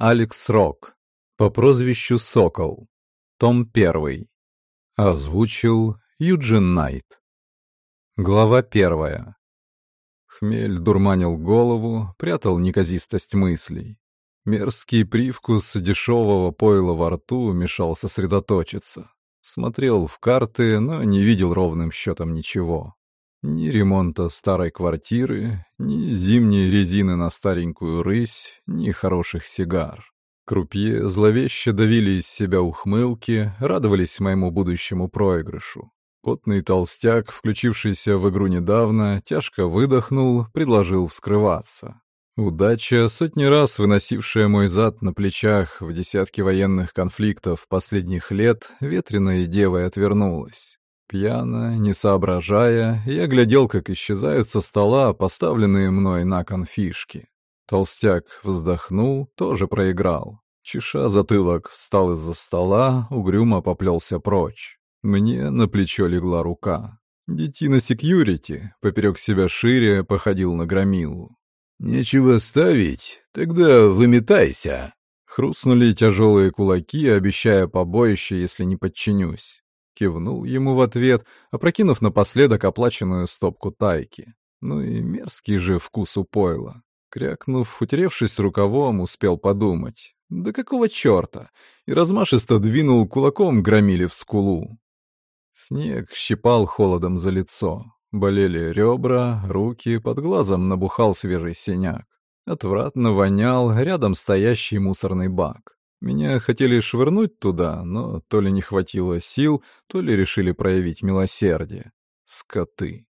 Алекс Рок. По прозвищу Сокол. Том 1. Озвучил Юджин Найт. Глава первая. Хмель дурманил голову, прятал неказистость мыслей. Мерзкий привкус дешевого пойла во рту мешал сосредоточиться. Смотрел в карты, но не видел ровным счетом ничего. Ни ремонта старой квартиры, ни зимней резины на старенькую рысь, ни хороших сигар. Крупье зловеще давили из себя ухмылки, радовались моему будущему проигрышу. Потный толстяк, включившийся в игру недавно, тяжко выдохнул, предложил вскрываться. Удача, сотни раз выносившая мой зад на плечах в десятки военных конфликтов последних лет, ветреной девой отвернулась. Пьяно, не соображая, я глядел, как исчезают со стола поставленные мной на кон фишки. Толстяк вздохнул, тоже проиграл. Чеша затылок встал из-за стола, угрюмо поплелся прочь. Мне на плечо легла рука. Детина секьюрити, поперек себя шире, походил на громилу. «Нечего ставить, тогда выметайся!» Хрустнули тяжелые кулаки, обещая побоище, если не подчинюсь. Кивнул ему в ответ, опрокинув напоследок оплаченную стопку тайки. Ну и мерзкий же вкус у пойла. Крякнув, утеревшись рукавом, успел подумать. Да какого черта? И размашисто двинул кулаком громили в скулу. Снег щипал холодом за лицо. Болели ребра, руки, под глазом набухал свежий синяк. Отвратно вонял рядом стоящий мусорный бак. Меня хотели швырнуть туда, но то ли не хватило сил, то ли решили проявить милосердие. Скоты.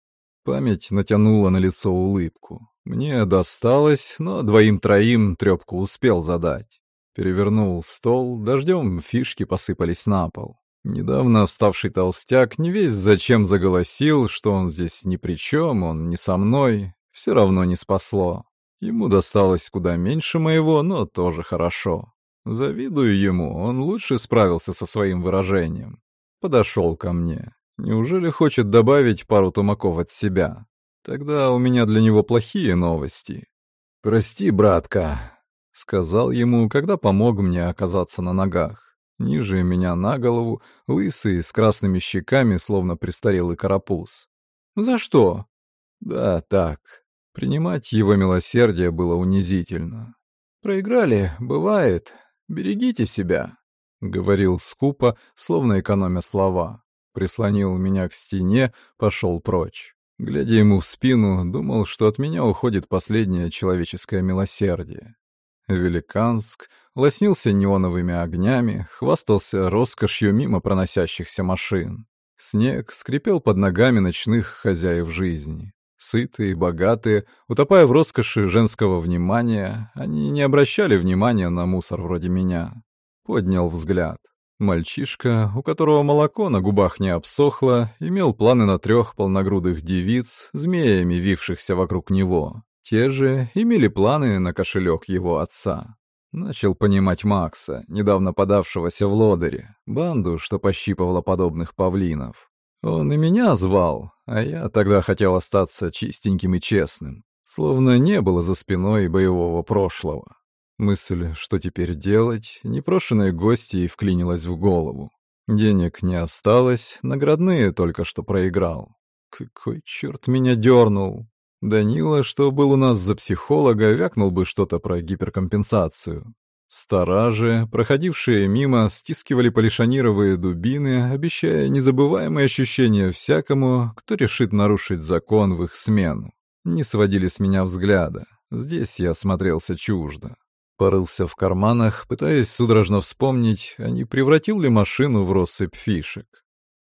Память натянула на лицо улыбку. Мне досталось, но двоим-троим трепку успел задать. Перевернул стол, дождем фишки посыпались на пол. Недавно вставший толстяк не весь зачем заголосил, что он здесь ни при чем, он не со мной, все равно не спасло. Ему досталось куда меньше моего, но тоже хорошо. Завидую ему, он лучше справился со своим выражением. Подошел ко мне. Неужели хочет добавить пару тумаков от себя? Тогда у меня для него плохие новости. «Прости, братка», — сказал ему, когда помог мне оказаться на ногах. Ниже меня на голову, лысый, с красными щеками, словно престарелый карапуз. «За что?» «Да, так. Принимать его милосердие было унизительно. Проиграли, бывает, Берегите себя», — говорил скупо, словно экономя слова. Прислонил меня к стене, пошел прочь. Глядя ему в спину, думал, что от меня уходит последнее человеческое милосердие. Великанск лоснился неоновыми огнями, хвастался роскошью мимо проносящихся машин. Снег скрипел под ногами ночных хозяев жизни. Сытые, богатые, утопая в роскоши женского внимания, они не обращали внимания на мусор вроде меня. Поднял взгляд. Мальчишка, у которого молоко на губах не обсохло, имел планы на трех полногрудых девиц, змеями вившихся вокруг него. Те же имели планы на кошелек его отца. Начал понимать Макса, недавно подавшегося в лодыре, банду, что пощипывала подобных павлинов. Он и меня звал, а я тогда хотел остаться чистеньким и честным, словно не было за спиной боевого прошлого. Мысль, что теперь делать, непрошенные гости вклинилась в голову. Денег не осталось, наградные только что проиграл. Какой черт меня дернул! Данила, что был у нас за психолога, вякнул бы что-то про гиперкомпенсацию. Стражи, проходившие мимо, стискивали полишанировые дубины, обещая незабываемые ощущения всякому, кто решит нарушить закон в их смену. Не сводили с меня взгляда. Здесь я смотрелся чуждо. Порылся в карманах, пытаясь судорожно вспомнить, а не превратил ли машину в россыпь фишек.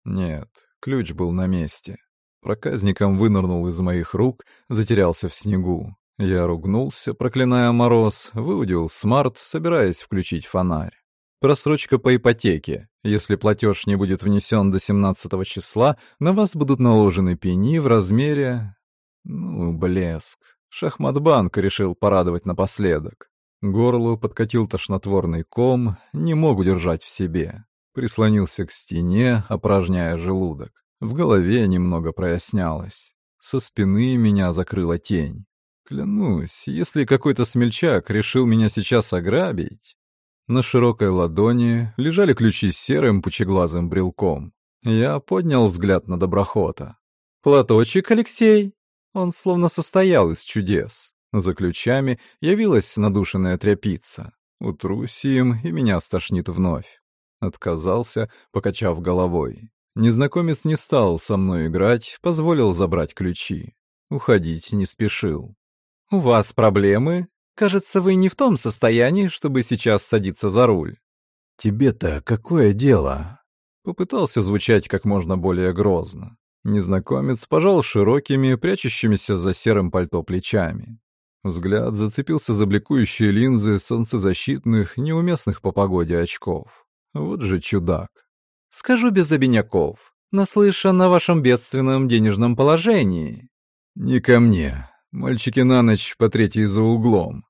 Нет, ключ был на месте. Проказником вынырнул из моих рук, затерялся в снегу. Я ругнулся, проклиная мороз, выудил смарт, собираясь включить фонарь. Просрочка по ипотеке. Если платеж не будет внесен до 17 числа, на вас будут наложены пени в размере... Ну, блеск. Шахматбанк решил порадовать напоследок. Горлу подкатил тошнотворный ком, не мог удержать в себе. Прислонился к стене, опражняя желудок. В голове немного прояснялось. Со спины меня закрыла тень. Клянусь, если какой-то смельчак решил меня сейчас ограбить... На широкой ладони лежали ключи с серым пучеглазым брелком. Я поднял взгляд на доброхота. «Платочек, Алексей?» Он словно состоял из чудес. За ключами явилась надушенная тряпица. Утрусь им, и меня стошнит вновь. Отказался, покачав головой. Незнакомец не стал со мной играть, позволил забрать ключи. Уходить не спешил. «У вас проблемы? Кажется, вы не в том состоянии, чтобы сейчас садиться за руль». «Тебе-то какое дело?» Попытался звучать как можно более грозно. Незнакомец пожал широкими, прячущимися за серым пальто плечами. Взгляд зацепился за бликующие линзы солнцезащитных, неуместных по погоде очков. Вот же чудак. «Скажу без обиняков. Наслышан о вашем бедственном денежном положении». «Не ко мне. Мальчики на ночь по третьей за углом».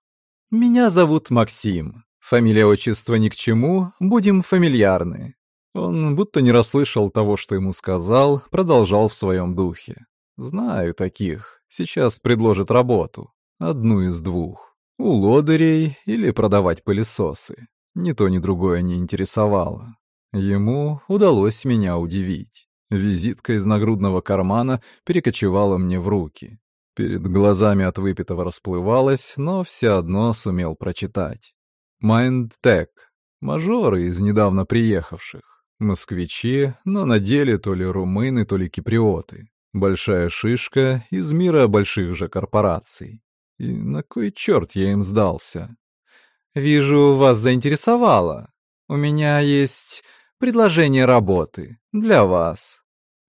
«Меня зовут Максим. Фамилия, отчество ни к чему, будем фамильярны». Он, будто не расслышал того, что ему сказал, продолжал в своем духе. «Знаю таких. Сейчас предложат работу. Одну из двух. У лодырей или продавать пылесосы. Ни то, ни другое не интересовало. Ему удалось меня удивить. Визитка из нагрудного кармана перекочевала мне в руки. Перед глазами от выпитого расплывалась, но все одно сумел прочитать. Майндтек. Мажоры из недавно приехавших. Москвичи, но на деле то ли румыны, то ли киприоты. Большая шишка из мира больших же корпораций. И на кой черт я им сдался? «Вижу, вас заинтересовало. У меня есть предложение работы для вас.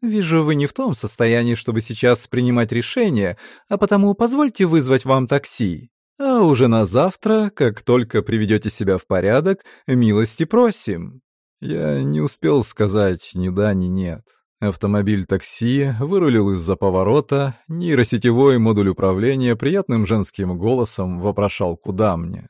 Вижу, вы не в том состоянии, чтобы сейчас принимать решение, а потому позвольте вызвать вам такси. А уже на завтра, как только приведете себя в порядок, милости просим». Я не успел сказать ни да, ни нет. Автомобиль такси вырулил из-за поворота, нейросетевой модуль управления приятным женским голосом вопрошал, куда мне.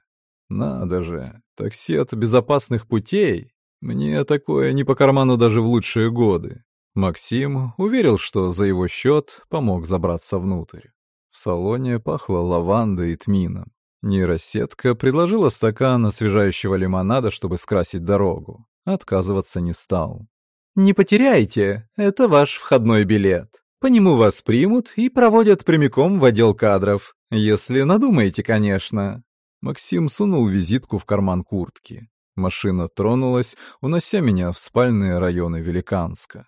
Надо же, такси от безопасных путей. Мне такое не по карману даже в лучшие годы. Максим уверил, что за его счет помог забраться внутрь. В салоне пахло лавандой и тмином. Нейросетка предложила стакан освежающего лимонада, чтобы скрасить дорогу. Отказываться не стал. Не потеряйте, это ваш входной билет. По нему вас примут и проводят прямиком в отдел кадров, если надумаете, конечно. Максим сунул визитку в карман куртки. Машина тронулась, унося меня в спальные районы Великанска.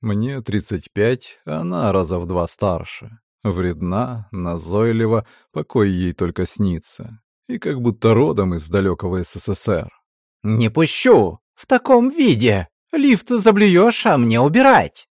Мне 35, а она раза в два старше. Вредна, назойлива, покой ей только снится. И как будто родом из далекого СССР. «Не пущу! В таком виде!» Лифт заблюешь, а мне убирать!»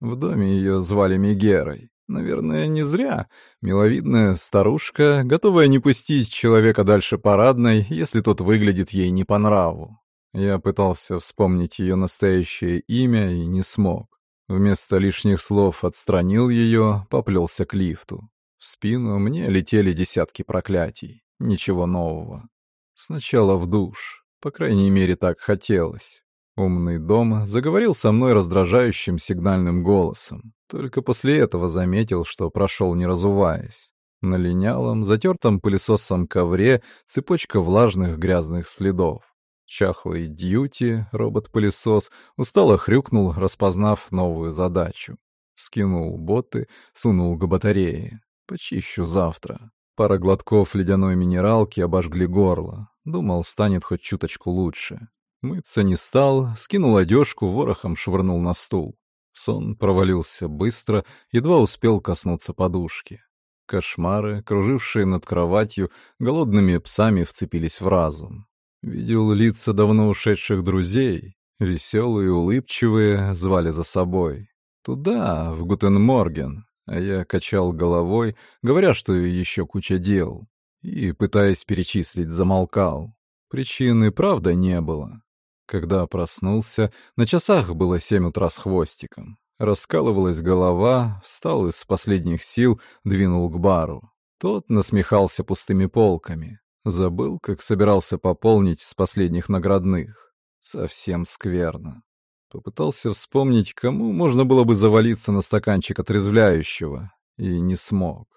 В доме ее звали Мегерой. Наверное, не зря. Миловидная старушка, готовая не пустить человека дальше парадной, если тот выглядит ей не по нраву. Я пытался вспомнить ее настоящее имя и не смог. Вместо лишних слов отстранил ее, поплелся к лифту. В спину мне летели десятки проклятий. Ничего нового. Сначала в душ. По крайней мере, так хотелось. Умный дом заговорил со мной раздражающим сигнальным голосом. Только после этого заметил, что прошел не разуваясь. На линялом, затертом пылесосом ковре цепочка влажных грязных следов. Чахлый Дьюти, робот-пылесос, устало хрюкнул, распознав новую задачу. Скинул боты, сунул к батарее. Почищу завтра. Пара глотков ледяной минералки обожгли горло. Думал, станет хоть чуточку лучше. Мыться не стал, скинул одежку, ворохом швырнул на стул. Сон провалился быстро, едва успел коснуться подушки. Кошмары, кружившие над кроватью, голодными псами вцепились в разум. Видел лица давно ушедших друзей, веселые, улыбчивые, звали за собой. Туда, в Гутенморген, а я качал головой, говоря, что еще куча дел, и, пытаясь перечислить, замолкал. Причины, правда, не было. Когда проснулся, на часах было семь утра с хвостиком. Раскалывалась голова, встал из последних сил, двинул к бару. Тот насмехался пустыми полками. Забыл, как собирался пополнить с последних наградных. Совсем скверно. Попытался вспомнить, кому можно было бы завалиться на стаканчик отрезвляющего, и не смог.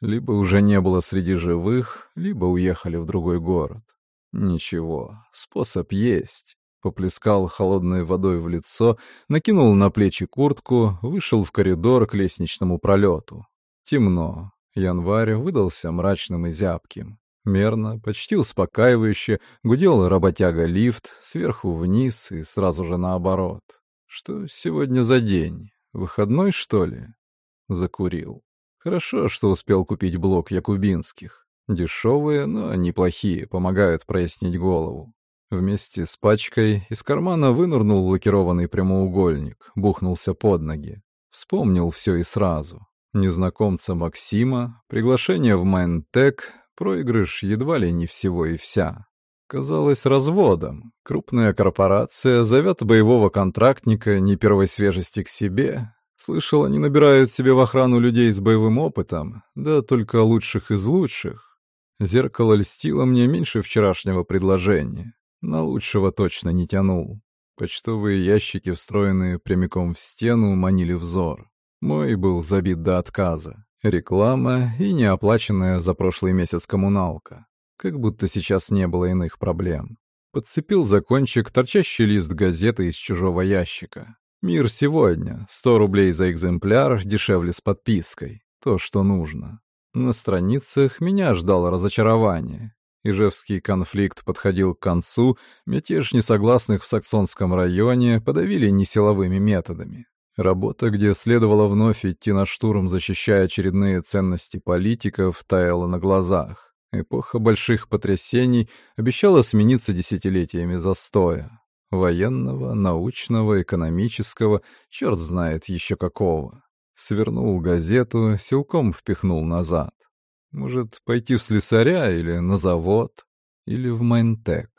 Либо уже не было среди живых, либо уехали в другой город. Ничего, способ есть. Поплескал холодной водой в лицо, накинул на плечи куртку, вышел в коридор к лестничному пролету. Темно. Январь выдался мрачным и зябким. Мерно, почти успокаивающе, гудел работяга лифт сверху вниз и сразу же наоборот. Что сегодня за день? Выходной, что ли? Закурил. Хорошо, что успел купить блок якубинских. Дешевые, но неплохие, помогают прояснить голову. Вместе с пачкой из кармана вынырнул лакированный прямоугольник, бухнулся под ноги. Вспомнил все и сразу. Незнакомца Максима, приглашение в Майнтек, Проигрыш едва ли не всего и вся. Казалось разводом. Крупная корпорация зовет боевого контрактника не первой свежести к себе. Слышал, они набирают себе в охрану людей с боевым опытом, да только лучших из лучших. Зеркало льстило мне меньше вчерашнего предложения. На лучшего точно не тянул. Почтовые ящики, встроенные прямиком в стену, манили взор. Мой был забит до отказа. Реклама и неоплаченная за прошлый месяц коммуналка. Как будто сейчас не было иных проблем. Подцепил за кончик торчащий лист газеты из чужого ящика. «Мир сегодня. 100 рублей за экземпляр, дешевле с подпиской. То, что нужно». На страницах меня ждало разочарование. Ижевский конфликт подходил к концу, мятеж несогласных в Саксонском районе подавили несиловыми методами. Работа, где следовало вновь идти на штурм, защищая очередные ценности политиков, таяла на глазах. Эпоха больших потрясений обещала смениться десятилетиями застоя. Военного, научного, экономического, черт знает еще какого. Свернул газету, силком впихнул назад. Может, пойти в слесаря или на завод, или в Майнтек.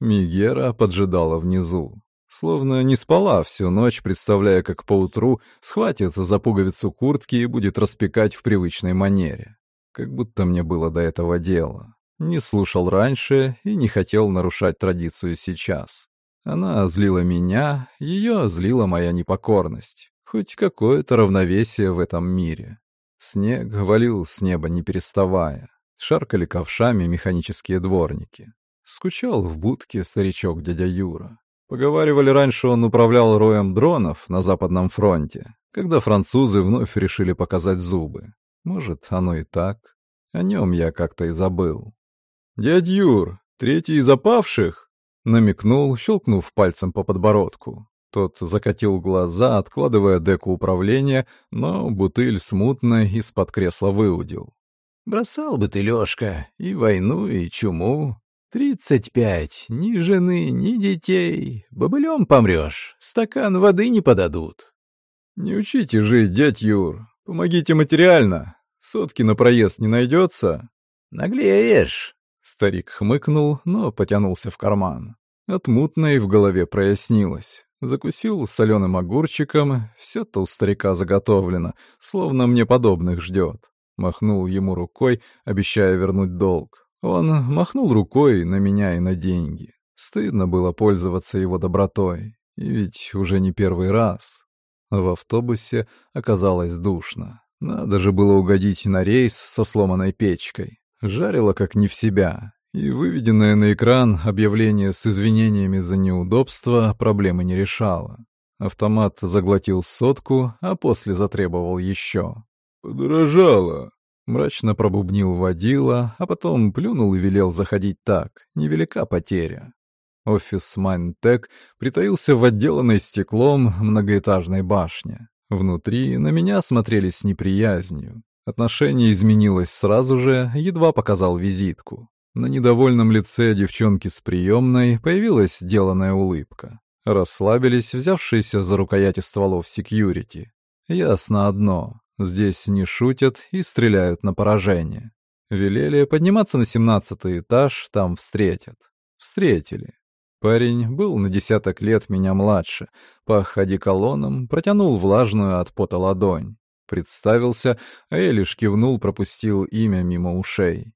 Мигера поджидала внизу. Словно не спала всю ночь, представляя, как поутру схватится за пуговицу куртки и будет распекать в привычной манере. Как будто мне было до этого дела. Не слушал раньше и не хотел нарушать традицию сейчас. Она злила меня, ее злила моя непокорность. Хоть какое-то равновесие в этом мире. Снег валил с неба не переставая. Шаркали ковшами механические дворники. Скучал в будке старичок дядя Юра. Поговаривали, раньше он управлял роем дронов на Западном фронте, когда французы вновь решили показать зубы. Может, оно и так. О нем я как-то и забыл. «Дядь Юр, третий из опавших?» Намекнул, щелкнув пальцем по подбородку. Тот закатил глаза, откладывая деку управления, но бутыль смутно из-под кресла выудил. «Бросал бы ты, Лёшка, и войну, и чуму, Тридцать пять, ни жены, ни детей. Бобылем помрешь, стакан воды не подадут. Не учите жить, дядь Юр. Помогите материально. Сотки на проезд не найдется. Наглеешь. Старик хмыкнул, но потянулся в карман. От мутной в голове прояснилось. Закусил соленым огурчиком, все-то у старика заготовлено, словно мне подобных ждет. Махнул ему рукой, обещая вернуть долг. Он махнул рукой на меня и на деньги. Стыдно было пользоваться его добротой, и ведь уже не первый раз. В автобусе оказалось душно. Надо же было угодить на рейс со сломанной печкой. Жарило как не в себя, и выведенное на экран объявление с извинениями за неудобство проблемы не решало. Автомат заглотил сотку, а после затребовал еще. «Подорожало», Мрачно пробубнил водила, а потом плюнул и велел заходить так. Невелика потеря. Офис Майнтек притаился в отделанной стеклом многоэтажной башне. Внутри на меня смотрели с неприязнью. Отношение изменилось сразу же, едва показал визитку. На недовольном лице девчонки с приемной появилась сделанная улыбка. Расслабились взявшиеся за рукояти стволов секьюрити. Ясно одно. Здесь не шутят и стреляют на поражение. Велели подниматься на семнадцатый этаж, там встретят. Встретили. Парень был на десяток лет меня младше, пах одеколоном, протянул влажную от пота ладонь. Представился, а я лишь кивнул, пропустил имя мимо ушей.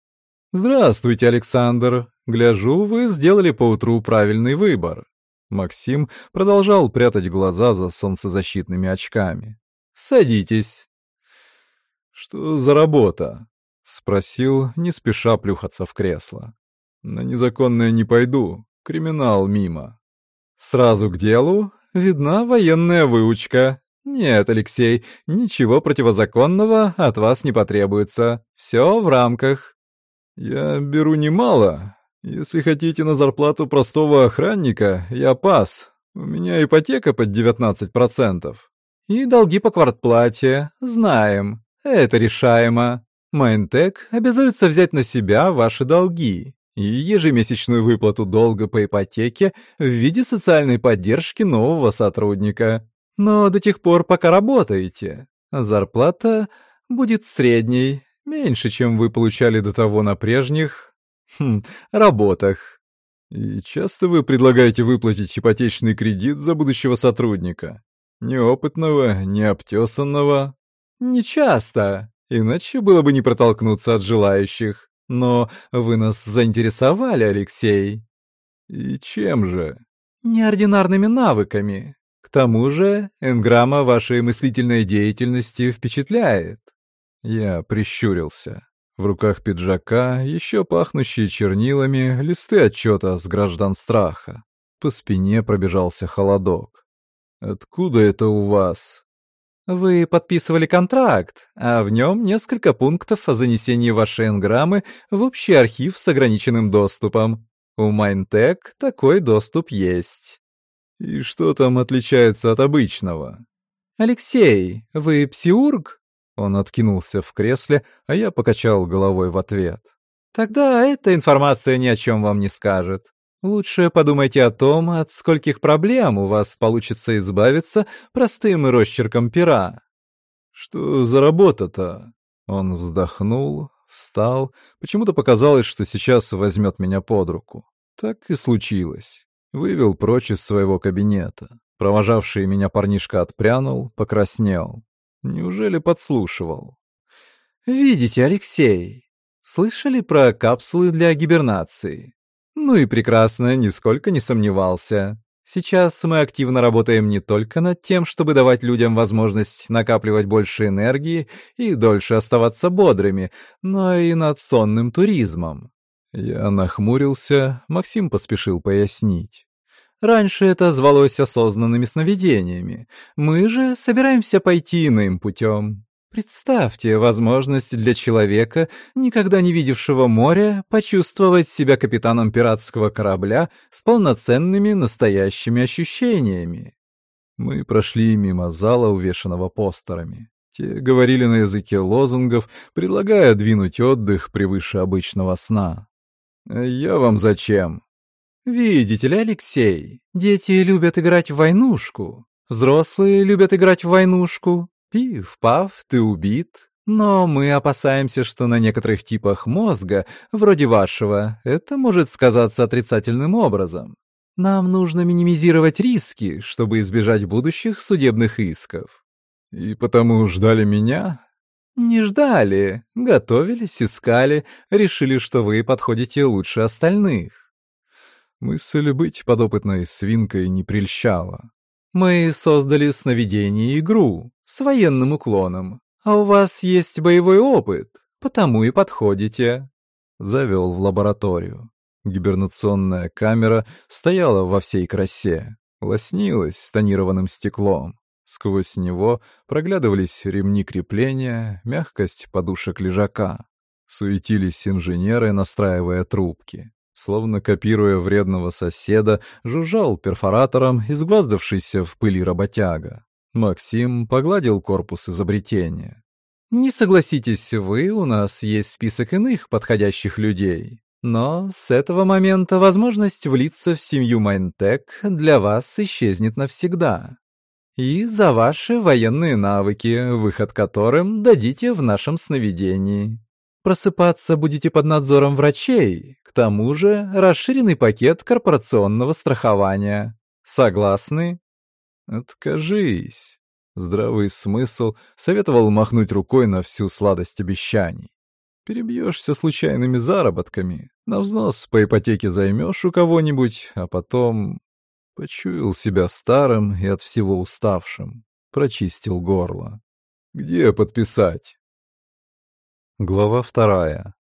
«Здравствуйте, Александр. Гляжу, вы сделали поутру правильный выбор». Максим продолжал прятать глаза за солнцезащитными очками. «Садитесь». Что за работа? Спросил, не спеша плюхаться в кресло. На незаконное не пойду, криминал мимо. Сразу к делу, видна военная выучка. Нет, Алексей, ничего противозаконного от вас не потребуется. Все в рамках. Я беру немало. Если хотите на зарплату простого охранника, я пас. У меня ипотека под 19%. И долги по квартплате. Знаем. Это решаемо. Майнтек обязуется взять на себя ваши долги и ежемесячную выплату долга по ипотеке в виде социальной поддержки нового сотрудника. Но до тех пор, пока работаете, зарплата будет средней, меньше, чем вы получали до того на прежних хм, работах. И часто вы предлагаете выплатить ипотечный кредит за будущего сотрудника? Неопытного, необтесанного? Не часто, иначе было бы не протолкнуться от желающих. Но вы нас заинтересовали, Алексей. И чем же? Неординарными навыками. К тому же, энграмма вашей мыслительной деятельности впечатляет. Я прищурился. В руках пиджака, еще пахнущие чернилами, листы отчета с граждан страха. По спине пробежался холодок. «Откуда это у вас?» Вы подписывали контракт, а в нем несколько пунктов о занесении вашей энграммы в общий архив с ограниченным доступом. У Майнтек такой доступ есть. И что там отличается от обычного? Алексей, вы псиург? Он откинулся в кресле, а я покачал головой в ответ. Тогда эта информация ни о чем вам не скажет. Лучше подумайте о том, от скольких проблем у вас получится избавиться простым росчерком пера. Что за работа-то? Он вздохнул, встал. Почему-то показалось, что сейчас возьмет меня под руку. Так и случилось. Вывел прочь из своего кабинета. Провожавший меня парнишка отпрянул, покраснел. Неужели подслушивал? «Видите, Алексей, слышали про капсулы для гибернации? Ну и прекрасно, нисколько не сомневался. Сейчас мы активно работаем не только над тем, чтобы давать людям возможность накапливать больше энергии и дольше оставаться бодрыми, но и над сонным туризмом. Я нахмурился, Максим поспешил пояснить. Раньше это звалось осознанными сновидениями. Мы же собираемся пойти иным путем. Представьте возможность для человека, никогда не видевшего моря, почувствовать себя капитаном пиратского корабля с полноценными настоящими ощущениями. Мы прошли мимо зала, увешанного постерами. Те говорили на языке лозунгов, предлагая двинуть отдых превыше обычного сна. «Я вам зачем?» «Видите ли, Алексей, дети любят играть в войнушку, взрослые любят играть в войнушку, Пив-пав, ты убит. Но мы опасаемся, что на некоторых типах мозга, вроде вашего, это может сказаться отрицательным образом. Нам нужно минимизировать риски, чтобы избежать будущих судебных исков. И потому ждали меня? Не ждали, готовились, искали, решили, что вы подходите лучше остальных. Мысль быть подопытной свинкой не прельщала. Мы создали сновидение игру с военным уклоном, а у вас есть боевой опыт, потому и подходите. Завел в лабораторию. Гибернационная камера стояла во всей красе, лоснилась тонированным стеклом. Сквозь него проглядывались ремни крепления, мягкость подушек лежака. Суетились инженеры, настраивая трубки. Словно копируя вредного соседа, жужжал перфоратором изгваздавшийся в пыли работяга. Максим погладил корпус изобретения. «Не согласитесь вы, у нас есть список иных подходящих людей. Но с этого момента возможность влиться в семью Майнтек для вас исчезнет навсегда. И за ваши военные навыки, выход которым дадите в нашем сновидении. Просыпаться будете под надзором врачей, к тому же расширенный пакет корпорационного страхования. Согласны? Откажись. Здравый смысл советовал махнуть рукой на всю сладость обещаний. Перебьешься случайными заработками, на взнос по ипотеке займешь у кого-нибудь, а потом... Почуял себя старым и от всего уставшим. Прочистил горло. Где подписать? Глава вторая.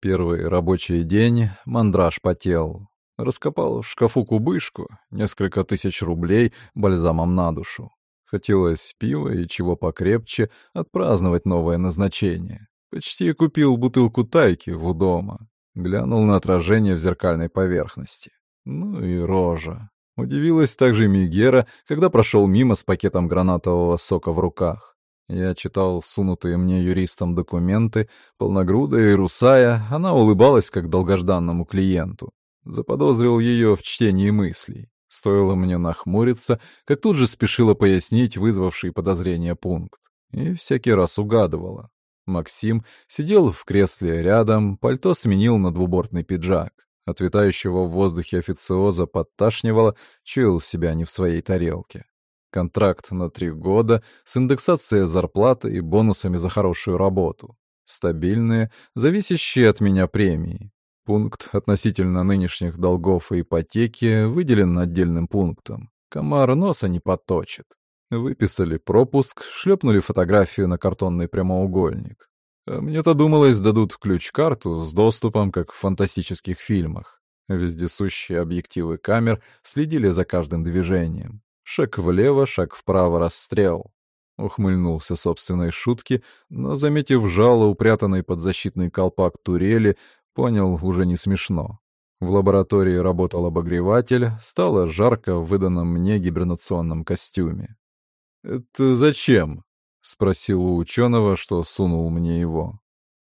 Первый рабочий день мандраж потел. Раскопал в шкафу кубышку, несколько тысяч рублей бальзамом на душу. Хотелось пива и чего покрепче отпраздновать новое назначение. Почти купил бутылку тайки у дома. Глянул на отражение в зеркальной поверхности. Ну и рожа. Удивилась также Мигера, когда прошел мимо с пакетом гранатового сока в руках. Я читал сунутые мне юристом документы, полногрудая и русая, она улыбалась как долгожданному клиенту. Заподозрил ее в чтении мыслей. Стоило мне нахмуриться, как тут же спешила пояснить вызвавший подозрение пункт. И всякий раз угадывала. Максим сидел в кресле рядом, пальто сменил на двубортный пиджак. От витающего в воздухе официоза подташнивало, чуял себя не в своей тарелке. Контракт на три года с индексацией зарплаты и бонусами за хорошую работу. Стабильные, зависящие от меня премии. Пункт относительно нынешних долгов и ипотеки выделен отдельным пунктом. Комар носа не подточит. Выписали пропуск, шлепнули фотографию на картонный прямоугольник. А мне-то думалось, дадут ключ-карту с доступом, как в фантастических фильмах. Вездесущие объективы камер следили за каждым движением. Шаг влево, шаг вправо, расстрел. Ухмыльнулся собственной шутки, но, заметив жало, упрятанный под защитный колпак турели, понял, уже не смешно. В лаборатории работал обогреватель, стало жарко в выданном мне гибернационном костюме. «Это зачем?» — спросил у ученого, что сунул мне его.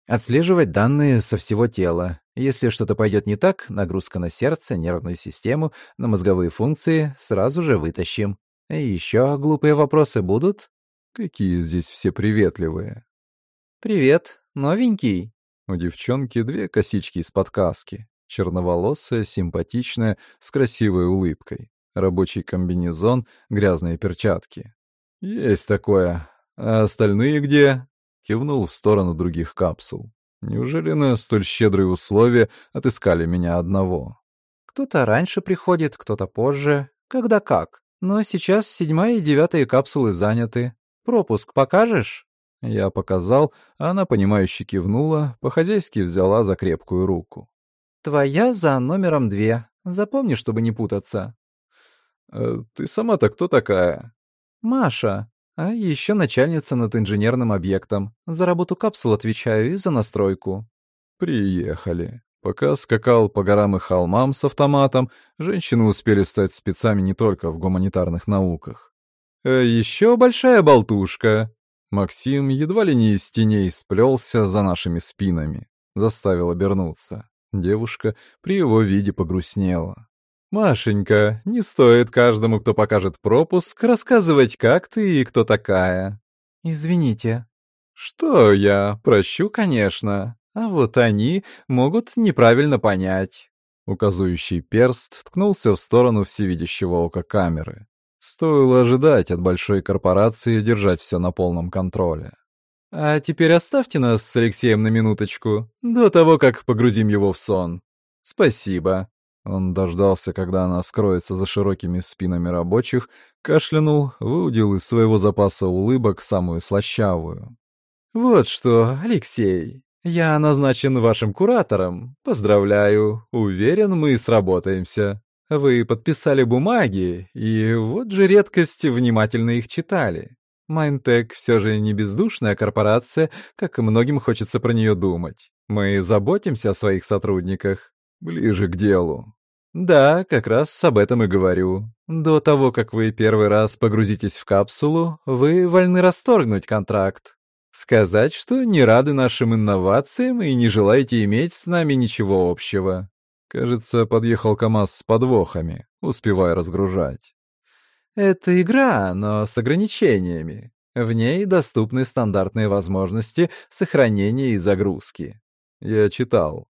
Отслеживать данные со всего тела. Если что-то пойдет не так, нагрузка на сердце, нервную систему, на мозговые функции сразу же вытащим. И еще глупые вопросы будут? Какие здесь все приветливые. «Привет, новенький?» У девчонки две косички из-под каски. Черноволосая, симпатичная, с красивой улыбкой. Рабочий комбинезон, грязные перчатки. «Есть такое. А остальные где?» Кивнул в сторону других капсул. Неужели на столь щедрые условия отыскали меня одного? Кто-то раньше приходит, кто-то позже, когда как. Но сейчас седьмая и девятая капсулы заняты. Пропуск покажешь? Я показал, а она, понимающе кивнула, по-хозяйски взяла за крепкую руку. «Твоя за номером две. Запомни, чтобы не путаться». «Э, «Ты сама-то кто такая?» «Маша. А еще начальница над инженерным объектом. За работу капсул отвечаю и за настройку. Приехали. Пока скакал по горам и холмам с автоматом, женщины успели стать спецами не только в гуманитарных науках. А еще большая болтушка. Максим едва ли не из теней сплелся за нашими спинами. Заставил обернуться. Девушка при его виде погрустнела. «Машенька, не стоит каждому, кто покажет пропуск, рассказывать, как ты и кто такая». «Извините». «Что я? Прощу, конечно. А вот они могут неправильно понять». Указующий перст ткнулся в сторону всевидящего ока камеры. Стоило ожидать от большой корпорации держать все на полном контроле. «А теперь оставьте нас с Алексеем на минуточку, до того, как погрузим его в сон. Спасибо». Он дождался, когда она скроется за широкими спинами рабочих, кашлянул, выудил из своего запаса улыбок самую слащавую. «Вот что, Алексей, я назначен вашим куратором. Поздравляю, уверен, мы сработаемся. Вы подписали бумаги, и вот же редкость внимательно их читали. Майнтек все же не бездушная корпорация, как многим хочется про нее думать. Мы заботимся о своих сотрудниках. Ближе к делу. Да, как раз об этом и говорю. До того, как вы первый раз погрузитесь в капсулу, вы вольны расторгнуть контракт. Сказать, что не рады нашим инновациям и не желаете иметь с нами ничего общего. Кажется, подъехал КамАЗ с подвохами, успевая разгружать. Это игра, но с ограничениями. В ней доступны стандартные возможности сохранения и загрузки. Я читал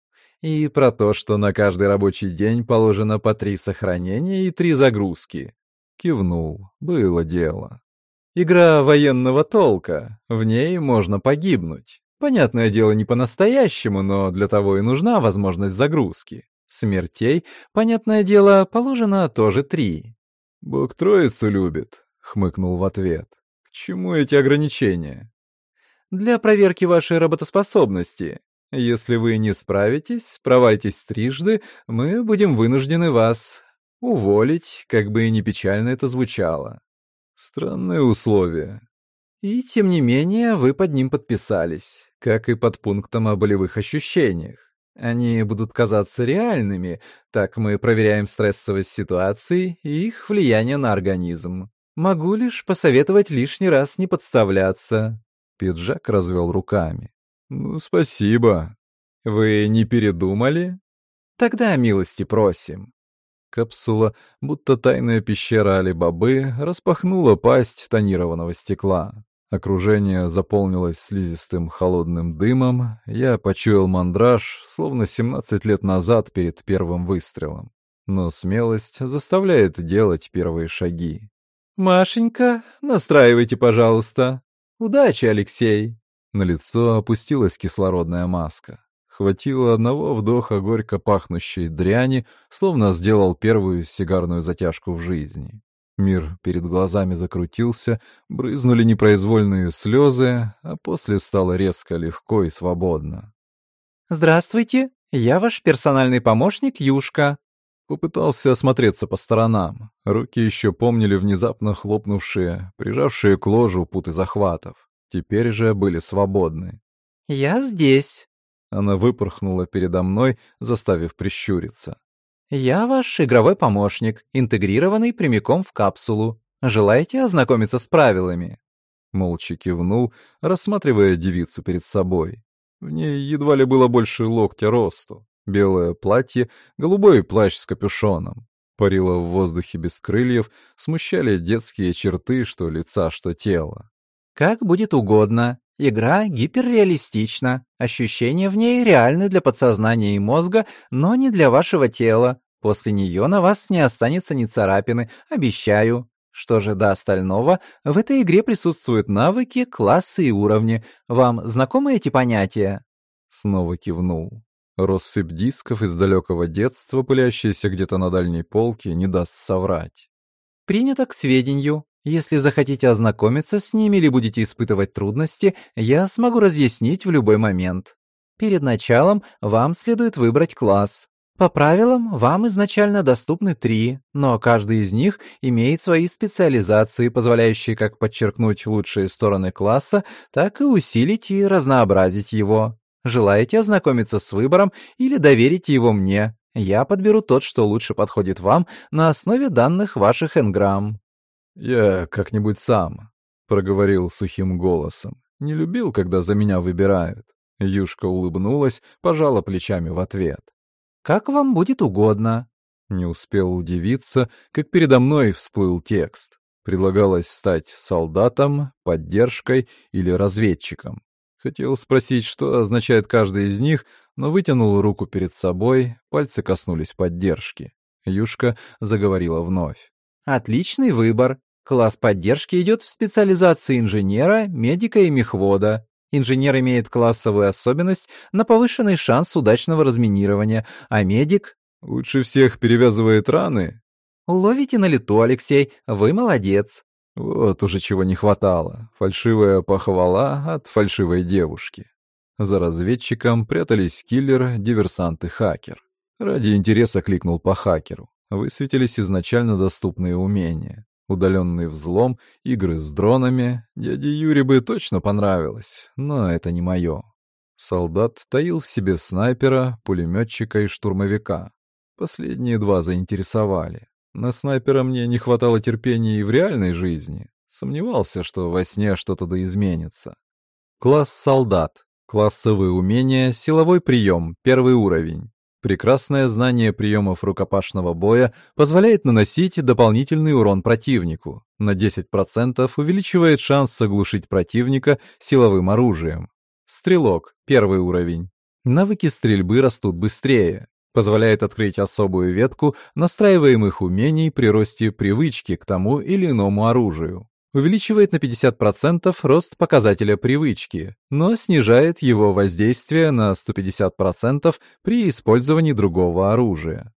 и про то, что на каждый рабочий день положено по три сохранения и три загрузки. Кивнул. Было дело. Игра военного толка. В ней можно погибнуть. Понятное дело, не по-настоящему, но для того и нужна возможность загрузки. Смертей, понятное дело, положено тоже три. «Бог троицу любит», — хмыкнул в ответ. «К чему эти ограничения?» для проверки вашей работоспособности. Если вы не справитесь, провальтесь трижды, мы будем вынуждены вас уволить, как бы и не печально это звучало. Странные условия. И, тем не менее, вы под ним подписались, как и под пунктом о болевых ощущениях. Они будут казаться реальными, так мы проверяем стрессовость ситуации и их влияние на организм. Могу лишь посоветовать лишний раз не подставляться. Пиджак развел руками. «Ну, спасибо. Вы не передумали?» «Тогда милости просим». Капсула, будто тайная пещера Али-Бабы, распахнула пасть тонированного стекла. Окружение заполнилось слизистым холодным дымом. Я почуял мандраж, словно 17 лет назад перед первым выстрелом. Но смелость заставляет делать первые шаги. «Машенька, настраивайте, пожалуйста. Удачи, Алексей!» На лицо опустилась кислородная маска. Хватило одного вдоха горько пахнущей дряни, словно сделал первую сигарную затяжку в жизни. Мир перед глазами закрутился, брызнули непроизвольные слезы, а после стало резко легко и свободно. «Здравствуйте, я ваш персональный помощник Юшка». Попытался осмотреться по сторонам. Руки еще помнили внезапно хлопнувшие, прижавшие к ложу путы захватов. Теперь же были свободны. «Я здесь». Она выпорхнула передо мной, заставив прищуриться. «Я ваш игровой помощник, интегрированный прямиком в капсулу. Желаете ознакомиться с правилами?» Молча кивнул, рассматривая девицу перед собой. В ней едва ли было больше локтя росту. Белое платье, голубой плащ с капюшоном. Парила в воздухе без крыльев, смущали детские черты, что лица, что тела. Как будет угодно. Игра гиперреалистична. Ощущения в ней реальны для подсознания и мозга, но не для вашего тела. После нее на вас не останется ни царапины, обещаю. Что же до остального, в этой игре присутствуют навыки, классы и уровни. Вам знакомы эти понятия? Снова кивнул. Россыпь дисков из далекого детства, пылящаяся где-то на дальней полке, не даст соврать. Принято к сведению. Если захотите ознакомиться с ними или будете испытывать трудности, я смогу разъяснить в любой момент. Перед началом вам следует выбрать класс. По правилам, вам изначально доступны три, но каждый из них имеет свои специализации, позволяющие как подчеркнуть лучшие стороны класса, так и усилить и разнообразить его. Желаете ознакомиться с выбором или доверите его мне? Я подберу тот, что лучше подходит вам на основе данных ваших энграмм. «Я как-нибудь сам», — проговорил сухим голосом. «Не любил, когда за меня выбирают». Юшка улыбнулась, пожала плечами в ответ. «Как вам будет угодно». Не успел удивиться, как передо мной всплыл текст. Предлагалось стать солдатом, поддержкой или разведчиком. Хотел спросить, что означает каждый из них, но вытянул руку перед собой, пальцы коснулись поддержки. Юшка заговорила вновь. Отличный выбор. Класс поддержки идет в специализации инженера, медика и мехвода. Инженер имеет классовую особенность на повышенный шанс удачного разминирования, а медик... Лучше всех перевязывает раны. Ловите на лету, Алексей, вы молодец. Вот уже чего не хватало. Фальшивая похвала от фальшивой девушки. За разведчиком прятались киллер, диверсант и хакер. Ради интереса кликнул по хакеру высветились изначально доступные умения. Удаленный взлом, игры с дронами. Дяде Юре бы точно понравилось, но это не мое. Солдат таил в себе снайпера, пулеметчика и штурмовика. Последние два заинтересовали. На снайпера мне не хватало терпения и в реальной жизни. Сомневался, что во сне что-то да изменится. Класс солдат. Классовые умения, силовой прием, первый уровень. Прекрасное знание приемов рукопашного боя позволяет наносить дополнительный урон противнику. На 10% увеличивает шанс оглушить противника силовым оружием. Стрелок, первый уровень. Навыки стрельбы растут быстрее. Позволяет открыть особую ветку настраиваемых умений при росте привычки к тому или иному оружию увеличивает на 50% рост показателя привычки, но снижает его воздействие на 150% при использовании другого оружия.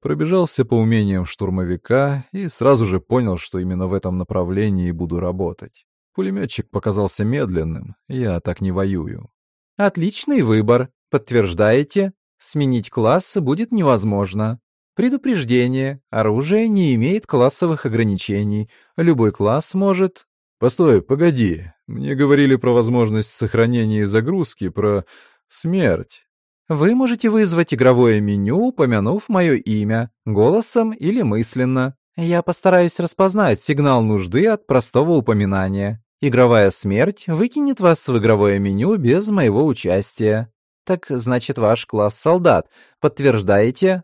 Пробежался по умениям штурмовика и сразу же понял, что именно в этом направлении буду работать. Пулеметчик показался медленным, я так не воюю. Отличный выбор. Подтверждаете? Сменить класс будет невозможно. Предупреждение. Оружие не имеет классовых ограничений. Любой класс может... Постой, погоди. Мне говорили про возможность сохранения и загрузки, про смерть. Вы можете вызвать игровое меню, упомянув мое имя, голосом или мысленно. Я постараюсь распознать сигнал нужды от простого упоминания. Игровая смерть выкинет вас в игровое меню без моего участия. Так значит, ваш класс солдат. Подтверждаете?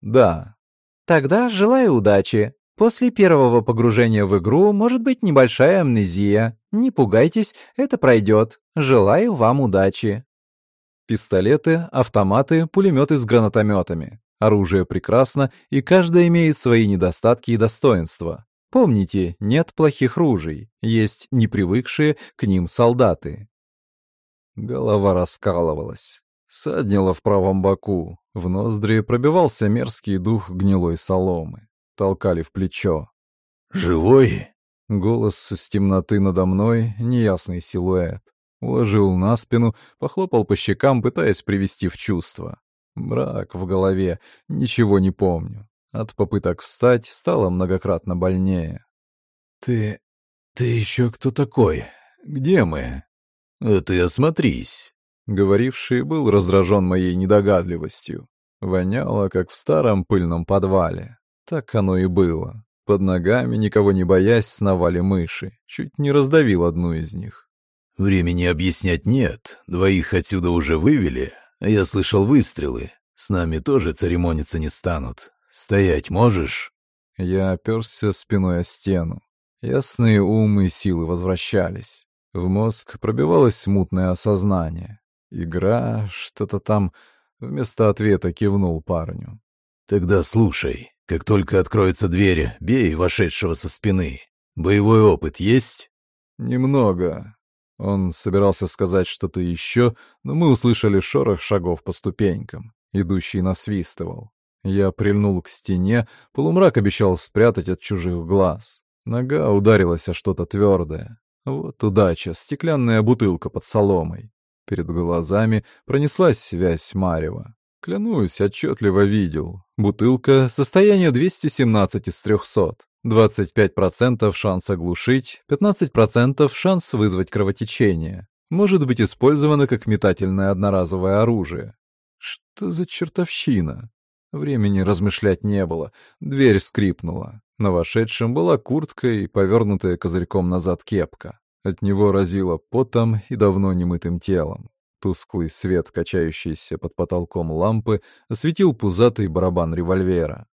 Да. Тогда желаю удачи. После первого погружения в игру может быть небольшая амнезия. Не пугайтесь, это пройдет. Желаю вам удачи. Пистолеты, автоматы, пулеметы с гранатометами. Оружие прекрасно, и каждое имеет свои недостатки и достоинства. Помните, нет плохих ружей, есть непривыкшие к ним солдаты. Голова раскалывалась, саднила в правом боку, в ноздри пробивался мерзкий дух гнилой соломы. Толкали в плечо. «Живой?» Голос из темноты надо мной, неясный силуэт. Уложил на спину, похлопал по щекам, пытаясь привести в чувство. Мрак в голове, ничего не помню. От попыток встать стало многократно больнее. «Ты... ты еще кто такой? Где мы?» «А ты осмотрись». Говоривший был раздражен моей недогадливостью. Воняло, как в старом пыльном подвале. Так оно и было. Под ногами, никого не боясь, сновали мыши. Чуть не раздавил одну из них. Времени объяснять нет. Двоих отсюда уже вывели, я слышал выстрелы. С нами тоже церемониться не станут. Стоять можешь?» Я оперся спиной о стену. Ясные умы и силы возвращались. В мозг пробивалось мутное осознание. Игра, что-то там... Вместо ответа кивнул парню. «Тогда слушай. Как только откроется дверь, бей вошедшего со спины. Боевой опыт есть?» «Немного. Он собирался сказать что-то еще, но мы услышали шорох шагов по ступенькам. Идущий насвистывал. Я прильнул к стене, полумрак обещал спрятать от чужих глаз. Нога ударилась о что-то твердое. Вот удача, стеклянная бутылка под соломой. Перед глазами пронеслась вязь Марева. Клянусь, отчетливо видел. Бутылка — состояние 217 из 300. 25% шанс оглушить, 15% шанс вызвать кровотечение. Может быть использовано как метательное одноразовое оружие. Что за чертовщина? Времени размышлять не было. Дверь скрипнула. На вошедшем была куртка и повернутая козырьком назад кепка. От него разило потом и давно немытым телом. Тусклый свет, качающийся под потолком лампы, осветил пузатый барабан револьвера.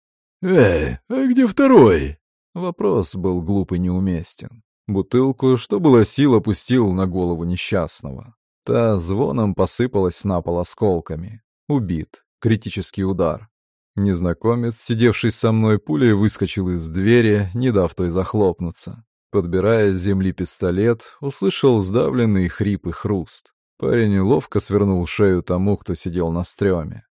«Эй, а где второй?» Вопрос был глуп и неуместен. Бутылку, что было сил, опустил на голову несчастного. Та звоном посыпалась на пол осколками. Убит. Критический удар. Незнакомец, сидевший со мной пулей, выскочил из двери, не дав той захлопнуться. Подбирая с земли пистолет, услышал сдавленный хрип и хруст. Парень ловко свернул шею тому, кто сидел на стреме.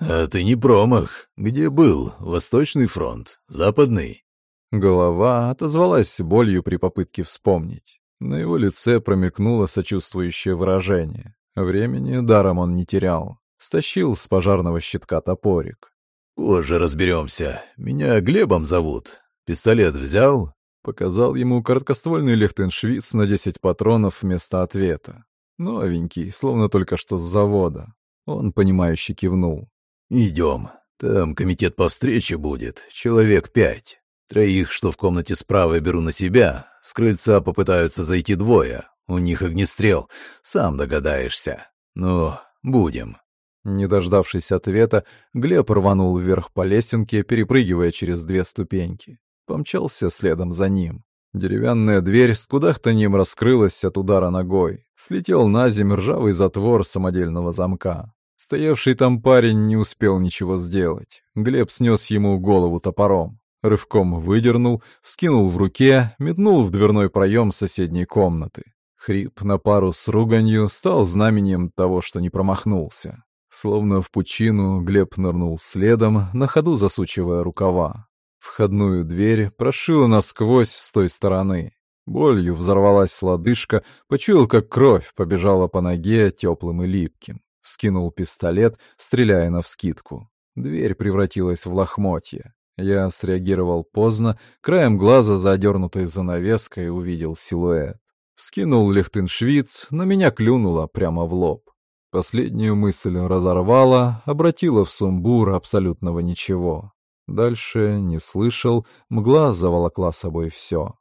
«А ты не промах. Где был? Восточный фронт? Западный?» Голова отозвалась болью при попытке вспомнить. На его лице промелькнуло сочувствующее выражение. Времени даром он не терял. Стащил с пожарного щитка топорик. «Позже разберемся. Меня Глебом зовут. Пистолет взял?» Показал ему короткоствольный лехтеншвиц на 10 патронов вместо ответа. Новенький, словно только что с завода. Он, понимающе кивнул. «Идем. Там комитет по встрече будет. Человек пять. Троих, что в комнате справа, беру на себя. С крыльца попытаются зайти двое. У них огнестрел. Сам догадаешься. Ну, будем». Не дождавшись ответа, Глеб рванул вверх по лесенке, перепрыгивая через две ступеньки. Помчался следом за ним. Деревянная дверь с кудахтаньем раскрылась от удара ногой. Слетел на землю ржавый затвор самодельного замка. Стоявший там парень не успел ничего сделать. Глеб снес ему голову топором. Рывком выдернул, скинул в руке, метнул в дверной проем соседней комнаты. Хрип на пару с руганью стал знаменем того, что не промахнулся. Словно в пучину Глеб нырнул следом, на ходу засучивая рукава. Входную дверь прошила насквозь с той стороны. Болью взорвалась лодыжка, почуял, как кровь побежала по ноге теплым и липким. Вскинул пистолет, стреляя навскидку. Дверь превратилась в лохмотье. Я среагировал поздно, краем глаза, задернутой занавеской, увидел силуэт. Вскинул Лехтеншвиц, на меня клюнуло прямо в лоб. Последнюю мысль разорвала, обратила в сумбур абсолютного ничего. Дальше не слышал, мгла заволокла собой все.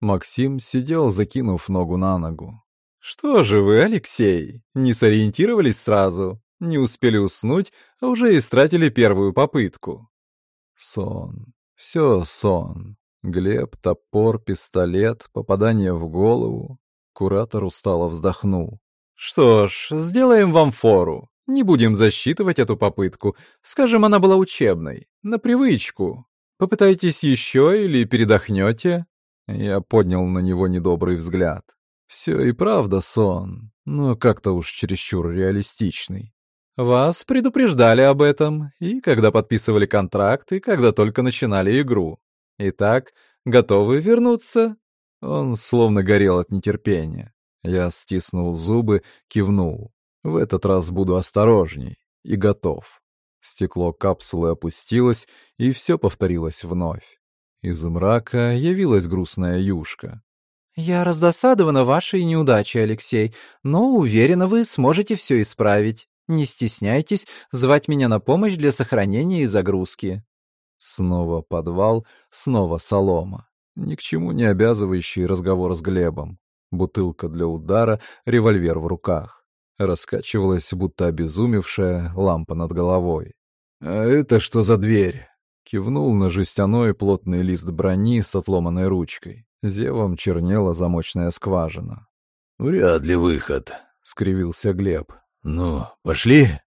Максим сидел, закинув ногу на ногу. «Что же вы, Алексей, не сориентировались сразу? Не успели уснуть, а уже истратили первую попытку?» Сон. Все сон. Глеб, топор, пистолет, попадание в голову. Куратор устало вздохнул. «Что ж, сделаем вам фору. Не будем засчитывать эту попытку. Скажем, она была учебной. На привычку. Попытайтесь еще или передохнете?» Я поднял на него недобрый взгляд. Все и правда сон, но как-то уж чересчур реалистичный. Вас предупреждали об этом, и когда подписывали контракт, и когда только начинали игру. Итак, готовы вернуться?» Он словно горел от нетерпения. Я стиснул зубы, кивнул. В этот раз буду осторожней и готов. Стекло капсулы опустилось, и все повторилось вновь. Из мрака явилась грустная юшка. «Я раздосадована вашей неудачей, Алексей, но уверена, вы сможете все исправить. Не стесняйтесь звать меня на помощь для сохранения и загрузки». Снова подвал, снова солома. Ни к чему не обязывающий разговор с Глебом. Бутылка для удара, револьвер в руках. Раскачивалась, будто обезумевшая, лампа над головой. «А это что за дверь?» Кивнул на жестяной плотный лист брони с отломанной ручкой. Зевом чернела замочная скважина. «Вряд ли выход», — скривился Глеб. «Ну, пошли?»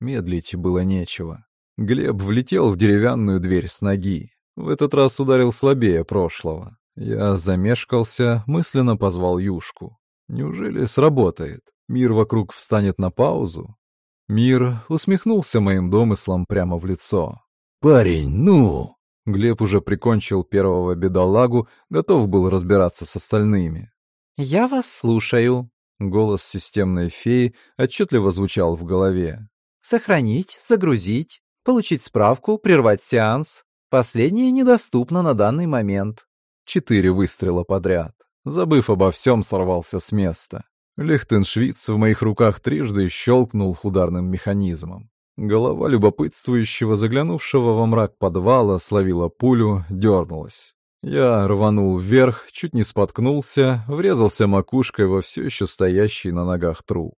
Медлить было нечего. Глеб влетел в деревянную дверь с ноги. В этот раз ударил слабее прошлого. Я замешкался, мысленно позвал Юшку. Неужели сработает? Мир вокруг встанет на паузу? Мир усмехнулся моим домыслом прямо в лицо. «Парень, ну!» Глеб уже прикончил первого бедолагу, готов был разбираться с остальными. «Я вас слушаю», Голос системной феи отчетливо звучал в голове. «Сохранить, загрузить, получить справку, прервать сеанс. Последнее недоступно на данный момент». Четыре выстрела подряд. Забыв обо всем, сорвался с места. Лихтеншвиц в моих руках трижды щелкнул ударным механизмом. Голова любопытствующего, заглянувшего во мрак подвала, словила пулю, дернулась. Я рванул вверх, чуть не споткнулся, врезался макушкой во все еще стоящий на ногах труп.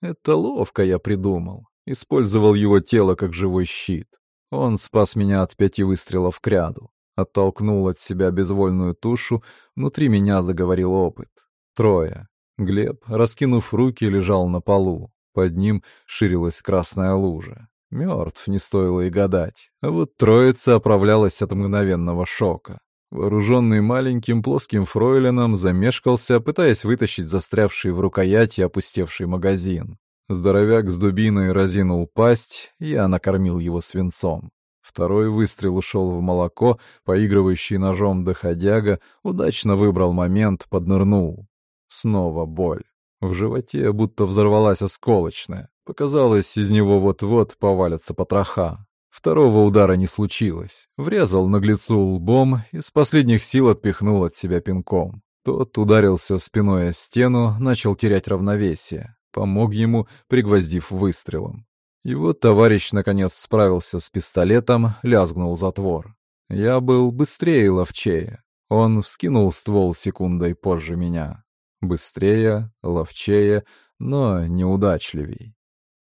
Это ловко я придумал. Использовал его тело как живой щит. Он спас меня от пяти выстрелов к ряду. Оттолкнул от себя безвольную тушу, внутри меня заговорил опыт. Трое. Глеб, раскинув руки, лежал на полу. Под ним ширилась красная лужа. Мертв, не стоило и гадать. А вот троица оправлялась от мгновенного шока. Вооруженный маленьким плоским фройленом, замешкался, пытаясь вытащить застрявший в рукояти опустевший магазин. Здоровяк с дубиной разинул пасть, я накормил его свинцом. Второй выстрел ушел в молоко, поигрывающий ножом доходяга, удачно выбрал момент, поднырнул. Снова боль. В животе будто взорвалась осколочная. Показалось, из него вот-вот повалятся потроха. Второго удара не случилось. Врезал наглецу лбом и с последних сил отпихнул от себя пинком. Тот ударился спиной о стену, начал терять равновесие. Помог ему, пригвоздив выстрелом. Его товарищ, наконец, справился с пистолетом, лязгнул затвор. Я был быстрее ловчее. Он вскинул ствол секундой позже меня. Быстрее, ловчее, но неудачливей.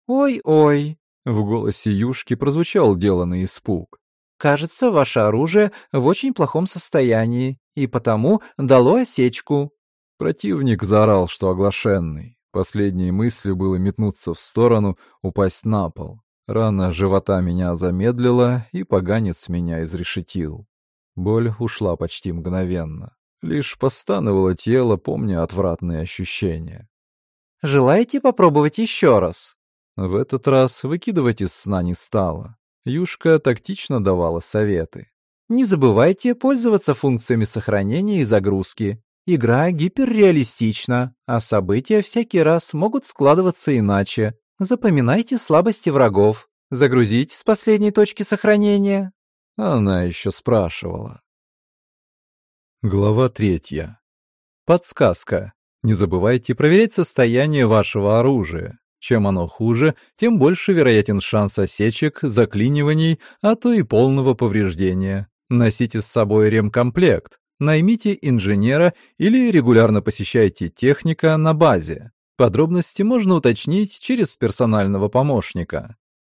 «Ой-ой», в голосе Юшки прозвучал деланный испуг. «Кажется, ваше оружие в очень плохом состоянии, и потому дало осечку». Противник заорал, что оглашенный. Последней мыслью было метнуться в сторону, упасть на пол. Рана живота меня замедлила, и поганец меня изрешетил. Боль ушла почти мгновенно. Лишь постановало тело, помня отвратные ощущения. «Желаете попробовать еще раз?» В этот раз выкидывать из сна не стала. Юшка тактично давала советы. Не забывайте пользоваться функциями сохранения и загрузки. Игра гиперреалистична, а события всякий раз могут складываться иначе. Запоминайте слабости врагов. Загрузить с последней точки сохранения. Она еще спрашивала. Глава третья. Подсказка. Не забывайте проверять состояние вашего оружия. Чем оно хуже, тем больше вероятен шанс осечек, заклиниваний, а то и полного повреждения. Носите с собой ремкомплект, наймите инженера или регулярно посещайте техника на базе. Подробности можно уточнить через персонального помощника.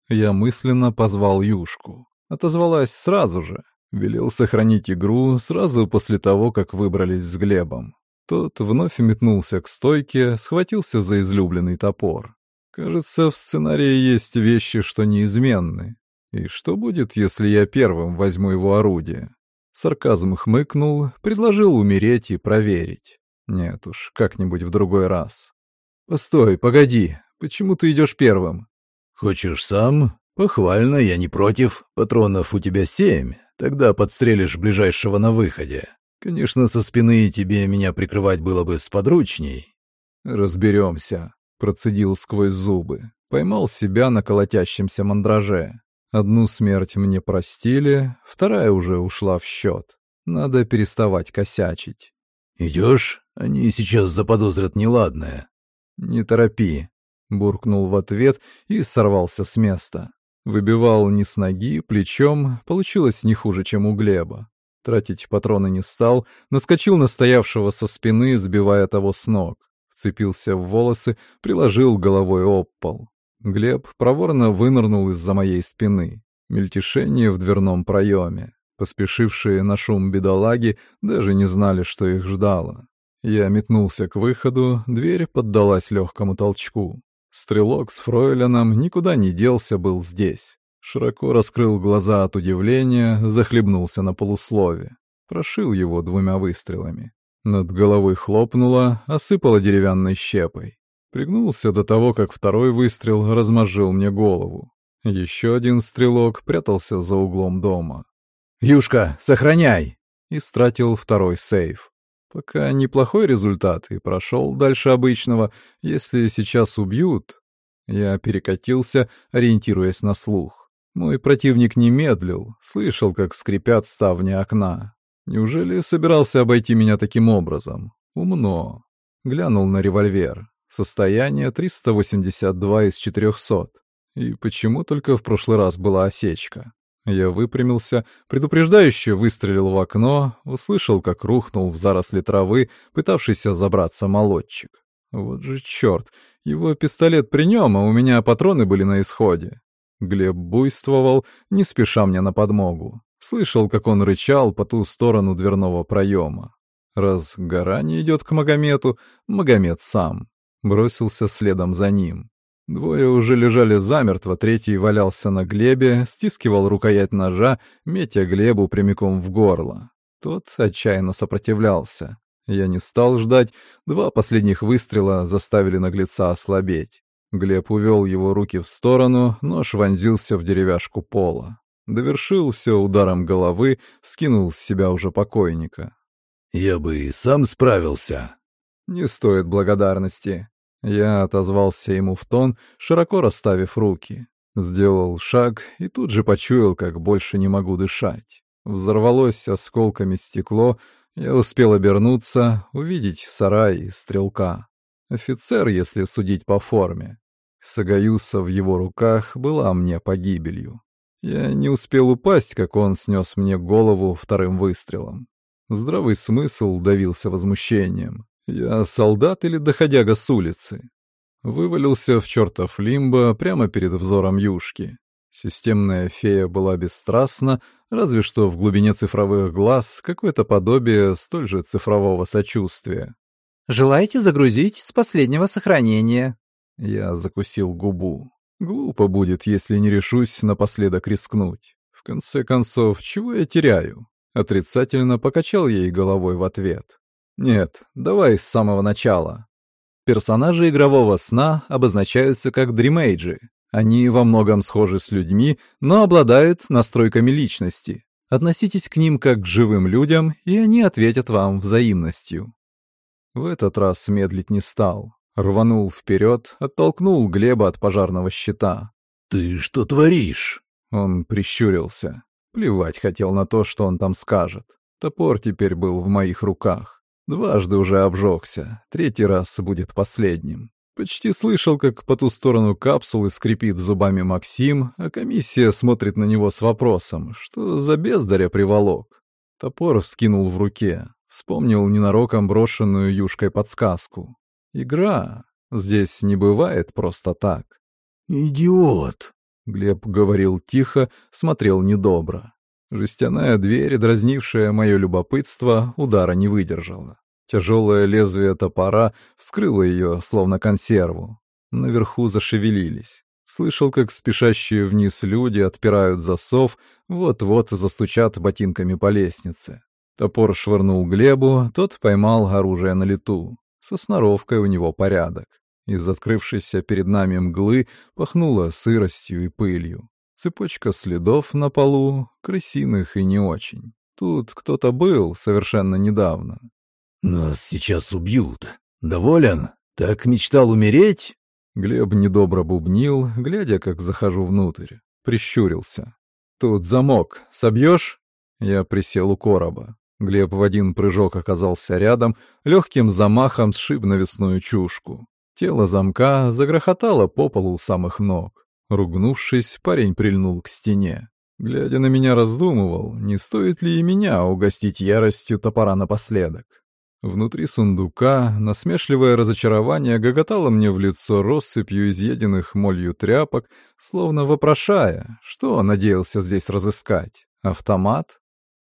Я мысленно позвал Юшку. Отозвалась сразу же. Велел сохранить игру сразу после того, как выбрались с Глебом. Тот вновь метнулся к стойке, схватился за излюбленный топор. Кажется, в сценарии есть вещи, что неизменны. И что будет, если я первым возьму его орудие? Сарказм хмыкнул, предложил умереть и проверить. Нет уж, как-нибудь в другой раз. Постой, погоди, почему ты идешь первым? Хочешь сам? Похвально, я не против. Патронов у тебя семь, тогда подстрелишь ближайшего на выходе. Конечно, со спины тебе меня прикрывать было бы сподручней. Разберемся, процедил сквозь зубы. Поймал себя на колотящемся мандраже. Одну смерть мне простили, вторая уже ушла в счет. Надо переставать косячить. «Идешь? Они сейчас заподозрят неладное». «Не торопи», — буркнул в ответ и сорвался с места. Выбивал не с ноги, плечом, получилось не хуже, чем у Глеба. Тратить патроны не стал, наскочил на стоявшего со спины, сбивая того с ног. Вцепился в волосы, приложил головой об пол. Глеб проворно вынырнул из-за моей спины. Мельтешение в дверном проеме. Поспешившие на шум бедолаги даже не знали, что их ждало. Я метнулся к выходу, дверь поддалась легкому толчку. Стрелок с фройленом никуда не делся, был здесь. Широко раскрыл глаза от удивления, захлебнулся на полуслове. Прошил его двумя выстрелами. Над головой хлопнуло, осыпало деревянной щепой. Пригнулся до того, как второй выстрел размозжил мне голову. Еще один стрелок прятался за углом дома. «Юшка, сохраняй!» И стратил второй сейф. Пока неплохой результат и прошел дальше обычного. Если сейчас убьют... Я перекатился, ориентируясь на слух. Мой противник не медлил, слышал, как скрипят ставни окна. Неужели собирался обойти меня таким образом? Умно. Глянул на револьвер. Состояние 382 из 400. И почему только в прошлый раз была осечка? Я выпрямился, предупреждающе выстрелил в окно, услышал, как рухнул в заросли травы, пытавшийся забраться молодчик. Вот же черт, его пистолет при нем, а у меня патроны были на исходе. Глеб буйствовал, не спеша мне на подмогу. Слышал, как он рычал по ту сторону дверного проема. Раз гора не идет к Магомету, Магомед сам. Бросился следом за ним. Двое уже лежали замертво, третий валялся на Глебе, стискивал рукоять ножа, метя Глебу прямиком в горло. Тот отчаянно сопротивлялся. Я не стал ждать, два последних выстрела заставили наглеца ослабеть. Глеб увел его руки в сторону, нож вонзился в деревяшку пола. Довершил все ударом головы, скинул с себя уже покойника. «Я бы и сам справился». «Не стоит благодарности». Я отозвался ему в тон, широко расставив руки. Сделал шаг и тут же почуял, как больше не могу дышать. Взорвалось осколками стекло, я успел обернуться, увидеть сарай и стрелка. Офицер, если судить по форме. Сагаюса в его руках была мне погибелью. Я не успел упасть, как он снес мне голову вторым выстрелом. Здравый смысл давился возмущением. Я солдат или доходяга с улицы? Вывалился в чертов лимбо прямо перед взором юшки. Системная фея была бесстрастна, разве что в глубине цифровых глаз какое-то подобие столь же цифрового сочувствия. Желаете загрузить с последнего сохранения?» Я закусил губу. Глупо будет, если не решусь напоследок рискнуть. В конце концов, чего я теряю? Отрицательно покачал ей головой в ответ. Нет, давай с самого начала. Персонажи игрового сна обозначаются как дримейджи. Они во многом схожи с людьми, но обладают настройками личности. Относитесь к ним как к живым людям, и они ответят вам взаимностью. В этот раз медлить не стал. Рванул вперед, оттолкнул Глеба от пожарного щита. «Ты что творишь?» Он прищурился. Плевать хотел на то, что он там скажет. Топор теперь был в моих руках. Дважды уже обжегся, третий раз будет последним. Почти слышал, как по ту сторону капсулы скрипит зубами Максим, а комиссия смотрит на него с вопросом, что за бездаря приволок. Топор вскинул в руке, вспомнил ненароком брошенную юшкой подсказку. Игра здесь не бывает просто так. «Идиот!» — Глеб говорил тихо, смотрел недобро. Жестяная дверь, дразнившая мое любопытство, удара не выдержала. Тяжелое лезвие топора вскрыло ее, словно консерву. Наверху зашевелились. Слышал, как спешащие вниз люди отпирают засов, вот-вот застучат ботинками по лестнице. Топор швырнул Глебу, тот поймал оружие на лету. Со сноровкой у него порядок. Из открывшейся перед нами мглы пахнуло сыростью и пылью. Цепочка следов на полу, крысиных и не очень. Тут кто-то был совершенно недавно. «Нас сейчас убьют. Доволен? Так мечтал умереть?» Глеб недобро бубнил, глядя, как захожу внутрь. Прищурился. «Тут замок. Собьешь?» Я присел у короба. Глеб в один прыжок оказался рядом, легким замахом сшиб навесную чушку. Тело замка загрохотало по полу у самых ног. Ругнувшись, парень прильнул к стене. Глядя на меня, раздумывал, не стоит ли и меня угостить яростью топора напоследок. Внутри сундука насмешливое разочарование гоготало мне в лицо россыпью изъеденных молью тряпок, словно вопрошая, что надеялся здесь разыскать. Автомат?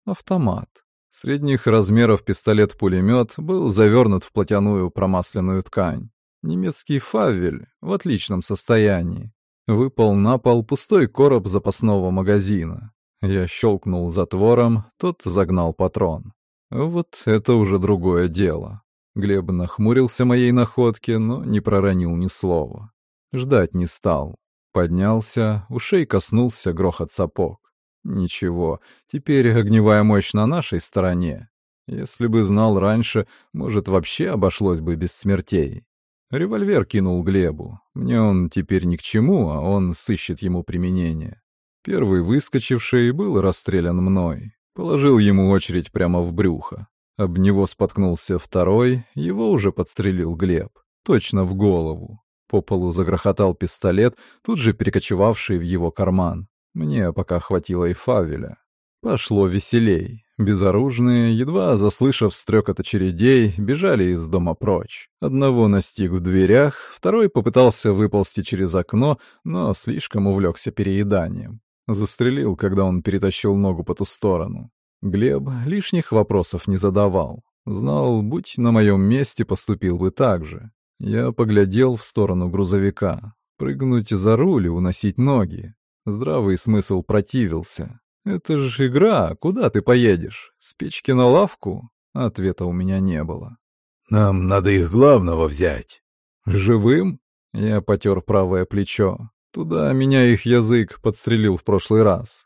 Автомат. Средних размеров пистолет-пулемет был завернут в плотяную промасленную ткань. Немецкий фавель в отличном состоянии. Выпал на пол пустой короб запасного магазина. Я щелкнул затвором, тот загнал патрон. Вот это уже другое дело. Глеб нахмурился моей находке, но не проронил ни слова. Ждать не стал. Поднялся, ушей коснулся грохот сапог. Ничего, теперь огневая мощь на нашей стороне. Если бы знал раньше, может, вообще обошлось бы без смертей. Револьвер кинул Глебу. Мне он теперь ни к чему, а он сыщет ему применение. Первый выскочивший был расстрелян мной. Положил ему очередь прямо в брюхо. Об него споткнулся второй, его уже подстрелил Глеб. Точно в голову. По полу загрохотал пистолет, тут же перекочевавший в его карман. Мне пока хватило и фавеля. Пошло веселей. Безоружные, едва заслышав стрекот очередей, бежали из дома прочь. Одного настиг в дверях, второй попытался выползти через окно, но слишком увлекся перееданием. Застрелил, когда он перетащил ногу по ту сторону. Глеб лишних вопросов не задавал. Знал, будь на моем месте, поступил бы так же. Я поглядел в сторону грузовика. Прыгнуть за руль и уносить ноги. Здравый смысл противился. «Это же игра, куда ты поедешь? С печки на лавку?» Ответа у меня не было. «Нам надо их главного взять». «Живым?» Я потер правое плечо. Туда меня их язык подстрелил в прошлый раз.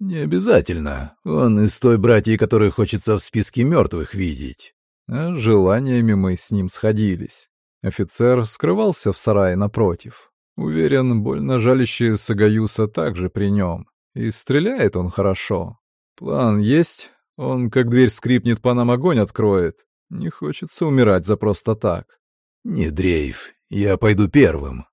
«Не обязательно. Он из той братьи, которую хочется в списке мертвых видеть». А желаниями мы с ним сходились. Офицер скрывался в сарае напротив. Уверен, больно жалящие Сагаюса также при нем. И стреляет он хорошо. План есть. Он, как дверь скрипнет, по нам огонь откроет. Не хочется умирать за просто так. Не дрейф, я пойду первым.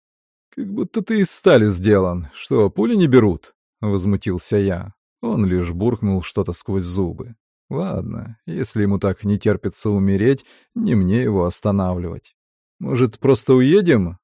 Как будто ты из стали сделан. Что, пули не берут? Возмутился я. Он лишь буркнул что-то сквозь зубы. Ладно, если ему так не терпится умереть, не мне его останавливать. Может, просто уедем?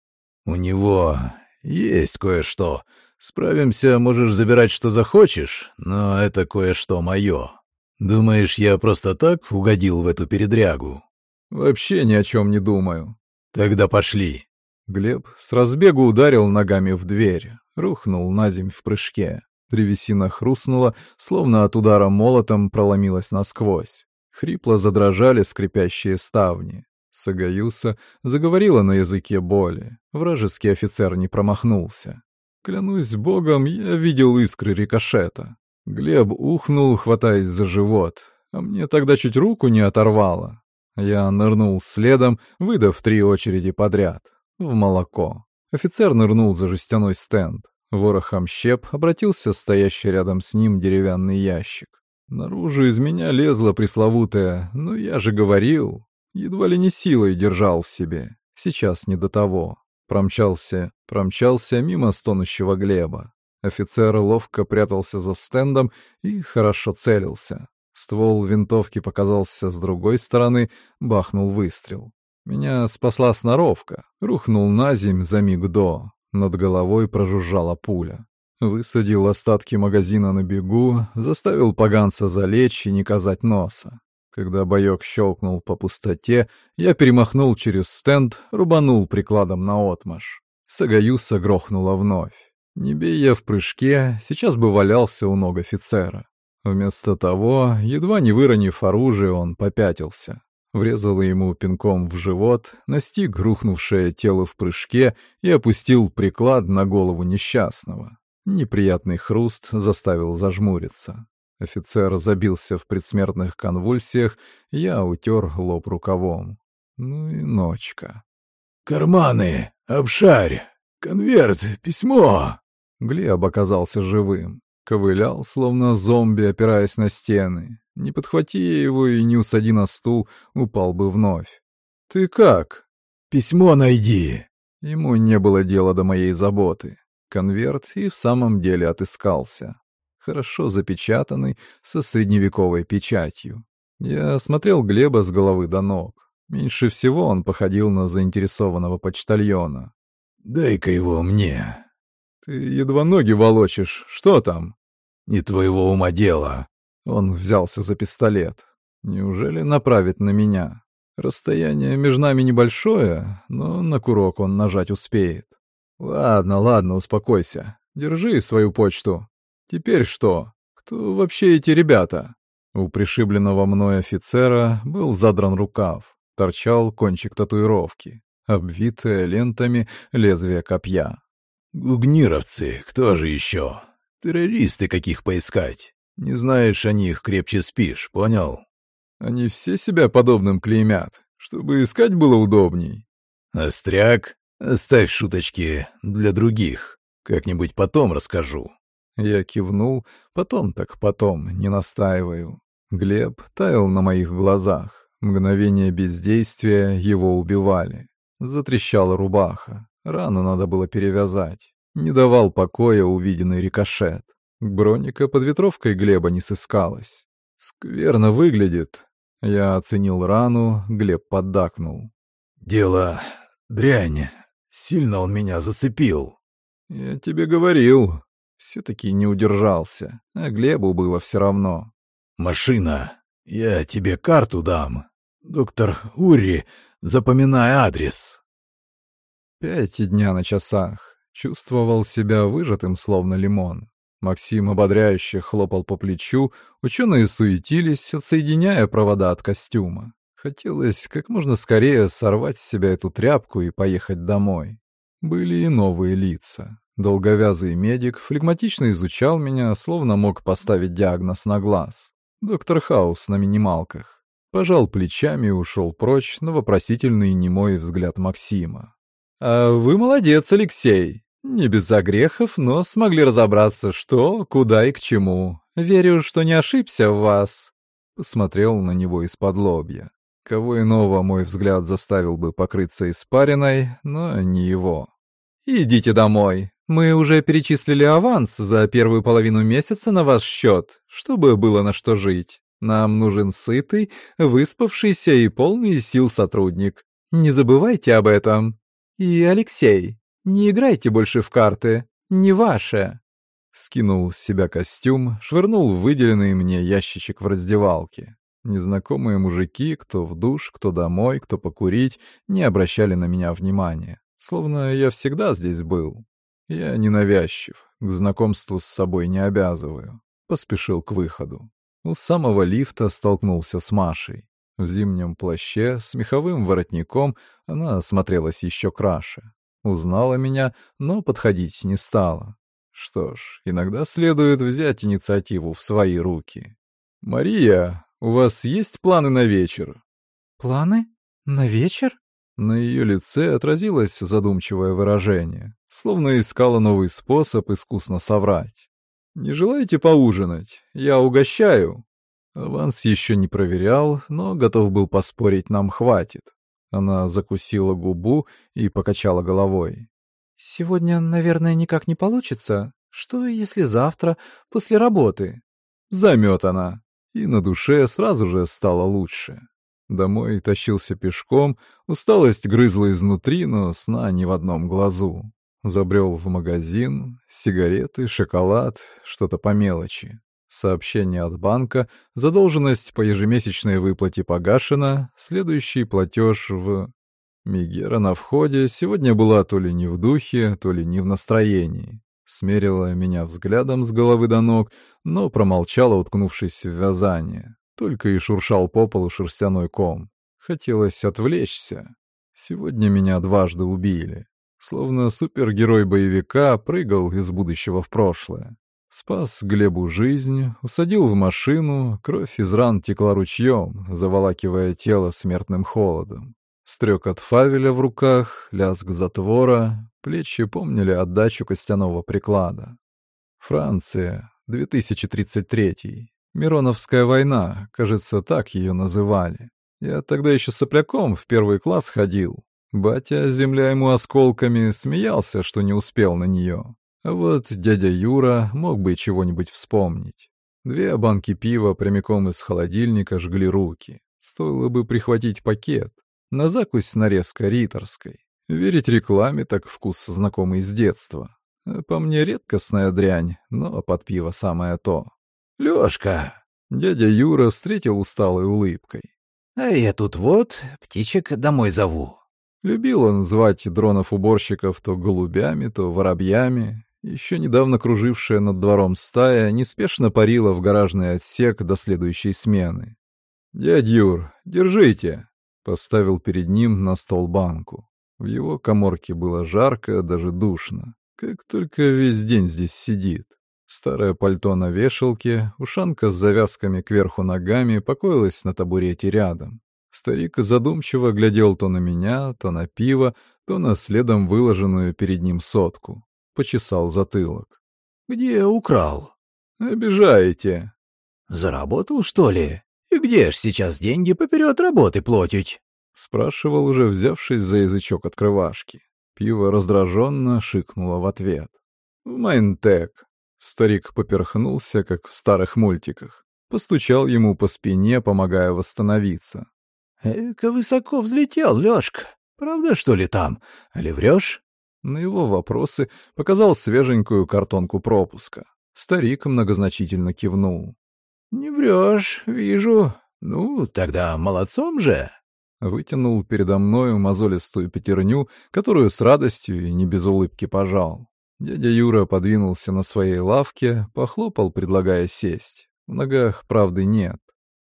У него есть кое-что, Справимся, можешь забирать, что захочешь, но это кое-что мое. Думаешь, я просто так угодил в эту передрягу? Вообще ни о чем не думаю. Тогда пошли. Глеб с разбегу ударил ногами в дверь, рухнул на земь в прыжке. Древесина хрустнула, словно от удара молотом проломилась насквозь. Хрипло задрожали скрипящие ставни. Сагаюса заговорила на языке боли. Вражеский офицер не промахнулся. Клянусь богом, я видел искры рикошета. Глеб ухнул, хватаясь за живот, а мне тогда чуть руку не оторвало. Я нырнул следом, выдав три очереди подряд. В молоко. Офицер нырнул за жестяной стенд. Ворохом щеп обратился стоящий рядом с ним деревянный ящик. Наружу из меня лезла пресловутая «ну я же говорил». Едва ли не силой держал в себе. Сейчас не до того. Промчался, промчался мимо стонущего Глеба. Офицер ловко прятался за стендом и хорошо целился. Ствол винтовки показался с другой стороны, бахнул выстрел. Меня спасла сноровка. Рухнул на земь за миг до. Над головой прожужжала пуля. Высадил остатки магазина на бегу, заставил поганца залечь и не казать носа. Когда боек щелкнул по пустоте, я перемахнул через стенд, рубанул прикладом на отмаш. Сагаюса грохнула вновь. Не бей я в прыжке, сейчас бы валялся у ног офицера. Вместо того, едва не выронив оружие, он попятился. Врезал ему пинком в живот, настиг рухнувшее тело в прыжке и опустил приклад на голову несчастного. Неприятный хруст заставил зажмуриться. Офицер забился в предсмертных конвульсиях, я утер лоб рукавом. Ну и ночка. «Карманы! Обшарь! Конверт! Письмо!» Глеб оказался живым. Ковылял, словно зомби, опираясь на стены. Не подхвати его и не усади на стул, упал бы вновь. «Ты как?» «Письмо найди!» Ему не было дела до моей заботы. Конверт и в самом деле отыскался. Хорошо запечатанный, со средневековой печатью. Я смотрел Глеба с головы до ног. Меньше всего он походил на заинтересованного почтальона. «Дай-ка его мне». «Ты едва ноги волочишь. Что там?» «Не твоего ума дело». Он взялся за пистолет. Неужели направит на меня? Расстояние между нами небольшое, но на курок он нажать успеет. Ладно, ладно, успокойся. Держи свою почту. Теперь что? Кто вообще эти ребята? У пришибленного мной офицера был задран рукав, торчал кончик татуировки, обвитое лентами лезвие копья. «Гугнировцы, кто же еще? Террористы каких поискать? Не знаешь о них, крепче спишь, понял?» «Они все себя подобным клеймят, чтобы искать было удобней». «Остряк, оставь шуточки для других, как-нибудь потом расскажу». Я кивнул, потом так потом, не настаиваю. Глеб таял на моих глазах. Мгновение бездействия его убивали. Затрещала рубаха. Рану надо было перевязать. Не давал покоя увиденный рикошет. Броника под ветровкой Глеба не сыскалась. Скверно выглядит. Я оценил рану, Глеб поддакнул. «Дело дрянь. Сильно он меня зацепил». «Я тебе говорил». Все-таки не удержался, а Глебу было все равно. «Машина. Я тебе карту дам. Доктор Ури, запоминай адрес». Пять дня на часах. Чувствовал себя выжатым, словно лимон. Максим ободряюще хлопал по плечу, ученые суетились, отсоединяя провода от костюма. Хотелось как можно скорее сорвать с себя эту тряпку и поехать домой. Были и новые лица. Долговязый медик флегматично изучал меня, словно мог поставить диагноз на глаз. Доктор Хаус на минималках. Пожал плечами и ушел прочь на вопросительный немой взгляд Максима. «А вы молодец, Алексей. Не без загрехов, но смогли разобраться, что, куда и к чему. Верю, что не ошибся в вас». Посмотрел на него из-под лобья. Кого иного мой взгляд заставил бы покрыться испариной, но не его. «Идите домой. Мы уже перечислили аванс за первую половину месяца на ваш счет, чтобы было на что жить. Нам нужен сытый, выспавшийся и полный сил сотрудник. Не забывайте об этом. И, Алексей, не играйте больше в карты. Не ваше. Скинул с себя костюм, швырнул выделенный мне ящичек в раздевалке. Незнакомые мужики, кто в душ, кто домой, кто покурить, не обращали на меня внимания. Словно я всегда здесь был. Я ненавязчив, к знакомству с собой не обязываю. Поспешил к выходу. У самого лифта столкнулся с Машей. В зимнем плаще с меховым воротником она смотрелась еще краше. Узнала меня, но подходить не стала. Что ж, иногда следует взять инициативу в свои руки. «Мария, у вас есть планы на вечер?» «Планы? На вечер?» На ее лице отразилось задумчивое выражение, словно искала новый способ искусно соврать. «Не желаете поужинать? Я угощаю». Аванс еще не проверял, но готов был поспорить, нам хватит. Она закусила губу и покачала головой. «Сегодня, наверное, никак не получится. Что, если завтра, после работы?» Заметана. И на душе сразу же стало лучше. Домой тащился пешком, усталость грызла изнутри, но сна ни в одном глазу. Забрел в магазин, сигареты, шоколад, что-то по мелочи. Сообщение от банка, задолженность по ежемесячной выплате погашена, следующий платеж в... Мигера на входе сегодня была то ли не в духе, то ли не в настроении. Смерила меня взглядом с головы до ног, но промолчала, уткнувшись в вязание только и шуршал по полу шерстяной ком. Хотелось отвлечься. Сегодня меня дважды убили. Словно супергерой боевика прыгал из будущего в прошлое. Спас Глебу жизнь, усадил в машину, кровь из ран текла ручьем, заволакивая тело смертным холодом. Стрек от фавеля в руках, лязг затвора, плечи помнили отдачу костяного приклада. Франция, 2033. Мироновская война, кажется, так ее называли. Я тогда еще сопляком в первый класс ходил. Батя, земля ему осколками, смеялся, что не успел на нее. А вот дядя Юра мог бы чего-нибудь вспомнить. Две банки пива прямиком из холодильника жгли руки. Стоило бы прихватить пакет. На закусь с риторской. Верить рекламе так вкус знакомый с детства. По мне редкостная дрянь, но под пиво самое то. «Лёшка!» — дядя Юра встретил усталой улыбкой. «А я тут вот птичек домой зову». Любил он звать дронов-уборщиков то голубями, то воробьями. Еще недавно кружившая над двором стая неспешно парила в гаражный отсек до следующей смены. «Дядь Юр, держите!» — поставил перед ним на стол банку. В его коморке было жарко, даже душно. Как только весь день здесь сидит. Старое пальто на вешалке, ушанка с завязками кверху ногами покоилась на табурете рядом. Старик задумчиво глядел то на меня, то на пиво, то на следом выложенную перед ним сотку. Почесал затылок. «Где украл?» «Обижаете». «Заработал, что ли? И где ж сейчас деньги поперед работы платить?» Спрашивал уже, взявшись за язычок открывашки. Пиво раздраженно шикнуло в ответ. «В Майнтек. Старик поперхнулся, как в старых мультиках. Постучал ему по спине, помогая восстановиться. «Эка высоко взлетел, Лёшка. Правда, что ли, там? Или врёшь?» На его вопросы показал свеженькую картонку пропуска. Старик многозначительно кивнул. «Не врёшь, вижу. Ну, тогда молодцом же!» Вытянул передо мною мозолистую пятерню, которую с радостью и не без улыбки пожал. Дядя Юра подвинулся на своей лавке, похлопал, предлагая сесть. В ногах правды нет.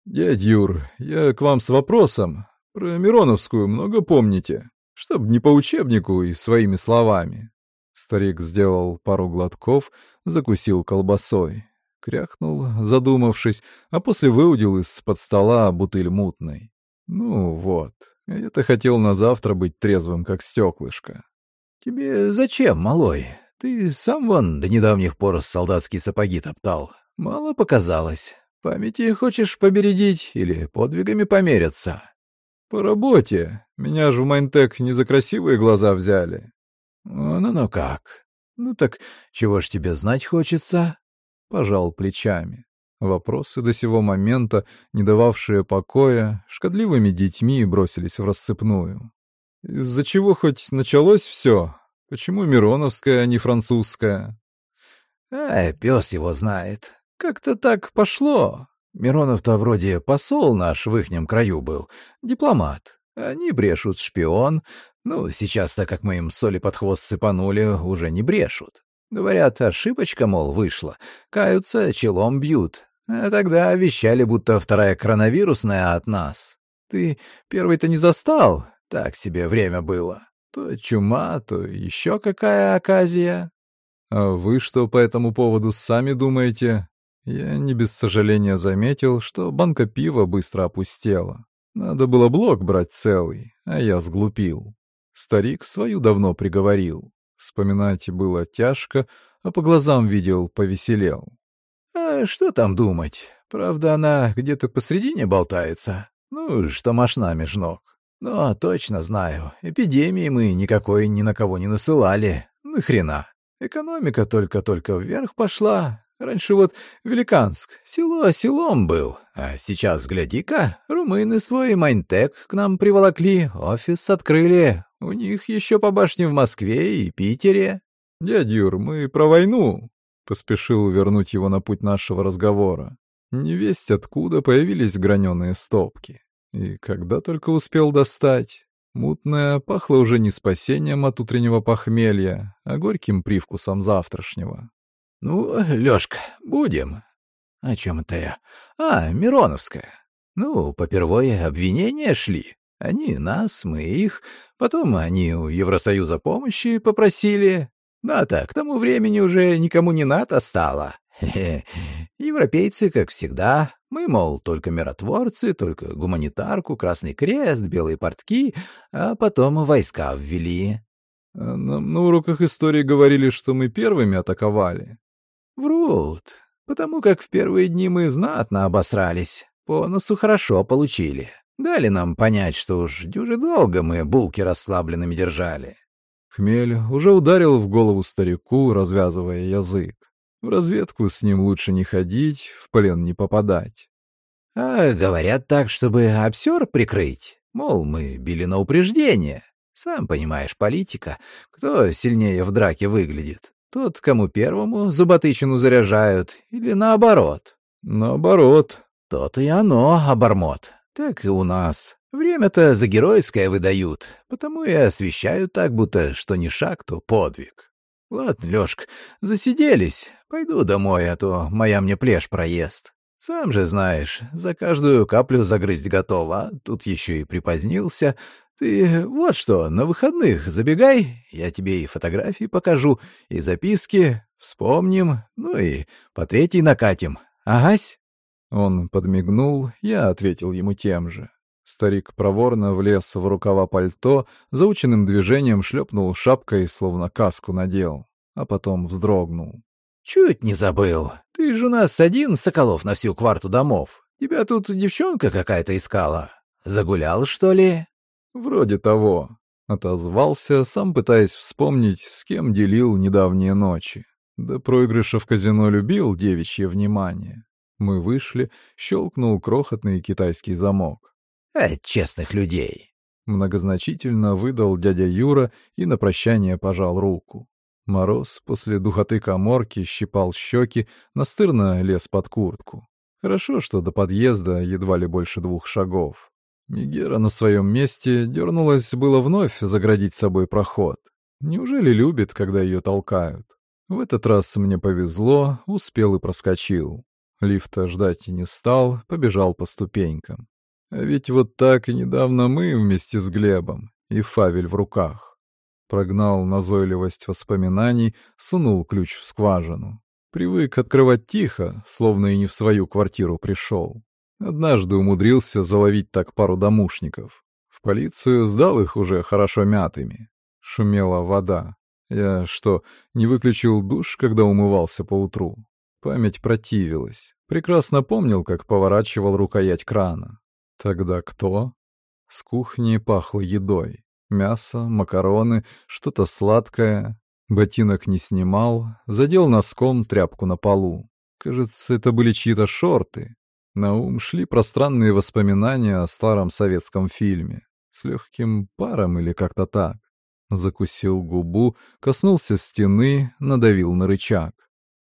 «Дядь Юр, я к вам с вопросом. Про Мироновскую много помните? Чтоб не по учебнику и своими словами». Старик сделал пару глотков, закусил колбасой. Кряхнул, задумавшись, а после выудил из-под стола бутыль мутной. «Ну вот, я-то хотел на завтра быть трезвым, как стеклышко». «Тебе зачем, малой? Ты сам вон до недавних пор солдатские сапоги топтал. Мало показалось. Памяти хочешь побередить или подвигами помериться? По работе. Меня же в Майнтек не за красивые глаза взяли. Ну-ну как? Ну так чего ж тебе знать хочется? Пожал плечами. Вопросы до сего момента, не дававшие покоя, шкодливыми детьми бросились в рассыпную. Из-за чего хоть началось все, Почему Мироновская, а не французская? А, пес его знает. Как-то так пошло. Миронов-то вроде посол наш в ихнем краю был, дипломат. Они брешут шпион. Ну, сейчас-то, как мы им соли под хвост сыпанули, уже не брешут. Говорят, ошибочка, мол, вышла. Каются, челом бьют. А тогда вещали, будто вторая коронавирусная от нас. Ты первый-то не застал? Так себе время было. То чума, то еще какая оказия. А вы что по этому поводу сами думаете? Я не без сожаления заметил, что банка пива быстро опустела. Надо было блок брать целый, а я сглупил. Старик свою давно приговорил. Вспоминать было тяжко, а по глазам видел, повеселел. А что там думать? Правда, она где-то посредине болтается. Ну, что мошна меж ног. Но точно знаю, эпидемии мы никакой ни на кого не насылали. Нахрена? Экономика только-только вверх пошла, Раньше вот Великанск, село селом был, а сейчас, гляди-ка, румыны свой Майнтек к нам приволокли, офис открыли. У них еще по башне в Москве и Питере. «Дядь Юр, мы про войну», — поспешил вернуть его на путь нашего разговора. Невесть откуда появились граненые стопки. И когда только успел достать, мутное пахло уже не спасением от утреннего похмелья, а горьким привкусом завтрашнего. «Ну, Лёшка, будем». «О чем это я?» «А, Мироновская. Ну, попервое обвинения шли. Они нас, мы их. Потом они у Евросоюза помощи попросили. Да-то, к тому времени уже никому не надо стало. Хе -хе. Европейцы, как всегда. Мы, мол, только миротворцы, только гуманитарку, Красный Крест, белые портки, а потом войска ввели. Нам на уроках истории говорили, что мы первыми атаковали. Врут, потому как в первые дни мы знатно обосрались, по носу хорошо получили. Дали нам понять, что уж дюже долго мы булки расслабленными держали. Хмель уже ударил в голову старику, развязывая язык. В разведку с ним лучше не ходить, в плен не попадать. А говорят так, чтобы обсер прикрыть. Мол, мы били на упреждение. Сам понимаешь, политика. Кто сильнее в драке выглядит? Тот, кому первому зуботычину заряжают, или наоборот? Наоборот. Тот и оно, обормот. Так и у нас. Время-то за геройское выдают, потому и освещают так, будто что ни шаг, то подвиг. Ладно, Лёшка, засиделись. Пойду домой, а то моя мне плешь проест. Сам же знаешь, за каждую каплю загрызть готова, тут еще и припозднился, ты вот что, на выходных забегай, я тебе и фотографии покажу, и записки, вспомним, ну и по третьей накатим. Агась?» Он подмигнул, я ответил ему тем же. Старик проворно влез в рукава пальто, заученным движением шлепнул шапкой, словно каску надел, а потом вздрогнул. «Чуть не забыл. Ты же у нас один, Соколов, на всю кварту домов. Тебя тут девчонка какая-то искала. Загулял, что ли?» «Вроде того», — отозвался, сам пытаясь вспомнить, с кем делил недавние ночи. До проигрыша в казино любил девичье внимание. Мы вышли, щелкнул крохотный китайский замок. «От честных людей», — многозначительно выдал дядя Юра и на прощание пожал руку. Мороз после духоты коморки щипал щеки, настырно лез под куртку. Хорошо, что до подъезда едва ли больше двух шагов. Мигера на своем месте дернулась было вновь заградить собой проход. Неужели любит, когда ее толкают? В этот раз мне повезло, успел и проскочил. Лифта ждать и не стал, побежал по ступенькам. А ведь вот так и недавно мы вместе с Глебом, и фавель в руках. Прогнал назойливость воспоминаний, сунул ключ в скважину. Привык открывать тихо, словно и не в свою квартиру пришел. Однажды умудрился заловить так пару домушников. В полицию сдал их уже хорошо мятыми. Шумела вода. Я что, не выключил душ, когда умывался поутру? Память противилась. Прекрасно помнил, как поворачивал рукоять крана. Тогда кто? С кухни пахло едой. Мясо, макароны, что-то сладкое. Ботинок не снимал, задел носком тряпку на полу. Кажется, это были чьи-то шорты. На ум шли пространные воспоминания о старом советском фильме. С легким паром или как-то так. Закусил губу, коснулся стены, надавил на рычаг.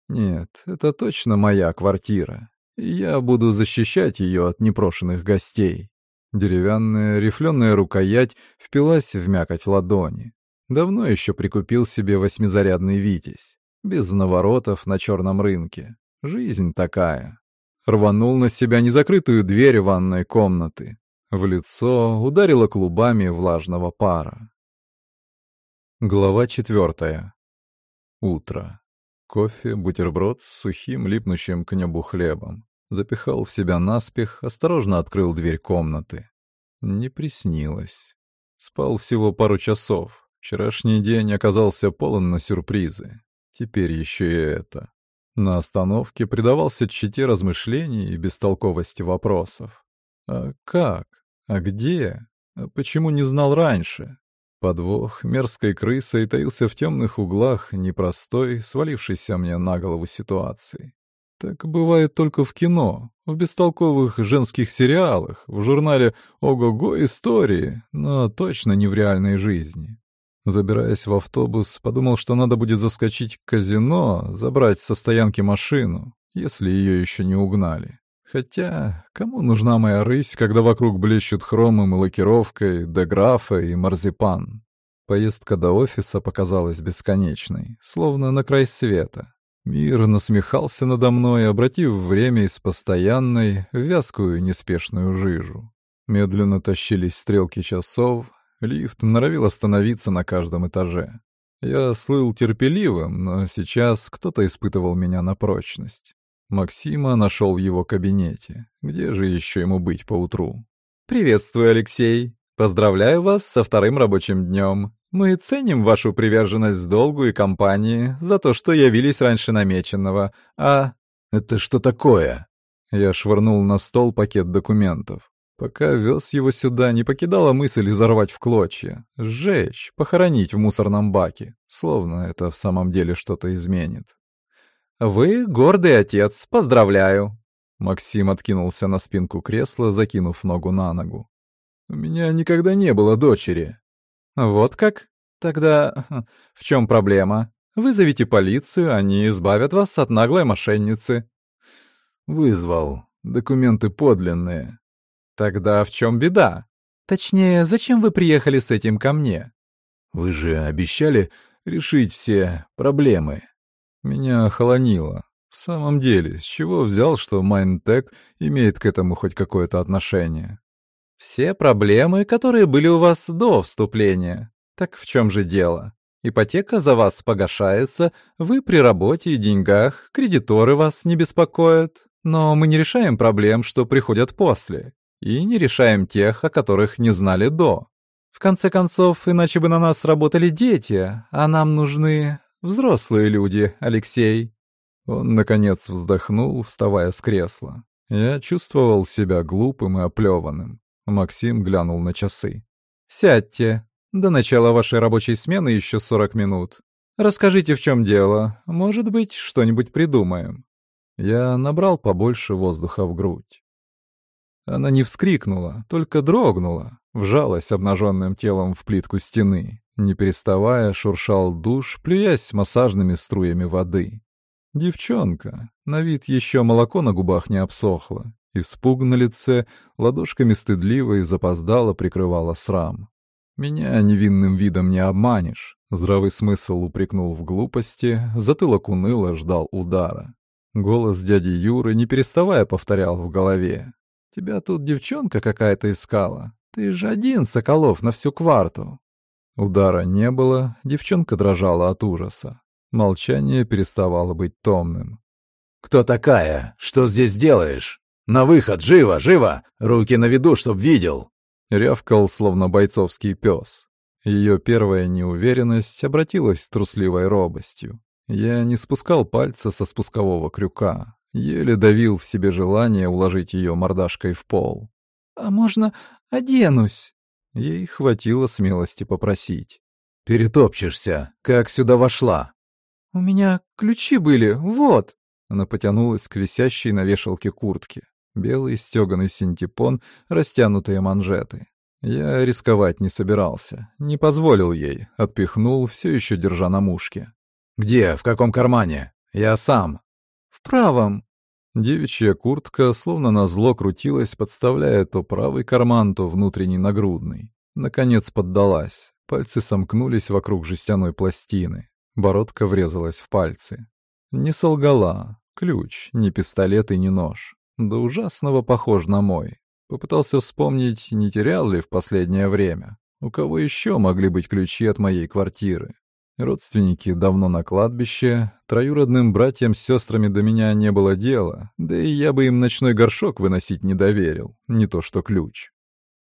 Нет, это точно моя квартира. Я буду защищать ее от непрошенных гостей. Деревянная рифленая рукоять впилась в мякоть ладони. Давно еще прикупил себе восьмизарядный «Витязь». Без наворотов на черном рынке. Жизнь такая рванул на себя незакрытую дверь ванной комнаты. В лицо ударило клубами влажного пара. Глава четвертая. Утро. Кофе, бутерброд с сухим, липнущим к небу хлебом. Запихал в себя наспех, осторожно открыл дверь комнаты. Не приснилось. Спал всего пару часов. Вчерашний день оказался полон на сюрпризы. Теперь еще и это. На остановке предавался чете размышлений и бестолковости вопросов. А как? А где? А почему не знал раньше? Подвох мерзкой крысой таился в темных углах непростой, свалившейся мне на голову ситуации. Так бывает только в кино, в бестолковых женских сериалах, в журнале «Ого-го. Истории», но точно не в реальной жизни. Забираясь в автобус, подумал, что надо будет заскочить к казино, забрать со стоянки машину, если ее еще не угнали. Хотя, кому нужна моя рысь, когда вокруг блещут хромом и лакировкой, деграфа и марзипан? Поездка до офиса показалась бесконечной, словно на край света. Мир насмехался надо мной, обратив время из постоянной в вязкую неспешную жижу. Медленно тащились стрелки часов, лифт норовил остановиться на каждом этаже. Я слыл терпеливым, но сейчас кто-то испытывал меня на прочность. Максима нашел в его кабинете. Где же еще ему быть поутру? «Приветствую, Алексей. Поздравляю вас со вторым рабочим днем. Мы ценим вашу приверженность долгу и компании за то, что явились раньше намеченного. А...» «Это что такое?» Я швырнул на стол пакет документов. Пока вез его сюда, не покидала мысль изорвать в клочья, сжечь, похоронить в мусорном баке, словно это в самом деле что-то изменит. «Вы гордый отец, поздравляю!» Максим откинулся на спинку кресла, закинув ногу на ногу. «У меня никогда не было дочери». «Вот как? Тогда в чем проблема? Вызовите полицию, они избавят вас от наглой мошенницы». «Вызвал. Документы подлинные». «Тогда в чем беда? Точнее, зачем вы приехали с этим ко мне?» «Вы же обещали решить все проблемы». Меня охолонило. В самом деле, с чего взял, что Майнтек имеет к этому хоть какое-то отношение? Все проблемы, которые были у вас до вступления. Так в чем же дело? Ипотека за вас погашается, вы при работе и деньгах, кредиторы вас не беспокоят. Но мы не решаем проблем, что приходят после. И не решаем тех, о которых не знали до. В конце концов, иначе бы на нас работали дети, а нам нужны Взрослые люди, Алексей». Он, наконец, вздохнул, вставая с кресла. Я чувствовал себя глупым и оплеванным. Максим глянул на часы. «Сядьте. До начала вашей рабочей смены еще сорок минут. Расскажите, в чем дело. Может быть, что-нибудь придумаем». Я набрал побольше воздуха в грудь. Она не вскрикнула, только дрогнула, вжалась обнаженным телом в плитку стены. Не переставая, шуршал душ, плюясь массажными струями воды. Девчонка, на вид еще молоко на губах не обсохло. Испуг на лице, ладошками стыдливо и запоздало прикрывала срам. Меня невинным видом не обманешь. Здравый смысл упрекнул в глупости, затылок уныло ждал удара. Голос дяди Юры, не переставая, повторял в голове. «Тебя тут девчонка какая-то искала. Ты же один, Соколов, на всю кварту. Удара не было, девчонка дрожала от ужаса. Молчание переставало быть томным. «Кто такая? Что здесь делаешь? На выход! Живо, живо! Руки на виду, чтоб видел!» Рявкал, словно бойцовский пес. Ее первая неуверенность обратилась трусливой робостью. Я не спускал пальца со спускового крюка, еле давил в себе желание уложить ее мордашкой в пол. «А можно оденусь?» Ей хватило смелости попросить. «Перетопчешься. Как сюда вошла?» «У меня ключи были, вот!» Она потянулась к висящей на вешалке куртке. Белый стеганый синтепон, растянутые манжеты. Я рисковать не собирался. Не позволил ей. Отпихнул, все еще держа на мушке. «Где? В каком кармане? Я сам». «В правом». Девичья куртка словно назло крутилась, подставляя то правый карман, то внутренний нагрудный. Наконец поддалась. Пальцы сомкнулись вокруг жестяной пластины. Бородка врезалась в пальцы. Не солгала. Ключ, не пистолет и не нож. Да ужасного похож на мой. Попытался вспомнить, не терял ли в последнее время. У кого еще могли быть ключи от моей квартиры? Родственники давно на кладбище, троюродным братьям с сестрами до меня не было дела, да и я бы им ночной горшок выносить не доверил, не то что ключ.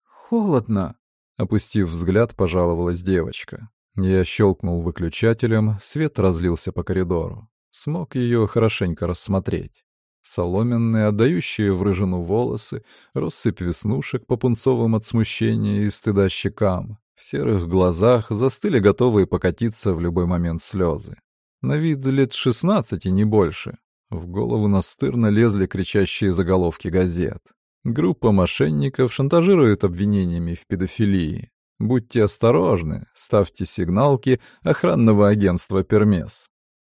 холодно», — опустив взгляд, пожаловалась девочка. Я щелкнул выключателем, свет разлился по коридору. Смог ее хорошенько рассмотреть. Соломенные, отдающие в рыжину волосы, россыпь веснушек по пунцовым от смущения и стыда щекам. В серых глазах застыли готовые покатиться в любой момент слезы. На вид лет шестнадцати, не больше. В голову настырно лезли кричащие заголовки газет. Группа мошенников шантажирует обвинениями в педофилии. Будьте осторожны, ставьте сигналки охранного агентства «Пермес».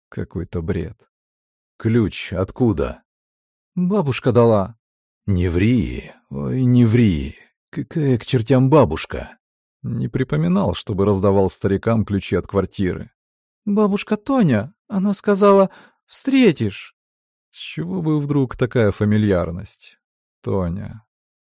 Какой-то бред. Ключ откуда? Бабушка дала. Не ври, ой, не ври. Какая к чертям бабушка? Не припоминал, чтобы раздавал старикам ключи от квартиры. Бабушка Тоня, она сказала, встретишь. С чего бы вдруг такая фамильярность? Тоня,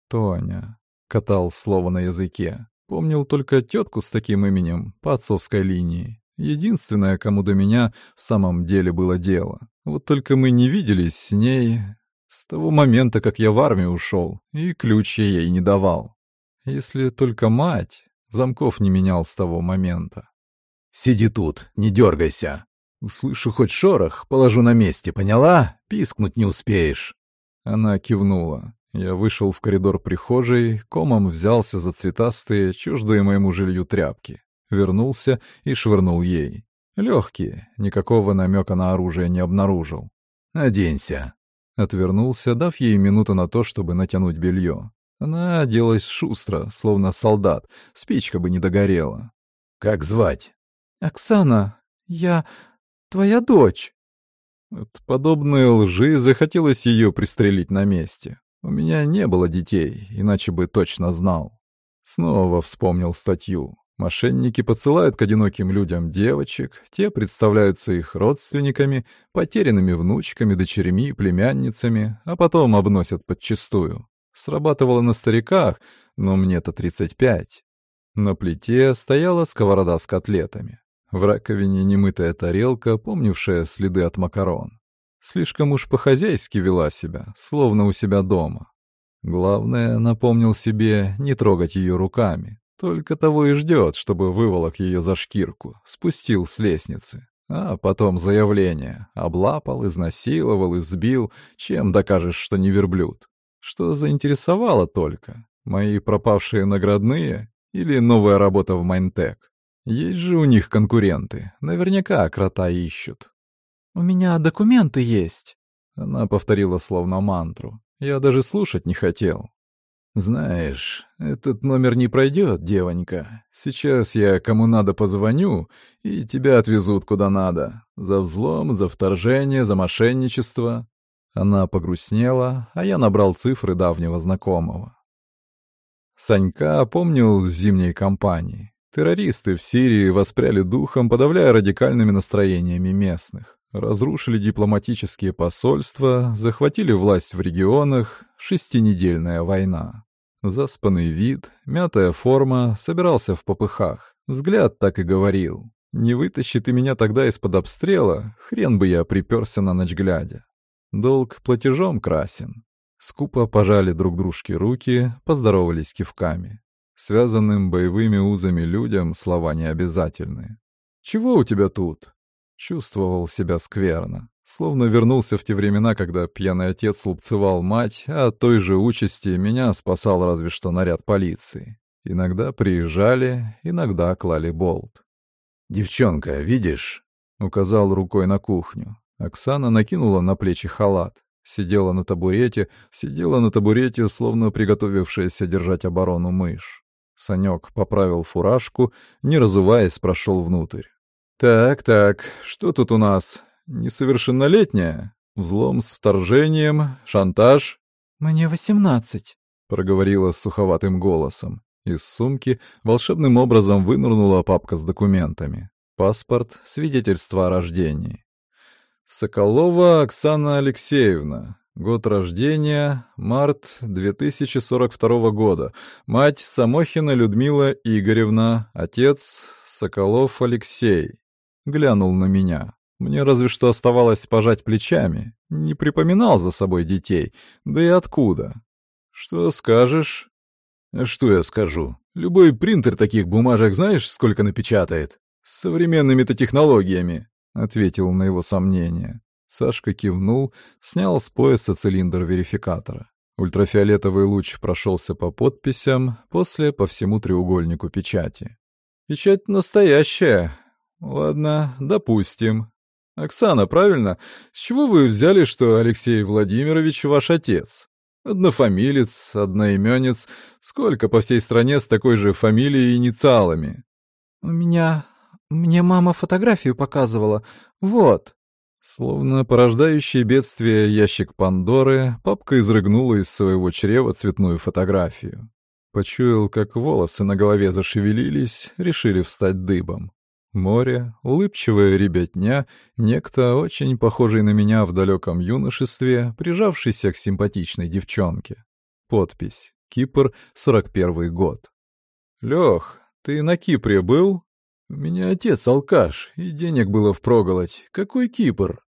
Тоня. Катал слово на языке. Помнил только тетку с таким именем, по отцовской линии. Единственное, кому до меня в самом деле было дело. Вот только мы не виделись с ней с того момента, как я в армию ушел, и ключ я ей не давал. Если только мать, замков не менял с того момента. «Сиди тут, не дергайся. Услышу хоть шорох, положу на месте, поняла? Пискнуть не успеешь». Она кивнула. Я вышел в коридор прихожей, комом взялся за цветастые, чуждые моему жилью тряпки. Вернулся и швырнул ей. Легкие, никакого намека на оружие не обнаружил. «Оденься». Отвернулся, дав ей минуту на то, чтобы натянуть белье. Она оделась шустро, словно солдат, спичка бы не догорела. «Как звать?» «Оксана, я твоя дочь». От подобной лжи захотелось ее пристрелить на месте. У меня не было детей, иначе бы точно знал. Снова вспомнил статью. Мошенники поцелают к одиноким людям девочек, те представляются их родственниками, потерянными внучками, дочерьми, племянницами, а потом обносят подчистую. Срабатывало на стариках, но мне-то 35. На плите стояла сковорода с котлетами. В раковине немытая тарелка, помнившая следы от макарон. Слишком уж по-хозяйски вела себя, словно у себя дома. Главное, напомнил себе, не трогать ее руками. Только того и ждет, чтобы выволок ее за шкирку, спустил с лестницы. А потом заявление. Облапал, изнасиловал, избил. Чем докажешь, что не верблюд? Что заинтересовало только? Мои пропавшие наградные или новая работа в Майнтек? Есть же у них конкуренты. Наверняка крота ищут. «У меня документы есть». Она повторила словно мантру. Я даже слушать не хотел. «Знаешь, этот номер не пройдет, девонька. Сейчас я кому надо позвоню, и тебя отвезут куда надо. За взлом, за вторжение, за мошенничество». Она погрустнела, а я набрал цифры давнего знакомого. Санька помнил зимней кампании. Террористы в Сирии воспряли духом, подавляя радикальными настроениями местных. Разрушили дипломатические посольства, захватили власть в регионах, шестинедельная война. Заспанный вид, мятая форма, собирался в попыхах. Взгляд так и говорил. Не вытащи ты меня тогда из-под обстрела, хрен бы я приперся на ночь глядя. Долг платежом красен. Скупо пожали друг дружке руки, поздоровались кивками. Связанным боевыми узами людям слова не обязательны. «Чего у тебя тут?» Чувствовал себя скверно. Словно вернулся в те времена, когда пьяный отец лупцевал мать, а от той же участи меня спасал разве что наряд полиции. Иногда приезжали, иногда клали болт. «Девчонка, видишь?» — указал рукой на кухню. Оксана накинула на плечи халат. Сидела на табурете, сидела на табурете, словно приготовившаяся держать оборону мышь. Санек поправил фуражку, не разуваясь, прошел внутрь. «Так, так, что тут у нас? Несовершеннолетняя? Взлом с вторжением? Шантаж?» «Мне восемнадцать», — проговорила суховатым голосом. Из сумки волшебным образом вынырнула папка с документами. Паспорт, свидетельство о рождении. Соколова Оксана Алексеевна. Год рождения — март 2042 года. Мать Самохина Людмила Игоревна. Отец Соколов Алексей. Глянул на меня. Мне разве что оставалось пожать плечами. Не припоминал за собой детей. Да и откуда? Что скажешь? Что я скажу? Любой принтер таких бумажек знаешь, сколько напечатает? С современными-то технологиями, — ответил на его сомнение. Сашка кивнул, снял с пояса цилиндр верификатора. Ультрафиолетовый луч прошелся по подписям, после по всему треугольнику печати. «Печать настоящая. Ладно, допустим. Оксана, правильно? С чего вы взяли, что Алексей Владимирович ваш отец? Однофамилец, одноименец. Сколько по всей стране с такой же фамилией и инициалами?» «У меня... Мне мама фотографию показывала. Вот». Словно порождающий бедствие ящик Пандоры, папка изрыгнула из своего чрева цветную фотографию. Почуял, как волосы на голове зашевелились, решили встать дыбом. Море, улыбчивая ребятня, некто, очень похожий на меня в далеком юношестве, прижавшийся к симпатичной девчонке. Подпись. Кипр, 41 год. «Лёх, ты на Кипре был?» У меня отец алкаш, и денег было впроголодь. Какой Кипр?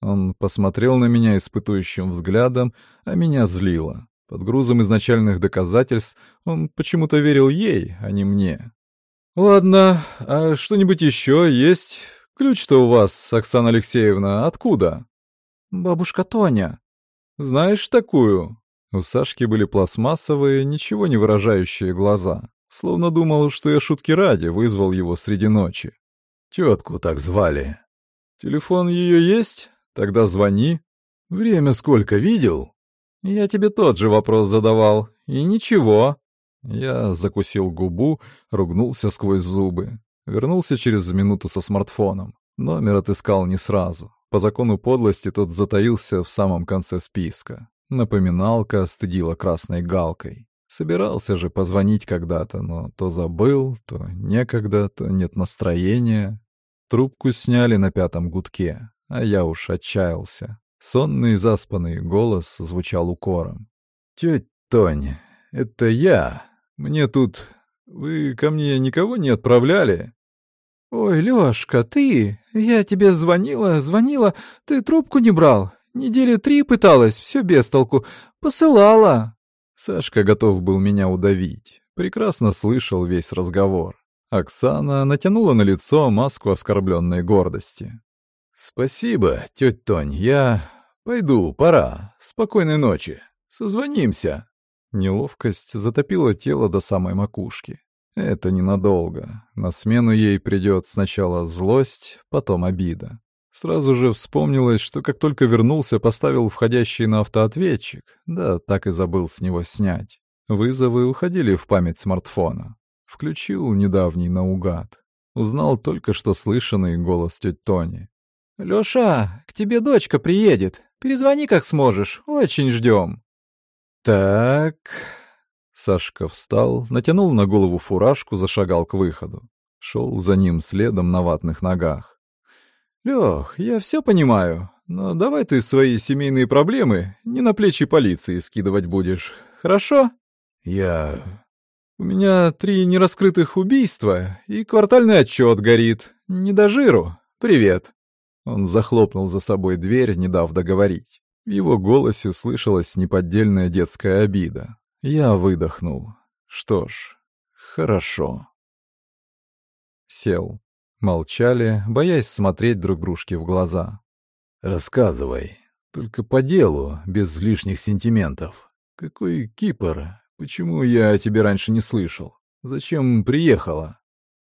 Он посмотрел на меня испытующим взглядом, а меня злило. Под грузом изначальных доказательств он почему-то верил ей, а не мне. «Ладно, а что-нибудь еще есть? Ключ-то у вас, Оксана Алексеевна, откуда?» «Бабушка Тоня». «Знаешь такую?» У Сашки были пластмассовые, ничего не выражающие глаза. Словно думал, что я шутки ради вызвал его среди ночи. Тетку так звали. Телефон ее есть? Тогда звони. Время сколько видел? Я тебе тот же вопрос задавал. И ничего. Я закусил губу, ругнулся сквозь зубы. Вернулся через минуту со смартфоном. Номер отыскал не сразу. По закону подлости тот затаился в самом конце списка. Напоминалка стыдила красной галкой. Собирался же позвонить когда-то, но то забыл, то некогда, то нет настроения. Трубку сняли на пятом гудке, а я уж отчаялся. Сонный заспанный голос звучал укором. «Тетя Тонь, это я. Мне тут... Вы ко мне никого не отправляли?» «Ой, Лёшка, ты? Я тебе звонила, звонила, ты трубку не брал. Недели три пыталась, всё без толку. Посылала». Сашка готов был меня удавить. Прекрасно слышал весь разговор. Оксана натянула на лицо маску оскорбленной гордости. «Спасибо, тетя Тонь, я пойду, пора. Спокойной ночи. Созвонимся». Неловкость затопила тело до самой макушки. Это ненадолго. На смену ей придет сначала злость, потом обида. Сразу же вспомнилось, что как только вернулся, поставил входящий на автоответчик, да так и забыл с него снять. Вызовы уходили в память смартфона. Включил недавний наугад. Узнал только что слышанный голос тети Тони. «Лёша, к тебе дочка приедет. Перезвони, как сможешь. Очень ждем». «Так...» Сашка встал, натянул на голову фуражку, зашагал к выходу. Шел за ним следом на ватных ногах. «Лёх, я все понимаю, но давай ты свои семейные проблемы не на плечи полиции скидывать будешь, хорошо?» «Я...» «У меня три нераскрытых убийства, и квартальный отчет горит. Не до жиру. Привет». Он захлопнул за собой дверь, не дав договорить. В его голосе слышалась неподдельная детская обида. Я выдохнул. Что ж, хорошо. Сел. Молчали, боясь смотреть друг дружке в глаза. «Рассказывай. Только по делу, без лишних сентиментов. Какой Кипр? Почему я о тебе раньше не слышал? Зачем приехала?»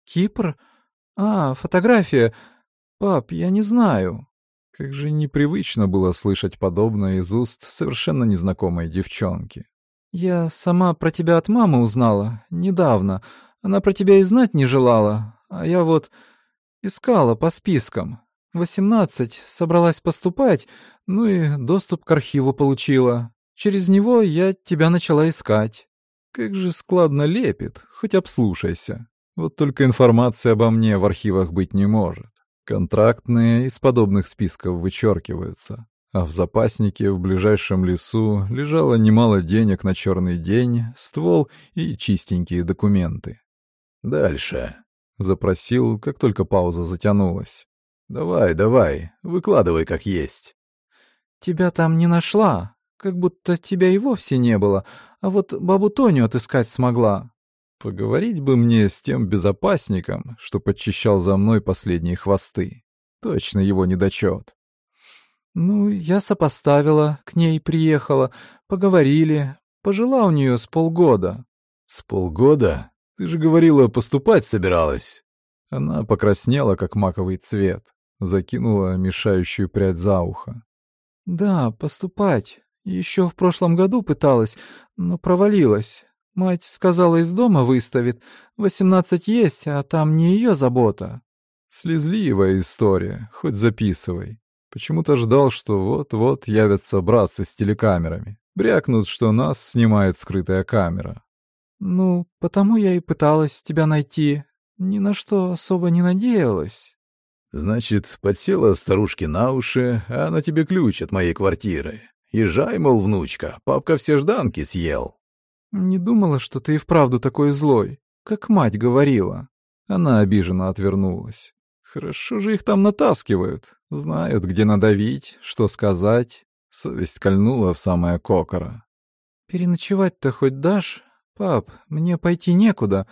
«Кипр? А, фотография. Пап, я не знаю». Как же непривычно было слышать подобное из уст совершенно незнакомой девчонки. «Я сама про тебя от мамы узнала. Недавно. Она про тебя и знать не желала. А я вот Искала по спискам. Восемнадцать, собралась поступать, ну и доступ к архиву получила. Через него я тебя начала искать. Как же складно лепит, хоть обслушайся. Вот только информации обо мне в архивах быть не может. Контрактные из подобных списков вычеркиваются. А в запаснике в ближайшем лесу лежало немало денег на черный день, ствол и чистенькие документы. Дальше. Запросил, как только пауза затянулась. «Давай, давай, выкладывай как есть». «Тебя там не нашла. как будто тебя и вовсе не было, а вот бабу Тоню отыскать смогла». Поговорить бы мне с тем безопасником, что подчищал за мной последние хвосты. Точно его недочет. «Ну, я сопоставила, к ней приехала, поговорили, пожила у нее с полгода». «С полгода? Ты же говорила, поступать собиралась». Она покраснела, как маковый цвет, закинула мешающую прядь за ухо. «Да, поступать. Еще в прошлом году пыталась, но провалилась. Мать сказала, из дома выставит. Восемнадцать есть, а там не ее забота». Слезливая история, хоть записывай. Почему-то ждал, что вот-вот явятся братцы с телекамерами. Брякнут, что нас снимает скрытая камера. «Ну, потому я и пыталась тебя найти. Ни на что особо не надеялась». «Значит, подсела старушке на уши, а на тебе ключ от моей квартиры. Езжай, мол, внучка, папка все жданки съел». «Не думала, что ты и вправду такой злой, как мать говорила». Она обиженно отвернулась. Хорошо же их там натаскивают. Знают, где надавить, что сказать. Совесть кольнула в самое кокоро. «Переночевать-то хоть дашь? Пап, мне пойти некуда.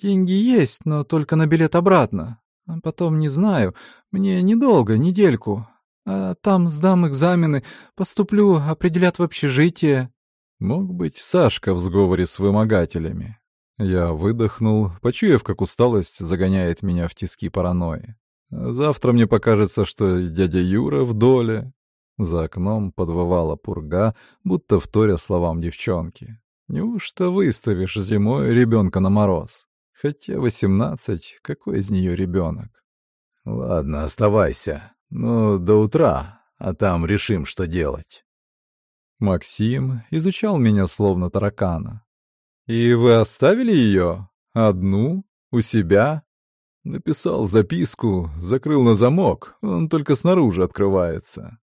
Деньги есть, но только на билет обратно. А потом не знаю. Мне недолго, недельку. А там сдам экзамены, поступлю, определят в общежитие». Мог быть Сашка в сговоре с вымогателями. Я выдохнул, почуяв, как усталость загоняет меня в тиски паранойи. Завтра мне покажется, что дядя Юра в доле. За окном подвывала пурга, будто вторя словам девчонки. Неужто выставишь зимой ребенка на мороз? Хотя восемнадцать, какой из нее ребенок? Ладно, оставайся. Ну, до утра, а там решим, что делать. Максим изучал меня словно таракана. «И вы оставили ее? Одну? У себя?» Написал записку, закрыл на замок, он только снаружи открывается.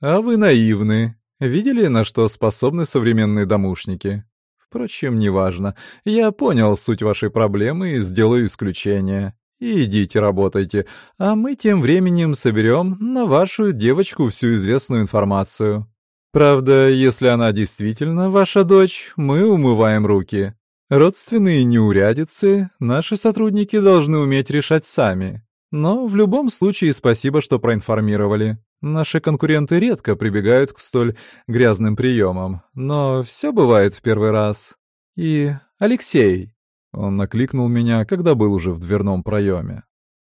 «А вы наивны. Видели, на что способны современные домушники? Впрочем, неважно. Я понял суть вашей проблемы и сделаю исключение. идите работайте, а мы тем временем соберем на вашу девочку всю известную информацию. Правда, если она действительно ваша дочь, мы умываем руки. Родственные неурядицы наши сотрудники должны уметь решать сами. Но в любом случае спасибо, что проинформировали. Наши конкуренты редко прибегают к столь грязным приемам, но все бывает в первый раз. И Алексей. Он накликнул меня, когда был уже в дверном проеме.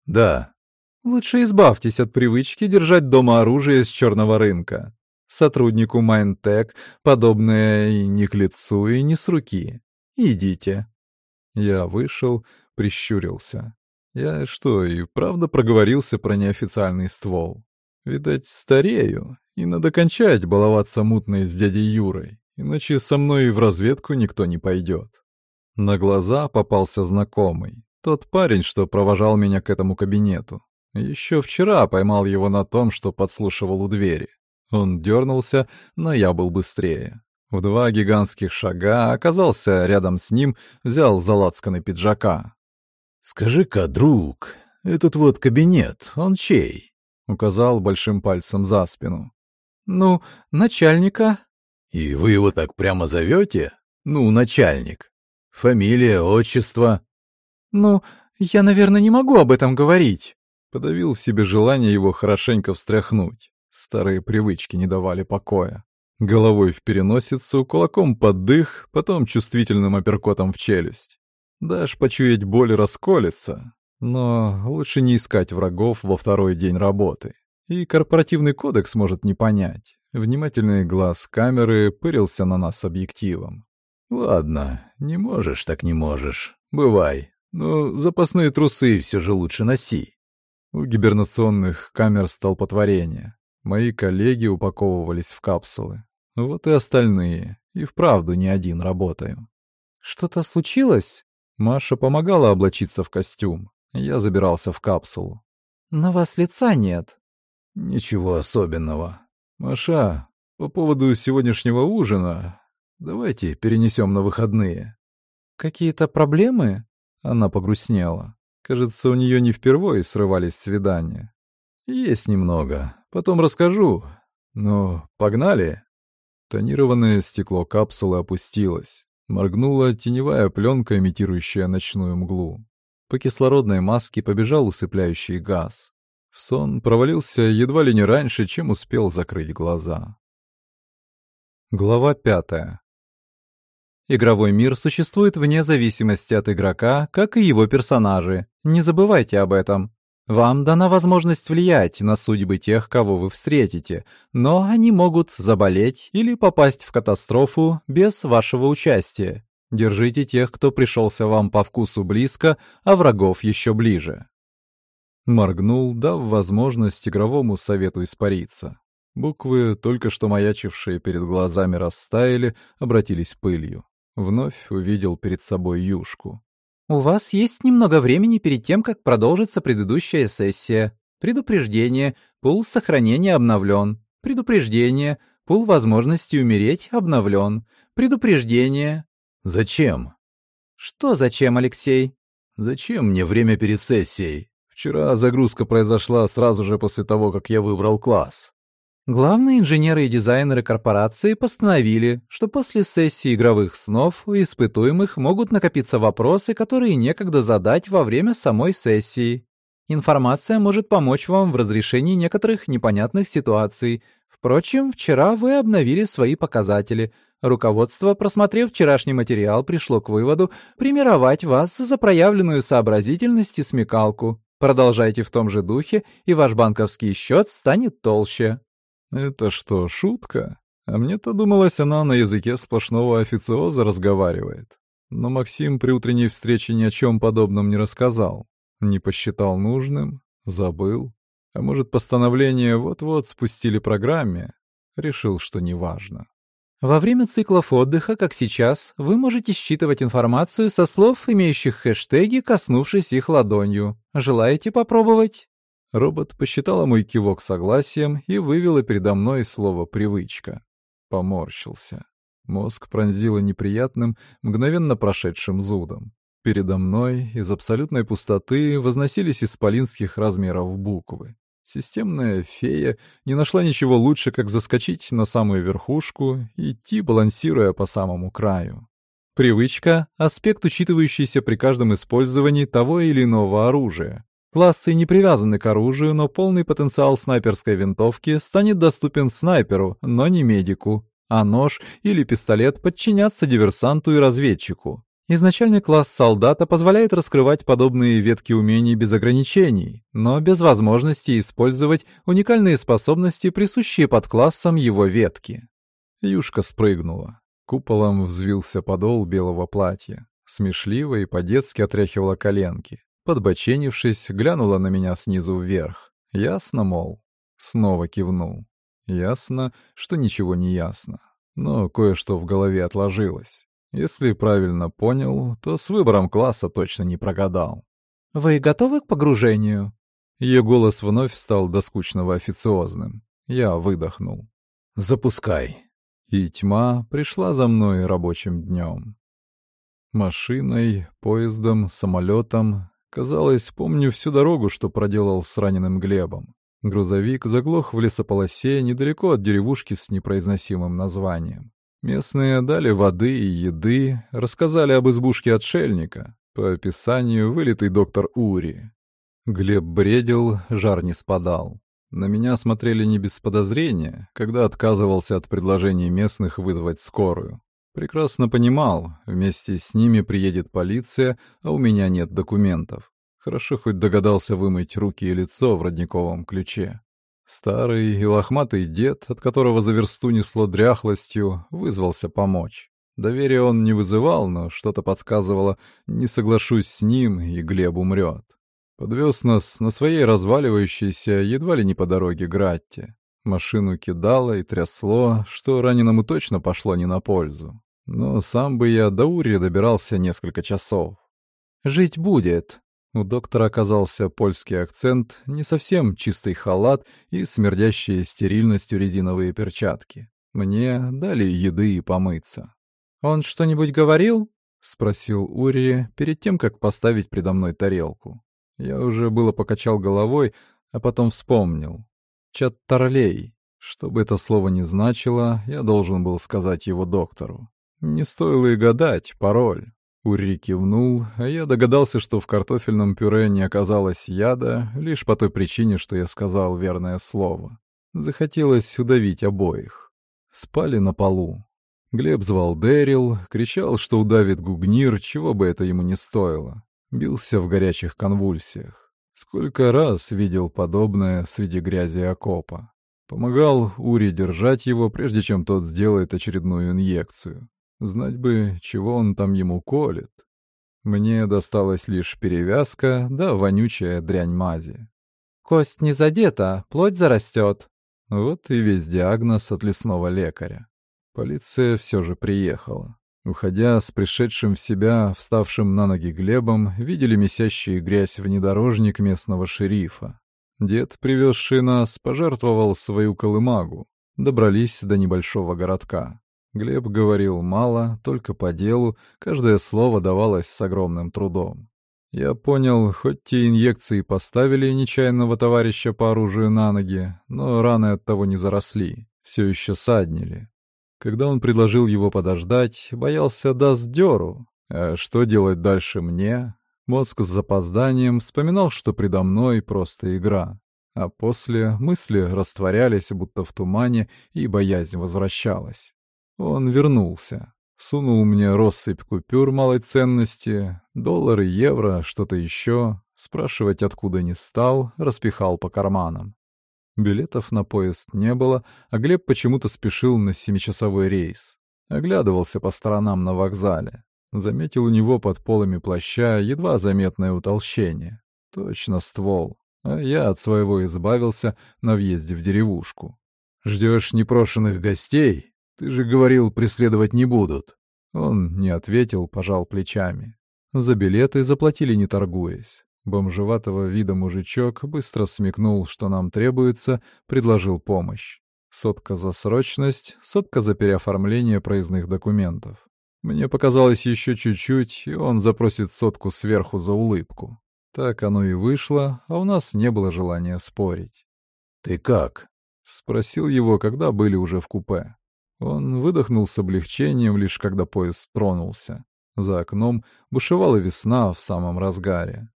Да. Лучше избавьтесь от привычки держать дома оружие с черного рынка. Сотруднику Майнтек подобное и не к лицу, и не с руки. Идите. Я вышел, прищурился. Я что, и правда проговорился про неофициальный ствол? Видать, старею, и надо кончать баловаться мутной с дядей Юрой, иначе со мной и в разведку никто не пойдет. На глаза попался знакомый, тот парень, что провожал меня к этому кабинету. Еще вчера поймал его на том, что подслушивал у двери. Он дернулся, но я был быстрее. В два гигантских шага оказался рядом с ним, взял за лацканы пиджака. «Скажи-ка, друг, этот вот кабинет, он чей?» — указал большим пальцем за спину. «Ну, начальника». «И вы его так прямо зовете? Ну, начальник. Фамилия, отчество?» «Ну, я, наверное, не могу об этом говорить». Подавил в себе желание его хорошенько встряхнуть. Старые привычки не давали покоя. Головой в переносицу, кулаком под дых, потом чувствительным апперкотом в челюсть. Дашь почуять боль расколется, но лучше не искать врагов во второй день работы. И корпоративный кодекс может не понять. Внимательный глаз камеры пырился на нас объективом. «Ладно, не можешь, так не можешь. Бывай. Но запасные трусы все же лучше носи». У гибернационных камер столпотворение. Мои коллеги упаковывались в капсулы. Вот и остальные. И вправду не один работаю. «Что-то случилось?» Маша помогала облачиться в костюм. Я забирался в капсулу. «На вас лица нет». «Ничего особенного. Маша, по поводу сегодняшнего ужина, давайте перенесем на выходные». «Какие-то проблемы?» Она погрустнела. Кажется, у нее не впервые срывались свидания. «Есть немного. Потом расскажу. Ну, погнали?» Тонированное стекло капсулы опустилось. Моргнула теневая пленка, имитирующая ночную мглу. По кислородной маске побежал усыпляющий газ. В сон провалился едва ли не раньше, чем успел закрыть глаза. Глава пятая. Игровой мир существует вне зависимости от игрока, как и его персонажи. Не забывайте об этом. Вам дана возможность влиять на судьбы тех, кого вы встретите, но они могут заболеть или попасть в катастрофу без вашего участия. Держите тех, кто пришелся вам по вкусу близко, а врагов еще ближе. Моргнул, дав возможность игровому совету испариться. Буквы, только что маячившие перед глазами, растаяли, обратились пылью. Вновь увидел перед собой юшку. У вас есть немного времени перед тем, как продолжится предыдущая сессия. Предупреждение. Пул сохранения обновлен. Предупреждение. Пул возможности умереть обновлен. Предупреждение. Зачем? Что зачем, Алексей? Зачем мне время перед сессией? Вчера загрузка произошла сразу же после того, как я выбрал класс. Главные инженеры и дизайнеры корпорации постановили, что после сессии игровых снов у испытуемых могут накопиться вопросы, которые некогда задать во время самой сессии. Информация может помочь вам в разрешении некоторых непонятных ситуаций. Впрочем, вчера вы обновили свои показатели. Руководство, просмотрев вчерашний материал, пришло к выводу примировать вас за проявленную сообразительность и смекалку. Продолжайте в том же духе, и ваш банковский счет станет толще. Это что, шутка? А мне-то думалось, она на языке сплошного официоза разговаривает. Но Максим при утренней встрече ни о чем подобном не рассказал. Не посчитал нужным, забыл. А может, постановление вот-вот спустили программе? Решил, что неважно. Во время циклов отдыха, как сейчас, вы можете считывать информацию со слов, имеющих хэштеги, коснувшись их ладонью. Желаете попробовать? Робот посчитала мой кивок согласием и вывела передо мной слово «привычка». Поморщился. Мозг пронзило неприятным, мгновенно прошедшим зудом. Передо мной из абсолютной пустоты возносились исполинских размеров буквы. Системная фея не нашла ничего лучше, как заскочить на самую верхушку и идти, балансируя по самому краю. Привычка — аспект, учитывающийся при каждом использовании того или иного оружия. Классы не привязаны к оружию, но полный потенциал снайперской винтовки станет доступен снайперу, но не медику, а нож или пистолет подчинятся диверсанту и разведчику. Изначальный класс солдата позволяет раскрывать подобные ветки умений без ограничений, но без возможности использовать уникальные способности, присущие под классом его ветки. Юшка спрыгнула. Куполом взвился подол белого платья. Смешливо и по-детски отряхивала коленки. Подбоченившись, глянула на меня снизу вверх. Ясно, мол. Снова кивнул. Ясно, что ничего не ясно. Но кое-что в голове отложилось. Если правильно понял, то с выбором класса точно не прогадал. «Вы готовы к погружению?» Ее голос вновь стал до скучного официозным. Я выдохнул. «Запускай». И тьма пришла за мной рабочим днем. Машиной, поездом, самолетом, Казалось, помню всю дорогу, что проделал с раненым Глебом. Грузовик заглох в лесополосе недалеко от деревушки с непроизносимым названием. Местные дали воды и еды, рассказали об избушке отшельника, по описанию вылитый доктор Ури. Глеб бредил, жар не спадал. На меня смотрели не без подозрения, когда отказывался от предложений местных вызвать скорую. Прекрасно понимал, вместе с ними приедет полиция, а у меня нет документов. Хорошо хоть догадался вымыть руки и лицо в родниковом ключе. Старый и лохматый дед, от которого за версту несло дряхлостью, вызвался помочь. Доверия он не вызывал, но что-то подсказывало, не соглашусь с ним, и Глеб умрет. Подвез нас на своей разваливающейся, едва ли не по дороге Гратте. Машину кидало и трясло, что раненому точно пошло не на пользу. Но сам бы я до Ури добирался несколько часов. «Жить будет». У доктора оказался польский акцент, не совсем чистый халат и смердящие стерильностью резиновые перчатки. Мне дали еды и помыться. «Он что-нибудь говорил?» — спросил Ури перед тем, как поставить предо мной тарелку. Я уже было покачал головой, а потом вспомнил. Чаттарлей. Что бы это слово ни значило, я должен был сказать его доктору. Не стоило и гадать, пароль. Ури кивнул, а я догадался, что в картофельном пюре не оказалось яда, лишь по той причине, что я сказал верное слово. Захотелось удавить обоих. Спали на полу. Глеб звал Дэрил, кричал, что удавит гугнир, чего бы это ему не стоило. Бился в горячих конвульсиях. Сколько раз видел подобное среди грязи окопа. Помогал Ури держать его, прежде чем тот сделает очередную инъекцию. Знать бы, чего он там ему колет. Мне досталась лишь перевязка, да вонючая дрянь мази. «Кость не задета, плоть зарастет». Вот и весь диагноз от лесного лекаря. Полиция все же приехала. Уходя с пришедшим в себя, вставшим на ноги Глебом, видели месящие грязь внедорожник местного шерифа. Дед, привезший нас, пожертвовал свою колымагу. Добрались до небольшого городка. Глеб говорил мало, только по делу, каждое слово давалось с огромным трудом. Я понял, хоть те инъекции поставили нечаянного товарища по оружию на ноги, но раны от того не заросли, все еще саднили. Когда он предложил его подождать, боялся даст дёру. А что делать дальше мне? Мозг с запозданием вспоминал, что предо мной просто игра. А после мысли растворялись, будто в тумане, и боязнь возвращалась. Он вернулся. Сунул мне россыпь купюр малой ценности, доллары, евро, что-то еще. Спрашивать откуда не стал, распихал по карманам. Билетов на поезд не было, а Глеб почему-то спешил на семичасовой рейс. Оглядывался по сторонам на вокзале. Заметил у него под полами плаща едва заметное утолщение. Точно ствол. А я от своего избавился на въезде в деревушку. «Ждешь непрошенных гостей?» Ты же говорил, преследовать не будут. Он не ответил, пожал плечами. За билеты заплатили, не торгуясь. Бомжеватого вида мужичок быстро смекнул, что нам требуется, предложил помощь. Сотка за срочность, сотка за переоформление проездных документов. Мне показалось еще чуть-чуть, и он запросит сотку сверху за улыбку. Так оно и вышло, а у нас не было желания спорить. «Ты как?» — спросил его, когда были уже в купе. Он выдохнул с облегчением, лишь когда поезд тронулся. За окном бушевала весна в самом разгаре.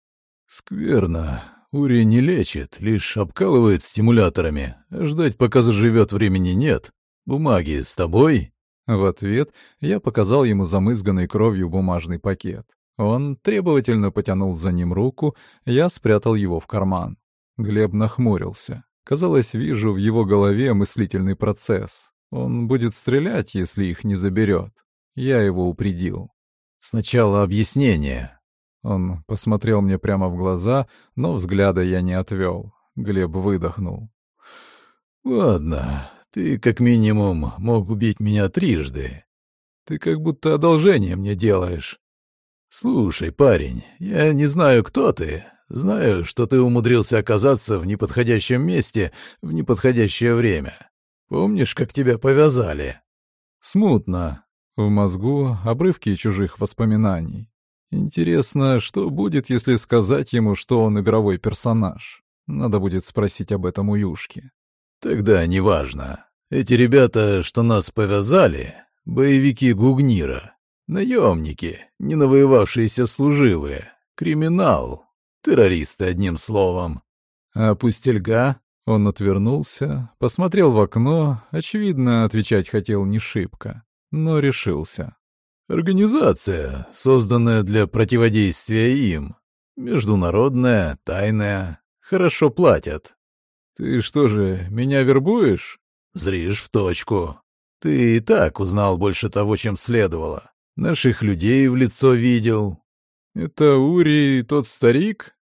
«Скверно. Ури не лечит, лишь обкалывает стимуляторами. Ждать, пока заживет, времени нет. Бумаги с тобой?» В ответ я показал ему замызганный кровью бумажный пакет. Он требовательно потянул за ним руку, я спрятал его в карман. Глеб нахмурился. Казалось, вижу в его голове мыслительный процесс. Он будет стрелять, если их не заберет. Я его упредил. Сначала объяснение. Он посмотрел мне прямо в глаза, но взгляда я не отвел. Глеб выдохнул. «Ладно, ты как минимум мог убить меня трижды. Ты как будто одолжение мне делаешь. Слушай, парень, я не знаю, кто ты. Знаю, что ты умудрился оказаться в неподходящем месте в неподходящее время. Помнишь, как тебя повязали?» «Смутно. В мозгу обрывки чужих воспоминаний. Интересно, что будет, если сказать ему, что он игровой персонаж? Надо будет спросить об этом у Юшки». «Тогда неважно. Эти ребята, что нас повязали, боевики Гугнира, наемники, не навоевавшиеся служивые, криминал, террористы, одним словом». «А пустельга?» Он отвернулся, посмотрел в окно, очевидно, отвечать хотел не шибко, но решился. «Организация, созданная для противодействия им. Международная, тайная, хорошо платят». «Ты что же, меня вербуешь?» «Зришь в точку. Ты и так узнал больше того, чем следовало. Наших людей в лицо видел». «Это Ури тот старик?»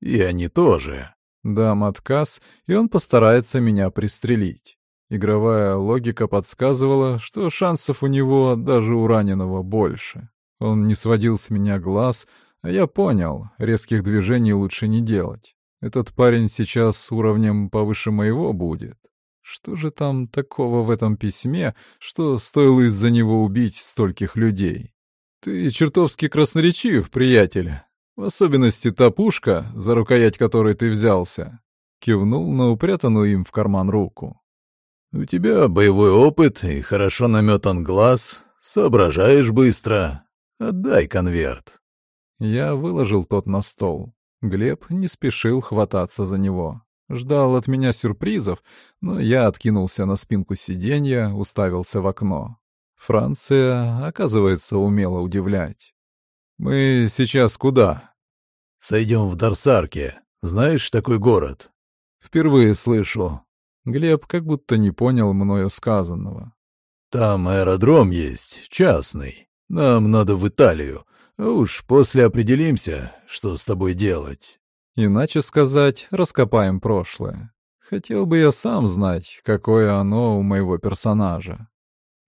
«И они тоже. Дам отказ, и он постарается меня пристрелить. Игровая логика подсказывала, что шансов у него даже у раненого больше. Он не сводил с меня глаз, а я понял, резких движений лучше не делать. Этот парень сейчас уровнем повыше моего будет. Что же там такого в этом письме, что стоило из-за него убить стольких людей? Ты чертовски красноречив, приятель. В особенности та пушка, за рукоять которой ты взялся. Кивнул на упрятанную им в карман руку. У тебя боевой опыт и хорошо наметан глаз, соображаешь быстро. Отдай конверт». Я выложил тот на стол. Глеб не спешил хвататься за него. Ждал от меня сюрпризов, но я откинулся на спинку сиденья, уставился в окно. Франция, оказывается, умела удивлять. «Мы сейчас куда?» «Сойдем в Дарсарке. Знаешь такой город?» «Впервые слышу». Глеб как будто не понял мною сказанного. «Там аэродром есть, частный. Нам надо в Италию. А уж после определимся, что с тобой делать». Иначе сказать, раскопаем прошлое. Хотел бы я сам знать, какое оно у моего персонажа.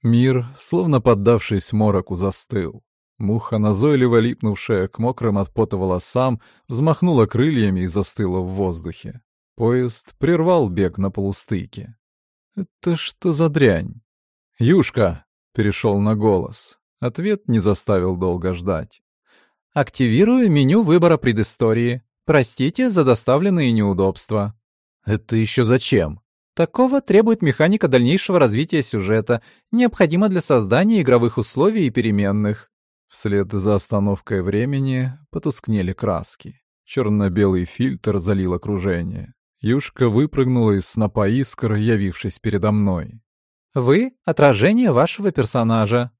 Мир, словно поддавшись мороку, застыл. Муха, назойливо липнувшая к мокрым от пота волосам, взмахнула крыльями и застыла в воздухе. Поезд прервал бег на полустыке. «Это что за дрянь?» «Юшка!» — перешел на голос. Ответ не заставил долго ждать. «Активирую меню выбора предыстории. Простите за доставленные неудобства». «Это еще зачем?» Такого требует механика дальнейшего развития сюжета, необходимо для создания игровых условий и переменных. Вслед за остановкой времени потускнели краски. Черно-белый фильтр залил окружение. Юшка выпрыгнула из снопа искр, явившись передо мной. «Вы — отражение вашего персонажа».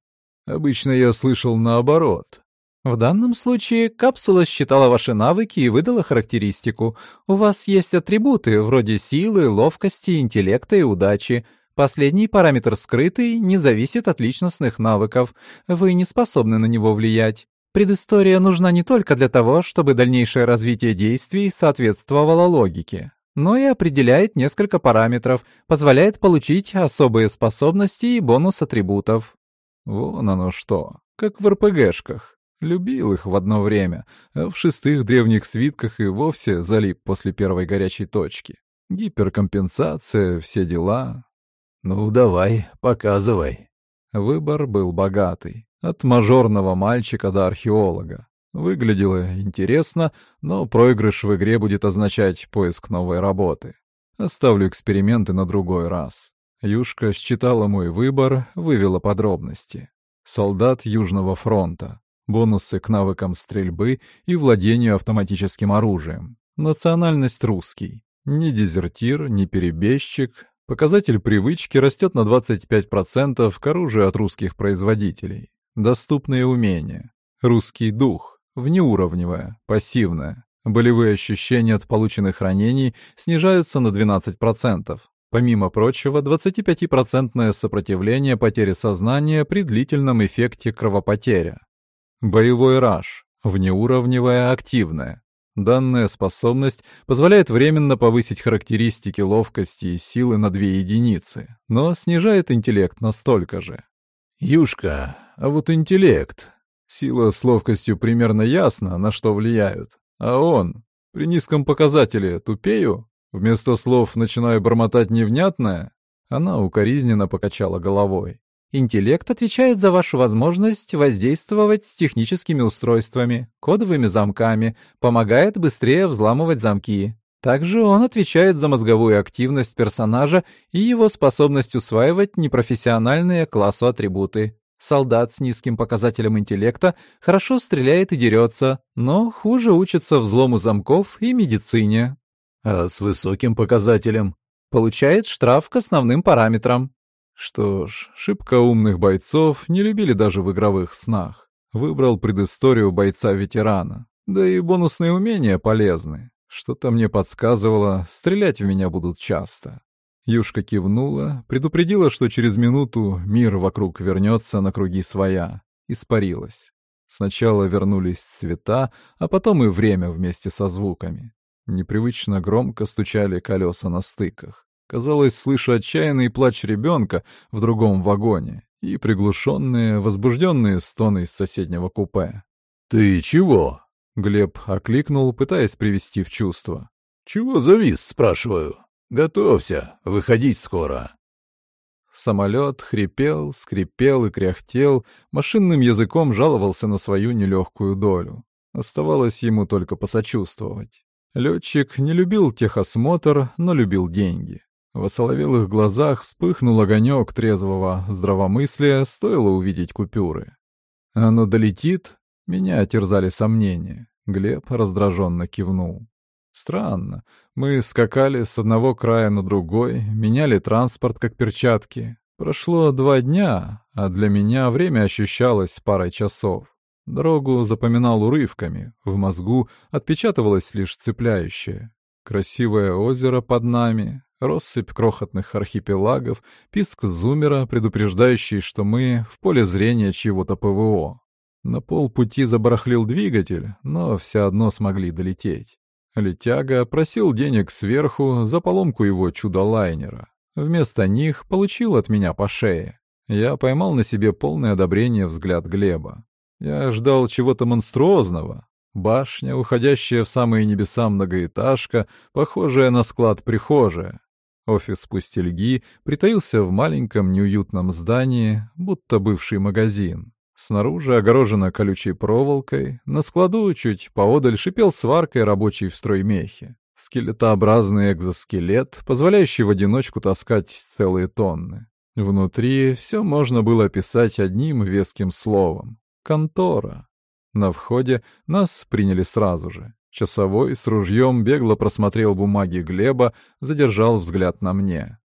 Обычно я слышал наоборот. В данном случае капсула считала ваши навыки и выдала характеристику. У вас есть атрибуты вроде силы, ловкости, интеллекта и удачи. Последний параметр скрытый не зависит от личностных навыков. Вы не способны на него влиять. Предыстория нужна не только для того, чтобы дальнейшее развитие действий соответствовало логике, но и определяет несколько параметров, позволяет получить особые способности и бонус атрибутов. Вон оно что, как в РПГшках. Любил их в одно время, а в шестых древних свитках и вовсе залип после первой горячей точки. Гиперкомпенсация, все дела. Ну, давай, показывай. Выбор был богатый. От мажорного мальчика до археолога. Выглядело интересно, но проигрыш в игре будет означать поиск новой работы. Оставлю эксперименты на другой раз. Юшка считала мой выбор, вывела подробности. Солдат Южного фронта бонусы к навыкам стрельбы и владению автоматическим оружием. Национальность русский. Ни дезертир, ни перебежчик. Показатель привычки растет на 25% к оружию от русских производителей. Доступные умения. Русский дух. Внеуровневое, пассивное. Болевые ощущения от полученных ранений снижаются на 12%. Помимо прочего, 25% сопротивление потере сознания при длительном эффекте кровопотеря. Боевой раж. Внеуровневая активная. Данная способность позволяет временно повысить характеристики ловкости и силы на две единицы, но снижает интеллект настолько же. Юшка, а вот интеллект. Сила с ловкостью примерно ясно, на что влияют. А он, при низком показателе, тупею? Вместо слов начинаю бормотать невнятное? Она укоризненно покачала головой. Интеллект отвечает за вашу возможность воздействовать с техническими устройствами, кодовыми замками, помогает быстрее взламывать замки. Также он отвечает за мозговую активность персонажа и его способность усваивать непрофессиональные классу атрибуты. Солдат с низким показателем интеллекта хорошо стреляет и дерется, но хуже учится взлому замков и медицине. А с высоким показателем? Получает штраф к основным параметрам. Что ж, шибко умных бойцов не любили даже в игровых снах. Выбрал предысторию бойца-ветерана. Да и бонусные умения полезны. Что-то мне подсказывало, стрелять в меня будут часто. Юшка кивнула, предупредила, что через минуту мир вокруг вернется на круги своя. Испарилась. Сначала вернулись цвета, а потом и время вместе со звуками. Непривычно громко стучали колеса на стыках. Казалось, слышу отчаянный плач ребенка в другом вагоне и приглушенные, возбужденные стоны из соседнего купе. «Ты чего?» — Глеб окликнул, пытаясь привести в чувство. «Чего завис?» — спрашиваю. «Готовься, выходить скоро». Самолет хрипел, скрипел и кряхтел, машинным языком жаловался на свою нелегкую долю. Оставалось ему только посочувствовать. Летчик не любил техосмотр, но любил деньги. В осоловелых глазах вспыхнул огонек трезвого здравомыслия, стоило увидеть купюры. Оно долетит? Меня терзали сомнения. Глеб раздраженно кивнул. Странно. Мы скакали с одного края на другой, меняли транспорт как перчатки. Прошло два дня, а для меня время ощущалось парой часов. Дорогу запоминал урывками, в мозгу отпечатывалось лишь цепляющее. Красивое озеро под нами, россыпь крохотных архипелагов, писк зумера, предупреждающий, что мы в поле зрения чьего-то ПВО. На полпути забарахлил двигатель, но все одно смогли долететь. Летяга просил денег сверху за поломку его чудо-лайнера. Вместо них получил от меня по шее. Я поймал на себе полное одобрение взгляд Глеба. Я ждал чего-то монструозного. Башня, уходящая в самые небеса многоэтажка, похожая на склад-прихожая. Офис пустельги притаился в маленьком неуютном здании, будто бывший магазин. Снаружи огорожено колючей проволокой, на складу чуть поодаль шипел сваркой рабочий в строймехе. Скелетообразный экзоскелет, позволяющий в одиночку таскать целые тонны. Внутри все можно было описать одним веским словом — контора. На входе нас приняли сразу же. Часовой с ружьем бегло просмотрел бумаги Глеба, задержал взгляд на мне.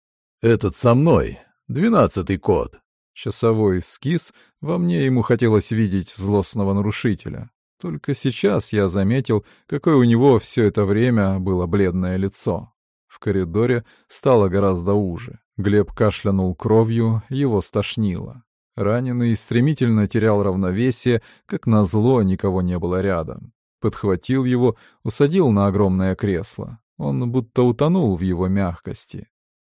«Этот со мной. Двенадцатый код». Часовой скис, во мне ему хотелось видеть злостного нарушителя. Только сейчас я заметил, какое у него все это время было бледное лицо. В коридоре стало гораздо уже. Глеб кашлянул кровью, его стошнило. Раненый стремительно терял равновесие, как назло никого не было рядом. Подхватил его, усадил на огромное кресло. Он будто утонул в его мягкости.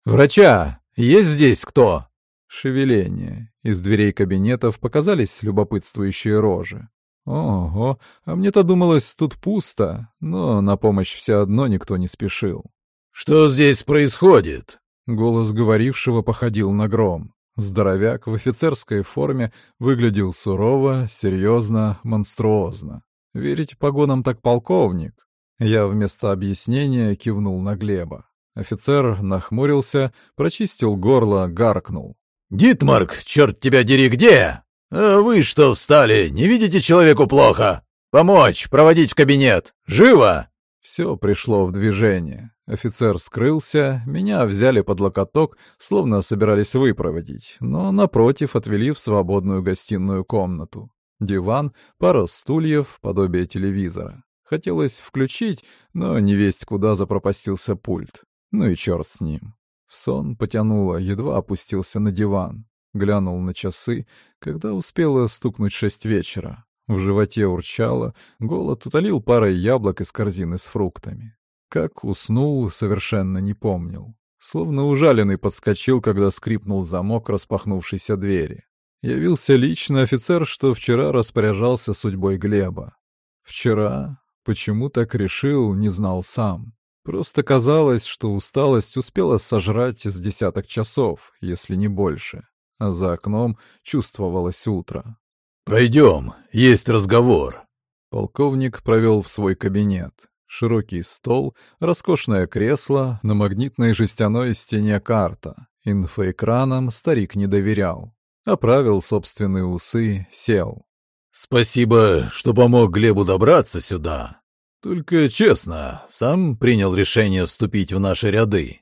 «Врача! Есть здесь кто?» Шевеление. Из дверей кабинетов показались любопытствующие рожи. Ого, а мне-то думалось, тут пусто, но на помощь все одно никто не спешил. «Что здесь происходит?» Голос говорившего походил на гром. Здоровяк в офицерской форме выглядел сурово, серьезно, монструозно. Верить погонам так полковник. Я вместо объяснения кивнул на Глеба. Офицер нахмурился, прочистил горло, гаркнул. «Дитмарк, черт тебя дери, где? А вы что встали? Не видите человеку плохо? Помочь, проводить в кабинет. Живо!» Все пришло в движение. Офицер скрылся, меня взяли под локоток, словно собирались выпроводить, но напротив отвели в свободную гостиную комнату. Диван, пара стульев, подобие телевизора. Хотелось включить, но не весть куда запропастился пульт. Ну и черт с ним. В сон потянуло, едва опустился на диван. Глянул на часы, когда успело стукнуть шесть вечера. В животе урчало, голод утолил парой яблок из корзины с фруктами. Как уснул, совершенно не помнил. Словно ужаленный подскочил, когда скрипнул замок распахнувшейся двери. Явился лично офицер, что вчера распоряжался судьбой Глеба. Вчера? Почему так решил, не знал сам. Просто казалось, что усталость успела сожрать с десяток часов, если не больше. А за окном чувствовалось утро. «Пойдем, есть разговор». Полковник провел в свой кабинет. Широкий стол, роскошное кресло, на магнитной жестяной стене карта. Инфоэкраном старик не доверял. Оправил собственные усы, сел. «Спасибо, что помог Глебу добраться сюда. Только честно, сам принял решение вступить в наши ряды.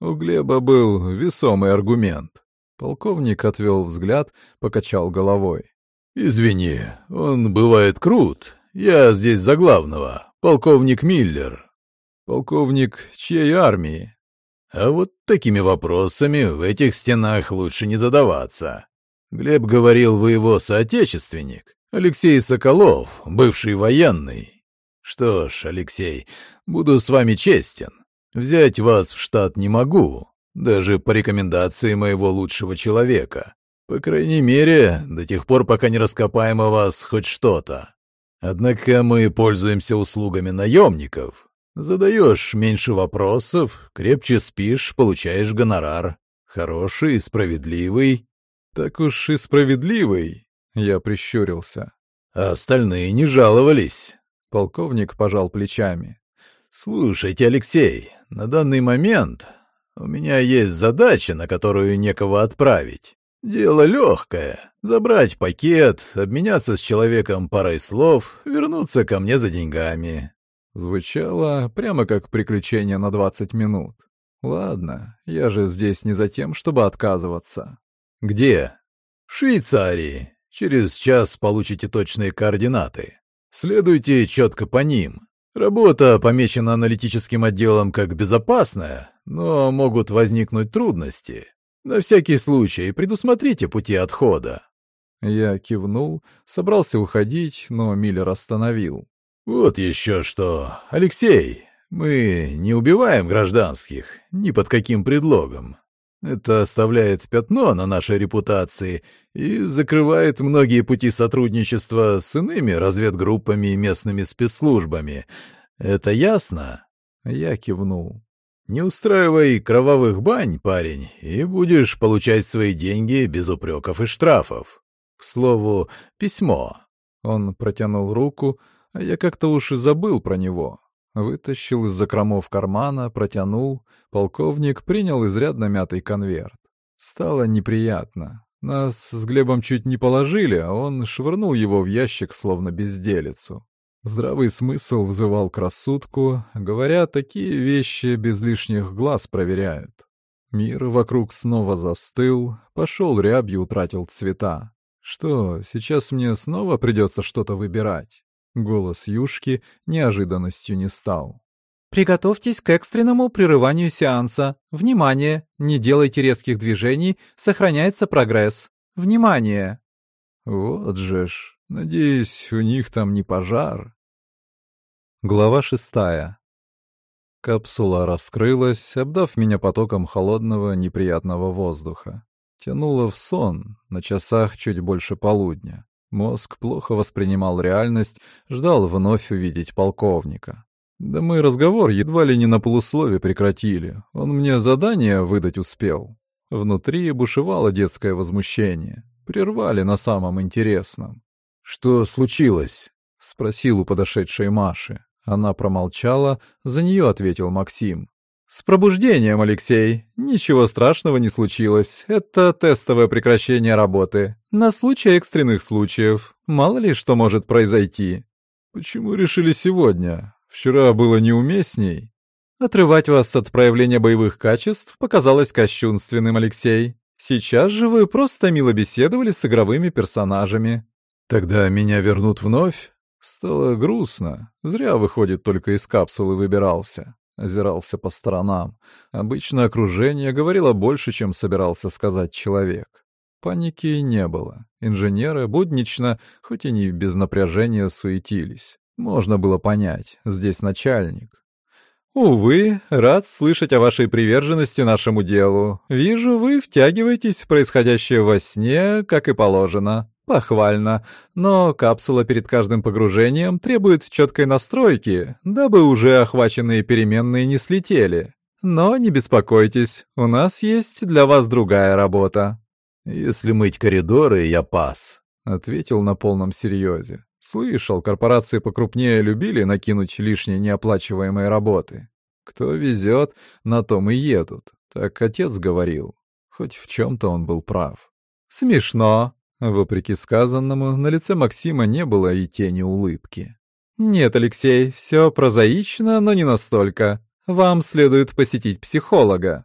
У Глеба был весомый аргумент. Полковник отвел взгляд, покачал головой. «Извини, он бывает крут. Я здесь за главного. Полковник Миллер». «Полковник чьей армии?» «А вот такими вопросами в этих стенах лучше не задаваться. Глеб говорил, вы его соотечественник. Алексей Соколов, бывший военный. Что ж, Алексей, буду с вами честен. Взять вас в штат не могу, даже по рекомендации моего лучшего человека. По крайней мере, до тех пор, пока не раскопаем о вас хоть что-то. Однако мы пользуемся услугами наемников. Задаешь меньше вопросов, крепче спишь, получаешь гонорар. Хороший, справедливый. Так уж и справедливый, я прищурился. А остальные не жаловались. Полковник пожал плечами. «Слушайте, Алексей, на данный момент У меня есть задача, на которую некого отправить. Дело легкое. Забрать пакет, обменяться с человеком парой слов, вернуться ко мне за деньгами. Звучало прямо как приключение на двадцать минут. Ладно, я же здесь не за тем, чтобы отказываться. Где? В Швейцарии. Через час получите точные координаты. Следуйте четко по ним. Работа помечена аналитическим отделом как безопасная, но могут возникнуть трудности. На всякий случай предусмотрите пути отхода. Я кивнул, собрался уходить, но Миллер остановил. Вот еще что. Алексей, мы не убиваем гражданских, ни под каким предлогом. Это оставляет пятно на нашей репутации и закрывает многие пути сотрудничества с иными разведгруппами и местными спецслужбами. Это ясно?» Я кивнул. «Не устраивай кровавых бань, парень, и будешь получать свои деньги без упреков и штрафов. К слову, письмо». Он протянул руку, а я как-то уж и забыл про него. Вытащил из закромов кармана, протянул. Полковник принял изрядно мятый конверт. Стало неприятно. Нас с Глебом чуть не положили, а он швырнул его в ящик, словно безделицу. Здравый смысл взывал к рассудку, говоря, такие вещи без лишних глаз проверяют. Мир вокруг снова застыл, пошел рябью, утратил цвета. Что, сейчас мне снова придется что-то выбирать? Голос Юшки неожиданностью не стал. «Приготовьтесь к экстренному прерыванию сеанса. Внимание! Не делайте резких движений, сохраняется прогресс. Внимание!» Вот же ж, надеюсь, у них там не пожар. Глава шестая. Капсула раскрылась, обдав меня потоком холодного, неприятного воздуха. Тянуло в сон, на часах чуть больше полудня. Мозг плохо воспринимал реальность, ждал вновь увидеть полковника. Да мы разговор едва ли не на полуслове прекратили. Он мне задание выдать успел. Внутри бушевало детское возмущение. Прервали на самом интересном. «Что случилось?» — спросил у подошедшей Маши. Она промолчала, за нее ответил Максим. «С пробуждением, Алексей. Ничего страшного не случилось. Это тестовое прекращение работы. На случай экстренных случаев. Мало ли что может произойти». «Почему решили сегодня? Вчера было неуместней». «Отрывать вас от проявления боевых качеств показалось кощунственным, Алексей. Сейчас же вы просто мило беседовали с игровыми персонажами». «Тогда меня вернут вновь?» Стало грустно. Зря, выходит, только из капсулы выбирался озирался по сторонам. Обычно окружение говорило больше, чем собирался сказать человек. Паники не было. Инженеры буднично, хоть и не без напряжения, суетились. Можно было понять, здесь начальник. «Увы, рад слышать о вашей приверженности нашему делу. Вижу, вы втягиваетесь в происходящее во сне, как и положено. Похвально. Но капсула перед каждым погружением требует четкой настройки, дабы уже охваченные переменные не слетели. Но не беспокойтесь, у нас есть для вас другая работа. «Если мыть коридоры, я пас», — ответил на полном серьезе. Слышал, корпорации покрупнее любили накинуть лишние неоплачиваемые работы. Кто везет, на том и едут. Так отец говорил. Хоть в чем-то он был прав. Смешно, Вопреки сказанному, на лице Максима не было и тени улыбки. «Нет, Алексей, все прозаично, но не настолько. Вам следует посетить психолога».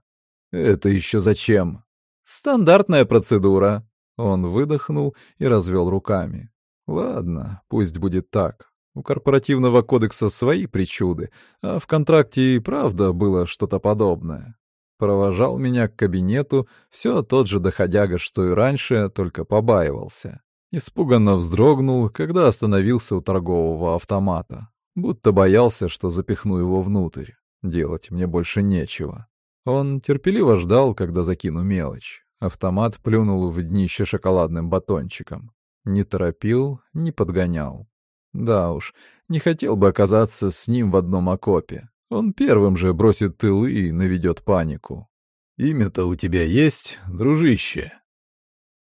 «Это еще зачем?» «Стандартная процедура». Он выдохнул и развел руками. «Ладно, пусть будет так. У корпоративного кодекса свои причуды, а в контракте и правда было что-то подобное провожал меня к кабинету, все тот же доходяга, что и раньше, только побаивался. Испуганно вздрогнул, когда остановился у торгового автомата. Будто боялся, что запихну его внутрь. Делать мне больше нечего. Он терпеливо ждал, когда закину мелочь. Автомат плюнул в днище шоколадным батончиком. Не торопил, не подгонял. Да уж, не хотел бы оказаться с ним в одном окопе. Он первым же бросит тылы и наведет панику. «Имя-то у тебя есть, дружище?»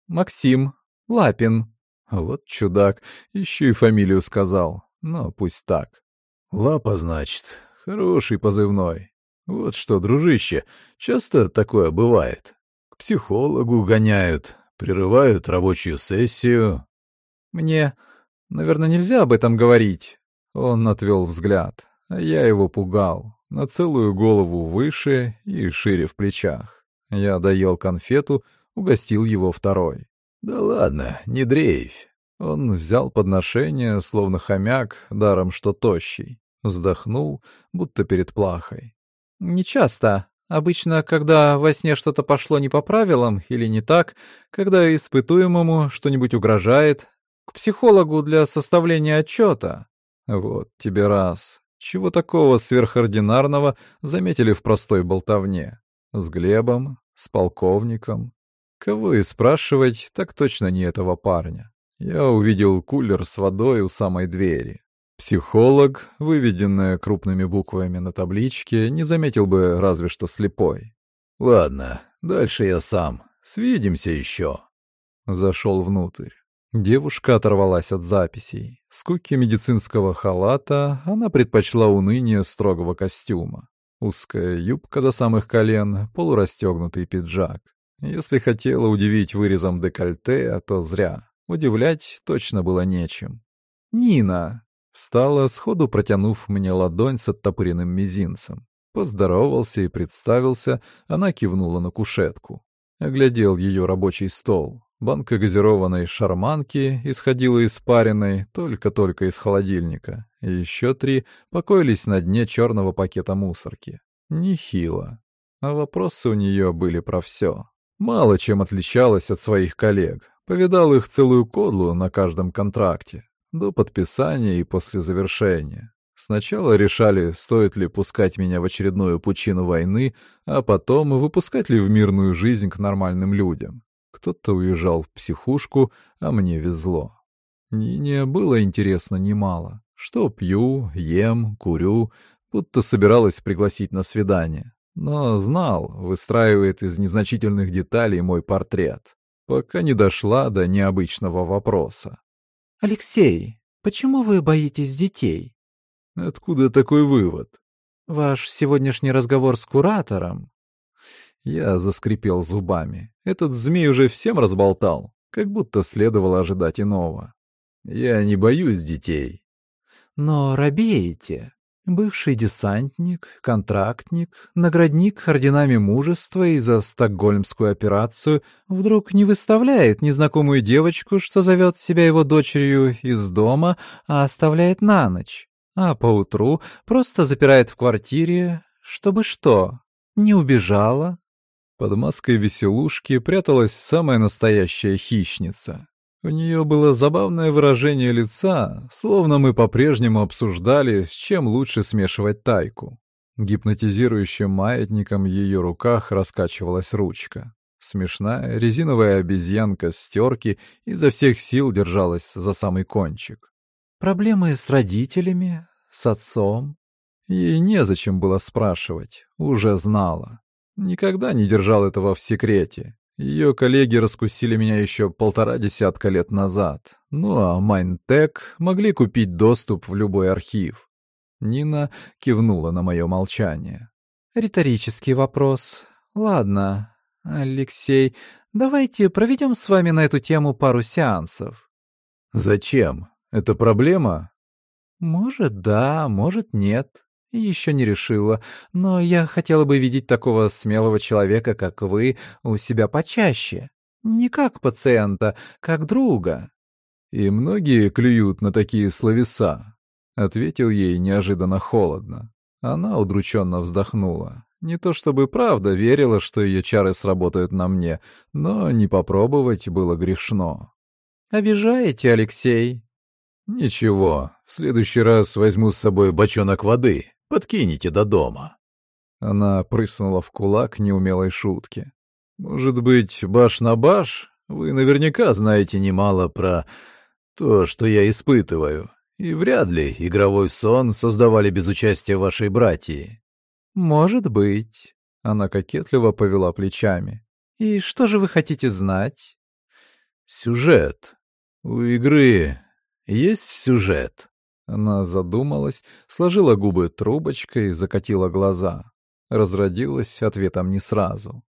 «Максим. Лапин». Вот чудак, еще и фамилию сказал. Но пусть так. «Лапа, значит. Хороший позывной. Вот что, дружище, часто такое бывает. К психологу гоняют, прерывают рабочую сессию. Мне, наверное, нельзя об этом говорить. Он отвел взгляд, а я его пугал, на целую голову выше и шире в плечах. Я доел конфету, угостил его второй. «Да ладно, не дрейфь». Он взял подношение, словно хомяк, даром что тощий. Вздохнул, будто перед плахой. «Не часто. Обычно, когда во сне что-то пошло не по правилам или не так, когда испытуемому что-нибудь угрожает, к психологу для составления отчета. Вот тебе раз. Чего такого сверхординарного заметили в простой болтовне? С Глебом, с полковником. Кого и спрашивать, так точно не этого парня. Я увидел кулер с водой у самой двери. Психолог, выведенная крупными буквами на табличке, не заметил бы разве что слепой. «Ладно, дальше я сам. Свидимся еще». Зашел внутрь. Девушка оторвалась от записей. Скуки медицинского халата она предпочла уныние строгого костюма. Узкая юбка до самых колен, полурастегнутый пиджак. Если хотела удивить вырезом декольте, а то зря. Удивлять точно было нечем. «Нина!» Встала, сходу протянув мне ладонь с оттопыренным мизинцем. Поздоровался и представился, она кивнула на кушетку. Оглядел ее рабочий стол. Банка газированной шарманки исходила испаренной только-только из холодильника. И еще три покоились на дне черного пакета мусорки. Нехило. А вопросы у нее были про все. Мало чем отличалась от своих коллег. Повидал их целую кодлу на каждом контракте до подписания и после завершения. Сначала решали, стоит ли пускать меня в очередную пучину войны, а потом выпускать ли в мирную жизнь к нормальным людям. Кто-то уезжал в психушку, а мне везло. Нине было интересно немало. Что пью, ем, курю, будто собиралась пригласить на свидание. Но знал, выстраивает из незначительных деталей мой портрет, пока не дошла до необычного вопроса. «Алексей, почему вы боитесь детей?» «Откуда такой вывод?» «Ваш сегодняшний разговор с куратором». Я заскрипел зубами. Этот змей уже всем разболтал, как будто следовало ожидать иного. «Я не боюсь детей». «Но робеете. Бывший десантник, контрактник, наградник орденами мужества и за стокгольмскую операцию вдруг не выставляет незнакомую девочку, что зовет себя его дочерью, из дома, а оставляет на ночь, а поутру просто запирает в квартире, чтобы что, не убежала. Под маской веселушки пряталась самая настоящая хищница. У нее было забавное выражение лица, словно мы по-прежнему обсуждали, с чем лучше смешивать тайку. Гипнотизирующим маятником в ее руках раскачивалась ручка. Смешная резиновая обезьянка с терки изо всех сил держалась за самый кончик. «Проблемы с родителями? С отцом?» Ей незачем было спрашивать, уже знала. Никогда не держал этого в секрете, ее коллеги раскусили меня еще полтора десятка лет назад. Ну а Майнтек могли купить доступ в любой архив. Нина кивнула на мое молчание. «Риторический вопрос. Ладно, Алексей, давайте проведем с вами на эту тему пару сеансов». «Зачем? Это проблема?» «Может, да, может, нет. Еще не решила, но я хотела бы видеть такого смелого человека, как вы, у себя почаще. Не как пациента, как друга. И многие клюют на такие словеса, — ответил ей неожиданно холодно. Она удрученно вздохнула. Не то чтобы правда верила, что ее чары сработают на мне, но не попробовать было грешно. «Обижаете, Алексей?» «Ничего, в следующий раз возьму с собой бочонок воды», Подкинете до дома». Она прыснула в кулак неумелой шутки. «Может быть, баш на баш? Вы наверняка знаете немало про то, что я испытываю, и вряд ли игровой сон создавали без участия вашей братьи». «Может быть», — она кокетливо повела плечами. «И что же вы хотите знать?» «Сюжет. У игры есть сюжет?» Она задумалась, сложила губы трубочкой, закатила глаза. разродилась ответом не сразу.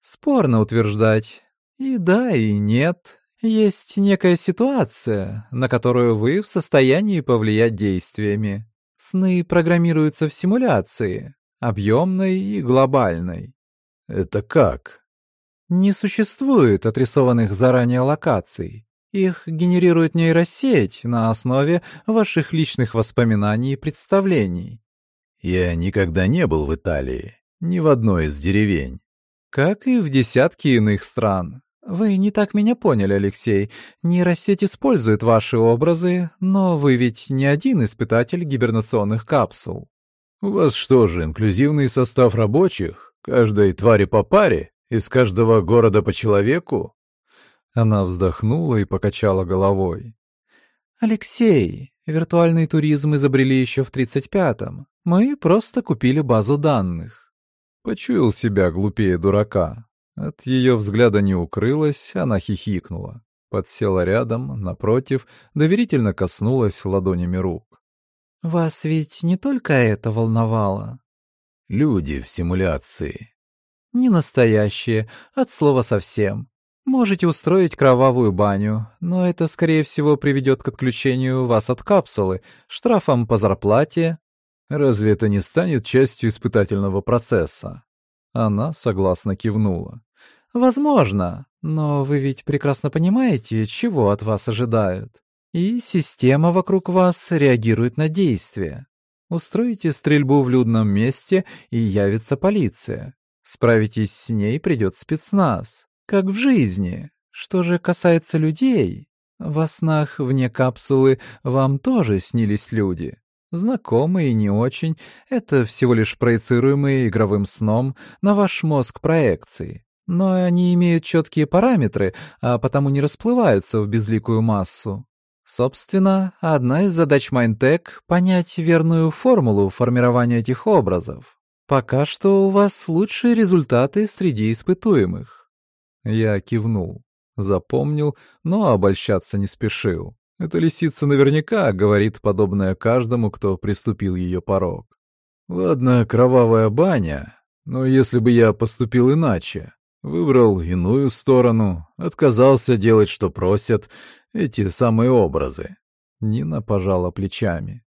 Спорно утверждать. И да, и нет. Есть некая ситуация, на которую вы в состоянии повлиять действиями. Сны программируются в симуляции, объемной и глобальной. Это как? Не существует отрисованных заранее локаций. Их генерирует нейросеть на основе ваших личных воспоминаний и представлений. Я никогда не был в Италии, ни в одной из деревень. Как и в десятки иных стран. Вы не так меня поняли, Алексей. Нейросеть использует ваши образы, но вы ведь не один испытатель гибернационных капсул. У вас что же, инклюзивный состав рабочих? Каждой твари по паре? Из каждого города по человеку? Она вздохнула и покачала головой. Алексей, виртуальный туризм изобрели еще в 35-м. Мы просто купили базу данных. Почуял себя глупее дурака. От ее взгляда не укрылась, она хихикнула. Подсела рядом, напротив, доверительно коснулась ладонями рук. «Вас ведь не только это волновало?» «Люди в симуляции». «Не настоящие, от слова совсем. Можете устроить кровавую баню, но это, скорее всего, приведет к отключению вас от капсулы, штрафом по зарплате, Разве это не станет частью испытательного процесса? Она согласно кивнула. Возможно, но вы ведь прекрасно понимаете, чего от вас ожидают. И система вокруг вас реагирует на действия. Устроите стрельбу в людном месте, и явится полиция. Справитесь с ней, придет спецназ. Как в жизни. Что же касается людей, во снах вне капсулы вам тоже снились люди. Знакомые не очень — это всего лишь проецируемые игровым сном на ваш мозг проекции. Но они имеют четкие параметры, а потому не расплываются в безликую массу. Собственно, одна из задач Майнтек — понять верную формулу формирования этих образов. Пока что у вас лучшие результаты среди испытуемых. Я кивнул, запомнил, но обольщаться не спешил. Эта лисица наверняка говорит подобное каждому, кто приступил ее порог. Ладно, кровавая баня, но если бы я поступил иначе, выбрал иную сторону, отказался делать, что просят, эти самые образы. Нина пожала плечами.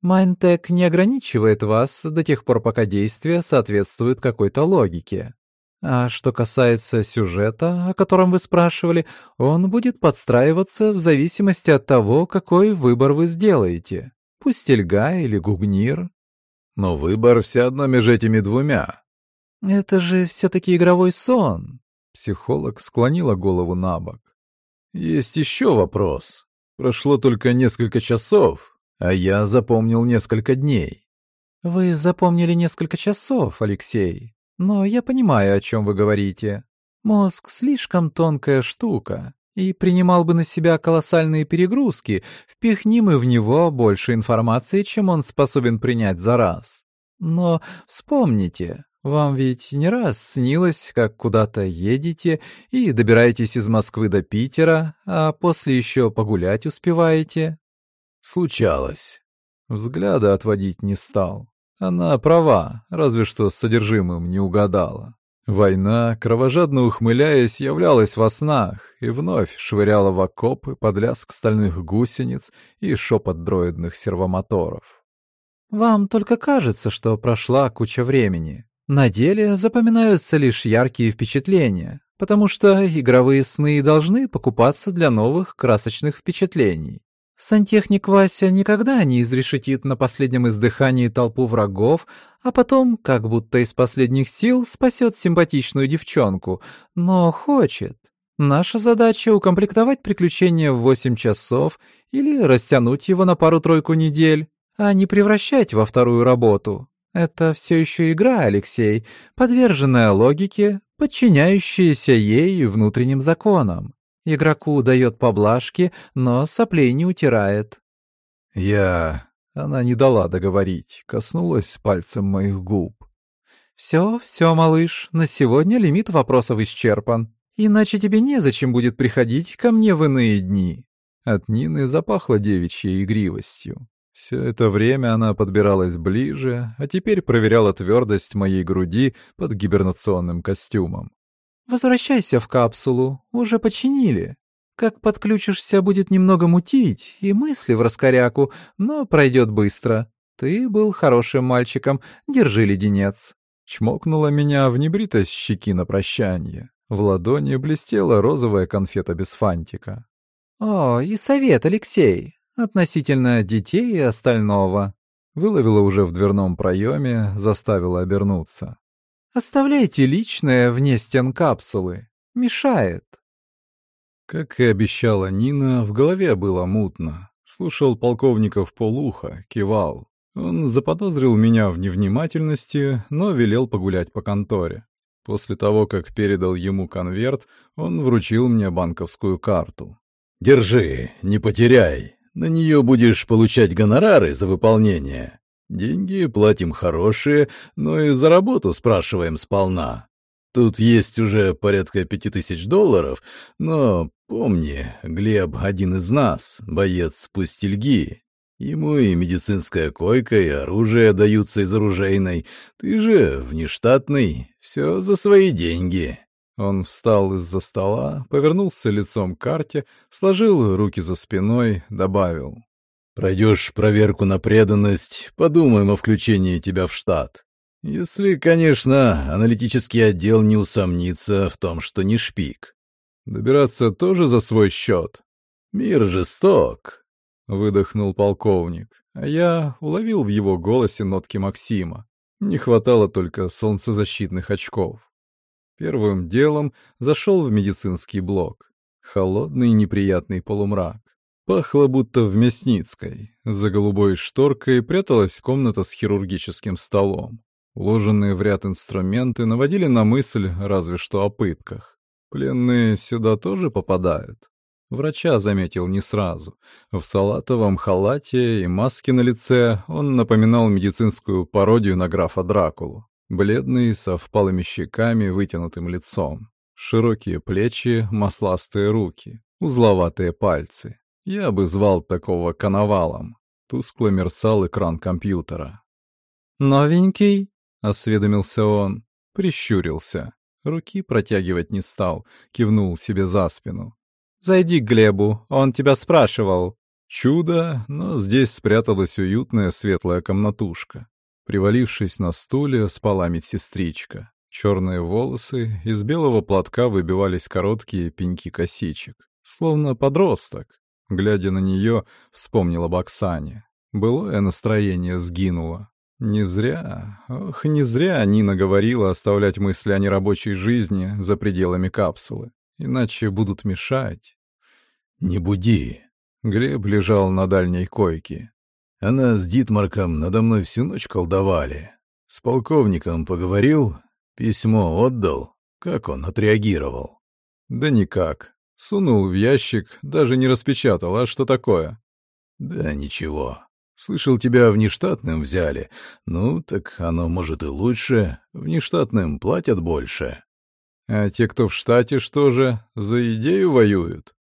Майнтек не ограничивает вас до тех пор, пока действие соответствует какой-то логике. А что касается сюжета, о котором вы спрашивали, он будет подстраиваться в зависимости от того, какой выбор вы сделаете. Пустельга или гугнир. Но выбор все одно между этими двумя. Это же все-таки игровой сон. Психолог склонила голову на бок. Есть еще вопрос. Прошло только несколько часов, а я запомнил несколько дней. Вы запомнили несколько часов, Алексей. Но я понимаю, о чем вы говорите. Мозг слишком тонкая штука, и принимал бы на себя колоссальные перегрузки, впихни мы в него больше информации, чем он способен принять за раз. Но вспомните, вам ведь не раз снилось, как куда-то едете и добираетесь из Москвы до Питера, а после еще погулять успеваете? Случалось. Взгляда отводить не стал. Она права, разве что с содержимым не угадала. Война, кровожадно ухмыляясь, являлась во снах и вновь швыряла в окопы под лязг стальных гусениц и шепот дроидных сервомоторов. «Вам только кажется, что прошла куча времени. На деле запоминаются лишь яркие впечатления, потому что игровые сны должны покупаться для новых красочных впечатлений. Сантехник Вася никогда не изрешетит на последнем издыхании толпу врагов, а потом, как будто из последних сил, спасет симпатичную девчонку, но хочет. Наша задача — укомплектовать приключения в восемь часов или растянуть его на пару-тройку недель, а не превращать во вторую работу. Это все еще игра, Алексей, подверженная логике, подчиняющаяся ей внутренним законам. Игроку дает поблажки, но соплей не утирает. Я... Она не дала договорить, коснулась пальцем моих губ. «Все, все, малыш, на сегодня лимит вопросов исчерпан. Иначе тебе незачем будет приходить ко мне в иные дни». От Нины запахло девичьей игривостью. Все это время она подбиралась ближе, а теперь проверяла твердость моей груди под гибернационным костюмом. «Возвращайся в капсулу, уже починили. Как подключишься, будет немного мутить, и мысли в раскоряку, но пройдет быстро. Ты был хорошим мальчиком, держи леденец». Чмокнула меня в небритость щеки на прощание. В ладони блестела розовая конфета без фантика. «О, и совет, Алексей, относительно детей и остального». Выловила уже в дверном проеме, заставила обернуться. «Оставляйте личное вне стен капсулы. Мешает». Как и обещала Нина, в голове было мутно. Слушал полковников полуха, кивал. Он заподозрил меня в невнимательности, но велел погулять по конторе. После того, как передал ему конверт, он вручил мне банковскую карту. Держи, не потеряй. На нее будешь получать гонорары за выполнение. Деньги платим хорошие, но и за работу спрашиваем сполна. Тут есть уже порядка пяти тысяч долларов, но помни, Глеб один из нас, боец пустельги. Ему и медицинская койка, и оружие даются из оружейной. Ты же внештатный, все за свои деньги. Он встал из-за стола, повернулся лицом к карте, сложил руки за спиной, добавил. «Пройдешь проверку на преданность, подумаем о включении тебя в штат. Если, конечно, аналитический отдел не усомнится в том, что не шпик. Добираться тоже за свой счет. Мир жесток», — выдохнул полковник, а я уловил в его голосе нотки Максима. Не хватало только солнцезащитных очков. Первым делом зашел в медицинский блок. Холодный неприятный полумрак. Пахло будто в Мясницкой. За голубой шторкой пряталась комната с хирургическим столом. Уложенные в ряд инструменты наводили на мысль разве что о пытках. Пленные сюда тоже попадают? Врача заметил не сразу. В салатовом халате и маске на лице он напоминал медицинскую пародию на графа Дракулу. Бледный, со впалыми щеками, вытянутым лицом. Широкие плечи, масластые руки, узловатые пальцы. Я бы звал такого коновалом. Тускло мерцал экран компьютера. «Новенький?» — осведомился он. Прищурился. Руки протягивать не стал, кивнул себе за спину. «Зайди к Глебу, он тебя спрашивал». Чудо, но здесь спряталась уютная светлая комнатушка. Привалившись на стуле, спала медсестричка. Черные волосы, из белого платка выбивались короткие пеньки косичек. Словно подросток. Глядя на нее, вспомнила об Оксане. Былое настроение сгинуло. Не зря, ох, не зря Нина говорила оставлять мысли о нерабочей жизни за пределами капсулы. Иначе будут мешать. «Не буди!» Глеб лежал на дальней койке. Она с Дитмарком надо мной всю ночь колдовали. С полковником поговорил, письмо отдал. Как он отреагировал? Да никак. Сунул в ящик, даже не распечатал. А что такое? Да ничего. Слышал, тебя внештатным взяли. Ну, так оно может и лучше. Внештатным платят больше. А те, кто в штате, что же, за идею воюют?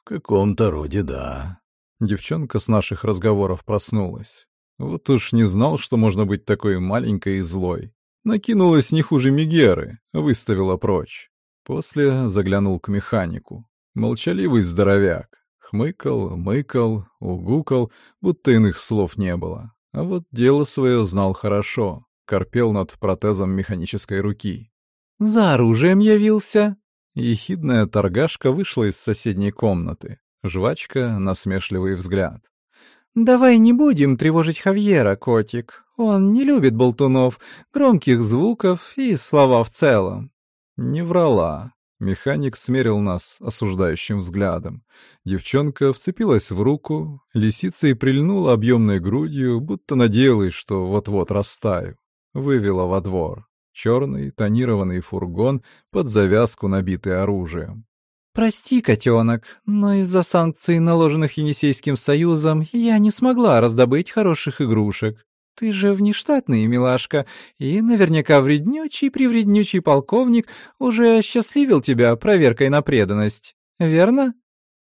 В каком-то роде да. Девчонка с наших разговоров проснулась. Вот уж не знал, что можно быть такой маленькой и злой. Накинулась не хуже Мегеры, выставила прочь. После заглянул к механику. Молчаливый здоровяк. Хмыкал, мыкал, угукал, будто иных слов не было. А вот дело свое знал хорошо. Корпел над протезом механической руки. «За оружием явился?» Ехидная торгашка вышла из соседней комнаты. Жвачка — насмешливый взгляд. «Давай не будем тревожить Хавьера, котик. Он не любит болтунов, громких звуков и слова в целом». Не врала. Механик смерил нас осуждающим взглядом. Девчонка вцепилась в руку, лисица прильнула объемной грудью, будто надеялась, что вот-вот растаю. Вывела во двор. Черный тонированный фургон под завязку, набитый оружием. «Прости, котенок, но из-за санкций, наложенных Енисейским союзом, я не смогла раздобыть хороших игрушек. Ты же внештатный, милашка, и наверняка вреднючий-привреднючий полковник уже осчастливил тебя проверкой на преданность, верно?»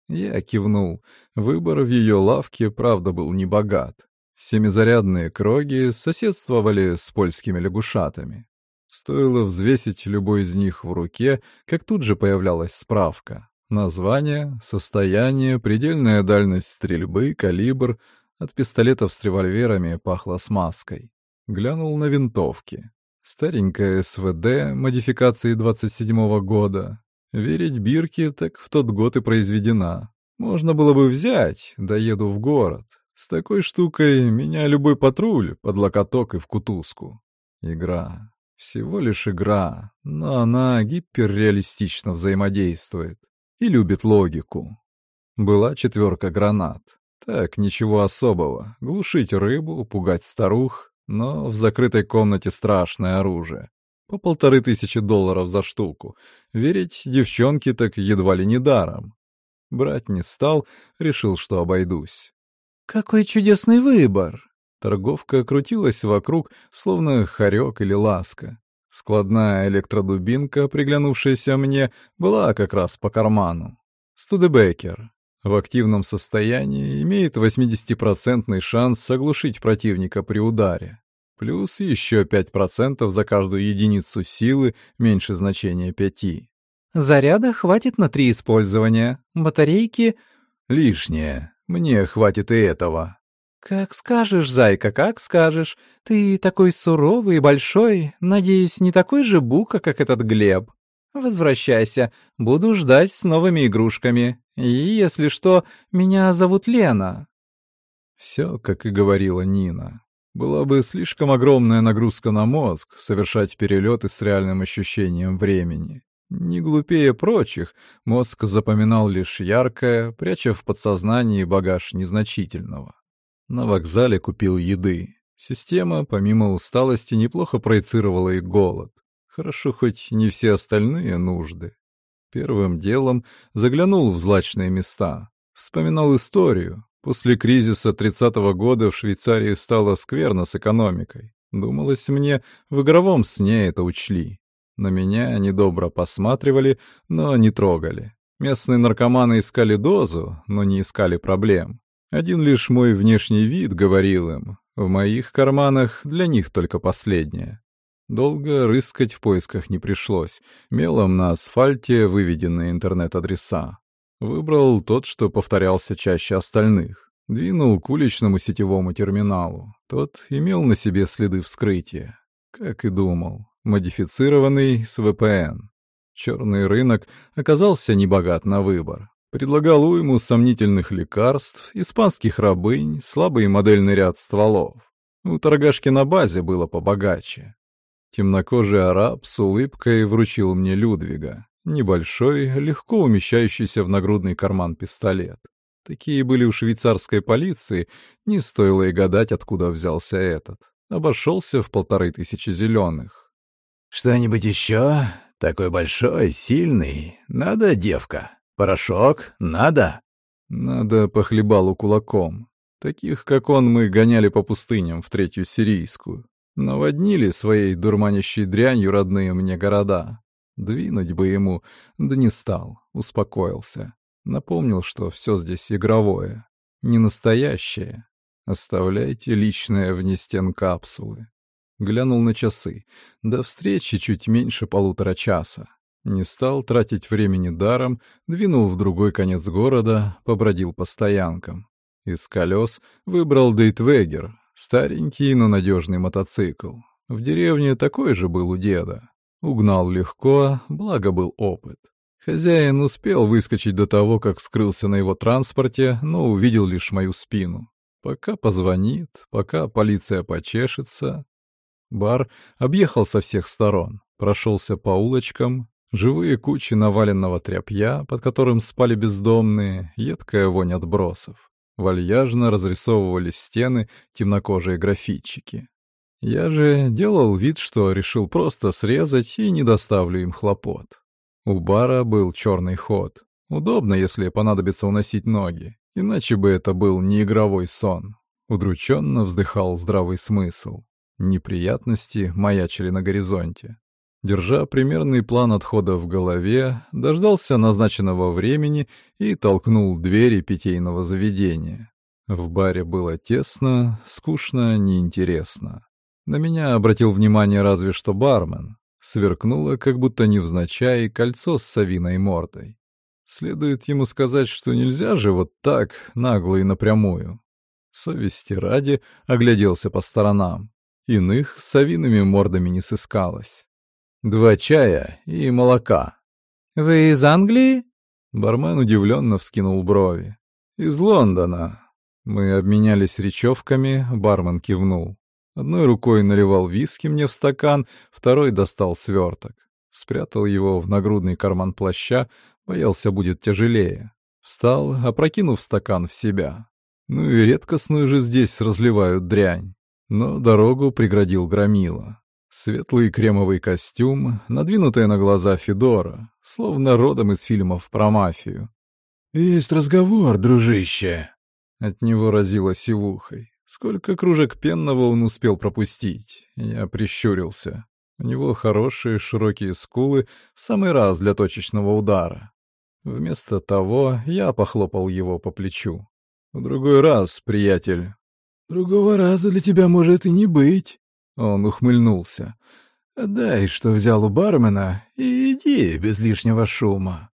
Я кивнул. Выбор в ее лавке, правда, был небогат. Семизарядные кроги соседствовали с польскими лягушатами. Стоило взвесить любой из них в руке, как тут же появлялась справка. Название, состояние, предельная дальность стрельбы, калибр. От пистолетов с револьверами пахло смазкой. Глянул на винтовки. Старенькая СВД модификации 27-го года. Верить Бирке, так в тот год и произведена. Можно было бы взять, доеду в город. С такой штукой меня любой патруль под локоток и в кутузку. Игра. Всего лишь игра, но она гиперреалистично взаимодействует и любит логику. Была четверка гранат. Так, ничего особого. Глушить рыбу, пугать старух, но в закрытой комнате страшное оружие. По полторы тысячи долларов за штуку. Верить девчонке так едва ли не даром. Брать не стал, решил, что обойдусь. «Какой чудесный выбор!» Торговка крутилась вокруг, словно хорек или ласка. Складная электродубинка, приглянувшаяся мне, была как раз по карману. Студебекер. В активном состоянии имеет 80% шанс оглушить противника при ударе. Плюс еще 5% за каждую единицу силы меньше значения 5. Заряда хватит на три использования. Батарейки... Лишнее. Мне хватит и этого. «Как скажешь, зайка, как скажешь. Ты такой суровый и большой, надеюсь, не такой же бука, как этот Глеб. Возвращайся, буду ждать с новыми игрушками. И, если что, меня зовут Лена». Все, как и говорила Нина. Была бы слишком огромная нагрузка на мозг совершать перелеты с реальным ощущением времени. Не глупее прочих, мозг запоминал лишь яркое, пряча в подсознании багаж незначительного. На вокзале купил еды. Система, помимо усталости, неплохо проецировала и голод. Хорошо, хоть не все остальные нужды. Первым делом заглянул в злачные места. Вспоминал историю. После кризиса 30-го года в Швейцарии стало скверно с экономикой. Думалось мне, в игровом сне это учли. На меня недобро посматривали, но не трогали. Местные наркоманы искали дозу, но не искали проблем. Один лишь мой внешний вид говорил им, в моих карманах для них только последнее. Долго рыскать в поисках не пришлось. Мелом на асфальте выведены интернет-адреса. Выбрал тот, что повторялся чаще остальных. Двинул к уличному сетевому терминалу. Тот имел на себе следы вскрытия. Как и думал, модифицированный с VPN. Черный рынок оказался небогат на выбор. Предлагал уйму сомнительных лекарств, испанских рабынь, слабый модельный ряд стволов. У торгашки на базе было побогаче. Темнокожий араб с улыбкой вручил мне Людвига. Небольшой, легко умещающийся в нагрудный карман пистолет. Такие были у швейцарской полиции, не стоило и гадать, откуда взялся этот. Обошелся в полторы тысячи зеленых. «Что-нибудь еще? Такой большой, сильный. Надо, девка?» Порошок? Надо?» «Надо похлебалу кулаком. Таких, как он, мы гоняли по пустыням в Третью Сирийскую. Наводнили своей дурманящей дрянью родные мне города. Двинуть бы ему, да не стал, успокоился. Напомнил, что все здесь игровое, не настоящее. Оставляйте личное вне стен капсулы. Глянул на часы. До встречи чуть меньше полутора часа. Не стал тратить времени даром, двинул в другой конец города, побродил по стоянкам. Из колес выбрал Дейтвегер, старенький, но надежный мотоцикл. В деревне такой же был у деда. Угнал легко, благо был опыт. Хозяин успел выскочить до того, как скрылся на его транспорте, но увидел лишь мою спину. Пока позвонит, пока полиция почешется. Бар объехал со всех сторон, прошелся по улочкам, Живые кучи наваленного тряпья, под которым спали бездомные, едкая вонь отбросов. Вальяжно разрисовывали стены темнокожие графитчики. Я же делал вид, что решил просто срезать и не доставлю им хлопот. У бара был черный ход. Удобно, если понадобится уносить ноги, иначе бы это был не игровой сон. Удрученно вздыхал здравый смысл. Неприятности маячили на горизонте. Держа примерный план отхода в голове, дождался назначенного времени и толкнул двери питейного заведения. В баре было тесно, скучно, неинтересно. На меня обратил внимание разве что бармен. Сверкнуло, как будто невзначай, кольцо с совиной мордой. Следует ему сказать, что нельзя же вот так, нагло и напрямую. Совести ради огляделся по сторонам. Иных с совиными мордами не сыскалось. Два чая и молока. «Вы из Англии?» Бармен удивленно вскинул брови. «Из Лондона». Мы обменялись речевками, бармен кивнул. Одной рукой наливал виски мне в стакан, второй достал сверток. Спрятал его в нагрудный карман плаща, боялся будет тяжелее. Встал, опрокинув стакан в себя. Ну и редкостную же здесь разливают дрянь. Но дорогу преградил громила. Светлый кремовый костюм, надвинутая на глаза Федора, словно родом из фильмов про мафию. «Есть разговор, дружище!» От него разило сивухой. Сколько кружек пенного он успел пропустить? Я прищурился. У него хорошие широкие скулы, в самый раз для точечного удара. Вместо того я похлопал его по плечу. «В другой раз, приятель». «Другого раза для тебя может и не быть». Он ухмыльнулся. «Дай, что взял у бармена, и иди без лишнего шума».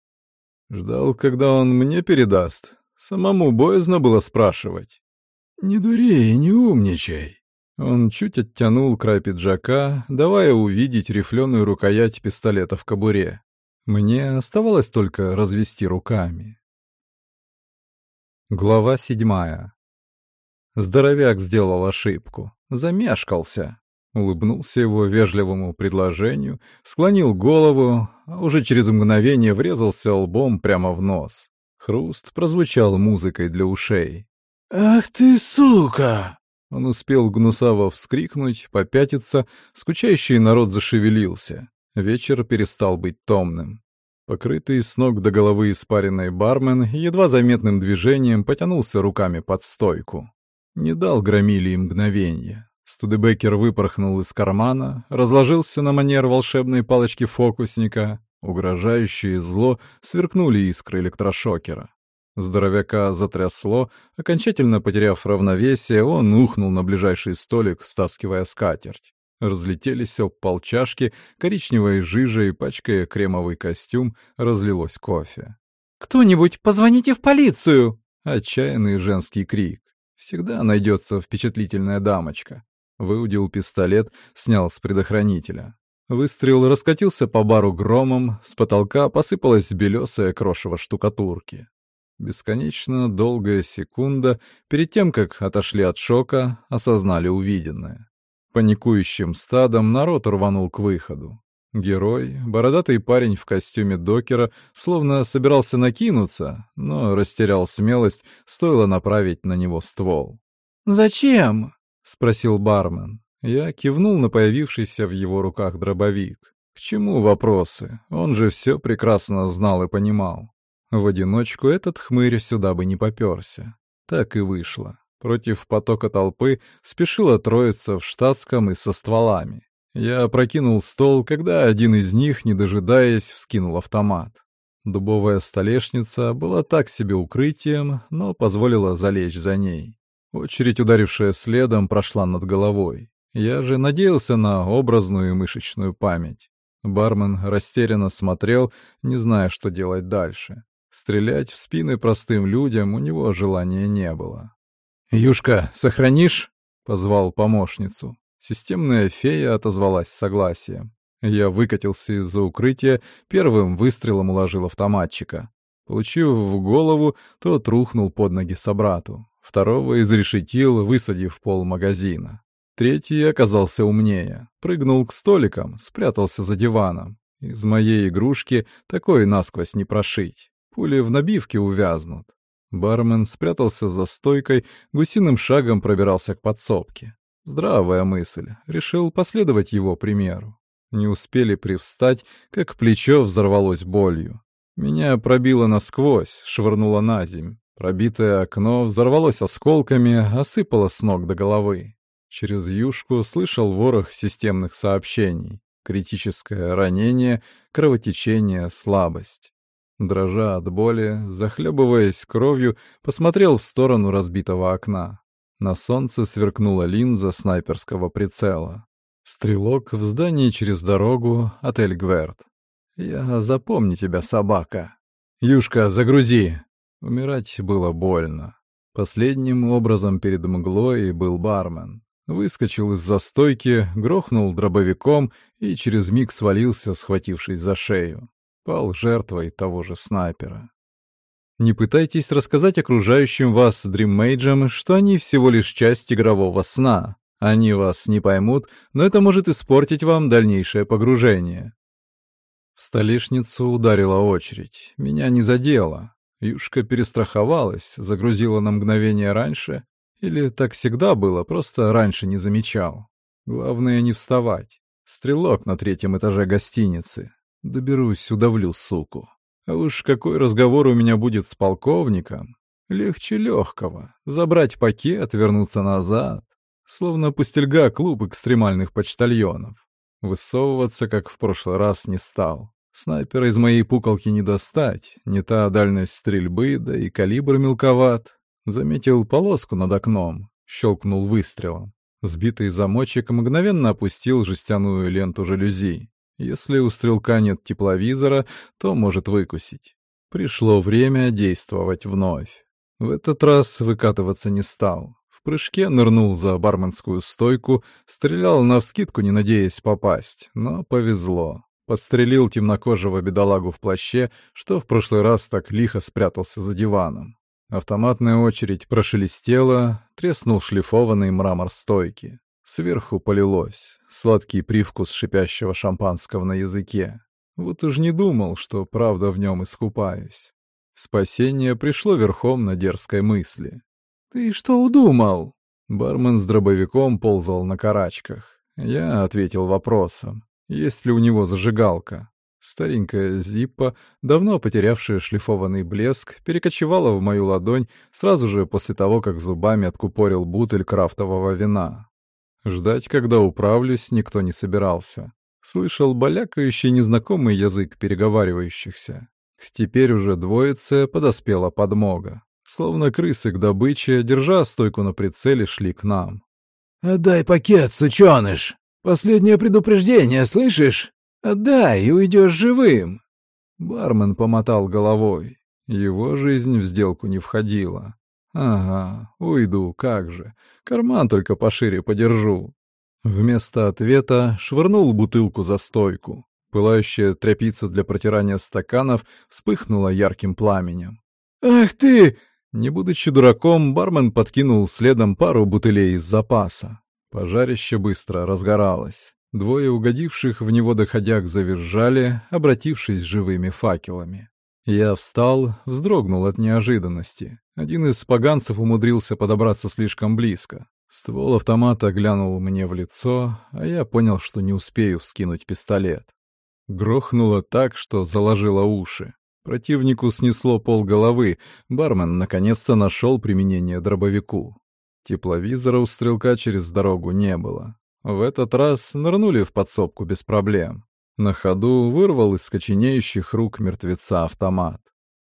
Ждал, когда он мне передаст. Самому боязно было спрашивать. «Не дури и не умничай». Он чуть оттянул край пиджака, давая увидеть рифленую рукоять пистолета в кобуре. Мне оставалось только развести руками. Глава седьмая. Здоровяк сделал ошибку. Замешкался. Улыбнулся его вежливому предложению, склонил голову, а уже через мгновение врезался лбом прямо в нос. Хруст прозвучал музыкой для ушей. «Ах ты, сука!» Он успел гнусаво вскрикнуть, попятиться, скучающий народ зашевелился. Вечер перестал быть томным. Покрытый с ног до головы испаренный бармен едва заметным движением потянулся руками под стойку. Не дал громили и мгновенья. Студебекер выпорхнул из кармана, разложился на манер волшебной палочки фокусника. Угрожающее зло сверкнули искры электрошокера. Здоровяка затрясло, окончательно потеряв равновесие, он ухнул на ближайший столик, стаскивая скатерть. Разлетелись об полчашки, коричневой жижей, пачкая кремовый костюм, разлилось кофе. «Кто-нибудь, позвоните в полицию!» Отчаянный женский крик. Всегда найдется впечатлительная дамочка. Выудил пистолет, снял с предохранителя. Выстрел раскатился по бару громом, с потолка посыпалась белесая крошево штукатурки. Бесконечно долгая секунда перед тем, как отошли от шока, осознали увиденное. Паникующим стадом народ рванул к выходу. Герой, бородатый парень в костюме докера, словно собирался накинуться, но растерял смелость, стоило направить на него ствол. «Зачем?» — спросил бармен. Я кивнул на появившийся в его руках дробовик. К чему вопросы? Он же все прекрасно знал и понимал. В одиночку этот хмырь сюда бы не попёрся. Так и вышло. Против потока толпы спешила троица в штатском и со стволами. Я опрокинул стол, когда один из них, не дожидаясь, вскинул автомат. Дубовая столешница была так себе укрытием, но позволила залечь за ней. Очередь, ударившая следом, прошла над головой. Я же надеялся на образную мышечную память. Бармен растерянно смотрел, не зная, что делать дальше. Стрелять в спины простым людям у него желания не было. «Юшка, сохранишь?» — позвал помощницу. Системная фея отозвалась согласием. Я выкатился из-за укрытия, первым выстрелом уложил автоматчика. Получив в голову, тот рухнул под ноги собрату. Второго изрешетил, высадив пол магазина. Третий оказался умнее. Прыгнул к столикам, спрятался за диваном. Из моей игрушки такой насквозь не прошить. Пули в набивке увязнут. Бармен спрятался за стойкой, гусиным шагом пробирался к подсобке. Здравая мысль. Решил последовать его примеру. Не успели привстать, как плечо взорвалось болью. Меня пробило насквозь, швырнуло на земь. Пробитое окно взорвалось осколками, осыпало с ног до головы. Через юшку слышал ворох системных сообщений. Критическое ранение, кровотечение, слабость. Дрожа от боли, захлебываясь кровью, посмотрел в сторону разбитого окна. На солнце сверкнула линза снайперского прицела. Стрелок в здании через дорогу, отель Гверт. «Я запомню тебя, собака». «Юшка, загрузи!» Умирать было больно. Последним образом перед мглой был бармен. Выскочил из застойки, грохнул дробовиком и через миг свалился, схватившись за шею. Пал жертвой того же снайпера. Не пытайтесь рассказать окружающим вас дриммейджам, что они всего лишь часть игрового сна. Они вас не поймут, но это может испортить вам дальнейшее погружение. В столешницу ударила очередь. Меня не задело. Юшка перестраховалась, загрузила на мгновение раньше. Или так всегда было, просто раньше не замечал. Главное не вставать. Стрелок на третьем этаже гостиницы. Доберусь, удавлю суку. А уж какой разговор у меня будет с полковником. Легче легкого. Забрать пакет, вернуться назад. Словно пустельга клуб экстремальных почтальонов. Высовываться, как в прошлый раз, не стал. Снайпера из моей пуколки не достать. Не та дальность стрельбы, да и калибр мелковат. Заметил полоску над окном. Щелкнул выстрелом. Сбитый замочек мгновенно опустил жестяную ленту жалюзи. Если у стрелка нет тепловизора, то может выкусить. Пришло время действовать вновь. В этот раз выкатываться не стал. В прыжке нырнул за барменскую стойку, стрелял навскидку, не надеясь попасть, но повезло. Подстрелил темнокожего бедолагу в плаще, что в прошлый раз так лихо спрятался за диваном. Автоматная очередь прошелестела, треснул шлифованный мрамор стойки. Сверху полилось. Сладкий привкус шипящего шампанского на языке. Вот уж не думал, что правда в нем искупаюсь. Спасение пришло верхом на дерзкой мысли. «Ты что удумал?» Бармен с дробовиком ползал на карачках. Я ответил вопросом. Есть ли у него зажигалка? Старенькая зиппа, давно потерявшая шлифованный блеск, перекочевала в мою ладонь сразу же после того, как зубами откупорил бутыль крафтового вина. Ждать, когда управлюсь, никто не собирался. Слышал балякающий незнакомый язык переговаривающихся. Теперь уже двоице подоспела подмога. Словно крысы к добыче, держа стойку на прицеле, шли к нам. «Отдай пакет, сученыш! Последнее предупреждение, слышишь? Отдай, и уйдешь живым!» Бармен помотал головой. Его жизнь в сделку не входила. Ага, уйду, как же. Карман только пошире подержу. Вместо ответа швырнул бутылку за стойку. Пылающая тряпица для протирания стаканов вспыхнула ярким пламенем. «Ах ты!» Не будучи дураком, бармен подкинул следом пару бутылей из запаса. Пожарище быстро разгоралось. Двое угодивших в него доходяг завизжали, обратившись живыми факелами. Я встал, вздрогнул от неожиданности. Один из поганцев умудрился подобраться слишком близко. Ствол автомата глянул мне в лицо, а я понял, что не успею вскинуть пистолет. Грохнуло так, что заложило уши. Противнику снесло пол головы. Бармен наконец-то нашел применение дробовику. Тепловизора у стрелка через дорогу не было. В этот раз нырнули в подсобку без проблем. На ходу вырвал из скоченеющих рук мертвеца автомат.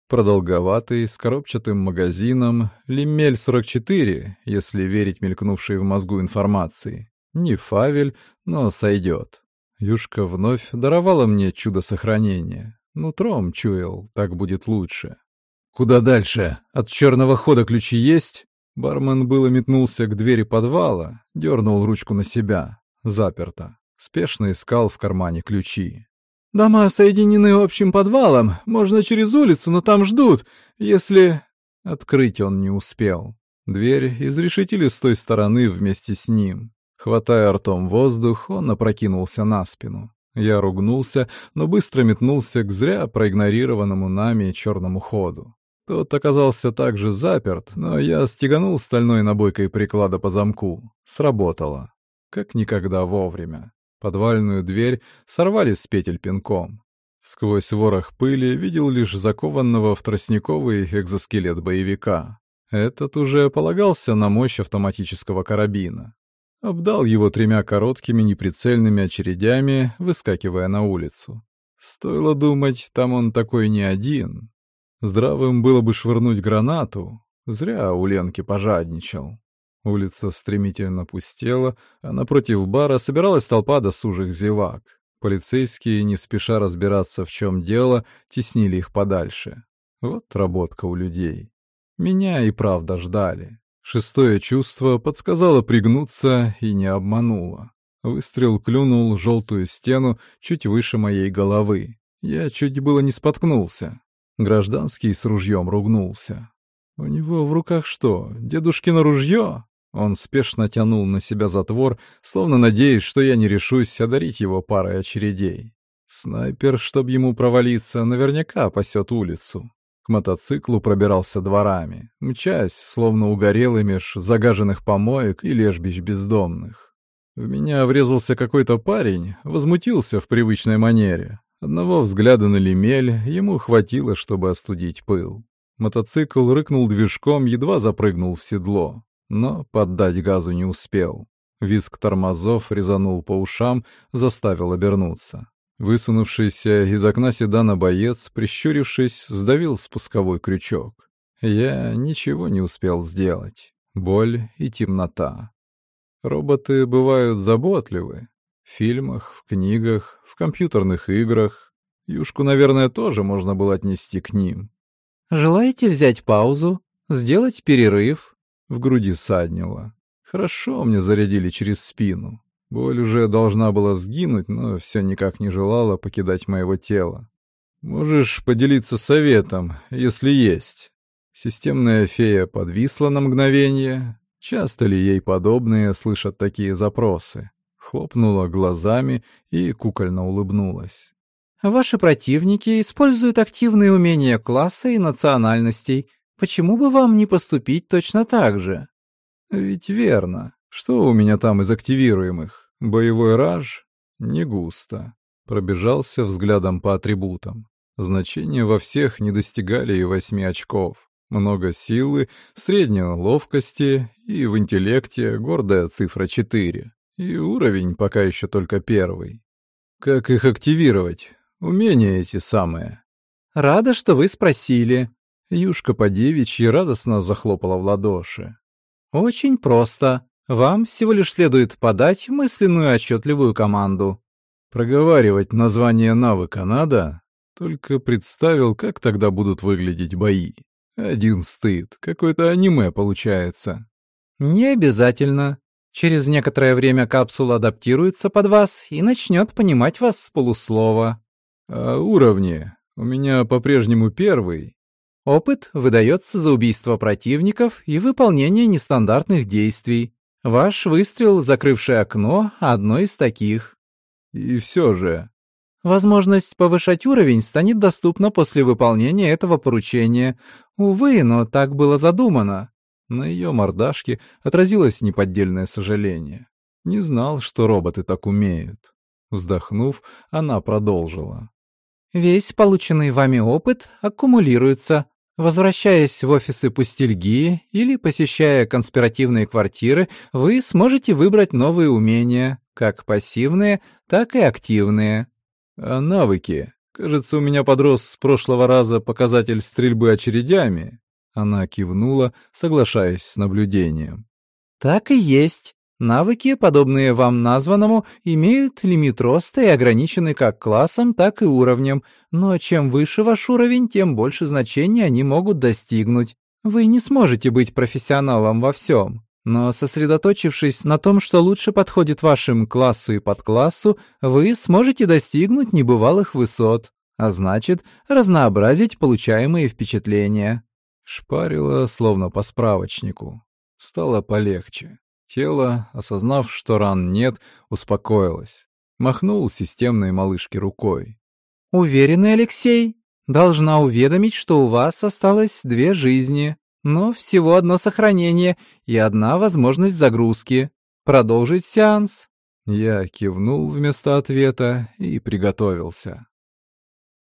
Продолговатый, с коробчатым магазином, Лимель-44, если верить мелькнувшей в мозгу информации. Не фавель, но сойдет. Юшка вновь даровала мне чудо сохранения. Нутром чуял, так будет лучше. «Куда дальше? От черного хода ключи есть?» Бармен было метнулся к двери подвала, дернул ручку на себя. Заперто. Спешно искал в кармане ключи. «Дома соединены общим подвалом. Можно через улицу, но там ждут. Если...» Открыть он не успел. Дверь изрешетили с той стороны вместе с ним. Хватая ртом воздух, он опрокинулся на спину. Я ругнулся, но быстро метнулся к зря проигнорированному нами черному ходу. Тот оказался также заперт, но я стеганул стальной набойкой приклада по замку. Сработало. Как никогда вовремя. Подвальную дверь сорвали с петель пинком. Сквозь ворох пыли видел лишь закованного в тростниковый экзоскелет боевика. Этот уже полагался на мощь автоматического карабина. Обдал его тремя короткими неприцельными очередями, выскакивая на улицу. Стоило думать, там он такой не один. Здравым было бы швырнуть гранату. Зря у Ленки пожадничал. Улица стремительно пустела, а напротив бара собиралась толпа досужих зевак. Полицейские, не спеша разбираться, в чем дело, теснили их подальше. Вот работка у людей. Меня и правда ждали. Шестое чувство подсказало пригнуться и не обмануло. Выстрел клюнул желтую стену чуть выше моей головы. Я чуть было не споткнулся. Гражданский с ружьем ругнулся. «У него в руках что, дедушкино ружье?» Он спешно тянул на себя затвор, словно надеясь, что я не решусь одарить его парой очередей. Снайпер, чтоб ему провалиться, наверняка пасет улицу. К мотоциклу пробирался дворами, мчась, словно угорелый меж загаженных помоек и лежбищ бездомных. В меня врезался какой-то парень, возмутился в привычной манере. Одного взгляда на лемель ему хватило, чтобы остудить пыл. Мотоцикл рыкнул движком, едва запрыгнул в седло, но поддать газу не успел. Виск тормозов резанул по ушам, заставил обернуться. Высунувшийся из окна седана боец, прищурившись, сдавил спусковой крючок. Я ничего не успел сделать. Боль и темнота. Роботы бывают заботливы. В фильмах, в книгах, в компьютерных играх. Юшку, наверное, тоже можно было отнести к ним. «Желаете взять паузу? Сделать перерыв?» В груди саднило. Хорошо мне зарядили через спину. Боль уже должна была сгинуть, но все никак не желала покидать моего тела. Можешь поделиться советом, если есть. Системная фея подвисла на мгновение. Часто ли ей подобные слышат такие запросы? Хлопнула глазами и кукольно улыбнулась. Ваши противники используют активные умения класса и национальностей. Почему бы вам не поступить точно так же? Ведь верно. Что у меня там из активируемых? Боевой раж? Не густо. Пробежался взглядом по атрибутам. Значения во всех не достигали и восьми очков. Много силы, средней ловкости и в интеллекте гордая цифра 4. И уровень пока еще только первый. Как их активировать? Умения эти самые. Рада, что вы спросили. Юшка по девичьи радостно захлопала в ладоши. Очень просто. Вам всего лишь следует подать мысленную отчетливую команду. Проговаривать название навыка надо? Только представил, как тогда будут выглядеть бои. Один стыд. Какое-то аниме получается. Не обязательно. Через некоторое время капсула адаптируется под вас и начнет понимать вас с полуслова. А уровни? У меня по-прежнему первый. Опыт выдается за убийство противников и выполнение нестандартных действий. Ваш выстрел, закрывший окно, одно из таких. И все же... Возможность повышать уровень станет доступна после выполнения этого поручения. Увы, но так было задумано. На ее мордашке отразилось неподдельное сожаление. Не знал, что роботы так умеют. Вздохнув, она продолжила. Весь полученный вами опыт аккумулируется, Возвращаясь в офисы пустельги или посещая конспиративные квартиры, вы сможете выбрать новые умения, как пассивные, так и активные. А навыки? Кажется, у меня подрос с прошлого раза показатель стрельбы очередями. Она кивнула, соглашаясь с наблюдением. Так и есть. Навыки, подобные вам названному, имеют лимит роста и ограничены как классом, так и уровнем, но чем выше ваш уровень, тем больше значений они могут достигнуть. Вы не сможете быть профессионалом во всем, но сосредоточившись на том, что лучше подходит вашим классу и подклассу, вы сможете достигнуть небывалых высот, а значит, разнообразить получаемые впечатления. Шпарило, словно по справочнику. Стало полегче. Тело, осознав, что ран нет, успокоилось. Махнул системной малышке рукой. «Уверенный, Алексей? Должна уведомить, что у вас осталось две жизни, но всего одно сохранение и одна возможность загрузки. Продолжить сеанс?» Я кивнул вместо ответа и приготовился.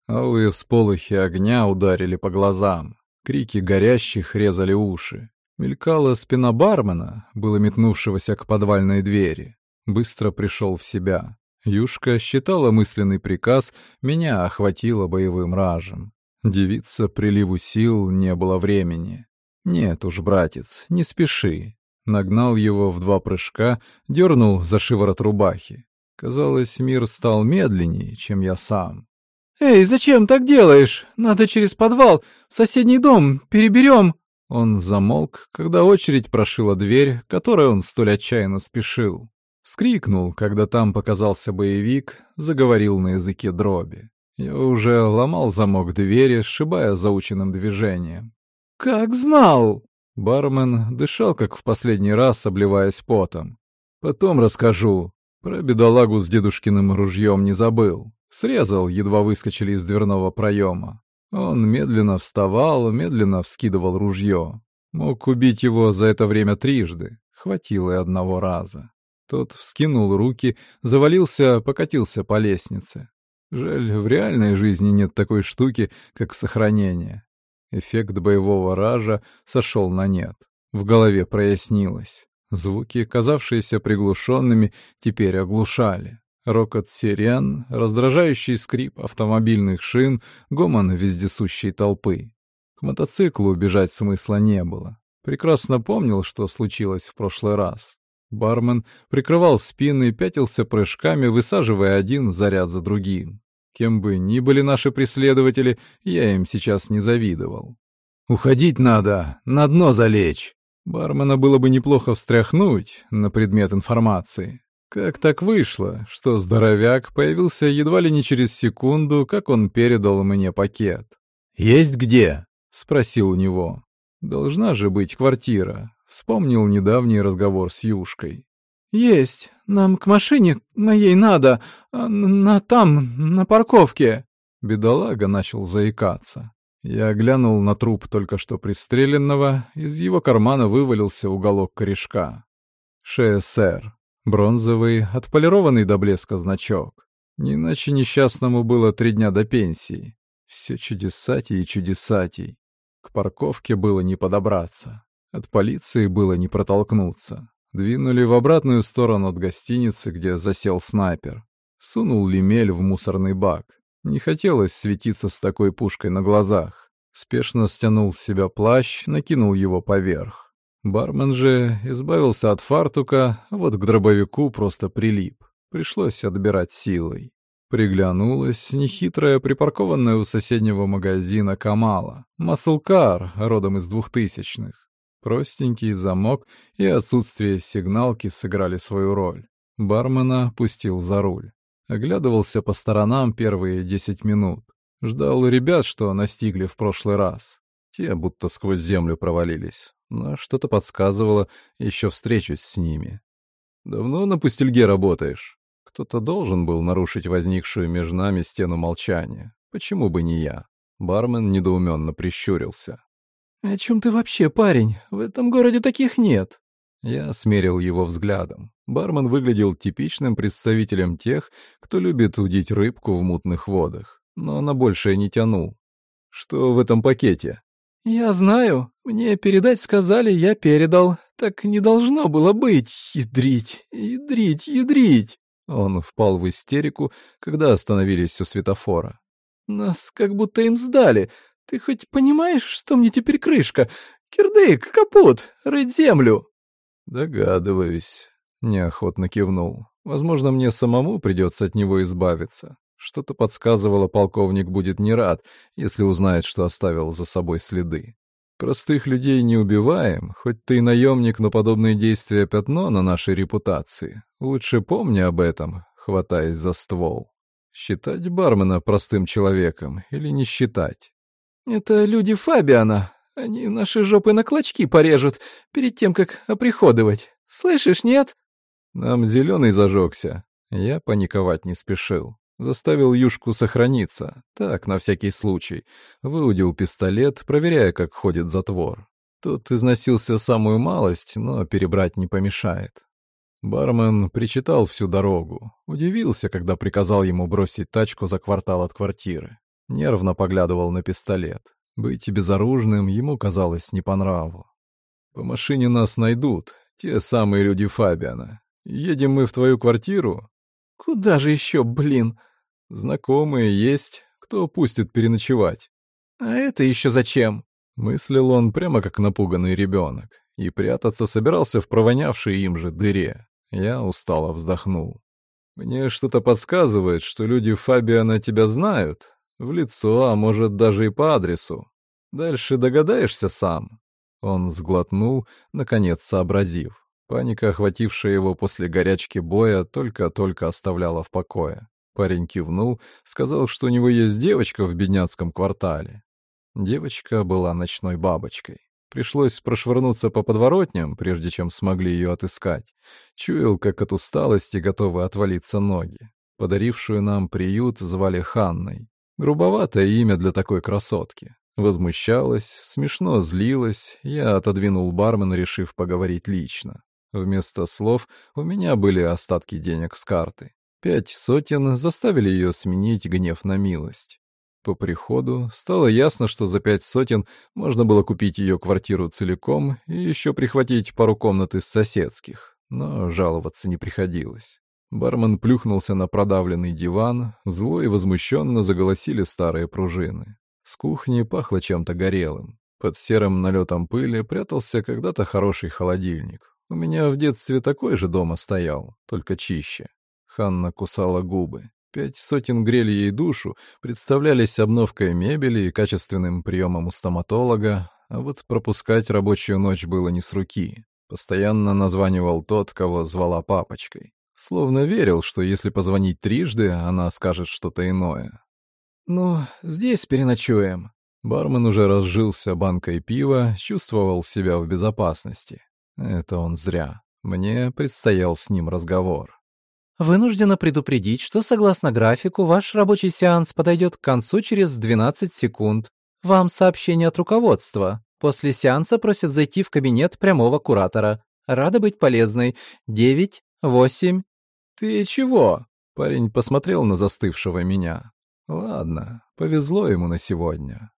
Алые всполохи огня ударили по глазам. Крики горящих резали уши. Мелькала спина бармена, было метнувшегося к подвальной двери. Быстро пришел в себя. Юшка считала мысленный приказ, меня охватило боевым ражем. Девица приливу сил не было времени. «Нет уж, братец, не спеши». Нагнал его в два прыжка, дернул за шиворот рубахи. Казалось, мир стал медленнее, чем я сам. «Эй, зачем так делаешь? Надо через подвал, в соседний дом, переберем!» Он замолк, когда очередь прошила дверь, которой он столь отчаянно спешил. Вскрикнул, когда там показался боевик, заговорил на языке дроби. Я уже ломал замок двери, сшибая заученным движением. «Как знал!» Бармен дышал, как в последний раз, обливаясь потом. «Потом расскажу. Про бедолагу с дедушкиным ружьем не забыл. Срезал, едва выскочили из дверного проема. Он медленно вставал, медленно вскидывал ружье. Мог убить его за это время трижды. Хватило и одного раза. Тот вскинул руки, завалился, покатился по лестнице. Жаль, в реальной жизни нет такой штуки, как сохранение. Эффект боевого ража сошел на нет. В голове прояснилось. Звуки, казавшиеся приглушенными, теперь оглушали. Рокот сирен, раздражающий скрип автомобильных шин, гомон вездесущей толпы. К мотоциклу бежать смысла не было. Прекрасно помнил, что случилось в прошлый раз. Бармен прикрывал спины пятился прыжками, высаживая один заряд за другим. Кем бы ни были наши преследователи, я им сейчас не завидовал. «Уходить надо, на дно залечь!» Бармена было бы неплохо встряхнуть на предмет информации. Как так вышло, что здоровяк появился едва ли не через секунду, как он передал мне пакет? «Есть где?» — спросил у него. «Должна же быть квартира», — вспомнил недавний разговор с Юшкой. «Есть. Нам к машине моей надо. А, на там, на парковке». Бедолага начал заикаться. Я глянул на труп только что пристреленного, из его кармана вывалился уголок корешка. ШСР. Бронзовый, отполированный до блеска значок. Не иначе несчастному было три дня до пенсии. Все чудесатей и чудесатей. К парковке было не подобраться. От полиции было не протолкнуться. Двинули в обратную сторону от гостиницы, где засел снайпер. Сунул лемель в мусорный бак. Не хотелось светиться с такой пушкой на глазах. Спешно стянул с себя плащ, накинул его поверх. Бармен же избавился от фартука, вот к дробовику просто прилип. Пришлось отбирать силой. Приглянулась нехитрая, припаркованная у соседнего магазина Камала. Маслкар, родом из двухтысячных. Простенький замок и отсутствие сигналки сыграли свою роль. Бармена пустил за руль. Оглядывался по сторонам первые десять минут. Ждал ребят, что настигли в прошлый раз. Те будто сквозь землю провалились. Но что-то подсказывало, еще встречусь с ними. «Давно на пустельге работаешь?» Кто-то должен был нарушить возникшую между нами стену молчания. Почему бы не я? Бармен недоуменно прищурился. «О чем ты вообще, парень? В этом городе таких нет». Я смерил его взглядом. Бармен выглядел типичным представителем тех, кто любит удить рыбку в мутных водах, но на большее не тянул. «Что в этом пакете?» «Я знаю. Мне передать сказали, я передал. Так не должно было быть. Ядрить, ядрить, ядрить!» Он впал в истерику, когда остановились у светофора. «Нас как будто им сдали. Ты хоть понимаешь, что мне теперь крышка? Кирдык, капут, рыть землю!» «Догадываюсь», — неохотно кивнул. «Возможно, мне самому придется от него избавиться. Что-то подсказывало, полковник будет не рад, если узнает, что оставил за собой следы. Простых людей не убиваем, хоть ты и наемник, но подобные действия пятно на нашей репутации. Лучше помни об этом, хватаясь за ствол. Считать бармена простым человеком или не считать? «Это люди Фабиана. Они наши жопы на клочки порежут перед тем, как оприходовать. Слышишь, нет?» Нам зеленый зажегся. Я паниковать не спешил. Заставил Юшку сохраниться. Так, на всякий случай. Выудил пистолет, проверяя, как ходит затвор. Тот износился самую малость, но перебрать не помешает. Бармен причитал всю дорогу. Удивился, когда приказал ему бросить тачку за квартал от квартиры. Нервно поглядывал на пистолет. Быть безоружным ему казалось не по нраву. «По машине нас найдут, те самые люди Фабиана. Едем мы в твою квартиру?» Куда же еще, блин? Знакомые есть, кто пустит переночевать. А это еще зачем? Мыслил он прямо как напуганный ребенок и прятаться собирался в провонявшей им же дыре. Я устало вздохнул. Мне что-то подсказывает, что люди Фабиана тебя знают. В лицо, а может, даже и по адресу. Дальше догадаешься сам. Он сглотнул, наконец сообразив. Паника, охватившая его после горячки боя, только-только оставляла в покое. Парень кивнул, сказал, что у него есть девочка в бедняцком квартале. Девочка была ночной бабочкой. Пришлось прошвырнуться по подворотням, прежде чем смогли ее отыскать. Чуял, как от усталости готовы отвалиться ноги. Подарившую нам приют звали Ханной. Грубоватое имя для такой красотки. Возмущалась, смешно злилась, я отодвинул бармен, решив поговорить лично. Вместо слов у меня были остатки денег с карты. Пять сотен заставили ее сменить гнев на милость. По приходу стало ясно, что за пять сотен можно было купить ее квартиру целиком и еще прихватить пару комнат из соседских, но жаловаться не приходилось. Бармен плюхнулся на продавленный диван, зло и возмущенно заголосили старые пружины. С кухни пахло чем-то горелым. Под серым налетом пыли прятался когда-то хороший холодильник. У меня в детстве такой же дома стоял, только чище. Ханна кусала губы. Пять сотен грели ей душу, представлялись обновкой мебели и качественным приемом у стоматолога, а вот пропускать рабочую ночь было не с руки. Постоянно названивал тот, кого звала папочкой. Словно верил, что если позвонить трижды, она скажет что-то иное. «Ну, здесь переночуем». Бармен уже разжился банкой пива, чувствовал себя в безопасности. Это он зря. Мне предстоял с ним разговор. Вынуждена предупредить, что согласно графику ваш рабочий сеанс подойдет к концу через 12 секунд. Вам сообщение от руководства. После сеанса просят зайти в кабинет прямого куратора. Рада быть полезной. Девять, восемь. Ты чего? Парень посмотрел на застывшего меня. Ладно, повезло ему на сегодня.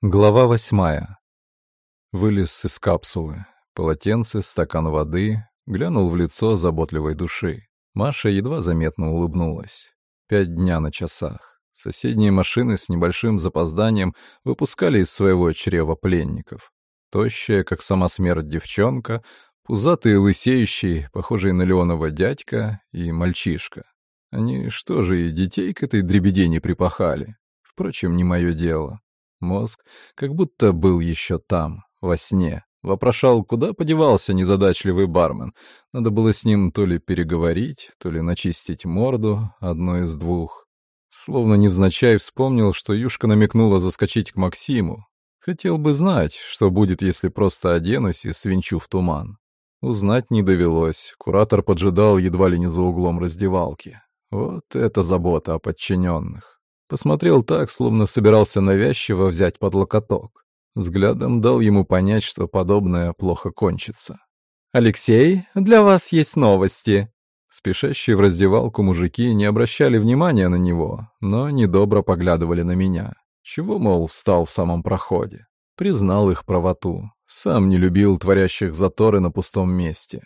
Глава восьмая. Вылез из капсулы. Полотенце, стакан воды, глянул в лицо заботливой души. Маша едва заметно улыбнулась. Пять дня на часах. Соседние машины с небольшим запозданием выпускали из своего чрева пленников. Тощая, как сама смерть девчонка, пузатый лысеющий, похожий на Леонова дядька и мальчишка. Они что же и детей к этой дребедени припахали? Впрочем, не мое дело. Мозг как будто был еще там, во сне. Вопрошал, куда подевался незадачливый бармен. Надо было с ним то ли переговорить, то ли начистить морду, одно из двух. Словно невзначай вспомнил, что Юшка намекнула заскочить к Максиму. Хотел бы знать, что будет, если просто оденусь и свинчу в туман. Узнать не довелось. Куратор поджидал едва ли не за углом раздевалки. Вот это забота о подчиненных. Посмотрел так, словно собирался навязчиво взять под локоток. Взглядом дал ему понять, что подобное плохо кончится. «Алексей, для вас есть новости». Спешащие в раздевалку мужики не обращали внимания на него, но недобро поглядывали на меня. Чего, мол, встал в самом проходе. Признал их правоту. Сам не любил творящих заторы на пустом месте.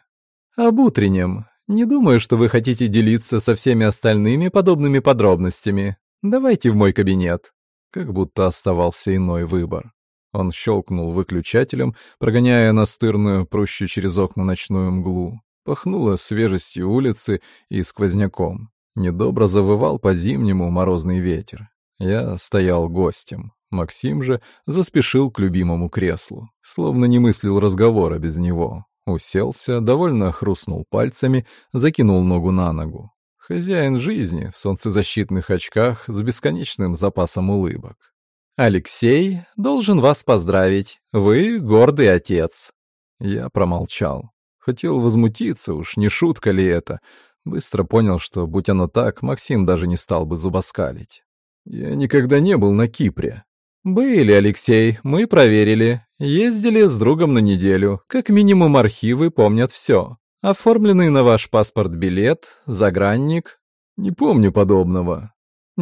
«Об утреннем. Не думаю, что вы хотите делиться со всеми остальными подобными подробностями. Давайте в мой кабинет». Как будто оставался иной выбор. Он щелкнул выключателем, прогоняя настырную, прущую через окна ночную мглу. Пахнуло свежестью улицы и сквозняком. Недобро завывал по-зимнему морозный ветер. Я стоял гостем. Максим же заспешил к любимому креслу, словно не мыслил разговора без него. Уселся, довольно хрустнул пальцами, закинул ногу на ногу. Хозяин жизни в солнцезащитных очках с бесконечным запасом улыбок. «Алексей, должен вас поздравить. Вы гордый отец». Я промолчал. Хотел возмутиться, уж не шутка ли это. Быстро понял, что, будь оно так, Максим даже не стал бы зубоскалить. Я никогда не был на Кипре. «Были, Алексей, мы проверили. Ездили с другом на неделю. Как минимум архивы помнят все. Оформленный на ваш паспорт билет, загранник. Не помню подобного.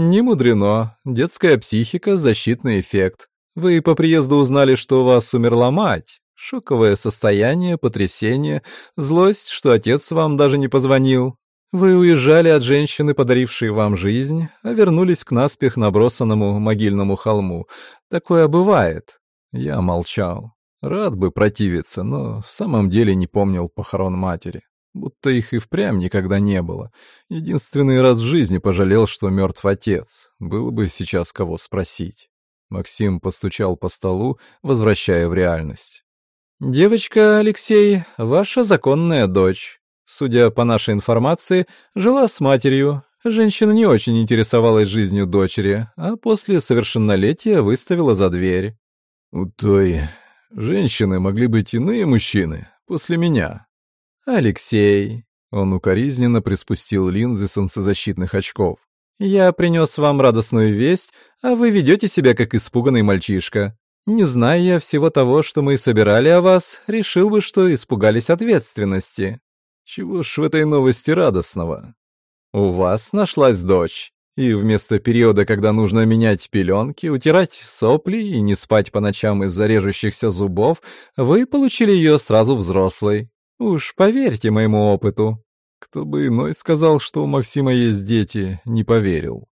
Не мудрено. Детская психика, защитный эффект. Вы по приезду узнали, что у вас умерла мать. Шоковое состояние, потрясение, злость, что отец вам даже не позвонил. Вы уезжали от женщины, подарившей вам жизнь, а вернулись к наспех набросанному могильному холму. Такое бывает. Я молчал. Рад бы противиться, но в самом деле не помнил похорон матери. Будто их и впрямь никогда не было. Единственный раз в жизни пожалел, что мертв отец. Было бы сейчас кого спросить. Максим постучал по столу, возвращая в реальность. «Девочка, Алексей, ваша законная дочь судя по нашей информации, жила с матерью. Женщина не очень интересовалась жизнью дочери, а после совершеннолетия выставила за дверь. У той женщины могли быть иные мужчины после меня. Алексей. Он укоризненно приспустил линзы солнцезащитных очков. «Я принес вам радостную весть, а вы ведете себя как испуганный мальчишка. Не зная я всего того, что мы собирали о вас, решил бы, что испугались ответственности. Чего ж в этой новости радостного? У вас нашлась дочь, и вместо периода, когда нужно менять пеленки, утирать сопли и не спать по ночам из-за режущихся зубов, вы получили ее сразу взрослой. Уж поверьте моему опыту. Кто бы иной сказал, что у Максима есть дети, не поверил.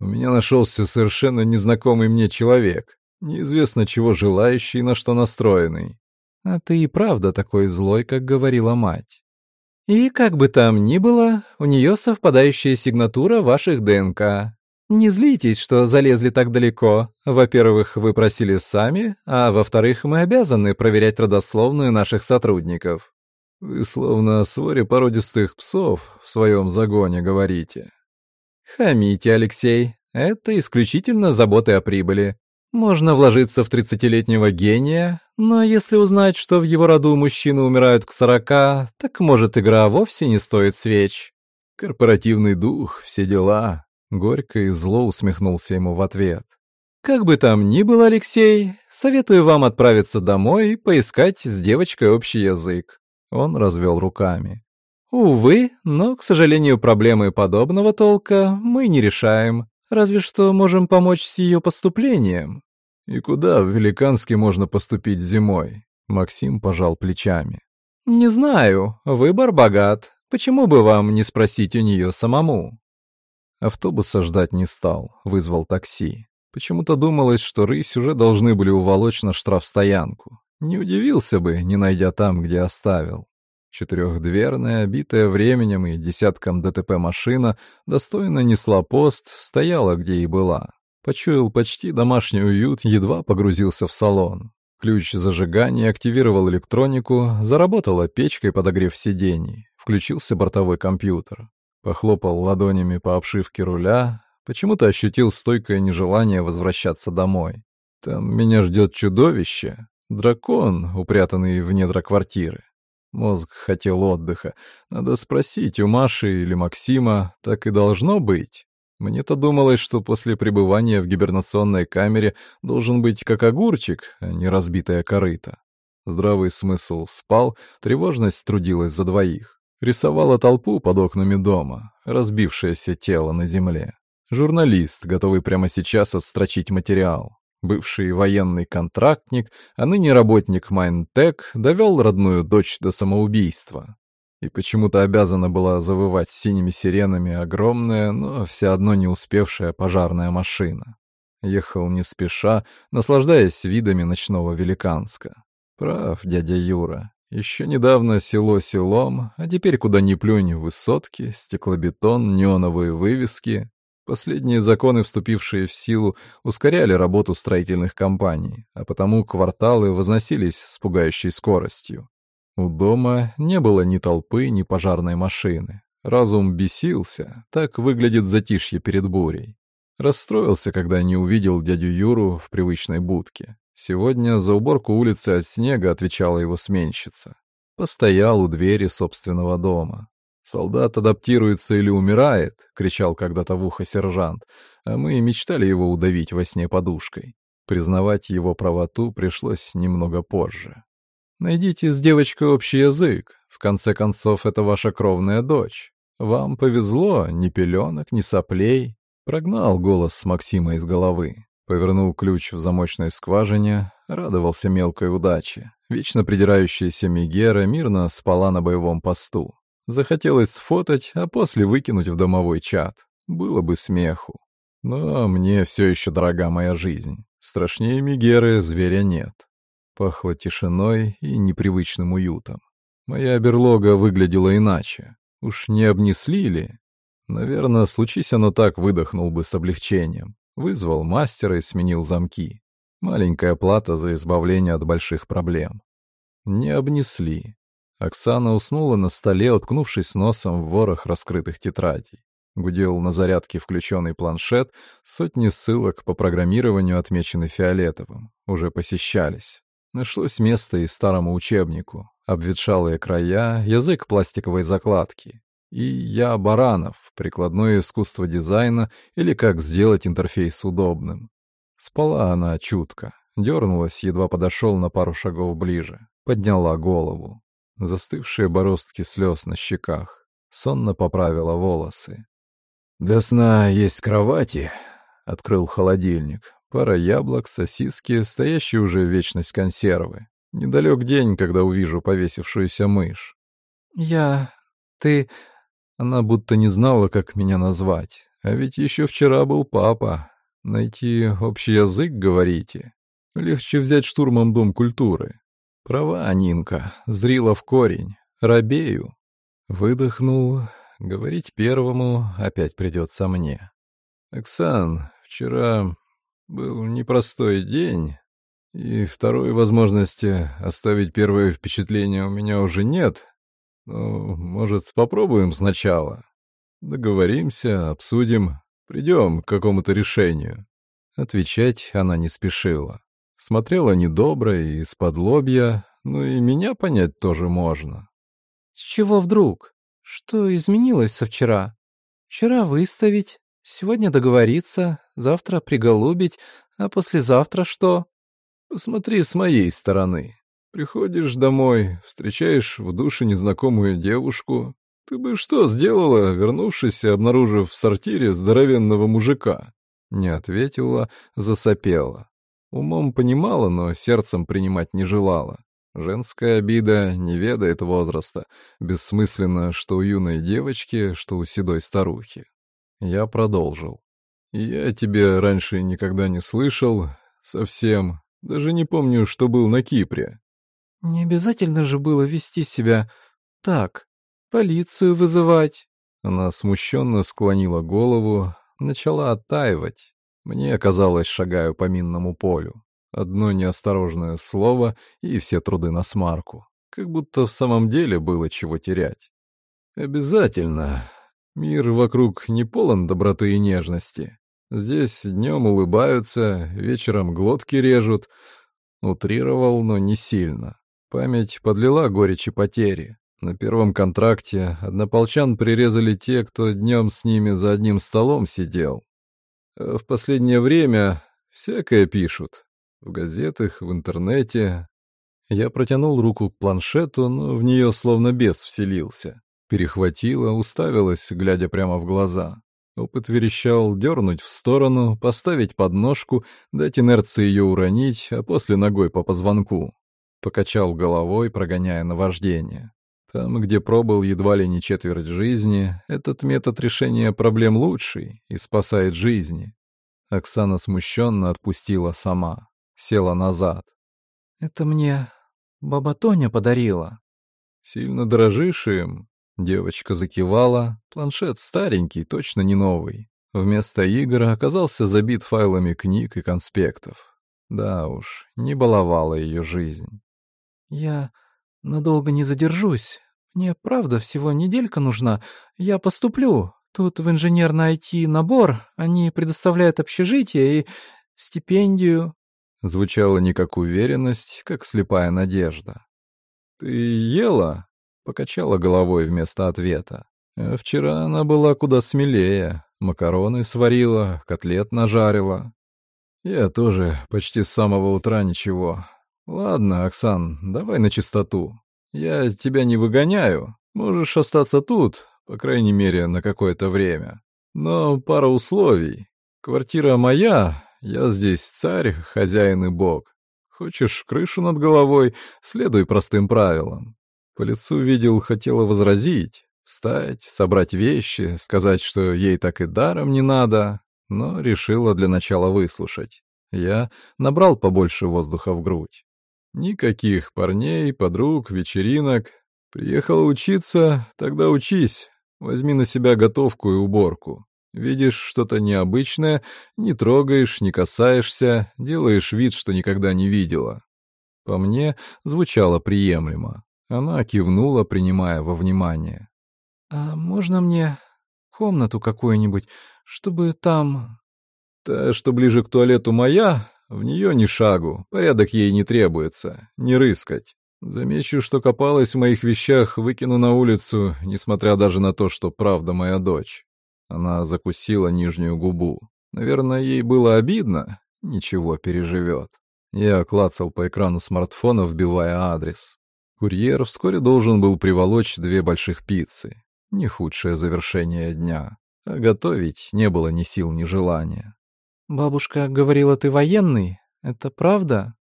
У меня нашелся совершенно незнакомый мне человек, неизвестно чего желающий и на что настроенный. А ты и правда такой злой, как говорила мать. И как бы там ни было, у нее совпадающая сигнатура ваших ДНК. Не злитесь, что залезли так далеко. Во-первых, вы просили сами, а во-вторых, мы обязаны проверять родословную наших сотрудников. Вы словно о своре породистых псов в своем загоне говорите. Хамите, Алексей. Это исключительно заботы о прибыли. Можно вложиться в тридцатилетнего гения, но если узнать, что в его роду мужчины умирают к сорока, так, может, игра вовсе не стоит свеч. Корпоративный дух, все дела. Горько и зло усмехнулся ему в ответ. Как бы там ни было, Алексей, советую вам отправиться домой и поискать с девочкой общий язык. Он развел руками. Увы, но, к сожалению, проблемы подобного толка мы не решаем. Разве что можем помочь с ее поступлением». «И куда в Великанске можно поступить зимой?» Максим пожал плечами. «Не знаю. Выбор богат. Почему бы вам не спросить у нее самому?» Автобуса ждать не стал, вызвал такси. Почему-то думалось, что рысь уже должны были уволочь на штрафстоянку. Не удивился бы, не найдя там, где оставил. Четырехдверная, обитая временем и десятком ДТП машина, достойно несла пост, стояла, где и была. Почуял почти домашний уют, едва погрузился в салон. Ключ зажигания активировал электронику, заработала печкой подогрев сидений, включился бортовой компьютер. Похлопал ладонями по обшивке руля, почему-то ощутил стойкое нежелание возвращаться домой. Там меня ждет чудовище, дракон, упрятанный в недра квартиры. Мозг хотел отдыха. Надо спросить у Маши или Максима, так и должно быть. Мне-то думалось, что после пребывания в гибернационной камере должен быть как огурчик, а не разбитая корыта. Здравый смысл спал, тревожность трудилась за двоих. Рисовала толпу под окнами дома, разбившееся тело на земле. Журналист, готовый прямо сейчас отстрочить материал. Бывший военный контрактник, а ныне работник Майнтек, довел родную дочь до самоубийства. И почему-то обязана была завывать синими сиренами огромная, но все одно не успевшая пожарная машина. Ехал не спеша, наслаждаясь видами ночного Великанска. Прав, дядя Юра. Еще недавно село селом, а теперь куда ни плюнь высотки, стеклобетон, неоновые вывески, Последние законы, вступившие в силу, ускоряли работу строительных компаний, а потому кварталы возносились с пугающей скоростью. У дома не было ни толпы, ни пожарной машины. Разум бесился, так выглядит затишье перед бурей. Расстроился, когда не увидел дядю Юру в привычной будке. Сегодня за уборку улицы от снега отвечала его сменщица. Постоял у двери собственного дома. «Солдат адаптируется или умирает», — кричал когда-то в ухо сержант, а мы мечтали его удавить во сне подушкой. Признавать его правоту пришлось немного позже. «Найдите с девочкой общий язык. В конце концов, это ваша кровная дочь. Вам повезло, ни пеленок, ни соплей». Прогнал голос Максима из головы. Повернул ключ в замочной скважине, радовался мелкой удаче. Вечно придирающаяся Мегера мирно спала на боевом посту. Захотелось сфотать, а после выкинуть в домовой чат. Было бы смеху. Но мне все еще дорога моя жизнь. Страшнее Мегеры зверя нет. Пахло тишиной и непривычным уютом. Моя берлога выглядела иначе. Уж не обнесли ли? Наверное, случись оно так, выдохнул бы с облегчением. Вызвал мастера и сменил замки. Маленькая плата за избавление от больших проблем. Не обнесли. Оксана уснула на столе, уткнувшись носом в ворох раскрытых тетрадей. Гудел на зарядке включенный планшет, сотни ссылок по программированию отмечены фиолетовым, уже посещались. Нашлось место и старому учебнику, обветшалые края, язык пластиковой закладки. И я Баранов, прикладное искусство дизайна или как сделать интерфейс удобным. Спала она чутко, дернулась, едва подошел на пару шагов ближе, подняла голову. Застывшие бороздки слез на щеках, сонно поправила волосы. «Для сна есть кровати», — открыл холодильник. Пара яблок, сосиски, стоящие уже вечность консервы. Недалек день, когда увижу повесившуюся мышь. «Я... ты...» Она будто не знала, как меня назвать. А ведь еще вчера был папа. Найти общий язык, говорите? Легче взять штурмом Дом культуры. Права, Нинка, зрила в корень. Робею. Выдохнул, Говорить первому опять придется мне. «Оксан, вчера был непростой день, и второй возможности оставить первое впечатление у меня уже нет. Но, может, попробуем сначала? Договоримся, обсудим, придем к какому-то решению». Отвечать она не спешила. Смотрела недобро и из-под лобья, но и меня понять тоже можно. «С чего вдруг?» Что изменилось со вчера? Вчера выставить, сегодня договориться, завтра приголубить, а послезавтра что? Посмотри с моей стороны. Приходишь домой, встречаешь в душе незнакомую девушку. Ты бы что сделала, вернувшись и обнаружив в сортире здоровенного мужика? Не ответила, засопела. Умом понимала, но сердцем принимать не желала. Женская обида не ведает возраста. Бессмысленно, что у юной девочки, что у седой старухи. Я продолжил. Я тебе раньше никогда не слышал. Совсем. Даже не помню, что был на Кипре. Не обязательно же было вести себя так. Полицию вызывать. Она смущенно склонила голову, начала оттаивать. Мне казалось, шагаю по минному полю. Одно неосторожное слово, и все труды на смарку. Как будто в самом деле было чего терять. Обязательно. Мир вокруг не полон доброты и нежности. Здесь днем улыбаются, вечером глотки режут. Утрировал, но не сильно. Память подлила горечи потери. На первом контракте однополчан прирезали те, кто днем с ними за одним столом сидел. А в последнее время всякое пишут. В газетах, в интернете. Я протянул руку к планшету, но в нее словно бес вселился. Перехватила, уставилась, глядя прямо в глаза. Опыт верещал дернуть в сторону, поставить подножку, дать инерции ее уронить, а после ногой по позвонку. Покачал головой, прогоняя наваждение. Там, где пробыл едва ли не четверть жизни, этот метод решения проблем лучший и спасает жизни. Оксана смущенно отпустила сама села назад. «Это мне баба Тоня подарила». «Сильно дрожишь им?» Девочка закивала. Планшет старенький, точно не новый. Вместо игр оказался забит файлами книг и конспектов. Да уж, не баловала ее жизнь. «Я надолго не задержусь. Мне, правда, всего неделька нужна. Я поступлю. Тут в инженерный IT набор. Они предоставляют общежитие и стипендию. Звучала не как уверенность, как слепая надежда. «Ты ела?» — покачала головой вместо ответа. А «Вчера она была куда смелее. Макароны сварила, котлет нажарила. Я тоже почти с самого утра ничего. Ладно, Оксан, давай на чистоту. Я тебя не выгоняю. Можешь остаться тут, по крайней мере, на какое-то время. Но пара условий. Квартира моя, я здесь царь, хозяин и бог. Хочешь крышу над головой, следуй простым правилам. По лицу видел, хотела возразить. Встать, собрать вещи, сказать, что ей так и даром не надо, но решила для начала выслушать. Я набрал побольше воздуха в грудь. Никаких парней, подруг, вечеринок. Приехала учиться, тогда учись. Возьми на себя готовку и уборку. Видишь что-то необычное, не трогаешь, не касаешься, делаешь вид, что никогда не видела. По мне звучало приемлемо. Она кивнула, принимая во внимание. «А можно мне комнату какую-нибудь, чтобы там...» «Та, что ближе к туалету моя, в нее ни шагу, порядок ей не требуется, не рыскать. Замечу, что копалась в моих вещах, выкину на улицу, несмотря даже на то, что правда моя дочь». Она закусила нижнюю губу. Наверное, ей было обидно. Ничего, переживет. Я клацал по экрану смартфона, вбивая адрес. Курьер вскоре должен был приволочь две больших пиццы. Не худшее завершение дня. А готовить не было ни сил, ни желания. «Бабушка говорила, ты военный? Это правда?»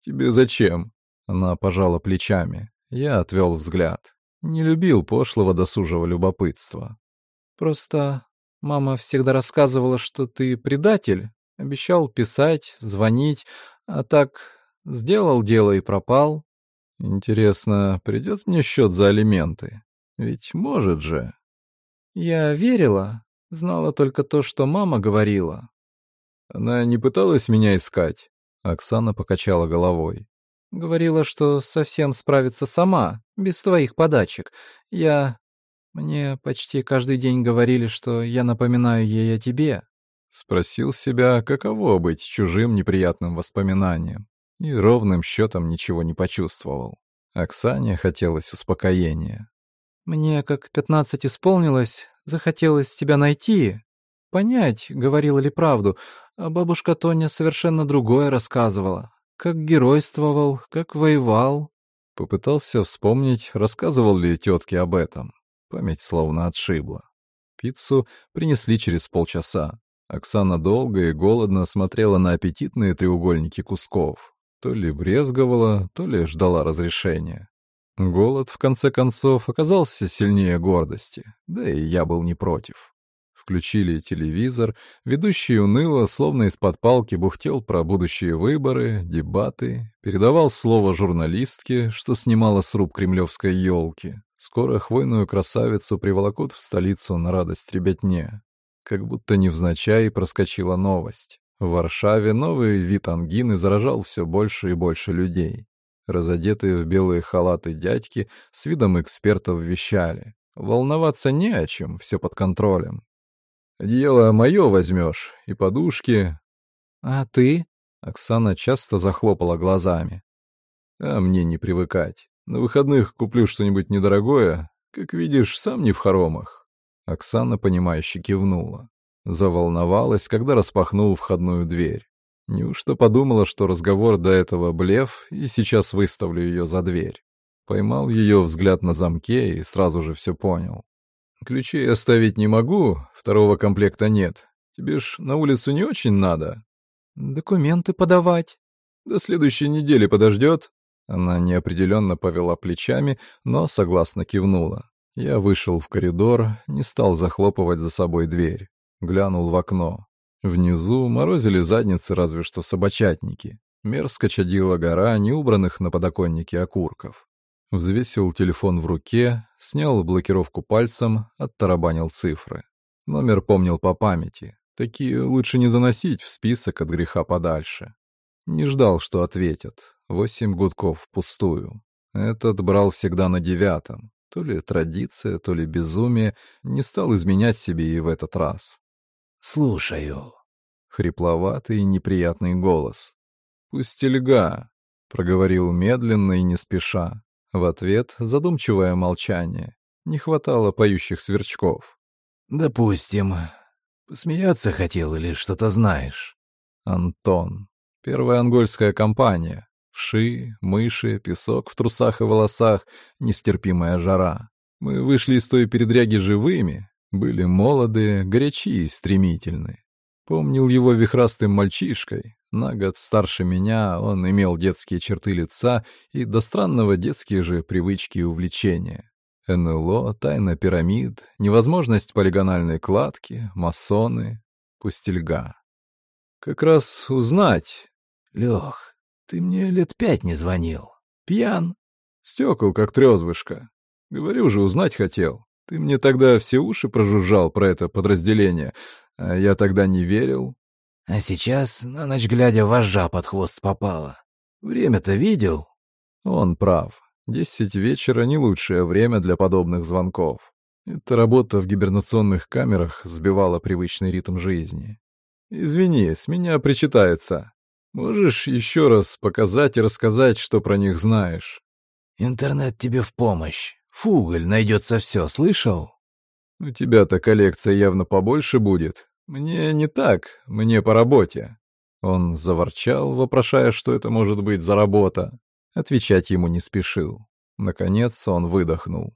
«Тебе зачем?» Она пожала плечами. Я отвел взгляд. Не любил пошлого досужего любопытства. «Просто мама всегда рассказывала, что ты предатель. Обещал писать, звонить, а так сделал дело и пропал. Интересно, придет мне счет за алименты? Ведь может же. Я верила, знала только то, что мама говорила. Она не пыталась меня искать. Оксана покачала головой. Говорила, что совсем справится сама, без твоих подачек. Я... Мне почти каждый день говорили, что я напоминаю ей о тебе. Спросил себя, каково быть чужим неприятным воспоминанием. И ровным счетом ничего не почувствовал. Оксане хотелось успокоения. «Мне, как пятнадцать исполнилось, захотелось тебя найти. Понять, говорила ли правду, а бабушка Тоня совершенно другое рассказывала. Как геройствовал, как воевал». Попытался вспомнить, рассказывал ли тетке об этом. Память словно отшибла. Пиццу принесли через полчаса. Оксана долго и голодно смотрела на аппетитные треугольники кусков. То ли брезговала, то ли ждала разрешения. Голод, в конце концов, оказался сильнее гордости, да и я был не против. Включили телевизор, ведущий уныло, словно из-под палки бухтел про будущие выборы, дебаты, передавал слово журналистке, что снимала сруб кремлевской елки. Скоро хвойную красавицу приволокут в столицу на радость ребятне. Как будто невзначай проскочила новость. В Варшаве новый вид ангины заражал все больше и больше людей. Разодетые в белые халаты дядьки с видом экспертов вещали. Волноваться не о чем, все под контролем. «Одеяло мое возьмешь, и подушки». «А ты?» — Оксана часто захлопала глазами. «А мне не привыкать. На выходных куплю что-нибудь недорогое. Как видишь, сам не в хоромах. Оксана, понимающе кивнула. Заволновалась, когда распахнул входную дверь. Неужто подумала, что разговор до этого блеф, и сейчас выставлю ее за дверь? Поймал ее взгляд на замке и сразу же все понял. «Ключей оставить не могу, второго комплекта нет. Тебе ж на улицу не очень надо?» «Документы подавать». «До следующей недели подождет?» Она неопределенно повела плечами, но согласно кивнула. Я вышел в коридор, не стал захлопывать за собой дверь. Глянул в окно. Внизу морозили задницы разве что собачатники. Мерзко чадила гора неубранных на подоконнике окурков. Взвесил телефон в руке, снял блокировку пальцем, оттарабанил цифры. Номер помнил по памяти. Такие лучше не заносить в список от греха подальше. Не ждал, что ответят. Восемь гудков впустую. Этот брал всегда на девятом. То ли традиция, то ли безумие, не стал изменять себе и в этот раз. «Слушаю». Хрипловатый и неприятный голос. «Пустельга», — проговорил медленно и не спеша. В ответ задумчивое молчание. Не хватало поющих сверчков. «Допустим. Посмеяться хотел или что-то знаешь?» «Антон. Первая ангольская компания. Вши, мыши, песок в трусах и волосах, нестерпимая жара. Мы вышли из той передряги живыми, были молоды, горячи и стремительны. Помнил его вихрастым мальчишкой. На год старше меня он имел детские черты лица и до странного детские же привычки и увлечения. НЛО, тайна пирамид, невозможность полигональной кладки, масоны, пустельга. Как раз узнать. Лех, ты мне лет пять не звонил. Пьян? Стекол, как трезвышка. Говорю же, узнать хотел. Ты мне тогда все уши прожужжал про это подразделение, а я тогда не верил. А сейчас на ночь глядя вожжа под хвост попала. Время-то видел? Он прав. Десять вечера — не лучшее время для подобных звонков. Эта работа в гибернационных камерах сбивала привычный ритм жизни. «Извини, с меня причитается. Можешь еще раз показать и рассказать, что про них знаешь?» «Интернет тебе в помощь. Фуголь найдется все, слышал?» «У тебя-то коллекция явно побольше будет. Мне не так, мне по работе». Он заворчал, вопрошая, что это может быть за работа. Отвечать ему не спешил. Наконец он выдохнул.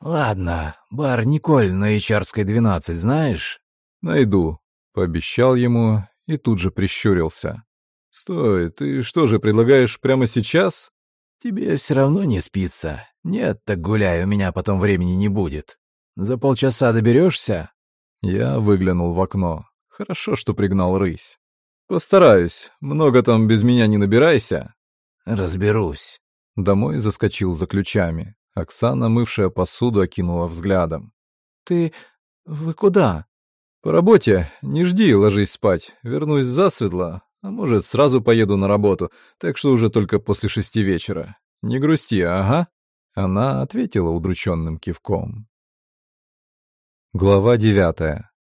«Ладно, бар Николь на Ичарской 12, знаешь?» «Найду», — пообещал ему и тут же прищурился. «Стой, ты что же, предлагаешь прямо сейчас?» «Тебе все равно не спится. Нет, так гуляй, у меня потом времени не будет. За полчаса доберешься?» Я выглянул в окно. Хорошо, что пригнал рысь. «Постараюсь. Много там без меня не набирайся». «Разберусь». Домой заскочил за ключами. Оксана, мывшая посуду, окинула взглядом. «Ты... вы куда?» «По работе. Не жди, ложись спать. Вернусь засветло. А может, сразу поеду на работу, так что уже только после шести вечера. Не грусти, ага». Она ответила удрученным кивком. Глава девятая.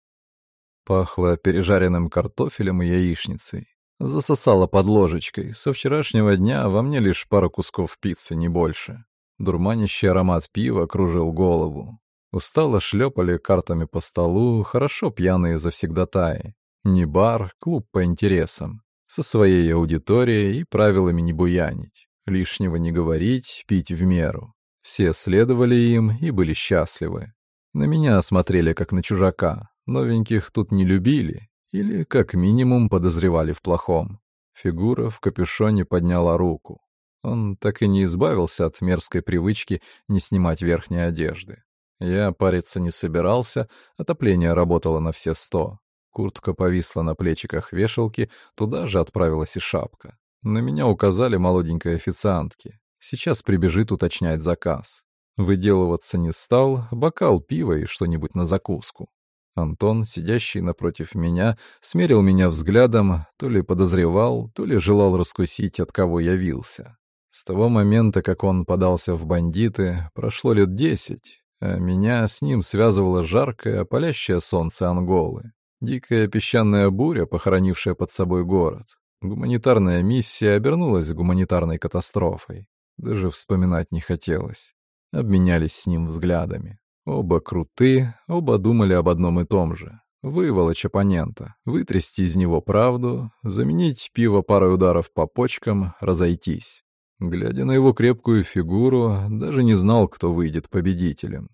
Пахло пережаренным картофелем и яичницей. Засосала под ложечкой. Со вчерашнего дня во мне лишь пара кусков пиццы, не больше. Дурманящий аромат пива кружил голову. Устало шлепали картами по столу, хорошо пьяные завсегдатаи. Не бар, клуб по интересам. Со своей аудиторией и правилами не буянить. Лишнего не говорить, пить в меру. Все следовали им и были счастливы. На меня смотрели как на чужака. Новеньких тут не любили, или, как минимум, подозревали в плохом. Фигура в капюшоне подняла руку. Он так и не избавился от мерзкой привычки не снимать верхней одежды. Я париться не собирался, отопление работало на все сто. Куртка повисла на плечиках вешалки, туда же отправилась и шапка. На меня указали молоденькой официантки. Сейчас прибежит уточнять заказ. Выделываться не стал, бокал пива и что-нибудь на закуску. Антон, сидящий напротив меня, смерил меня взглядом, то ли подозревал, то ли желал раскусить, от кого явился. С того момента, как он подался в бандиты, прошло лет десять, а меня с ним связывало жаркое, палящее солнце Анголы, дикая песчаная буря, похоронившая под собой город. Гуманитарная миссия обернулась гуманитарной катастрофой. Даже вспоминать не хотелось. Обменялись с ним взглядами. Оба круты, оба думали об одном и том же. Выволочь оппонента, вытрясти из него правду, заменить пиво парой ударов по почкам, разойтись. Глядя на его крепкую фигуру, даже не знал, кто выйдет победителем.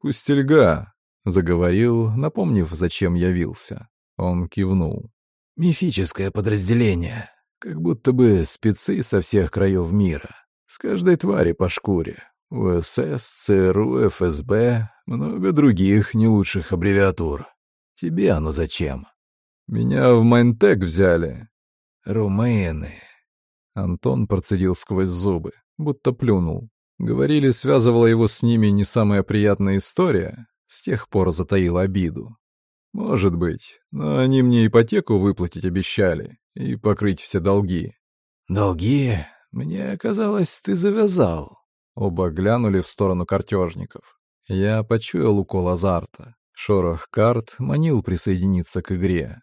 «Пустельга», — заговорил, напомнив, зачем явился. Он кивнул. «Мифическое подразделение. Как будто бы спецы со всех краев мира. С каждой твари по шкуре. УСС, ЦРУ, ФСБ, много других не лучших аббревиатур. Тебе оно зачем? Меня в Майнтек взяли. Румыны. Антон процедил сквозь зубы, будто плюнул. Говорили, связывала его с ними не самая приятная история, с тех пор затаил обиду. Может быть, но они мне ипотеку выплатить обещали и покрыть все долги. Долги? Мне казалось, ты завязал. Оба глянули в сторону картежников. Я почуял укол азарта. Шорох карт манил присоединиться к игре.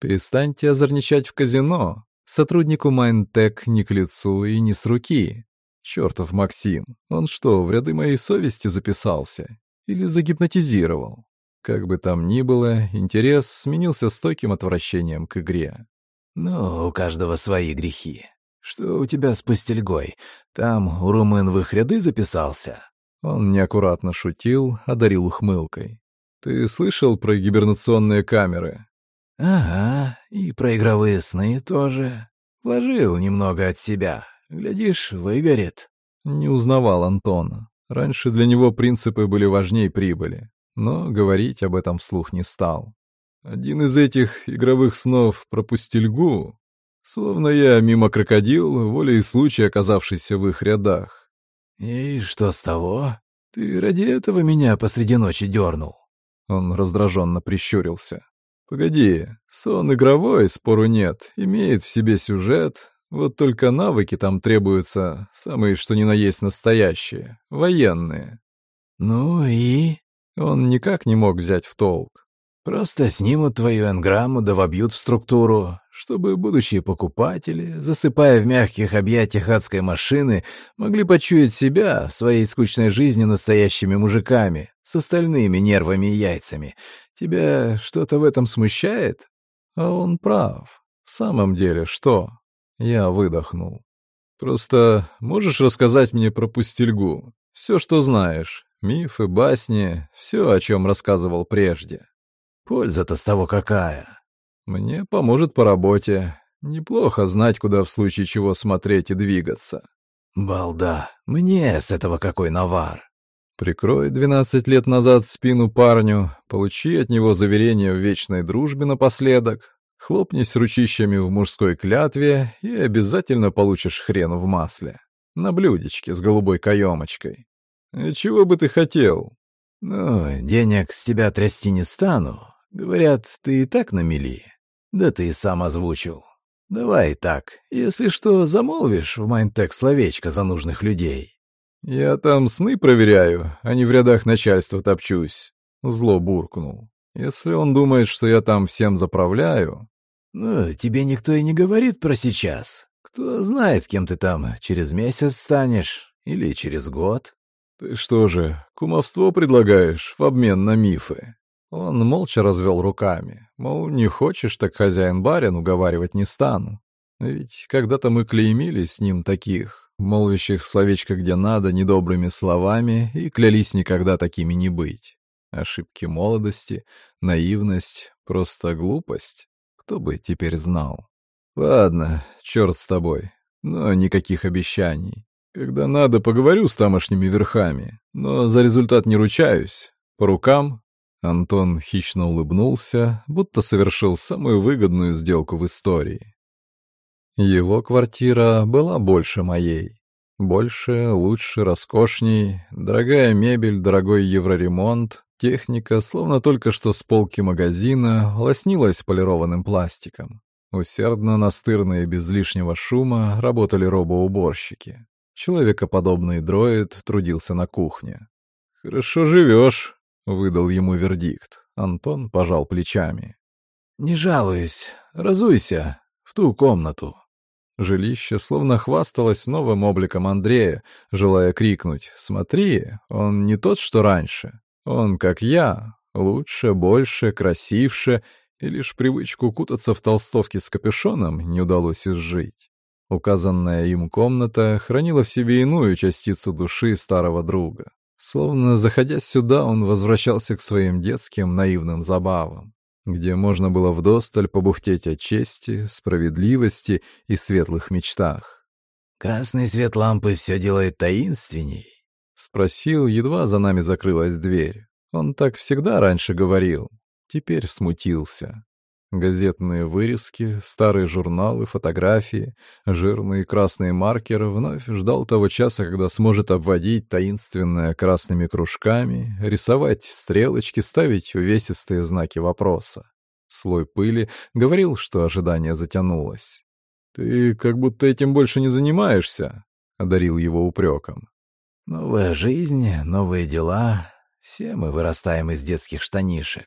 «Перестаньте озорничать в казино. Сотруднику Майнтек не к лицу и не с руки. Чёртов Максим, он что, в ряды моей совести записался? Или загипнотизировал?» Как бы там ни было, интерес сменился стойким отвращением к игре. «Ну, у каждого свои грехи. Что у тебя с пустельгой? Там у румын в их ряды записался?» Он неаккуратно шутил, одарил ухмылкой. «Ты слышал про гибернационные камеры?» «Ага, и про игровые сны тоже. Вложил немного от себя. Глядишь, выгорит». Не узнавал Антона. Раньше для него принципы были важней прибыли, но говорить об этом вслух не стал. Один из этих игровых снов про пустельгу, словно я мимо крокодил, волей случая оказавшийся в их рядах. «И что с того? Ты ради этого меня посреди ночи дернул?» Он раздраженно прищурился. «Погоди, сон игровой, спору нет, имеет в себе сюжет, вот только навыки там требуются, самые что ни на есть настоящие, военные». «Ну и?» Он никак не мог взять в толк. «Просто снимут твою энграмму да вобьют в структуру, чтобы будущие покупатели, засыпая в мягких объятиях адской машины, могли почуять себя в своей скучной жизни настоящими мужиками, с остальными нервами и яйцами. Тебя что-то в этом смущает? А он прав. В самом деле, что? Я выдохнул. Просто можешь рассказать мне про пустельгу? Все, что знаешь. Мифы, басни, все, о чем рассказывал прежде. Польза-то с того какая? Мне поможет по работе. Неплохо знать, куда в случае чего смотреть и двигаться. Балда, мне с этого какой навар. Прикрой двенадцать лет назад спину парню, получи от него заверение в вечной дружбе напоследок, хлопнись ручищами в мужской клятве и обязательно получишь хрен в масле. На блюдечке с голубой каемочкой. И чего бы ты хотел? Ну, денег с тебя трясти не стану. Говорят, ты и так на мели. Да ты и сам озвучил. Давай так, если что, замолвишь в Майнтек словечко за нужных людей. Я там сны проверяю, а не в рядах начальства топчусь. Зло буркнул. Если он думает, что я там всем заправляю... Ну, тебе никто и не говорит про сейчас. Кто знает, кем ты там через месяц станешь или через год. Ты что же, кумовство предлагаешь в обмен на мифы? Он молча развел руками, мол, не хочешь, так хозяин-барин уговаривать не стану. Ведь когда-то мы клеймили с ним таких, молвящих словечко где надо недобрыми словами, и клялись никогда такими не быть. Ошибки молодости, наивность, просто глупость. Кто бы теперь знал? Ладно, черт с тобой, но никаких обещаний. Когда надо, поговорю с тамошними верхами, но за результат не ручаюсь. По рукам Антон хищно улыбнулся, будто совершил самую выгодную сделку в истории. Его квартира была больше моей. Больше, лучше, роскошней, дорогая мебель, дорогой евроремонт, техника, словно только что с полки магазина, лоснилась полированным пластиком. Усердно, настырно и без лишнего шума работали робоуборщики. Человекоподобный дроид трудился на кухне. «Хорошо живешь», — выдал ему вердикт. Антон пожал плечами. «Не жалуюсь. Разуйся. В ту комнату». Жилище словно хвасталось новым обликом Андрея, желая крикнуть «Смотри, он не тот, что раньше. Он, как я, лучше, больше, красивше, и лишь привычку кутаться в толстовке с капюшоном не удалось изжить». Указанная им комната хранила в себе иную частицу души старого друга. Словно заходя сюда, он возвращался к своим детским наивным забавам, где можно было вдосталь побухтеть о чести, справедливости и светлых мечтах. «Красный свет лампы все делает таинственней?» — спросил, едва за нами закрылась дверь. Он так всегда раньше говорил, теперь смутился. Газетные вырезки, старые журналы, фотографии, жирные красные маркеры вновь ждал того часа, когда сможет обводить таинственное красными кружками, рисовать стрелочки, ставить увесистые знаки вопроса. Слой пыли говорил, что ожидание затянулось. «Ты как будто этим больше не занимаешься», — одарил его упреком. «Новая жизнь, новые дела. Все мы вырастаем из детских штанишек».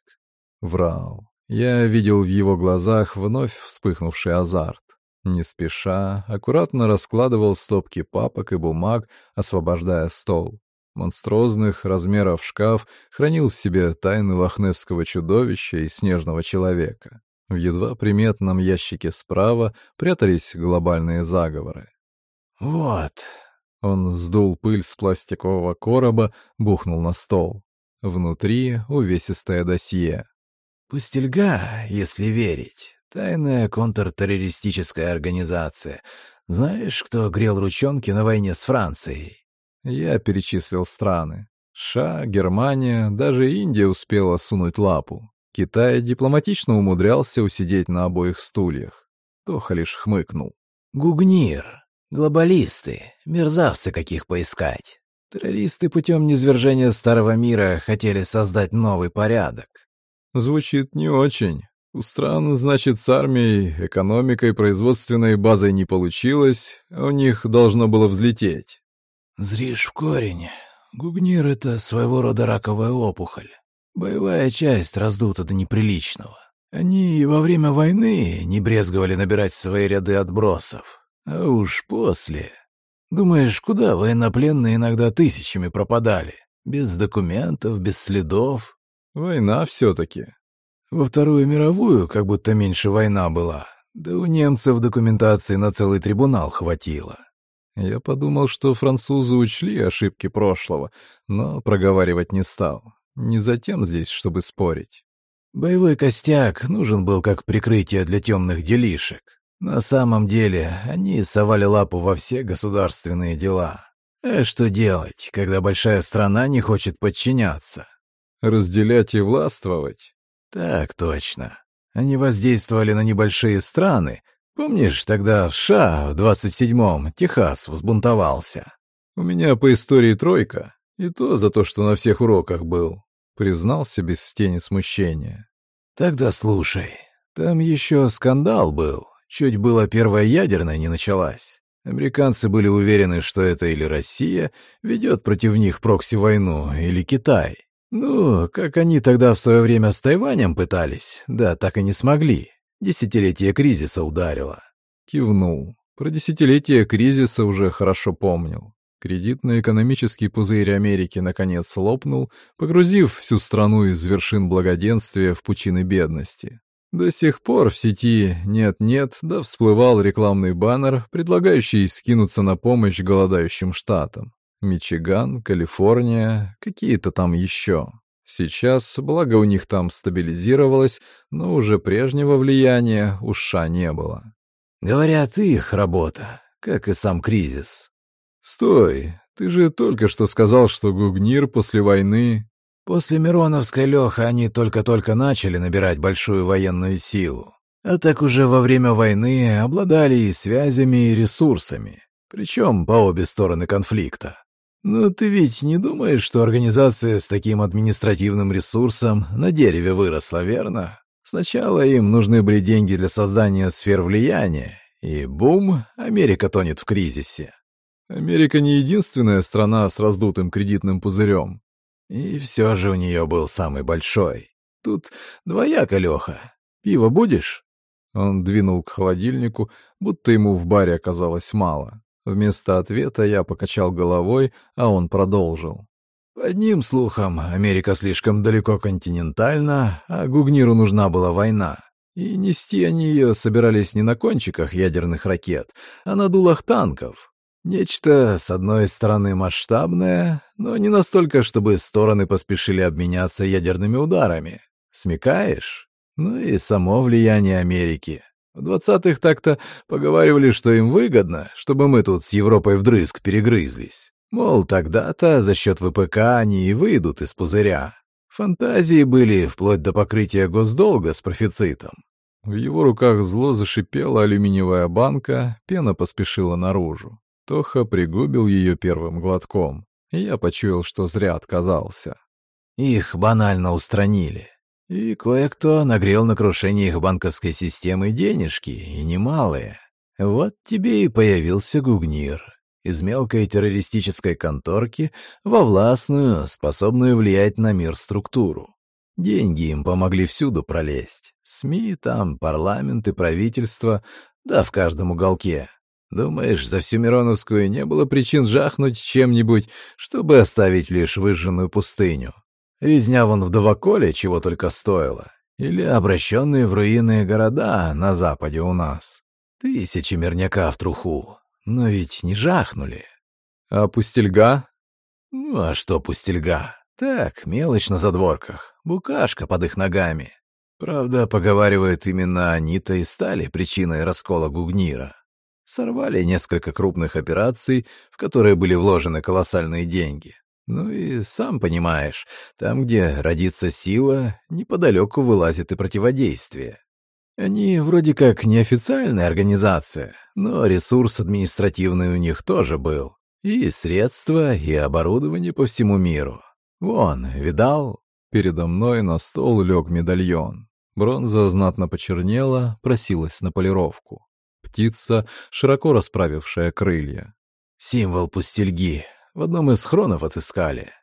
Врал. Я видел в его глазах вновь вспыхнувший азарт. Не спеша, аккуратно раскладывал стопки папок и бумаг, освобождая стол. Монструозных размеров шкаф хранил в себе тайны лохнесского чудовища и снежного человека. В едва приметном ящике справа прятались глобальные заговоры. «Вот». Он сдул пыль с пластикового короба, бухнул на стол. Внутри увесистое досье. Пустельга, если верить. Тайная контртеррористическая организация. Знаешь, кто грел ручонки на войне с Францией? Я перечислил страны. США, Германия, даже Индия успела сунуть лапу. Китай дипломатично умудрялся усидеть на обоих стульях. Тоха лишь хмыкнул. «Гугнир, глобалисты, мерзавцы каких поискать. Террористы путем низвержения старого мира хотели создать новый порядок». Звучит не очень. У стран, значит, с армией, экономикой, производственной базой не получилось, а у них должно было взлететь. «Зришь в корень. Гугнир — это своего рода раковая опухоль. Боевая часть раздута до неприличного. Они во время войны не брезговали набирать свои ряды отбросов. А уж после... Думаешь, куда военнопленные иногда тысячами пропадали? Без документов, без следов? Война все-таки. Во Вторую мировую как будто меньше война была. Да у немцев документации на целый трибунал хватило. Я подумал, что французы учли ошибки прошлого, но проговаривать не стал. Не затем здесь, чтобы спорить. Боевой костяк нужен был как прикрытие для темных делишек. На самом деле, они совали лапу во все государственные дела. А что делать, когда большая страна не хочет подчиняться? Разделять и властвовать? Так точно. Они воздействовали на небольшие страны. Помнишь, тогда в США в 27-м Техас взбунтовался? У меня по истории тройка, и то за то, что на всех уроках был признался без тени смущения. «Тогда слушай, там еще скандал был. Чуть было первая ядерная не началась. Американцы были уверены, что это или Россия ведет против них прокси-войну, или Китай. Ну, как они тогда в свое время с Тайванем пытались, да так и не смогли. Десятилетие кризиса ударило. Кивнул. Про десятилетие кризиса уже хорошо помнил. Кредитно-экономический пузырь Америки наконец лопнул, погрузив всю страну из вершин благоденствия в пучины бедности. До сих пор в сети «нет-нет» да всплывал рекламный баннер, предлагающий скинуться на помощь голодающим штатам. Мичиган, Калифорния, какие-то там еще. Сейчас, благо у них там стабилизировалось, но уже прежнего влияния у США не было. Говорят, их работа, как и сам кризис. «Стой, ты же только что сказал, что Гугнир после войны...» «После Мироновской, Леха, они только-только начали набирать большую военную силу. А так уже во время войны обладали и связями, и ресурсами. Причем по обе стороны конфликта. Но ты ведь не думаешь, что организация с таким административным ресурсом на дереве выросла, верно? Сначала им нужны были деньги для создания сфер влияния, и бум, Америка тонет в кризисе. Америка не единственная страна с раздутым кредитным пузырем. И все же у нее был самый большой. Тут двояко, Леха. Пиво будешь? Он двинул к холодильнику, будто ему в баре оказалось мало. Вместо ответа я покачал головой, а он продолжил. Одним слухам, Америка слишком далеко континентальна, а Гугниру нужна была война. И нести они ее собирались не на кончиках ядерных ракет, а на дулах танков. Нечто, с одной стороны, масштабное, но не настолько, чтобы стороны поспешили обменяться ядерными ударами. Смекаешь? Ну и само влияние Америки. В двадцатых так-то поговаривали, что им выгодно, чтобы мы тут с Европой вдрызг перегрызлись. Мол, тогда-то за счет ВПК они и выйдут из пузыря. Фантазии были вплоть до покрытия госдолга с профицитом. В его руках зло зашипела алюминиевая банка, пена поспешила наружу. Тоха пригубил ее первым глотком, я почуял, что зря отказался. Их банально устранили. И кое-кто нагрел на крушение их банковской системы денежки, и немалые. Вот тебе и появился гугнир. Из мелкой террористической конторки во властную, способную влиять на мир структуру. Деньги им помогли всюду пролезть. СМИ там, парламент и правительство, да в каждом уголке. Думаешь, за всю Мироновскую не было причин жахнуть чем-нибудь, чтобы оставить лишь выжженную пустыню? Резня вон в Довоколе чего только стоила. Или обращенные в руины города на западе у нас. Тысячи мирняка в труху. Но ведь не жахнули. А пустельга? Ну, а что пустельга? Так, мелочь на задворках. Букашка под их ногами. Правда, поговаривают, именно они-то и стали причиной раскола Гугнира. Сорвали несколько крупных операций, в которые были вложены колоссальные деньги. Ну и сам понимаешь, там, где родится сила, неподалеку вылазит и противодействие. Они вроде как неофициальная организация, но ресурс административный у них тоже был. И средства, и оборудование по всему миру. Вон, видал? Передо мной на стол лег медальон. Бронза знатно почернела, просилась на полировку. Птица, широко расправившая крылья. Символ пустельги. В одном из хронов отыскали.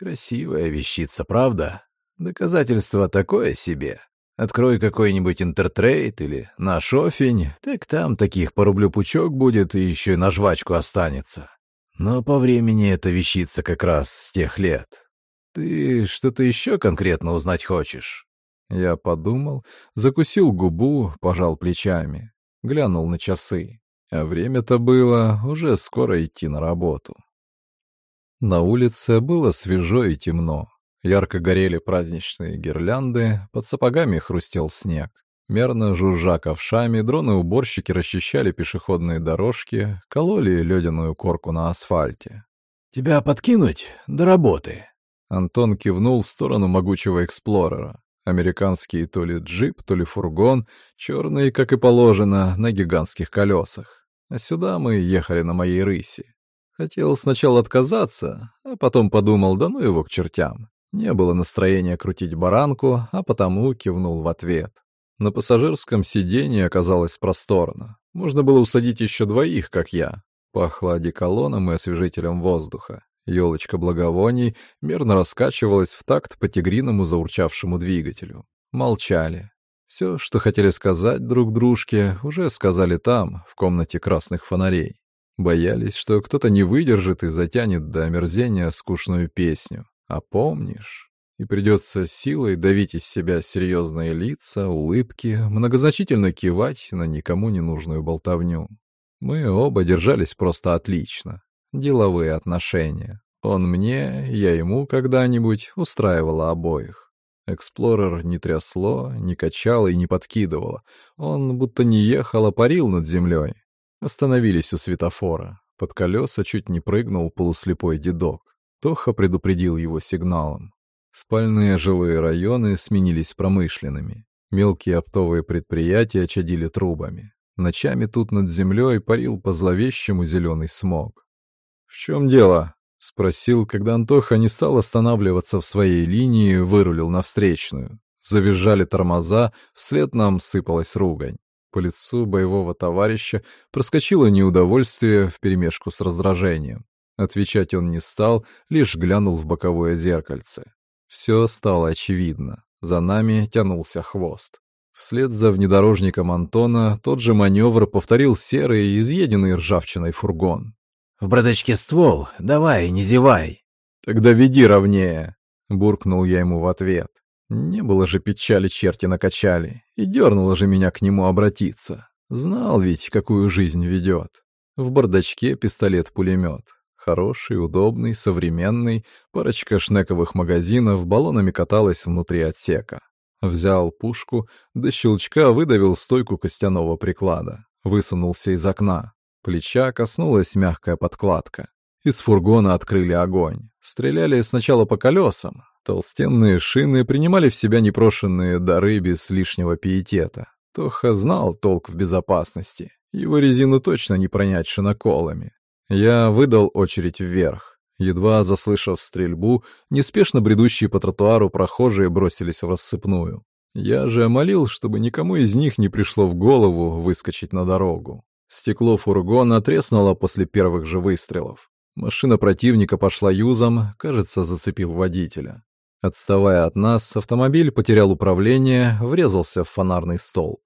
Красивая вещица, правда? Доказательство такое себе. Открой какой-нибудь интертрейд или наш офень, так там таких по рублю пучок будет и еще и на жвачку останется. Но по времени эта вещица как раз с тех лет. Ты что-то еще конкретно узнать хочешь? Я подумал, закусил губу, пожал плечами, глянул на часы. А время-то было уже скоро идти на работу. На улице было свежо и темно. Ярко горели праздничные гирлянды, под сапогами хрустел снег. Мерно жужжа ковшами, дроны-уборщики расчищали пешеходные дорожки, кололи ледяную корку на асфальте. «Тебя подкинуть до работы?» Антон кивнул в сторону могучего эксплорера. Американский то ли джип, то ли фургон, черный, как и положено, на гигантских колесах. А сюда мы ехали на моей рыси. Хотел сначала отказаться, а потом подумал, да ну его к чертям. Не было настроения крутить баранку, а потому кивнул в ответ. На пассажирском сиденье оказалось просторно. Можно было усадить еще двоих, как я. Пахло одеколоном и освежителем воздуха. Елочка благовоний мерно раскачивалась в такт по тигриному заурчавшему двигателю. Молчали. Все, что хотели сказать друг дружке, уже сказали там, в комнате красных фонарей. Боялись, что кто-то не выдержит и затянет до омерзения скучную песню. А помнишь? И придется силой давить из себя серьезные лица, улыбки, многозначительно кивать на никому не нужную болтовню. Мы оба держались просто отлично. Деловые отношения. Он мне, я ему когда-нибудь устраивала обоих. Эксплорер не трясло, не качало и не подкидывало. Он будто не ехал, а парил над землей. Остановились у светофора. Под колеса чуть не прыгнул полуслепой дедок. Тоха предупредил его сигналом. Спальные жилые районы сменились промышленными. Мелкие оптовые предприятия чадили трубами. Ночами тут над землей парил по зловещему зеленый смог. «В чем дело?» — спросил, когда Антоха не стал останавливаться в своей линии, вырулил на встречную. Завизжали тормоза, вслед нам сыпалась ругань. По лицу боевого товарища проскочило неудовольствие вперемешку с раздражением. Отвечать он не стал, лишь глянул в боковое зеркальце. Все стало очевидно. За нами тянулся хвост. Вслед за внедорожником Антона тот же маневр повторил серый, изъеденный ржавчиной фургон. «В бардачке ствол, давай, не зевай!» «Тогда веди ровнее!» — буркнул я ему в ответ. Не было же печали черти накачали, и дернуло же меня к нему обратиться. Знал ведь, какую жизнь ведет. В бардачке пистолет-пулемет. Хороший, удобный, современный, парочка шнековых магазинов баллонами каталась внутри отсека. Взял пушку, до щелчка выдавил стойку костяного приклада. Высунулся из окна. Плеча коснулась мягкая подкладка. Из фургона открыли огонь. Стреляли сначала по колесам. Толстенные шины принимали в себя непрошенные дары без лишнего пиетета. Тоха знал толк в безопасности. Его резину точно не пронять шиноколами. Я выдал очередь вверх. Едва заслышав стрельбу, неспешно бредущие по тротуару прохожие бросились в рассыпную. Я же молил, чтобы никому из них не пришло в голову выскочить на дорогу. Стекло фургона треснуло после первых же выстрелов. Машина противника пошла юзом, кажется, зацепив водителя. Отставая от нас, автомобиль потерял управление, врезался в фонарный столб.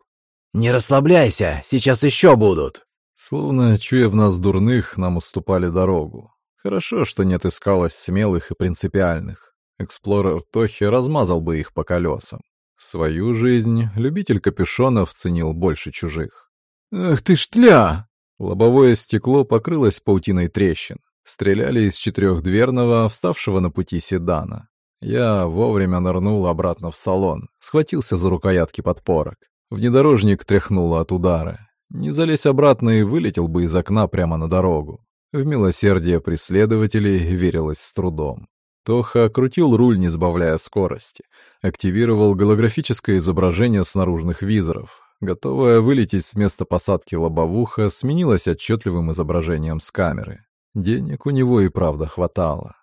«Не расслабляйся, сейчас еще будут!» Словно, чуя в нас дурных, нам уступали дорогу. Хорошо, что не отыскалось смелых и принципиальных. Эксплорер Тохи размазал бы их по колесам. Свою жизнь любитель капюшонов ценил больше чужих. «Эх ты штля!» Лобовое стекло покрылось паутиной трещин. Стреляли из четырехдверного, вставшего на пути седана. Я вовремя нырнул обратно в салон, схватился за рукоятки подпорок. Внедорожник тряхнуло от удара. Не залезь обратно и вылетел бы из окна прямо на дорогу. В милосердие преследователей верилось с трудом. Тоха крутил руль, не сбавляя скорости. Активировал голографическое изображение с наружных визоров. Готовая вылететь с места посадки лобовуха сменилась отчетливым изображением с камеры. Денег у него и правда хватало.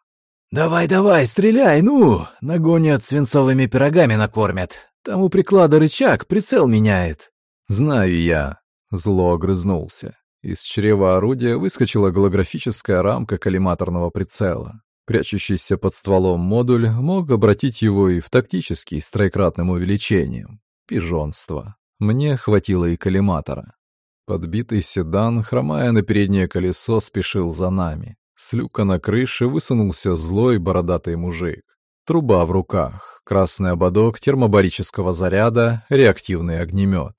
«Давай, давай, стреляй, ну! Нагонят, свинцовыми пирогами накормят. Там у приклада рычаг, прицел меняет». «Знаю я», — зло огрызнулся. Из чрева орудия выскочила голографическая рамка коллиматорного прицела. Прячущийся под стволом модуль мог обратить его и в тактический с троекратным увеличением. Пижонство. Мне хватило и коллиматора. Подбитый седан, хромая на переднее колесо, спешил за нами. С люка на крыше высунулся злой бородатый мужик. Труба в руках, красный ободок термобарического заряда, реактивный огнемет.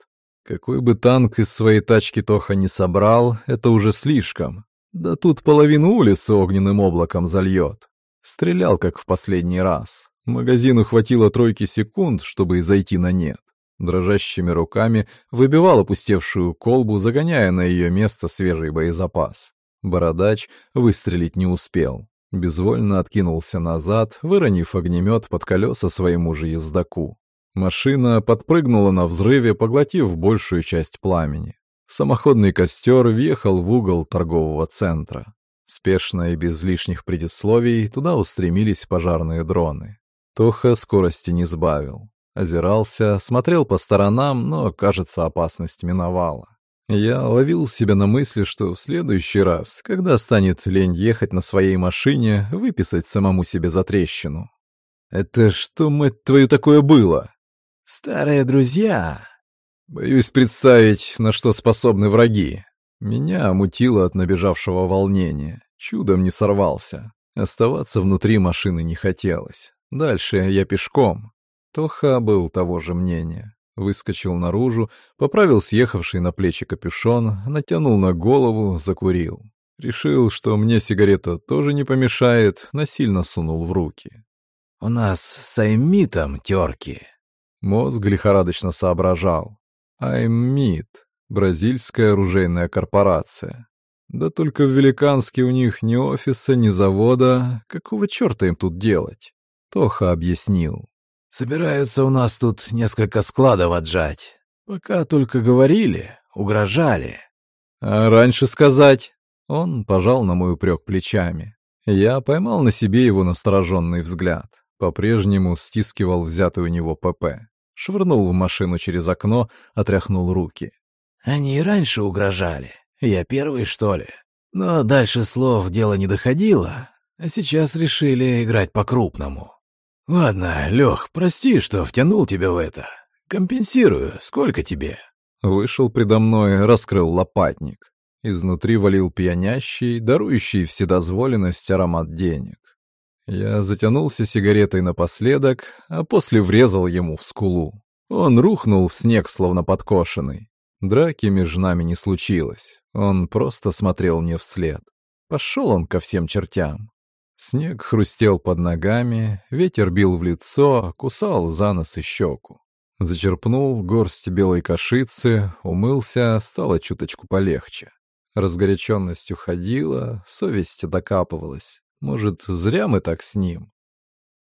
Какой бы танк из своей тачки Тоха не собрал, это уже слишком. Да тут половину улицы огненным облаком зальет. Стрелял, как в последний раз. Магазину хватило тройки секунд, чтобы зайти на нет. Дрожащими руками выбивал опустевшую колбу, загоняя на ее место свежий боезапас. Бородач выстрелить не успел. Безвольно откинулся назад, выронив огнемет под колеса своему же ездаку. Машина подпрыгнула на взрыве, поглотив большую часть пламени. Самоходный костер въехал в угол торгового центра. Спешно и без лишних предисловий туда устремились пожарные дроны. Тоха скорости не сбавил. Озирался, смотрел по сторонам, но, кажется, опасность миновала. Я ловил себя на мысли, что в следующий раз, когда станет лень ехать на своей машине, выписать самому себе за трещину. Это что, мать твою, такое было? Старые друзья. Боюсь представить, на что способны враги. Меня мутило от набежавшего волнения. Чудом не сорвался. Оставаться внутри машины не хотелось. Дальше я пешком. Тоха был того же мнения выскочил наружу, поправил съехавший на плечи капюшон, натянул на голову, закурил. Решил, что мне сигарета тоже не помешает, насильно сунул в руки. «У нас с Аймитом терки». Мозг лихорадочно соображал. Аймит, бразильская оружейная корпорация. Да только в Великанске у них ни офиса, ни завода. Какого черта им тут делать? Тоха объяснил. Собираются у нас тут несколько складов отжать. Пока только говорили, угрожали. А раньше сказать? Он пожал на мой упрек плечами. Я поймал на себе его настороженный взгляд. По-прежнему стискивал взятый у него ПП. Швырнул в машину через окно, отряхнул руки. Они и раньше угрожали. Я первый, что ли? Но дальше слов дело не доходило, а сейчас решили играть по-крупному. «Ладно, Лех, прости, что втянул тебя в это. Компенсирую. Сколько тебе?» Вышел предо мной, раскрыл лопатник. Изнутри валил пьянящий, дарующий вседозволенность аромат денег. Я затянулся сигаретой напоследок, а после врезал ему в скулу. Он рухнул в снег, словно подкошенный. Драки между нами не случилось. Он просто смотрел мне вслед. Пошел он ко всем чертям. Снег хрустел под ногами, ветер бил в лицо, кусал за нос и щеку. Зачерпнул горсть белой кашицы, умылся, стало чуточку полегче. Разгоряченность уходила, совесть докапывалась. Может, зря мы так с ним?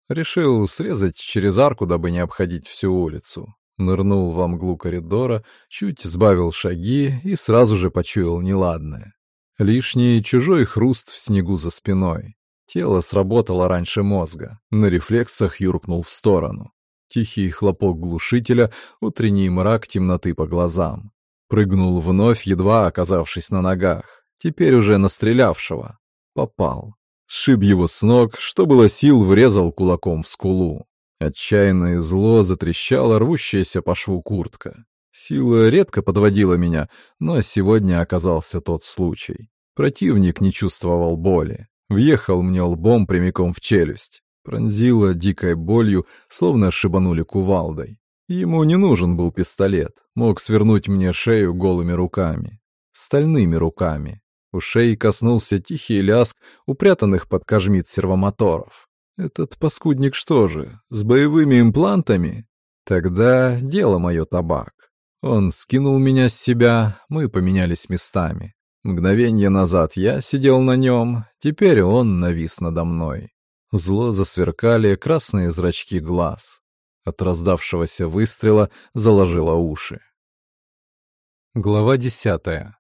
Решил срезать через арку, дабы не обходить всю улицу. Нырнул во мглу коридора, чуть сбавил шаги и сразу же почуял неладное. Лишний чужой хруст в снегу за спиной. Тело сработало раньше мозга. На рефлексах юркнул в сторону. Тихий хлопок глушителя, утренний мрак темноты по глазам. Прыгнул вновь, едва оказавшись на ногах. Теперь уже настрелявшего. Попал. Сшиб его с ног, что было сил, врезал кулаком в скулу. Отчаянное зло затрещало рвущаяся по шву куртка. Сила редко подводила меня, но сегодня оказался тот случай. Противник не чувствовал боли. Въехал мне лбом прямиком в челюсть. Пронзило дикой болью, словно шибанули кувалдой. Ему не нужен был пистолет. Мог свернуть мне шею голыми руками. Стальными руками. У шеи коснулся тихий ляск, упрятанных под кожмит сервомоторов. Этот паскудник что же, с боевыми имплантами? Тогда дело мое табак. Он скинул меня с себя, мы поменялись местами. Мгновение назад я сидел на нем, теперь он навис надо мной. Зло засверкали красные зрачки глаз. От раздавшегося выстрела заложило уши. Глава десятая.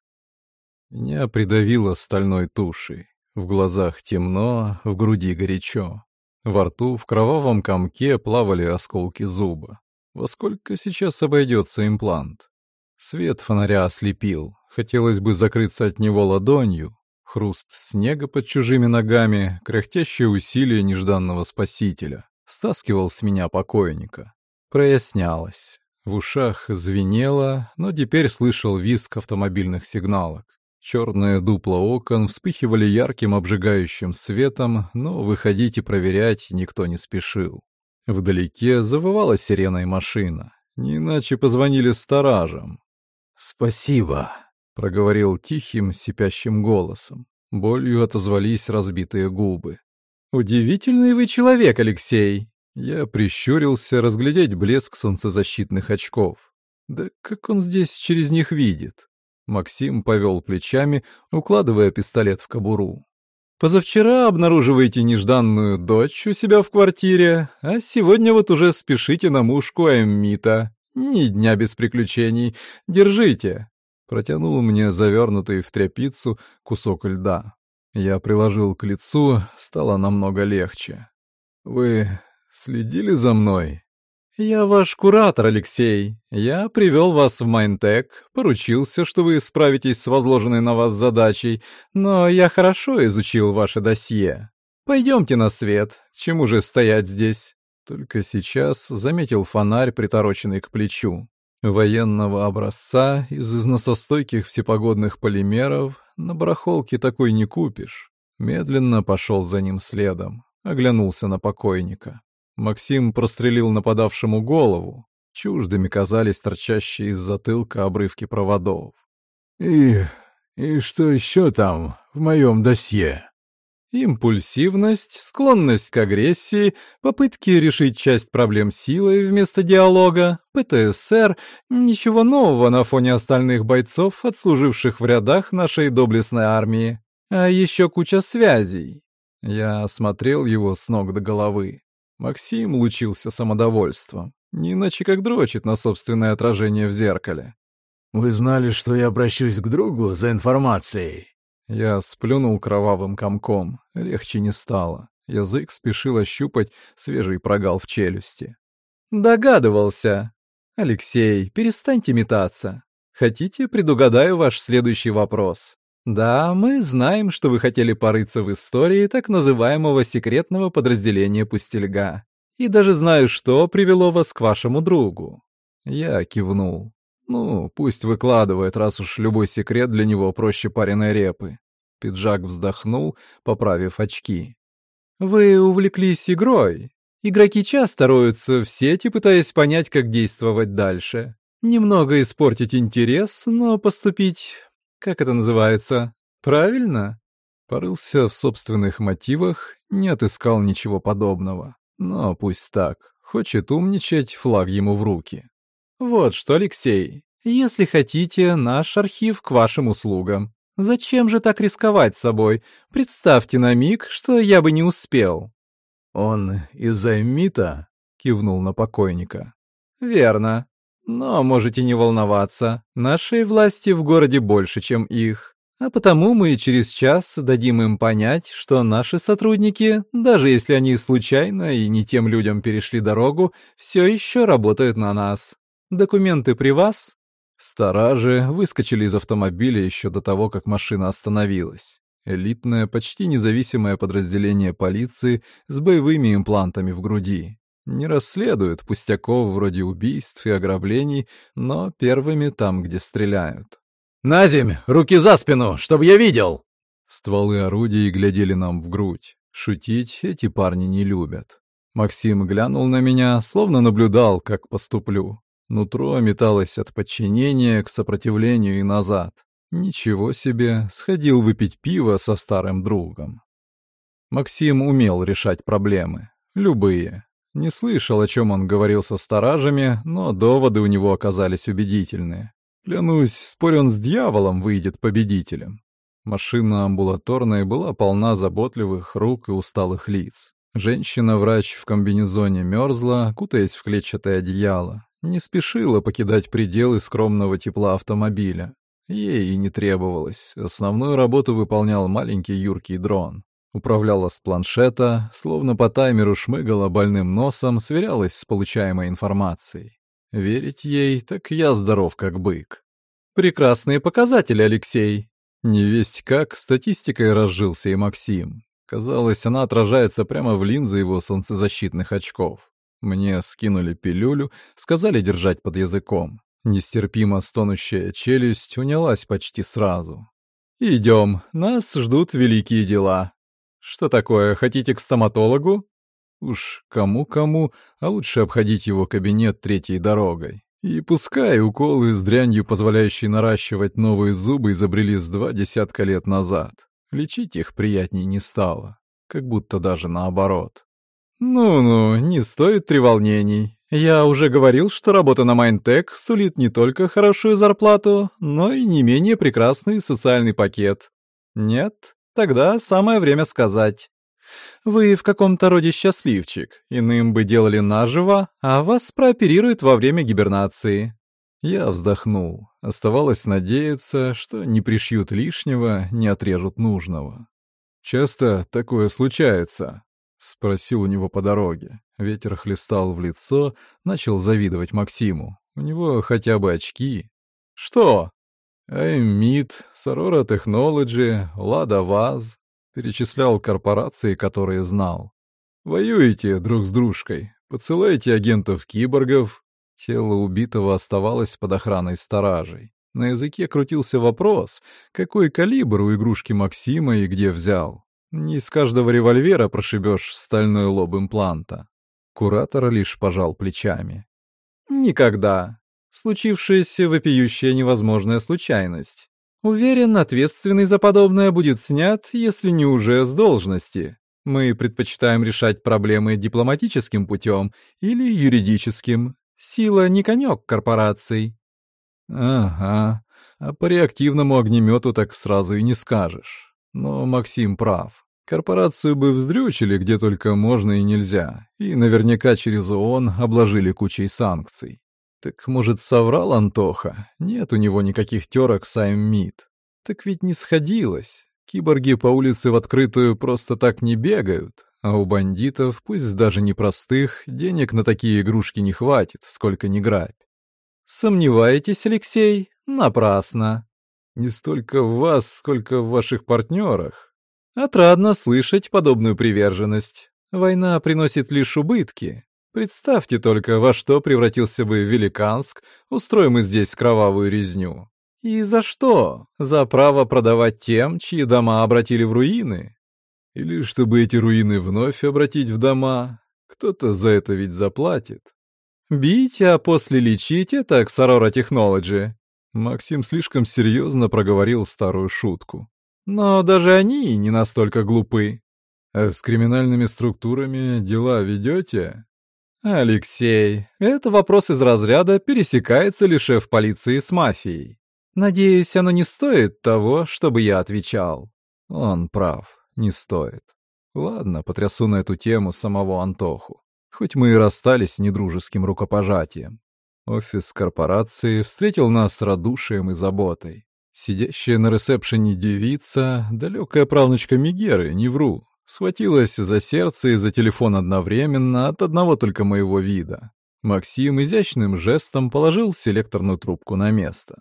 Меня придавило стальной тушей. В глазах темно, в груди горячо. Во рту в кровавом комке плавали осколки зуба. Во сколько сейчас обойдется имплант? Свет фонаря ослепил. Хотелось бы закрыться от него ладонью. Хруст снега под чужими ногами, кряхтящее усилие нежданного спасителя. Стаскивал с меня покойника. Прояснялось. В ушах звенело, но теперь слышал визг автомобильных сигналок. Черные дупла окон вспыхивали ярким обжигающим светом, но выходить и проверять никто не спешил. Вдалеке завывала сиреной машина. Не иначе позвонили сторожам. «Спасибо», — проговорил тихим, сипящим голосом. Болью отозвались разбитые губы. «Удивительный вы человек, Алексей!» Я прищурился разглядеть блеск солнцезащитных очков. Да как он здесь через них видит? Максим повел плечами, укладывая пистолет в кобуру. «Позавчера обнаруживаете нежданную дочь у себя в квартире, а сегодня вот уже спешите на мушку Эммита. Ни дня без приключений. Держите!» Протянул мне завернутый в тряпицу кусок льда. Я приложил к лицу, стало намного легче. «Вы следили за мной?» «Я ваш куратор, Алексей. Я привел вас в Майнтек, поручился, что вы справитесь с возложенной на вас задачей, но я хорошо изучил ваше досье. Пойдемте на свет, чему же стоять здесь?» Только сейчас заметил фонарь, притороченный к плечу. Военного образца из износостойких всепогодных полимеров на барахолке такой не купишь. Медленно пошел за ним следом, оглянулся на покойника. Максим прострелил нападавшему голову. Чуждыми казались торчащие из затылка обрывки проводов. «И... и что еще там в моем досье?» Импульсивность, склонность к агрессии, попытки решить часть проблем силой вместо диалога, ПТСР — ничего нового на фоне остальных бойцов, отслуживших в рядах нашей доблестной армии. А еще куча связей. Я осмотрел его с ног до головы. Максим лучился самодовольством, не иначе как дрочит на собственное отражение в зеркале. «Вы знали, что я обращусь к другу за информацией?» Я сплюнул кровавым комком, легче не стало. Язык спешил ощупать свежий прогал в челюсти. «Догадывался. Алексей, перестаньте метаться. Хотите, предугадаю ваш следующий вопрос?» Да, мы знаем, что вы хотели порыться в истории так называемого секретного подразделения Пустельга. И даже знаю, что привело вас к вашему другу. Я кивнул. Ну, пусть выкладывает, раз уж любой секрет для него проще пареной репы. Пиджак вздохнул, поправив очки. Вы увлеклись игрой. Игроки часто роются в сети, пытаясь понять, как действовать дальше. Немного испортить интерес, но поступить как это называется? Правильно? Порылся в собственных мотивах, не отыскал ничего подобного. Но пусть так. Хочет умничать, флаг ему в руки. Вот что, Алексей, если хотите, наш архив к вашим услугам. Зачем же так рисковать собой? Представьте на миг, что я бы не успел. Он из-за МИТа? Кивнул на покойника. Верно. Но можете не волноваться, нашей власти в городе больше, чем их. А потому мы через час дадим им понять, что наши сотрудники, даже если они случайно и не тем людям перешли дорогу, все еще работают на нас. Документы при вас?» Старажи выскочили из автомобиля еще до того, как машина остановилась. Элитное, почти независимое подразделение полиции с боевыми имплантами в груди. Не расследуют пустяков вроде убийств и ограблений, но первыми там, где стреляют. «На земь! Руки за спину! Чтоб я видел!» Стволы орудий глядели нам в грудь. Шутить эти парни не любят. Максим глянул на меня, словно наблюдал, как поступлю. Нутро металось от подчинения к сопротивлению и назад. Ничего себе, сходил выпить пиво со старым другом. Максим умел решать проблемы. Любые. Не слышал, о чем он говорил со старажами, но доводы у него оказались убедительные. Клянусь, спорь он с дьяволом выйдет победителем. Машина амбулаторная была полна заботливых рук и усталых лиц. Женщина-врач в комбинезоне мерзла, кутаясь в клетчатое одеяло. Не спешила покидать пределы скромного тепла автомобиля. Ей и не требовалось. Основную работу выполнял маленький юркий дрон. Управляла с планшета, словно по таймеру шмыгала больным носом, сверялась с получаемой информацией. Верить ей, так я здоров как бык. Прекрасные показатели, Алексей. Не весть как, статистикой разжился и Максим. Казалось, она отражается прямо в линзы его солнцезащитных очков. Мне скинули пилюлю, сказали держать под языком. Нестерпимо стонущая челюсть унялась почти сразу. «Идем, нас ждут великие дела. Что такое, хотите к стоматологу?» Уж кому-кому, а лучше обходить его кабинет третьей дорогой. И пускай уколы с дрянью, позволяющие наращивать новые зубы, изобрели с два десятка лет назад. Лечить их приятней не стало, как будто даже наоборот. «Ну-ну, не стоит треволнений. Я уже говорил, что работа на Майнтек сулит не только хорошую зарплату, но и не менее прекрасный социальный пакет. Нет? Тогда самое время сказать. Вы в каком-то роде счастливчик, иным бы делали наживо, а вас прооперируют во время гибернации. Я вздохнул. Оставалось надеяться, что не пришьют лишнего, не отрежут нужного. «Часто такое случается?» — спросил у него по дороге. Ветер хлестал в лицо, начал завидовать Максиму. У него хотя бы очки. «Что?» «Аймид, Сарора Технологи, Лада Ваз», — перечислял корпорации, которые знал. «Воюете друг с дружкой, посылаете агентов-киборгов, Тело убитого оставалось под охраной сторожей. На языке крутился вопрос, какой калибр у игрушки Максима и где взял. Не из каждого револьвера прошибешь стальной лоб импланта. Куратор лишь пожал плечами. «Никогда. Случившаяся вопиющая невозможная случайность. Уверен, ответственный за подобное будет снят, если не уже с должности. Мы предпочитаем решать проблемы дипломатическим путем или юридическим, Сила не конек корпораций. Ага, а по реактивному огнемету так сразу и не скажешь. Но Максим прав. Корпорацию бы вздрючили где только можно и нельзя, и наверняка через ООН обложили кучей санкций. Так, может, соврал Антоха? Нет у него никаких терок с Айммит. Так ведь не сходилось. Киборги по улице в открытую просто так не бегают, а у бандитов, пусть даже непростых, денег на такие игрушки не хватит, сколько ни грабь. Сомневаетесь, Алексей? Напрасно. Не столько в вас, сколько в ваших партнерах. Отрадно слышать подобную приверженность. Война приносит лишь убытки. Представьте только, во что превратился бы Великанск, устроим мы здесь кровавую резню. И за что? За право продавать тем, чьи дома обратили в руины? Или чтобы эти руины вновь обратить в дома. Кто-то за это ведь заплатит. Бить, а после лечить — это Ксарора Технологи. Максим слишком серьезно проговорил старую шутку. Но даже они не настолько глупы. А с криминальными структурами дела ведете? Алексей, это вопрос из разряда «пересекается ли шеф полиции с мафией?» Надеюсь, оно не стоит того, чтобы я отвечал. Он прав не стоит. Ладно, потрясу на эту тему самого Антоху. Хоть мы и расстались недружеским рукопожатием. Офис корпорации встретил нас радушием и заботой. Сидящая на ресепшене девица, далекая правнучка Мигеры, не вру, схватилась за сердце и за телефон одновременно от одного только моего вида. Максим изящным жестом положил селекторную трубку на место.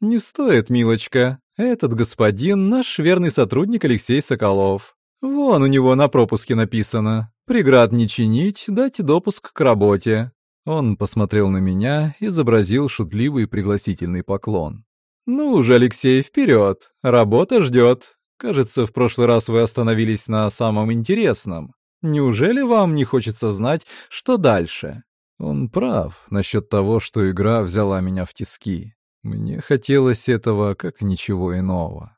«Не стоит, милочка. Этот господин — наш верный сотрудник Алексей Соколов. Вон у него на пропуске написано. Преград не чинить, дать допуск к работе». Он посмотрел на меня, изобразил шутливый пригласительный поклон. «Ну же, Алексей, вперед! Работа ждет. Кажется, в прошлый раз вы остановились на самом интересном. Неужели вам не хочется знать, что дальше?» Он прав насчет того, что игра взяла меня в тиски. Мне хотелось этого как ничего иного.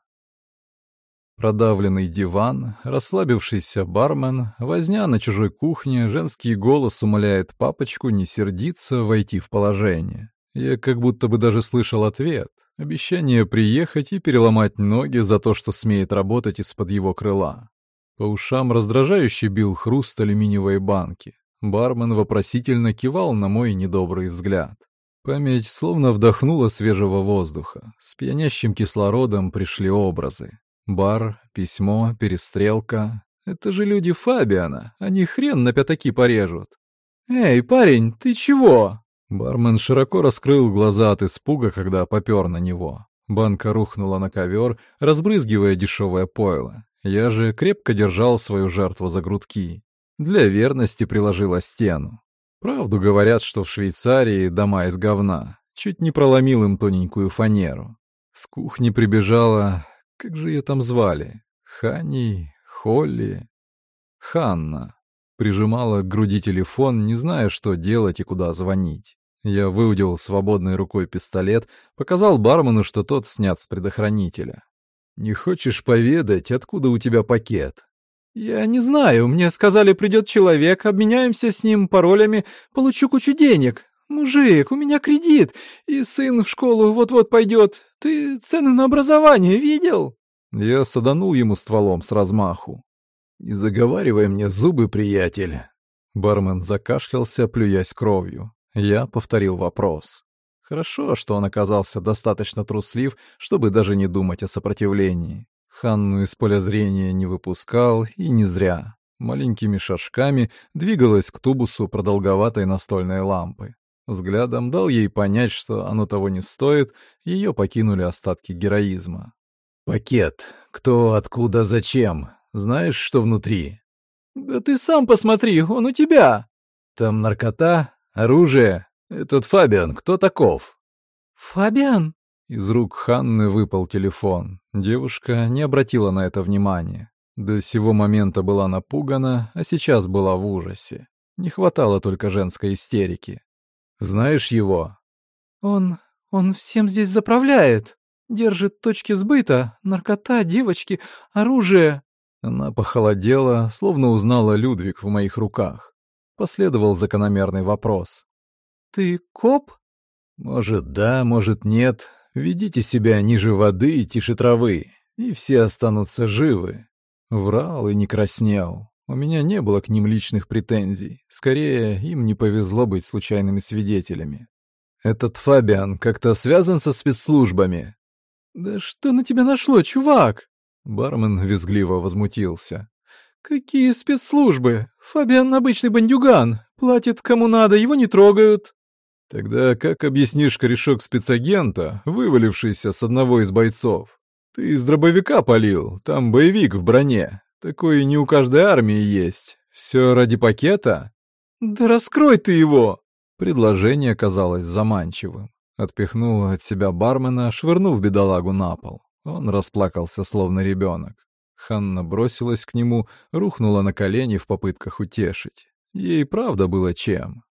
Продавленный диван, расслабившийся бармен, возня на чужой кухне, женский голос умоляет папочку не сердиться, войти в положение. Я как будто бы даже слышал ответ. Обещание приехать и переломать ноги за то, что смеет работать из-под его крыла. По ушам раздражающе бил хруст алюминиевой банки. Бармен вопросительно кивал на мой недобрый взгляд. Память словно вдохнула свежего воздуха. С пьянящим кислородом пришли образы. Бар, письмо, перестрелка. Это же люди Фабиана. Они хрен на пятаки порежут. «Эй, парень, ты чего?» Бармен широко раскрыл глаза от испуга, когда попер на него. Банка рухнула на ковер, разбрызгивая дешевое пойло. Я же крепко держал свою жертву за грудки. Для верности приложила стену. Правду говорят, что в Швейцарии дома из говна. Чуть не проломил им тоненькую фанеру. С кухни прибежала как же ее там звали? Хани? Холли? Ханна. Прижимала к груди телефон, не зная, что делать и куда звонить. Я выудил свободной рукой пистолет, показал бармену, что тот снят с предохранителя. «Не хочешь поведать, откуда у тебя пакет?» «Я не знаю. Мне сказали, придет человек, обменяемся с ним паролями, получу кучу денег. «Мужик, у меня кредит, и сын в школу вот-вот пойдет. Ты цены на образование видел?» Я саданул ему стволом с размаху. «Не заговаривай мне зубы, приятель!» Бармен закашлялся, плюясь кровью. Я повторил вопрос. Хорошо, что он оказался достаточно труслив, чтобы даже не думать о сопротивлении. Ханну из поля зрения не выпускал, и не зря. Маленькими шажками двигалась к тубусу продолговатой настольной лампы. Взглядом дал ей понять, что оно того не стоит, ее покинули остатки героизма. «Пакет. Кто, откуда, зачем? Знаешь, что внутри?» «Да ты сам посмотри, он у тебя!» «Там наркота, оружие. Этот Фабиан, кто таков?» «Фабиан?» Из рук Ханны выпал телефон. Девушка не обратила на это внимания. До сего момента была напугана, а сейчас была в ужасе. Не хватало только женской истерики. Знаешь его?» «Он... он всем здесь заправляет. Держит точки сбыта, наркота, девочки, оружие». Она похолодела, словно узнала Людвиг в моих руках. Последовал закономерный вопрос. «Ты коп?» «Может, да, может, нет. Ведите себя ниже воды и тише травы, и все останутся живы». Врал и не краснел. У меня не было к ним личных претензий. Скорее, им не повезло быть случайными свидетелями. Этот Фабиан как-то связан со спецслужбами? Да что на тебя нашло, чувак? Бармен визгливо возмутился. Какие спецслужбы? Фабиан обычный бандюган. Платит кому надо, его не трогают. Тогда как объяснишь корешок спецагента, вывалившийся с одного из бойцов? Ты из дробовика полил, там боевик в броне. Такое не у каждой армии есть. Все ради пакета? Да раскрой ты его! Предложение казалось заманчивым. Отпихнул от себя бармена, швырнув бедолагу на пол. Он расплакался, словно ребенок. Ханна бросилась к нему, рухнула на колени в попытках утешить. Ей правда было чем.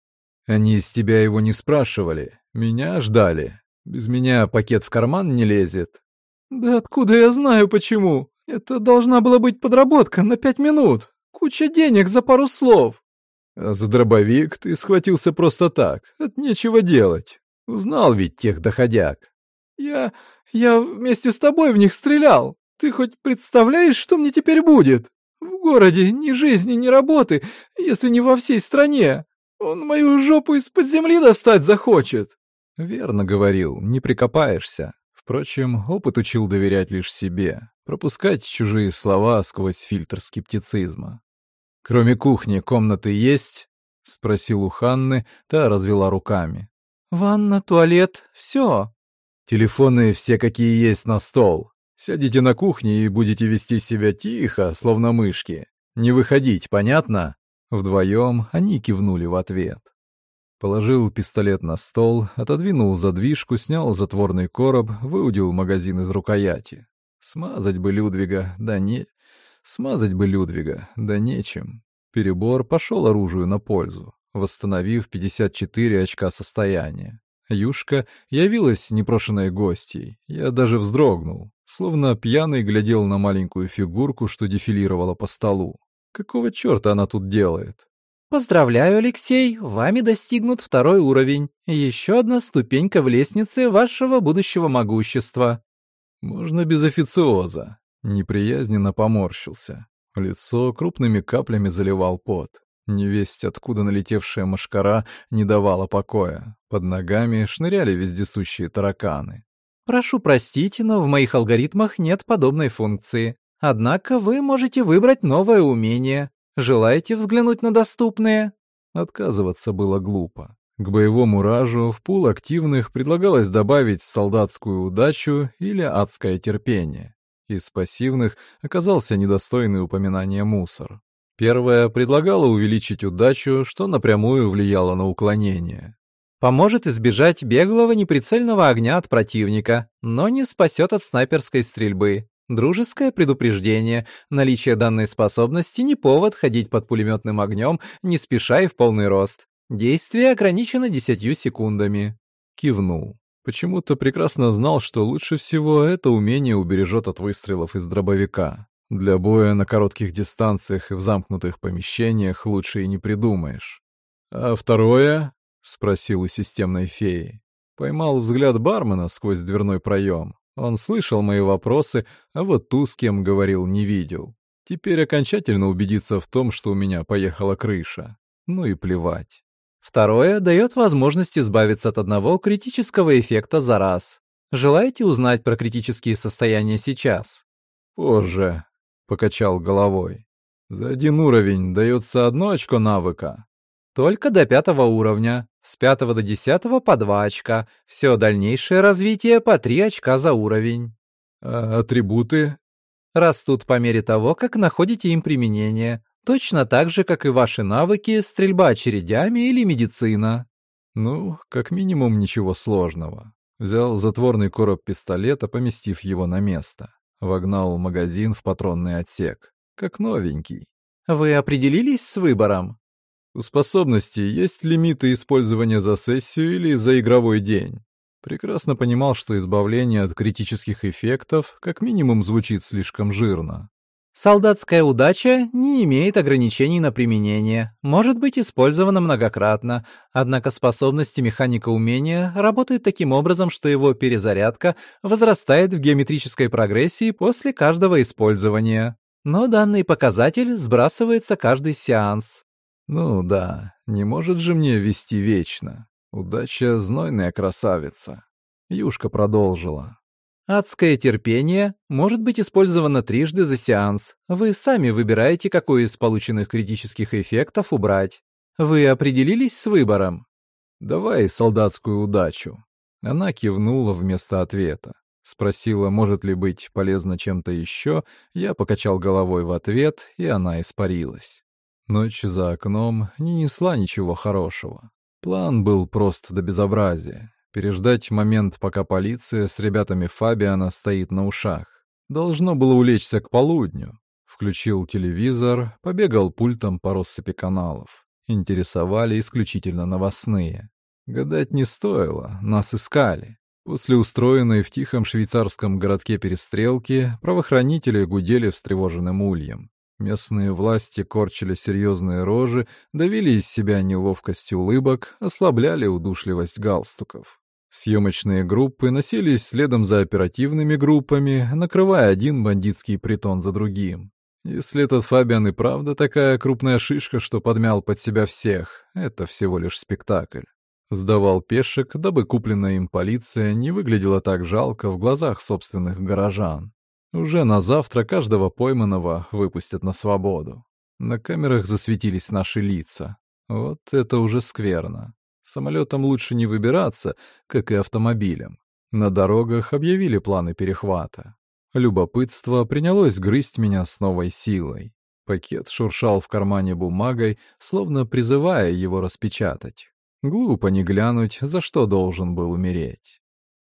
Они из тебя его не спрашивали. Меня ждали. Без меня пакет в карман не лезет. Да откуда я знаю почему? Это должна была быть подработка на пять минут. Куча денег за пару слов. А за дробовик ты схватился просто так, от нечего делать. Узнал ведь тех доходяг. Я... я вместе с тобой в них стрелял. Ты хоть представляешь, что мне теперь будет? В городе ни жизни, ни работы, если не во всей стране. Он мою жопу из-под земли достать захочет. Верно говорил, не прикопаешься. Впрочем, опыт учил доверять лишь себе, пропускать чужие слова сквозь фильтр скептицизма. «Кроме кухни комнаты есть?» — спросил у Ханны, та развела руками. «Ванна, туалет, все». «Телефоны все какие есть на стол. Сядете на кухне и будете вести себя тихо, словно мышки. Не выходить, понятно?» Вдвоем они кивнули в ответ. Положил пистолет на стол, отодвинул задвижку, снял затворный короб, выудил магазин из рукояти. Смазать бы Людвига, да не... Смазать бы Людвига, да нечем. Перебор пошел оружию на пользу, восстановив 54 очка состояния. Юшка явилась непрошенной гостьей. Я даже вздрогнул. словно пьяный глядел на маленькую фигурку, что дефилировала по столу. Какого черта она тут делает? Поздравляю, Алексей, вами достигнут второй уровень. Еще одна ступенька в лестнице вашего будущего могущества. Можно без официоза. Неприязненно поморщился. Лицо крупными каплями заливал пот. Невесть, откуда налетевшая мошкара, не давала покоя. Под ногами шныряли вездесущие тараканы. Прошу простить, но в моих алгоритмах нет подобной функции. Однако вы можете выбрать новое умение. Желаете взглянуть на доступные? Отказываться было глупо. К боевому ражу в пул активных предлагалось добавить солдатскую удачу или адское терпение. Из пассивных оказался недостойный упоминания мусор. Первое предлагало увеличить удачу, что напрямую влияло на уклонение. Поможет избежать беглого неприцельного огня от противника, но не спасет от снайперской стрельбы. Дружеское предупреждение. Наличие данной способности не повод ходить под пулеметным огнем, не спеша и в полный рост. Действие ограничено десятью секундами. Кивнул. Почему-то прекрасно знал, что лучше всего это умение убережет от выстрелов из дробовика. Для боя на коротких дистанциях и в замкнутых помещениях лучше и не придумаешь. А второе? — спросил у системной феи. Поймал взгляд бармена сквозь дверной проем. Он слышал мои вопросы, а вот ту, с кем говорил, не видел. Теперь окончательно убедиться в том, что у меня поехала крыша. Ну и плевать. Второе дает возможность избавиться от одного критического эффекта за раз. Желаете узнать про критические состояния сейчас? Позже, покачал головой. За один уровень дается одно очко навыка. Только до пятого уровня. С пятого до десятого по два очка. Все дальнейшее развитие по три очка за уровень. А атрибуты? Растут по мере того, как находите им применение. Точно так же, как и ваши навыки, стрельба очередями или медицина. Ну, как минимум ничего сложного. Взял затворный короб пистолета, поместив его на место. Вогнал магазин в патронный отсек. Как новенький. Вы определились с выбором? У способностей есть лимиты использования за сессию или за игровой день. Прекрасно понимал, что избавление от критических эффектов как минимум звучит слишком жирно. Солдатская удача не имеет ограничений на применение, может быть использована многократно, однако способности механика умения работают таким образом, что его перезарядка возрастает в геометрической прогрессии после каждого использования. Но данный показатель сбрасывается каждый сеанс. Ну да, не может же мне вести вечно. Удача — знойная красавица. Юшка продолжила. Адское терпение может быть использовано трижды за сеанс. Вы сами выбираете, какой из полученных критических эффектов убрать. Вы определились с выбором? Давай солдатскую удачу. Она кивнула вместо ответа. Спросила, может ли быть полезно чем-то еще, я покачал головой в ответ, и она испарилась. Ночь за окном не несла ничего хорошего. План был прост до безобразия. Переждать момент, пока полиция с ребятами Фабиана стоит на ушах. Должно было улечься к полудню. Включил телевизор, побегал пультом по россыпи каналов. Интересовали исключительно новостные. Гадать не стоило, нас искали. После устроенной в тихом швейцарском городке перестрелки правоохранители гудели встревоженным ульем. Местные власти корчили серьезные рожи, давили из себя неловкость улыбок, ослабляли удушливость галстуков. Съемочные группы носились следом за оперативными группами, накрывая один бандитский притон за другим. Если этот Фабиан и правда такая крупная шишка, что подмял под себя всех, это всего лишь спектакль. Сдавал пешек, дабы купленная им полиция не выглядела так жалко в глазах собственных горожан. Уже на завтра каждого пойманного выпустят на свободу. На камерах засветились наши лица. Вот это уже скверно. Самолетом лучше не выбираться, как и автомобилем. На дорогах объявили планы перехвата. Любопытство принялось грызть меня с новой силой. Пакет шуршал в кармане бумагой, словно призывая его распечатать. Глупо не глянуть, за что должен был умереть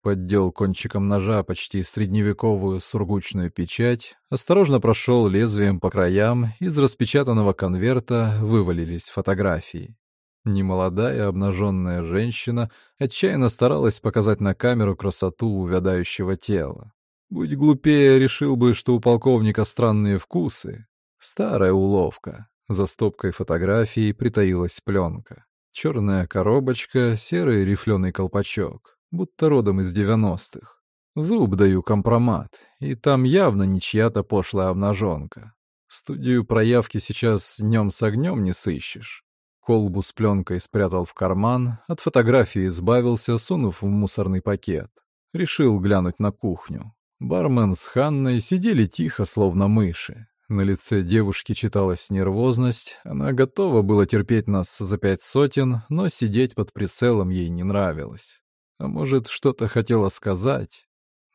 поддел кончиком ножа почти средневековую сургучную печать, осторожно прошел лезвием по краям, из распечатанного конверта вывалились фотографии. Немолодая обнаженная женщина отчаянно старалась показать на камеру красоту увядающего тела. Будь глупее, решил бы, что у полковника странные вкусы. Старая уловка. За стопкой фотографий притаилась пленка. Черная коробочка, серый рифленый колпачок, будто родом из девяностых. Зуб даю компромат, и там явно не чья-то пошлая обнаженка. Студию проявки сейчас днем с огнем не сыщешь. Колбу с пленкой спрятал в карман, от фотографии избавился, сунув в мусорный пакет. Решил глянуть на кухню. Бармен с Ханной сидели тихо, словно мыши. На лице девушки читалась нервозность, она готова была терпеть нас за пять сотен, но сидеть под прицелом ей не нравилось. А может, что-то хотела сказать?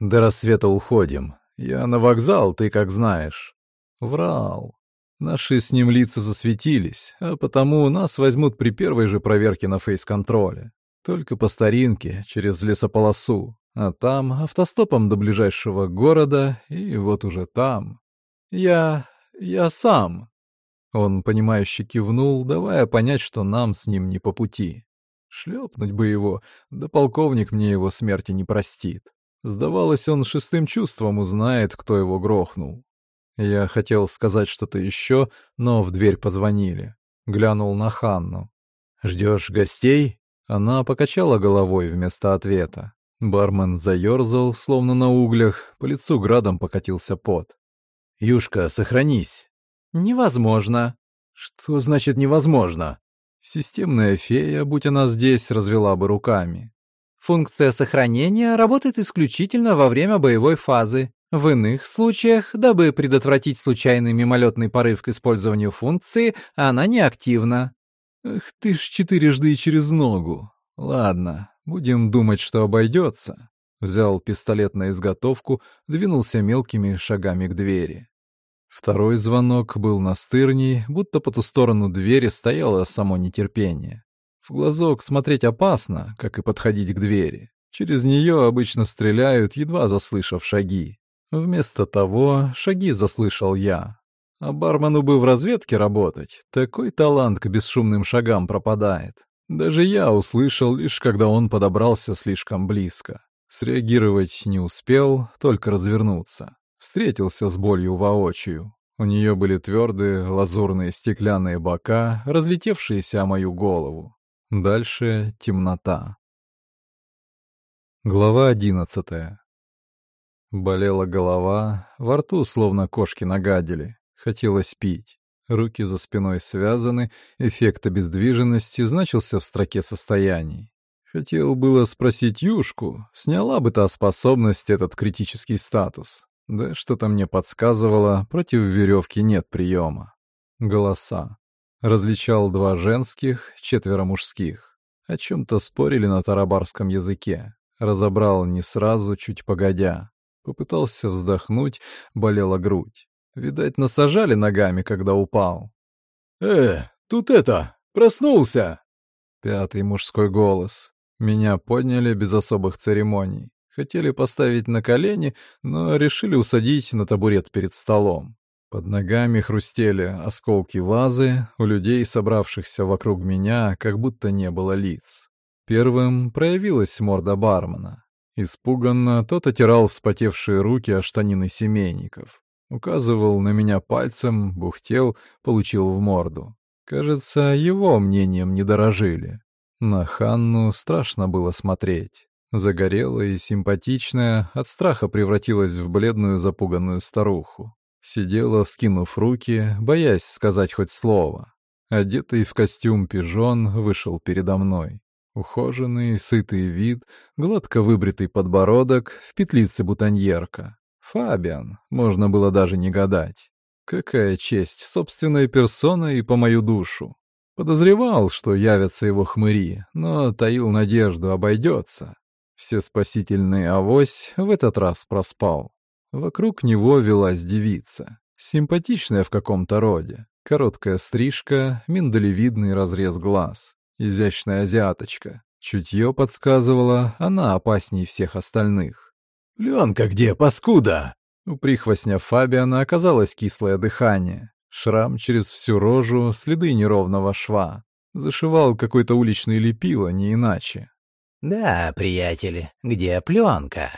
«До рассвета уходим. Я на вокзал, ты как знаешь». Врал. Наши с ним лица засветились, а потому нас возьмут при первой же проверке на фейс-контроле. Только по старинке, через лесополосу. А там автостопом до ближайшего города, и вот уже там «Я... я сам». Он, понимающе кивнул, давая понять, что нам с ним не по пути. Шлепнуть бы его, да полковник мне его смерти не простит. Сдавалось, он шестым чувством узнает, кто его грохнул. Я хотел сказать что-то еще, но в дверь позвонили. Глянул на Ханну. «Ждешь гостей?» Она покачала головой вместо ответа. Бармен заерзал, словно на углях, по лицу градом покатился пот. «Юшка, сохранись». «Невозможно». «Что значит невозможно?» Системная фея, будь она здесь, развела бы руками. Функция сохранения работает исключительно во время боевой фазы. В иных случаях, дабы предотвратить случайный мимолетный порыв к использованию функции, она неактивна. Эх ты ж четырежды и через ногу. Ладно, будем думать, что обойдется. Взял пистолет на изготовку, двинулся мелкими шагами к двери. Второй звонок был настырней, будто по ту сторону двери стояло само нетерпение. В глазок смотреть опасно, как и подходить к двери. Через нее обычно стреляют, едва заслышав шаги. Вместо того шаги заслышал я. А бармену бы в разведке работать. Такой талант к бесшумным шагам пропадает. Даже я услышал, лишь когда он подобрался слишком близко. Среагировать не успел, только развернуться. Встретился с болью воочию. У нее были твердые, лазурные стеклянные бока, разлетевшиеся о мою голову. Дальше темнота. Глава одиннадцатая. Болела голова, во рту словно кошки нагадили. Хотелось пить. Руки за спиной связаны, эффект обездвиженности значился в строке состояний. Хотел было спросить Юшку, сняла бы та способность этот критический статус. Да что-то мне подсказывало, против веревки нет приема. Голоса. Различал два женских, четверо мужских. О чем-то спорили на тарабарском языке. Разобрал не сразу, чуть погодя. Попытался вздохнуть, болела грудь. Видать, насажали ногами, когда упал. «Э, тут это, проснулся!» Пятый мужской голос. Меня подняли без особых церемоний. Хотели поставить на колени, но решили усадить на табурет перед столом. Под ногами хрустели осколки вазы, у людей, собравшихся вокруг меня, как будто не было лиц. Первым проявилась морда бармена. Испуганно тот отирал вспотевшие руки о штанины семейников. Указывал на меня пальцем, бухтел, получил в морду. Кажется, его мнением не дорожили. На Ханну страшно было смотреть. Загорелая и симпатичная, от страха превратилась в бледную запуганную старуху. Сидела, вскинув руки, боясь сказать хоть слово. Одетый в костюм пижон вышел передо мной. Ухоженный, сытый вид, гладко выбритый подбородок, в петлице бутоньерка. Фабиан, можно было даже не гадать. Какая честь, собственная персона и по мою душу. Подозревал, что явятся его хмыри, но таил надежду, обойдется. Все спасительные авось в этот раз проспал. Вокруг него велась девица, симпатичная в каком-то роде. Короткая стрижка, миндалевидный разрез глаз, изящная азиаточка. Чутье подсказывало, она опасней всех остальных. «Ленка где, паскуда?» У прихвостня Фабиана оказалось кислое дыхание. Шрам через всю рожу, следы неровного шва. Зашивал какой-то уличный лепило, не иначе. «Да, приятель, где пленка?»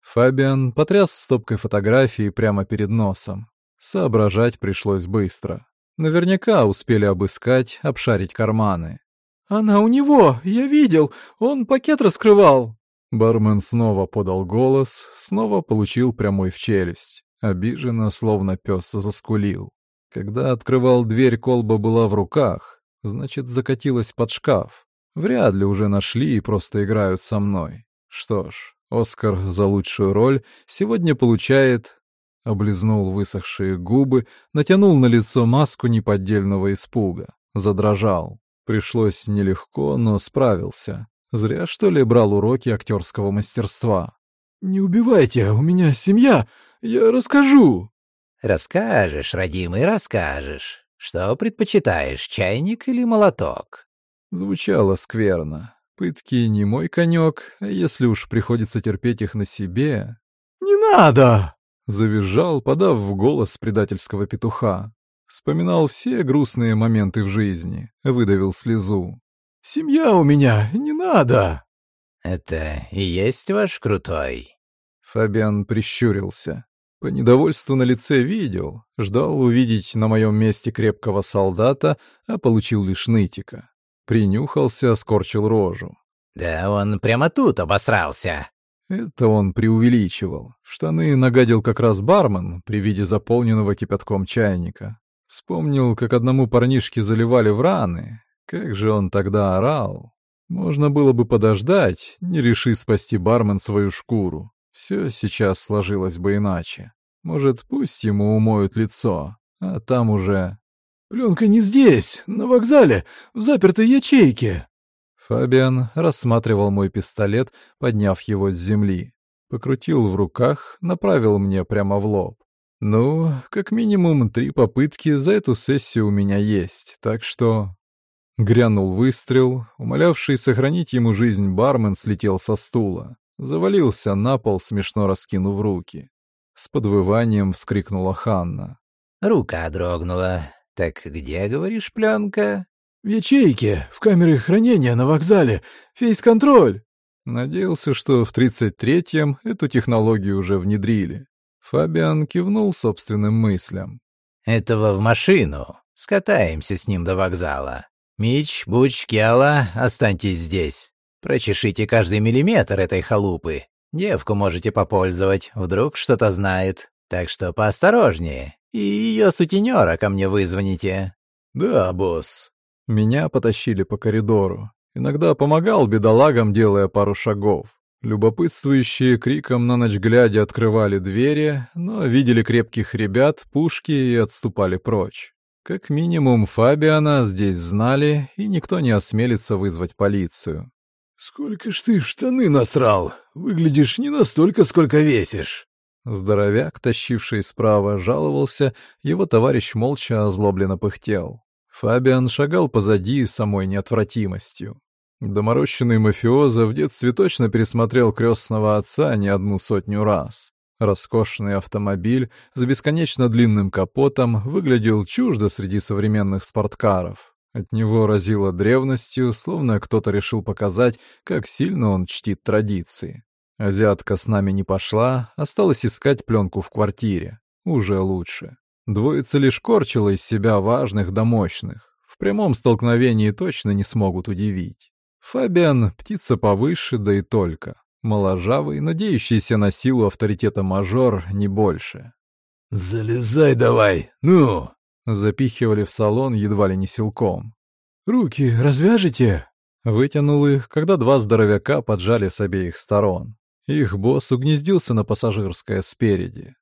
Фабиан потряс стопкой фотографий прямо перед носом. Соображать пришлось быстро. Наверняка успели обыскать, обшарить карманы. «Она у него! Я видел! Он пакет раскрывал!» Бармен снова подал голос, снова получил прямой в челюсть. Обиженно, словно пес заскулил. Когда открывал дверь, колба была в руках, значит, закатилась под шкаф. Вряд ли уже нашли и просто играют со мной. Что ж, Оскар за лучшую роль сегодня получает... Облизнул высохшие губы, натянул на лицо маску неподдельного испуга. Задрожал. Пришлось нелегко, но справился. Зря, что ли, брал уроки актерского мастерства. «Не убивайте, у меня семья, я расскажу». «Расскажешь, родимый, расскажешь. Что предпочитаешь, чайник или молоток?» Звучало скверно. Пытки не мой конек, а если уж приходится терпеть их на себе... «Не надо!» — завизжал, подав в голос предательского петуха. Вспоминал все грустные моменты в жизни, выдавил слезу. «Семья у меня, не надо!» «Это и есть ваш крутой?» Фабиан прищурился. По недовольству на лице видел, ждал увидеть на моем месте крепкого солдата, а получил лишь нытика. Принюхался, скорчил рожу. «Да он прямо тут обосрался!» Это он преувеличивал. В штаны нагадил как раз бармен при виде заполненного кипятком чайника. Вспомнил, как одному парнишке заливали в раны. Как же он тогда орал. Можно было бы подождать, не реши спасти бармен свою шкуру. Все сейчас сложилось бы иначе. Может, пусть ему умоют лицо, а там уже... «Пленка не здесь, на вокзале, в запертой ячейке». Фабиан рассматривал мой пистолет, подняв его с земли. Покрутил в руках, направил мне прямо в лоб. «Ну, как минимум три попытки за эту сессию у меня есть, так что...» Грянул выстрел, умолявший сохранить ему жизнь бармен слетел со стула. Завалился на пол, смешно раскинув руки. С подвыванием вскрикнула Ханна. «Рука дрогнула. Так где, говоришь, пленка?» «В ячейке, в камере хранения на вокзале. Фейс-контроль». Надеялся, что в 33-м эту технологию уже внедрили. Фабиан кивнул собственным мыслям. «Этого в машину. Скатаемся с ним до вокзала. Мич, Буч, Киала, останьтесь здесь. Прочешите каждый миллиметр этой халупы. Девку можете попользовать, вдруг что-то знает. Так что поосторожнее. И ее сутенера ко мне вызвоните». «Да, босс». Меня потащили по коридору. Иногда помогал бедолагам, делая пару шагов. Любопытствующие криком на ночь глядя открывали двери, но видели крепких ребят, пушки и отступали прочь. Как минимум Фабиана здесь знали, и никто не осмелится вызвать полицию. «Сколько ж ты штаны насрал! Выглядишь не настолько, сколько весишь!» Здоровяк, тащивший справа, жаловался, его товарищ молча озлобленно пыхтел. Фабиан шагал позади самой неотвратимостью. Доморощенный мафиоза в детстве точно пересмотрел крестного отца не одну сотню раз. Роскошный автомобиль с бесконечно длинным капотом выглядел чуждо среди современных спорткаров. От него разило древностью, словно кто-то решил показать, как сильно он чтит традиции. Азиатка с нами не пошла, осталось искать пленку в квартире. Уже лучше. Двоица лишь корчила из себя важных да мощных. В прямом столкновении точно не смогут удивить. Фабиан — птица повыше, да и только. Моложавый, надеющийся на силу авторитета мажор, не больше. «Залезай давай, ну!» Запихивали в салон едва ли не силком. «Руки развяжете?» Вытянул их, когда два здоровяка поджали с обеих сторон. Их босс угнездился на пассажирское спереди.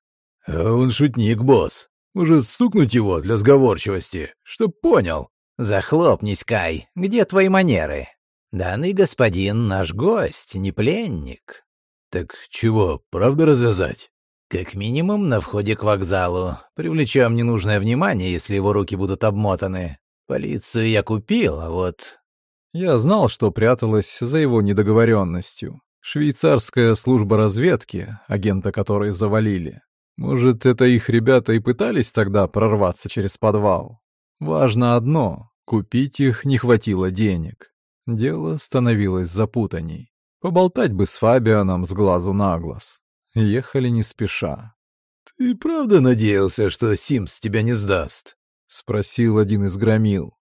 «А он шутник, босс. Может, стукнуть его для сговорчивости, чтоб понял?» «Захлопнись, Кай. Где твои манеры?» «Данный господин наш гость, не пленник». «Так чего, правда развязать?» «Как минимум на входе к вокзалу. Привлечем ненужное внимание, если его руки будут обмотаны. Полицию я купил, а вот...» Я знал, что пряталось за его недоговоренностью. Швейцарская служба разведки, агента которой завалили. Может, это их ребята и пытались тогда прорваться через подвал. Важно одно — купить их не хватило денег. Дело становилось запутанней. Поболтать бы с Фабианом с глазу на глаз. Ехали не спеша. «Ты правда надеялся, что Симс тебя не сдаст?» — спросил один из громил.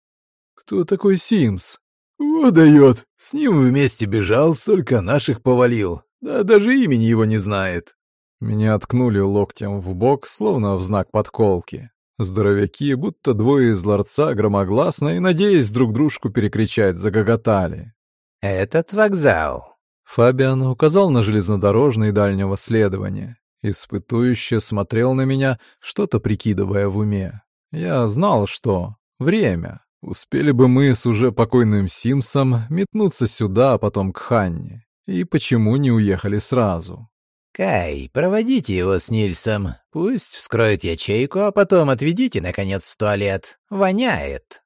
«Кто такой Симс?» «О, дает! С ним вместе бежал, столько наших повалил. Да даже имени его не знает». Меня ткнули локтем в бок, словно в знак подколки. Здоровяки, будто двое из ларца, громогласно и, надеясь друг дружку перекричать, загоготали. «Этот вокзал». Фабиан указал на железнодорожный дальнего следования. Испытующе смотрел на меня, что-то прикидывая в уме. Я знал, что... Время. Успели бы мы с уже покойным Симсом метнуться сюда, а потом к Ханне. И почему не уехали сразу? «Кай, проводите его с Нильсом. Пусть вскроет ячейку, а потом отведите, наконец, в туалет. Воняет».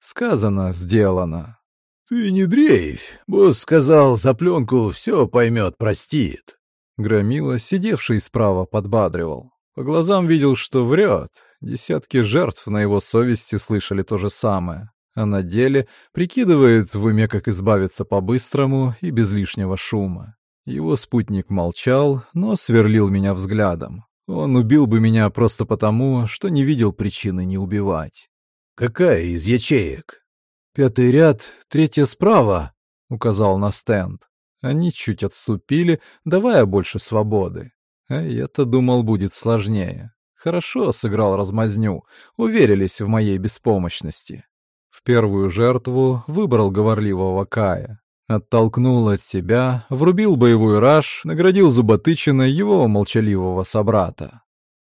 Сказано, сделано. «Ты не дрейфь. Босс сказал, за пленку все поймет, простит». Громила, сидевший справа, подбадривал. По глазам видел, что врет. Десятки жертв на его совести слышали то же самое. А на деле прикидывает в уме, как избавиться по-быстрому и без лишнего шума. Его спутник молчал, но сверлил меня взглядом. Он убил бы меня просто потому, что не видел причины не убивать. «Какая из ячеек?» «Пятый ряд, третья справа», — указал на стенд. Они чуть отступили, давая больше свободы. А я-то думал, будет сложнее. Хорошо сыграл размазню, уверились в моей беспомощности. В первую жертву выбрал говорливого Кая. Оттолкнул от себя, врубил боевой раж, наградил зуботычиной его молчаливого собрата.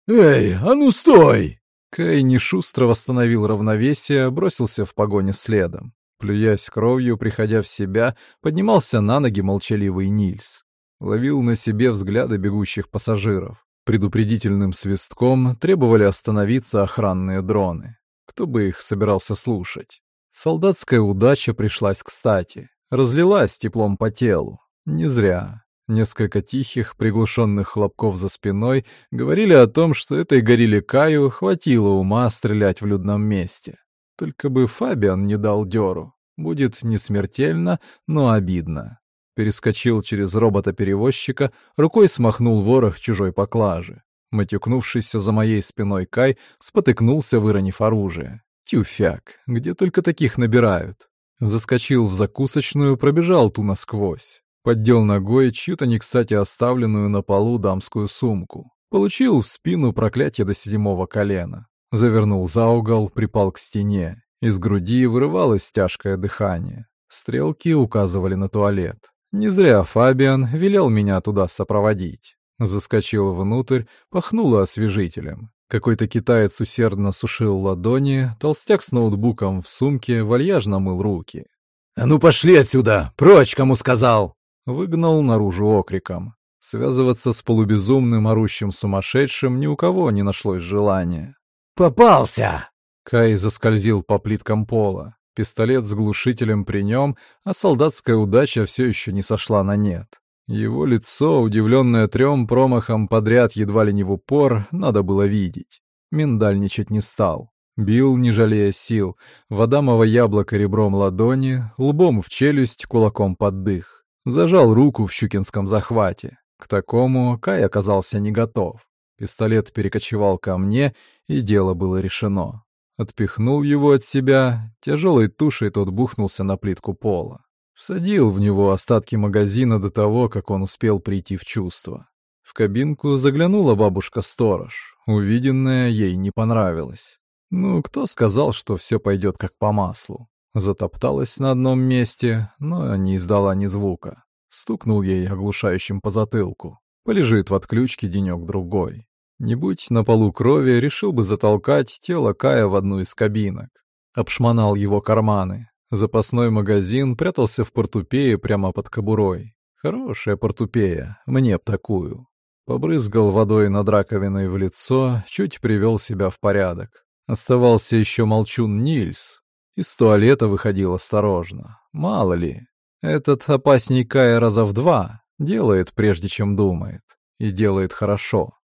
«Эй, а ну стой!» Кай нешустро восстановил равновесие, бросился в погоне следом. Плюясь кровью, приходя в себя, поднимался на ноги молчаливый Нильс. Ловил на себе взгляды бегущих пассажиров. Предупредительным свистком требовали остановиться охранные дроны. Кто бы их собирался слушать? Солдатская удача пришлась кстати. Разлилась теплом по телу. Не зря. Несколько тихих, приглушенных хлопков за спиной говорили о том, что этой горилле Каю хватило ума стрелять в людном месте. Только бы Фабиан не дал дёру. Будет не смертельно, но обидно. Перескочил через робота-перевозчика, рукой смахнул ворох чужой поклажи. Матюкнувшийся за моей спиной Кай спотыкнулся, выронив оружие. Тюфяк, где только таких набирают. Заскочил в закусочную, пробежал ту насквозь. Поддел ногой чью-то не кстати оставленную на полу дамскую сумку. Получил в спину проклятие до седьмого колена. Завернул за угол, припал к стене. Из груди вырывалось тяжкое дыхание. Стрелки указывали на туалет. Не зря Фабиан велел меня туда сопроводить. Заскочил внутрь, пахнуло освежителем. Какой-то китаец усердно сушил ладони, толстяк с ноутбуком в сумке вальяжно мыл руки. «А ну пошли отсюда! Прочь, кому сказал!» Выгнал наружу окриком. Связываться с полубезумным орущим сумасшедшим ни у кого не нашлось желания. «Попался!» Кай заскользил по плиткам пола. Пистолет с глушителем при нем, а солдатская удача все еще не сошла на нет. Его лицо, удивленное трем промахом подряд едва ли не в упор, надо было видеть. Миндальничать не стал. Бил, не жалея сил, в адамово яблоко ребром ладони, лбом в челюсть, кулаком под дых. Зажал руку в щукинском захвате. К такому Кай оказался не готов. Пистолет перекочевал ко мне, и дело было решено. Отпихнул его от себя, тяжелой тушей тот бухнулся на плитку пола. Всадил в него остатки магазина до того, как он успел прийти в чувство. В кабинку заглянула бабушка-сторож. Увиденное ей не понравилось. Ну, кто сказал, что все пойдет как по маслу? Затопталась на одном месте, но не издала ни звука. Стукнул ей оглушающим по затылку. Полежит в отключке денек-другой. Не будь на полу крови, решил бы затолкать тело Кая в одну из кабинок. Обшмонал его карманы. Запасной магазин прятался в портупее прямо под кобурой. Хорошая портупея, мне б такую. Побрызгал водой над раковиной в лицо, чуть привел себя в порядок. Оставался еще молчун Нильс. Из туалета выходил осторожно. Мало ли. Этот опасней Кая раза в два. Делает, прежде чем думает. И делает хорошо.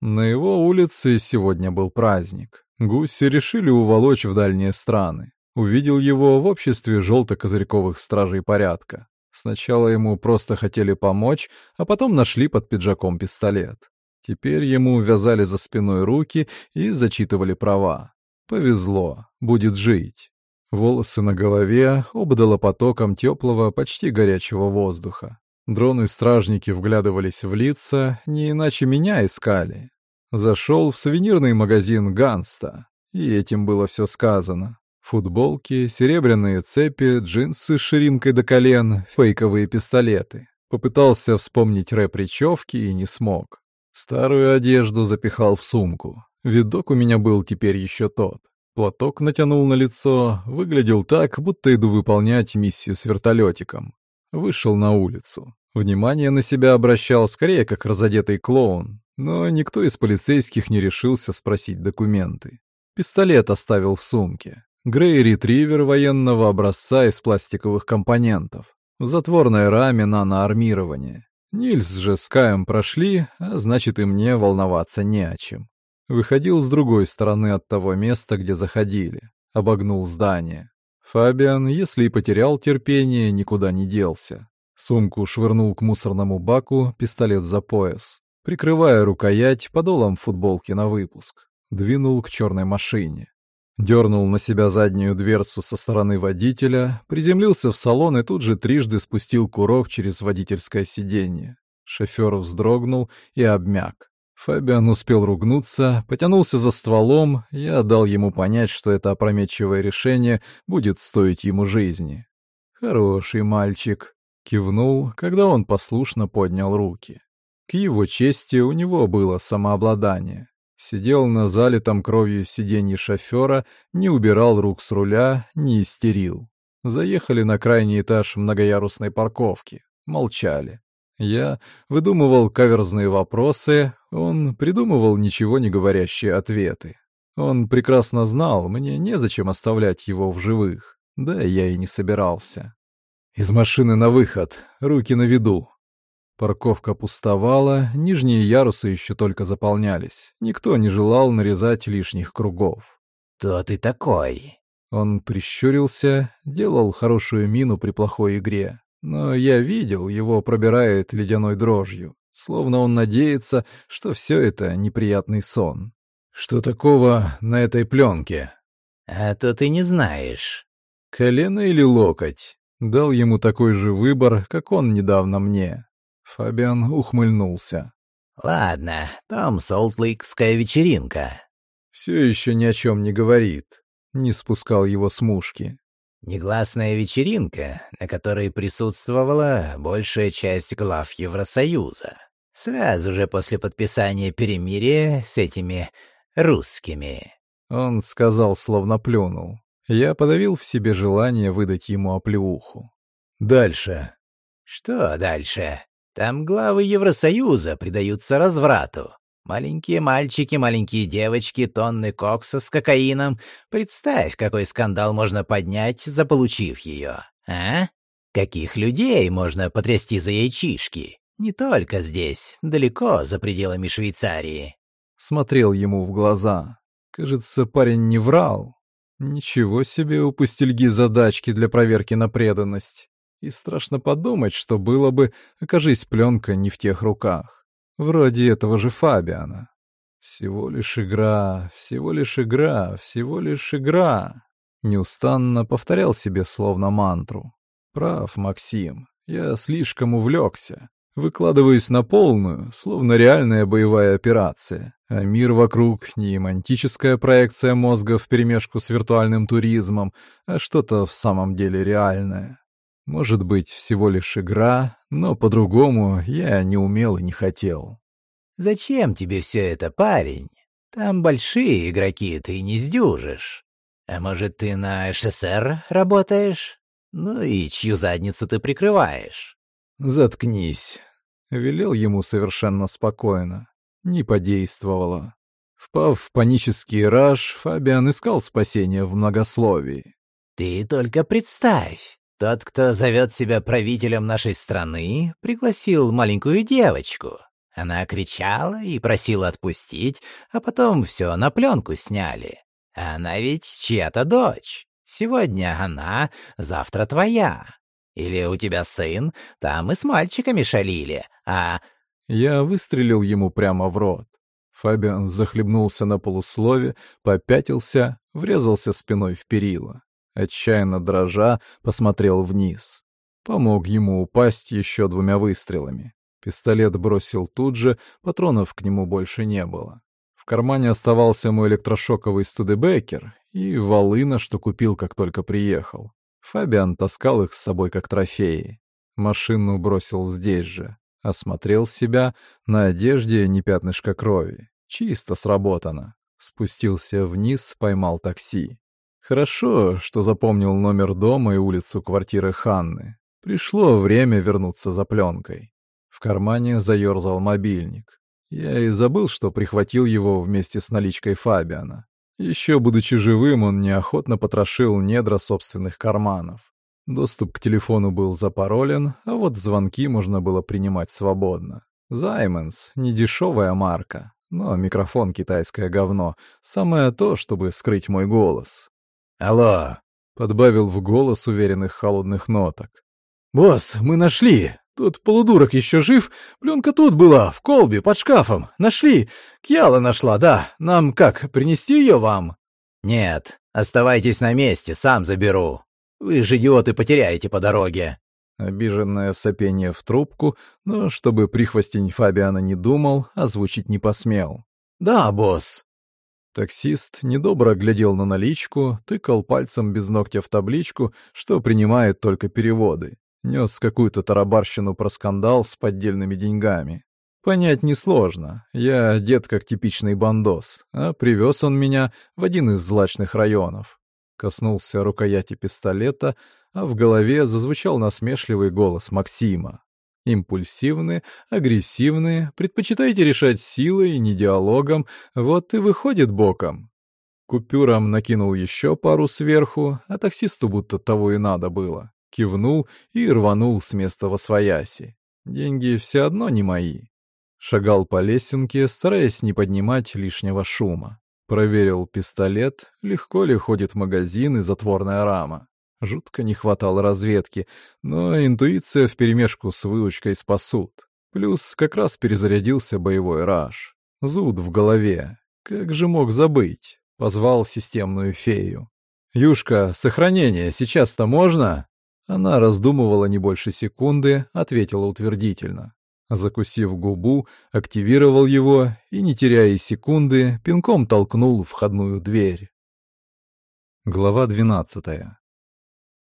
На его улице сегодня был праздник. Гуси решили уволочь в дальние страны. Увидел его в обществе желто-козырьковых стражей порядка. Сначала ему просто хотели помочь, а потом нашли под пиджаком пистолет. Теперь ему вязали за спиной руки и зачитывали права. Повезло, будет жить. Волосы на голове обдало потоком теплого, почти горячего воздуха. Дроны-стражники вглядывались в лица, не иначе меня искали. Зашел в сувенирный магазин Ганста, и этим было все сказано. Футболки, серебряные цепи, джинсы с ширинкой до колен, фейковые пистолеты. Попытался вспомнить рэп-речевки и не смог. Старую одежду запихал в сумку. Видок у меня был теперь еще тот. Платок натянул на лицо, выглядел так, будто иду выполнять миссию с вертолетиком. Вышел на улицу. Внимание на себя обращал скорее как разодетый клоун, но никто из полицейских не решился спросить документы. Пистолет оставил в сумке. Грей-ретривер военного образца из пластиковых компонентов. В затворной раме наноармирования. Нильс же с Каем прошли, а значит и мне волноваться не о чем. Выходил с другой стороны от того места, где заходили. Обогнул здание. Фабиан, если и потерял терпение, никуда не делся. Сумку швырнул к мусорному баку, пистолет за пояс. Прикрывая рукоять подолом футболки на выпуск. Двинул к черной машине. Дернул на себя заднюю дверцу со стороны водителя, приземлился в салон и тут же трижды спустил курок через водительское сиденье. Шофер вздрогнул и обмяк. Фабиан успел ругнуться, потянулся за стволом, я дал ему понять, что это опрометчивое решение будет стоить ему жизни. «Хороший мальчик», — кивнул, когда он послушно поднял руки. К его чести у него было самообладание. Сидел на залитом кровью сиденье шофера, не убирал рук с руля, не истерил. Заехали на крайний этаж многоярусной парковки. Молчали. Я выдумывал каверзные вопросы, он придумывал ничего не говорящие ответы. Он прекрасно знал, мне незачем оставлять его в живых. Да я и не собирался. Из машины на выход, руки на виду. Парковка пустовала, нижние ярусы еще только заполнялись. Никто не желал нарезать лишних кругов. «Кто ты такой?» Он прищурился, делал хорошую мину при плохой игре. Но я видел, его пробирает ледяной дрожью, словно он надеется, что все это неприятный сон. «Что такого на этой пленке?» «А то ты не знаешь». «Колено или локоть?» Дал ему такой же выбор, как он недавно мне. Фабиан ухмыльнулся. «Ладно, там солтлейкская вечеринка». Все еще ни о чем не говорит. Не спускал его с мушки. Негласная вечеринка, на которой присутствовала большая часть глав Евросоюза. Сразу же после подписания перемирия с этими русскими. Он сказал, словно плюнул. Я подавил в себе желание выдать ему оплеуху. «Дальше». «Что дальше? Там главы Евросоюза предаются разврату. Маленькие мальчики, маленькие девочки, тонны кокса с кокаином. Представь, какой скандал можно поднять, заполучив ее. А? Каких людей можно потрясти за яйчишки? Не только здесь, далеко за пределами Швейцарии. Смотрел ему в глаза. Кажется, парень не врал. Ничего себе у пустельги задачки для проверки на преданность. И страшно подумать, что было бы, окажись пленка не в тех руках. Вроде этого же Фабиана. Всего лишь игра, всего лишь игра, всего лишь игра. Неустанно повторял себе словно мантру. Прав, Максим, я слишком увлекся. Выкладываюсь на полную, словно реальная боевая операция. А мир вокруг не мантическая проекция мозга вперемешку с виртуальным туризмом, а что-то в самом деле реальное. Может быть, всего лишь игра, но по-другому я не умел и не хотел. «Зачем тебе все это, парень? Там большие игроки, ты не сдюжишь. А может, ты на ШСР работаешь? Ну и чью задницу ты прикрываешь?» «Заткнись», — велел ему совершенно спокойно. Не подействовало. Впав в панический раж, Фабиан искал спасения в многословии. «Ты только представь, тот, кто зовет себя правителем нашей страны, пригласил маленькую девочку. Она кричала и просила отпустить, а потом все на пленку сняли. Она ведь чья-то дочь. Сегодня она, завтра твоя. Или у тебя сын? Там и с мальчиками шалили, а...» Я выстрелил ему прямо в рот. Фабиан захлебнулся на полуслове, попятился, врезался спиной в перила. Отчаянно дрожа, посмотрел вниз. Помог ему упасть еще двумя выстрелами. Пистолет бросил тут же, патронов к нему больше не было. В кармане оставался мой электрошоковый студебекер и волына, что купил, как только приехал. Фабиан таскал их с собой как трофеи. Машину бросил здесь же. Осмотрел себя, на одежде не пятнышко крови. Чисто сработано. Спустился вниз, поймал такси. Хорошо, что запомнил номер дома и улицу квартиры Ханны. Пришло время вернуться за пленкой. В кармане заерзал мобильник. Я и забыл, что прихватил его вместе с наличкой Фабиана. Еще будучи живым, он неохотно потрошил недра собственных карманов. Доступ к телефону был запаролен, а вот звонки можно было принимать свободно. Займенс — недешевая марка, но микрофон китайское говно. Самое то, чтобы скрыть мой голос. «Алло!» — подбавил в голос уверенных холодных ноток. «Босс, мы нашли! Тут полудурок еще жив. Пленка тут была, в колбе, под шкафом. Нашли. Кьяла нашла, да. Нам как, принести ее вам?» «Нет, оставайтесь на месте, сам заберу. Вы же идиоты потеряете по дороге». Обиженное сопение в трубку, но чтобы прихвостень Фабиана не думал, озвучить не посмел. «Да, босс». Таксист недобро глядел на наличку, тыкал пальцем без ногтя в табличку, что принимает только переводы. Нес какую-то тарабарщину про скандал с поддельными деньгами. Понять несложно. Я одет как типичный бандос, а привез он меня в один из злачных районов. Коснулся рукояти пистолета, а в голове зазвучал насмешливый голос Максима. Импульсивны, агрессивны, предпочитаете решать силой, не диалогом, вот и выходит боком. Купюром накинул еще пару сверху, а таксисту будто того и надо было кивнул и рванул с места во свояси. Деньги все одно не мои. Шагал по лесенке, стараясь не поднимать лишнего шума. Проверил пистолет, легко ли ходит магазин и затворная рама. Жутко не хватало разведки, но интуиция вперемешку с выучкой спасут. Плюс как раз перезарядился боевой раж. Зуд в голове. Как же мог забыть? Позвал системную фею. «Юшка, сохранение сейчас-то можно?» Она раздумывала не больше секунды, ответила утвердительно. Закусив губу, активировал его и, не теряя секунды, пинком толкнул входную дверь. Глава двенадцатая.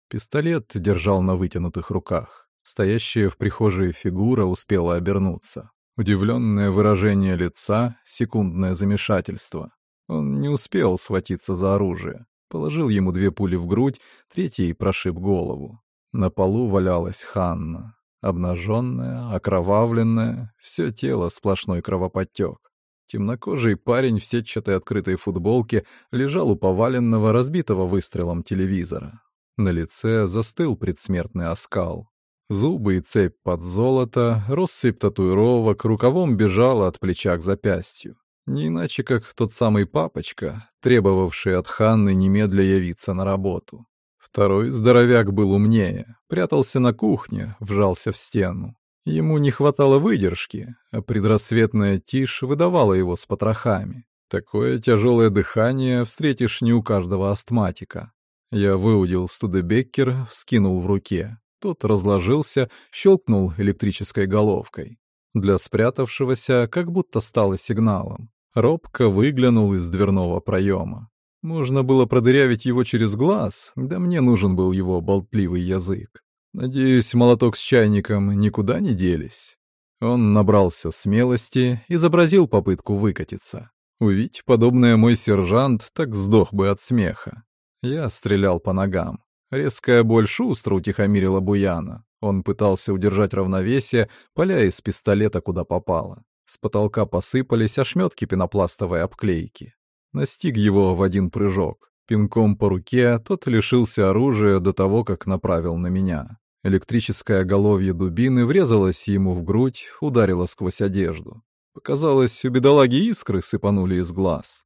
Пистолет держал на вытянутых руках. Стоящая в прихожей фигура успела обернуться. Удивленное выражение лица, секундное замешательство. Он не успел схватиться за оружие. Положил ему две пули в грудь, третий прошиб голову. На полу валялась Ханна, обнаженная, окровавленная, все тело сплошной кровоподтек. Темнокожий парень в сетчатой открытой футболке лежал у поваленного, разбитого выстрелом телевизора. На лице застыл предсмертный оскал. Зубы и цепь под золото, россыпь татуировок, рукавом бежала от плеча к запястью. Не иначе, как тот самый папочка, требовавший от Ханны немедля явиться на работу. Второй здоровяк был умнее, прятался на кухне, вжался в стену. Ему не хватало выдержки, а предрассветная тишь выдавала его с потрохами. Такое тяжелое дыхание встретишь не у каждого астматика. Я выудил студебеккер, вскинул в руке. Тот разложился, щелкнул электрической головкой. Для спрятавшегося как будто стало сигналом. Робко выглянул из дверного проема. Можно было продырявить его через глаз, да мне нужен был его болтливый язык. Надеюсь, молоток с чайником никуда не делись. Он набрался смелости, изобразил попытку выкатиться. Увидь, подобное мой сержант, так сдох бы от смеха. Я стрелял по ногам. Резкая боль шустро утихомирила Буяна. Он пытался удержать равновесие, поля из пистолета куда попало. С потолка посыпались ошметки пенопластовой обклейки настиг его в один прыжок. Пинком по руке тот лишился оружия до того, как направил на меня. Электрическое головье дубины врезалось ему в грудь, ударило сквозь одежду. Показалось, у бедолаги искры сыпанули из глаз.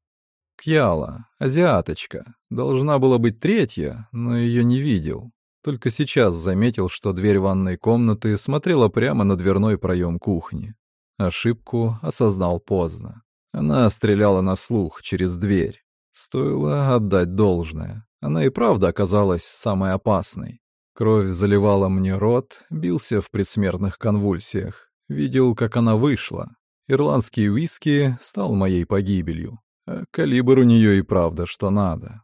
Кьяла, азиаточка, должна была быть третья, но ее не видел. Только сейчас заметил, что дверь ванной комнаты смотрела прямо на дверной проем кухни. Ошибку осознал поздно. Она стреляла на слух через дверь. Стоило отдать должное. Она и правда оказалась самой опасной. Кровь заливала мне рот, бился в предсмертных конвульсиях. Видел, как она вышла. Ирландский виски стал моей погибелью. А калибр у нее и правда что надо.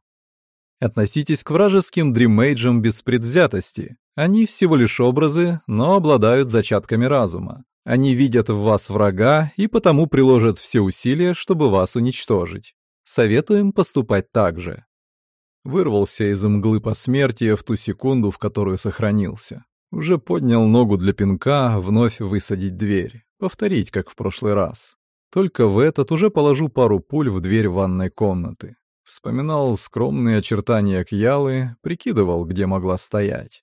Относитесь к вражеским дримейджам без предвзятости. Они всего лишь образы, но обладают зачатками разума. Они видят в вас врага и потому приложат все усилия, чтобы вас уничтожить. Советуем поступать так же. Вырвался из мглы посмертия в ту секунду, в которую сохранился. Уже поднял ногу для пинка, вновь высадить дверь. Повторить, как в прошлый раз. Только в этот уже положу пару пуль в дверь ванной комнаты. Вспоминал скромные очертания Кьялы, прикидывал, где могла стоять.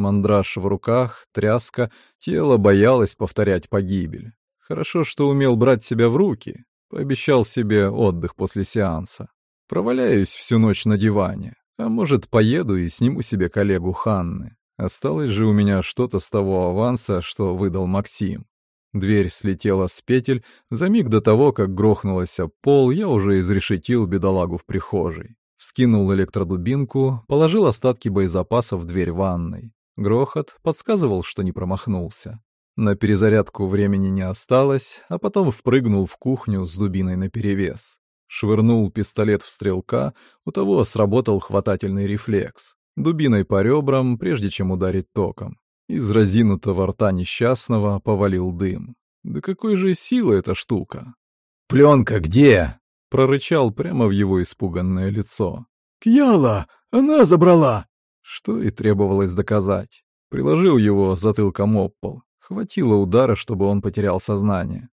Мандраж в руках, тряска, тело боялось повторять погибель. Хорошо, что умел брать себя в руки. Пообещал себе отдых после сеанса. Проваляюсь всю ночь на диване. А может, поеду и сниму себе коллегу Ханны. Осталось же у меня что-то с того аванса, что выдал Максим. Дверь слетела с петель, за миг до того, как грохнулась об пол, я уже изрешетил бедолагу в прихожей. Вскинул электродубинку, положил остатки боезапаса в дверь ванной. Грохот подсказывал, что не промахнулся. На перезарядку времени не осталось, а потом впрыгнул в кухню с дубиной наперевес. Швырнул пистолет в стрелка, у того сработал хватательный рефлекс. Дубиной по ребрам, прежде чем ударить током. Из разинутого рта несчастного повалил дым. Да какой же силы эта штука? «Пленка где?» — прорычал прямо в его испуганное лицо. «Кьяла! Она забрала!» Что и требовалось доказать. Приложил его затылком об пол. Хватило удара, чтобы он потерял сознание.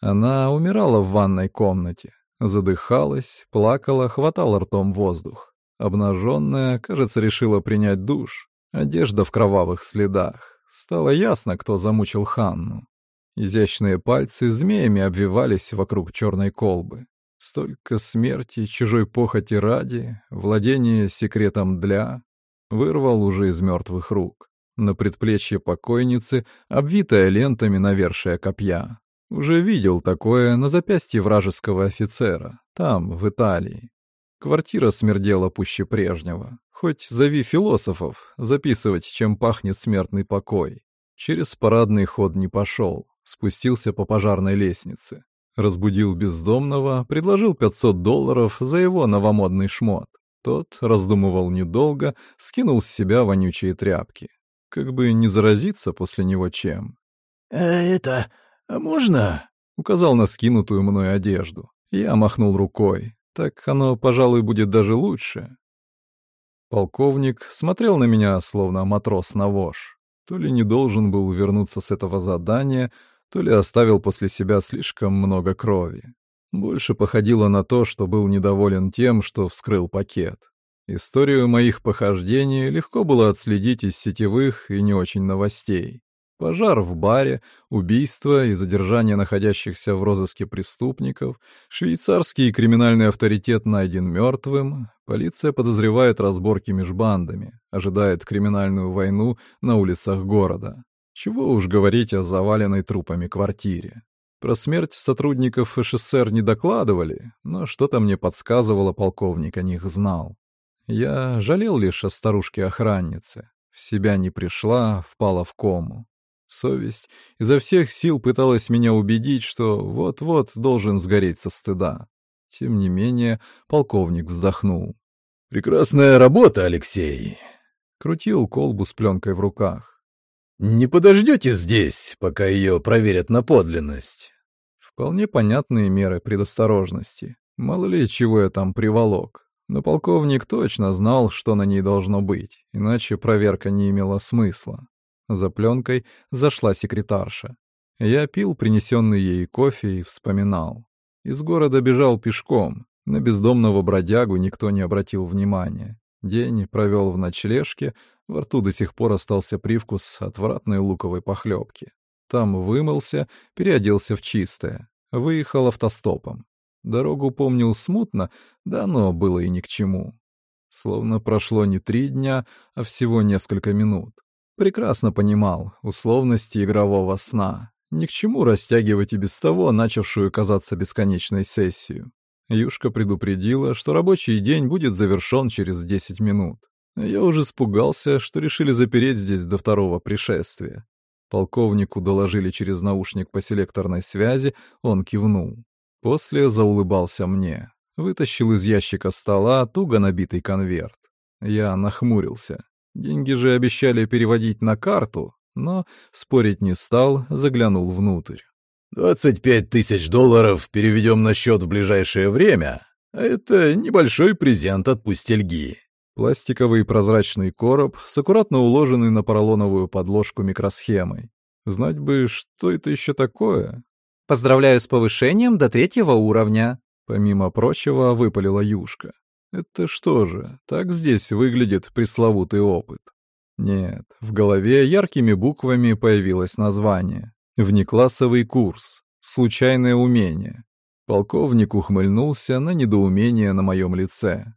Она умирала в ванной комнате. Задыхалась, плакала, хватала ртом воздух. Обнаженная, кажется, решила принять душ. Одежда в кровавых следах. Стало ясно, кто замучил Ханну. Изящные пальцы змеями обвивались вокруг черной колбы. Столько смерти, чужой похоти ради, владение секретом для... Вырвал уже из мертвых рук. На предплечье покойницы, обвитая лентами навершие копья. Уже видел такое на запястье вражеского офицера, там, в Италии. Квартира смердела пуще прежнего. Хоть зови философов, записывать, чем пахнет смертный покой. Через парадный ход не пошел, спустился по пожарной лестнице. Разбудил бездомного, предложил 500 долларов за его новомодный шмот. Тот раздумывал недолго, скинул с себя вонючие тряпки. Как бы не заразиться после него чем. «Э, «Это... Можно?» — указал на скинутую мной одежду. Я махнул рукой. Так оно, пожалуй, будет даже лучше. Полковник смотрел на меня, словно матрос на вож. То ли не должен был вернуться с этого задания, то ли оставил после себя слишком много крови. Больше походило на то, что был недоволен тем, что вскрыл пакет. Историю моих похождений легко было отследить из сетевых и не очень новостей. Пожар в баре, убийство и задержание находящихся в розыске преступников, швейцарский криминальный авторитет найден мертвым, полиция подозревает разборки между бандами, ожидает криминальную войну на улицах города. Чего уж говорить о заваленной трупами квартире. Про смерть сотрудников ФШСР не докладывали, но что-то мне подсказывало, полковник о них знал. Я жалел лишь о старушке-охраннице. В себя не пришла, впала в кому. Совесть изо всех сил пыталась меня убедить, что вот-вот должен сгореть со стыда. Тем не менее, полковник вздохнул. «Прекрасная работа, Алексей!» Крутил колбу с пленкой в руках. «Не подождете здесь, пока ее проверят на подлинность?» Вполне понятные меры предосторожности. Мало ли, чего я там приволок. Но полковник точно знал, что на ней должно быть, иначе проверка не имела смысла. За пленкой зашла секретарша. Я пил принесенный ей кофе и вспоминал. Из города бежал пешком. На бездомного бродягу никто не обратил внимания. День провел в ночлежке, во рту до сих пор остался привкус отвратной луковой похлебки. Там вымылся, переоделся в чистое. Выехал автостопом. Дорогу помнил смутно, да но было и ни к чему. Словно прошло не три дня, а всего несколько минут. Прекрасно понимал условности игрового сна. Ни к чему растягивать и без того начавшую казаться бесконечной сессию. Юшка предупредила, что рабочий день будет завершен через 10 минут. Я уже испугался, что решили запереть здесь до второго пришествия. Полковнику доложили через наушник по селекторной связи, он кивнул. После заулыбался мне. Вытащил из ящика стола туго набитый конверт. Я нахмурился. Деньги же обещали переводить на карту, но спорить не стал, заглянул внутрь. «Двадцать пять тысяч долларов переведем на счет в ближайшее время, а это небольшой презент от пустельги». Пластиковый прозрачный короб с аккуратно уложенной на поролоновую подложку микросхемой. Знать бы, что это еще такое. «Поздравляю с повышением до третьего уровня», — помимо прочего выпалила Юшка. «Это что же, так здесь выглядит пресловутый опыт?» Нет, в голове яркими буквами появилось название. Внеклассовый курс. Случайное умение. Полковник ухмыльнулся на недоумение на моем лице.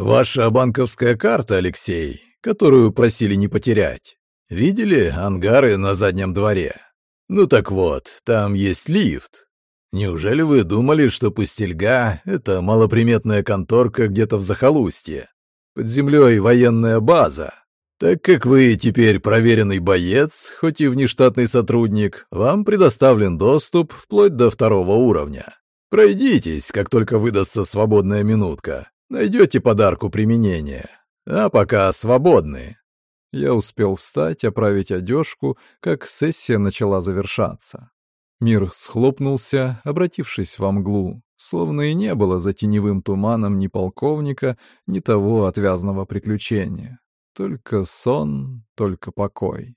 «Ваша банковская карта, Алексей, которую просили не потерять. Видели ангары на заднем дворе? Ну так вот, там есть лифт. Неужели вы думали, что пустельга — это малоприметная конторка где-то в захолустье? Под землей военная база. Так как вы теперь проверенный боец, хоть и внештатный сотрудник, вам предоставлен доступ вплоть до второго уровня. Пройдитесь, как только выдастся свободная минутка. Найдете подарку применение. А пока свободны. Я успел встать, оправить одежку, как сессия начала завершаться. Мир схлопнулся, обратившись во мглу, словно и не было за теневым туманом ни полковника, ни того отвязного приключения. Только сон, только покой.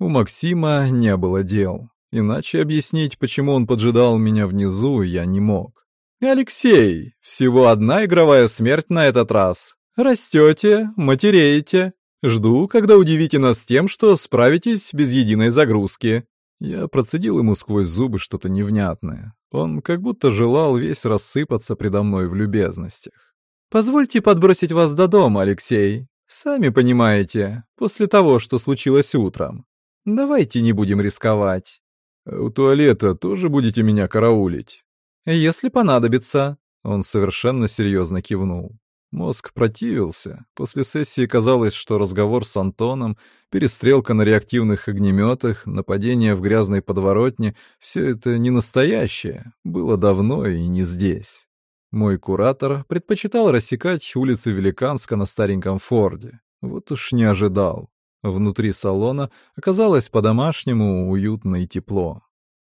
У Максима не было дел. Иначе объяснить, почему он поджидал меня внизу, я не мог. «Алексей, всего одна игровая смерть на этот раз. Растете, матереете. Жду, когда удивите нас тем, что справитесь без единой загрузки». Я процедил ему сквозь зубы что-то невнятное. Он как будто желал весь рассыпаться предо мной в любезностях. «Позвольте подбросить вас до дома, Алексей. Сами понимаете, после того, что случилось утром. Давайте не будем рисковать». «У туалета тоже будете меня караулить?» «Если понадобится», — он совершенно серьезно кивнул. Мозг противился. После сессии казалось, что разговор с Антоном, перестрелка на реактивных огнеметах, нападение в грязной подворотне — все это не настоящее, было давно и не здесь. Мой куратор предпочитал рассекать улицы Великанска на стареньком Форде. Вот уж не ожидал. Внутри салона оказалось по-домашнему уютно и тепло.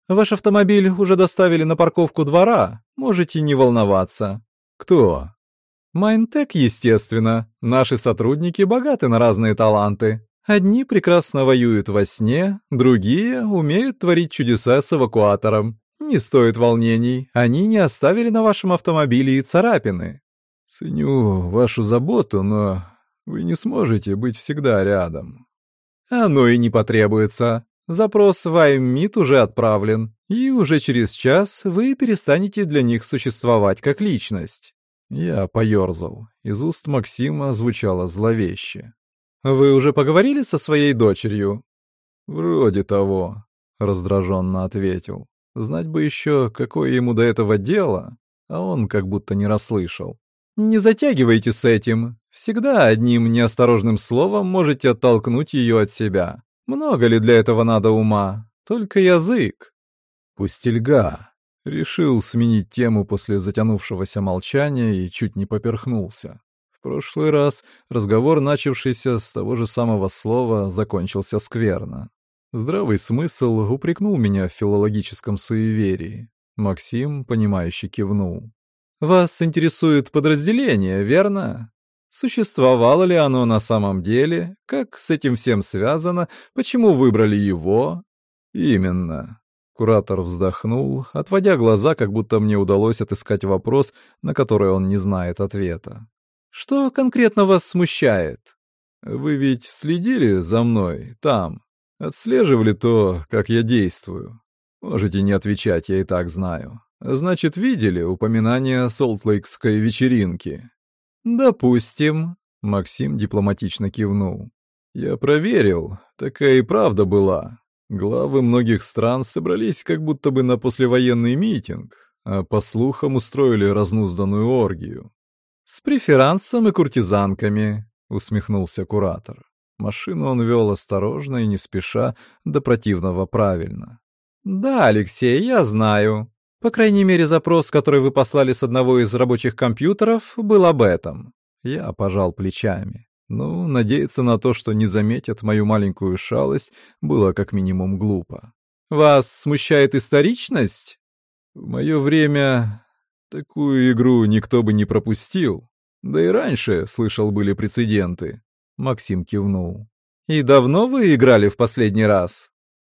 Ваш автомобиль уже доставили на парковку двора, можете не волноваться. Кто? Майнтек, естественно. Наши сотрудники богаты на разные таланты. Одни прекрасно воюют во сне, другие умеют творить чудеса с эвакуатором. Не стоит волнений, они не оставили на вашем автомобиле и царапины. Ценю вашу заботу, но вы не сможете быть всегда рядом. Оно и не потребуется. Запрос в IMMIT уже отправлен, и уже через час вы перестанете для них существовать как личность. Я поёрзал. Из уст Максима звучало зловеще. «Вы уже поговорили со своей дочерью?» «Вроде того», — раздраженно ответил. Знать бы еще, какое ему до этого дело, а он как будто не расслышал. «Не затягивайте с этим. Всегда одним неосторожным словом можете оттолкнуть ее от себя. Много ли для этого надо ума? Только язык. Пустельга. Решил сменить тему после затянувшегося молчания и чуть не поперхнулся. В прошлый раз разговор, начавшийся с того же самого слова, закончился скверно. Здравый смысл упрекнул меня в филологическом суеверии. Максим, понимающе кивнул. «Вас интересует подразделение, верно? Существовало ли оно на самом деле? Как с этим всем связано? Почему выбрали его? Именно. Куратор вздохнул, отводя глаза, как будто мне удалось отыскать вопрос, на который он не знает ответа. Что конкретно вас смущает? Вы ведь следили за мной там, отслеживали то, как я действую. Можете не отвечать, я и так знаю. Значит, видели упоминание Солтлейкской вечеринки? «Допустим», — Максим дипломатично кивнул. «Я проверил, такая и правда была. Главы многих стран собрались как будто бы на послевоенный митинг, а по слухам устроили разнузданную оргию. «С преферансом и куртизанками», — усмехнулся куратор. Машину он вел осторожно и не спеша, до противного правильно. «Да, Алексей, я знаю. По крайней мере, запрос, который вы послали с одного из рабочих компьютеров, был об этом». Я пожал плечами. Ну, надеяться на то, что не заметят мою маленькую шалость, было как минимум глупо. «Вас смущает историчность?» «В мое время такую игру никто бы не пропустил. Да и раньше, слышал, были прецеденты». Максим кивнул. «И давно вы играли в последний раз?»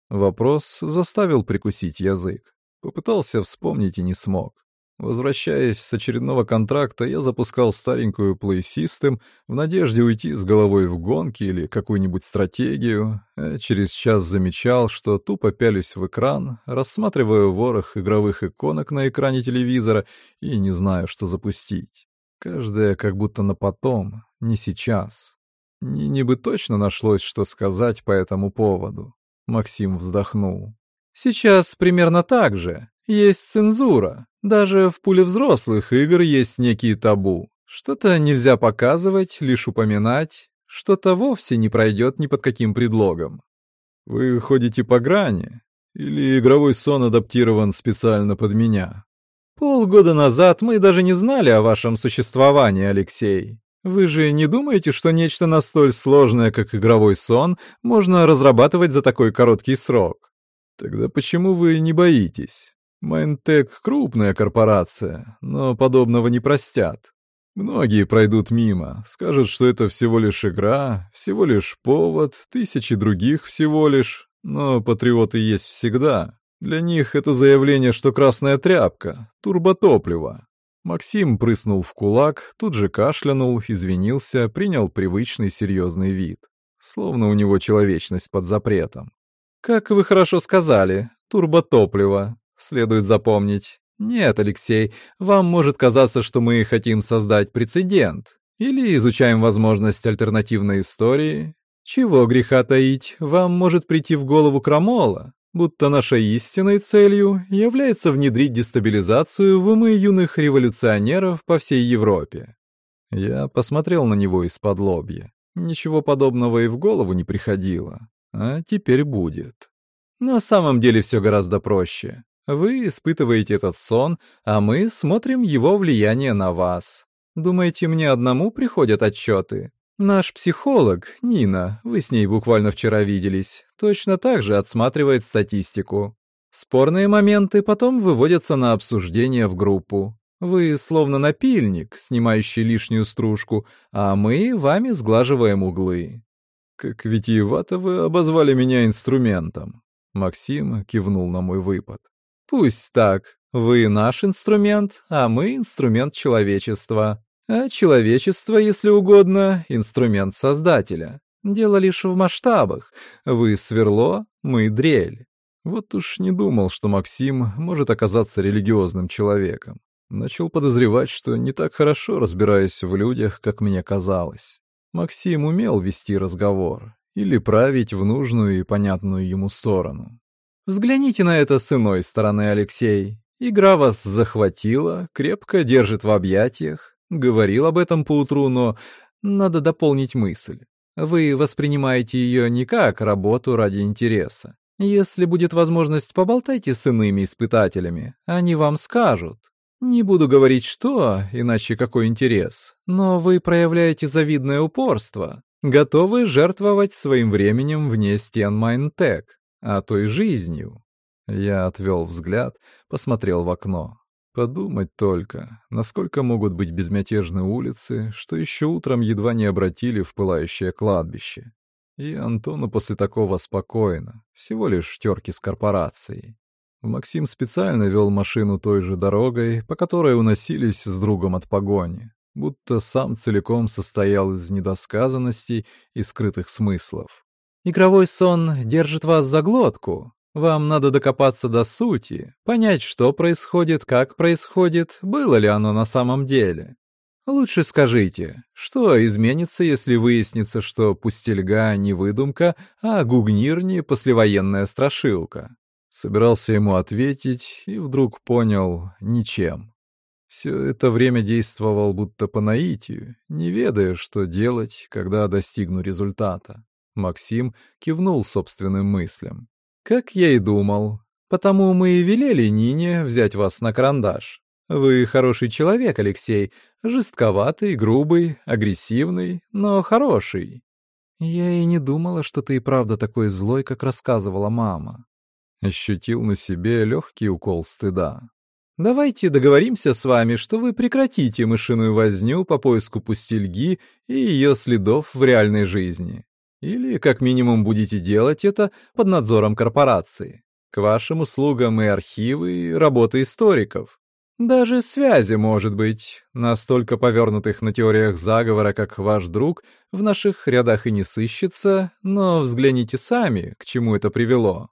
Вопрос заставил прикусить язык. Попытался вспомнить и не смог. Возвращаясь с очередного контракта, я запускал старенькую Play System в надежде уйти с головой в гонки или какую-нибудь стратегию, а через час замечал, что тупо пялюсь в экран, рассматриваю ворох игровых иконок на экране телевизора и не знаю, что запустить. Каждая как будто на потом, не сейчас. Не, не бы точно нашлось, что сказать по этому поводу. Максим вздохнул. «Сейчас примерно так же. Есть цензура. Даже в пуле взрослых игр есть некие табу. Что-то нельзя показывать, лишь упоминать. Что-то вовсе не пройдет ни под каким предлогом. Вы ходите по грани? Или игровой сон адаптирован специально под меня? Полгода назад мы даже не знали о вашем существовании, Алексей. Вы же не думаете, что нечто настолько сложное, как игровой сон, можно разрабатывать за такой короткий срок? Тогда почему вы не боитесь? Майнтек — крупная корпорация, но подобного не простят. Многие пройдут мимо, скажут, что это всего лишь игра, всего лишь повод, тысячи других всего лишь, но патриоты есть всегда. Для них это заявление, что красная тряпка, турботопливо. Максим прыснул в кулак, тут же кашлянул, извинился, принял привычный серьезный вид. Словно у него человечность под запретом. «Как вы хорошо сказали, турботопливо. Следует запомнить. Нет, Алексей, вам может казаться, что мы хотим создать прецедент. Или изучаем возможность альтернативной истории. Чего греха таить, вам может прийти в голову крамола, будто нашей истинной целью является внедрить дестабилизацию в умы юных революционеров по всей Европе. Я посмотрел на него из-под лобья. Ничего подобного и в голову не приходило. А теперь будет. На самом деле все гораздо проще. Вы испытываете этот сон, а мы смотрим его влияние на вас. Думаете, мне одному приходят отчеты? Наш психолог, Нина, вы с ней буквально вчера виделись, точно так же отсматривает статистику. Спорные моменты потом выводятся на обсуждение в группу. Вы словно напильник, снимающий лишнюю стружку, а мы вами сглаживаем углы. Как витиевато вы обозвали меня инструментом. Максим кивнул на мой выпад. Пусть так. Вы наш инструмент, а мы инструмент человечества. А человечество, если угодно, инструмент Создателя. Дело лишь в масштабах. Вы сверло, мы дрель. Вот уж не думал, что Максим может оказаться религиозным человеком. Начал подозревать, что не так хорошо разбираюсь в людях, как мне казалось. Максим умел вести разговор или править в нужную и понятную ему сторону. Взгляните на это с иной стороны, Алексей. Игра вас захватила, крепко держит в объятиях, Говорил об этом поутру, но надо дополнить мысль. Вы воспринимаете ее не как работу ради интереса. Если будет возможность, поболтайте с иными испытателями, они вам скажут. Не буду говорить что, иначе какой интерес, но вы проявляете завидное упорство, готовы жертвовать своим временем вне стен Майнтек, а то и жизнью. Я отвел взгляд, посмотрел в окно. Подумать только, насколько могут быть безмятежны улицы, что еще утром едва не обратили в пылающее кладбище. И Антону после такого спокойно, всего лишь терки с корпорацией. Максим специально вел машину той же дорогой, по которой уносились с другом от погони, будто сам целиком состоял из недосказанностей и скрытых смыслов. «Игровой сон держит вас за глотку», вам надо докопаться до сути, понять, что происходит, как происходит, было ли оно на самом деле. Лучше скажите, что изменится, если выяснится, что пустельга не выдумка, а гугнир не послевоенная страшилка? Собирался ему ответить и вдруг понял — ничем. Все это время действовал будто по наитию, не ведая, что делать, когда достигну результата. Максим кивнул собственным мыслям. «Как я и думал. Потому мы и велели Нине взять вас на карандаш. Вы хороший человек, Алексей, жестковатый, грубый, агрессивный, но хороший. Я и не думала, что ты и правда такой злой, как рассказывала мама. Ощутил на себе легкий укол стыда. Давайте договоримся с вами, что вы прекратите мышиную возню по поиску пустельги и ее следов в реальной жизни. Или, как минимум, будете делать это под надзором корпорации. К вашим услугам и архивы, и работа историков. Даже связи, может быть, настолько повернутых на теориях заговора, как ваш друг, в наших рядах и не сыщется, но взгляните сами, к чему это привело.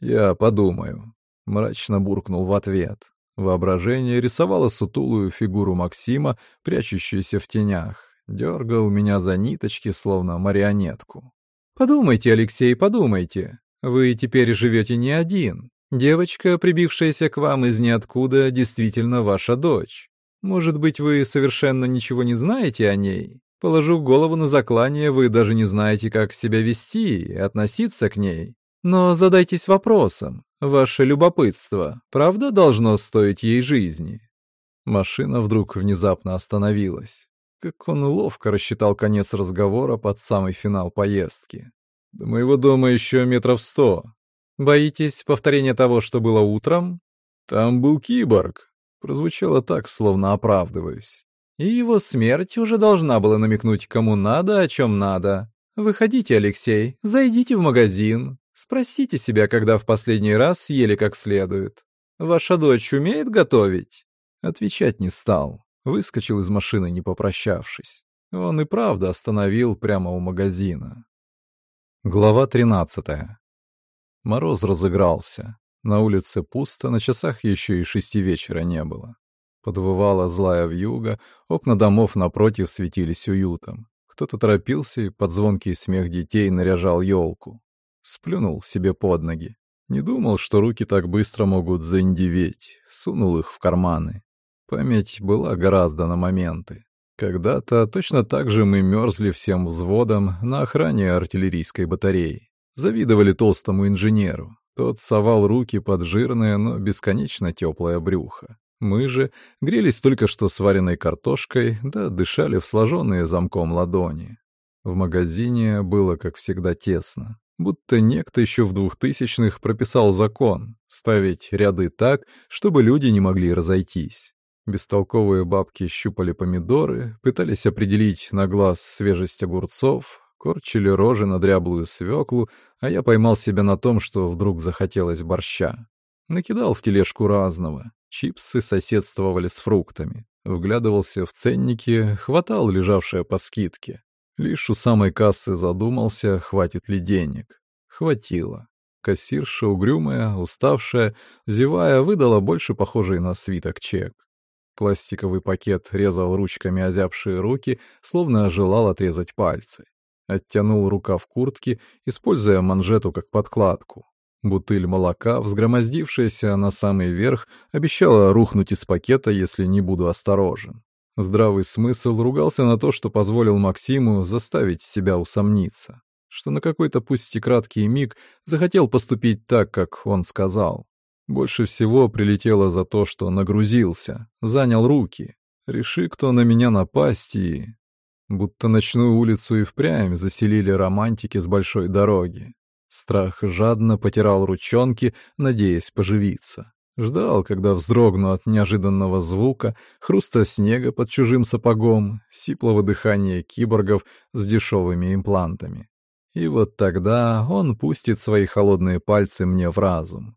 Я подумаю, мрачно буркнул в ответ. Воображение рисовало сутулую фигуру Максима, прячущуюся в тенях, дергал меня за ниточки, словно марионетку. Подумайте, Алексей, подумайте. Вы теперь живете не один. Девочка, прибившаяся к вам из ниоткуда, действительно ваша дочь. Может быть, вы совершенно ничего не знаете о ней? Положу голову на заклание, вы даже не знаете, как себя вести и относиться к ней. Но задайтесь вопросом. Ваше любопытство, правда, должно стоить ей жизни? Машина вдруг внезапно остановилась. Как он ловко рассчитал конец разговора под самый финал поездки. До моего дома еще метров сто, Боитесь повторения того, что было утром? Там был киборг. Прозвучало так, словно оправдываюсь. И его смерть уже должна была намекнуть, кому надо, о чем надо. Выходите, Алексей, зайдите в магазин. Спросите себя, когда в последний раз съели как следует. Ваша дочь умеет готовить? Отвечать не стал. Выскочил из машины, не попрощавшись. Он и правда остановил прямо у магазина. Глава тринадцатая. Мороз разыгрался. На улице пусто, на часах еще и шести вечера не было. Подвывала злая вьюга, окна домов напротив светились уютом. Кто-то торопился и под звонкий смех детей наряжал елку. Сплюнул себе под ноги. Не думал, что руки так быстро могут заиндеветь. Сунул их в карманы. Память была гораздо на моменты. Когда-то точно так же мы мерзли всем взводом на охране артиллерийской батареи. Завидовали толстому инженеру. Тот совал руки под жирное, но бесконечно теплое брюхо. Мы же грелись только что сваренной картошкой, да дышали в сложенные замком ладони. В магазине было, как всегда, тесно. Будто некто еще в двухтысячных прописал закон — ставить ряды так, чтобы люди не могли разойтись. Бестолковые бабки щупали помидоры, пытались определить на глаз свежесть огурцов, корчили рожи на дряблую свеклу, а я поймал себя на том, что вдруг захотелось борща. Накидал в тележку разного. Чипсы соседствовали с фруктами. Вглядывался в ценники, хватал лежавшее по скидке. Лишь у самой кассы задумался, хватит ли денег. Хватило. Кассирша, угрюмая, уставшая, зевая, выдала больше похожий на свиток чек. Пластиковый пакет резал ручками озябшие руки, словно желал отрезать пальцы. Оттянул рукав куртки, используя манжету как подкладку. Бутыль молока, взгромоздившаяся на самый верх, обещала рухнуть из пакета, если не буду осторожен. Здравый смысл ругался на то, что позволил Максиму заставить себя усомниться, что на какой-то пусть и краткий миг захотел поступить так, как он сказал. Больше всего прилетело за то, что нагрузился, занял руки. Реши, кто на меня напасть, и Будто ночную улицу и впрямь заселили романтики с большой дороги. Страх жадно потирал ручонки, надеясь поживиться. Ждал, когда вздрогну от неожиданного звука, хруста снега под чужим сапогом, сиплого дыхания киборгов с дешевыми имплантами. И вот тогда он пустит свои холодные пальцы мне в разум.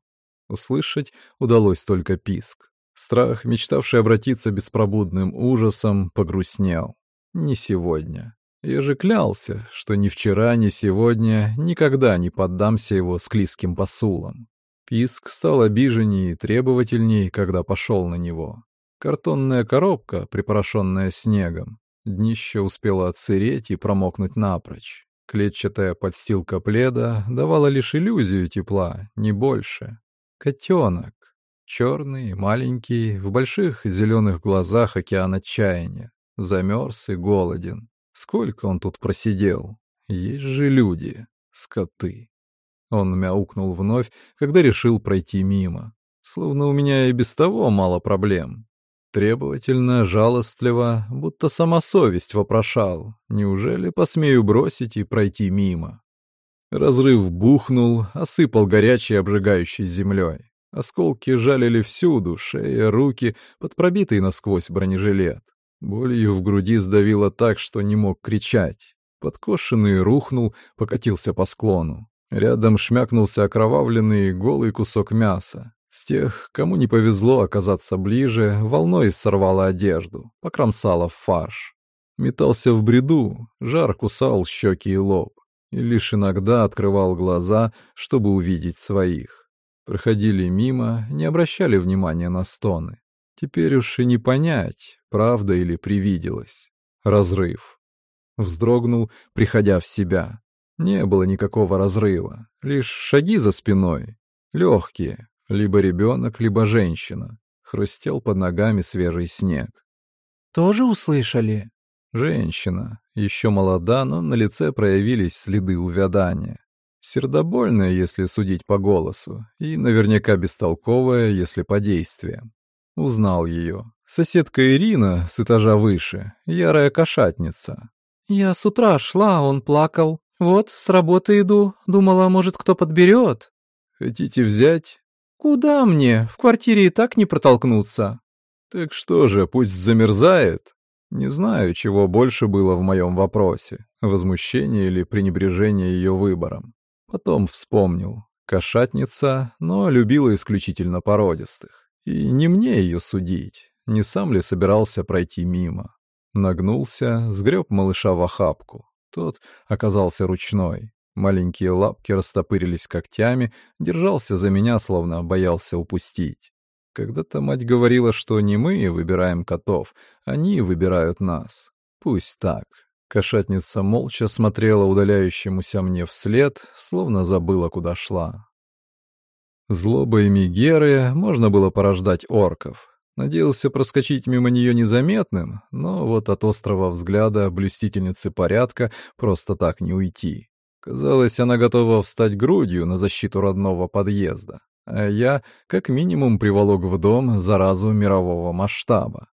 Услышать удалось только писк. Страх, мечтавший обратиться беспробудным ужасом, погрустнел. Не сегодня. Я же клялся, что ни вчера, ни сегодня никогда не поддамся его склизким посулам. Писк стал обиженней и требовательней, когда пошел на него. Картонная коробка, припорошенная снегом. Днище успело отсыреть и промокнуть напрочь. Клетчатая подстилка пледа давала лишь иллюзию тепла, не больше. Котенок. Черный, маленький, в больших зеленых глазах океан отчаяния. Замерз и голоден. Сколько он тут просидел? Есть же люди, скоты. Он мяукнул вновь, когда решил пройти мимо. Словно у меня и без того мало проблем. Требовательно, жалостливо, будто сама совесть вопрошал. Неужели посмею бросить и пройти мимо? Разрыв бухнул, осыпал горячей обжигающей землей. Осколки жалили всюду, шея, руки, под пробитый насквозь бронежилет. Болью в груди сдавило так, что не мог кричать. Подкошенный рухнул, покатился по склону. Рядом шмякнулся окровавленный голый кусок мяса. С тех, кому не повезло оказаться ближе, волной сорвала одежду, покромсала в фарш. Метался в бреду, жар кусал щеки и лоб. И лишь иногда открывал глаза, чтобы увидеть своих. Проходили мимо, не обращали внимания на стоны. Теперь уж и не понять, правда или привиделось. Разрыв. Вздрогнул, приходя в себя. Не было никакого разрыва, лишь шаги за спиной. Легкие, либо ребенок, либо женщина. Хрустел под ногами свежий снег. «Тоже услышали?» Женщина. Еще молода, но на лице проявились следы увядания. Сердобольная, если судить по голосу, и наверняка бестолковая, если по действиям. Узнал ее. Соседка Ирина с этажа выше, ярая кошатница. «Я с утра шла, он плакал. Вот, с работы иду, думала, может, кто подберет». «Хотите взять?» «Куда мне? В квартире и так не протолкнуться». «Так что же, пусть замерзает?» Не знаю, чего больше было в моем вопросе, возмущение или пренебрежение ее выбором. Потом вспомнил. Кошатница, но любила исключительно породистых. И не мне ее судить, не сам ли собирался пройти мимо. Нагнулся, сгреб малыша в охапку. Тот оказался ручной. Маленькие лапки растопырились когтями, держался за меня, словно боялся упустить. Когда-то мать говорила, что не мы выбираем котов, они выбирают нас. Пусть так. Кошатница молча смотрела удаляющемуся мне вслед, словно забыла, куда шла. Злобой Мегеры можно было порождать орков. Надеялся проскочить мимо нее незаметным, но вот от острого взгляда блюстительницы порядка просто так не уйти. Казалось, она готова встать грудью на защиту родного подъезда, а я как минимум приволок в дом заразу мирового масштаба.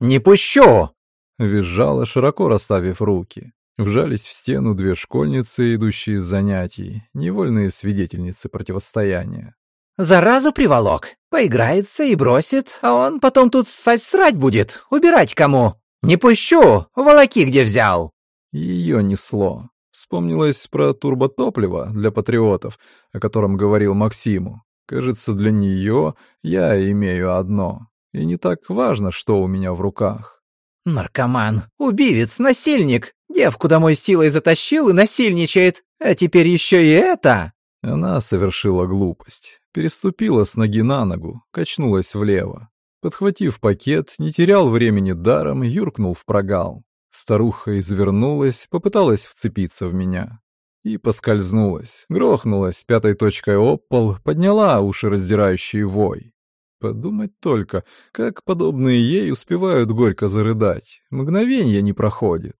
«Не пущу!» — визжала, широко расставив руки. Вжались в стену две школьницы, идущие с занятий, невольные свидетельницы противостояния. Заразу приволок. Поиграется и бросит, а он потом тут ссать срать будет. Убирать кому? Не пущу. Волоки где взял. Ее несло. Вспомнилось про турботопливо для патриотов, о котором говорил Максиму. Кажется, для нее я имею одно. И не так важно, что у меня в руках. Наркоман, убивец, насильник. Девку домой силой затащил и насильничает. А теперь еще и это. Она совершила глупость переступила с ноги на ногу, качнулась влево. Подхватив пакет, не терял времени даром, юркнул в прогал. Старуха извернулась, попыталась вцепиться в меня. И поскользнулась, грохнулась пятой точкой об пол, подняла уши раздирающий вой. Подумать только, как подобные ей успевают горько зарыдать. Мгновенье не проходит.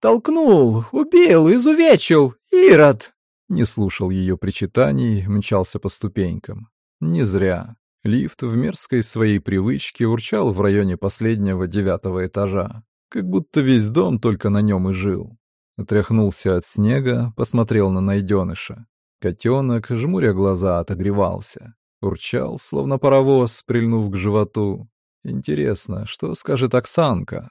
«Толкнул, убил, изувечил, Ирод!» Не слушал ее причитаний, мчался по ступенькам. Не зря. Лифт в мерзкой своей привычке урчал в районе последнего девятого этажа. Как будто весь дом только на нем и жил. Отряхнулся от снега, посмотрел на найденыша. Котенок, жмуря глаза, отогревался. Урчал, словно паровоз, прильнув к животу. Интересно, что скажет Оксанка?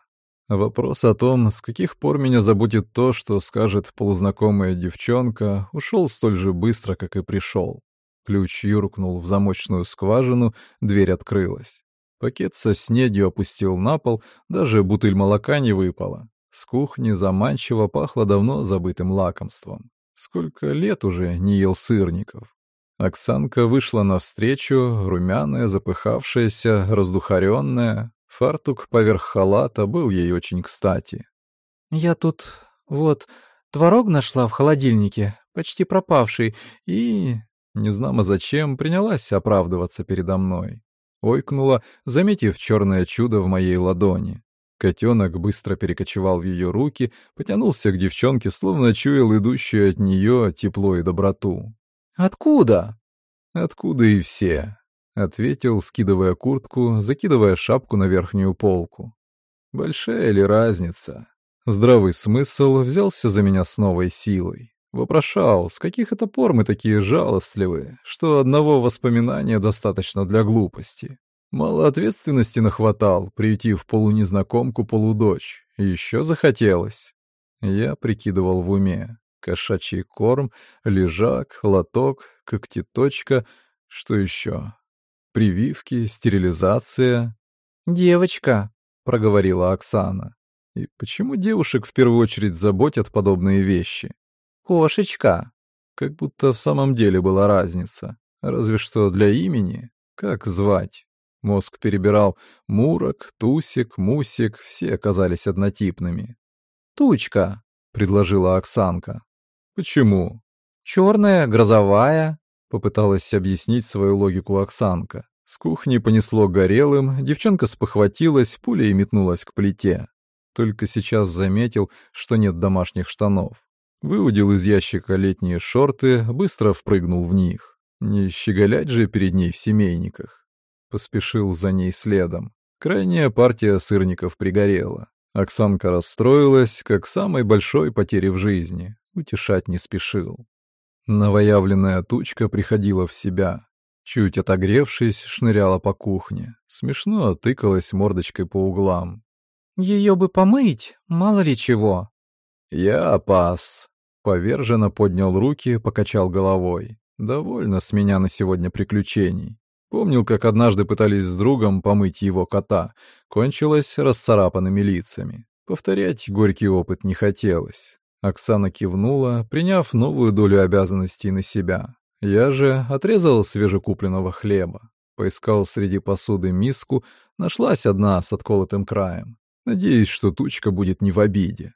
Вопрос о том, с каких пор меня заботит то, что скажет полузнакомая девчонка, ушел столь же быстро, как и пришел. Ключ юркнул в замочную скважину, дверь открылась. Пакет со снедью опустил на пол, даже бутыль молока не выпала. С кухни заманчиво пахло давно забытым лакомством. Сколько лет уже не ел сырников. Оксанка вышла навстречу, румяная, запыхавшаяся, раздухаренная, Фартук поверх халата был ей очень кстати. «Я тут, вот, творог нашла в холодильнике, почти пропавший, и...» Незнамо зачем принялась оправдываться передо мной. Ойкнула, заметив черное чудо в моей ладони. Котенок быстро перекочевал в ее руки, потянулся к девчонке, словно чуял идущую от нее тепло и доброту. «Откуда?» «Откуда и все», — ответил, скидывая куртку, закидывая шапку на верхнюю полку. «Большая ли разница?» Здравый смысл взялся за меня с новой силой. Вопрошал, с каких это пор мы такие жалостливые, что одного воспоминания достаточно для глупости. Мало ответственности нахватал, приютив полунезнакомку полудочь. Еще захотелось. Я прикидывал в уме. Кошачий корм, лежак, лоток, когтеточка. Что еще? Прививки, стерилизация. «Девочка», — проговорила Оксана. И почему девушек в первую очередь заботят подобные вещи? «Кошечка». Как будто в самом деле была разница. Разве что для имени. Как звать? Мозг перебирал Мурок, Тусик, Мусик, все оказались однотипными. «Тучка», — предложила Оксанка. «Почему?» «Черная, грозовая», — попыталась объяснить свою логику Оксанка. С кухни понесло горелым, девчонка спохватилась, пулей метнулась к плите. Только сейчас заметил, что нет домашних штанов. Выудил из ящика летние шорты, быстро впрыгнул в них. Не щеголять же перед ней в семейниках поспешил за ней следом. Крайняя партия сырников пригорела. Оксанка расстроилась, как самой большой потери в жизни. Утешать не спешил. Новоявленная тучка приходила в себя. Чуть отогревшись, шныряла по кухне. Смешно тыкалась мордочкой по углам. «Ее бы помыть, мало ли чего». «Я пас». Поверженно поднял руки, покачал головой. «Довольно с меня на сегодня приключений. Помнил, как однажды пытались с другом помыть его кота. Кончилось расцарапанными лицами. Повторять горький опыт не хотелось. Оксана кивнула, приняв новую долю обязанностей на себя. Я же отрезал свежекупленного хлеба. Поискал среди посуды миску, нашлась одна с отколотым краем. Надеюсь, что тучка будет не в обиде.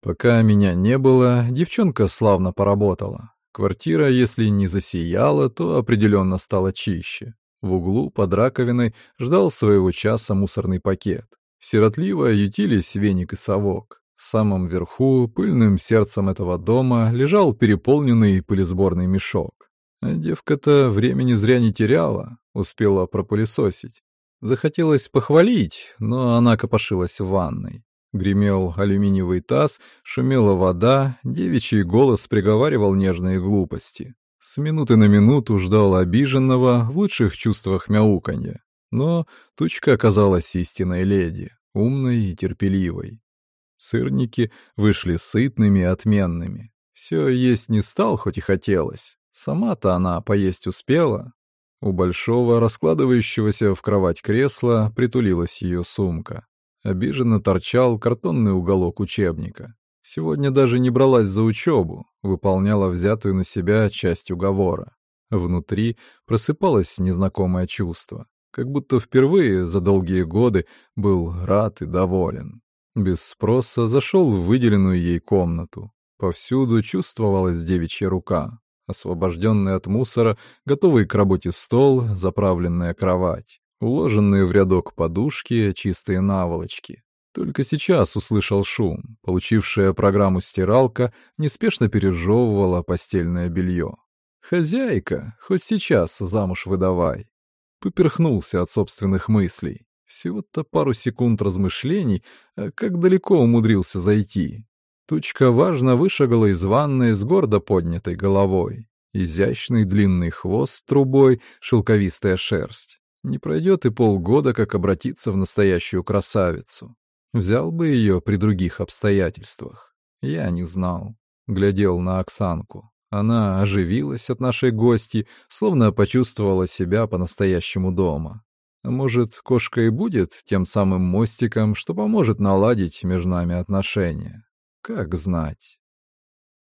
Пока меня не было, девчонка славно поработала. Квартира, если не засияла, то определенно стала чище. В углу под раковиной ждал своего часа мусорный пакет. Сиротливо ютились веник и совок. В самом верху, пыльным сердцем этого дома, лежал переполненный пылесборный мешок. А девка-то времени зря не теряла, успела пропылесосить. Захотелось похвалить, но она копошилась в ванной. Гремел алюминиевый таз, шумела вода, девичий голос приговаривал нежные глупости. С минуты на минуту ждал обиженного в лучших чувствах мяуканья. Но тучка оказалась истинной леди, умной и терпеливой. Сырники вышли сытными и отменными. Все есть не стал, хоть и хотелось. Сама-то она поесть успела. У большого, раскладывающегося в кровать кресла, притулилась ее сумка. Обиженно торчал картонный уголок учебника. Сегодня даже не бралась за учебу, выполняла взятую на себя часть уговора. Внутри просыпалось незнакомое чувство, как будто впервые за долгие годы был рад и доволен. Без спроса зашел в выделенную ей комнату. Повсюду чувствовалась девичья рука, освобожденный от мусора, готовый к работе стол, заправленная кровать, уложенные в рядок подушки, чистые наволочки. Только сейчас услышал шум. Получившая программу стиралка неспешно пережевывала постельное белье. «Хозяйка, хоть сейчас замуж выдавай». Поперхнулся от собственных мыслей. Всего-то пару секунд размышлений, а как далеко умудрился зайти. Тучка важно вышагала из ванной с гордо поднятой головой. Изящный длинный хвост трубой, шелковистая шерсть. Не пройдет и полгода, как обратиться в настоящую красавицу. Взял бы ее при других обстоятельствах. Я не знал. Глядел на Оксанку. Она оживилась от нашей гости, словно почувствовала себя по-настоящему дома. Может, кошка и будет тем самым мостиком, что поможет наладить между нами отношения? Как знать.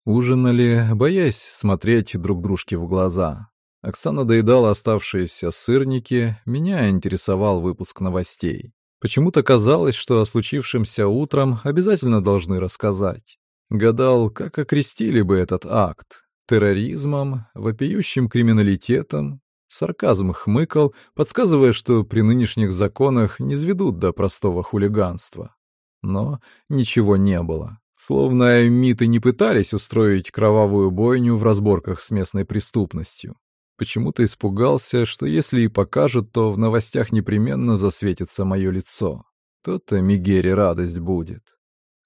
Ужинали, боясь смотреть друг дружке в глаза. Оксана доедала оставшиеся сырники, меня интересовал выпуск новостей. Почему-то казалось, что о случившемся утром обязательно должны рассказать. Гадал, как окрестили бы этот акт. Терроризмом, вопиющим криминалитетом. Сарказм хмыкал, подсказывая, что при нынешних законах не сведут до простого хулиганства. Но ничего не было. Словно аймиты не пытались устроить кровавую бойню в разборках с местной преступностью. Почему-то испугался, что если и покажут, то в новостях непременно засветится мое лицо. То-то Мигере радость будет.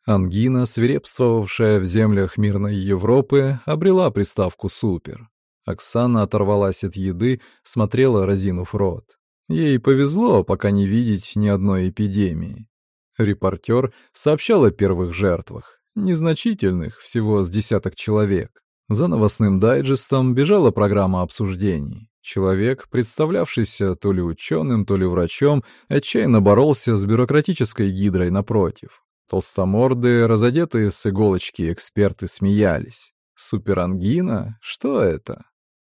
Ангина, свирепствовавшая в землях мирной Европы, обрела приставку «супер». Оксана оторвалась от еды, смотрела, разинув рот. Ей повезло, пока не видеть ни одной эпидемии. Репортер сообщал о первых жертвах, незначительных, всего с десяток человек. За новостным дайджестом бежала программа обсуждений. Человек, представлявшийся то ли ученым, то ли врачом, отчаянно боролся с бюрократической гидрой напротив. Толстомордые, разодетые с иголочки эксперты смеялись. Суперангина? Что это?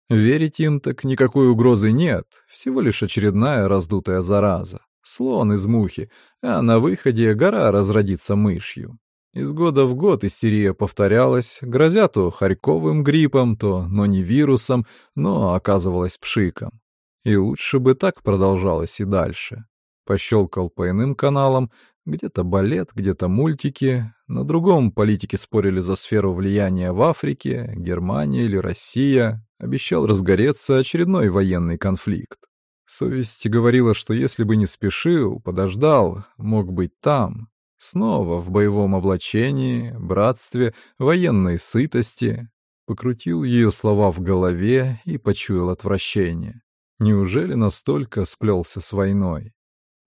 Верить им так никакой угрозы нет, всего лишь очередная раздутая зараза. Слон из мухи, а на выходе гора разродится мышью. Из года в год истерия повторялась, грозя то харьковым гриппом, то, но не вирусом, но оказывалась пшиком. И лучше бы так продолжалось и дальше. Пощелкал по иным каналам, где-то балет, где-то мультики, на другом политики спорили за сферу влияния в Африке, Германия или Россия, обещал разгореться очередной военный конфликт. Совесть говорила, что если бы не спешил, подождал, мог быть там, Снова в боевом облачении, братстве, военной сытости. Покрутил ее слова в голове и почуял отвращение. Неужели настолько сплелся с войной?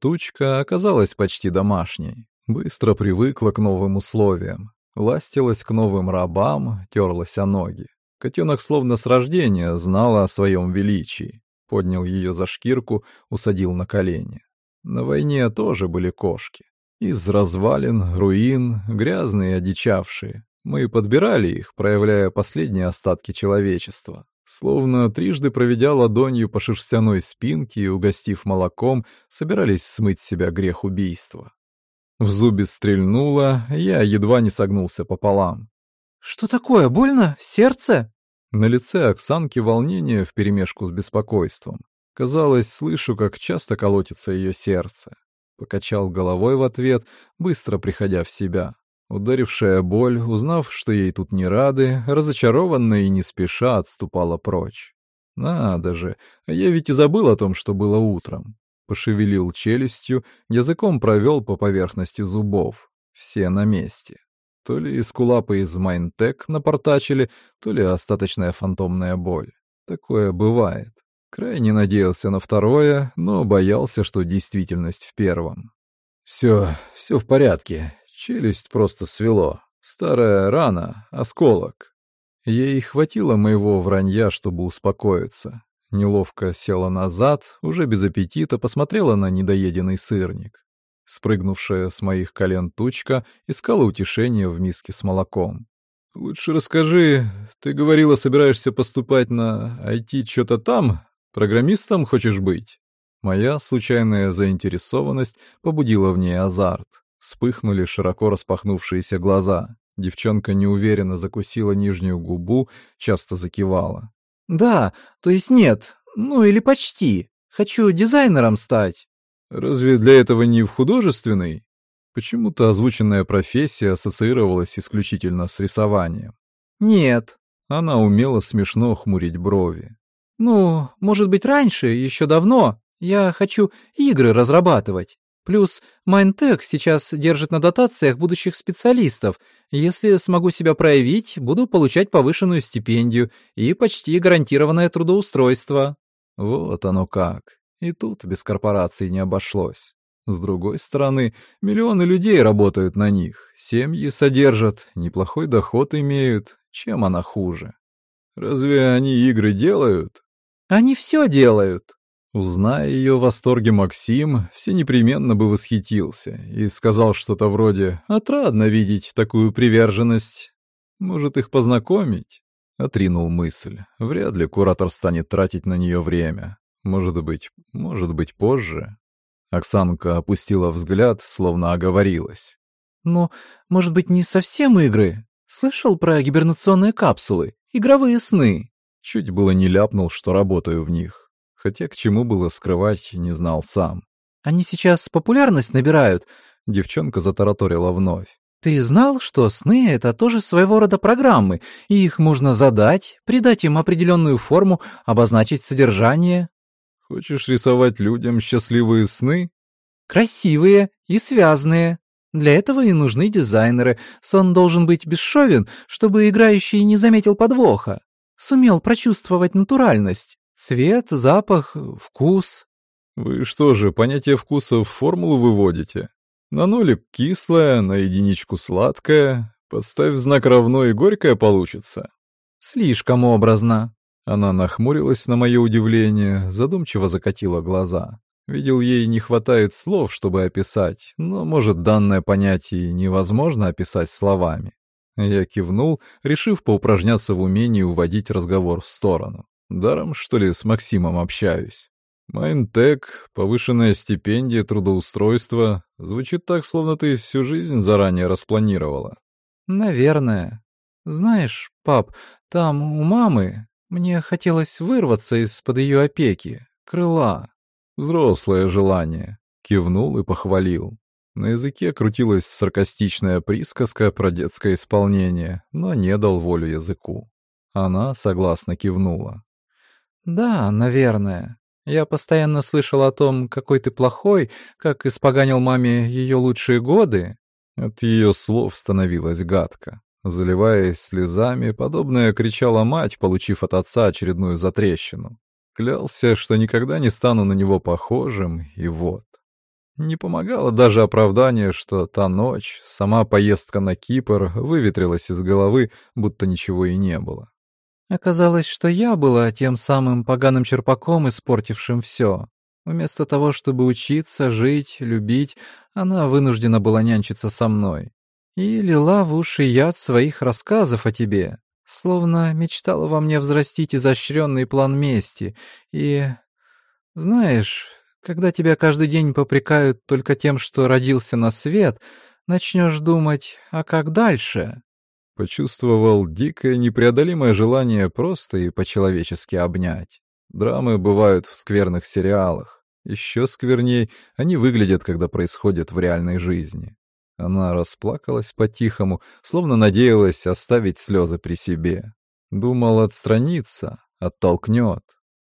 Тучка оказалась почти домашней. Быстро привыкла к новым условиям. Ластилась к новым рабам, терлась о ноги. Котенок словно с рождения знала о своем величии. Поднял ее за шкирку, усадил на колени. На войне тоже были кошки. Из развалин, руин, грязные одичавшие. Мы подбирали их, проявляя последние остатки человечества. Словно трижды проведя ладонью по шерстяной спинке и угостив молоком, собирались смыть себя грех убийства. В зубе стрельнуло, я едва не согнулся пополам. «Что такое, больно? Сердце?» На лице Оксанки волнение вперемешку с беспокойством. Казалось, слышу, как часто колотится ее сердце. Покачал головой в ответ, быстро приходя в себя. Ударившая боль, узнав, что ей тут не рады, разочарованная и не спеша отступала прочь. Надо же, а я ведь и забыл о том, что было утром. Пошевелил челюстью, языком провел по поверхности зубов. Все на месте. То ли эскулапы из Майнтек напортачили, то ли остаточная фантомная боль. Такое бывает. Крайне надеялся на второе, но боялся, что действительность в первом. Все, все в порядке. Челюсть просто свело. Старая рана, осколок. Ей хватило моего вранья, чтобы успокоиться. Неловко села назад, уже без аппетита посмотрела на недоеденный сырник. Спрыгнувшая с моих колен тучка искала утешения в миске с молоком. «Лучше расскажи, ты говорила, собираешься поступать на IT что-то там, Программистом хочешь быть?» Моя случайная заинтересованность побудила в ней азарт. Вспыхнули широко распахнувшиеся глаза. Девчонка неуверенно закусила нижнюю губу, часто закивала. «Да, то есть нет, ну или почти. Хочу дизайнером стать». «Разве для этого не в художественный?» Почему-то озвученная профессия ассоциировалась исключительно с рисованием. «Нет». Она умела смешно хмурить брови. «Ну, может быть, раньше, еще давно. Я хочу игры разрабатывать. Плюс Майнтек сейчас держит на дотациях будущих специалистов. Если смогу себя проявить, буду получать повышенную стипендию и почти гарантированное трудоустройство». Вот оно как. И тут без корпораций не обошлось. С другой стороны, миллионы людей работают на них, семьи содержат, неплохой доход имеют. Чем она хуже? Разве они игры делают? Они все делают. Узная ее в восторге Максим, все непременно бы восхитился и сказал что-то вроде «Отрадно видеть такую приверженность. Может, их познакомить?» Отринул мысль. Вряд ли куратор станет тратить на нее время. Может быть, может быть, позже. Оксанка опустила взгляд, словно оговорилась. «Ну, может быть, не совсем игры? Слышал про гибернационные капсулы, игровые сны?» Чуть было не ляпнул, что работаю в них. Хотя к чему было скрывать, не знал сам. «Они сейчас популярность набирают», — девчонка затараторила вновь. «Ты знал, что сны — это тоже своего рода программы, и их можно задать, придать им определенную форму, обозначить содержание?» «Хочешь рисовать людям счастливые сны?» «Красивые и связанные. Для этого и нужны дизайнеры. Сон должен быть бесшовен, чтобы играющий не заметил подвоха. Сумел прочувствовать натуральность. Цвет, запах, вкус». «Вы что же, понятие вкуса в формулу выводите?» На нолик кислое, на единичку сладкое. Подставь знак равно и горькое получится. Слишком образно. Она нахмурилась на мое удивление, задумчиво закатила глаза. Видел, ей не хватает слов, чтобы описать, но, может, данное понятие невозможно описать словами. Я кивнул, решив поупражняться в умении уводить разговор в сторону. Даром, что ли, с Максимом общаюсь. Майнтек, повышенная стипендия, трудоустройство. Звучит так, словно ты всю жизнь заранее распланировала. Наверное. Знаешь, пап, там у мамы мне хотелось вырваться из-под ее опеки, крыла. Взрослое желание. Кивнул и похвалил. На языке крутилась саркастичная присказка про детское исполнение, но не дал волю языку. Она согласно кивнула. «Да, наверное. Я постоянно слышал о том, какой ты плохой, как испоганил маме ее лучшие годы. От ее слов становилось гадко. Заливаясь слезами, подобное кричала мать, получив от отца очередную затрещину. Клялся, что никогда не стану на него похожим, и вот. Не помогало даже оправдание, что та ночь, сама поездка на Кипр выветрилась из головы, будто ничего и не было. Оказалось, что я была тем самым поганым черпаком, испортившим все. Вместо того, чтобы учиться, жить, любить, она вынуждена была нянчиться со мной. И лила в уши яд своих рассказов о тебе, словно мечтала во мне взрастить изощренный план мести. И, знаешь, когда тебя каждый день попрекают только тем, что родился на свет, начнешь думать, а как дальше? Почувствовал дикое непреодолимое желание просто и по-человечески обнять. Драмы бывают в скверных сериалах. Еще скверней они выглядят, когда происходят в реальной жизни. Она расплакалась по-тихому, словно надеялась оставить слезы при себе. Думал отстраниться, оттолкнет.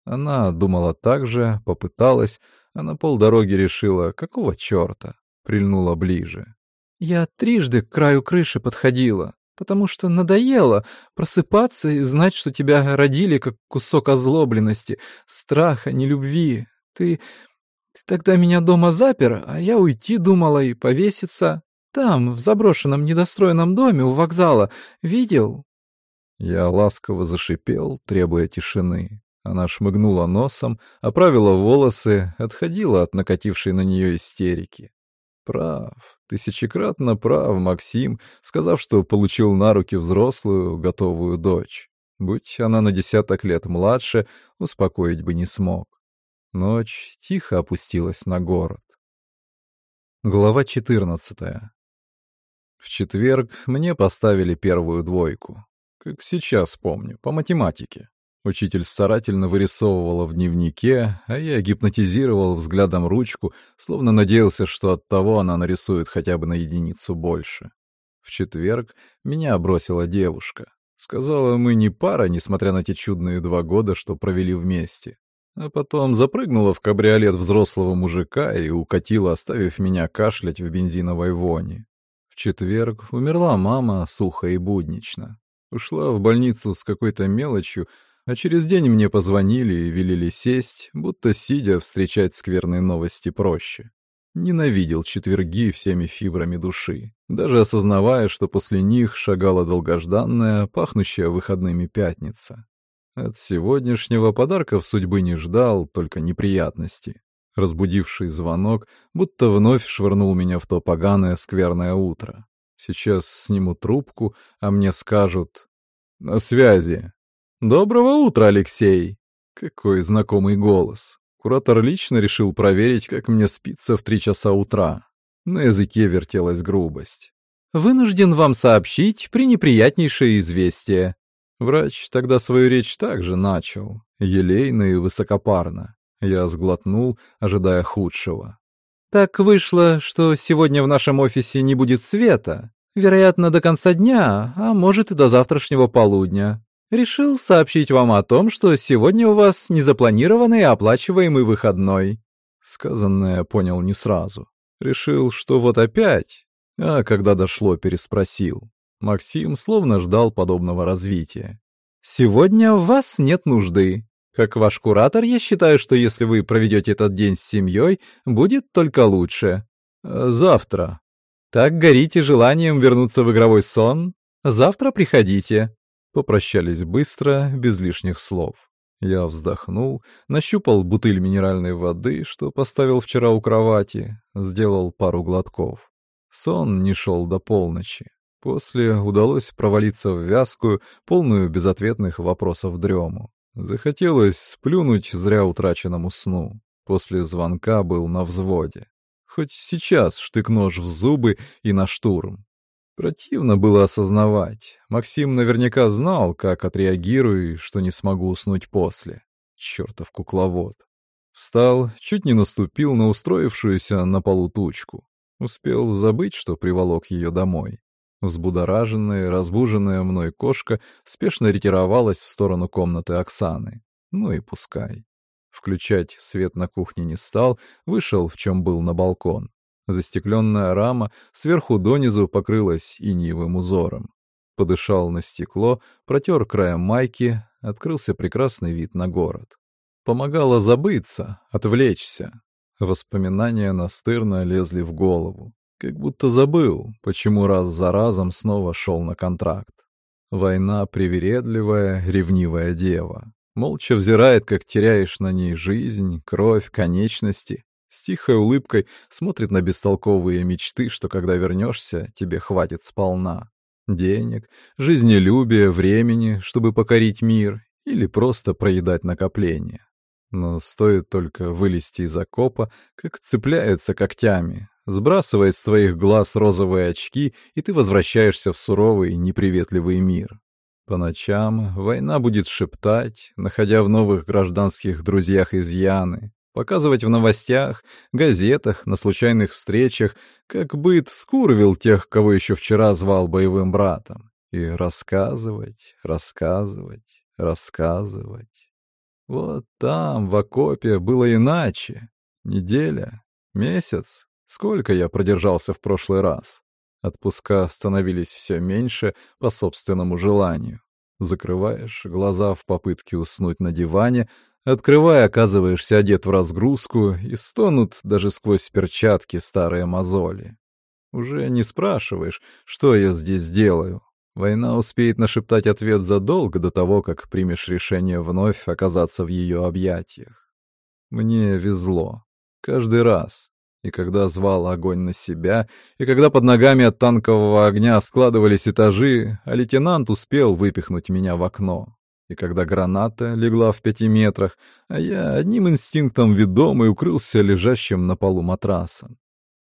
Она думала так же, попыталась, а на полдороги решила, какого черта, прильнула ближе. «Я трижды к краю крыши подходила потому что надоело просыпаться и знать, что тебя родили как кусок озлобленности, страха, нелюбви. Ты... ты тогда меня дома запер, а я уйти думала и повеситься. Там, в заброшенном недостроенном доме у вокзала. Видел?» Я ласково зашипел, требуя тишины. Она шмыгнула носом, оправила волосы, отходила от накатившей на нее истерики. Прав, тысячекратно прав Максим, сказав, что получил на руки взрослую, готовую дочь. Будь она на десяток лет младше, успокоить бы не смог. Ночь тихо опустилась на город. Глава 14. В четверг мне поставили первую двойку. Как сейчас помню, по математике. Учитель старательно вырисовывала в дневнике, а я гипнотизировал взглядом ручку, словно надеялся, что от того она нарисует хотя бы на единицу больше. В четверг меня бросила девушка. Сказала, мы не пара, несмотря на те чудные два года, что провели вместе. А потом запрыгнула в кабриолет взрослого мужика и укатила, оставив меня кашлять в бензиновой воне. В четверг умерла мама сухо и буднично. Ушла в больницу с какой-то мелочью, а через день мне позвонили и велели сесть, будто сидя встречать скверные новости проще. Ненавидел четверги всеми фибрами души, даже осознавая, что после них шагала долгожданная, пахнущая выходными пятница. От сегодняшнего подарков судьбы не ждал, только неприятности. Разбудивший звонок будто вновь швырнул меня в то поганое скверное утро. Сейчас сниму трубку, а мне скажут «На связи». «Доброго утра, Алексей!» Какой знакомый голос. Куратор лично решил проверить, как мне спится в три часа утра. На языке вертелась грубость. «Вынужден вам сообщить пренеприятнейшее известие». Врач тогда свою речь также начал, елейно и высокопарно. Я сглотнул, ожидая худшего. «Так вышло, что сегодня в нашем офисе не будет света. Вероятно, до конца дня, а может и до завтрашнего полудня. Решил сообщить вам о том, что сегодня у вас незапланированный оплачиваемый выходной». Сказанное понял не сразу. Решил, что вот опять. А когда дошло, переспросил. Максим словно ждал подобного развития. «Сегодня в вас нет нужды. Как ваш куратор, я считаю, что если вы проведете этот день с семьей, будет только лучше. Завтра. Так горите желанием вернуться в игровой сон? Завтра приходите». Попрощались быстро, без лишних слов. Я вздохнул, нащупал бутыль минеральной воды, что поставил вчера у кровати, сделал пару глотков. Сон не шел до полночи. После удалось провалиться в вязкую, полную безответных вопросов дрему. Захотелось сплюнуть зря утраченному сну. После звонка был на взводе. Хоть сейчас штык-нож в зубы и на штурм. Противно было осознавать. Максим наверняка знал, как отреагирую что не смогу уснуть после. Чёртов кукловод. Встал, чуть не наступил на устроившуюся на полу тучку. Успел забыть, что приволок ее домой. Взбудораженная, разбуженная мной кошка спешно ретировалась в сторону комнаты Оксаны. Ну и пускай. Включать свет на кухне не стал, вышел, в чем был на балкон. Застекленная рама сверху донизу покрылась иниевым узором. Подышал на стекло, протер краем майки, открылся прекрасный вид на город. Помогало забыться, отвлечься. Воспоминания настырно лезли в голову. Как будто забыл, почему раз за разом снова шел на контракт. Война привередливая, ревнивая дева. Молча взирает, как теряешь на ней жизнь, кровь, конечности, с тихой улыбкой смотрит на бестолковые мечты, что когда вернешься, тебе хватит сполна. Денег, жизнелюбия, времени, чтобы покорить мир, или просто проедать накопления. Но стоит только вылезти из окопа, как цепляется когтями, сбрасывает с твоих глаз розовые очки, и ты возвращаешься в суровый, неприветливый мир. По ночам война будет шептать, находя в новых гражданских друзьях изъяны, Показывать в новостях, газетах, на случайных встречах, как быт скурвил тех, кого еще вчера звал боевым братом. И рассказывать, рассказывать, рассказывать. Вот там, в окопе, было иначе. Неделя, месяц. Сколько я продержался в прошлый раз? Отпуска становились все меньше по собственному желанию. Закрываешь глаза в попытке уснуть на диване, Открывая, оказываешься одет в разгрузку, и стонут даже сквозь перчатки старые мозоли. Уже не спрашиваешь, что я здесь делаю. Война успеет нашептать ответ задолго до того, как примешь решение вновь оказаться в ее объятиях. Мне везло. Каждый раз. И когда звал огонь на себя, и когда под ногами от танкового огня складывались этажи, а лейтенант успел выпихнуть меня в окно и когда граната легла в пяти метрах, а я одним инстинктом ведомый укрылся лежащим на полу матрасом.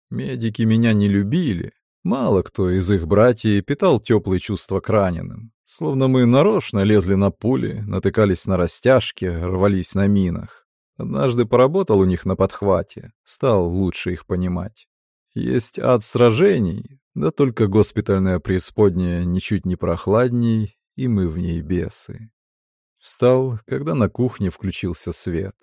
Медики меня не любили. Мало кто из их братьев питал теплые чувства к раненым. Словно мы нарочно лезли на пули, натыкались на растяжки, рвались на минах. Однажды поработал у них на подхвате, стал лучше их понимать. Есть ад сражений, да только госпитальная преисподняя ничуть не прохладней, и мы в ней бесы. Встал, когда на кухне включился свет.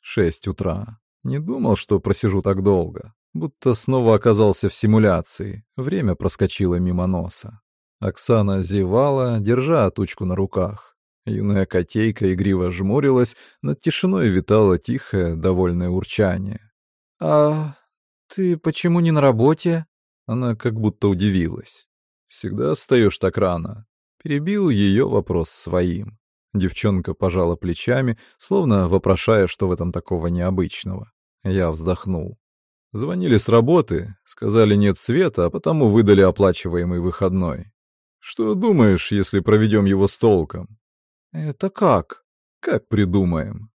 Шесть утра. Не думал, что просижу так долго. Будто снова оказался в симуляции. Время проскочило мимо носа. Оксана зевала, держа тучку на руках. Юная котейка игриво жмурилась, над тишиной витало тихое, довольное урчание. «А ты почему не на работе?» Она как будто удивилась. «Всегда встаешь так рано?» Перебил ее вопрос своим. Девчонка пожала плечами, словно вопрошая, что в этом такого необычного. Я вздохнул. Звонили с работы, сказали нет света, а потому выдали оплачиваемый выходной. Что думаешь, если проведем его с толком? Это как? Как придумаем?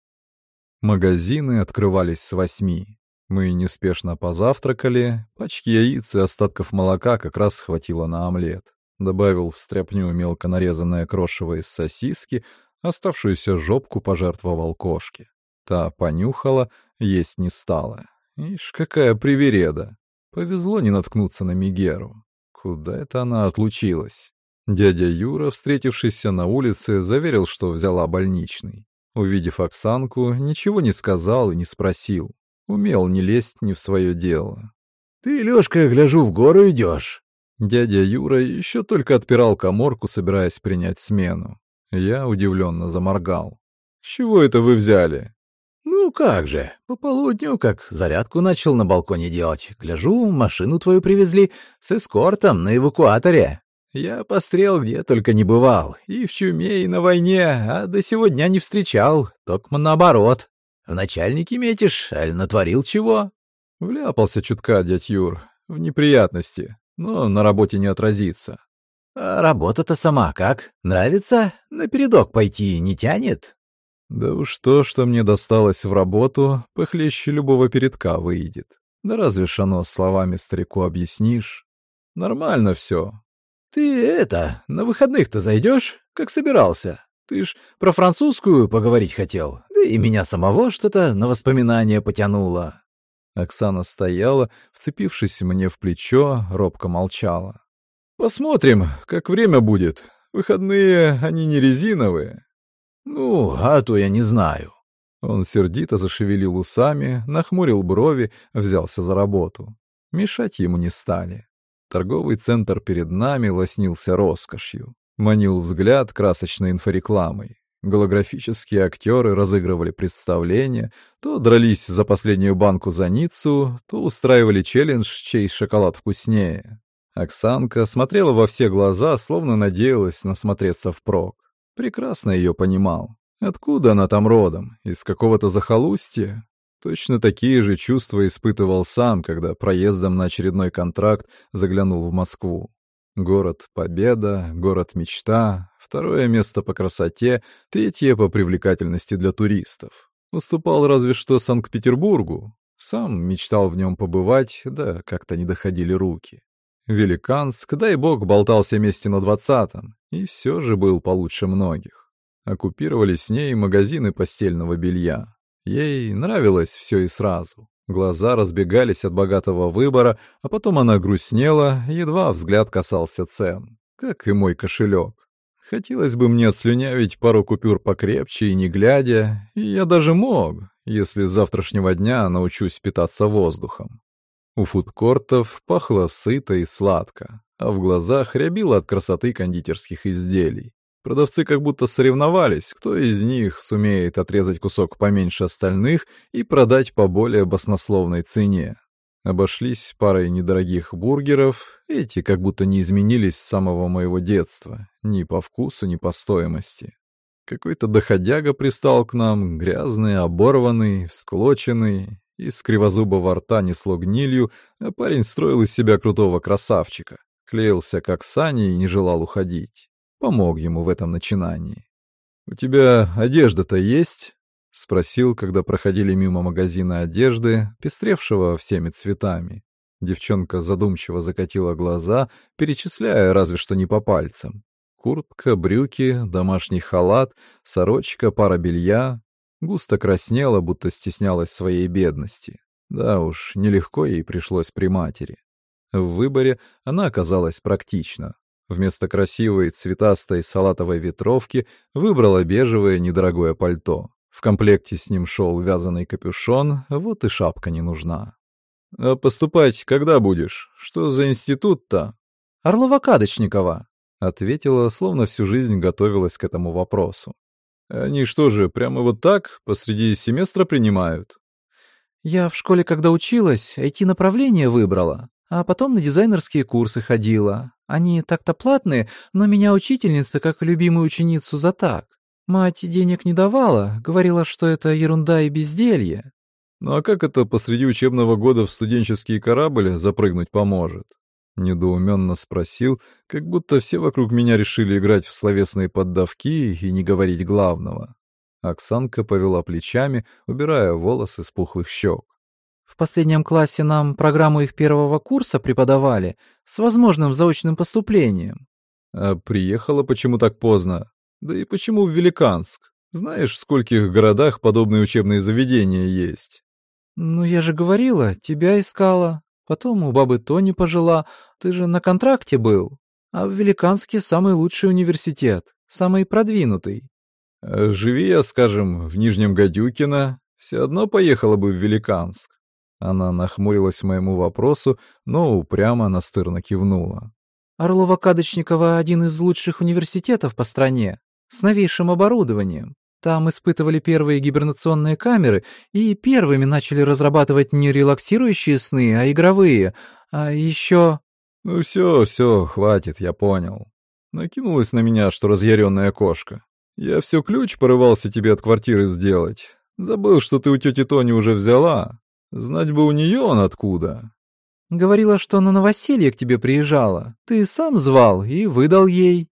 Магазины открывались с восьми. Мы неспешно позавтракали, пачки яиц и остатков молока как раз хватило на омлет. Добавил в стряпню мелко нарезанное крошево из сосиски, оставшуюся жопку пожертвовал кошке. Та понюхала, есть не стала. Ишь, какая привереда. Повезло не наткнуться на Мигеру. Куда это она отлучилась? Дядя Юра, встретившийся на улице, заверил, что взяла больничный. Увидев Оксанку, ничего не сказал и не спросил. Умел не лезть не в свое дело. «Ты, Лёшка, гляжу, в гору идешь. Дядя Юра еще только отпирал коморку, собираясь принять смену. Я удивленно заморгал. «С чего это вы взяли?» «Ну как же, по полудню, как зарядку начал на балконе делать. Гляжу, машину твою привезли с эскортом на эвакуаторе. Я пострел где только не бывал, и в чуме, и на войне, а до сего дня не встречал, только наоборот. В начальнике метишь, аль натворил чего? Вляпался чутка, дядь Юр, в неприятности, но на работе не отразится. А работа-то сама как? Нравится? Напередок пойти не тянет? Да уж то, что мне досталось в работу, похлеще любого передка выйдет. Да разве ж оно словами старику объяснишь? Нормально все, «Ты это, на выходных-то зайдешь, как собирался? Ты ж про французскую поговорить хотел, да и меня самого что-то на воспоминания потянуло». Оксана стояла, вцепившись мне в плечо, робко молчала. «Посмотрим, как время будет. Выходные, они не резиновые». «Ну, а то я не знаю». Он сердито зашевелил усами, нахмурил брови, взялся за работу. Мешать ему не стали. Торговый центр перед нами лоснился роскошью. Манил взгляд красочной инфорекламой. Голографические актеры разыгрывали представления, то дрались за последнюю банку за Ниццу, то устраивали челлендж, чей шоколад вкуснее. Оксанка смотрела во все глаза, словно надеялась насмотреться впрок. Прекрасно ее понимал. Откуда она там родом? Из какого-то захолустья? Точно такие же чувства испытывал сам, когда проездом на очередной контракт заглянул в Москву. Город Победа, город Мечта, второе место по красоте, третье по привлекательности для туристов. Уступал разве что Санкт-Петербургу. Сам мечтал в нем побывать, да как-то не доходили руки. Великанск, дай бог, болтался месте на двадцатом, и все же был получше многих. Оккупировали с ней магазины постельного белья. Ей нравилось все и сразу. Глаза разбегались от богатого выбора, а потом она грустнела, едва взгляд касался цен. Как и мой кошелек. Хотелось бы мне отслюнявить пару купюр покрепче и не глядя, и я даже мог, если с завтрашнего дня научусь питаться воздухом. У фудкортов пахло сыто и сладко, а в глазах рябило от красоты кондитерских изделий. Продавцы как будто соревновались, кто из них сумеет отрезать кусок поменьше остальных и продать по более баснословной цене. Обошлись парой недорогих бургеров, эти как будто не изменились с самого моего детства, ни по вкусу, ни по стоимости. Какой-то доходяга пристал к нам, грязный, оборванный, всклоченный, из кривозубого рта несло гнилью, а парень строил из себя крутого красавчика, клеился как сани и не желал уходить помог ему в этом начинании. «У тебя одежда-то есть?» — спросил, когда проходили мимо магазина одежды, пестревшего всеми цветами. Девчонка задумчиво закатила глаза, перечисляя разве что не по пальцам. Куртка, брюки, домашний халат, сорочка, пара белья. Густо краснела, будто стеснялась своей бедности. Да уж, нелегко ей пришлось при матери. В выборе она оказалась практична. Вместо красивой цветастой салатовой ветровки выбрала бежевое недорогое пальто. В комплекте с ним шел вязаный капюшон, вот и шапка не нужна. «А поступать когда будешь? Что за институт-то?» «Орлова-Кадочникова», — ответила, словно всю жизнь готовилась к этому вопросу. «Они что же, прямо вот так, посреди семестра принимают?» «Я в школе, когда училась, IT-направление выбрала, а потом на дизайнерские курсы ходила. Они так-то платные, но меня учительница, как любимую ученицу, за так. Мать денег не давала, говорила, что это ерунда и безделье. Ну а как это посреди учебного года в студенческий корабль запрыгнуть поможет? Недоуменно спросил, как будто все вокруг меня решили играть в словесные поддавки и не говорить главного. Оксанка повела плечами, убирая волосы с пухлых щек. В последнем классе нам программу их первого курса преподавали с возможным заочным поступлением. А приехала почему так поздно? Да и почему в Великанск? Знаешь, в скольких городах подобные учебные заведения есть? Ну, я же говорила, тебя искала. Потом у бабы Тони пожила. Ты же на контракте был. А в Великанске самый лучший университет, самый продвинутый. А живи я, скажем, в Нижнем Гадюкино, все одно поехала бы в Великанск. Она нахмурилась моему вопросу, но упрямо настырно кивнула. Орлово-Кадочниково — один из лучших университетов по стране, с новейшим оборудованием. Там испытывали первые гибернационные камеры и первыми начали разрабатывать не релаксирующие сны, а игровые. А еще... Ну все, все, хватит, я понял. Накинулась на меня, что разъяренная кошка. Я все ключ порывался тебе от квартиры сделать. Забыл, что ты у тети Тони уже взяла. Знать бы у нее он откуда. Говорила, что на новоселье к тебе приезжала. Ты сам звал и выдал ей.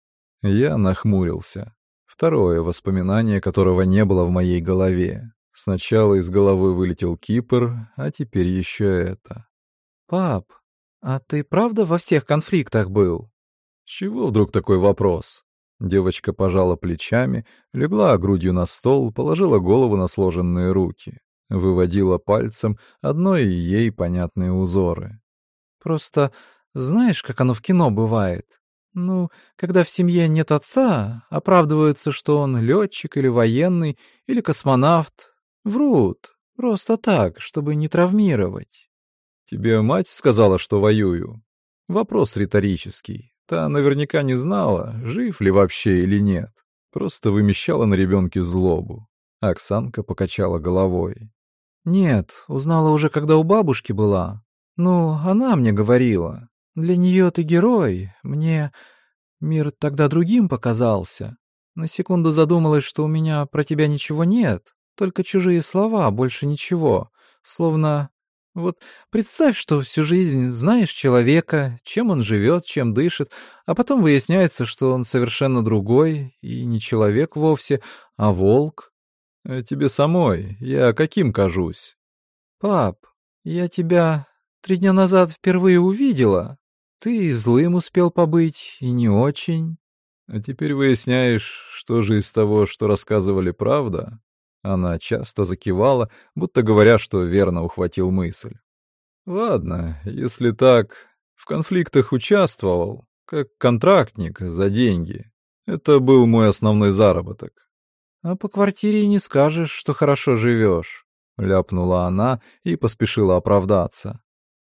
Я нахмурился. Второе воспоминание, которого не было в моей голове. Сначала из головы вылетел Кипр, а теперь еще это. «Пап, а ты правда во всех конфликтах был?» Чего вдруг такой вопрос? Девочка пожала плечами, легла грудью на стол, положила голову на сложенные руки выводила пальцем одной ей понятные узоры. «Просто знаешь, как оно в кино бывает? Ну, когда в семье нет отца, оправдываются, что он летчик или военный, или космонавт. Врут. Просто так, чтобы не травмировать». «Тебе мать сказала, что воюю?» Вопрос риторический. Та наверняка не знала, жив ли вообще или нет. Просто вымещала на ребенке злобу. Оксанка покачала головой. «Нет, узнала уже, когда у бабушки была. Ну, она мне говорила. Для нее ты герой, мне... Мир тогда другим показался. На секунду задумалась, что у меня про тебя ничего нет, только чужие слова, больше ничего. Словно... Вот представь, что всю жизнь знаешь человека, чем он живет, чем дышит, а потом выясняется, что он совершенно другой и не человек вовсе, а волк. А тебе самой я каким кажусь? Пап, я тебя три дня назад впервые увидела. Ты злым успел побыть, и не очень. А теперь выясняешь, что же из того, что рассказывали, правда? Она часто закивала, будто говоря, что верно ухватил мысль. Ладно, если так, в конфликтах участвовал, как контрактник за деньги. Это был мой основной заработок. «А по квартире не скажешь, что хорошо живешь», — ляпнула она и поспешила оправдаться.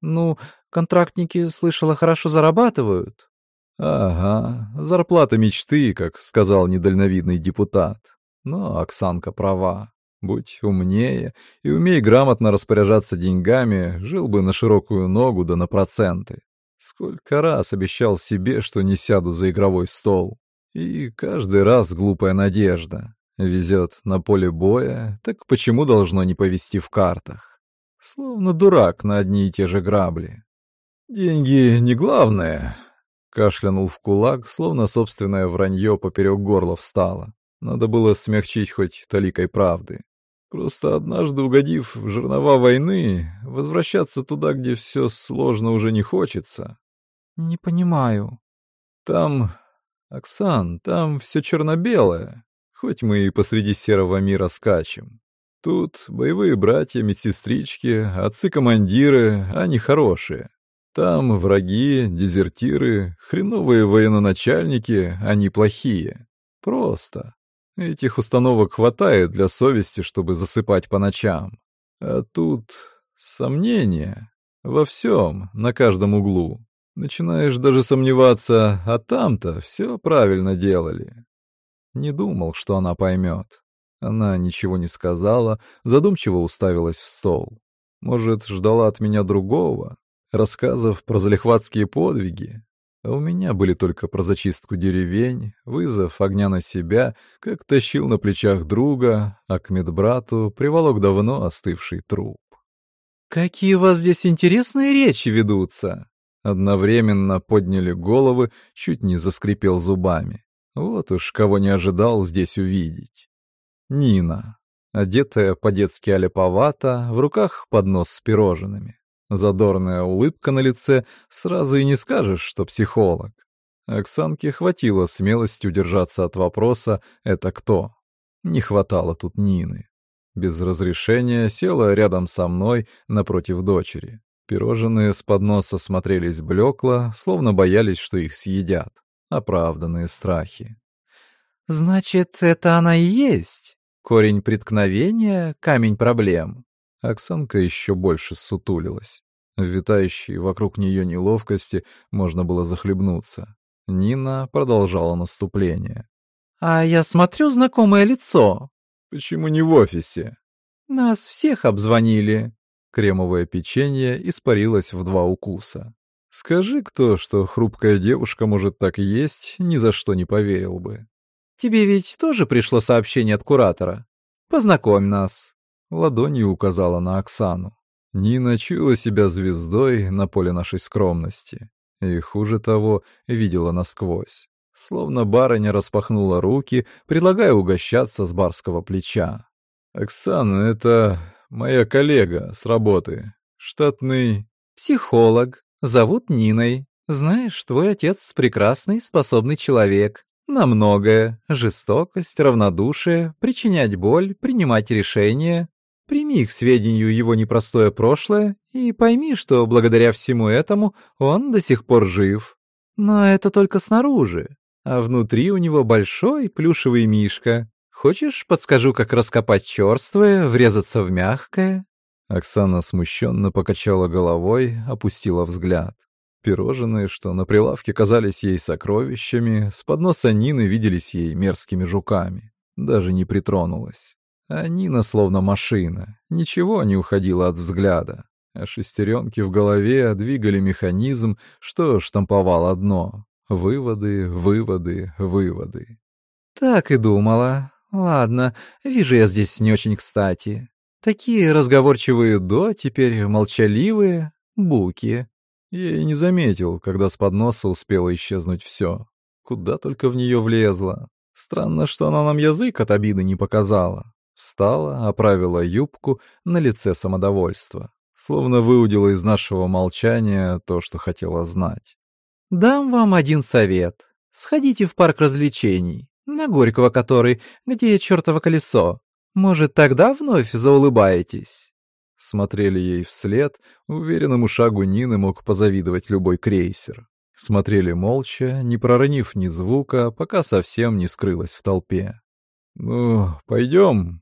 «Ну, контрактники, слышала, хорошо зарабатывают?» «Ага, зарплата мечты, как сказал недальновидный депутат. Но Оксанка права. Будь умнее и умей грамотно распоряжаться деньгами, жил бы на широкую ногу да на проценты. Сколько раз обещал себе, что не сяду за игровой стол. И каждый раз глупая надежда. Везет на поле боя, так почему должно не повести в картах? Словно дурак на одни и те же грабли. «Деньги не главное», — кашлянул в кулак, словно собственное вранье поперек горла встало. Надо было смягчить хоть таликой правды. Просто однажды угодив в жернова войны, возвращаться туда, где все сложно, уже не хочется. «Не понимаю». «Там, Оксан, там все черно-белое. Хоть мы и посреди серого мира скачем. Тут боевые братья, медсестрички, отцы-командиры, они хорошие. Там враги, дезертиры, хреновые военачальники, они плохие. Просто. Этих установок хватает для совести, чтобы засыпать по ночам. А тут сомнения. Во всем, на каждом углу. Начинаешь даже сомневаться, а там-то все правильно делали. Не думал, что она поймет. Она ничего не сказала, задумчиво уставилась в стол. Может, ждала от меня другого? Рассказов про залихватские подвиги? А у меня были только про зачистку деревень, вызов огня на себя, как тащил на плечах друга, а к медбрату приволок давно остывший труп. «Какие у вас здесь интересные речи ведутся!» Одновременно подняли головы, чуть не заскрипел зубами. Вот уж кого не ожидал здесь увидеть. Нина. Одетая по-детски аляповато, в руках поднос с пирожными. Задорная улыбка на лице, сразу и не скажешь, что психолог. Оксанке хватило смелости удержаться от вопроса «это кто?». Не хватало тут Нины. Без разрешения села рядом со мной напротив дочери. Пирожные с подноса смотрелись блекло, словно боялись, что их съедят. Оправданные страхи. «Значит, это она и есть? Корень преткновения, камень проблем?» Оксанка еще больше сутулилась. В витающей вокруг нее неловкости можно было захлебнуться. Нина продолжала наступление. «А я смотрю знакомое лицо». «Почему не в офисе?» «Нас всех обзвонили». Кремовое печенье испарилось в два укуса. Скажи кто, что хрупкая девушка может так есть, ни за что не поверил бы. «Тебе ведь тоже пришло сообщение от куратора? Познакомь нас». Ладонью указала на Оксану. Нина чуяла себя звездой на поле нашей скромности. И, хуже того, видела насквозь. Словно барыня распахнула руки, предлагая угощаться с барского плеча. «Оксана, это моя коллега с работы. Штатный...» «Психолог. Зовут Ниной. Знаешь, твой отец прекрасный, способный человек. На многое. Жестокость, равнодушие, причинять боль, принимать решения. Прими к сведению его непростое прошлое и пойми, что благодаря всему этому он до сих пор жив. Но это только снаружи, а внутри у него большой плюшевый мишка. Хочешь, подскажу, как раскопать черствое, врезаться в мягкое?» Оксана смущенно покачала головой, опустила взгляд. Пирожные, что на прилавке казались ей сокровищами, с подноса Нины виделись ей мерзкими жуками. Даже не притронулась. А Нина словно машина, ничего не уходило от взгляда, а шестеренки в голове двигали механизм, что штамповал одно — выводы, выводы, выводы. «Так и думала. Ладно, вижу я здесь не очень кстати. Такие разговорчивые «до», теперь молчаливые «буки». Я и не заметил, когда с подноса успело исчезнуть все. Куда только в нее влезла. Странно, что она нам язык от обиды не показала. Встала, оправила юбку, на лице самодовольство. Словно выудила из нашего молчания то, что хотела знать. «Дам вам один совет. Сходите в парк развлечений, на Горького который, где чертово колесо. Может, тогда вновь заулыбаетесь?» Смотрели ей вслед, уверенному шагу Нины мог позавидовать любой крейсер. Смотрели молча, не проронив ни звука, пока совсем не скрылась в толпе. «Ну, пойдем»,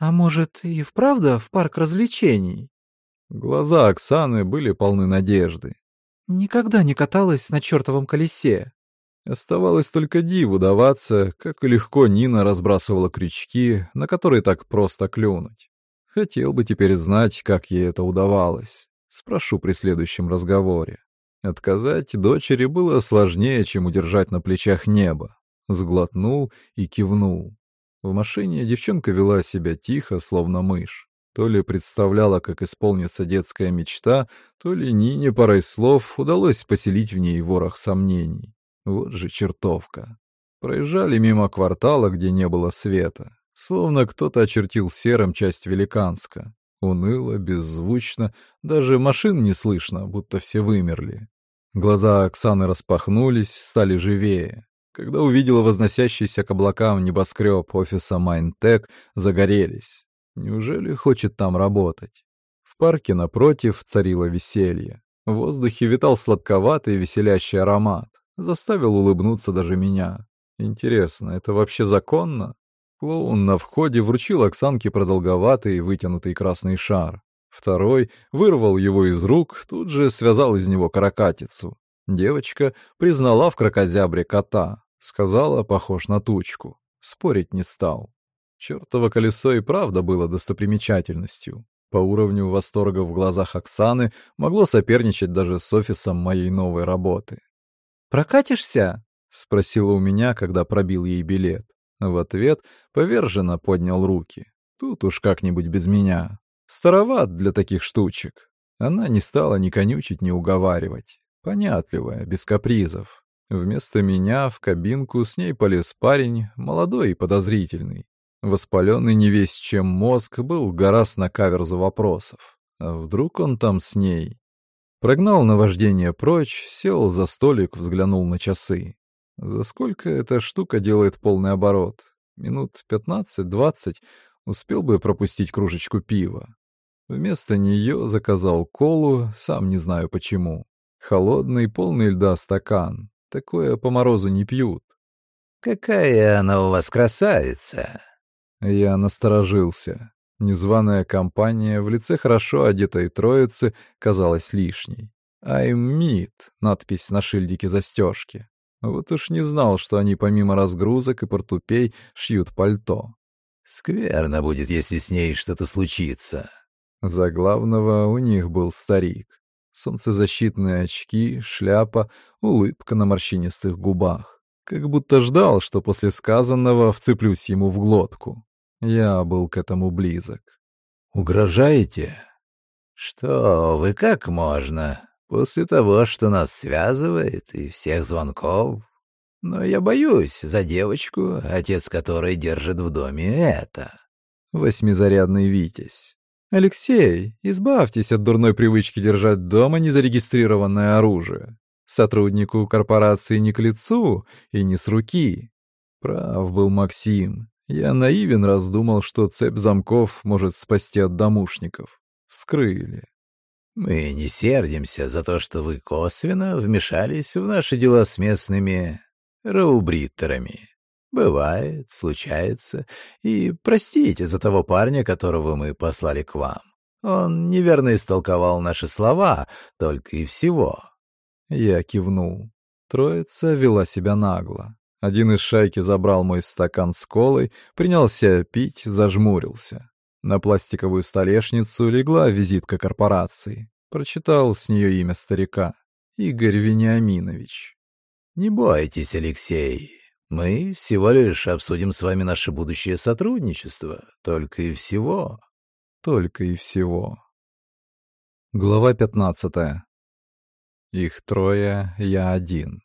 «А может, и вправду в парк развлечений?» Глаза Оксаны были полны надежды. «Никогда не каталась на чертовом колесе». Оставалось только диву даваться, как легко Нина разбрасывала крючки, на которые так просто клюнуть. Хотел бы теперь знать, как ей это удавалось. Спрошу при следующем разговоре. Отказать дочери было сложнее, чем удержать на плечах небо. Сглотнул и кивнул. В машине девчонка вела себя тихо, словно мышь. То ли представляла, как исполнится детская мечта, то ли Нине парой слов удалось поселить в ней ворох сомнений. Вот же чертовка. Проезжали мимо квартала, где не было света. Словно кто-то очертил серым часть Великанска. Уныло, беззвучно, даже машин не слышно, будто все вымерли. Глаза Оксаны распахнулись, стали живее. Когда увидела возносящийся к облакам небоскреб офиса Майнтек, загорелись. Неужели хочет там работать? В парке напротив царило веселье. В воздухе витал сладковатый веселящий аромат. Заставил улыбнуться даже меня. Интересно, это вообще законно? Клоун на входе вручил Оксанке продолговатый вытянутый красный шар. Второй вырвал его из рук, тут же связал из него каракатицу. Девочка признала в крокозябре кота, сказала, похож на тучку. Спорить не стал. Чёртово колесо и правда было достопримечательностью. По уровню восторга в глазах Оксаны могло соперничать даже с офисом моей новой работы. «Прокатишься?» — спросила у меня, когда пробил ей билет. В ответ поверженно поднял руки. Тут уж как-нибудь без меня. Староват для таких штучек. Она не стала ни конючить, ни уговаривать. Понятливая, без капризов. Вместо меня в кабинку с ней полез парень, молодой и подозрительный. Воспаленный не весь чем мозг был гораст на каверзу вопросов. А вдруг он там с ней? Прогнал наваждение прочь, сел за столик, взглянул на часы. За сколько эта штука делает полный оборот? Минут пятнадцать-двадцать успел бы пропустить кружечку пива. Вместо нее заказал колу, сам не знаю почему. Холодный, полный льда стакан. Такое по морозу не пьют. «Какая она у вас красавица!» Я насторожился. Незваная компания в лице хорошо одетой троицы казалась лишней. «I'm meet» — надпись на шильдике застежки. Вот уж не знал, что они помимо разгрузок и портупей шьют пальто. «Скверно будет, если с ней что-то случится». За главного у них был старик. Солнцезащитные очки, шляпа, улыбка на морщинистых губах. Как будто ждал, что после сказанного вцеплюсь ему в глотку. Я был к этому близок. «Угрожаете?» «Что вы, как можно? После того, что нас связывает, и всех звонков. Но я боюсь за девочку, отец которой держит в доме это». Восьмизарядный Витязь. «Алексей, избавьтесь от дурной привычки держать дома незарегистрированное оружие. Сотруднику корпорации не к лицу и не с руки». Прав был Максим. Я наивен раздумал, что цепь замков может спасти от домушников. Вскрыли. «Мы не сердимся за то, что вы косвенно вмешались в наши дела с местными раубриттерами. Бывает, случается. И простите за того парня, которого мы послали к вам. Он неверно истолковал наши слова, только и всего». Я кивнул. Троица вела себя нагло. Один из шайки забрал мой стакан с колой, принялся пить, зажмурился. На пластиковую столешницу легла визитка корпорации. Прочитал с нее имя старика. Игорь Вениаминович. «Не бойтесь, Алексей. Мы всего лишь обсудим с вами наше будущее сотрудничество. Только и всего». Только и всего. Глава пятнадцатая. Их трое, я один.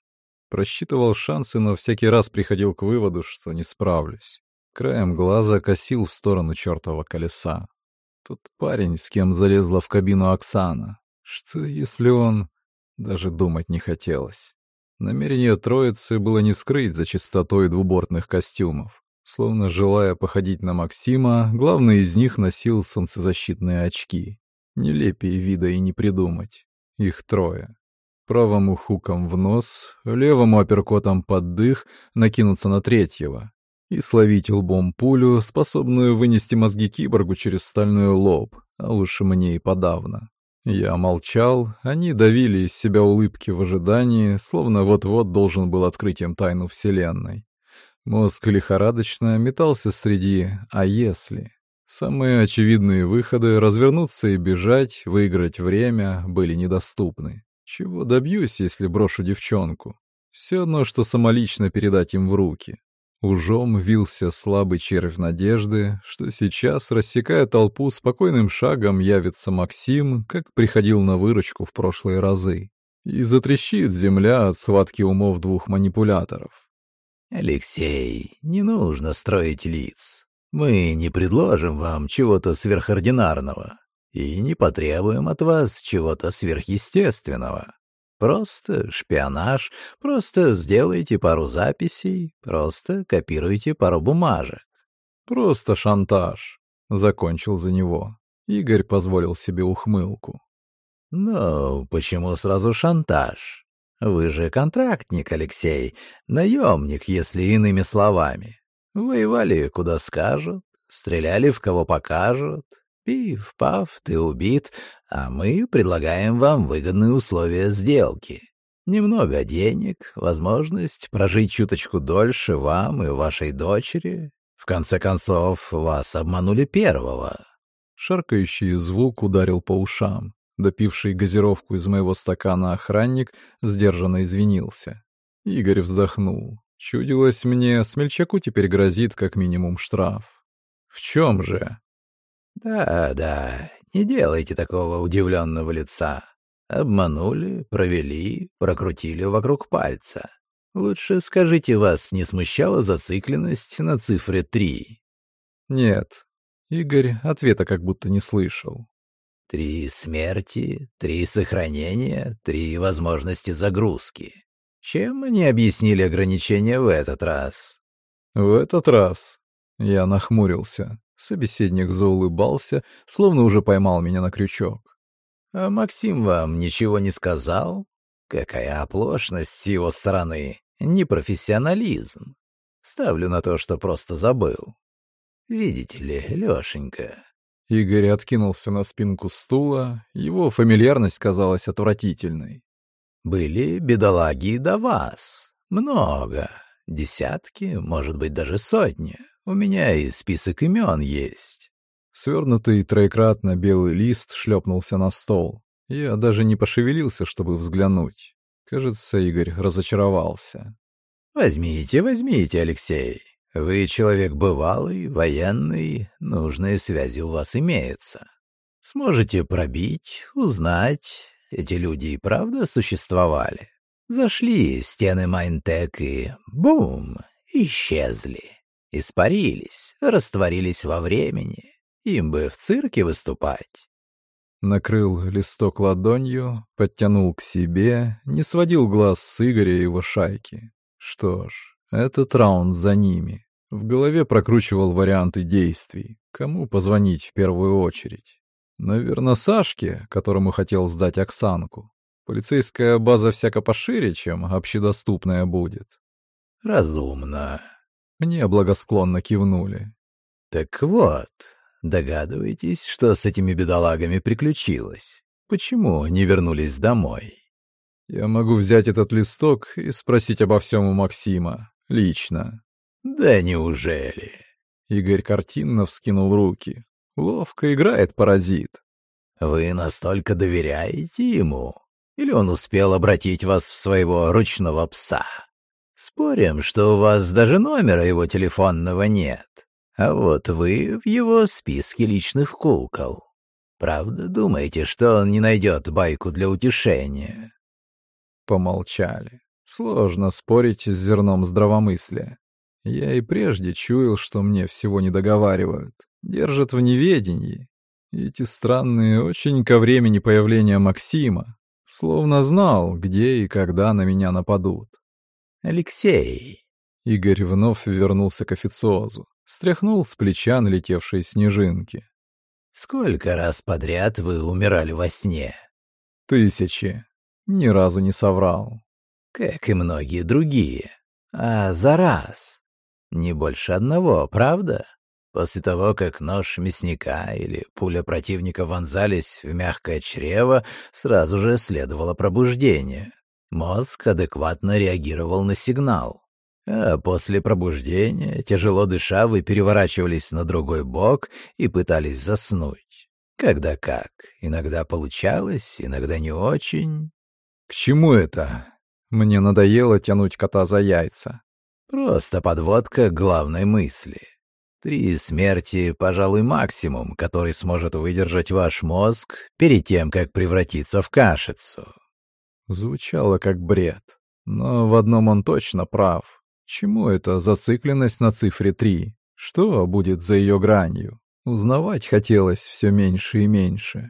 Просчитывал шансы, но всякий раз приходил к выводу, что не справлюсь. Краем глаза косил в сторону чертова колеса. Тот парень, с кем залезла в кабину Оксана. Что, если он... Даже думать не хотелось. Намерение троицы было не скрыть за чистотой двубортных костюмов. Словно желая походить на Максима, главный из них носил солнцезащитные очки. Нелепее вида и не придумать. Их трое. Правому хуком в нос, левому апперкотом под дых накинуться на третьего и словить лбом пулю, способную вынести мозги киборгу через стальной лоб, а уж мне и подавно. Я молчал, они давили из себя улыбки в ожидании, словно вот-вот должен был открыть им тайну Вселенной. Мозг лихорадочно метался среди «а если?». Самые очевидные выходы — развернуться и бежать, выиграть время — были недоступны. Чего добьюсь, если брошу девчонку? Все одно, что самолично передать им в руки. Ужом вился слабый червь надежды, что сейчас, рассекая толпу, спокойным шагом явится Максим, как приходил на выручку в прошлые разы, и затрещит земля от схватки умов двух манипуляторов. «Алексей, не нужно строить лиц. Мы не предложим вам чего-то сверхординарного и не потребуем от вас чего-то сверхъестественного. Просто шпионаж, просто сделайте пару записей, просто копируйте пару бумажек. Просто шантаж. Закончил за него. Игорь позволил себе ухмылку. «Ну, почему сразу шантаж? Вы же контрактник, Алексей, наемник, если иными словами. Воевали куда скажут, стреляли в кого покажут, Пиф-паф, ты убит, а мы предлагаем вам выгодные условия сделки. Немного денег, возможность прожить чуточку дольше вам и вашей дочери. В конце концов, вас обманули первого. Шаркающий звук ударил по ушам. Допивший газировку из моего стакана охранник сдержанно извинился. Игорь вздохнул. Чудилось мне, смельчаку теперь грозит как минимум штраф. В чем же? Да, да, не делайте такого удивленного лица. Обманули, провели, прокрутили вокруг пальца. Лучше скажите, вас не смущала зацикленность на цифре три? Нет. Игорь ответа как будто не слышал. Три смерти, три сохранения, три возможности загрузки. Чем они объяснили ограничения в этот раз? В этот раз. Я нахмурился. Собеседник заулыбался, словно уже поймал меня на крючок. «А Максим вам ничего не сказал? Какая оплошность с его стороны, непрофессионализм. Ставлю на то, что просто забыл. Видите ли, Лёшенька...» Игорь откинулся на спинку стула, его фамильярность казалась отвратительной. «Были бедолаги до вас. Много. Десятки, может быть, даже сотни. У меня и список имен есть. Свернутый троекратно белый лист шлепнулся на стол. Я даже не пошевелился, чтобы взглянуть. Кажется, Игорь разочаровался. «Возьмите, возьмите, Алексей. Вы человек бывалый, военный, нужные связи у вас имеются. Сможете пробить, узнать, эти люди и правда существовали. Зашли в стены Майнтек и бум, исчезли. Испарились, растворились во времени. Им бы в цирке выступать. Накрыл листок ладонью, подтянул к себе, не сводил глаз с Игоря и его шайки. Что ж, этот раунд за ними. В голове прокручивал варианты действий. Кому позвонить в первую очередь? Наверное, Сашке, которому хотел сдать Оксанку. Полицейская база всяко пошире, чем общедоступная будет. Разумно. Мне благосклонно кивнули. «Так вот, догадываетесь, что с этими бедолагами приключилось? Почему не вернулись домой?» «Я могу взять этот листок и спросить обо всем у Максима. Лично». «Да неужели?» Игорь картинно вскинул руки. Ловко играет паразит. «Вы настолько доверяете ему? Или он успел обратить вас в своего ручного пса?» Спорим, что у вас даже номера его телефонного нет. А вот вы в его списке личных кукол. Правда, думаете, что он не найдет байку для утешения?» Помолчали. Сложно спорить с зерном здравомыслия. Я и прежде чуял, что мне всего не договаривают, держат в неведении. Эти странные очень ко времени появления Максима, словно знал, где и когда на меня нападут. Алексей!» Игорь вновь вернулся к официозу, стряхнул с плеча налетевшие снежинки. «Сколько раз подряд вы умирали во сне?» «Тысячи. Ни разу не соврал». «Как и многие другие. А за раз. Не больше одного, правда?» После того, как нож мясника или пуля противника вонзались в мягкое чрево, сразу же следовало пробуждение. Мозг адекватно реагировал на сигнал. А после пробуждения, тяжело дыша, вы переворачивались на другой бок и пытались заснуть. Когда как. Иногда получалось, иногда не очень. К чему это? Мне надоело тянуть кота за яйца. Просто подводка главной мысли. Три смерти, пожалуй, максимум, который сможет выдержать ваш мозг перед тем, как превратиться в кашицу. Звучало как бред. Но в одном он точно прав. Чему эта зацикленность на цифре три? Что будет за ее гранью? Узнавать хотелось все меньше и меньше.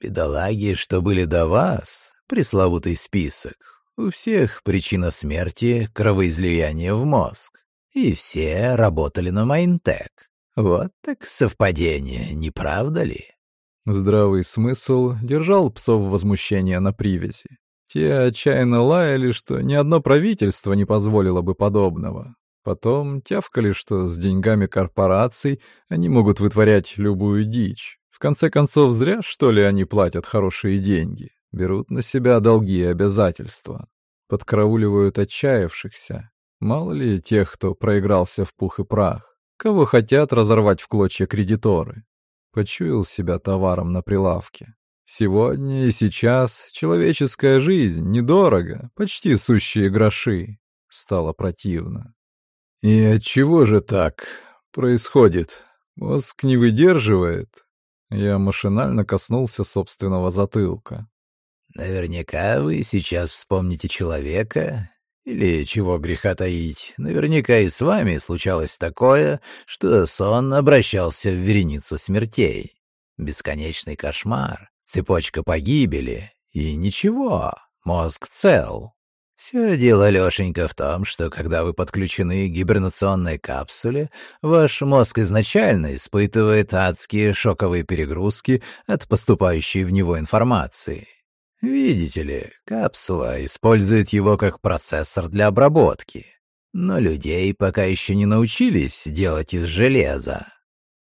Бедолаги, что были до вас, пресловутый список. У всех причина смерти — кровоизлияние в мозг. И все работали на Майнтек. Вот так совпадение, не правда ли? Здравый смысл держал псов возмущения на привязи. Те отчаянно лаяли, что ни одно правительство не позволило бы подобного. Потом тявкали, что с деньгами корпораций они могут вытворять любую дичь. В конце концов, зря, что ли, они платят хорошие деньги. Берут на себя долги и обязательства. Подкарауливают отчаявшихся. Мало ли тех, кто проигрался в пух и прах. Кого хотят разорвать в клочья кредиторы. Почуял себя товаром на прилавке. Сегодня и сейчас человеческая жизнь недорого, почти сущие гроши. Стало противно. И от чего же так происходит? Мозг не выдерживает. Я машинально коснулся собственного затылка. Наверняка вы сейчас вспомните человека Или, чего греха таить, наверняка и с вами случалось такое, что сон обращался в вереницу смертей. Бесконечный кошмар, цепочка погибели, и ничего, мозг цел. Все дело, Лешенька, в том, что когда вы подключены к гибернационной капсуле, ваш мозг изначально испытывает адские шоковые перегрузки от поступающей в него информации. Видите ли, капсула использует его как процессор для обработки. Но людей пока еще не научились делать из железа.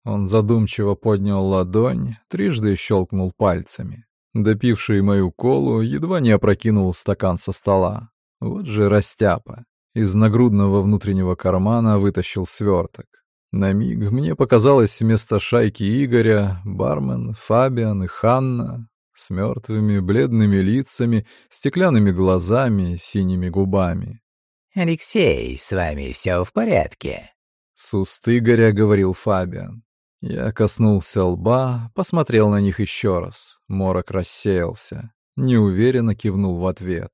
Он задумчиво поднял ладонь, трижды щелкнул пальцами. Допивший мою колу, едва не опрокинул стакан со стола. Вот же растяпа. Из нагрудного внутреннего кармана вытащил сверток. На миг мне показалось вместо шайки Игоря бармен, Фабиан и Ханна с мертвыми бледными лицами, стеклянными глазами, синими губами. «Алексей, с вами все в порядке?» С уст Игоря говорил Фабиан. Я коснулся лба, посмотрел на них еще раз. Морок рассеялся. Неуверенно кивнул в ответ.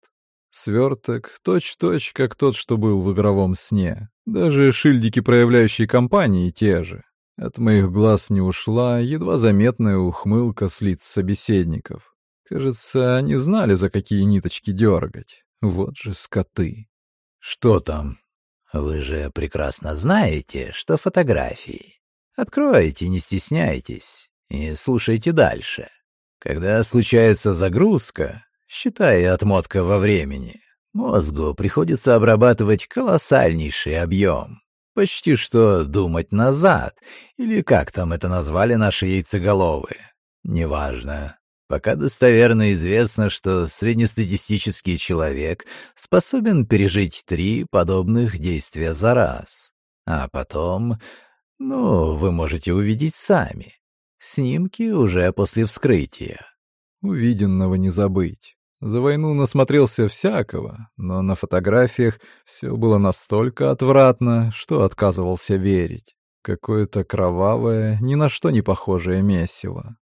Сверток точь-точь, как тот, что был в игровом сне. Даже шильдики проявляющей компании те же. От моих глаз не ушла едва заметная ухмылка с лиц собеседников. Кажется, они знали, за какие ниточки дергать. Вот же скоты. «Что там?» «Вы же прекрасно знаете, что фотографии. Откройте, не стесняйтесь, и слушайте дальше. Когда случается загрузка, считая отмотка во времени, мозгу приходится обрабатывать колоссальнейший объем почти что думать назад, или как там это назвали наши яйцеголовые. Неважно. Пока достоверно известно, что среднестатистический человек способен пережить три подобных действия за раз. А потом, ну, вы можете увидеть сами. Снимки уже после вскрытия. Увиденного не забыть. За войну насмотрелся всякого, но на фотографиях все было настолько отвратно, что отказывался верить. Какое-то кровавое, ни на что не похожее месиво.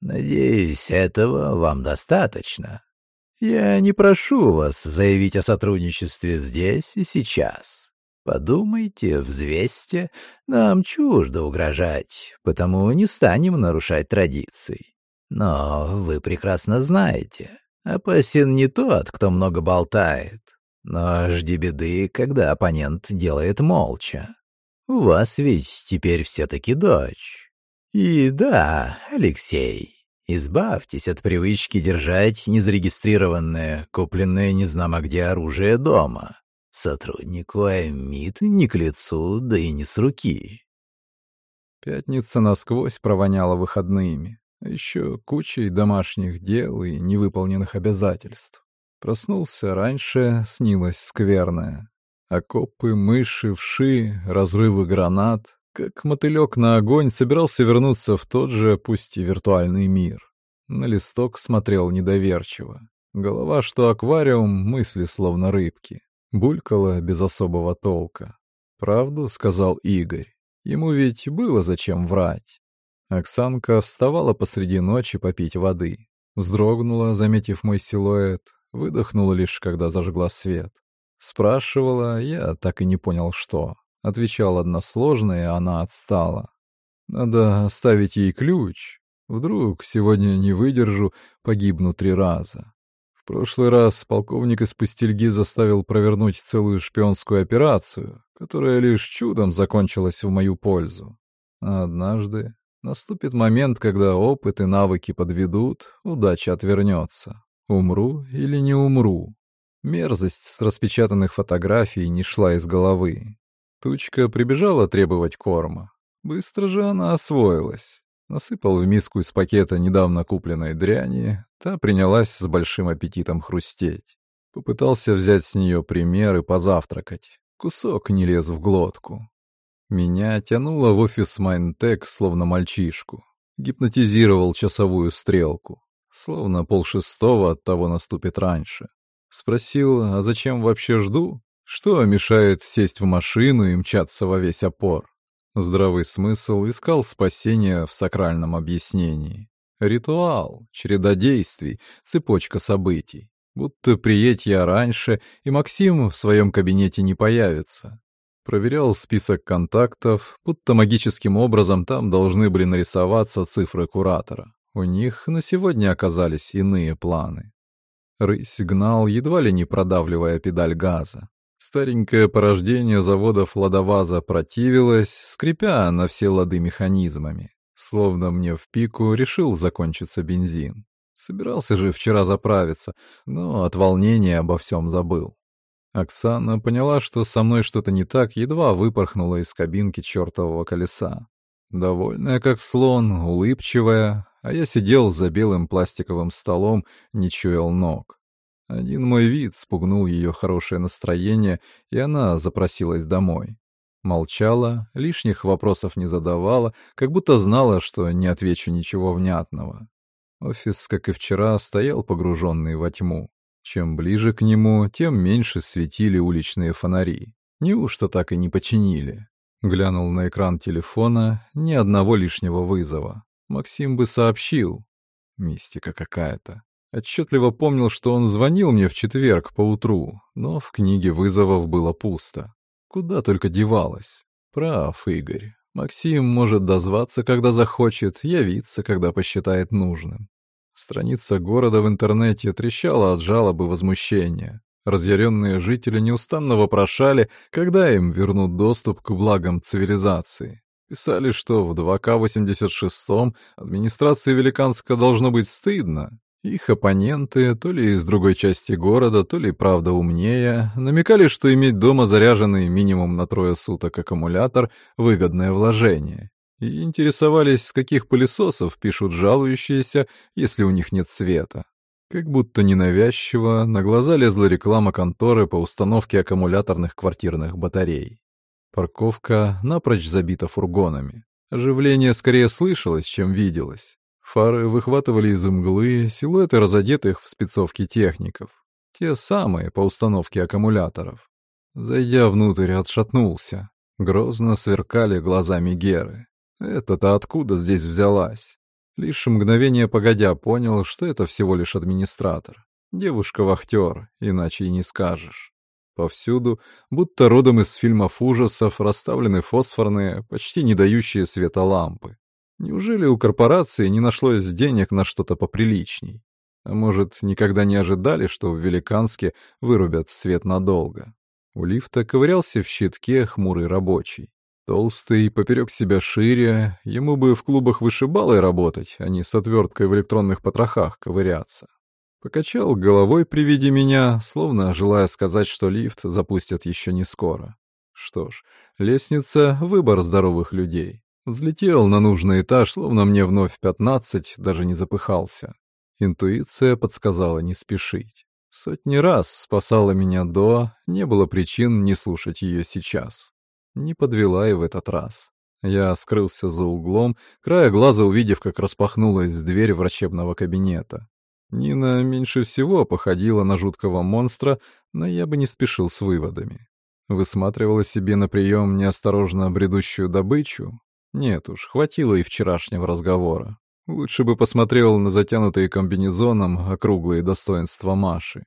«Надеюсь, этого вам достаточно. Я не прошу вас заявить о сотрудничестве здесь и сейчас. Подумайте, взвесьте, нам чуждо угрожать, потому не станем нарушать традиций. Но вы прекрасно знаете, Опасен не тот, кто много болтает, но жди беды, когда оппонент делает молча. У вас ведь теперь все-таки дочь. И да, Алексей, избавьтесь от привычки держать незарегистрированное, купленное незнамо где оружие дома. Сотруднику АМИД не к лицу, да и не с руки. Пятница насквозь провоняла выходными. Еще кучей домашних дел и невыполненных обязательств. Проснулся раньше, снилось скверное. Окопы, мыши, вши, разрывы гранат. Как мотылек на огонь собирался вернуться в тот же, пусть и виртуальный мир. На листок смотрел недоверчиво. Голова, что аквариум, мысли словно рыбки. Булькала без особого толка. «Правду?» — сказал Игорь. Ему ведь было зачем врать. Оксанка вставала посреди ночи попить воды. Вздрогнула, заметив мой силуэт, выдохнула лишь, когда зажгла свет. Спрашивала, я так и не понял, что. Отвечал односложно, и она отстала. Надо оставить ей ключ. Вдруг сегодня не выдержу, погибну три раза. Прошлый раз полковник из Пустельги заставил провернуть целую шпионскую операцию, которая лишь чудом закончилась в мою пользу. А однажды Наступит момент, когда опыт и навыки подведут, удача отвернется. Умру или не умру? Мерзость с распечатанных фотографий не шла из головы. Тучка прибежала требовать корма. Быстро же она освоилась. Насыпал в миску из пакета недавно купленной дряни, та принялась с большим аппетитом хрустеть. Попытался взять с нее пример и позавтракать. Кусок не лез в глотку. Меня тянуло в офис Майнтек, словно мальчишку. Гипнотизировал часовую стрелку. Словно полшестого от того наступит раньше. Спросил, а зачем вообще жду? Что мешает сесть в машину и мчаться во весь опор? Здравый смысл искал спасения в сакральном объяснении. Ритуал, череда действий, цепочка событий. Будто приедь я раньше, и Максим в своем кабинете не появится. Проверял список контактов, будто магическим образом там должны были нарисоваться цифры куратора. У них на сегодня оказались иные планы. Рысь гнал, едва ли не продавливая педаль газа. Старенькое порождение заводов Ладоваза противилось, скрипя на все лады механизмами. Словно мне в пику решил закончиться бензин. Собирался же вчера заправиться, но от волнения обо всем забыл. Оксана поняла, что со мной что-то не так, едва выпорхнула из кабинки чертового колеса. Довольная как слон, улыбчивая, а я сидел за белым пластиковым столом, не чуял ног. Один мой вид спугнул ее хорошее настроение, и она запросилась домой. Молчала, лишних вопросов не задавала, как будто знала, что не отвечу ничего внятного. Офис, как и вчера, стоял погруженный во тьму. Чем ближе к нему, тем меньше светили уличные фонари. Неужто так и не починили? Глянул на экран телефона, ни одного лишнего вызова. Максим бы сообщил. Мистика какая-то. Отчетливо помнил, что он звонил мне в четверг поутру, но в книге вызовов было пусто. Куда только девалось. Прав, Игорь. Максим может дозваться, когда захочет, явиться, когда посчитает нужным. Страница города в интернете трещала от жалобы возмущения. Разъяренные жители неустанно вопрошали, когда им вернут доступ к благам цивилизации. Писали, что в 2К-86 администрации Великанска должно быть стыдно. Их оппоненты, то ли из другой части города, то ли правда умнее, намекали, что иметь дома заряженный минимум на трое суток аккумулятор — выгодное вложение. И интересовались, с каких пылесосов пишут жалующиеся, если у них нет света. Как будто ненавязчиво на глаза лезла реклама конторы по установке аккумуляторных квартирных батарей. Парковка напрочь забита фургонами. Оживление скорее слышалось, чем виделось. Фары выхватывали из мглы силуэты разодетых в спецовке техников. Те самые по установке аккумуляторов. Зайдя внутрь, отшатнулся. Грозно сверкали глазами Геры. Это-то откуда здесь взялась? Лишь мгновение погодя понял, что это всего лишь администратор. Девушка-вахтер, иначе и не скажешь. Повсюду, будто родом из фильмов ужасов, расставлены фосфорные, почти не дающие света лампы. Неужели у корпорации не нашлось денег на что-то поприличней? А может, никогда не ожидали, что в Великанске вырубят свет надолго? У лифта ковырялся в щитке хмурый рабочий. Толстый, поперек себя шире, ему бы в клубах вышибалой работать, а не с отверткой в электронных потрохах ковыряться. Покачал головой при виде меня, словно желая сказать, что лифт запустят еще не скоро. Что ж, лестница — выбор здоровых людей. Взлетел на нужный этаж, словно мне вновь пятнадцать, даже не запыхался. Интуиция подсказала не спешить. Сотни раз спасала меня до, не было причин не слушать ее сейчас. Не подвела и в этот раз. Я скрылся за углом, края глаза увидев, как распахнулась дверь врачебного кабинета. Нина меньше всего походила на жуткого монстра, но я бы не спешил с выводами. Высматривала себе на прием неосторожно бредущую добычу? Нет уж, хватило и вчерашнего разговора. Лучше бы посмотрел на затянутые комбинезоном округлые достоинства Маши.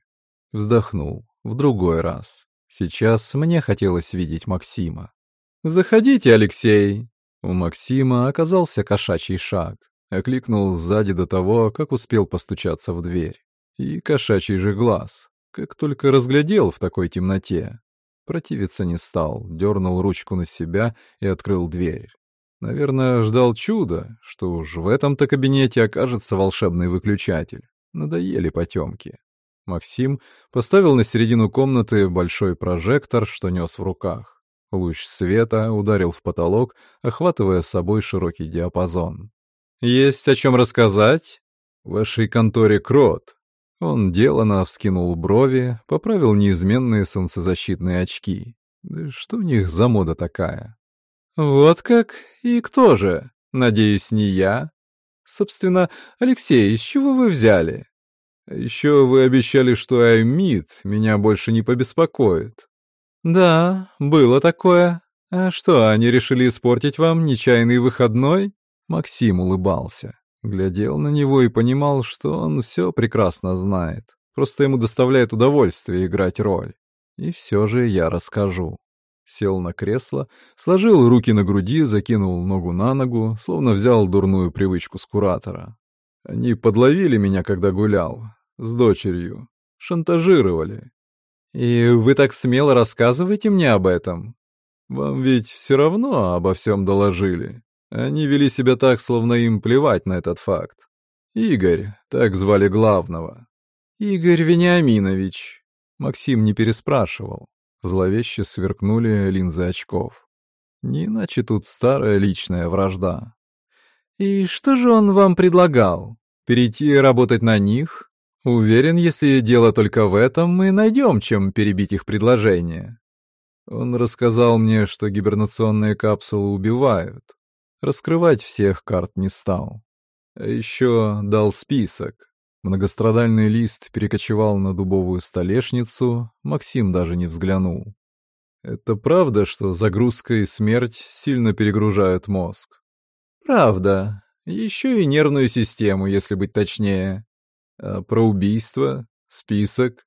Вздохнул. В другой раз. Сейчас мне хотелось видеть Максима. «Заходите, Алексей!» У Максима оказался кошачий шаг. Окликнул сзади до того, как успел постучаться в дверь. И кошачий же глаз. Как только разглядел в такой темноте. Противиться не стал, дернул ручку на себя и открыл дверь. Наверное, ждал чуда, что уж в этом-то кабинете окажется волшебный выключатель. Надоели потемки. Максим поставил на середину комнаты большой прожектор, что нес в руках. Луч света ударил в потолок, охватывая собой широкий диапазон. «Есть о чем рассказать?» «В вашей конторе крот». Он делано вскинул брови, поправил неизменные солнцезащитные очки. Да что у них за мода такая? «Вот как? И кто же? Надеюсь, не я?» «Собственно, Алексей, из чего вы взяли?» «Еще вы обещали, что Аймид меня больше не побеспокоит». «Да, было такое. А что, они решили испортить вам нечаянный выходной?» Максим улыбался, глядел на него и понимал, что он все прекрасно знает. Просто ему доставляет удовольствие играть роль. И все же я расскажу. Сел на кресло, сложил руки на груди, закинул ногу на ногу, словно взял дурную привычку с куратора. Они подловили меня, когда гулял, с дочерью. Шантажировали. И вы так смело рассказываете мне об этом? Вам ведь все равно обо всем доложили. Они вели себя так, словно им плевать на этот факт. Игорь, так звали главного. Игорь Вениаминович. Максим не переспрашивал. Зловеще сверкнули линзы очков. Не иначе тут старая личная вражда. И что же он вам предлагал? Перейти работать на них? Уверен, если дело только в этом, мы найдем, чем перебить их предложение. Он рассказал мне, что гибернационные капсулы убивают. Раскрывать всех карт не стал. А еще дал список. Многострадальный лист перекочевал на дубовую столешницу, Максим даже не взглянул. Это правда, что загрузка и смерть сильно перегружают мозг? Правда. Еще и нервную систему, если быть точнее. А про убийство? Список?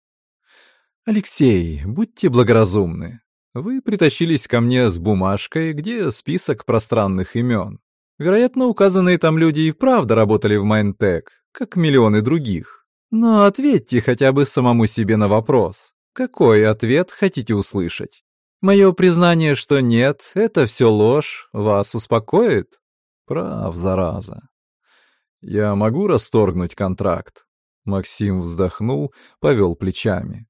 Алексей, будьте благоразумны. Вы притащились ко мне с бумажкой, где список пространных имен. Вероятно, указанные там люди и правда работали в Майнтек, как миллионы других. Но ответьте хотя бы самому себе на вопрос. Какой ответ хотите услышать? Мое признание, что нет, это все ложь, вас успокоит? Прав, зараза. Я могу расторгнуть контракт? Максим вздохнул, повел плечами.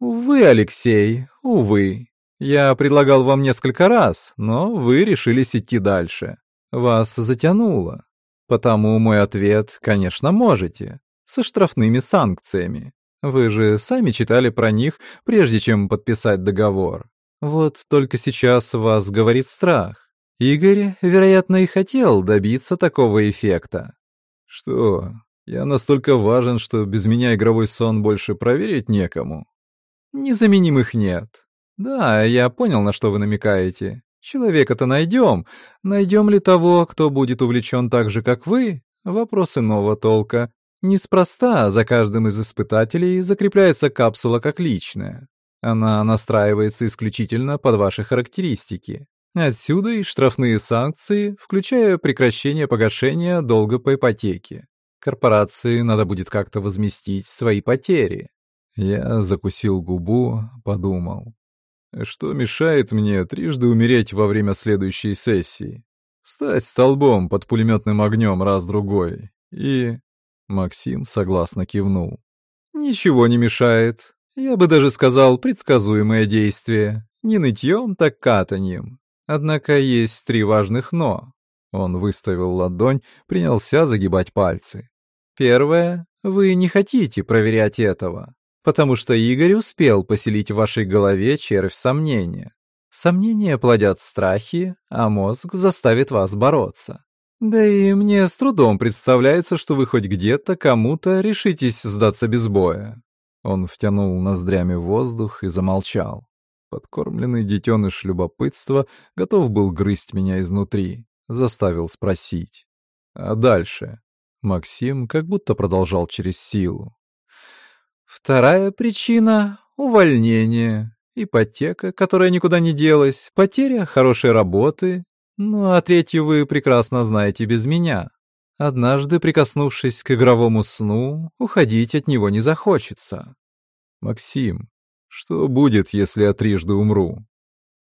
Увы, Алексей, увы. Я предлагал вам несколько раз, но вы решились идти дальше. Вас затянуло. Потому мой ответ, конечно, можете. Со штрафными санкциями. Вы же сами читали про них, прежде чем подписать договор. Вот только сейчас вас говорит страх. Игорь, вероятно, и хотел добиться такого эффекта. Что, я настолько важен, что без меня игровой сон больше проверить некому? Незаменимых нет. «Да, я понял, на что вы намекаете. Человека-то найдем. Найдем ли того, кто будет увлечен так же, как вы? Вопрос иного толка. Неспроста за каждым из испытателей закрепляется капсула как личная. Она настраивается исключительно под ваши характеристики. Отсюда и штрафные санкции, включая прекращение погашения долга по ипотеке. Корпорации надо будет как-то возместить свои потери. Я закусил губу, подумал. Что мешает мне трижды умереть во время следующей сессии? Стать столбом под пулеметным огнем раз-другой. И... Максим согласно кивнул. Ничего не мешает. Я бы даже сказал предсказуемое действие. Не нытьем, так катаньем. Однако есть три важных «но». Он выставил ладонь, принялся загибать пальцы. Первое. Вы не хотите проверять этого потому что Игорь успел поселить в вашей голове червь сомнения. Сомнения плодят страхи, а мозг заставит вас бороться. Да и мне с трудом представляется, что вы хоть где-то кому-то решитесь сдаться без боя. Он втянул ноздрями воздух и замолчал. Подкормленный детеныш любопытства готов был грызть меня изнутри, заставил спросить. А дальше? Максим как будто продолжал через силу. Вторая причина — увольнение, ипотека, которая никуда не делась, потеря хорошей работы. Ну а третью вы прекрасно знаете без меня. Однажды, прикоснувшись к игровому сну, уходить от него не захочется. Максим, что будет, если я трижды умру?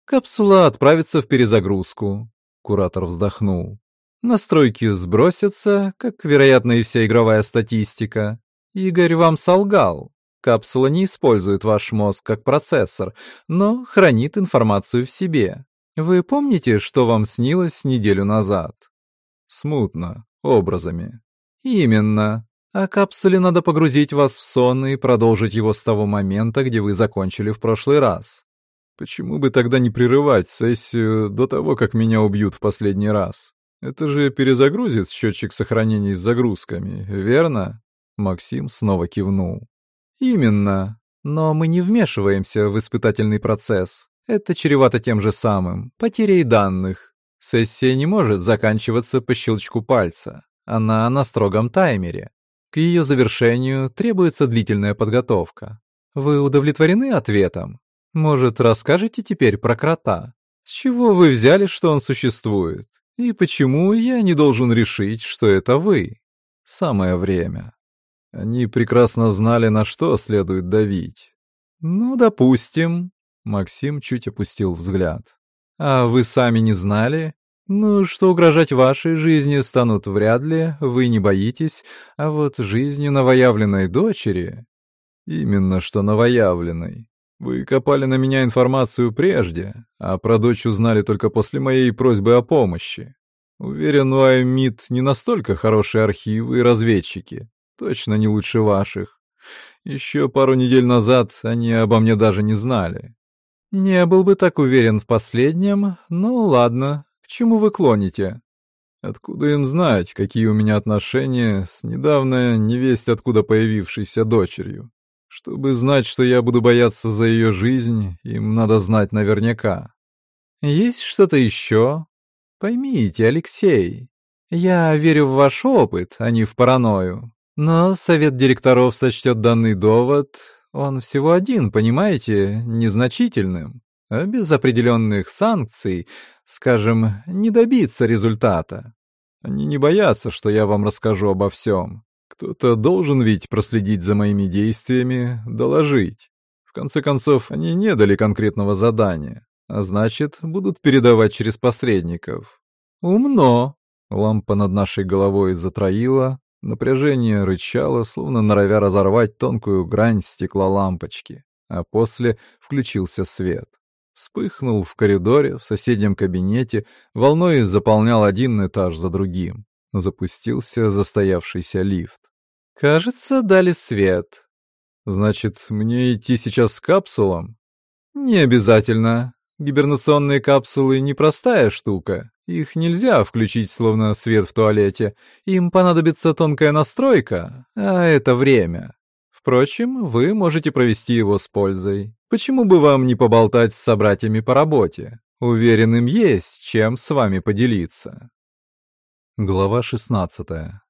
Капсула отправится в перезагрузку. Куратор вздохнул. Настройки сбросятся, как, вероятно, и вся игровая статистика. Игорь вам солгал. Капсула не использует ваш мозг как процессор, но хранит информацию в себе. Вы помните, что вам снилось неделю назад? Смутно, образами. Именно. А капсуле надо погрузить вас в сон и продолжить его с того момента, где вы закончили в прошлый раз. Почему бы тогда не прерывать сессию до того, как меня убьют в последний раз? Это же перезагрузит счетчик сохранений с загрузками, верно? Максим снова кивнул. «Именно. Но мы не вмешиваемся в испытательный процесс. Это чревато тем же самым, потерей данных. Сессия не может заканчиваться по щелчку пальца. Она на строгом таймере. К ее завершению требуется длительная подготовка. Вы удовлетворены ответом? Может, расскажете теперь про крота? С чего вы взяли, что он существует? И почему я не должен решить, что это вы? Самое время. Они прекрасно знали, на что следует давить. Ну, допустим. Максим чуть опустил взгляд. А вы сами не знали? Ну, что угрожать вашей жизни станут вряд ли, вы не боитесь, а вот жизнью новоявленной дочери... Именно что новоявленной. Вы копали на меня информацию прежде, а про дочь узнали только после моей просьбы о помощи. Уверен, у Аймид не настолько хорошие архивы и разведчики. Точно не лучше ваших. Еще пару недель назад они обо мне даже не знали. Не был бы так уверен в последнем, ну ладно, к чему вы клоните? Откуда им знать, какие у меня отношения с недавно невесть откуда появившейся дочерью? Чтобы знать, что я буду бояться за ее жизнь, им надо знать наверняка. Есть что-то еще? Поймите, Алексей, я верю в ваш опыт, а не в паранойю. Но совет директоров сочтет данный довод, он всего один, понимаете, незначительным. А без определенных санкций, скажем, не добиться результата. Они не боятся, что я вам расскажу обо всем. Кто-то должен ведь проследить за моими действиями, доложить. В конце концов, они не дали конкретного задания, а значит, будут передавать через посредников. Умно. Лампа над нашей головой затроила, Напряжение рычало, словно норовя разорвать тонкую грань стекла лампочки, а после включился свет. Вспыхнул в коридоре, в соседнем кабинете, волной заполнял один этаж за другим. Запустился застоявшийся лифт. «Кажется, дали свет». «Значит, мне идти сейчас с капсулом?» «Не обязательно. Гибернационные капсулы — непростая штука. Их нельзя включить словно свет в туалете. Им понадобится тонкая настройка, а это время. Впрочем, вы можете провести его с пользой. Почему бы вам не поболтать с собратьями по работе? Уверен, им есть чем с вами поделиться. Глава шестнадцатая.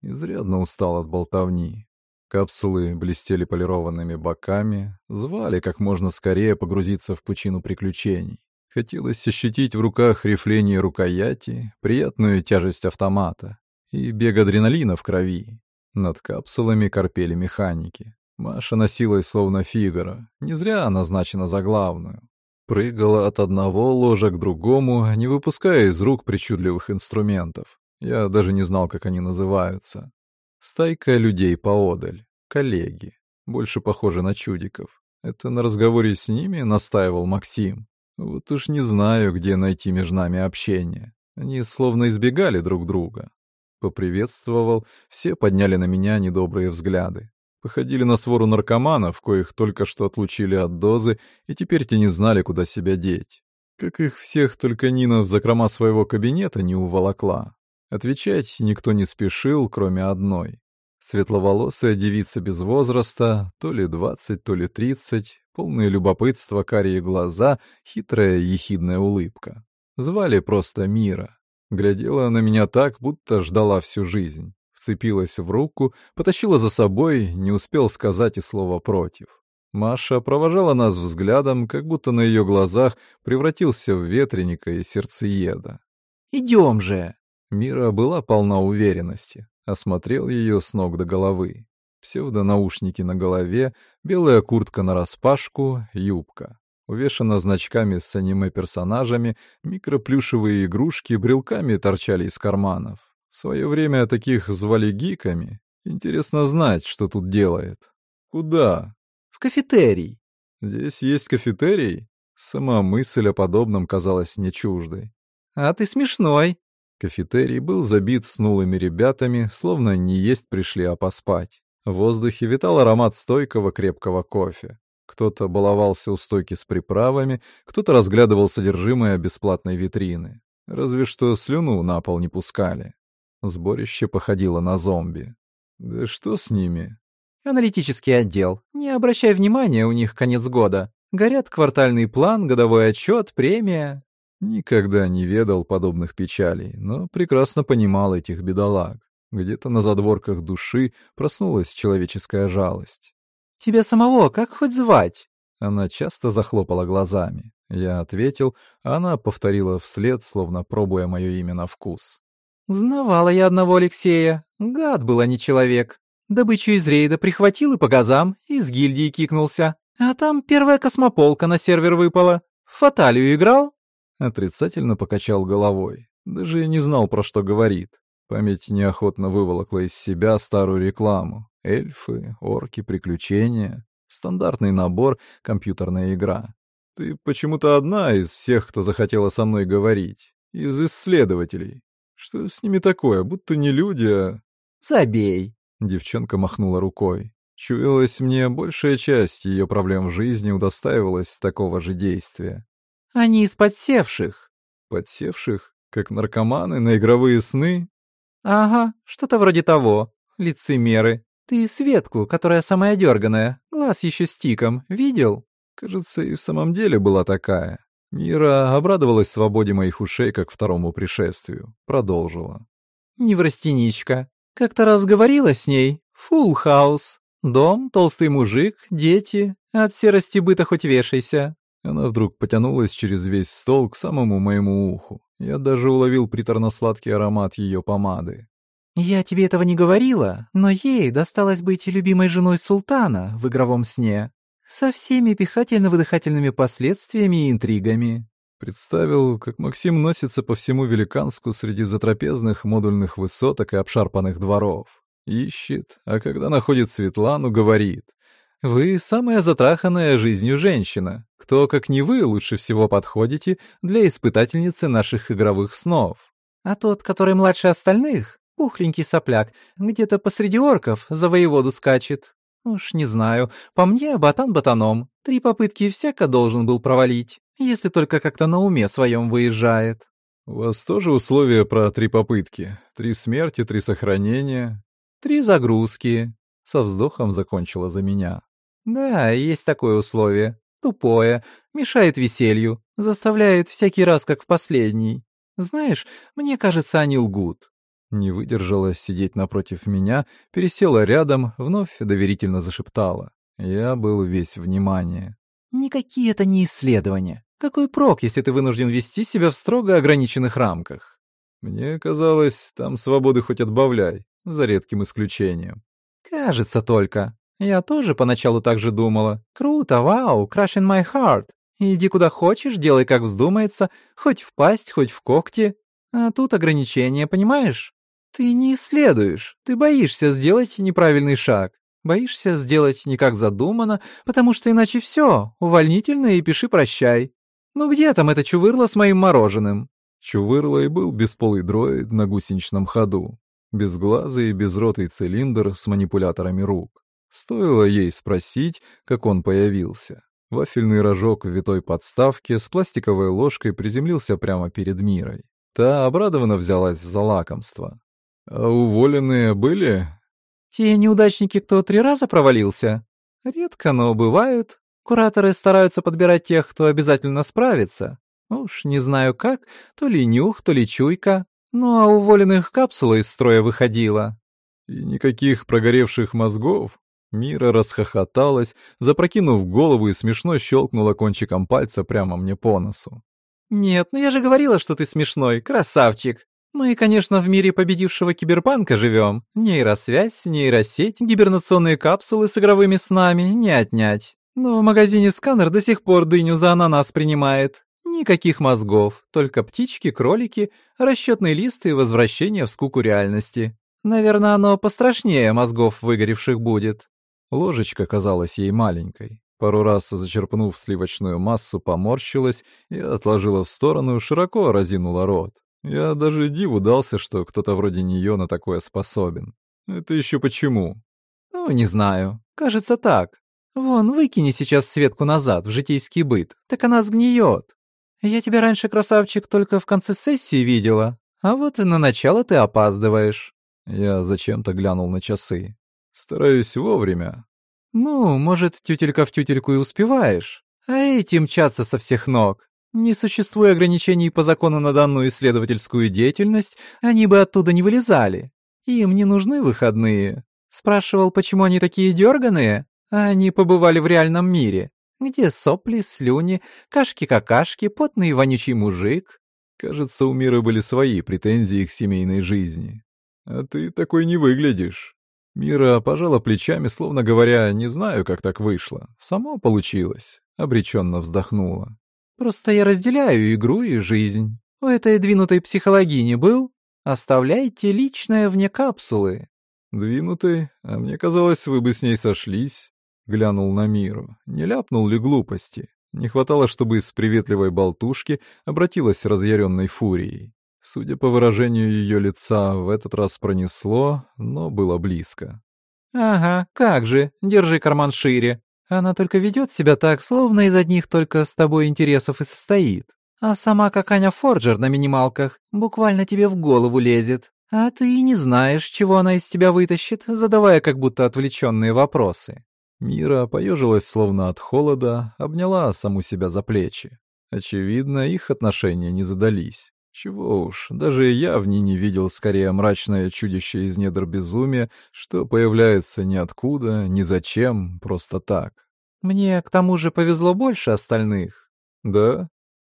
Изрядно устал от болтовни. Капсулы блестели полированными боками, звали как можно скорее погрузиться в пучину приключений. Хотелось ощутить в руках рифление рукояти, приятную тяжесть автомата и бег адреналина в крови. Над капсулами корпели механики. Маша носилась словно фигура, не зря назначена за главную. Прыгала от одного ложа к другому, не выпуская из рук причудливых инструментов. Я даже не знал, как они называются. Стайка людей поодаль, коллеги, больше похожи на чудиков. Это на разговоре с ними настаивал Максим. Вот уж не знаю, где найти между нами общение. Они словно избегали друг друга. Поприветствовал, все подняли на меня недобрые взгляды. Походили на свору наркоманов, коих только что отлучили от дозы, и теперь те не знали, куда себя деть. Как их всех только Нина в закрома своего кабинета не уволокла. Отвечать никто не спешил, кроме одной. Светловолосая девица без возраста, то ли двадцать, то ли тридцать, полные любопытства карие глаза, хитрая ехидная улыбка. Звали просто Мира. Глядела на меня так, будто ждала всю жизнь. Вцепилась в руку, потащила за собой, не успел сказать и слова против. Маша провожала нас взглядом, как будто на ее глазах превратился в ветреника и сердцееда. «Идем же!» Мира была полна уверенности. Осмотрел ее с ног до головы. Псевдонаушники на голове, белая куртка нараспашку, юбка. Увешана значками с аниме-персонажами, микроплюшевые игрушки брелками торчали из карманов. В свое время таких звали гиками. Интересно знать, что тут делает. Куда? В кафетерий. Здесь есть кафетерий? Сама мысль о подобном казалась не чуждой. А ты смешной. Кафетерий был забит снулыми ребятами, словно не есть пришли, а поспать. В воздухе витал аромат стойкого крепкого кофе. Кто-то баловался у стойки с приправами, кто-то разглядывал содержимое бесплатной витрины. Разве что слюну на пол не пускали. Сборище походило на зомби. Да что с ними? Аналитический отдел. Не обращай внимания, у них конец года. Горят квартальный план, годовой отчет, премия. Никогда не ведал подобных печалей, но прекрасно понимал этих бедолаг. Где-то на задворках души проснулась человеческая жалость. «Тебя самого как хоть звать?» Она часто захлопала глазами. Я ответил, а она повторила вслед, словно пробуя мое имя на вкус. «Знавала я одного Алексея. Гад был, а не человек. Добычу из рейда прихватил и по газам, из гильдии кикнулся. А там первая космополка на сервер выпала. В Фаталию играл?» Отрицательно покачал головой. Даже не знал, про что говорит. Память неохотно выволокла из себя старую рекламу. Эльфы, орки, приключения. Стандартный набор, компьютерная игра. Ты почему-то одна из всех, кто захотела со мной говорить. Из исследователей. Что с ними такое? Будто не люди, а... «Забей!» Девчонка махнула рукой. Чуялась мне, большая часть ее проблем в жизни удостаивалась такого же действия. «Они из подсевших». «Подсевших? Как наркоманы на игровые сны?» «Ага, что-то вроде того. Лицемеры. Ты Светку, которая самая дерганая, глаз еще стиком, видел?» Кажется, и в самом деле была такая. Мира обрадовалась свободе моих ушей, как второму пришествию. Продолжила. «Неврастеничка. Как-то раз говорила с ней. Фулл хаус. Дом, толстый мужик, дети. От серости быта хоть вешайся». Она вдруг потянулась через весь стол к самому моему уху. Я даже уловил приторно-сладкий аромат ее помады. «Я тебе этого не говорила, но ей досталось быть любимой женой султана в игровом сне. Со всеми пихательно-выдыхательными последствиями и интригами». Представил, как Максим носится по всему Великанску среди затрапезных модульных высоток и обшарпанных дворов. Ищет, а когда находит Светлану, говорит. «Вы самая затраханная жизнью женщина. Кто, как не вы, лучше всего подходите для испытательницы наших игровых снов?» «А тот, который младше остальных, пухленький сопляк, где-то посреди орков за воеводу скачет. Уж не знаю, по мне батан батаном. Три попытки всяко должен был провалить, если только как-то на уме своем выезжает. У вас тоже условия про три попытки? Три смерти, три сохранения? Три загрузки. Со вздохом закончила за меня. Да, есть такое условие. Тупое, мешает веселью, заставляет всякий раз, как в последний. Знаешь, мне кажется, они лгут. Не выдержала сидеть напротив меня, пересела рядом, вновь доверительно зашептала. Я был весь внимание. «Никакие это не исследования. Какой прок, если ты вынужден вести себя в строго ограниченных рамках?» Мне казалось, там свободы хоть отбавляй, за редким исключением. «Кажется только. Я тоже поначалу так же думала. Круто, вау, crushing my heart. Иди куда хочешь, делай как вздумается, хоть в пасть, хоть в когти. А тут ограничения, понимаешь? Ты не исследуешь, ты боишься сделать неправильный шаг. Боишься сделать не как задумано, потому что иначе все, увольнительно и пиши прощай. Ну где там это чувырло с моим мороженым? Чувырло и был бесполый дроид на гусеничном ходу. Безглазый и безротый цилиндр с манипуляторами рук. Стоило ей спросить, как он появился. Вафельный рожок в витой подставке с пластиковой ложкой приземлился прямо перед Мирой. Та обрадованно взялась за лакомство. А уволенные были? Те неудачники, кто три раза провалился? Редко, но бывают. Кураторы стараются подбирать тех, кто обязательно справится. Уж не знаю как, то ли нюх, то ли чуйка. Ну а уволенных капсула из строя выходила. И никаких прогоревших мозгов? Мира расхохоталась, запрокинув голову и смешно щелкнула кончиком пальца прямо мне по носу. «Нет, ну я же говорила, что ты смешной, красавчик. Мы, конечно, в мире победившего киберпанка живем. Нейросвязь, нейросеть, гибернационные капсулы с игровыми снами не отнять. Но в магазине сканер до сих пор дыню за ананас принимает. Никаких мозгов, только птички, кролики, расчетный лист и возвращение в скуку реальности. Наверное, оно пострашнее мозгов выгоревших будет. Ложечка казалась ей маленькой. Пару раз зачерпнув сливочную массу, поморщилась и отложила в сторону, широко разинула рот. Я даже диву дался, что кто-то вроде нее на такое способен. Это еще почему? Ну, не знаю. Кажется, так. Вон, выкини сейчас Светку назад в житейский быт, так она сгниет. Я тебя раньше, красавчик, только в конце сессии видела, а вот и на начало ты опаздываешь. Я зачем-то глянул на часы. Стараюсь вовремя. Ну, может, тютелька в тютельку и успеваешь, а эти мчатся со всех ног. Не существуя ограничений по закону на данную исследовательскую деятельность, они бы оттуда не вылезали. Им не нужны выходные. Спрашивал, почему они такие дерганые, а они побывали в реальном мире, где сопли, слюни, кашки-какашки, потный и вонючий мужик. Кажется, у мира были свои претензии к семейной жизни. А ты такой не выглядишь. Мира пожала плечами, словно говоря, не знаю, как так вышло. Само получилось. Обреченно вздохнула. Просто я разделяю игру и жизнь. У этой двинутой психологини был? Оставляйте личное вне капсулы. Двинутый? А мне казалось, вы бы с ней сошлись. Глянул на миру. Не ляпнул ли глупости? Не хватало, чтобы из приветливой болтушки обратилась разъяренной фурией. Судя по выражению ее лица, в этот раз пронесло, но было близко. «Ага, как же, держи карман шире. Она только ведет себя так, словно из одних только с тобой интересов и состоит. А сама, как Аня Форджер на минималках, буквально тебе в голову лезет. А ты и не знаешь, чего она из тебя вытащит, задавая как будто отвлеченные вопросы». Мира поежилась словно от холода, обняла саму себя за плечи. Очевидно, их отношения не задались. Чего уж, даже я в ней не видел скорее мрачное чудище из недр безумия, что появляется ниоткуда, ни зачем, просто так. Мне, к тому же, повезло больше остальных. Да?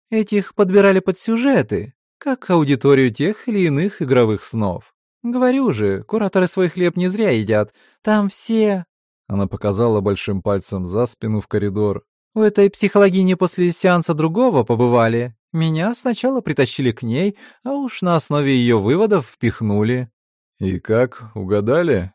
Этих подбирали под сюжеты, как аудиторию тех или иных игровых снов. Говорю же, кураторы свой хлеб не зря едят. Там все... Она показала большим пальцем за спину в коридор. У этой психологини после сеанса другого побывали, меня сначала притащили к ней, а уж на основе ее выводов впихнули. И как, угадали?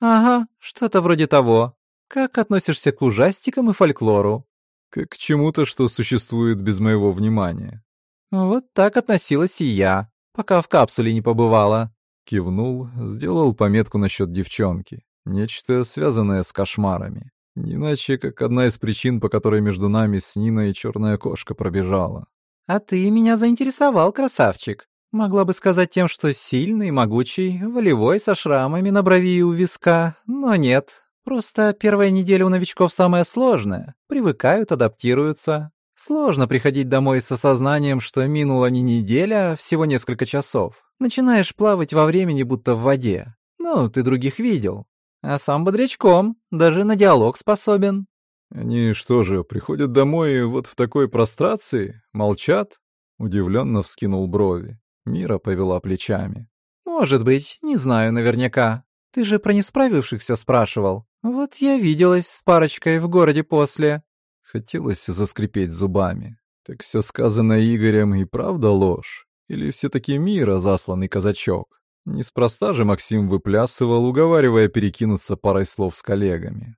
Ага, что-то вроде того. Как относишься к ужастикам и фольклору? Как к чему-то, что существует без моего внимания. Вот так относилась и я, пока в капсуле не побывала. Кивнул, сделал пометку насчет девчонки. Нечто связанное с кошмарами. Иначе, как одна из причин, по которой между нами с Ниной черная кошка пробежала. А ты меня заинтересовал, красавчик. Могла бы сказать тем, что сильный, могучий, волевой, со шрамами на брови и у виска, но нет. Просто первая неделя у новичков самая сложная. Привыкают, адаптируются. Сложно приходить домой с осознанием, что минула не неделя, а всего несколько часов. Начинаешь плавать во времени, будто в воде. Ну, ты других видел. А сам бодрячком, даже на диалог способен. Они что же, приходят домой вот в такой прострации? Молчат? Удивленно вскинул брови. Мира повела плечами. Может быть, не знаю наверняка. Ты же про несправившихся спрашивал. Вот я виделась с парочкой в городе после. Хотелось заскрипеть зубами. Так все сказанное Игорем и правда ложь? Или все-таки Мира засланный казачок? Неспроста же Максим выплясывал, уговаривая перекинуться парой слов с коллегами.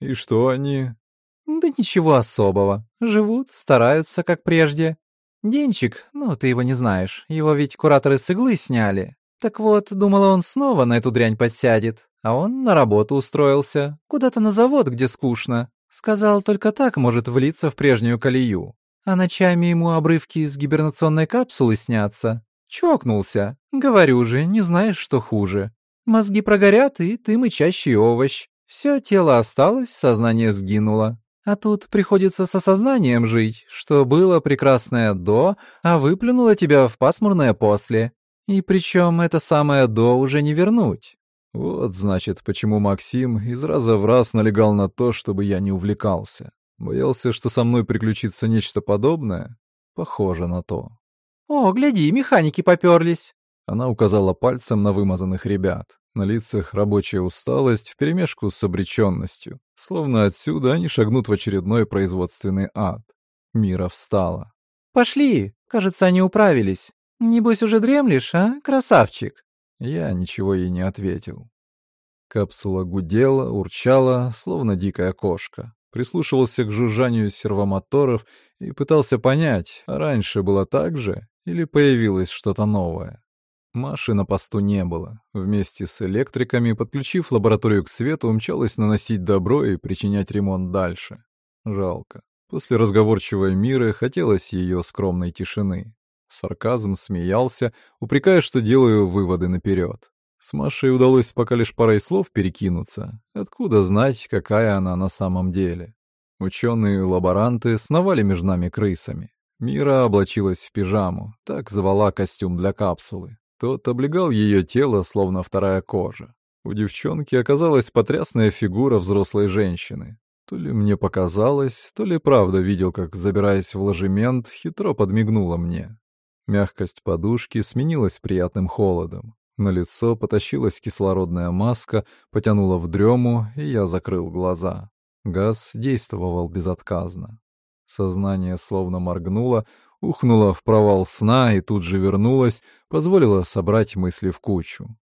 И что они? Да ничего особого. Живут, стараются, как прежде. Денчик, ну, ты его не знаешь, его ведь кураторы с иглы сняли. Так вот, думала, он снова на эту дрянь подсядет. А он на работу устроился, куда-то на завод, где скучно. Сказал, только так может влиться в прежнюю колею. А ночами ему обрывки из гибернационной капсулы снятся. Чокнулся. Говорю же, не знаешь, что хуже. Мозги прогорят, и ты мычащий овощ. Все тело осталось, сознание сгинуло. А тут приходится с осознанием жить, что было прекрасное «до», а выплюнуло тебя в пасмурное «после». И причем это самое «до» уже не вернуть. Вот, значит, почему Максим из раза в раз налегал на то, чтобы я не увлекался. Боялся, что со мной приключится нечто подобное? Похоже на то. «О, гляди, механики поперлись!» Она указала пальцем на вымазанных ребят. На лицах рабочая усталость вперемешку с обреченностью. Словно отсюда они шагнут в очередной производственный ад. Мира встала. «Пошли! Кажется, они управились. Небось уже дремлешь, а, красавчик?» Я ничего ей не ответил. Капсула гудела, урчала, словно дикая кошка. Прислушивался к жужжанию сервомоторов и пытался понять, а раньше было так же или появилось что-то новое. Маши на посту не было. Вместе с электриками, подключив лабораторию к свету, умчалась наносить добро и причинять ремонт дальше. Жалко. После разговорчивой мира хотелось ее скромной тишины. Сарказм смеялся, упрекая, что делаю выводы наперед. С Машей удалось пока лишь парой слов перекинуться. Откуда знать, какая она на самом деле? Ученые-лаборанты сновали между нами крысами. Мира облачилась в пижаму, так звала костюм для капсулы. Тот облегал ее тело, словно вторая кожа. У девчонки оказалась потрясная фигура взрослой женщины. То ли мне показалось, то ли правда видел, как, забираясь в ложемент, хитро подмигнула мне. Мягкость подушки сменилась приятным холодом. На лицо потащилась кислородная маска, потянула в дрему, и я закрыл глаза. Газ действовал безотказно. Сознание словно моргнуло, ухнуло в провал сна и тут же вернулось, позволило собрать мысли в кучу.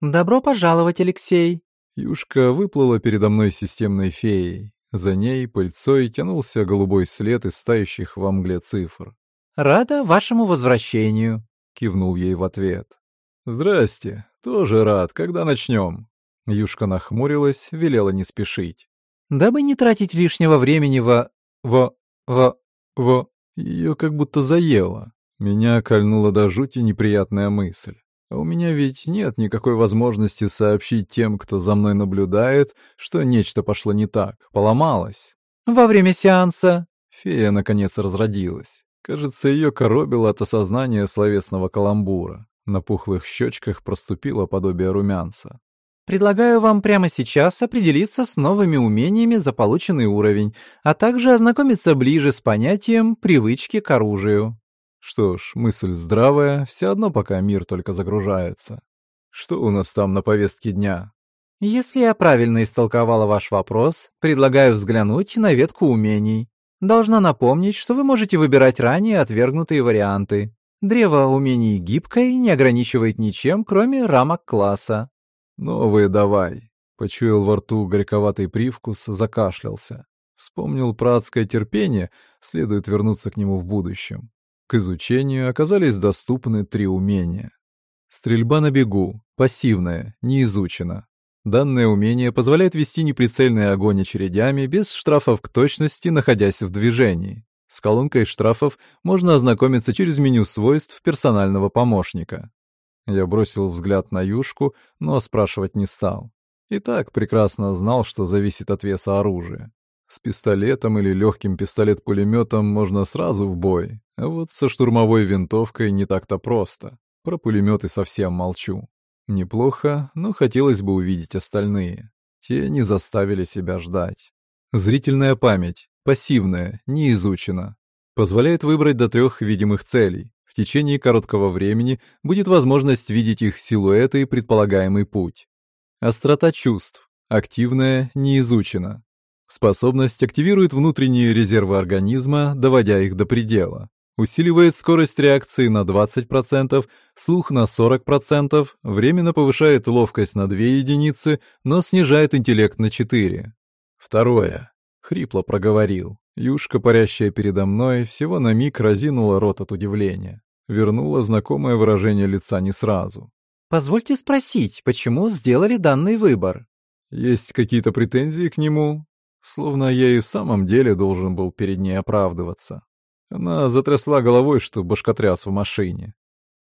«Добро пожаловать, Алексей!» Юшка выплыла передо мной системной феей. За ней пыльцой тянулся голубой след из стающих во мгле цифр. «Рада вашему возвращению», — кивнул ей в ответ. «Здрасте, тоже рад. Когда начнем?» Юшка нахмурилась, велела не спешить. «Дабы не тратить лишнего времени во... во... во... во...» Ее как будто заело. Меня кольнула до жути неприятная мысль. А у меня ведь нет никакой возможности сообщить тем, кто за мной наблюдает, что нечто пошло не так, поломалось. «Во время сеанса...» Фея, наконец, разродилась. Кажется, ее коробило от осознания словесного каламбура. На пухлых щечках проступило подобие румянца. Предлагаю вам прямо сейчас определиться с новыми умениями за полученный уровень, а также ознакомиться ближе с понятием привычки к оружию. Что ж, мысль здравая, все одно пока мир только загружается. Что у нас там на повестке дня? Если я правильно истолковала ваш вопрос, предлагаю взглянуть на ветку умений. Должна напомнить, что вы можете выбирать ранее отвергнутые варианты. Древо умений гибкое и не ограничивает ничем, кроме рамок класса. «Новые давай», — почуял во рту горьковатый привкус, закашлялся. Вспомнил про терпение, следует вернуться к нему в будущем. К изучению оказались доступны три умения. Стрельба на бегу, пассивная, не изучена. Данное умение позволяет вести неприцельный огонь очередями без штрафов к точности, находясь в движении. С колонкой штрафов можно ознакомиться через меню свойств персонального помощника. Я бросил взгляд на юшку, но спрашивать не стал. И так прекрасно знал, что зависит от веса оружия. С пистолетом или легким пистолет-пулеметом можно сразу в бой, а вот со штурмовой винтовкой не так-то просто. Про пулеметы совсем молчу. Неплохо, но хотелось бы увидеть остальные. Те не заставили себя ждать. Зрительная память, пассивная, не изучена. Позволяет выбрать до трех видимых целей. В течение короткого времени будет возможность видеть их силуэты и предполагаемый путь. Острота чувств. Активная, не изучена. Способность активирует внутренние резервы организма, доводя их до предела. Усиливает скорость реакции на 20%, слух на 40%, временно повышает ловкость на 2 единицы, но снижает интеллект на 4. Второе. Хрипло проговорил. Юшка, парящая передо мной, всего на миг разинула рот от удивления. Вернула знакомое выражение лица не сразу. «Позвольте спросить, почему сделали данный выбор?» «Есть какие-то претензии к нему?» Словно я и в самом деле должен был перед ней оправдываться. Она затрясла головой, что башкотряс в машине.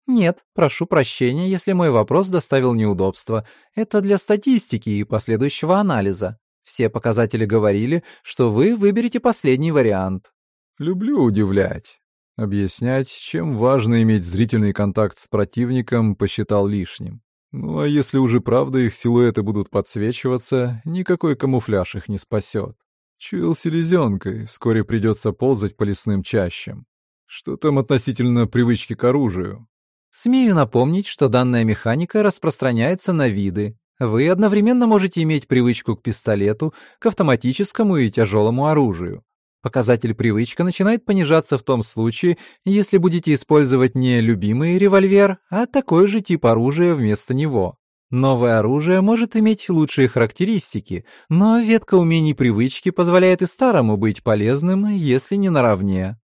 «Нет, прошу прощения, если мой вопрос доставил неудобства. Это для статистики и последующего анализа. Все показатели говорили, что вы выберете последний вариант. Люблю удивлять. Объяснять, чем важно иметь зрительный контакт с противником, посчитал лишним. Ну а если уже правда их силуэты будут подсвечиваться, никакой камуфляж их не спасет. Чуял селезенкой, вскоре придется ползать по лесным чащам. Что там относительно привычки к оружию? Смею напомнить, что данная механика распространяется на виды, вы одновременно можете иметь привычку к пистолету, к автоматическому и тяжелому оружию. Показатель привычка начинает понижаться в том случае, если будете использовать не любимый револьвер, а такой же тип оружия вместо него. Новое оружие может иметь лучшие характеристики, но ветка умений привычки позволяет и старому быть полезным, если не наравне.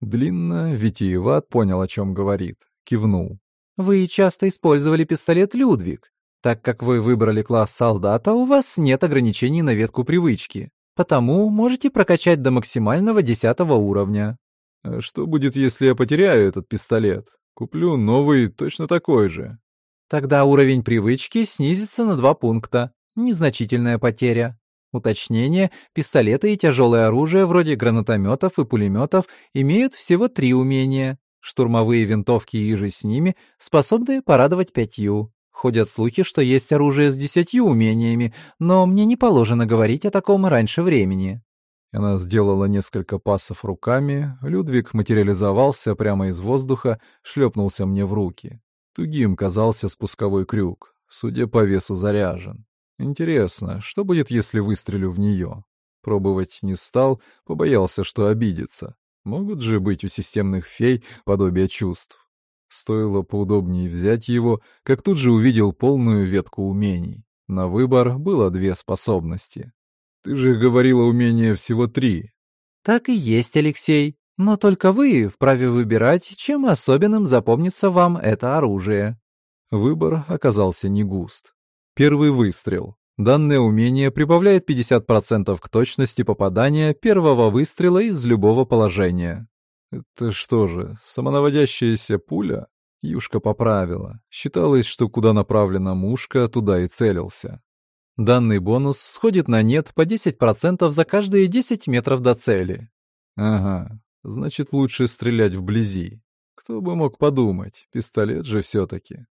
Длинно, витиеват понял, о чем говорит. Кивнул. Вы часто использовали пистолет Людвиг. Так как вы выбрали класс солдата, у вас нет ограничений на ветку привычки. Потому можете прокачать до максимального десятого уровня. А что будет, если я потеряю этот пистолет? Куплю новый, точно такой же. Тогда уровень привычки снизится на два пункта. Незначительная потеря. Уточнение, пистолеты и тяжелое оружие вроде гранатометов и пулеметов имеют всего три умения. Штурмовые винтовки и же с ними способны порадовать пятью. Ходят слухи, что есть оружие с десятью умениями, но мне не положено говорить о таком раньше времени. Она сделала несколько пасов руками, Людвиг материализовался прямо из воздуха, шлепнулся мне в руки. Тугим казался спусковой крюк, судя по весу заряжен. Интересно, что будет, если выстрелю в нее? Пробовать не стал, побоялся, что обидится. Могут же быть у системных фей подобие чувств. Стоило поудобнее взять его, как тут же увидел полную ветку умений. На выбор было две способности. Ты же говорила, умения всего три. Так и есть, Алексей. Но только вы вправе выбирать, чем особенным запомнится вам это оружие. Выбор оказался не густ. Первый выстрел. Данное умение прибавляет 50% к точности попадания первого выстрела из любого положения. Это что же, самонаводящаяся пуля? Юшка поправила. Считалось, что куда направлена мушка, туда и целился. Данный бонус сходит на нет по 10% за каждые 10 метров до цели. Ага, значит, лучше стрелять вблизи. Кто бы мог подумать, пистолет же все-таки.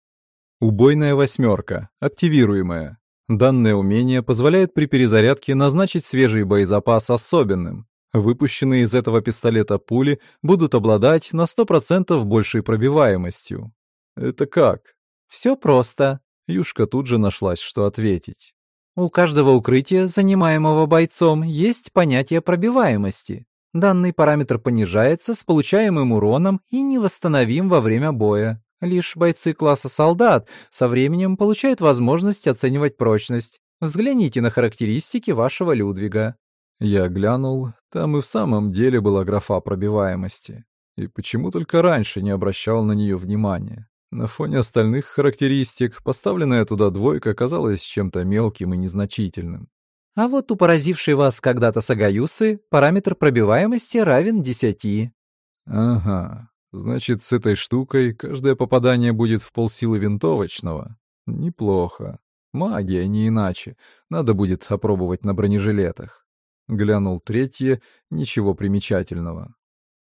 Убойная восьмерка, активируемая. Данное умение позволяет при перезарядке назначить свежий боезапас особенным. Выпущенные из этого пистолета пули будут обладать на 100% большей пробиваемостью. Это как? Все просто. Юшка тут же нашлась, что ответить. У каждого укрытия, занимаемого бойцом, есть понятие пробиваемости. Данный параметр понижается с получаемым уроном и невосстановим во время боя. Лишь бойцы класса солдат со временем получают возможность оценивать прочность. Взгляните на характеристики вашего Людвига. Я глянул, там и в самом деле была графа пробиваемости. И почему только раньше не обращал на нее внимания? На фоне остальных характеристик поставленная туда двойка казалась чем-то мелким и незначительным. А вот у поразившей вас когда-то Сагаюсы параметр пробиваемости равен 10. Ага, значит, с этой штукой каждое попадание будет в полсилы винтовочного. Неплохо. Магия, не иначе. Надо будет опробовать на бронежилетах. Глянул третье, ничего примечательного.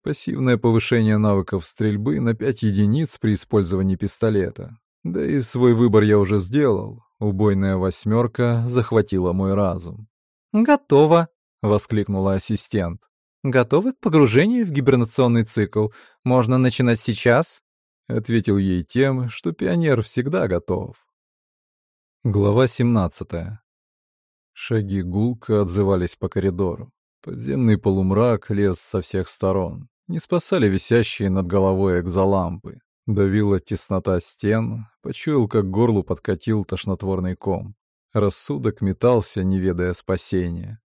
Пассивное повышение навыков стрельбы на 5 единиц при использовании пистолета. Да и свой выбор я уже сделал. Убойная восьмерка захватила мой разум. «Готово!» — воскликнула ассистент. «Готовы к погружению в гибернационный цикл? Можно начинать сейчас?» — ответил ей тем, что пионер всегда готов. Глава 17. Шаги гулко отзывались по коридору. Подземный полумрак лез со всех сторон. Не спасали висящие над головой экзолампы. Давила теснота стен, почуял, как горлу подкатил тошнотворный ком. Рассудок метался, не ведая спасения.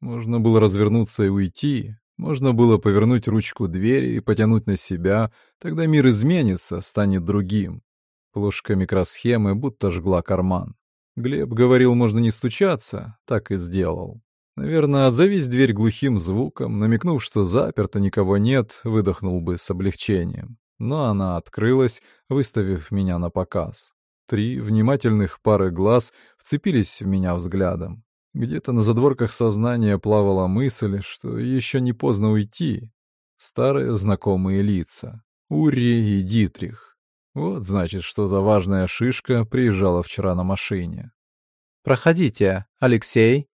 Можно было развернуться и уйти, можно было повернуть ручку двери и потянуть на себя, тогда мир изменится, станет другим. Плошка микросхемы будто жгла карман. Глеб говорил, можно не стучаться, так и сделал. Наверное, отзовись дверь глухим звуком, намекнув, что заперто никого нет, выдохнул бы с облегчением. Но она открылась, выставив меня на показ. Три внимательных пары глаз вцепились в меня взглядом. Где-то на задворках сознания плавала мысль, что еще не поздно уйти. Старые знакомые лица. Ури и Дитрих. Вот, значит, что за важная шишка приезжала вчера на машине. «Проходите, Алексей»,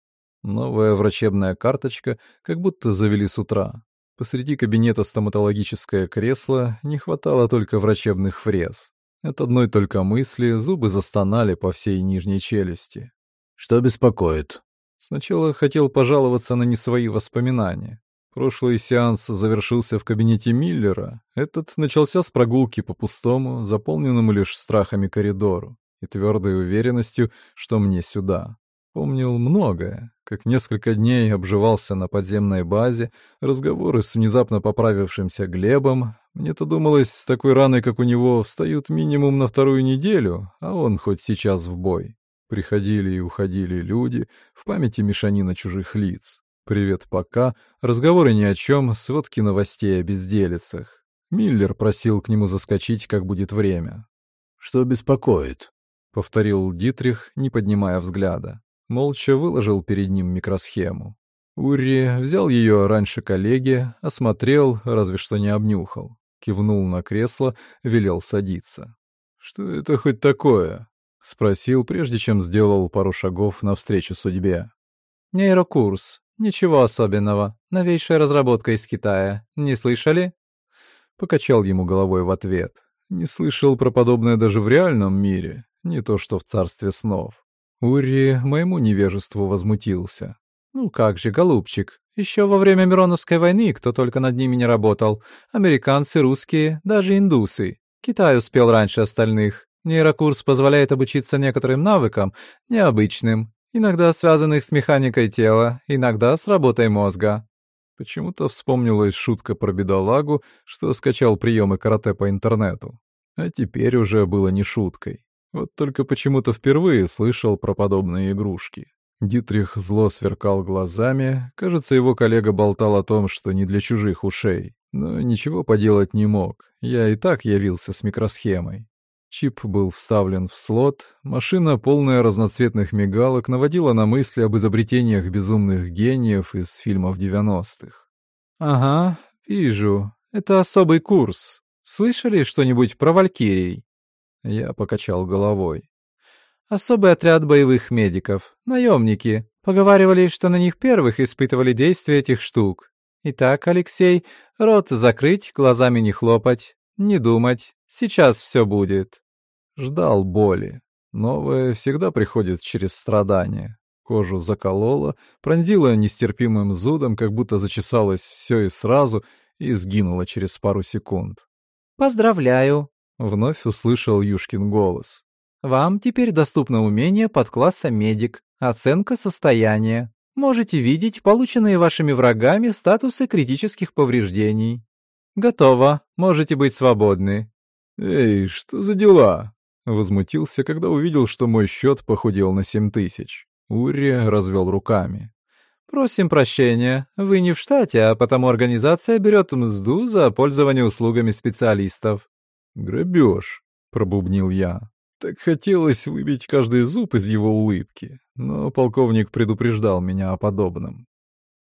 Новая врачебная карточка как будто завели с утра. Посреди кабинета стоматологическое кресло, не хватало только врачебных фрез. От одной только мысли зубы застонали по всей нижней челюсти. «Что беспокоит?» Сначала хотел пожаловаться на не свои воспоминания. Прошлый сеанс завершился в кабинете Миллера, этот начался с прогулки по пустому, заполненному лишь страхами коридору и твердой уверенностью, что мне сюда. Помнил многое, как несколько дней обживался на подземной базе, разговоры с внезапно поправившимся Глебом. Мне-то думалось, с такой раной, как у него, встают минимум на вторую неделю, а он хоть сейчас в бой. Приходили и уходили люди, в памяти мешанина чужих лиц. Привет пока, разговоры ни о чем, сводки новостей о безделицах. Миллер просил к нему заскочить, как будет время. «Что беспокоит?» — повторил Дитрих, не поднимая взгляда молча выложил перед ним микросхему. Ури взял ее раньше коллеги, осмотрел, разве что не обнюхал. Кивнул на кресло, велел садиться. «Что это хоть такое?» — спросил, прежде чем сделал пару шагов навстречу судьбе. «Нейрокурс. Ничего особенного. Новейшая разработка из Китая. Не слышали?» Покачал ему головой в ответ. Не слышал про подобное даже в реальном мире, не то что в царстве снов. Ури моему невежеству возмутился. «Ну как же, голубчик, еще во время Мироновской войны кто только над ними не работал. Американцы, русские, даже индусы. Китай успел раньше остальных. Нейрокурс позволяет обучиться некоторым навыкам, необычным, иногда связанных с механикой тела, иногда с работой мозга. Почему-то вспомнилась шутка про бедолагу, что скачал приемы карате по интернету. А теперь уже было не шуткой. Вот только почему-то впервые слышал про подобные игрушки. Дитрих зло сверкал глазами, кажется, его коллега болтал о том, что не для чужих ушей. Но ничего поделать не мог, я и так явился с микросхемой. Чип был вставлен в слот, машина, полная разноцветных мигалок, наводила на мысли об изобретениях безумных гениев из фильмов 90-х. «Ага, вижу. Это особый курс. Слышали что-нибудь про валькирий?» Я покачал головой. «Особый отряд боевых медиков. Наемники. Поговаривали, что на них первых испытывали действие этих штук. Итак, Алексей, рот закрыть, глазами не хлопать, не думать. Сейчас все будет. Ждал боли. Новое всегда приходит через страдания. Кожу закололо, пронзило нестерпимым зудом, как будто зачесалось все и сразу, и сгинуло через пару секунд. «Поздравляю!» — вновь услышал Юшкин голос. «Вам теперь доступно умение подкласса «Медик», оценка состояния. Можете видеть полученные вашими врагами статусы критических повреждений. Готово, можете быть свободны. «Эй, что за дела?» Возмутился, когда увидел, что мой счет похудел на семь тысяч. Ури развел руками. «Просим прощения. Вы не в штате, а потому организация берет мзду за пользование услугами специалистов». «Грабеж», — пробубнил я. Так хотелось выбить каждый зуб из его улыбки, но полковник предупреждал меня о подобном.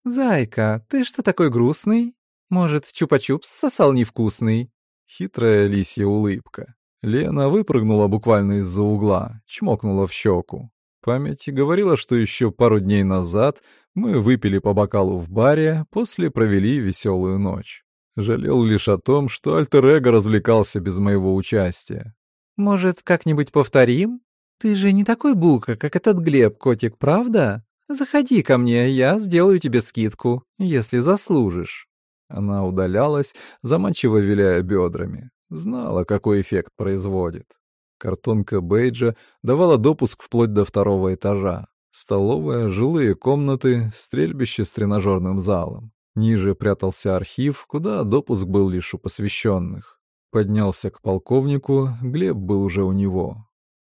«Зайка, ты что такой грустный? Может, чупа-чупс сосал невкусный?» Хитрая лисья улыбка. Лена выпрыгнула буквально из-за угла, чмокнула в щеку. Память говорила, что еще пару дней назад мы выпили по бокалу в баре, после провели веселую ночь. Жалел лишь о том, что альтер-эго развлекался без моего участия. «Может, как-нибудь повторим? Ты же не такой бука, как этот Глеб, котик, правда? Заходи ко мне, я сделаю тебе скидку, если заслужишь». Она удалялась, заманчиво виляя бедрами. Знала, какой эффект производит. Картонка бейджа давала допуск вплоть до второго этажа. Столовая, жилые комнаты, стрельбище с тренажерным залом. Ниже прятался архив, куда допуск был лишь у посвященных. Поднялся к полковнику, Глеб был уже у него.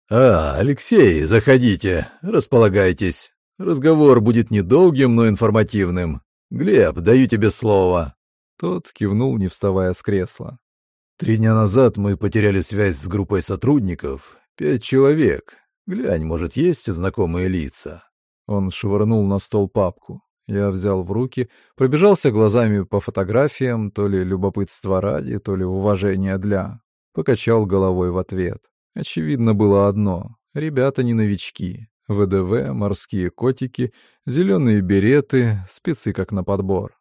«А, Алексей, заходите, располагайтесь. Разговор будет недолгим, но информативным. Глеб, даю тебе слово». Тот кивнул, не вставая с кресла. Три дня назад мы потеряли связь с группой сотрудников. Пять человек. Глянь, может, есть знакомые лица?» Он швырнул на стол папку. Я взял в руки, пробежался глазами по фотографиям, то ли любопытство ради, то ли уважение для. Покачал головой в ответ. Очевидно было одно. Ребята не новички. ВДВ, морские котики, зеленые береты, спецы как на подбор.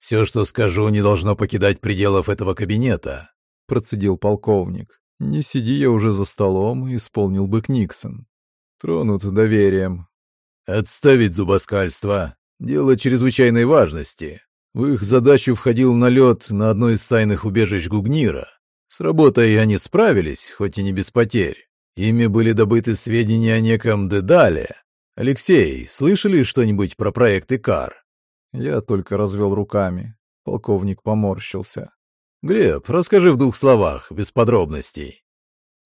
«Все, что скажу, не должно покидать пределов этого кабинета», — процедил полковник. «Не сиди я уже за столом», — исполнил бы Книксон. Тронут доверием. «Отставить зубоскальство. Дело чрезвычайной важности. В их задачу входил налет на одно из тайных убежищ Гугнира. С работой они справились, хоть и не без потерь. Ими были добыты сведения о неком Дедале. Алексей, слышали что-нибудь про проект Икар?» Я только развел руками. Полковник поморщился. «Глеб, расскажи в двух словах, без подробностей».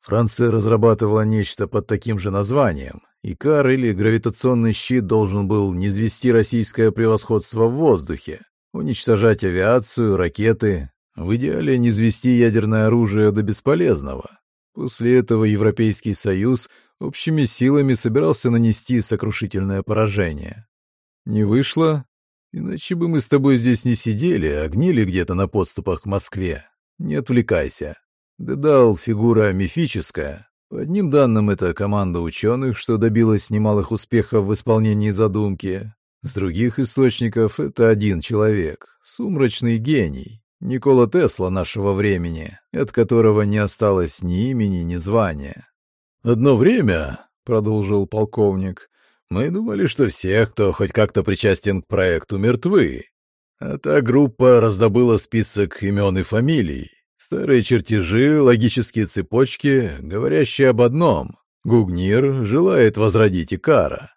Франция разрабатывала нечто под таким же названием. Икар или гравитационный щит должен был низвести российское превосходство в воздухе, уничтожать авиацию, ракеты, в идеале низвести ядерное оружие до бесполезного. После этого Европейский Союз общими силами собирался нанести сокрушительное поражение. Не вышло, Иначе бы мы с тобой здесь не сидели, а гнили где-то на подступах к Москве. Не отвлекайся. Дедал — фигура мифическая. По одним данным, это команда ученых, что добилась немалых успехов в исполнении задумки. С других источников это один человек, сумрачный гений, Никола Тесла нашего времени, от которого не осталось ни имени, ни звания. «Одно время», — продолжил полковник, — «мы думали, что все, кто хоть как-то причастен к проекту, мертвы. А та группа раздобыла список имен и фамилий, старые чертежи, логические цепочки, говорящие об одном. Гугнир желает возродить Икара».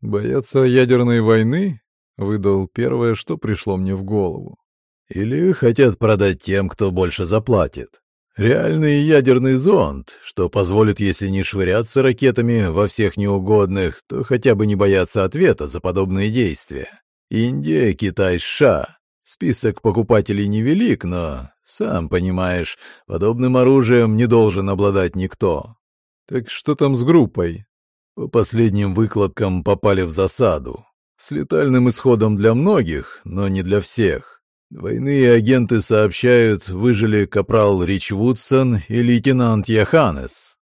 «Боятся ядерной войны?» — выдал первое, что пришло мне в голову. Или хотят продать тем, кто больше заплатит. Реальный ядерный зонд, что позволит, если не швыряться ракетами во всех неугодных, то хотя бы не бояться ответа за подобные действия. Индия, Китай, США. Список покупателей невелик, но, сам понимаешь, подобным оружием не должен обладать никто. Так что там с группой? По последним выкладкам попали в засаду. С летальным исходом для многих, но не для всех. Двойные агенты сообщают, выжили капрал Рич Вудсон и лейтенант Яханес.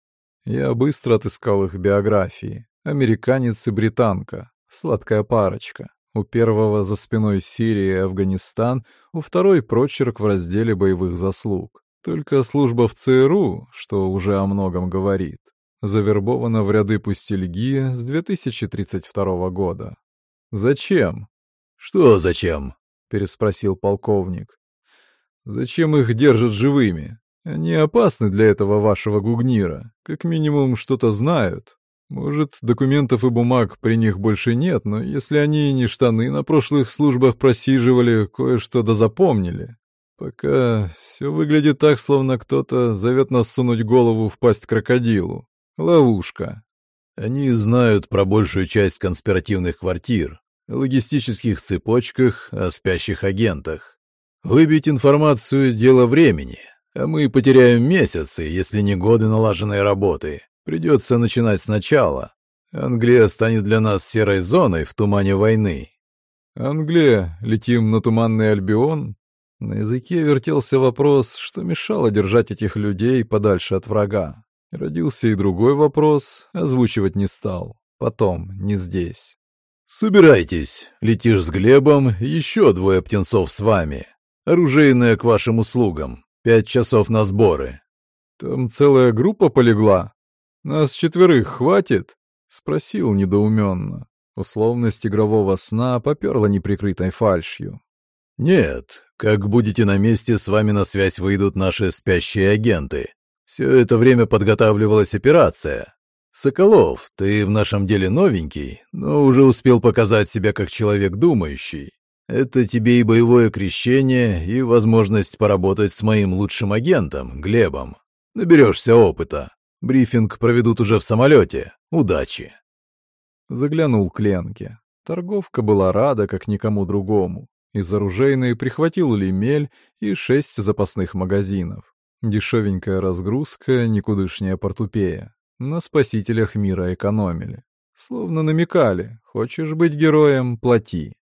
Я быстро отыскал их биографии. Американец и британка. Сладкая парочка. У первого за спиной Сирия и Афганистан, у второй прочерк в разделе боевых заслуг. Только служба в ЦРУ, что уже о многом говорит, завербована в ряды пустельги с 2032 года. Зачем? Что зачем? Переспросил полковник. «Зачем их держат живыми? Они опасны для этого вашего гугнира. Как минимум что-то знают. Может, документов и бумаг при них больше нет, но если они не штаны на прошлых службах просиживали, кое-что да запомнили. Пока все выглядит так, словно кто-то зовет нас сунуть голову в пасть крокодилу. Ловушка. Они знают про большую часть конспиративных квартир, логистических цепочках, о спящих агентах. Выбить информацию — дело времени, а мы потеряем месяцы, если не годы налаженной работы. Придется начинать сначала. Англия станет для нас серой зоной в тумане войны. Англия, летим на туманный Альбион? На языке вертелся вопрос, что мешало держать этих людей подальше от врага. Родился и другой вопрос, озвучивать не стал. Потом, не здесь. «Собирайтесь. Летишь с Глебом, еще двое птенцов с вами. Оружейное к вашим услугам. Пять часов на сборы». «Там целая группа полегла. Нас четверых хватит?» — спросил недоуменно. Условность игрового сна поперла неприкрытой фальшью. «Нет, как будете на месте, с вами на связь выйдут наши спящие агенты. Все это время подготавливалась операция. «Соколов, ты в нашем деле новенький, но уже успел показать себя как человек думающий. Это тебе и боевое крещение, и возможность поработать с моим лучшим агентом, Глебом. Наберешься опыта. Брифинг проведут уже в самолете. Удачи!» Заглянул к Ленке. Торговка была рада, как никому другому. Из оружейной прихватил лемель и шесть запасных магазинов. Дешевенькая разгрузка, никудышняя портупея. На спасителях мира экономили. Словно намекали, хочешь быть героем — плати.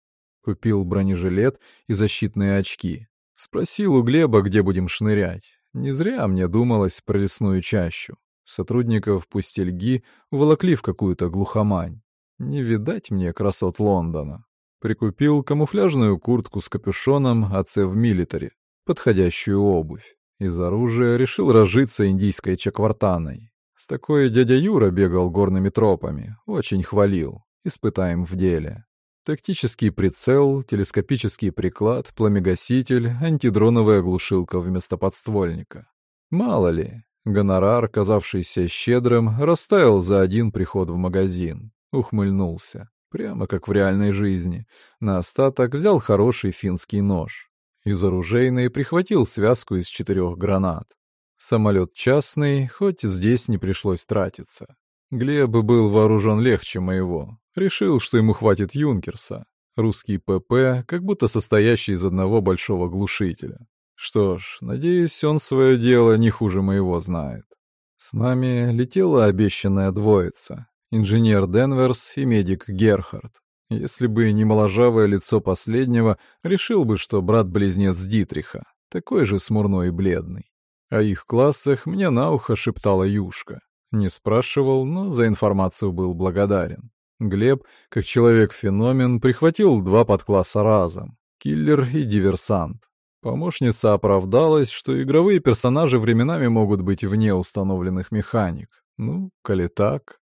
Купил бронежилет и защитные очки. Спросил у Глеба, где будем шнырять. Не зря мне думалось про лесную чащу. Сотрудников пустельги волокли в какую-то глухомань. Не видать мне красот Лондона. Прикупил камуфляжную куртку с капюшоном АЦ в милитаре, подходящую обувь. Из оружия решил разжиться индийской чаквартаной. С такой дядя Юра бегал горными тропами, очень хвалил. Испытаем в деле. Тактический прицел, телескопический приклад, пламегаситель, антидроновая глушилка вместо подствольника. Мало ли, гонорар, казавшийся щедрым, растаял за один приход в магазин. Ухмыльнулся, прямо как в реальной жизни. На остаток взял хороший финский нож. Из оружейной прихватил связку из четырех гранат. Самолет частный, хоть здесь не пришлось тратиться. Глеб был вооружен легче моего. Решил, что ему хватит юнкерса. Русский ПП, как будто состоящий из одного большого глушителя. Что ж, надеюсь, он свое дело не хуже моего знает. С нами летела обещанная двоица. Инженер Денверс и медик Герхард. Если бы не моложавое лицо последнего, решил бы, что брат-близнец Дитриха. такой же смурной и бледный. О их классах мне на ухо шептала Юшка. Не спрашивал, но за информацию был благодарен. Глеб, как человек-феномен, прихватил два подкласса разом — киллер и диверсант. Помощница оправдалась, что игровые персонажи временами могут быть вне установленных механик. Ну, коли так.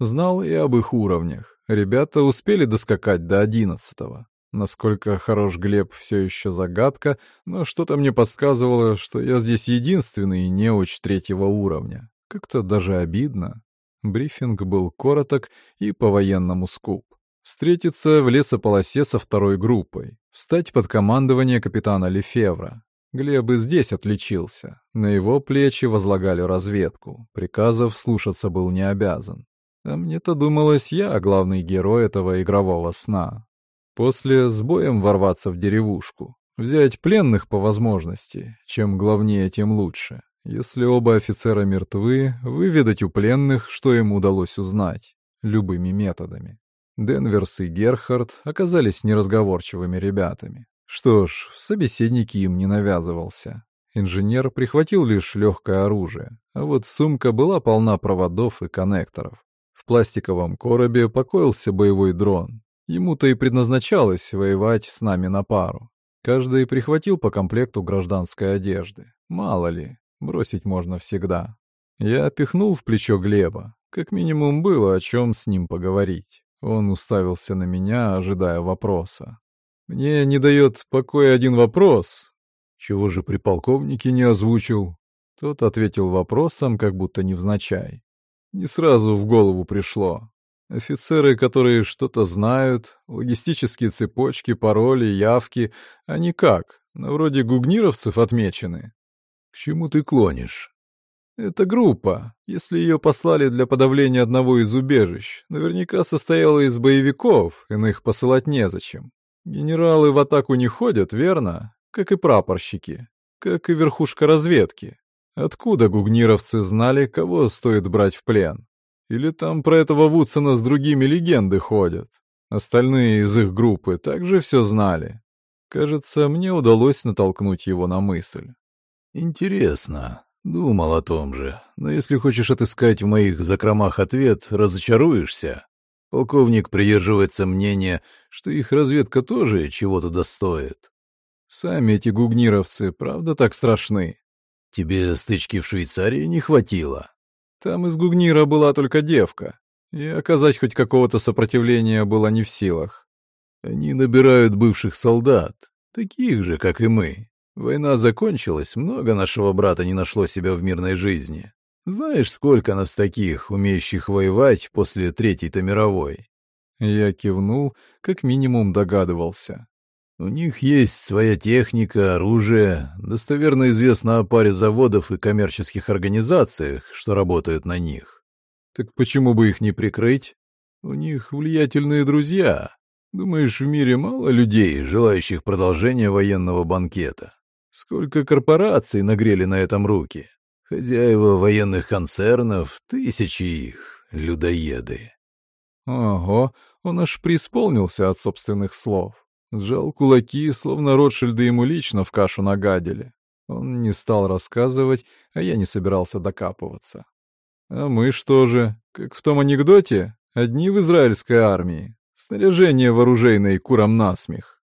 Знал и об их уровнях. Ребята успели доскакать до одиннадцатого. Насколько хорош Глеб, все еще загадка, но что-то мне подсказывало, что я здесь единственный неуч третьего уровня. Как-то даже обидно. Брифинг был короток и по-военному скуп. Встретиться в лесополосе со второй группой. Встать под командование капитана Лефевра. Глеб и здесь отличился. На его плечи возлагали разведку. Приказов слушаться был не обязан. А мне-то думалось, я главный герой этого игрового сна. После с боем ворваться в деревушку. Взять пленных по возможности. Чем главнее, тем лучше. Если оба офицера мертвы, выведать у пленных, что им удалось узнать, любыми методами. Денверс и Герхард оказались неразговорчивыми ребятами. Что ж, в собеседнике им не навязывался. Инженер прихватил лишь легкое оружие, а вот сумка была полна проводов и коннекторов. В пластиковом коробе покоился боевой дрон. Ему-то и предназначалось воевать с нами на пару. Каждый прихватил по комплекту гражданской одежды. Мало ли, Бросить можно всегда. Я пихнул в плечо Глеба. Как минимум было о чем с ним поговорить. Он уставился на меня, ожидая вопроса. Мне не дает покоя один вопрос. Чего же при полковнике не озвучил? Тот ответил вопросом, как будто невзначай. Не сразу в голову пришло. Офицеры, которые что-то знают, логистические цепочки, пароли, явки, они как, на вроде гугнировцев отмечены. К чему ты клонишь? Это группа. Если ее послали для подавления одного из убежищ, наверняка состояла из боевиков, иных посылать незачем. Генералы в атаку не ходят, верно? Как и прапорщики. Как и верхушка разведки. Откуда гугнировцы знали, кого стоит брать в плен? Или там про этого Вудсона с другими легенды ходят? Остальные из их группы также все знали. Кажется, мне удалось натолкнуть его на мысль. Интересно. Думал о том же. Но если хочешь отыскать в моих закромах ответ, разочаруешься. Полковник придерживается мнения, что их разведка тоже чего-то достоит. Сами эти гугнировцы, правда, так страшны? Тебе стычки в Швейцарии не хватило? Там из гугнира была только девка, и оказать хоть какого-то сопротивления было не в силах. Они набирают бывших солдат, таких же, как и мы, Война закончилась, много нашего брата не нашло себя в мирной жизни. Знаешь, сколько нас таких, умеющих воевать после Третьей-то мировой?» Я кивнул, как минимум догадывался. «У них есть своя техника, оружие. Достоверно известно о паре заводов и коммерческих организациях, что работают на них. Так почему бы их не прикрыть? У них влиятельные друзья. Думаешь, в мире мало людей, желающих продолжения военного банкета? Сколько корпораций нагрели на этом руки? Хозяева военных концернов, тысячи их, людоеды. Ого, он аж преисполнился от собственных слов. Сжал кулаки, словно Ротшильды ему лично в кашу нагадили. Он не стал рассказывать, а я не собирался докапываться. А мы что же, как в том анекдоте, одни в израильской армии. Снаряжение вооружейное курам насмех.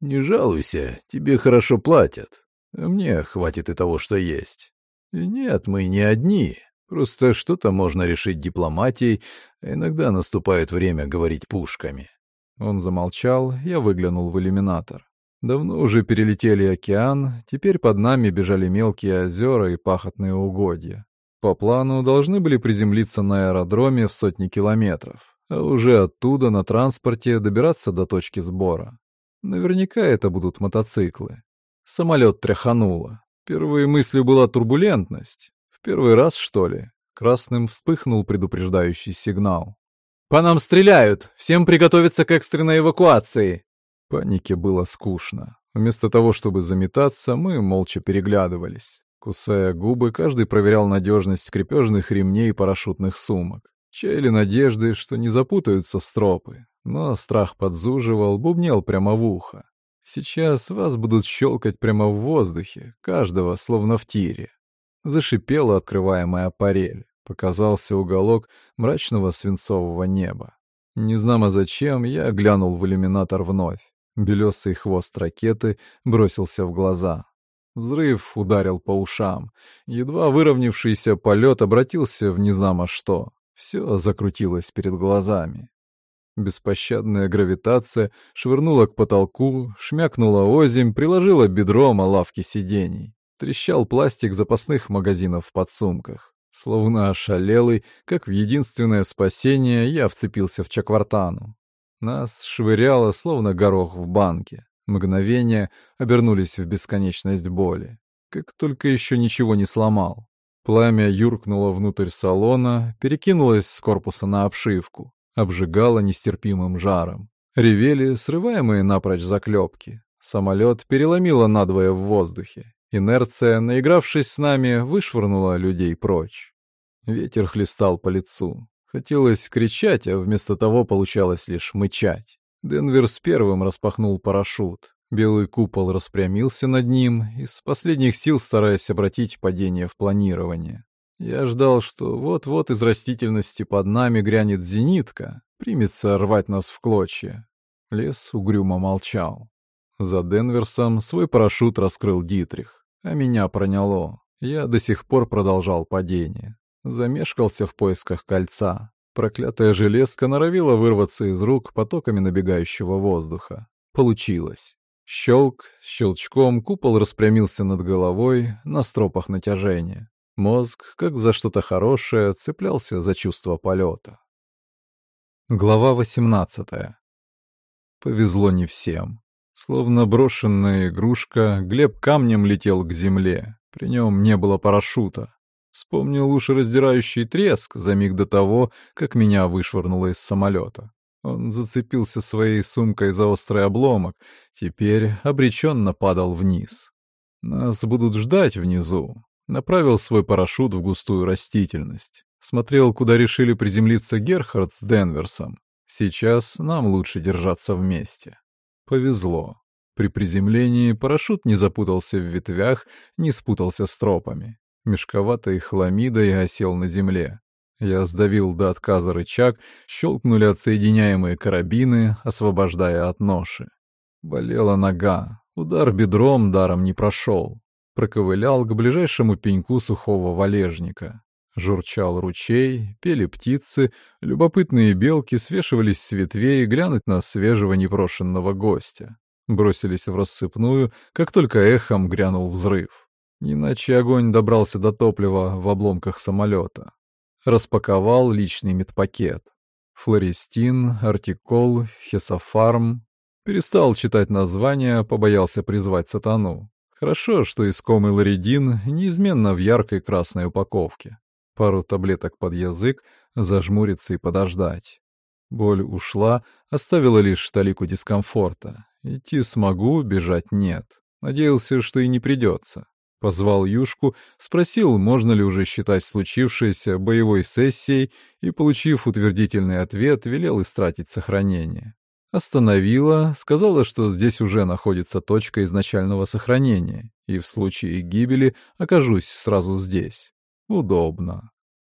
Не жалуйся, тебе хорошо платят. А мне хватит и того, что есть. И нет, мы не одни. Просто что-то можно решить дипломатией, а иногда наступает время говорить пушками. Он замолчал, я выглянул в иллюминатор. Давно уже перелетели океан, теперь под нами бежали мелкие озера и пахотные угодья. По плану должны были приземлиться на аэродроме в сотни километров, а уже оттуда на транспорте добираться до точки сбора. Наверняка это будут мотоциклы. Самолет тряхануло. Первой мыслью была турбулентность. В первый раз, что ли? Красным вспыхнул предупреждающий сигнал. «По нам стреляют! Всем приготовиться к экстренной эвакуации!» Панике было скучно. Вместо того, чтобы заметаться, мы молча переглядывались. Кусая губы, каждый проверял надежность крепежных ремней и парашютных сумок. Чаяли надежды, что не запутаются стропы, но страх подзуживал, бубнел прямо в ухо. Сейчас вас будут щелкать прямо в воздухе, каждого словно в тире. Зашипела открываемая парель. Показался уголок мрачного свинцового неба. Незнамо зачем, я глянул в иллюминатор вновь. Белесый хвост ракеты бросился в глаза. Взрыв ударил по ушам. Едва выровнявшийся полет обратился в незнамо что. Все закрутилось перед глазами. Беспощадная гравитация швырнула к потолку, шмякнула озимь, приложила бедром о лавке сидений. Трещал пластик запасных магазинов в подсумках. Словно ошалелый, как в единственное спасение, я вцепился в чаквартану. Нас швыряло, словно горох в банке. Мгновения обернулись в бесконечность боли. Как только еще ничего не сломал. Пламя юркнуло внутрь салона, перекинулось с корпуса на обшивку, обжигало нестерпимым жаром. Ревели срываемые напрочь заклепки. Самолет переломило надвое в воздухе. Инерция, наигравшись с нами, вышвырнула людей прочь. Ветер хлестал по лицу. Хотелось кричать, а вместо того получалось лишь мычать. Денвер с первым распахнул парашют. Белый купол распрямился над ним, из последних сил стараясь обратить падение в планирование. Я ждал, что вот-вот из растительности под нами грянет зенитка, примется рвать нас в клочья. Лес угрюмо молчал. За Денверсом свой парашют раскрыл Дитрих, а меня проняло. Я до сих пор продолжал падение. Замешкался в поисках кольца. Проклятая железка норовила вырваться из рук потоками набегающего воздуха. Получилось. Щелк, щелчком купол распрямился над головой на стропах натяжения. Мозг, как за что-то хорошее, цеплялся за чувство полета. Глава 18 Повезло не всем. Словно брошенная игрушка, Глеб камнем летел к земле. При нем не было парашюта. Вспомнил ушераздирающий треск за миг до того, как меня вышвырнуло из самолета. Он зацепился своей сумкой за острый обломок, теперь обреченно падал вниз. Нас будут ждать внизу. Направил свой парашют в густую растительность. Смотрел, куда решили приземлиться Герхард с Денверсом. Сейчас нам лучше держаться вместе. Повезло. При приземлении парашют не запутался в ветвях, не спутался с тропами мешковатой хламидой осел на земле. Я сдавил до отказа рычаг, щелкнули отсоединяемые карабины, освобождая от ноши. Болела нога, удар бедром даром не прошел. Проковылял к ближайшему пеньку сухого валежника. Журчал ручей, пели птицы, любопытные белки свешивались с ветвей глянуть на свежего непрошенного гостя. Бросились в рассыпную, как только эхом грянул взрыв. Иначе огонь добрался до топлива в обломках самолета. Распаковал личный медпакет. Флористин, Артикол, Хесофарм. Перестал читать названия, побоялся призвать сатану. Хорошо, что искомый лоридин неизменно в яркой красной упаковке. Пару таблеток под язык, зажмуриться и подождать. Боль ушла, оставила лишь толику дискомфорта. Идти смогу, бежать нет. Надеялся, что и не придется. Позвал Юшку, спросил, можно ли уже считать случившееся боевой сессией, и, получив утвердительный ответ, велел истратить сохранение. Остановила, сказала, что здесь уже находится точка изначального сохранения, и в случае гибели окажусь сразу здесь. Удобно.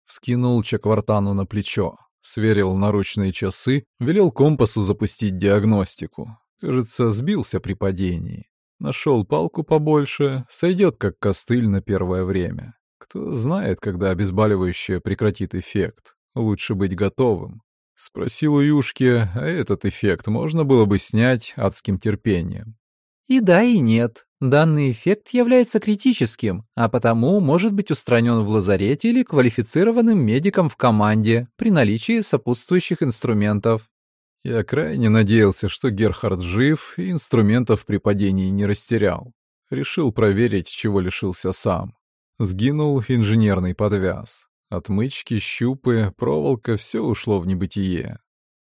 Вскинул Чаквартану на плечо, сверил наручные часы, велел компасу запустить диагностику. Кажется, сбился при падении. Нашел палку побольше, сойдет как костыль на первое время. Кто знает, когда обезболивающее прекратит эффект. Лучше быть готовым. Спросил у Юшки, а этот эффект можно было бы снять адским терпением. И да, и нет. Данный эффект является критическим, а потому может быть устранен в лазарете или квалифицированным медиком в команде при наличии сопутствующих инструментов. Я крайне надеялся, что Герхард жив и инструментов при падении не растерял. Решил проверить, чего лишился сам. Сгинул инженерный подвяз. Отмычки, щупы, проволока — все ушло в небытие.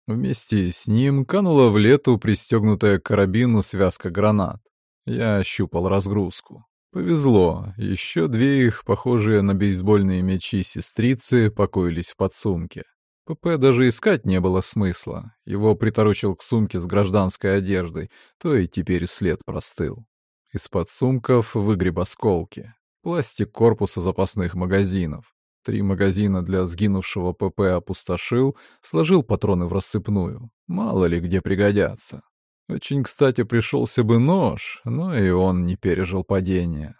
Вместе с ним канула в лету пристегнутая к карабину связка гранат. Я ощупал разгрузку. Повезло, еще две их, похожие на бейсбольные мячи сестрицы, покоились в подсумке. ПП даже искать не было смысла. Его приторочил к сумке с гражданской одеждой, то и теперь след простыл. Из-под сумков выгреб осколки. Пластик корпуса запасных магазинов. Три магазина для сгинувшего ПП опустошил, сложил патроны в рассыпную. Мало ли где пригодятся. Очень, кстати, пришелся бы нож, но и он не пережил падения.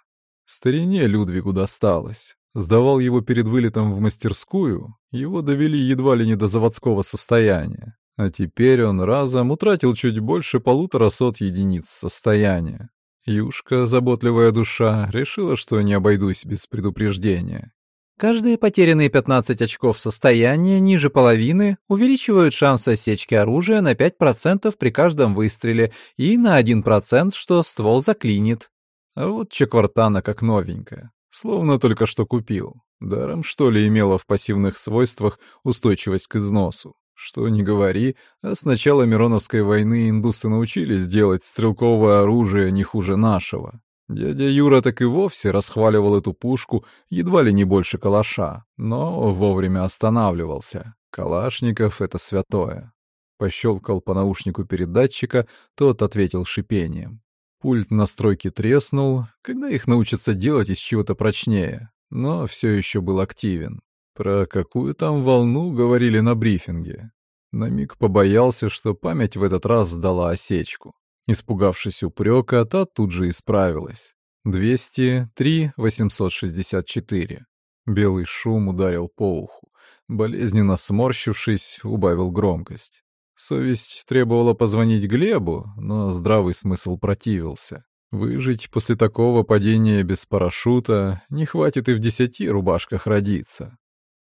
Старине Людвигу досталось. Сдавал его перед вылетом в мастерскую, его довели едва ли не до заводского состояния. А теперь он разом утратил чуть больше полутора сот единиц состояния. Юшка, заботливая душа, решила, что не обойдусь без предупреждения. Каждые потерянные 15 очков состояния ниже половины увеличивают шанс осечки оружия на 5% при каждом выстреле и на 1%, что ствол заклинит. А вот чеквартана как новенькая, словно только что купил. Даром, что ли, имела в пассивных свойствах устойчивость к износу. Что не говори, а с начала Мироновской войны индусы научились делать стрелковое оружие не хуже нашего. Дядя Юра так и вовсе расхваливал эту пушку едва ли не больше калаша, но вовремя останавливался. Калашников — это святое. Пощелкал по наушнику передатчика, тот ответил шипением. Пульт настройки треснул, когда их научатся делать из чего-то прочнее, но все еще был активен. Про какую там волну говорили на брифинге. На миг побоялся, что память в этот раз сдала осечку. Испугавшись упрека, та тут же исправилась. 203 864. Белый шум ударил по уху. Болезненно сморщившись, убавил громкость. Совесть требовала позвонить Глебу, но здравый смысл противился. Выжить после такого падения без парашюта не хватит и в десяти рубашках родиться.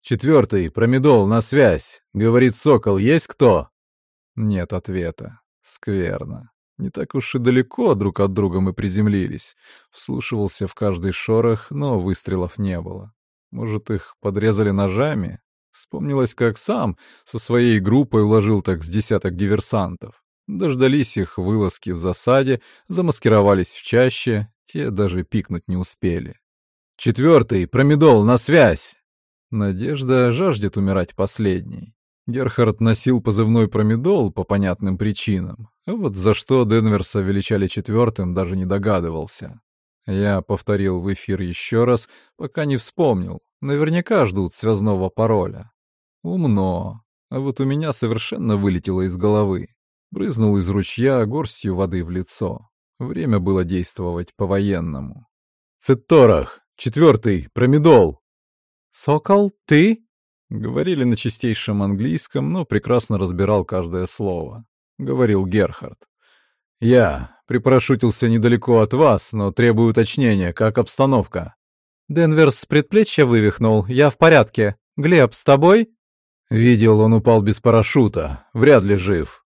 «Четвертый, промедол, на связь. Говорит Сокол, есть кто?» Нет ответа. Скверно. Не так уж и далеко друг от друга мы приземлились. Вслушивался в каждый шорох, но выстрелов не было. Может, их подрезали ножами? Вспомнилось, как сам со своей группой уложил так с десяток диверсантов. Дождались их вылазки в засаде, замаскировались в чаще, те даже пикнуть не успели. «Четвертый, промедол, на связь!» Надежда жаждет умирать последней. Герхард носил позывной промедол по понятным причинам, а вот за что Денверса величали четвертым, даже не догадывался. Я повторил в эфир еще раз, пока не вспомнил. Наверняка ждут связного пароля. Умно. А вот у меня совершенно вылетело из головы. Брызнул из ручья горстью воды в лицо. Время было действовать по-военному. «Цитторах! Четвертый! Промедол!» «Сокол, ты?» Говорили на чистейшем английском, но прекрасно разбирал каждое слово. Говорил Герхард. «Я припарашютился недалеко от вас, но требую уточнения, как обстановка». Денверс с предплечья вывихнул, я в порядке. Глеб, с тобой? Видел, он упал без парашюта, вряд ли жив.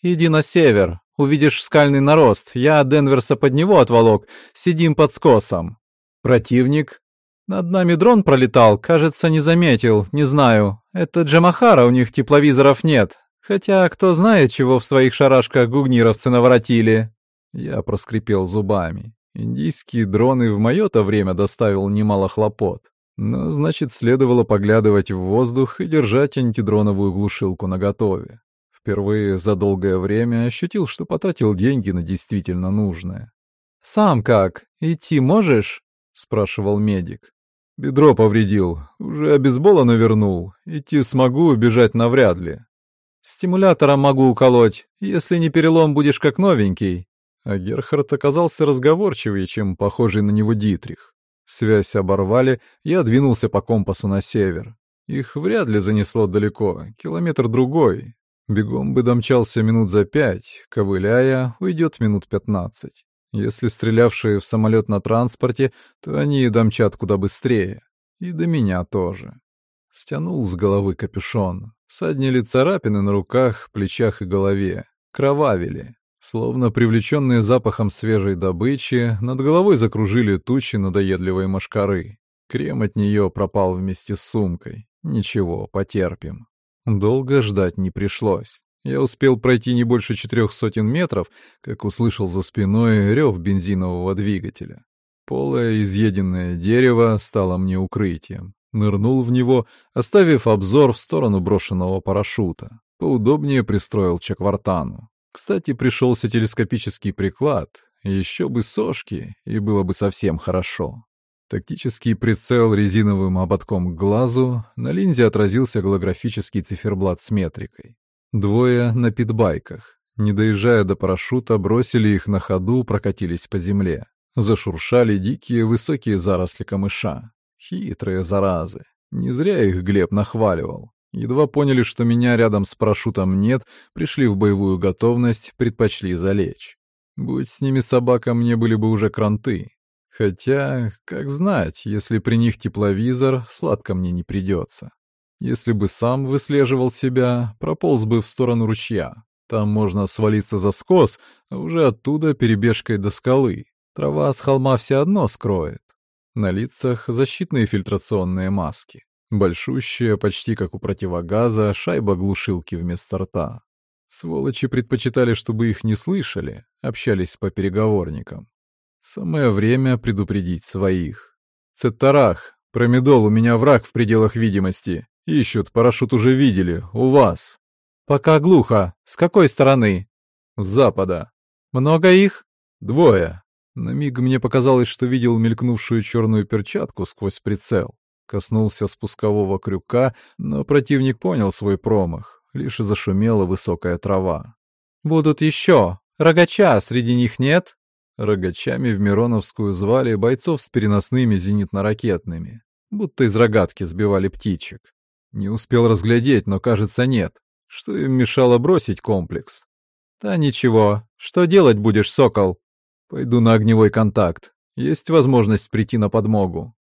Иди на север, увидишь скальный нарост, я Денверса под него отволок, сидим под скосом. Противник над нами дрон пролетал, кажется, не заметил, не знаю. Это Джамахара, у них тепловизоров нет. Хотя, кто знает, чего в своих шарашках гугнировцы наворотили. Я проскрипел зубами. Индийские дроны в мое-то время доставил немало хлопот. Но, значит, следовало поглядывать в воздух и держать антидроновую глушилку наготове. Впервые за долгое время ощутил, что потратил деньги на действительно нужное. «Сам как? Идти можешь?» — спрашивал медик. «Бедро повредил. Уже обезболано вернул. Идти смогу, бежать навряд ли. Стимулятором могу уколоть. Если не перелом, будешь как новенький». А Герхард оказался разговорчивее, чем похожий на него Дитрих. Связь оборвали, я двинулся по компасу на север. Их вряд ли занесло далеко, километр другой. Бегом бы домчался минут за пять, ковыляя, уйдет минут пятнадцать. Если стрелявшие в самолет на транспорте, то они домчат куда быстрее. И до меня тоже. Стянул с головы капюшон. Саднили царапины на руках, плечах и голове. Кровавили. Словно привлеченные запахом свежей добычи, над головой закружили тучи надоедливой мошкары. Крем от нее пропал вместе с сумкой. Ничего, потерпим. Долго ждать не пришлось. Я успел пройти не больше четырех сотен метров, как услышал за спиной рев бензинового двигателя. Полое изъеденное дерево стало мне укрытием. Нырнул в него, оставив обзор в сторону брошенного парашюта. Поудобнее пристроил чеквартану. Кстати, пришелся телескопический приклад. Еще бы сошки, и было бы совсем хорошо. Тактический прицел резиновым ободком к глазу, на линзе отразился голографический циферблат с метрикой. Двое на питбайках. Не доезжая до парашюта, бросили их на ходу, прокатились по земле. Зашуршали дикие высокие заросли камыша. Хитрые заразы. Не зря их Глеб нахваливал. Едва поняли, что меня рядом с парашютом нет, пришли в боевую готовность, предпочли залечь. Будь с ними собака, мне были бы уже кранты. Хотя, как знать, если при них тепловизор, сладко мне не придется. Если бы сам выслеживал себя, прополз бы в сторону ручья. Там можно свалиться за скос, а уже оттуда перебежкой до скалы. Трава с холма все одно скроет. На лицах защитные фильтрационные маски. Большущая, почти как у противогаза, шайба глушилки вместо рта. Сволочи предпочитали, чтобы их не слышали, общались по переговорникам. Самое время предупредить своих. Цеттарах, промедол, у меня враг в пределах видимости. Ищут, парашют уже видели, у вас. Пока глухо. С какой стороны? С запада. Много их? Двое. На миг мне показалось, что видел мелькнувшую черную перчатку сквозь прицел. Коснулся спускового крюка, но противник понял свой промах. Лишь зашумела высокая трава. «Будут еще! Рогача среди них нет?» Рогачами в Мироновскую звали бойцов с переносными зенитно-ракетными. Будто из рогатки сбивали птичек. Не успел разглядеть, но, кажется, нет. Что им мешало бросить комплекс? «Да ничего. Что делать будешь, сокол?» «Пойду на огневой контакт. Есть возможность прийти на подмогу».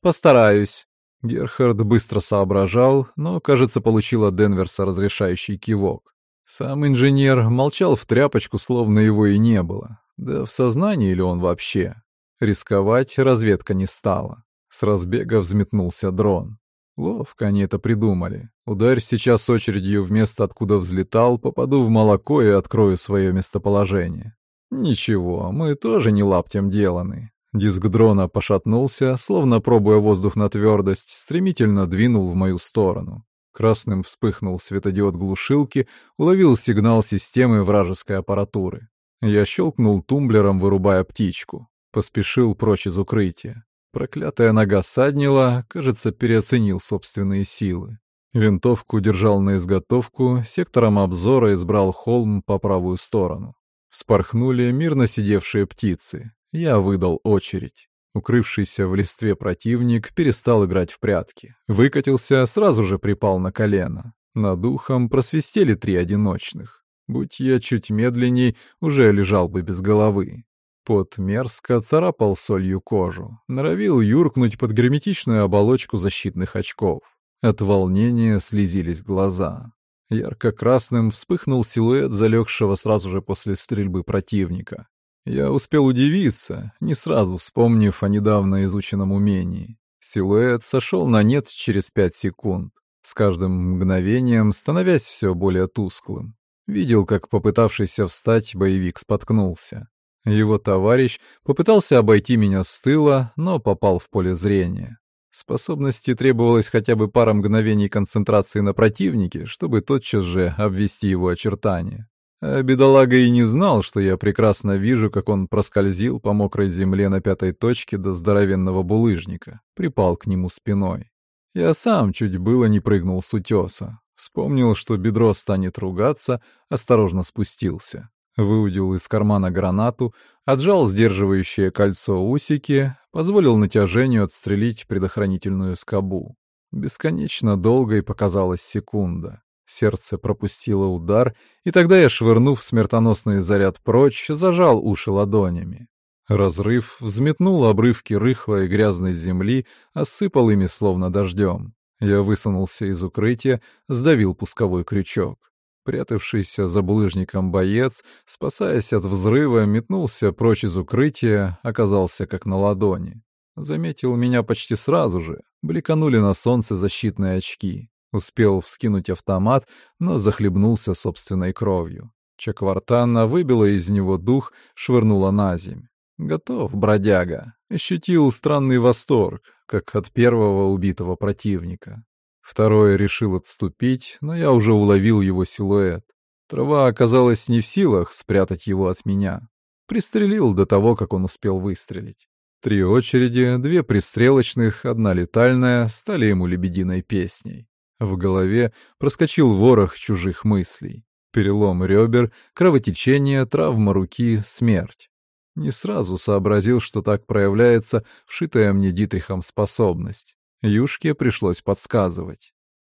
«Постараюсь». Герхард быстро соображал, но, кажется, получил от Денверса разрешающий кивок. Сам инженер молчал в тряпочку, словно его и не было. Да в сознании ли он вообще? Рисковать разведка не стала. С разбега взметнулся дрон. Ловко они это придумали. Ударь сейчас очередью в место, откуда взлетал, попаду в молоко и открою свое местоположение. Ничего, мы тоже не лаптем деланы. Диск дрона пошатнулся, словно пробуя воздух на твердость, стремительно двинул в мою сторону. Красным вспыхнул светодиод глушилки, уловил сигнал системы вражеской аппаратуры. Я щелкнул тумблером, вырубая птичку. Поспешил прочь из укрытия. Проклятая нога саднила, кажется, переоценил собственные силы. Винтовку держал на изготовку, сектором обзора избрал холм по правую сторону. Вспорхнули мирно сидевшие птицы. Я выдал очередь. Укрывшийся в листве противник перестал играть в прятки. Выкатился, сразу же припал на колено. Над ухом просвистели три одиночных. Будь я чуть медленней, уже лежал бы без головы. Пот мерзко царапал солью кожу, норовил юркнуть под герметичную оболочку защитных очков. От волнения слезились глаза. Ярко-красным вспыхнул силуэт залегшего сразу же после стрельбы противника. Я успел удивиться, не сразу вспомнив о недавно изученном умении. Силуэт сошел на нет через пять секунд, с каждым мгновением становясь все более тусклым. Видел, как попытавшийся встать боевик споткнулся. Его товарищ попытался обойти меня с тыла, но попал в поле зрения. Способности требовалось хотя бы пара мгновений концентрации на противнике, чтобы тотчас же обвести его очертания. А бедолага и не знал, что я прекрасно вижу, как он проскользил по мокрой земле на пятой точке до здоровенного булыжника, припал к нему спиной. Я сам чуть было не прыгнул с утеса, Вспомнил, что бедро станет ругаться, осторожно спустился. Выудил из кармана гранату, отжал сдерживающее кольцо усики, позволил натяжению отстрелить предохранительную скобу. Бесконечно долгой показалась секунда. Сердце пропустило удар, и тогда я, швырнув смертоносный заряд прочь, зажал уши ладонями. Разрыв взметнул обрывки рыхлой грязной земли, осыпал ими словно дождем. Я высунулся из укрытия, сдавил пусковой крючок. Прятавшийся за булыжником боец, спасаясь от взрыва, метнулся прочь из укрытия, оказался как на ладони. Заметил меня почти сразу же, бликанули на солнце защитные очки. Успел вскинуть автомат, но захлебнулся собственной кровью. Чаквартана выбила из него дух, швырнула на земь. Готов, бродяга. Ощутил странный восторг. как от первого убитого противника. Второй решил отступить, но я уже уловил его силуэт. Трава оказалась не в силах спрятать его от меня. Пристрелил до того, как он успел выстрелить. Три очереди, две пристрелочных, одна летальная, стали ему лебединой песней. В голове проскочил ворох чужих мыслей. Перелом ребер, кровотечение, травма руки, смерть. Не сразу сообразил, что так проявляется вшитая мне Дитрихом способность. Юшке пришлось подсказывать.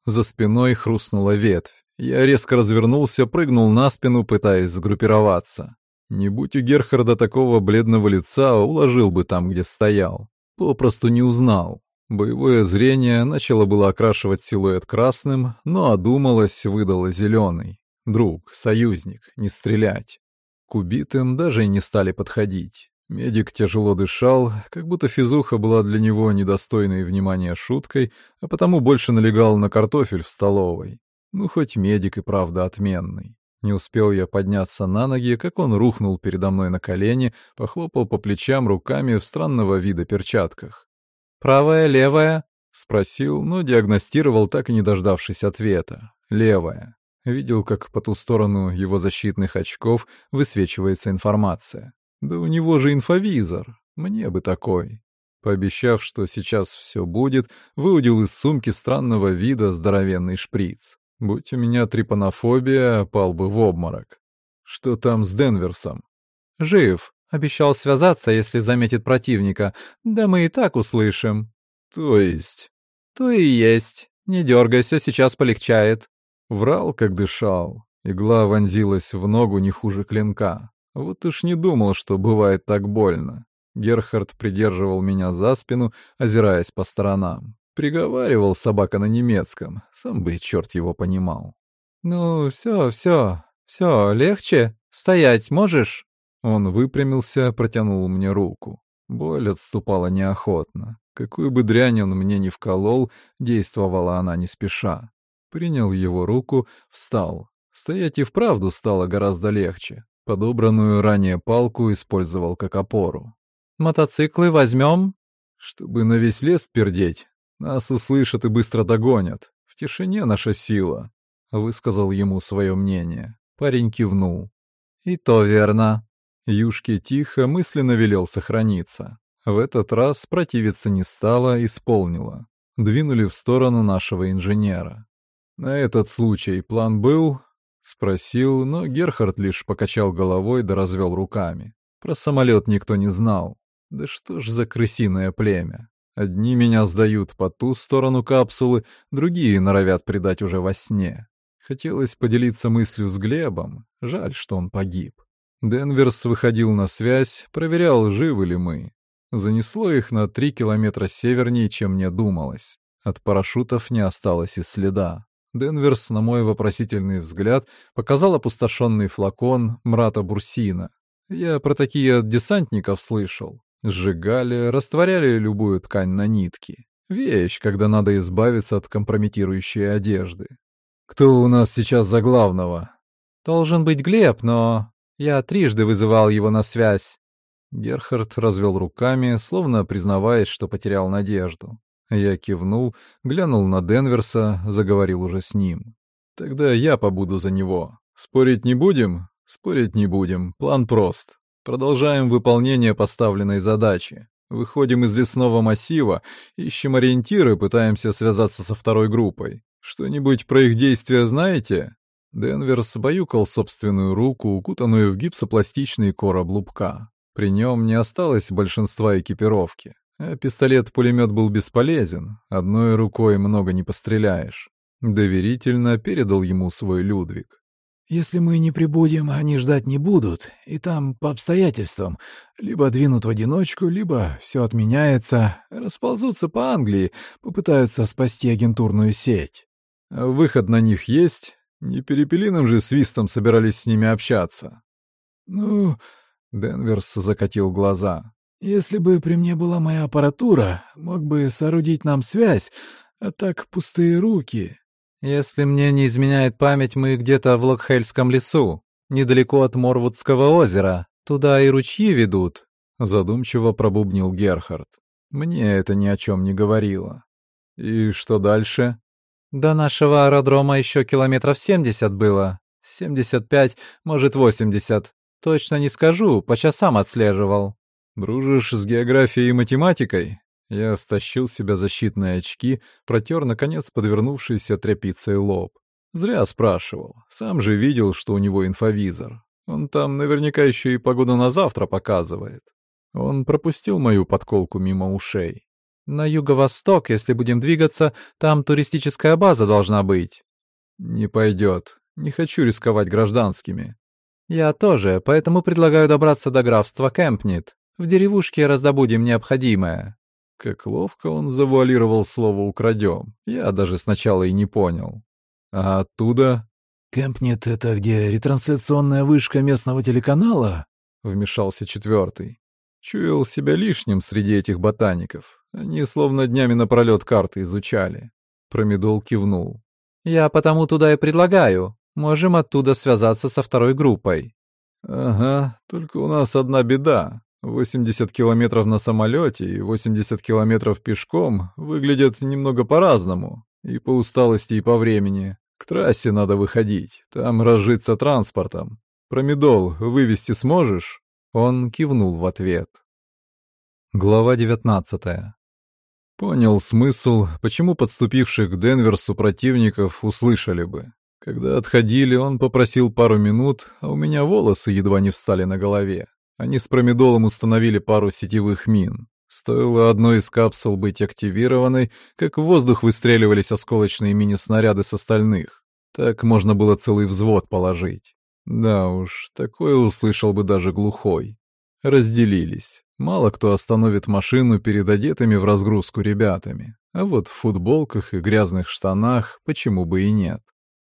За спиной хрустнула ветвь. Я резко развернулся, прыгнул на спину, пытаясь сгруппироваться. Не будь у Герхарда такого бледного лица, уложил бы там, где стоял. Попросту не узнал. Боевое зрение начало было окрашивать силуэт красным, но одумалось, выдало зеленый. Друг, союзник, не стрелять. К убитым даже и не стали подходить. Медик тяжело дышал, как будто физуха была для него недостойной внимания шуткой, а потому больше налегал на картофель в столовой. Ну, хоть медик и правда отменный. Не успел я подняться на ноги, как он рухнул передо мной на колени, похлопал по плечам руками в странного вида перчатках. «Правая, левая?» — спросил, но диагностировал, так и не дождавшись ответа. «Левая». Видел, как по ту сторону его защитных очков высвечивается информация. Да у него же инфовизор. Мне бы такой. Пообещав, что сейчас все будет, выудил из сумки странного вида здоровенный шприц. Будь у меня трипанофобия, пал бы в обморок. Что там с Денверсом? Жив. Обещал связаться, если заметит противника. Да мы и так услышим. То есть? То и есть. Не дергайся, сейчас полегчает. Врал, как дышал. Игла вонзилась в ногу не хуже клинка. Вот уж не думал, что бывает так больно. Герхард придерживал меня за спину, озираясь по сторонам. Приговаривал собака на немецком, сам бы черт его понимал. «Ну, все, все, все, легче? Стоять можешь?» Он выпрямился, протянул мне руку. Боль отступала неохотно. Какую бы дрянь он мне не вколол, действовала она не спеша. Принял его руку, встал. Стоять и вправду стало гораздо легче. Подобранную ранее палку использовал как опору. «Мотоциклы возьмем?» «Чтобы на весь лес пердеть. Нас услышат и быстро догонят. В тишине наша сила», — высказал ему свое мнение. Парень кивнул. «И то верно». Юшке тихо мысленно велел сохраниться. В этот раз противиться не стала, исполнила. Двинули в сторону нашего инженера. На этот случай план был? Спросил, но Герхард лишь покачал головой да развел руками. Про самолет никто не знал. Да что ж за крысиное племя? Одни меня сдают по ту сторону капсулы, другие норовят предать уже во сне. Хотелось поделиться мыслью с Глебом, жаль, что он погиб. Денверс выходил на связь, проверял, живы ли мы. Занесло их на три километра севернее, чем мне думалось. От парашютов не осталось и следа. Денверс, на мой вопросительный взгляд, показал опустошенный флакон Мрата Бурсина. Я про такие от десантников слышал. Сжигали, растворяли любую ткань на нитки. Вещь, когда надо избавиться от компрометирующей одежды. Кто у нас сейчас за главного? Должен быть Глеб, но я трижды вызывал его на связь. Герхард развел руками, словно признаваясь, что потерял надежду. Я кивнул, глянул на Денверса, заговорил уже с ним. «Тогда я побуду за него. Спорить не будем?» «Спорить не будем. План прост. Продолжаем выполнение поставленной задачи. Выходим из лесного массива, ищем ориентиры, пытаемся связаться со второй группой. Что-нибудь про их действия знаете?» Денверс баюкал собственную руку, укутанную в гипсопластичный короб лупка. При нем не осталось большинства экипировки. А пистолет-пулемет был бесполезен, одной рукой много не постреляешь. Доверительно передал ему свой Людвиг. «Если мы не прибудем, они ждать не будут, и там по обстоятельствам. Либо двинут в одиночку, либо все отменяется, расползутся по Англии, попытаются спасти агентурную сеть». «Выход на них есть? Не перепелиным же свистом собирались с ними общаться?» «Ну...» — Денверс закатил глаза. Если бы при мне была моя аппаратура, мог бы соорудить нам связь, а так пустые руки. Если мне не изменяет память, мы где-то в Локхельском лесу, недалеко от Морвудского озера. Туда и ручьи ведут. Задумчиво пробубнил Герхард. Мне это ни о чем не говорило. И что дальше? До нашего аэродрома еще километров семьдесят было. Семьдесят пять, может, восемьдесят. Точно не скажу, по часам отслеживал. Дружишь с географией и математикой? Я стащил себя защитные очки, протер, наконец, подвернувшийся тряпицей лоб. Зря спрашивал. Сам же видел, что у него инфовизор. Он там наверняка еще и погоду на завтра показывает. Он пропустил мою подколку мимо ушей. На юго-восток, если будем двигаться, там туристическая база должна быть. Не пойдет. Не хочу рисковать гражданскими. Я тоже, поэтому предлагаю добраться до графства Кэмпнит. В деревушке раздобудем необходимое. Как ловко он завуалировал слово «украдем». Я даже сначала и не понял. А оттуда... «Кэмпнет — это где ретрансляционная вышка местного телеканала?» — вмешался четвертый. Чуял себя лишним среди этих ботаников. Они словно днями напролет карты изучали. Промедол кивнул. «Я потому туда и предлагаю. Можем оттуда связаться со второй группой». «Ага, только у нас одна беда. 80 километров на самолете и 80 километров пешком выглядят немного по-разному. И по усталости, и по времени. К трассе надо выходить, там разжиться транспортом. Промедол вывести сможешь?» Он кивнул в ответ. Глава 19. Понял смысл, почему подступивших к Денверсу противников услышали бы. Когда отходили, он попросил пару минут, а у меня волосы едва не встали на голове. Они с промедолом установили пару сетевых мин. Стоило одной из капсул быть активированной, как в воздух выстреливались осколочные мини-снаряды с остальных. Так можно было целый взвод положить. Да уж, такое услышал бы даже глухой. Разделились. Мало кто остановит машину перед одетыми в разгрузку ребятами. А вот в футболках и грязных штанах почему бы и нет.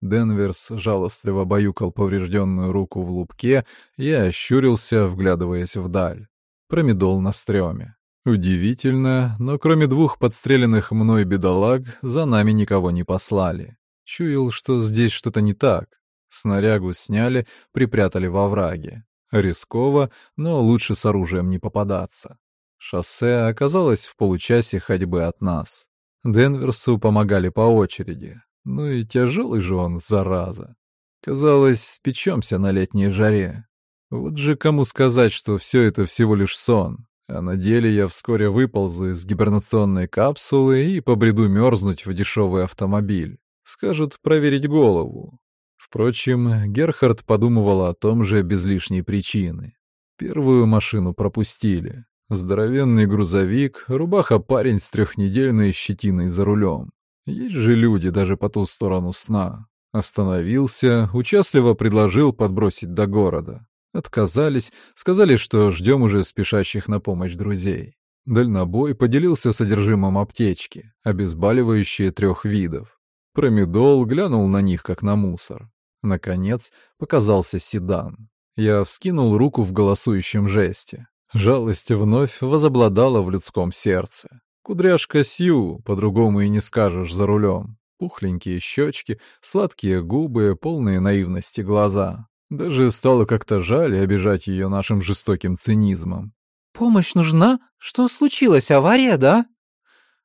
Денверс жалостливо баюкал поврежденную руку в лупке и ощурился, вглядываясь вдаль. Промедол на стреме. Удивительно, но кроме двух подстреленных мной бедолаг, за нами никого не послали. Чуял, что здесь что-то не так. Снарягу сняли, припрятали во враге. Рисково, но лучше с оружием не попадаться. Шоссе оказалось в получасе ходьбы от нас. Денверсу помогали по очереди, ну и тяжелый же он, зараза. Казалось, спечемся на летней жаре. Вот же кому сказать, что все это всего лишь сон, а на деле я вскоре выползу из гибернационной капсулы и побреду мерзнуть в дешевый автомобиль. Скажут проверить голову. Впрочем, Герхард подумывал о том же без лишней причины. Первую машину пропустили. Здоровенный грузовик, рубаха-парень с трехнедельной щетиной за рулем. Есть же люди даже по ту сторону сна. Остановился, участливо предложил подбросить до города. Отказались, сказали, что ждем уже спешащих на помощь друзей. Дальнобой поделился содержимым аптечки, обезболивающие трех видов. Промедол глянул на них, как на мусор. Наконец показался седан. Я вскинул руку в голосующем жесте. Жалость вновь возобладала в людском сердце. Кудряшка Сью, по-другому и не скажешь за рулем. Пухленькие щечки, сладкие губы, полные наивности глаза. Даже стало как-то жаль обижать ее нашим жестоким цинизмом. «Помощь нужна? Что случилось? Авария, да?»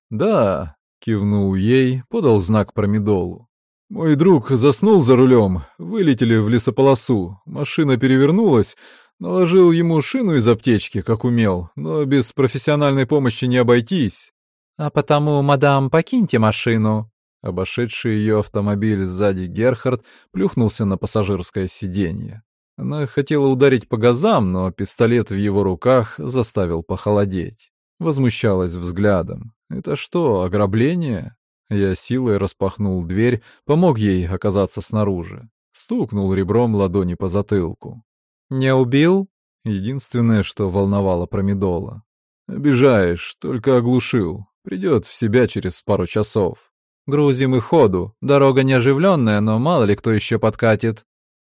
«Да», — кивнул ей, подал знак промедолу. «Мой друг заснул за рулем, вылетели в лесополосу, машина перевернулась, Наложил ему шину из аптечки, как умел, но без профессиональной помощи не обойтись. А потому, мадам, покиньте машину. Обошедший ее автомобиль сзади Герхард плюхнулся на пассажирское сиденье. Она хотела ударить по газам, но пистолет в его руках заставил похолодеть. Возмущалась взглядом. «Это что, ограбление?» Я силой распахнул дверь, помог ей оказаться снаружи. Стукнул ребром ладони по затылку. «Не убил?» Единственное, что волновало Промедола. «Обижаешь, только оглушил. Придет в себя через пару часов. Грузим и ходу. Дорога не оживленная, но мало ли кто еще подкатит».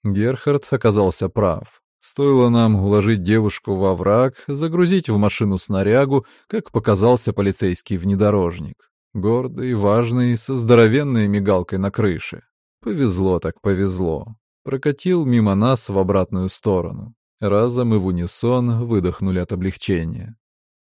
Герхард оказался прав. Стоило нам уложить девушку во враг, загрузить в машину снарягу, как показался полицейский внедорожник. Гордый, важный, со здоровенной мигалкой на крыше. Повезло так повезло прокатил мимо нас в обратную сторону. Разом и в унисон выдохнули от облегчения.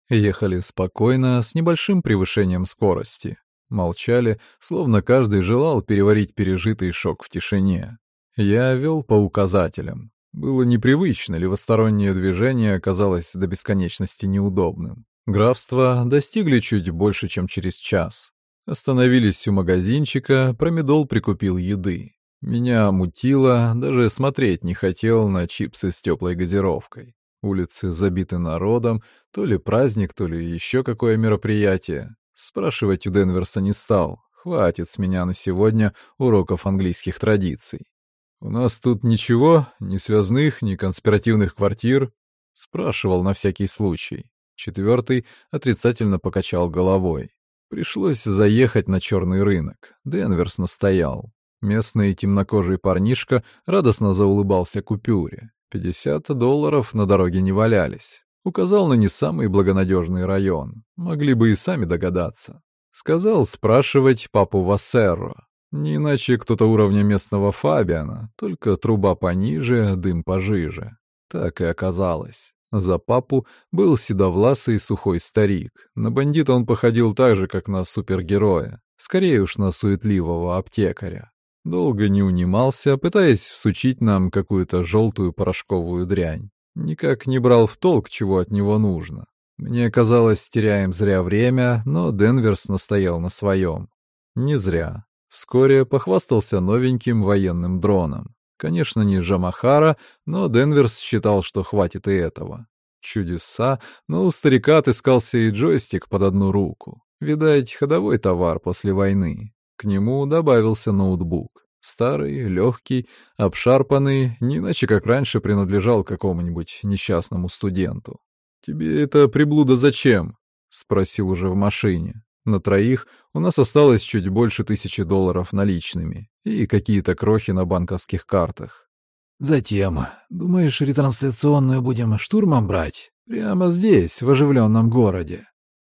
Ехали спокойно, с небольшим превышением скорости. Молчали, словно каждый желал переварить пережитый шок в тишине. Я вел по указателям. Было непривычно, левостороннее движение оказалось до бесконечности неудобным. Графство достигли чуть больше, чем через час. Остановились у магазинчика, промедол прикупил еды. Меня мутило, даже смотреть не хотел на чипсы с теплой газировкой. Улицы забиты народом, то ли праздник, то ли еще какое мероприятие. Спрашивать у Денверса не стал. Хватит с меня на сегодня уроков английских традиций. «У нас тут ничего, ни связных, ни конспиративных квартир?» Спрашивал на всякий случай. Четвертый отрицательно покачал головой. Пришлось заехать на черный рынок. Денверс настоял. Местный темнокожий парнишка радостно заулыбался купюре. Пятьдесят долларов на дороге не валялись. Указал на не самый благонадежный район. Могли бы и сами догадаться. Сказал спрашивать папу Вассерро. Не иначе кто-то уровня местного Фабиана, только труба пониже, дым пожиже. Так и оказалось. За папу был седовласый сухой старик. На бандита он походил так же, как на супергероя. Скорее уж на суетливого аптекаря. Долго не унимался, пытаясь всучить нам какую-то желтую порошковую дрянь. Никак не брал в толк, чего от него нужно. Мне казалось, теряем зря время, но Денверс настоял на своем. Не зря. Вскоре похвастался новеньким военным дроном. Конечно, не Жамахара, но Денверс считал, что хватит и этого. Чудеса, но у старика отыскался и джойстик под одну руку. Видать, ходовой товар после войны. К нему добавился ноутбук. Старый, легкий, обшарпанный, не иначе как раньше принадлежал какому-нибудь несчастному студенту. «Тебе это приблуда зачем?» — спросил уже в машине. На троих у нас осталось чуть больше тысячи долларов наличными и какие-то крохи на банковских картах. «Затем, думаешь, ретрансляционную будем штурмом брать? Прямо здесь, в оживленном городе?»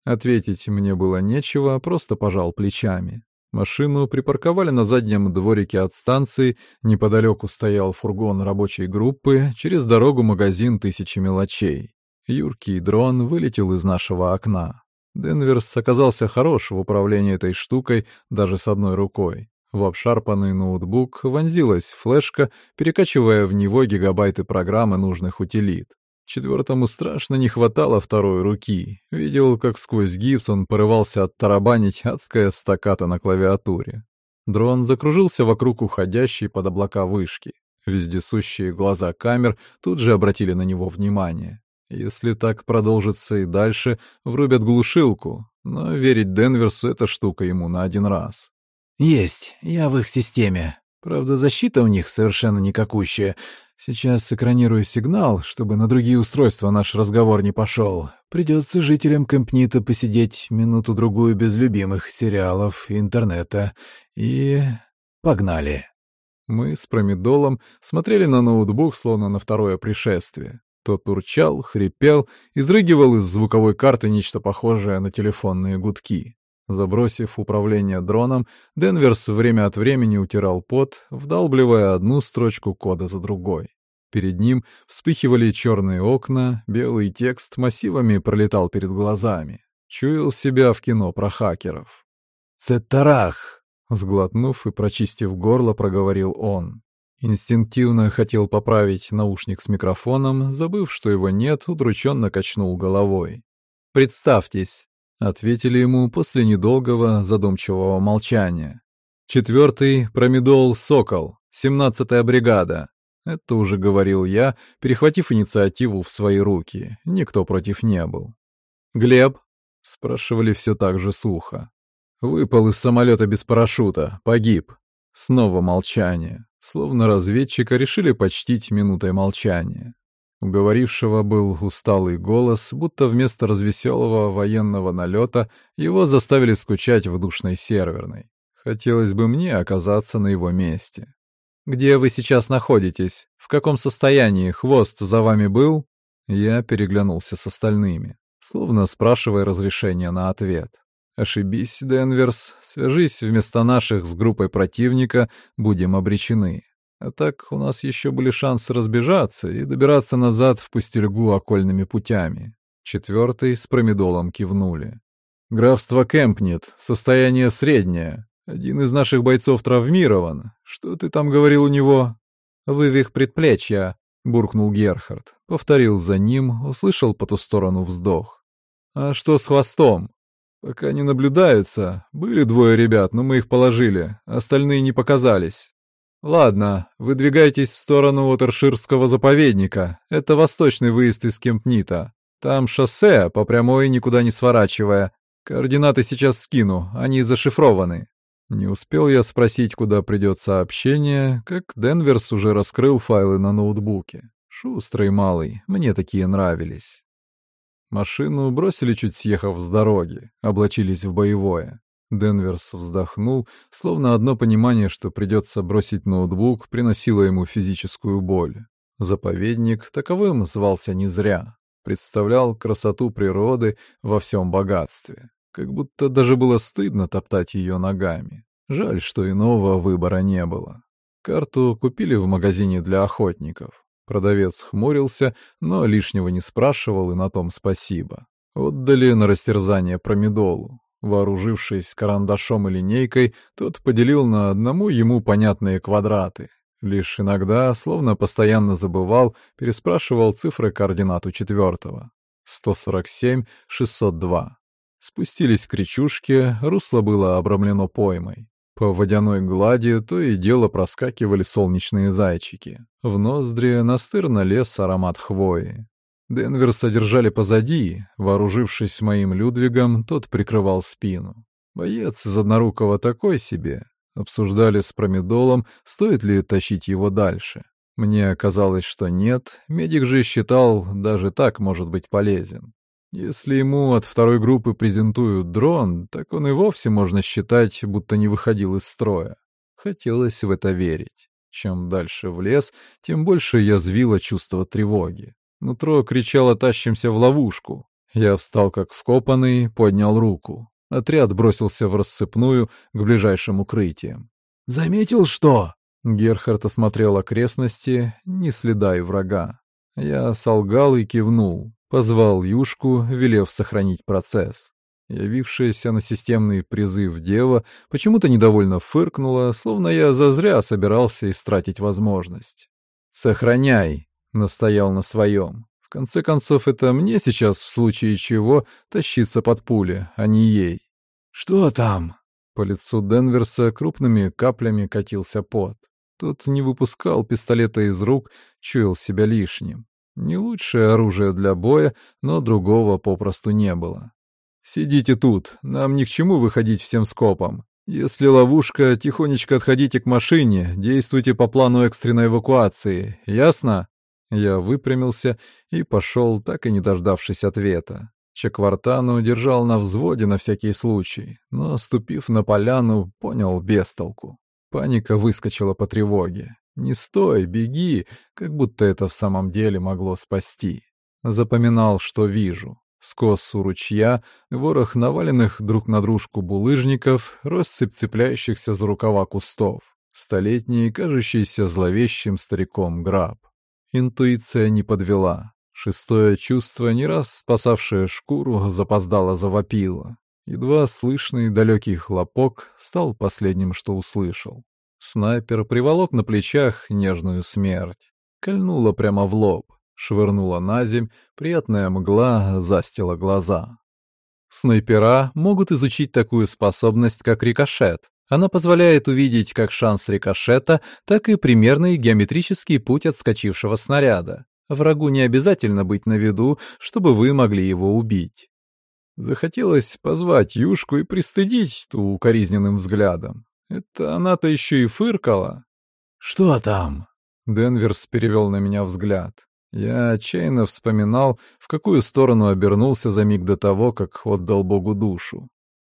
Ответить мне было нечего, просто пожал плечами. Машину припарковали на заднем дворике от станции, неподалеку стоял фургон рабочей группы, через дорогу магазин тысячи мелочей. Юркий дрон вылетел из нашего окна. Денверс оказался хорош в управлении этой штукой даже с одной рукой. В обшарпанный ноутбук вонзилась флешка, перекачивая в него гигабайты программы нужных утилит. Четвертому страшно не хватало второй руки. Видел, как сквозь гипс он порывался оттарабанить адская стаката на клавиатуре. Дрон закружился вокруг уходящей под облака вышки. Вездесущие глаза камер тут же обратили на него внимание. Если так продолжится и дальше, врубят глушилку, но верить Денверсу эта штука ему на один раз. «Есть, я в их системе. Правда, защита у них совершенно никакущая. Сейчас экранирую сигнал, чтобы на другие устройства наш разговор не пошел. Придется жителям Компнита посидеть минуту-другую без любимых сериалов, интернета. И... погнали». Мы с Промедолом смотрели на ноутбук, словно на второе пришествие. Тот урчал, хрипел, изрыгивал из звуковой карты нечто похожее на телефонные гудки. Забросив управление дроном, Денверс время от времени утирал пот, вдалбливая одну строчку кода за другой. Перед ним вспыхивали черные окна, белый текст массивами пролетал перед глазами. Чуял себя в кино про хакеров. «Цетарах!» — сглотнув и прочистив горло, проговорил он. Инстинктивно хотел поправить наушник с микрофоном, забыв, что его нет, удрученно качнул головой. «Представьтесь», — ответили ему после недолгого задумчивого молчания. «Четвертый — Промедол Сокол, семнадцатая бригада». Это уже говорил я, перехватив инициативу в свои руки. Никто против не был. «Глеб?» — спрашивали все так же сухо. «Выпал из самолета без парашюта, погиб». Снова молчание. Словно разведчика решили почтить минутой молчания. У говорившего был усталый голос, будто вместо развеселого военного налета его заставили скучать в душной серверной. Хотелось бы мне оказаться на его месте. «Где вы сейчас находитесь? В каком состоянии? Хвост за вами был?» Я переглянулся с остальными, словно спрашивая разрешения на ответ. Ошибись, Денверс, свяжись вместо наших с группой противника, будем обречены. А так у нас еще были шансы разбежаться и добираться назад в пустельгу окольными путями. Четвертый с промедолом кивнули. «Графство Кемпнет. Состояние среднее. Один из наших бойцов травмирован. Что ты там говорил у него?» «Вывих предплечья», — буркнул Герхард. Повторил за ним, услышал по ту сторону вздох. «А что с хвостом?» «Пока не наблюдаются. Были двое ребят, но мы их положили. Остальные не показались». «Ладно, выдвигайтесь в сторону Уотерширского заповедника. Это восточный выезд из Кемпнита. Там шоссе, по прямой никуда не сворачивая. Координаты сейчас скину, они зашифрованы». Не успел я спросить, куда придет сообщение, как Денверс уже раскрыл файлы на ноутбуке. Шустрый малый, мне такие нравились. Машину бросили чуть съехав с дороги, облачились в боевое. Денверс вздохнул, словно одно понимание, что придется бросить ноутбук, приносило ему физическую боль. Заповедник таковым звался не зря. Представлял красоту природы во всем богатстве. Как будто даже было стыдно топтать ее ногами. Жаль, что иного выбора не было. Карту купили в магазине для охотников. Продавец хмурился, но лишнего не спрашивал, и на том спасибо. Отдали на растерзание промедолу. Вооружившись карандашом и линейкой, тот поделил на одному ему понятные квадраты. Лишь иногда, словно постоянно забывал, переспрашивал цифры координат у четвертого. 147-602. Спустились к речушке, русло было обрамлено поймой. По водяной глади то и дело проскакивали солнечные зайчики. В ноздри настырно лез аромат хвои. Денвер содержали позади, вооружившись моим Людвигом, тот прикрывал спину. Боец из однорукого такой себе. Обсуждали с промедолом, стоит ли тащить его дальше. Мне оказалось, что нет, медик же считал, даже так может быть полезен. Если ему от второй группы презентуют дрон, так он и вовсе можно считать, будто не выходил из строя. Хотелось в это верить. Чем дальше в лес, тем больше язвило чувство тревоги. Нутро кричало «тащимся в ловушку». Я встал как вкопанный, поднял руку. Отряд бросился в рассыпную к ближайшим укрытиям. «Заметил что?» Герхард осмотрел окрестности, ни следа и врага. Я солгал и кивнул, позвал Юшку, велев сохранить процесс. Явившаяся на системный призыв дева почему-то недовольно фыркнула, словно я зазря собирался истратить возможность. «Сохраняй», Настоял на своем. В конце концов, это мне сейчас, в случае чего, тащиться под пули, а не ей. «Что там?» По лицу Денверса крупными каплями катился пот. Тот не выпускал пистолета из рук, чуял себя лишним. Не лучшее оружие для боя, но другого попросту не было. «Сидите тут, нам ни к чему выходить всем скопом. Если ловушка, тихонечко отходите к машине, действуйте по плану экстренной эвакуации, ясно?» Я выпрямился и пошел, так и не дождавшись ответа. Чеквартану держал на взводе на всякий случай, но, ступив на поляну, понял бестолку. Паника выскочила по тревоге. «Не стой, беги!» как будто это в самом деле могло спасти. Запоминал, что вижу. Скос у ручья, ворох наваленных друг на дружку булыжников, россыпь цепляющихся за рукава кустов, столетний, кажущийся зловещим стариком граб. Интуиция не подвела. Шестое чувство, не раз спасавшее шкуру, запоздало завопило. Едва слышный далекий хлопок стал последним, что услышал. Снайпер приволок на плечах нежную смерть. Кольнула прямо в лоб, швырнула на земь, приятная мгла застила глаза. Снайпера могут изучить такую способность, как рикошет. Она позволяет увидеть как шанс рикошета, так и примерный геометрический путь отскочившего снаряда. Врагу не обязательно быть на виду, чтобы вы могли его убить. Захотелось позвать Юшку и пристыдить ту укоризненным взглядом. Это она-то еще и фыркала. «Что там?» Денверс перевел на меня взгляд. Я отчаянно вспоминал, в какую сторону обернулся за миг до того, как отдал Богу душу.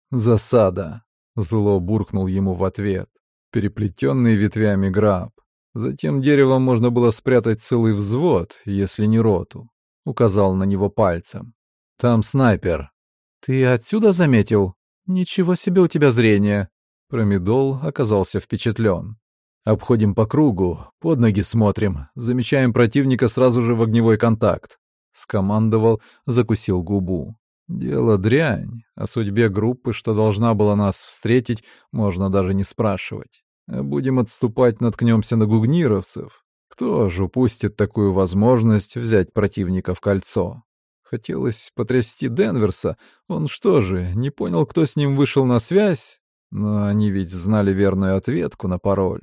Засада. Зло буркнул ему в ответ. Переплетенный ветвями граб. Затем деревом можно было спрятать целый взвод, если не роту. Указал на него пальцем. Там снайпер. Ты отсюда заметил? Ничего себе у тебя зрение. Промедол оказался впечатлен. Обходим по кругу, под ноги смотрим, замечаем противника сразу же в огневой контакт. Скомандовал, закусил губу. Дело дрянь. О судьбе группы, что должна была нас встретить, можно даже не спрашивать. Будем отступать, наткнемся на гугнировцев. Кто же упустит такую возможность взять противника в кольцо? Хотелось потрясти Денверса. Он что же, не понял, кто с ним вышел на связь? Но они ведь знали верную ответку на пароль.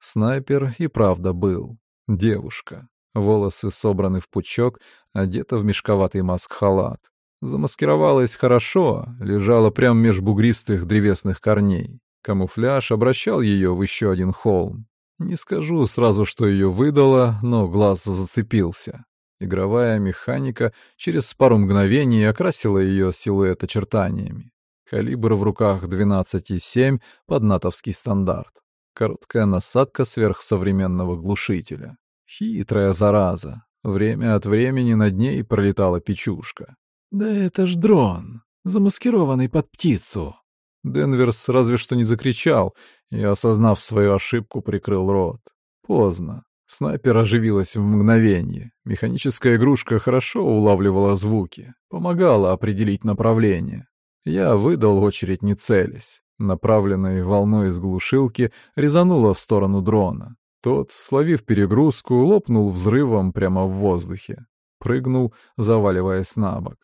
Снайпер и правда был. Девушка. Волосы собраны в пучок, одета в мешковатый маск-халат. Замаскировалась хорошо, лежала прямо меж бугристых древесных корней. Камуфляж обращал ее в еще один холм. Не скажу сразу, что ее выдало, но глаз зацепился. Игровая механика через пару мгновений окрасила ее силуэт очертаниями. Калибр в руках 12,7 под натовский стандарт. Короткая насадка сверхсовременного глушителя. Хитрая зараза. Время от времени над ней пролетала печушка. «Да это ж дрон, замаскированный под птицу». Денверс разве что не закричал и, осознав свою ошибку, прикрыл рот. Поздно. Снайпер оживилась в мгновение. Механическая игрушка хорошо улавливала звуки, помогала определить направление. Я выдал очередь не целясь. Направленной волной из глушилки резанула в сторону дрона. Тот, словив перегрузку, лопнул взрывом прямо в воздухе. Прыгнул, заваливаясь на бок.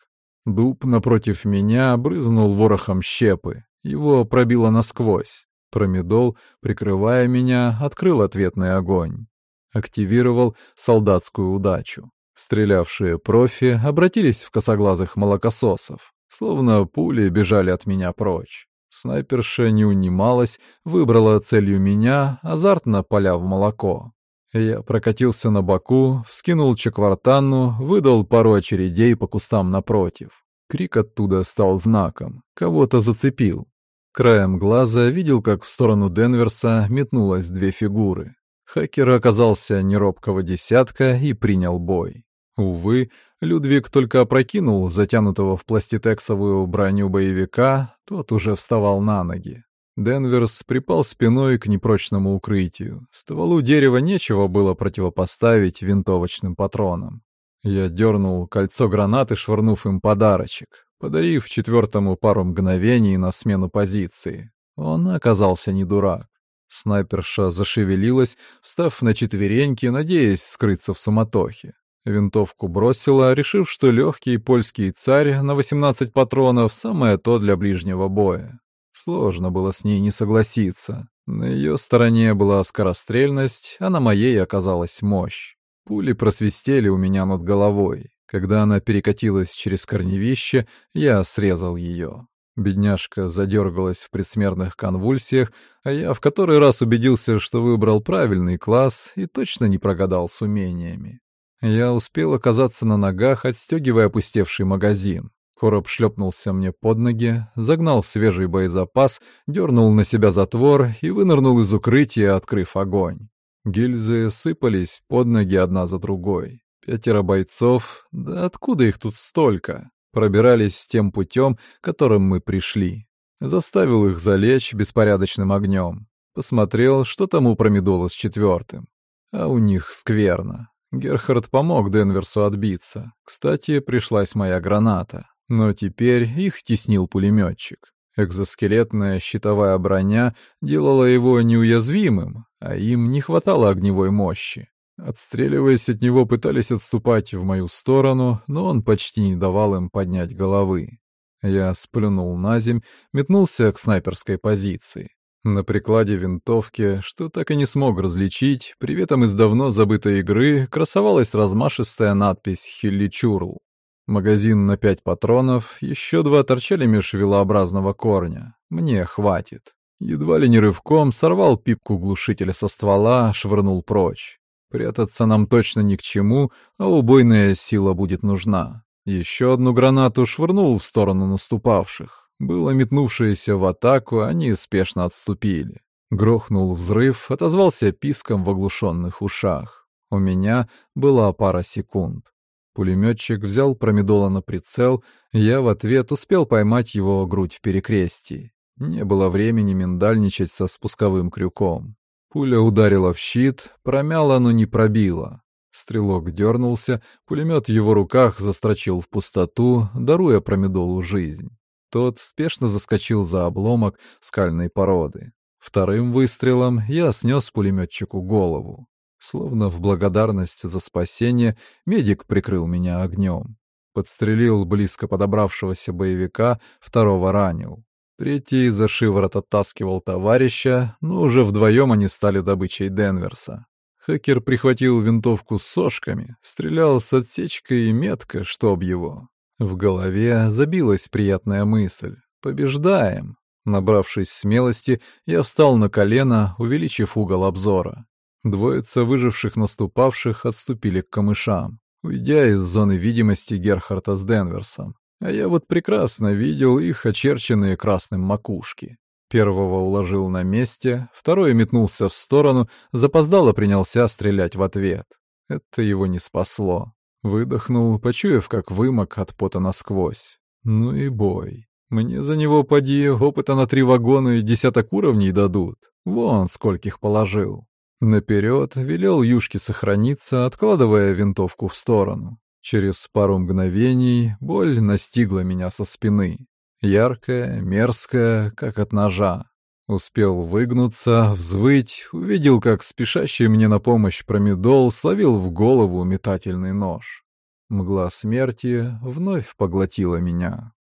Дуб напротив меня брызнул ворохом щепы. Его пробило насквозь. Промедол, прикрывая меня, открыл ответный огонь. Активировал солдатскую удачу. Стрелявшие профи обратились в косоглазых молокососов, словно пули бежали от меня прочь. Снайперша не унималась, выбрала целью меня, азартно поля в молоко. Я прокатился на боку, вскинул чеквартанну, выдал пару очередей по кустам напротив. Крик оттуда стал знаком. Кого-то зацепил. Краем глаза видел, как в сторону Денверса метнулось две фигуры. Хакер оказался неробкого десятка и принял бой. Увы, Людвиг только опрокинул затянутого в пластитексовую броню боевика, тот уже вставал на ноги. Денверс припал спиной к непрочному укрытию. Стволу дерева нечего было противопоставить винтовочным патронам. Я дернул кольцо гранаты, швырнув им подарочек, подарив четвертому пару мгновений на смену позиции. Он оказался не дурак. Снайперша зашевелилась, встав на четвереньки, надеясь скрыться в суматохе. Винтовку бросила, решив, что легкий польский царь на 18 патронов — самое то для ближнего боя. Сложно было с ней не согласиться. На ее стороне была скорострельность, а на моей оказалась мощь. Пули просвистели у меня над головой. Когда она перекатилась через корневище, я срезал ее. Бедняжка задергалась в предсмертных конвульсиях, а я в который раз убедился, что выбрал правильный класс и точно не прогадал с умениями. Я успел оказаться на ногах, отстегивая опустевший магазин. Короб шлепнулся мне под ноги, загнал свежий боезапас, дернул на себя затвор и вынырнул из укрытия, открыв огонь. Гильзы сыпались под ноги одна за другой. Пятеро бойцов, да откуда их тут столько, пробирались тем путем, которым мы пришли. Заставил их залечь беспорядочным огнем. Посмотрел, что там у Промедола с четвертым. А у них скверно. Герхард помог Денверсу отбиться. Кстати, пришлась моя граната. Но теперь их теснил пулеметчик. Экзоскелетная щитовая броня делала его неуязвимым, а им не хватало огневой мощи. Отстреливаясь от него, пытались отступать в мою сторону, но он почти не давал им поднять головы. Я сплюнул на земь, метнулся к снайперской позиции. На прикладе винтовки, что так и не смог различить, приветом из давно забытой игры красовалась размашистая надпись «Хилли Чурл». Магазин на пять патронов, еще два торчали меж вилообразного корня. Мне хватит. Едва ли не рывком сорвал пипку глушителя со ствола, швырнул прочь. Прятаться нам точно ни к чему, а убойная сила будет нужна. Еще одну гранату швырнул в сторону наступавших. Было метнувшееся в атаку, они спешно отступили. Грохнул взрыв, отозвался писком в оглушенных ушах. У меня была пара секунд. Пулеметчик взял промедола на прицел, я в ответ успел поймать его грудь в перекрестии. Не было времени миндальничать со спусковым крюком. Пуля ударила в щит, промяла, но не пробила. Стрелок дернулся, пулемет в его руках застрочил в пустоту, даруя промедолу жизнь. Тот спешно заскочил за обломок скальной породы. Вторым выстрелом я снес пулеметчику голову. Словно в благодарность за спасение, медик прикрыл меня огнем. Подстрелил близко подобравшегося боевика, второго ранил. Третий за шиворот оттаскивал товарища, но уже вдвоем они стали добычей Денверса. Хакер прихватил винтовку с сошками, стрелял с отсечкой и метко, чтоб его. В голове забилась приятная мысль. «Побеждаем!» Набравшись смелости, я встал на колено, увеличив угол обзора. Двоица выживших наступавших отступили к камышам, уйдя из зоны видимости Герхарда с Денверсом. А я вот прекрасно видел их очерченные красным макушки. Первого уложил на месте, второй метнулся в сторону, запоздало принялся стрелять в ответ. Это его не спасло. Выдохнул, почуяв, как вымок от пота насквозь. Ну и бой. Мне за него, поди, опыта на три вагона и десяток уровней дадут. Вон скольких положил. Наперед велел Юшке сохраниться, откладывая винтовку в сторону. Через пару мгновений боль настигла меня со спины. Яркая, мерзкая, как от ножа. Успел выгнуться, взвыть, увидел, как спешащий мне на помощь промедол словил в голову метательный нож. Мгла смерти вновь поглотила меня.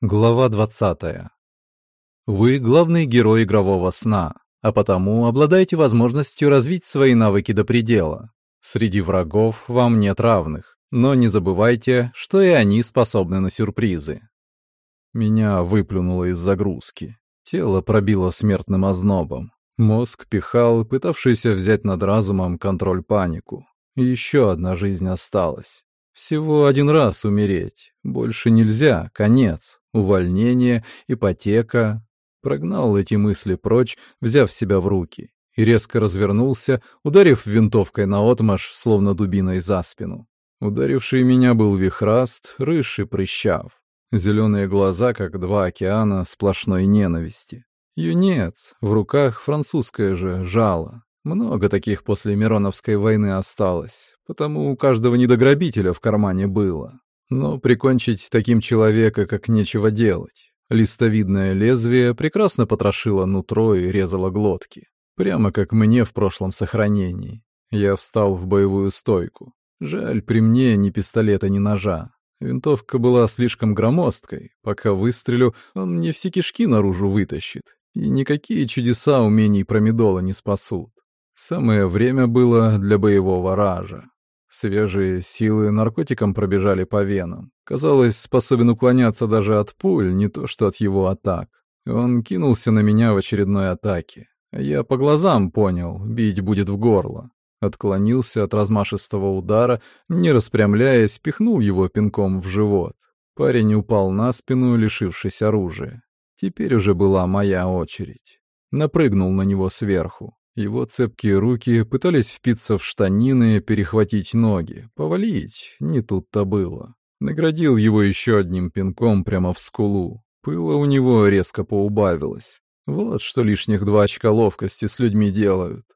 Глава двадцатая. Вы главный герой игрового сна, а потому обладаете возможностью развить свои навыки до предела. Среди врагов вам нет равных, но не забывайте, что и они способны на сюрпризы. Меня выплюнуло из загрузки. Тело пробило смертным ознобом. Мозг пихал, пытавшийся взять над разумом контроль панику. Еще одна жизнь осталась. Всего один раз умереть. Больше нельзя, конец. Увольнение, ипотека. Прогнал эти мысли прочь, взяв себя в руки и резко развернулся, ударив винтовкой наотмашь, словно дубиной за спину. Ударивший меня был вихраст, рыж и прыщав. Зеленые глаза, как два океана сплошной ненависти. Юнец, в руках французское же жало. Много таких после Мироновской войны осталось, потому у каждого недограбителя в кармане было. Но прикончить таким человека, как нечего делать. Листовидное лезвие прекрасно потрошило нутро и резало глотки. Прямо как мне в прошлом сохранении. Я встал в боевую стойку. Жаль, при мне ни пистолета, ни ножа. Винтовка была слишком громоздкой. Пока выстрелю, он мне все кишки наружу вытащит. И никакие чудеса умений промедола не спасут. Самое время было для боевого ража. Свежие силы наркотиком пробежали по венам. Казалось, способен уклоняться даже от пуль, не то что от его атак. Он кинулся на меня в очередной атаке. Я по глазам понял, бить будет в горло. Отклонился от размашистого удара, не распрямляясь, пихнул его пинком в живот. Парень упал на спину, лишившись оружия. Теперь уже была моя очередь. Напрыгнул на него сверху. Его цепкие руки пытались впиться в штанины, перехватить ноги, повалить, не тут-то было. Наградил его еще одним пинком прямо в скулу. Пыла у него резко поубавилось. Вот что лишних два очка ловкости с людьми делают.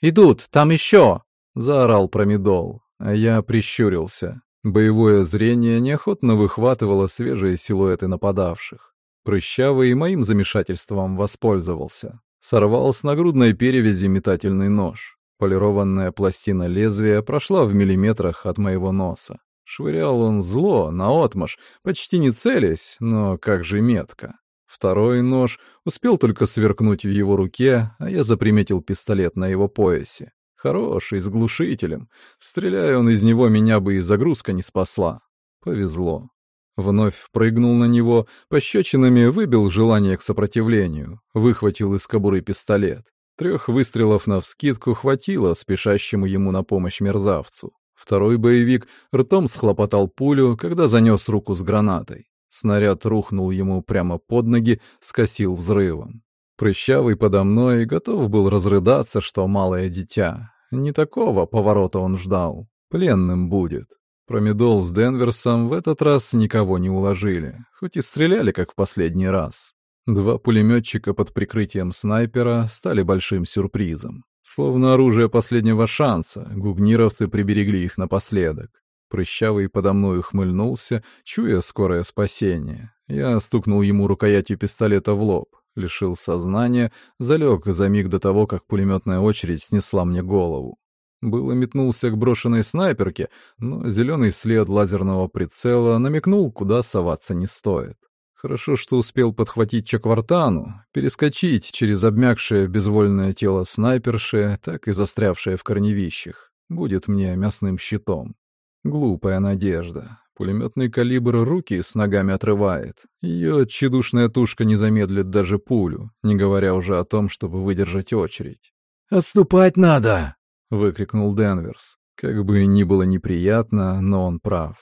«Идут, там еще!» — заорал Промедол, а я прищурился. Боевое зрение неохотно выхватывало свежие силуэты нападавших. Прыщавый моим замешательством воспользовался. Сорвал с нагрудной перевязи метательный нож. Полированная пластина лезвия прошла в миллиметрах от моего носа. Швырял он зло, наотмашь, почти не целясь, но как же метко. Второй нож успел только сверкнуть в его руке, а я заприметил пистолет на его поясе. Хороший, с глушителем. Стреляя он из него, меня бы и загрузка не спасла. Повезло. Вновь прыгнул на него, пощечинами выбил желание к сопротивлению, выхватил из кобуры пистолет. Трех выстрелов навскидку хватило спешащему ему на помощь мерзавцу. Второй боевик ртом схлопотал пулю, когда занес руку с гранатой. Снаряд рухнул ему прямо под ноги, скосил взрывом. Прыщавый подо мной готов был разрыдаться, что малое дитя. Не такого поворота он ждал. Пленным будет. Промедол с Денверсом в этот раз никого не уложили, хоть и стреляли, как в последний раз. Два пулеметчика под прикрытием снайпера стали большим сюрпризом. Словно оружие последнего шанса, гугнировцы приберегли их напоследок. Прыщавый подо мной ухмыльнулся, чуя скорое спасение. Я стукнул ему рукоятью пистолета в лоб, лишил сознания, залег за миг до того, как пулеметная очередь снесла мне голову. Было метнулся к брошенной снайперке, но зеленый след лазерного прицела намекнул, куда соваться не стоит. Хорошо, что успел подхватить Чаквартану, перескочить через обмякшее безвольное тело снайперши, так и застрявшее в корневищах. Будет мне мясным щитом. Глупая надежда. Пулеметный калибр руки с ногами отрывает. Ее тщедушная тушка не замедлит даже пулю, не говоря уже о том, чтобы выдержать очередь. «Отступать надо!» — выкрикнул Денверс. Как бы ни было неприятно, но он прав.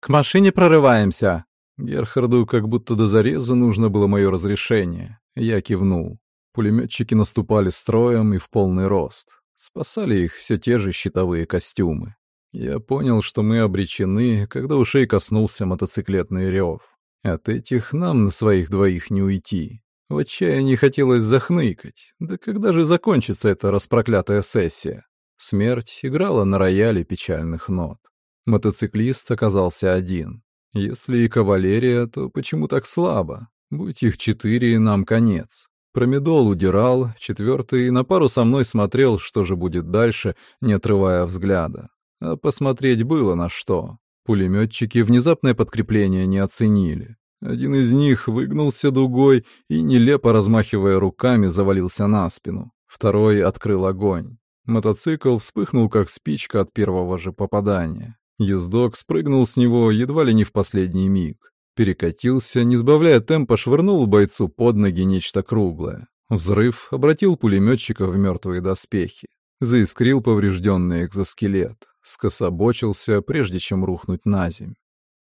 «К машине прорываемся!» Герхарду как будто до зареза нужно было мое разрешение. Я кивнул. Пулеметчики наступали строем и в полный рост. Спасали их все те же щитовые костюмы. Я понял, что мы обречены, когда ушей коснулся мотоциклетный рев. От этих нам на своих двоих не уйти. В отчаянии хотелось захныкать. Да когда же закончится эта распроклятая сессия? Смерть играла на рояле печальных нот. Мотоциклист оказался один. Если и кавалерия, то почему так слабо? Будь их четыре, нам конец. Промедол удирал, четвертый на пару со мной смотрел, что же будет дальше, не отрывая взгляда. А посмотреть было на что. Пулеметчики внезапное подкрепление не оценили. Один из них выгнулся дугой и, нелепо размахивая руками, завалился на спину. Второй открыл огонь. Мотоцикл вспыхнул, как спичка от первого же попадания. Ездок спрыгнул с него едва ли не в последний миг. Перекатился, не сбавляя темпа, швырнул бойцу под ноги нечто круглое. Взрыв обратил пулеметчика в мертвые доспехи. Заискрил поврежденный экзоскелет скособочился, прежде чем рухнуть на земь.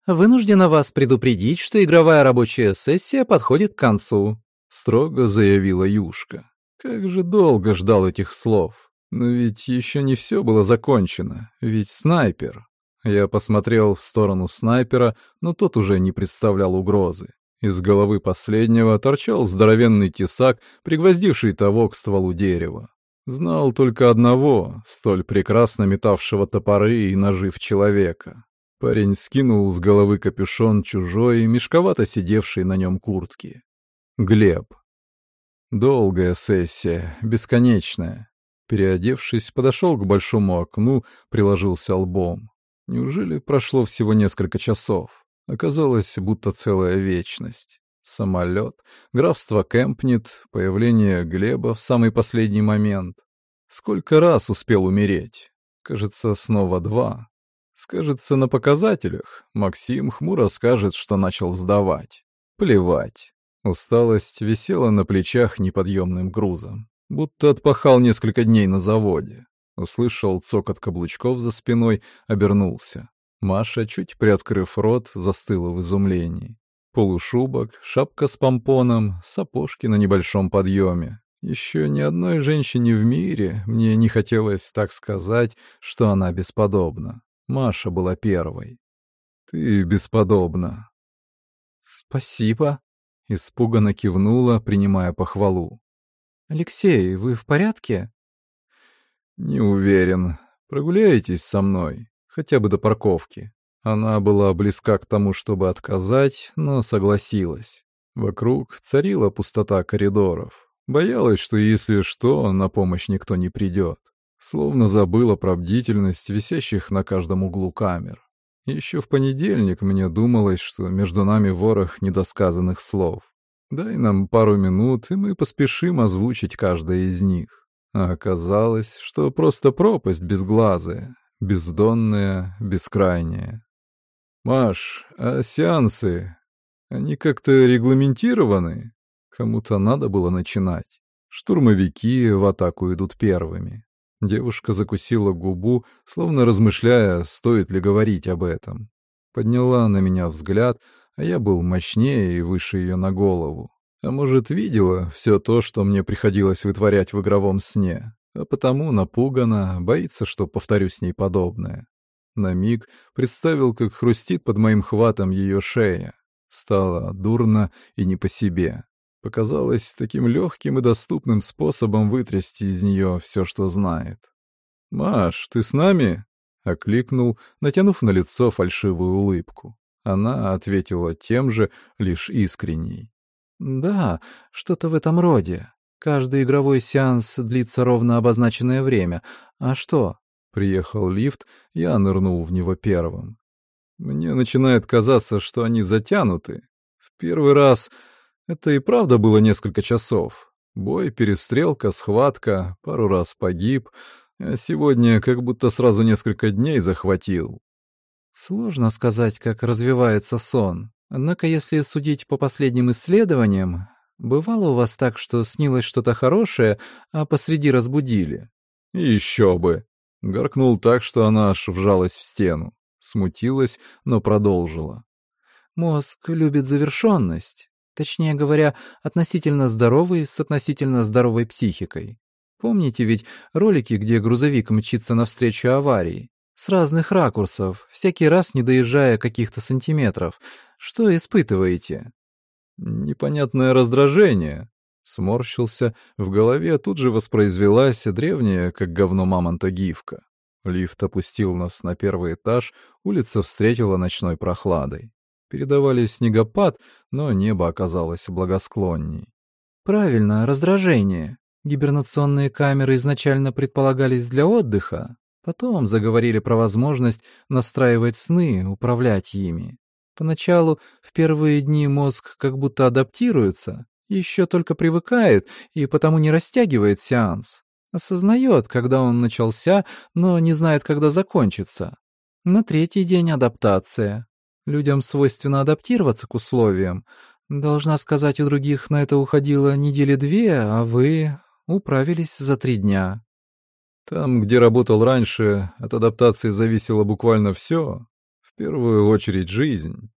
«Вынуждена вас предупредить, что игровая рабочая сессия подходит к концу», — строго заявила Юшка. Как же долго ждал этих слов. Но ведь еще не все было закончено, ведь снайпер. Я посмотрел в сторону снайпера, но тот уже не представлял угрозы. Из головы последнего торчал здоровенный тесак, пригвоздивший того к стволу дерева. Знал только одного, столь прекрасно метавшего топоры и ножи в человека. Парень скинул с головы капюшон чужой, мешковато сидевшей на нем куртки. Глеб. Долгая сессия, бесконечная. Переодевшись, подошел к большому окну, приложился лбом. Неужели прошло всего несколько часов? Оказалось, будто целая вечность. Самолет, графство Кэмпнет, появление Глеба в самый последний момент. Сколько раз успел умереть? Кажется, снова два. Скажется на показателях. Максим хмуро скажет, что начал сдавать. Плевать. Усталость висела на плечах неподъемным грузом. Будто отпахал несколько дней на заводе. Услышал цокот каблучков за спиной, обернулся. Маша, чуть приоткрыв рот, застыла в изумлении. Полушубок, шапка с помпоном, сапожки на небольшом подъеме. Еще ни одной женщине в мире мне не хотелось так сказать, что она бесподобна. Маша была первой. «Ты бесподобна». «Спасибо», — испуганно кивнула, принимая похвалу. «Алексей, вы в порядке?» «Не уверен. Прогуляетесь со мной, хотя бы до парковки». Она была близка к тому, чтобы отказать, но согласилась. Вокруг царила пустота коридоров. Боялась, что если что, на помощь никто не придет. Словно забыла про бдительность висящих на каждом углу камер. Еще в понедельник мне думалось, что между нами ворох недосказанных слов. Дай нам пару минут, и мы поспешим озвучить каждое из них. А оказалось, что просто пропасть безглазая, бездонная, бескрайняя. «Маш, а сеансы, они как-то регламентированы? Кому-то надо было начинать. Штурмовики в атаку идут первыми». Девушка закусила губу, словно размышляя, стоит ли говорить об этом. Подняла на меня взгляд, а я был мощнее и выше ее на голову. А может, видела все то, что мне приходилось вытворять в игровом сне, а потому напугана, боится, что повторю с ней подобное. На миг представил, как хрустит под моим хватом ее шея. Стало дурно и не по себе. показалось таким легким и доступным способом вытрясти из нее все, что знает. «Маш, ты с нами?» — окликнул, натянув на лицо фальшивую улыбку. Она ответила тем же, лишь искренней. «Да, что-то в этом роде. Каждый игровой сеанс длится ровно обозначенное время. А что?» Приехал лифт, я нырнул в него первым. Мне начинает казаться, что они затянуты. В первый раз это и правда было несколько часов. Бой, перестрелка, схватка, пару раз погиб, а сегодня как будто сразу несколько дней захватил. Сложно сказать, как развивается сон. Однако, если судить по последним исследованиям, бывало у вас так, что снилось что-то хорошее, а посреди разбудили? Еще бы. Горкнул так, что она аж вжалась в стену. Смутилась, но продолжила. Мозг любит завершенность. Точнее говоря, относительно здоровый с относительно здоровой психикой. Помните ведь ролики, где грузовик мчится навстречу аварии? С разных ракурсов, всякий раз не доезжая каких-то сантиметров. Что испытываете? Непонятное раздражение. Сморщился, в голове тут же воспроизвелась древняя, как говно мамонта, гифка. Лифт опустил нас на первый этаж, улица встретила ночной прохладой. Передавали снегопад, но небо оказалось благосклонней. «Правильно, раздражение. Гибернационные камеры изначально предполагались для отдыха, Потом заговорили про возможность настраивать сны, управлять ими. Поначалу, в первые дни мозг как будто адаптируется, еще только привыкает и потому не растягивает сеанс. Осознает, когда он начался, но не знает, когда закончится. На третий день адаптация. Людям свойственно адаптироваться к условиям. Должна сказать, у других на это уходило недели две, а вы управились за три дня. Там, где работал раньше, от адаптации зависело буквально все. В первую очередь жизнь.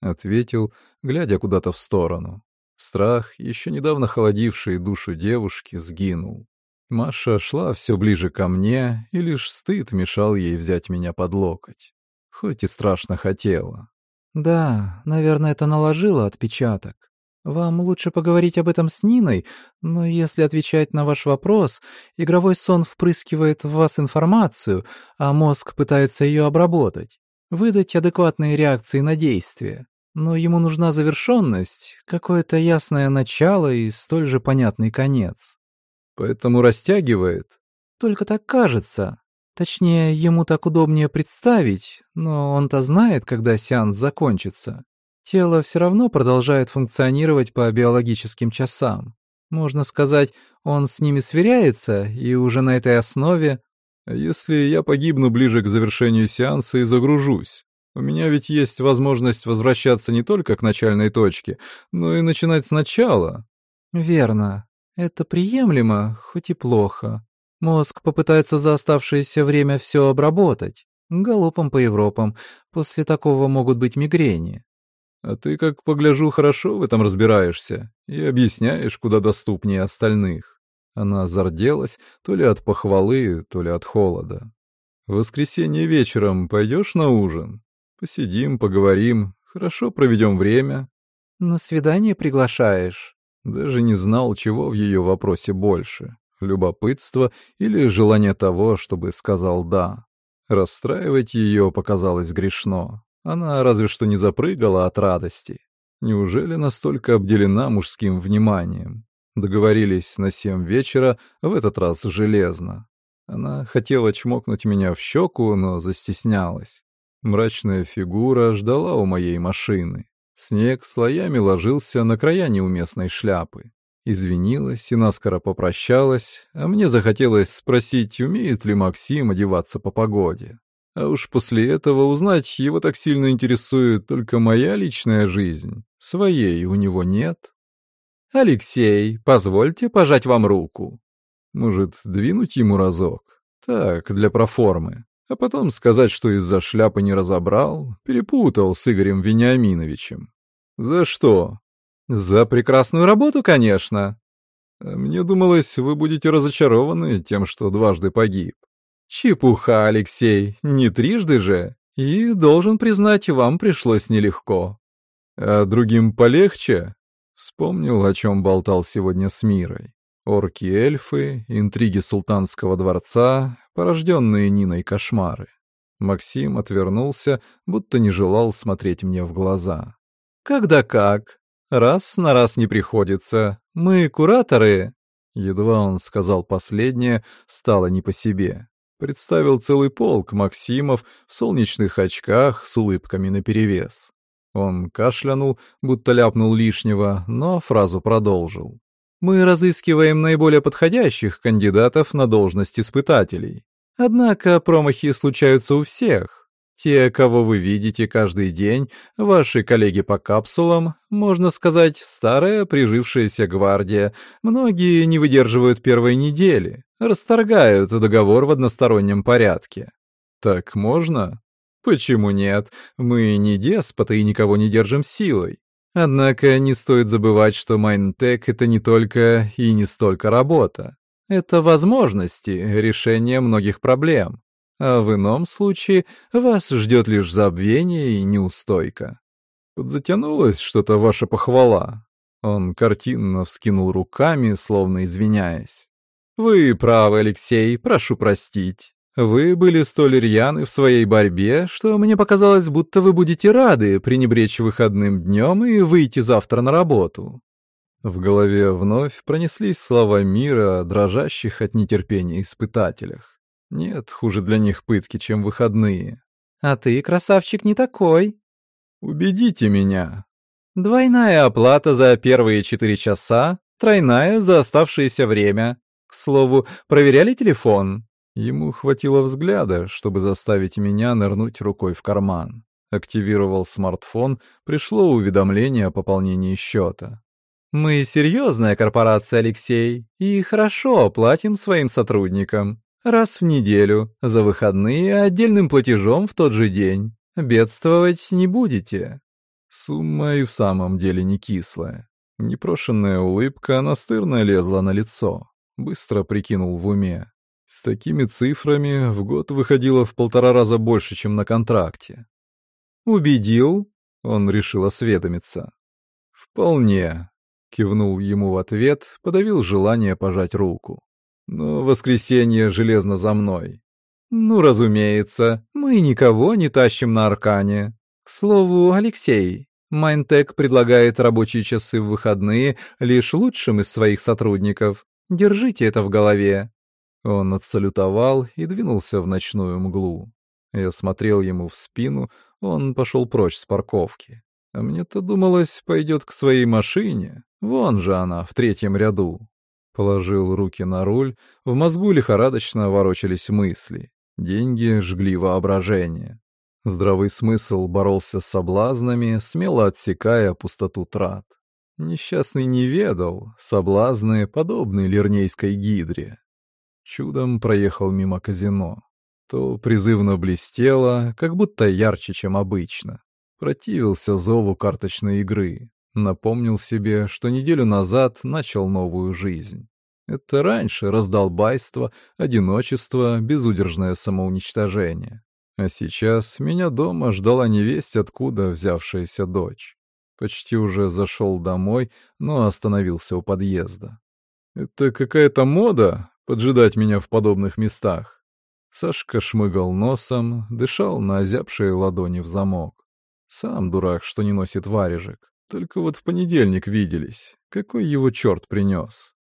Ответил, глядя куда-то в сторону. Страх, еще недавно холодивший душу девушки, сгинул. Маша шла все ближе ко мне, и лишь стыд мешал ей взять меня под локоть. Хоть и страшно хотела. «Да, наверное, это наложило отпечаток. Вам лучше поговорить об этом с Ниной, но если отвечать на ваш вопрос, игровой сон впрыскивает в вас информацию, а мозг пытается ее обработать, выдать адекватные реакции на действие. Но ему нужна завершенность, какое-то ясное начало и столь же понятный конец. Поэтому растягивает. Только так кажется. Точнее, ему так удобнее представить, но он-то знает, когда сеанс закончится. Тело все равно продолжает функционировать по биологическим часам. Можно сказать, он с ними сверяется, и уже на этой основе... Если я погибну ближе к завершению сеанса и загружусь? У меня ведь есть возможность возвращаться не только к начальной точке, но и начинать сначала. Верно. Это приемлемо, хоть и плохо. Мозг попытается за оставшееся время все обработать. Галопом по Европам. После такого могут быть мигрени. А ты, как погляжу, хорошо в этом разбираешься и объясняешь куда доступнее остальных. Она зарделась то ли от похвалы, то ли от холода. В воскресенье вечером пойдешь на ужин? Посидим, поговорим, хорошо проведем время. На свидание приглашаешь? Даже не знал, чего в ее вопросе больше — любопытство или желание того, чтобы сказал «да». Расстраивать ее показалось грешно. Она разве что не запрыгала от радости. Неужели настолько обделена мужским вниманием? Договорились на семь вечера, в этот раз железно. Она хотела чмокнуть меня в щеку, но застеснялась. Мрачная фигура ждала у моей машины. Снег слоями ложился на края неуместной шляпы. Извинилась и наскоро попрощалась, а мне захотелось спросить, умеет ли Максим одеваться по погоде. А уж после этого узнать его так сильно интересует только моя личная жизнь. Своей у него нет. «Алексей, позвольте пожать вам руку». Может, двинуть ему разок? Так, для проформы. А потом сказать, что из-за шляпы не разобрал, перепутал с Игорем Вениаминовичем. За что? За прекрасную работу, конечно. Мне думалось, вы будете разочарованы тем, что дважды погиб. Чепуха, Алексей, не трижды же. И, должен признать, вам пришлось нелегко. А другим полегче? Вспомнил, о чем болтал сегодня с Мирой. Орки-эльфы, интриги султанского дворца, порожденные Ниной кошмары. Максим отвернулся, будто не желал смотреть мне в глаза. «Когда как? Раз на раз не приходится. Мы кураторы». Едва он сказал последнее, стало не по себе. Представил целый полк Максимов в солнечных очках с улыбками наперевес. Он кашлянул, будто ляпнул лишнего, но фразу продолжил. «Мы разыскиваем наиболее подходящих кандидатов на должность испытателей. Однако промахи случаются у всех. Те, кого вы видите каждый день, ваши коллеги по капсулам, можно сказать, старая прижившаяся гвардия, многие не выдерживают первой недели, расторгают договор в одностороннем порядке. Так можно? Почему нет? Мы не деспоты и никого не держим силой. Однако не стоит забывать, что Майнтек — это не только и не столько работа. Это возможности решения многих проблем. А в ином случае вас ждет лишь забвение и неустойка. Подзатянулось что-то ваша похвала. Он картинно вскинул руками, словно извиняясь. «Вы правы, Алексей, прошу простить. Вы были столь рьяны в своей борьбе, что мне показалось, будто вы будете рады пренебречь выходным днем и выйти завтра на работу». В голове вновь пронеслись слова мира дрожащих от нетерпения испытателях. Нет хуже для них пытки, чем выходные. «А ты, красавчик, не такой». «Убедите меня». «Двойная оплата за первые четыре часа, тройная за оставшееся время. К слову, проверяли телефон?» Ему хватило взгляда, чтобы заставить меня нырнуть рукой в карман. Активировал смартфон, пришло уведомление о пополнении счета. «Мы серьезная корпорация, Алексей, и хорошо платим своим сотрудникам. Раз в неделю, за выходные отдельным платежом в тот же день. Бедствовать не будете». Сумма и в самом деле не кислая. Непрошенная улыбка настырно лезла на лицо. Быстро прикинул в уме. С такими цифрами в год выходило в полтора раза больше, чем на контракте. «Убедил?» — он решил осведомиться. «Вполне», — кивнул ему в ответ, подавил желание пожать руку. «Но воскресенье железно за мной». «Ну, разумеется, мы никого не тащим на Аркане. К слову, Алексей, Майнтек предлагает рабочие часы в выходные лишь лучшим из своих сотрудников. Держите это в голове. Он отсалютовал и двинулся в ночную мглу. Я смотрел ему в спину, он пошел прочь с парковки. А мне-то думалось, пойдет к своей машине. Вон же она, в третьем ряду. Положил руки на руль, в мозгу лихорадочно ворочались мысли. Деньги жгли воображение. Здравый смысл боролся с соблазнами, смело отсекая пустоту трат. Несчастный не ведал, соблазны подобны лирнейской гидре. Чудом проехал мимо казино. То призывно блестело, как будто ярче, чем обычно. Противился зову карточной игры. Напомнил себе, что неделю назад начал новую жизнь. Это раньше раздолбайство, одиночество, безудержное самоуничтожение. А сейчас меня дома ждала невесть, откуда взявшаяся дочь. Почти уже зашел домой, но остановился у подъезда. «Это какая-то мода? поджидать меня в подобных местах. Сашка шмыгал носом, дышал на озябшие ладони в замок. Сам дурак, что не носит варежек. Только вот в понедельник виделись. Какой его черт принес?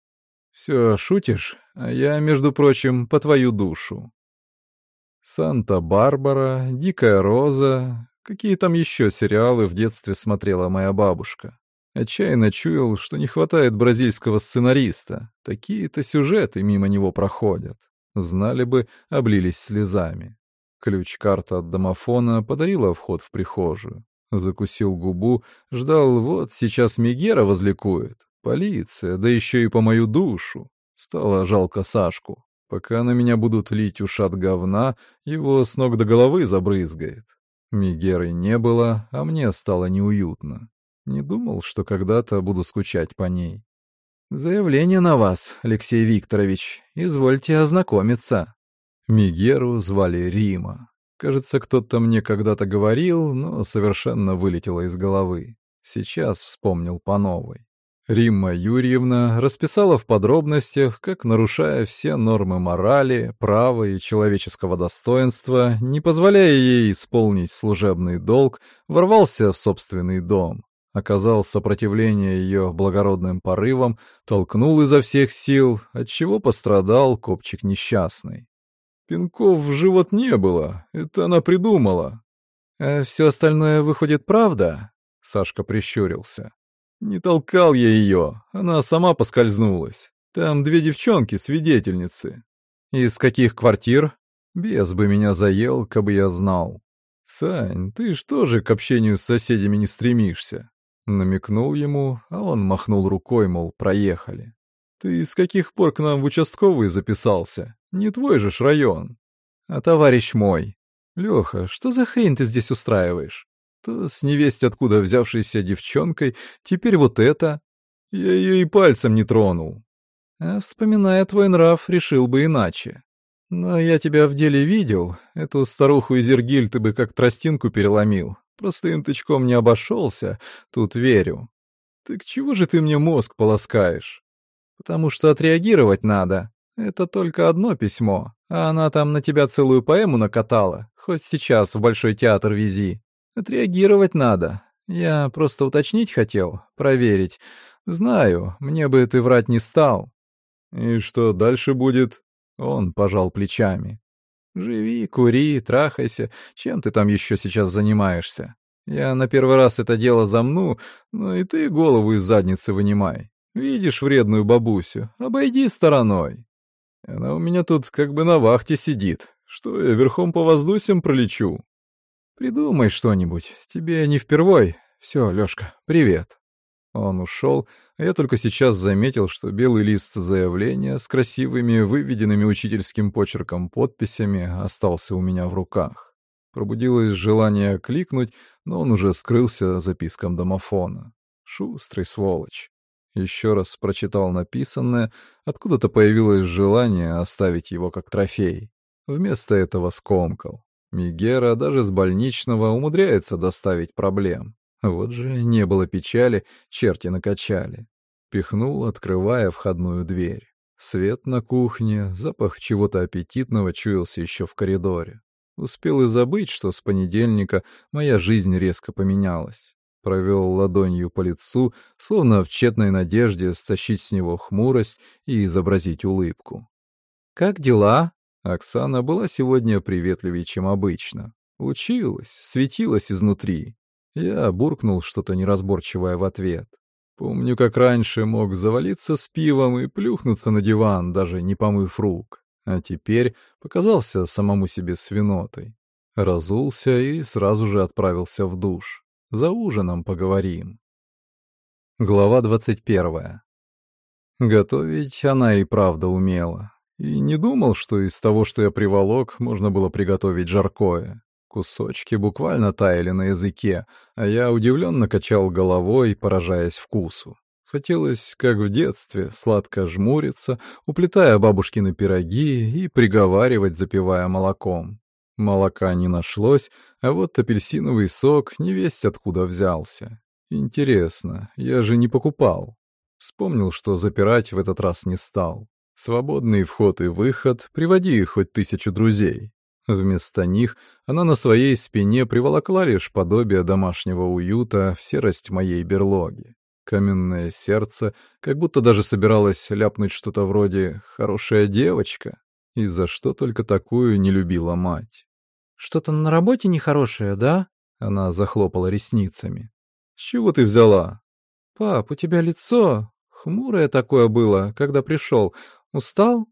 Все, шутишь? А я, между прочим, по твою душу. Санта-Барбара, Дикая Роза, какие там еще сериалы в детстве смотрела моя бабушка. Отчаянно чуял, что не хватает бразильского сценариста. Такие-то сюжеты мимо него проходят. Знали бы, облились слезами. Ключ-карта от домофона подарила вход в прихожую. Закусил губу, ждал, вот сейчас Мегера возликует. Полиция, да еще и по мою душу. Стало жалко Сашку. Пока на меня будут лить ушат говна, его с ног до головы забрызгает. Мегеры не было, а мне стало неуютно. Не думал, что когда-то буду скучать по ней. «Заявление на вас, Алексей Викторович. Извольте ознакомиться». Мигеру звали Рима. Кажется, кто-то мне когда-то говорил, но совершенно вылетело из головы. Сейчас вспомнил по новой. Римма Юрьевна расписала в подробностях, как, нарушая все нормы морали, права и человеческого достоинства, не позволяя ей исполнить служебный долг, ворвался в собственный дом, оказал сопротивление ее благородным порывам, толкнул изо всех сил, отчего пострадал копчик несчастный. Пинков в живот не было, это она придумала. А все остальное выходит правда? Сашка прищурился. Не толкал я ее, она сама поскользнулась. Там две девчонки, свидетельницы. Из каких квартир? Без бы меня заел, кабы я знал. Сань, ты что же к общению с соседями не стремишься? Намекнул ему, а он махнул рукой, мол, проехали. Ты с каких пор к нам в участковый записался? Не твой же ж район. А товарищ мой. Леха, что за хрень ты здесь устраиваешь? То с невесть откуда взявшейся девчонкой, теперь вот это. Я ее и пальцем не тронул. А вспоминая твой нрав, решил бы иначе. Но я тебя в деле видел. Эту старуху из Иргиль ты бы как тростинку переломил. Простым тычком не обошелся, тут верю. Так чего же ты мне мозг полоскаешь? Потому что отреагировать надо. Это только одно письмо, а она там на тебя целую поэму накатала. Хоть сейчас в Большой театр вези. Отреагировать надо. Я просто уточнить хотел, проверить. Знаю, мне бы ты врать не стал. И что дальше будет? Он пожал плечами. Живи, кури, трахайся. Чем ты там еще сейчас занимаешься? Я на первый раз это дело замну, но и ты голову из задницы вынимай. Видишь вредную бабусю, обойди стороной. Она у меня тут как бы на вахте сидит. Что я верхом по воздусям пролечу? Придумай что-нибудь, тебе не впервой. Все, Лёшка, привет. Он ушел, а я только сейчас заметил, что белый лист заявления с красивыми, выведенными учительским почерком подписями остался у меня в руках. Пробудилось желание кликнуть, но он уже скрылся за домофона. Шустрый сволочь. Еще раз прочитал написанное, откуда-то появилось желание оставить его как трофей. Вместо этого скомкал. Мигера даже с больничного умудряется доставить проблем. Вот же не было печали, черти накачали. Пихнул, открывая входную дверь. Свет на кухне, запах чего-то аппетитного чуялся еще в коридоре. Успел и забыть, что с понедельника моя жизнь резко поменялась. Провел ладонью по лицу, словно в тщетной надежде стащить с него хмурость и изобразить улыбку. «Как дела?» Оксана была сегодня приветливее, чем обычно. Училась, светилась изнутри. Я буркнул что-то неразборчивое в ответ. Помню, как раньше мог завалиться с пивом и плюхнуться на диван, даже не помыв рук. А теперь показался самому себе свинотой. Разулся и сразу же отправился в душ. За ужином поговорим. Глава двадцать первая. Готовить она и правда умела. И не думал, что из того, что я приволок, можно было приготовить жаркое. Кусочки буквально таяли на языке, а я удивленно качал головой, поражаясь вкусу. Хотелось, как в детстве, сладко жмуриться, уплетая бабушкины пироги и приговаривать, запивая молоком. Молока не нашлось, а вот апельсиновый сок невесть откуда взялся. Интересно, я же не покупал. Вспомнил, что запирать в этот раз не стал. Свободный вход и выход, приводи хоть тысячу друзей. Вместо них она на своей спине приволокла лишь подобие домашнего уюта в серость моей берлоги. Каменное сердце, как будто даже собиралась ляпнуть что-то вроде «хорошая девочка», и за что только такую не любила мать. «Что-то на работе нехорошее, да?» Она захлопала ресницами. «С чего ты взяла?» «Пап, у тебя лицо хмурое такое было, когда пришел. Устал?»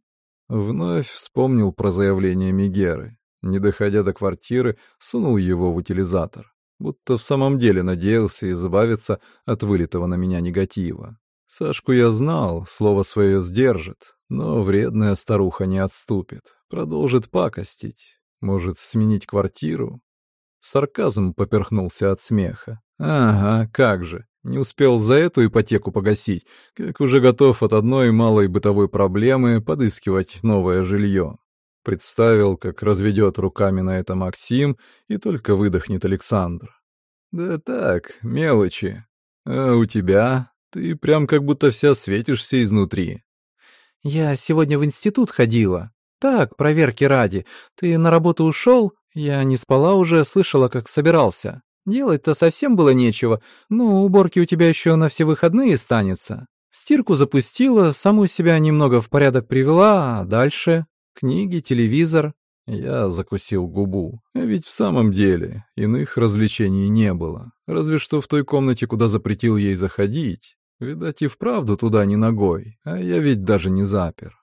Вновь вспомнил про заявление Мигеры. Не доходя до квартиры, сунул его в утилизатор. Будто в самом деле надеялся избавиться от вылитого на меня негатива. Сашку я знал, слово свое сдержит, но вредная старуха не отступит, продолжит пакостить. Может, сменить квартиру? Сарказм поперхнулся от смеха. Ага, как же. Не успел за эту ипотеку погасить, как уже готов от одной малой бытовой проблемы подыскивать новое жилье. Представил, как разведет руками на это Максим, и только выдохнет Александр. «Да так, мелочи. А у тебя? Ты прям как будто вся светишься изнутри. Я сегодня в институт ходила. Так, проверки ради. Ты на работу ушел? Я не спала уже, слышала, как собирался. Делать-то совсем было нечего, но уборки у тебя еще на все выходные станется. Стирку запустила, саму себя немного в порядок привела, а дальше книги, телевизор. Я закусил губу. А ведь в самом деле иных развлечений не было. Разве что в той комнате, куда запретил ей заходить. Видать, и вправду туда не ногой, а я ведь даже не запер.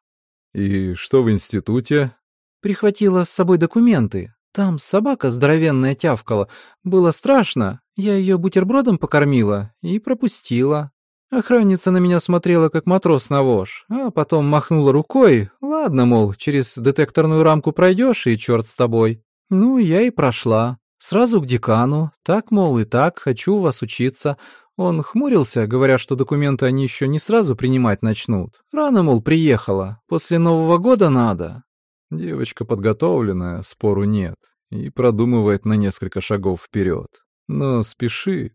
И что в институте? Прихватила с собой документы. Там собака здоровенная тявкала. Было страшно. Я ее бутербродом покормила и пропустила. Охранница на меня смотрела, как матрос на вож, а потом махнула рукой. Ладно, мол, через детекторную рамку пройдешь, и черт с тобой. Ну, я и прошла. Сразу к декану. Так, мол, и так, хочу вас учиться. Он хмурился, говоря, что документы они еще не сразу принимать начнут. Рано, мол, приехала. После Нового года надо. Девочка подготовленная, спору нет, и продумывает на несколько шагов вперед. Но спешит.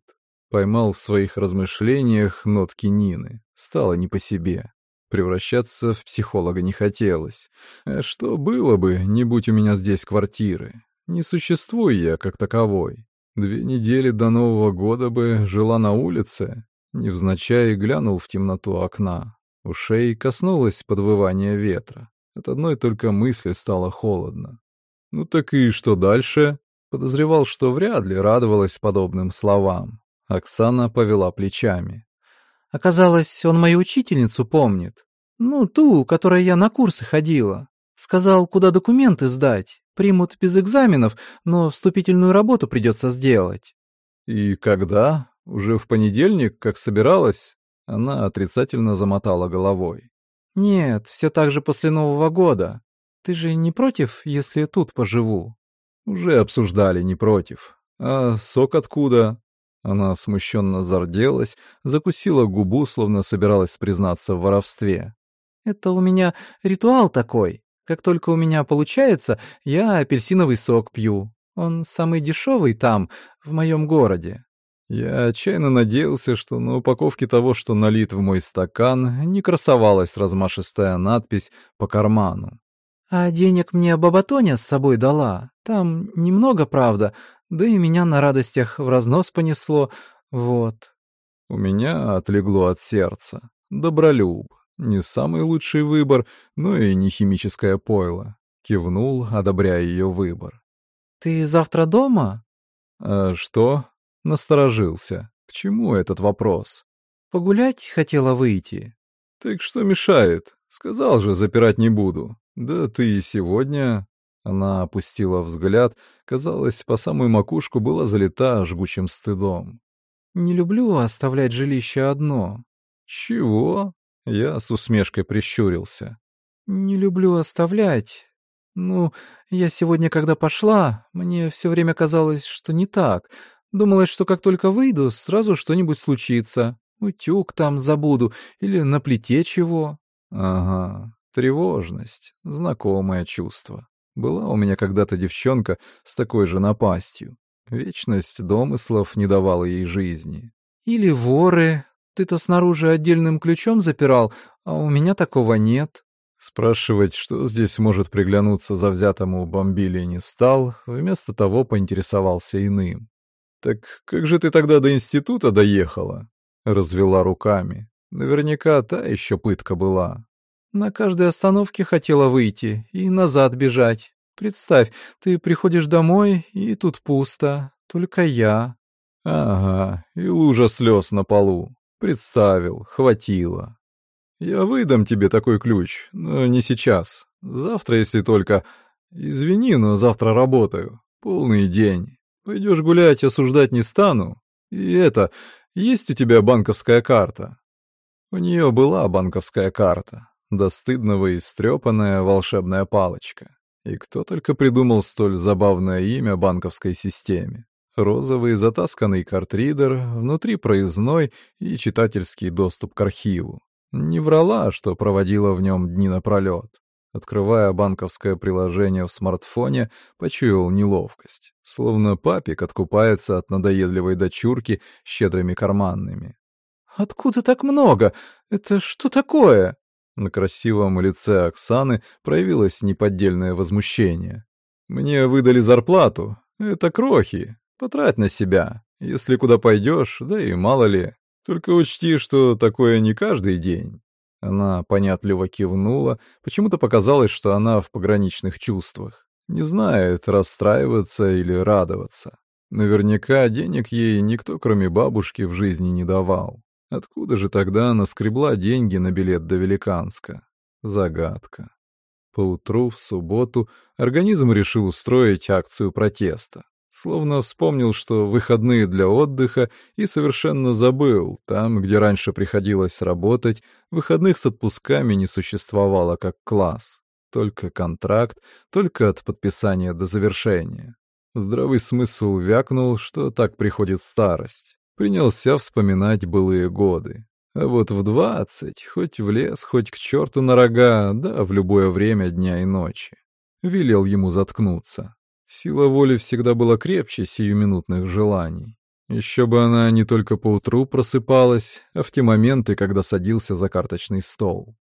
Поймал в своих размышлениях нотки Нины. Стало не по себе. Превращаться в психолога не хотелось. А что было бы, не будь у меня здесь квартиры? Не существую я как таковой. Две недели до Нового года бы жила на улице. Невзначай глянул в темноту окна. Ушей коснулось подвывание ветра. От одной только мысли стало холодно. Ну так и что дальше? Подозревал, что вряд ли радовалась подобным словам. Оксана повела плечами. Оказалось, он мою учительницу помнит. Ну, ту, которой я на курсы ходила. Сказал, куда документы сдать. Примут без экзаменов, но вступительную работу придется сделать. И когда? Уже в понедельник, как собиралась? Она отрицательно замотала головой. Нет, все так же после Нового года. Ты же не против, если тут поживу? Уже обсуждали, не против. А сок откуда? Она смущенно зарделась, закусила губу, словно собиралась признаться в воровстве. «Это у меня ритуал такой. Как только у меня получается, я апельсиновый сок пью. Он самый дешевый там, в моем городе». Я отчаянно надеялся, что на упаковке того, что налит в мой стакан, не красовалась размашистая надпись по карману. «А денег мне Бабатоня с собой дала. Там немного, правда, да и меня на радостях в разнос понесло, вот. У меня отлегло от сердца. Добролюб. Не самый лучший выбор, но и не химическое пойло. Кивнул, одобряя ее выбор. «Ты завтра дома?» «А что?» Насторожился. К чему этот вопрос? «Погулять хотела выйти». «Так что мешает? Сказал же, запирать не буду. Да ты и сегодня...» Она опустила взгляд, казалось, по самую макушку была залита жгучим стыдом. «Не люблю оставлять жилище одно». «Чего?» Я с усмешкой прищурился. «Не люблю оставлять. Ну, я сегодня, когда пошла, мне все время казалось, что не так. Думалось, что как только выйду, сразу что-нибудь случится. Утюг там забуду или на плите чего». «Ага, тревожность, знакомое чувство». Была у меня когда-то девчонка с такой же напастью. Вечность домыслов не давала ей жизни. Или воры. Ты-то снаружи отдельным ключом запирал, а у меня такого нет. Спрашивать, что здесь может приглянуться завзятому бомбили, не стал, вместо того поинтересовался иным. «Так как же ты тогда до института доехала?» Развела руками. Наверняка та еще пытка была. На каждой остановке хотела выйти и назад бежать. Представь, ты приходишь домой, и тут пусто, только я. Ага, и лужа слез на полу. Представил, хватило. Я выдам тебе такой ключ, но не сейчас. Завтра, если только... Извини, но завтра работаю. Полный день. Пойдешь гулять, осуждать не стану. И это, есть у тебя банковская карта? У нее была банковская карта. До стыдного и стрёпанная волшебная палочка. И кто только придумал столь забавное имя банковской системе. Розовый затасканный картридер, внутри проездной и читательский доступ к архиву. Не врала, что проводила в нем дни напролет. Открывая банковское приложение в смартфоне, почуял неловкость. Словно папик откупается от надоедливой дочурки щедрыми карманными. Откуда так много? Это что такое?» На красивом лице Оксаны проявилось неподдельное возмущение. «Мне выдали зарплату. Это крохи. Потрать на себя. Если куда пойдешь, да и мало ли. Только учти, что такое не каждый день». Она понятливо кивнула, почему-то показалось, что она в пограничных чувствах. Не знает, расстраиваться или радоваться. Наверняка денег ей никто, кроме бабушки, в жизни не давал. Откуда же тогда она скребла деньги на билет до Великанска? Загадка. Поутру, в субботу, организм решил устроить акцию протеста. Словно вспомнил, что выходные для отдыха, и совершенно забыл, там, где раньше приходилось работать, выходных с отпусками не существовало как класс. Только контракт, только от подписания до завершения. Здравый смысл вякнул, что так приходит старость. Принялся вспоминать былые годы. А вот в двадцать, хоть в лес, хоть к черту на рога, да в любое время дня и ночи. Велел ему заткнуться. Сила воли всегда была крепче сиюминутных желаний. Еще бы она не только по утру просыпалась, а в те моменты, когда садился за карточный стол.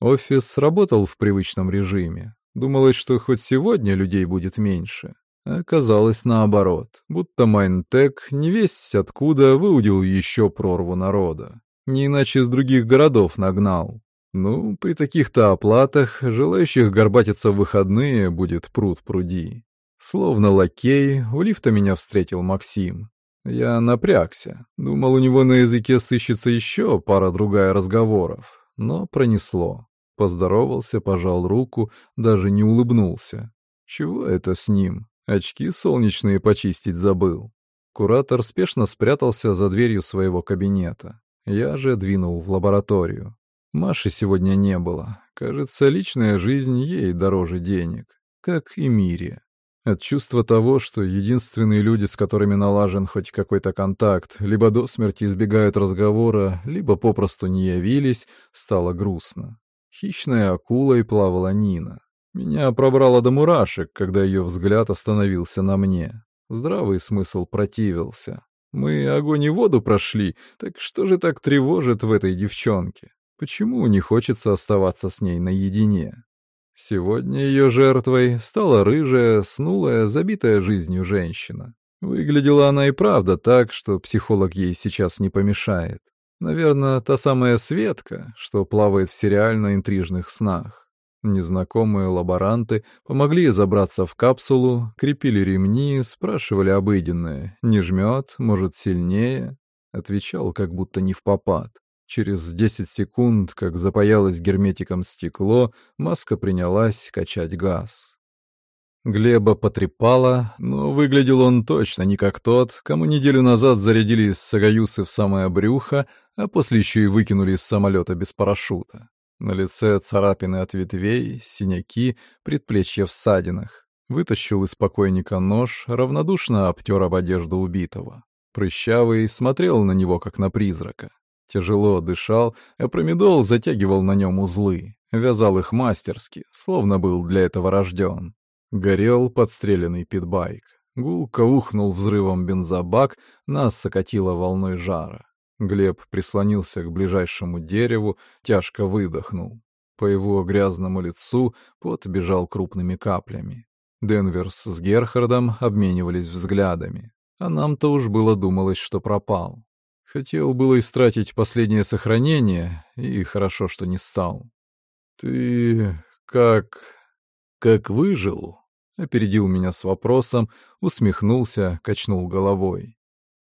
Офис работал в привычном режиме. Думалось, что хоть сегодня людей будет меньше. А оказалось наоборот, будто Майнтек не весь откуда выудил еще прорву народа. Не иначе с других городов нагнал. Ну, при таких-то оплатах желающих горбатиться в выходные будет пруд пруди. Словно лакей, у лифта меня встретил Максим. Я напрягся. Думал, у него на языке сыщется еще пара-другая разговоров. Но пронесло. Поздоровался, пожал руку, даже не улыбнулся. Чего это с ним? Очки солнечные почистить забыл. Куратор спешно спрятался за дверью своего кабинета. Я же двинул в лабораторию. Маши сегодня не было. Кажется, личная жизнь ей дороже денег. Как и Мире. От чувства того, что единственные люди, с которыми налажен хоть какой-то контакт, либо до смерти избегают разговора, либо попросту не явились, стало грустно. Хищной акулой плавала Нина. Меня пробрало до мурашек, когда ее взгляд остановился на мне. Здравый смысл противился. Мы огонь и воду прошли, так что же так тревожит в этой девчонке? Почему не хочется оставаться с ней наедине? Сегодня ее жертвой стала рыжая, снулая, забитая жизнью женщина. Выглядела она и правда так, что психолог ей сейчас не помешает. Наверное, та самая Светка, что плавает в сериально-интрижных снах. Незнакомые лаборанты помогли забраться в капсулу, крепили ремни, спрашивали обыденное. «Не жмет? Может, сильнее?» Отвечал, как будто не в попад. Через 10 секунд, как запаялось герметиком стекло, маска принялась качать газ. Глеба потрепало, но выглядел он точно не как тот, кому неделю назад зарядили сагаюсы в самое брюхо, а после еще и выкинули из самолета без парашюта. На лице царапины от ветвей, синяки, предплечья в ссадинах. Вытащил из покойника нож, равнодушно обтер об одежду убитого. Прыщавый смотрел на него, как на призрака. Тяжело дышал, а промедол затягивал на нем узлы, вязал их мастерски, словно был для этого рожден. Горел подстреленный питбайк. Гулко ухнул взрывом бензобак, нас сокатило волной жара. Глеб прислонился к ближайшему дереву, тяжко выдохнул. По его грязному лицу пот бежал крупными каплями. Денверс с Герхардом обменивались взглядами. А нам-то уж было думалось, что пропал. Хотел было истратить последнее сохранение, и хорошо, что не стал. «Ты как... как выжил?» — опередил меня с вопросом, усмехнулся, качнул головой.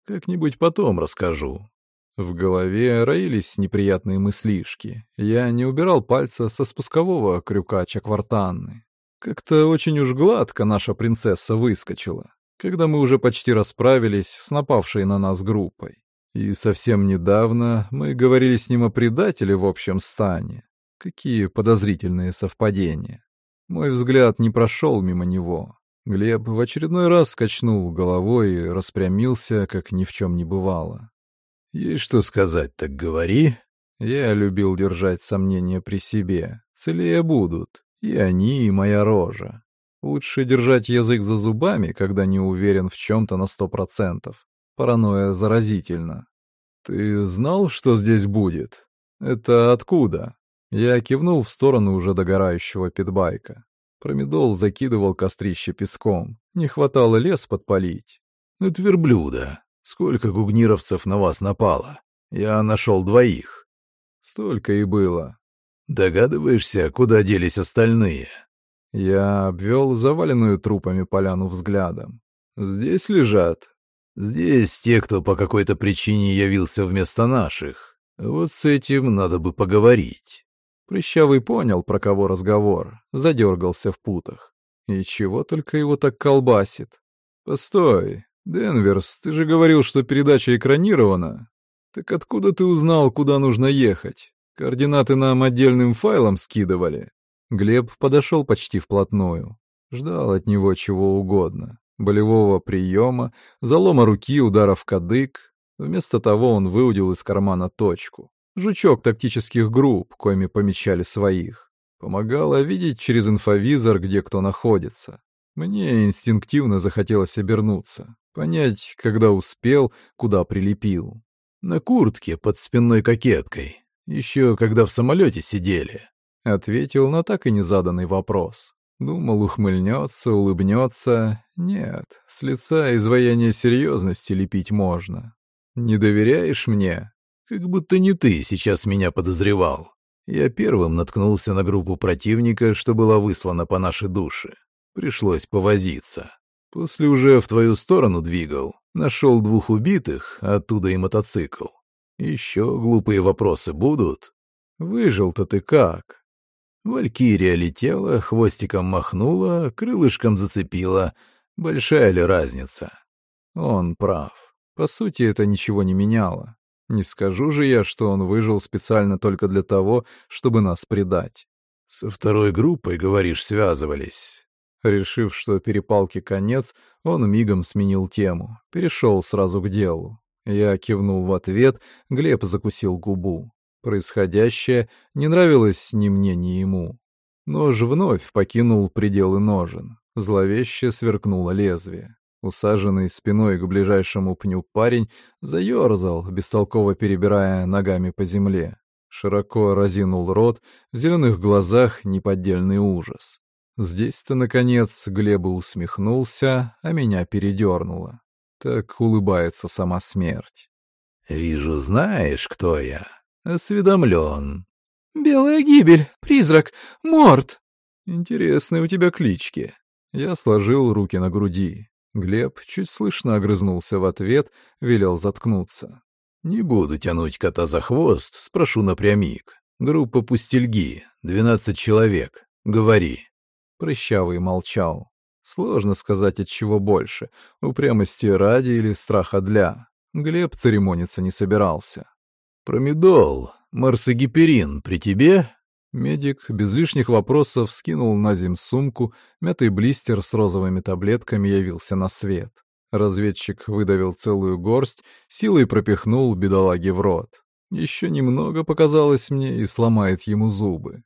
«Как-нибудь потом расскажу». В голове роились неприятные мыслишки. Я не убирал пальца со спускового крюка Чаквартанны. Как-то очень уж гладко наша принцесса выскочила, когда мы уже почти расправились с напавшей на нас группой. И совсем недавно мы говорили с ним о предателе в общем стане. Какие подозрительные совпадения. Мой взгляд не прошел мимо него. Глеб в очередной раз скачнул головой и распрямился, как ни в чем не бывало. «Есть что сказать, так говори». Я любил держать сомнения при себе. Целее будут. И они, и моя рожа. Лучше держать язык за зубами, когда не уверен в чем-то на сто процентов. Паранойя заразительна. «Ты знал, что здесь будет? Это откуда?» Я кивнул в сторону уже догорающего питбайка. Промедол закидывал кострище песком. Не хватало лес подпалить. «От верблюда. Сколько гугнировцев на вас напало? Я нашел двоих». «Столько и было». «Догадываешься, куда делись остальные?» Я обвел заваленную трупами поляну взглядом. «Здесь лежат». «Здесь те, кто по какой-то причине явился вместо наших. Вот с этим надо бы поговорить». Прыщавый понял, про кого разговор, задергался в путах. И чего только его так колбасит. «Постой, Денверс, ты же говорил, что передача экранирована. Так откуда ты узнал, куда нужно ехать? Координаты нам отдельным файлом скидывали?» Глеб подошел почти вплотную. Ждал от него чего угодно. Болевого приема, залома руки, удара в кадык. Вместо того он выудил из кармана точку. Жучок тактических групп, коими помечали своих. Помогало видеть через инфовизор, где кто находится. Мне инстинктивно захотелось обернуться, понять, когда успел, куда прилепил. На куртке под спинной кокеткой, еще когда в самолете сидели. Ответил на так и незаданный вопрос. Думал, ухмыльнется, улыбнется. Нет, с лица изваяние серьезности лепить можно. Не доверяешь мне? Как будто не ты сейчас меня подозревал. Я первым наткнулся на группу противника, что была выслана по нашей душе. Пришлось повозиться. После уже в твою сторону двигал. Нашел двух убитых, оттуда и мотоцикл. Еще глупые вопросы будут? Выжил-то ты как? Валькирия летела, хвостиком махнула, крылышком зацепила. Большая ли разница? Он прав. По сути, это ничего не меняло. Не скажу же я, что он выжил специально только для того, чтобы нас предать. Со второй группой, говоришь, связывались. Решив, что перепалки конец, он мигом сменил тему, перешел сразу к делу. Я кивнул в ответ, Глеб закусил губу. Происходящее не нравилось ни мне, ни ему. Нож вновь покинул пределы ножен. Зловеще сверкнуло лезвие. Усаженный спиной к ближайшему пню парень заерзал, бестолково перебирая ногами по земле. Широко разинул рот, в зеленых глазах неподдельный ужас. Здесь-то, наконец, Глеба усмехнулся, а меня передернуло. Так улыбается сама смерть. «Вижу, знаешь, кто я. Осведомлен». «Белая гибель, призрак, морд!» «Интересные у тебя клички». Я сложил руки на груди. Глеб чуть слышно огрызнулся в ответ, велел заткнуться. «Не буду тянуть кота за хвост, спрошу напрямик. Группа пустельги, двенадцать человек. Говори». Прыщавый молчал. Сложно сказать, от чего больше — упрямости ради или страха для. Глеб церемониться не собирался. «Промедол, марсогиперин при тебе?» Медик без лишних вопросов скинул на зем сумку, мятый блистер с розовыми таблетками явился на свет. Разведчик выдавил целую горсть, силой пропихнул бедолаге в рот. Еще немного показалось мне и сломает ему зубы.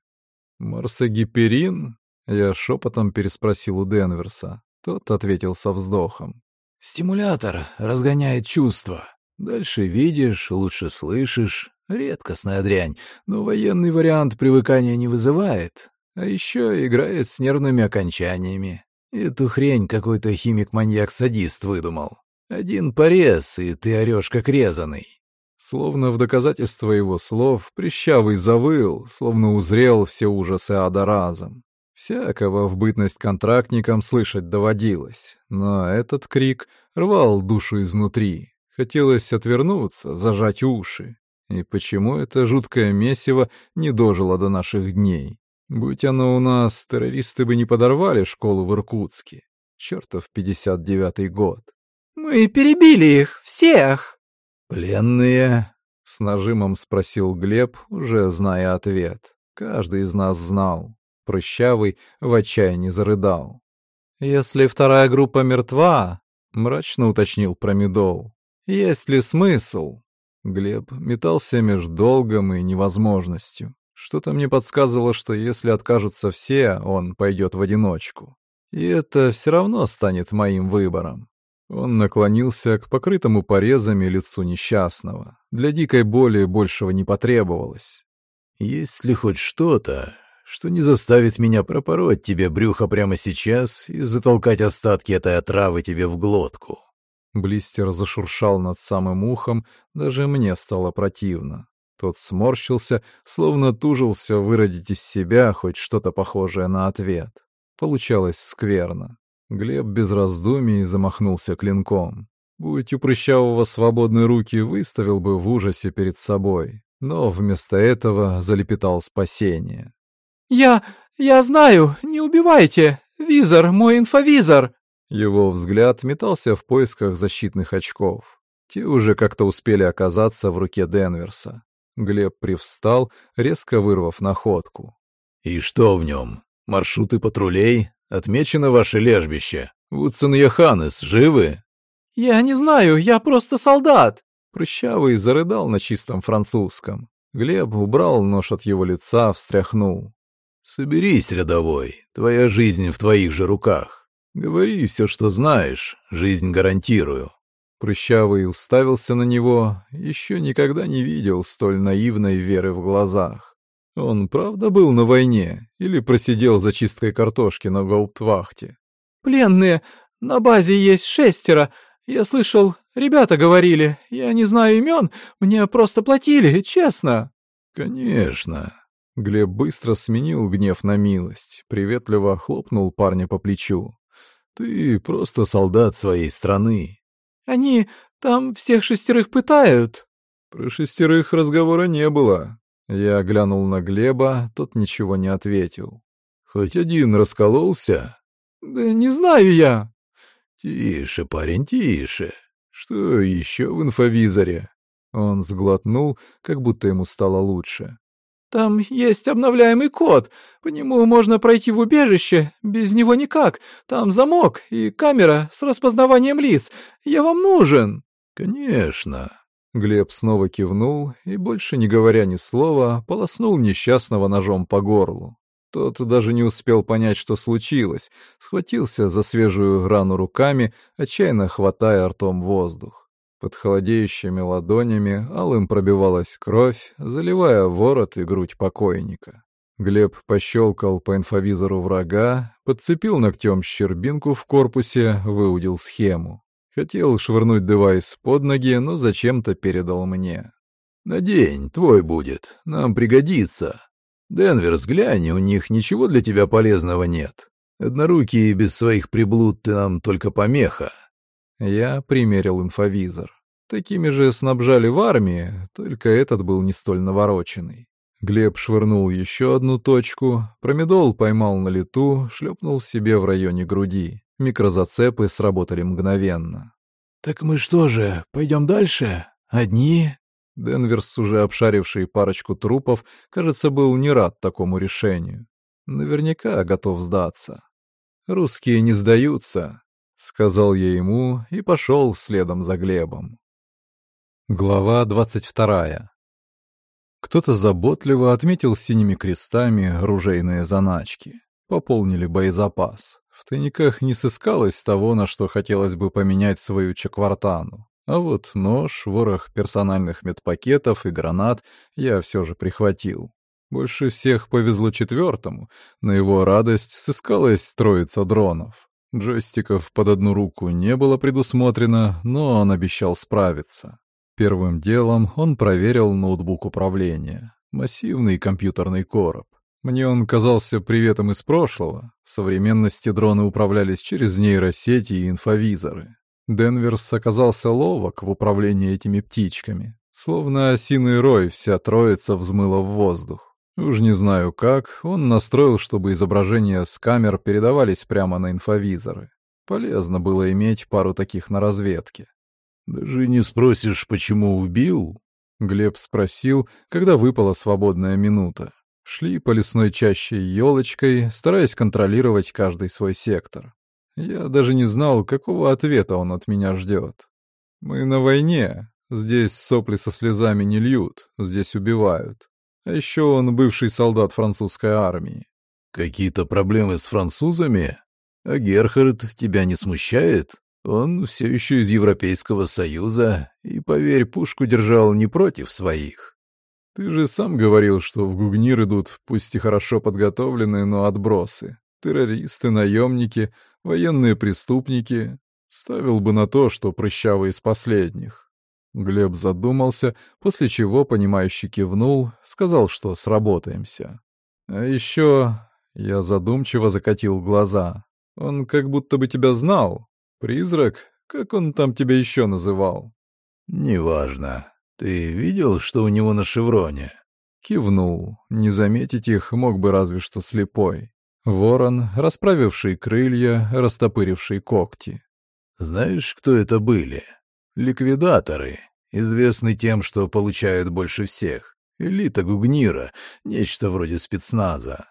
«Марсогиперин?» — я шепотом переспросил у Денверса. Тот ответил со вздохом. «Стимулятор разгоняет чувства. Дальше видишь, лучше слышишь, Редкостная дрянь, но военный вариант привыкания не вызывает. А еще играет с нервными окончаниями. Эту хрень какой-то химик-маньяк-садист выдумал. Один порез, и ты орешь как резаный. Словно в доказательство его слов, Прищавый завыл, словно узрел все ужасы ада разом. Всякого в бытность контрактникам слышать доводилось, но этот крик рвал душу изнутри. Хотелось отвернуться, зажать уши. И почему это жуткое месиво не дожило до наших дней? Будь оно у нас, террористы бы не подорвали школу в Иркутске. Чертов 59-й год. «Мы перебили их, всех!» «Пленные?» — с нажимом спросил Глеб, уже зная ответ. Каждый из нас знал. Прыщавый в отчаянии зарыдал. «Если вторая группа мертва», — мрачно уточнил Промедол, — «есть ли смысл?» Глеб метался между долгом и невозможностью. Что-то мне подсказывало, что если откажутся все, он пойдет в одиночку. И это все равно станет моим выбором. Он наклонился к покрытому порезами лицу несчастного. Для дикой боли большего не потребовалось. «Есть ли хоть что-то, что не заставит меня пропороть тебе брюхо прямо сейчас и затолкать остатки этой отравы тебе в глотку?» Блистер зашуршал над самым ухом, даже мне стало противно. Тот сморщился, словно тужился выродить из себя хоть что-то похожее на ответ. Получалось скверно. Глеб без раздумий замахнулся клинком. Будь у Прыщавого свободные руки, выставил бы в ужасе перед собой. Но вместо этого залепетал спасение. «Я... я знаю! Не убивайте! Визор, мой инфовизор!» Его взгляд метался в поисках защитных очков. Те уже как-то успели оказаться в руке Денверса. Глеб привстал, резко вырвав находку. «И что в нем? Маршруты патрулей? Отмечено ваше лежбище? Вудсон и Йоханнес живы?» «Я не знаю, я просто солдат!» Прыщавый зарыдал на чистом французском. Глеб убрал нож от его лица, встряхнул. «Соберись, рядовой, твоя жизнь в твоих же руках. Говори все, что знаешь, жизнь гарантирую». Прыщавый уставился на него, еще никогда не видел столь наивной веры в глазах. Он правда был на войне или просидел за чисткой картошки на гауптвахте? «Пленные, на базе есть шестеро. Я слышал, ребята говорили, я не знаю имен, мне просто платили, честно». «Конечно», Глеб быстро сменил гнев на милость, приветливо хлопнул парня по плечу. «Ты просто солдат своей страны». «Они там всех шестерых пытают». Про шестерых разговора не было. Я глянул на Глеба, тот ничего не ответил. «Хоть один раскололся?» «Да не знаю я». «Тише, парень, тише. Что еще в инфовизоре?» Он сглотнул, как будто ему стало лучше. Там есть обновляемый код. По нему можно пройти в убежище. Без него никак. Там замок и камера с распознаванием лиц. Я вам нужен. Конечно. Глеб снова кивнул и, больше не говоря ни слова, полоснул несчастного ножом по горлу. Тот даже не успел понять, что случилось, схватился за свежую рану руками, отчаянно хватая ртом воздух. Под холодеющими ладонями алым пробивалась кровь, заливая ворот и грудь покойника. Глеб пощелкал по инфовизору врага, подцепил ногтем щербинку в корпусе, выудил схему. Хотел швырнуть девайс под ноги, но зачем-то передал мне. «Надень, твой будет, нам пригодится. Денвер, взглянь, у них ничего для тебя полезного нет. Однорукие без своих приблуд ты нам только помеха». Я примерил инфовизор. Такими же снабжали в армии, только этот был не столь навороченный. Глеб швырнул еще одну точку, промедол поймал на лету, шлепнул себе в районе груди. Микрозацепы сработали мгновенно. «Так мы что же, пойдем дальше? Одни?» Денверс, уже обшаривший парочку трупов, кажется, был не рад такому решению. Наверняка готов сдаться. «Русские не сдаются», — сказал я ему и пошел следом за Глебом. Глава двадцать вторая. Кто-то заботливо отметил синими крестами ружейные заначки. Пополнили боезапас. В тайниках не сыскалось того, на что хотелось бы поменять свою чеквартану. А вот нож, ворох персональных медпакетов и гранат я все же прихватил. Больше всех повезло четвертому. На его радость сыскалась троица дронов. Джойстиков под одну руку не было предусмотрено, но он обещал справиться. Первым делом он проверил ноутбук управления. Массивный компьютерный короб. Мне он казался приветом из прошлого. В современности дроны управлялись через нейросети и инфовизоры. Денверс оказался ловок в управлении этими птичками. Словно осиный рой вся троица взмыла в воздух. Уж не знаю как, он настроил, чтобы изображения с камер передавались прямо на инфовизоры. Полезно было иметь пару таких на разведке. «Даже не спросишь, почему убил?» Глеб спросил, когда выпала свободная минута. Шли по лесной чаще елочкой, стараясь контролировать каждый свой сектор. Я даже не знал, какого ответа он от меня ждет. Мы на войне. Здесь сопли со слезами не льют, здесь убивают. А еще он бывший солдат французской армии. Какие-то проблемы с французами? А Герхард тебя не смущает? Он все еще из Европейского Союза, и, поверь, пушку держал не против своих. Ты же сам говорил, что в Гугнир идут, пусть и хорошо подготовленные, но отбросы. Террористы, наемники, военные преступники. Ставил бы на то, что прыщавый из последних. Глеб задумался, после чего, понимающе кивнул, сказал, что сработаемся. А еще я задумчиво закатил глаза. Он как будто бы тебя знал. Призрак? Как он там тебя еще называл? Неважно. Ты видел, что у него на шевроне? Кивнул. Не заметить их мог бы разве что слепой. Ворон, расправивший крылья, растопыривший когти. Знаешь, кто это были? Ликвидаторы, известны тем, что получают больше всех. Элита Гугнира, нечто вроде спецназа.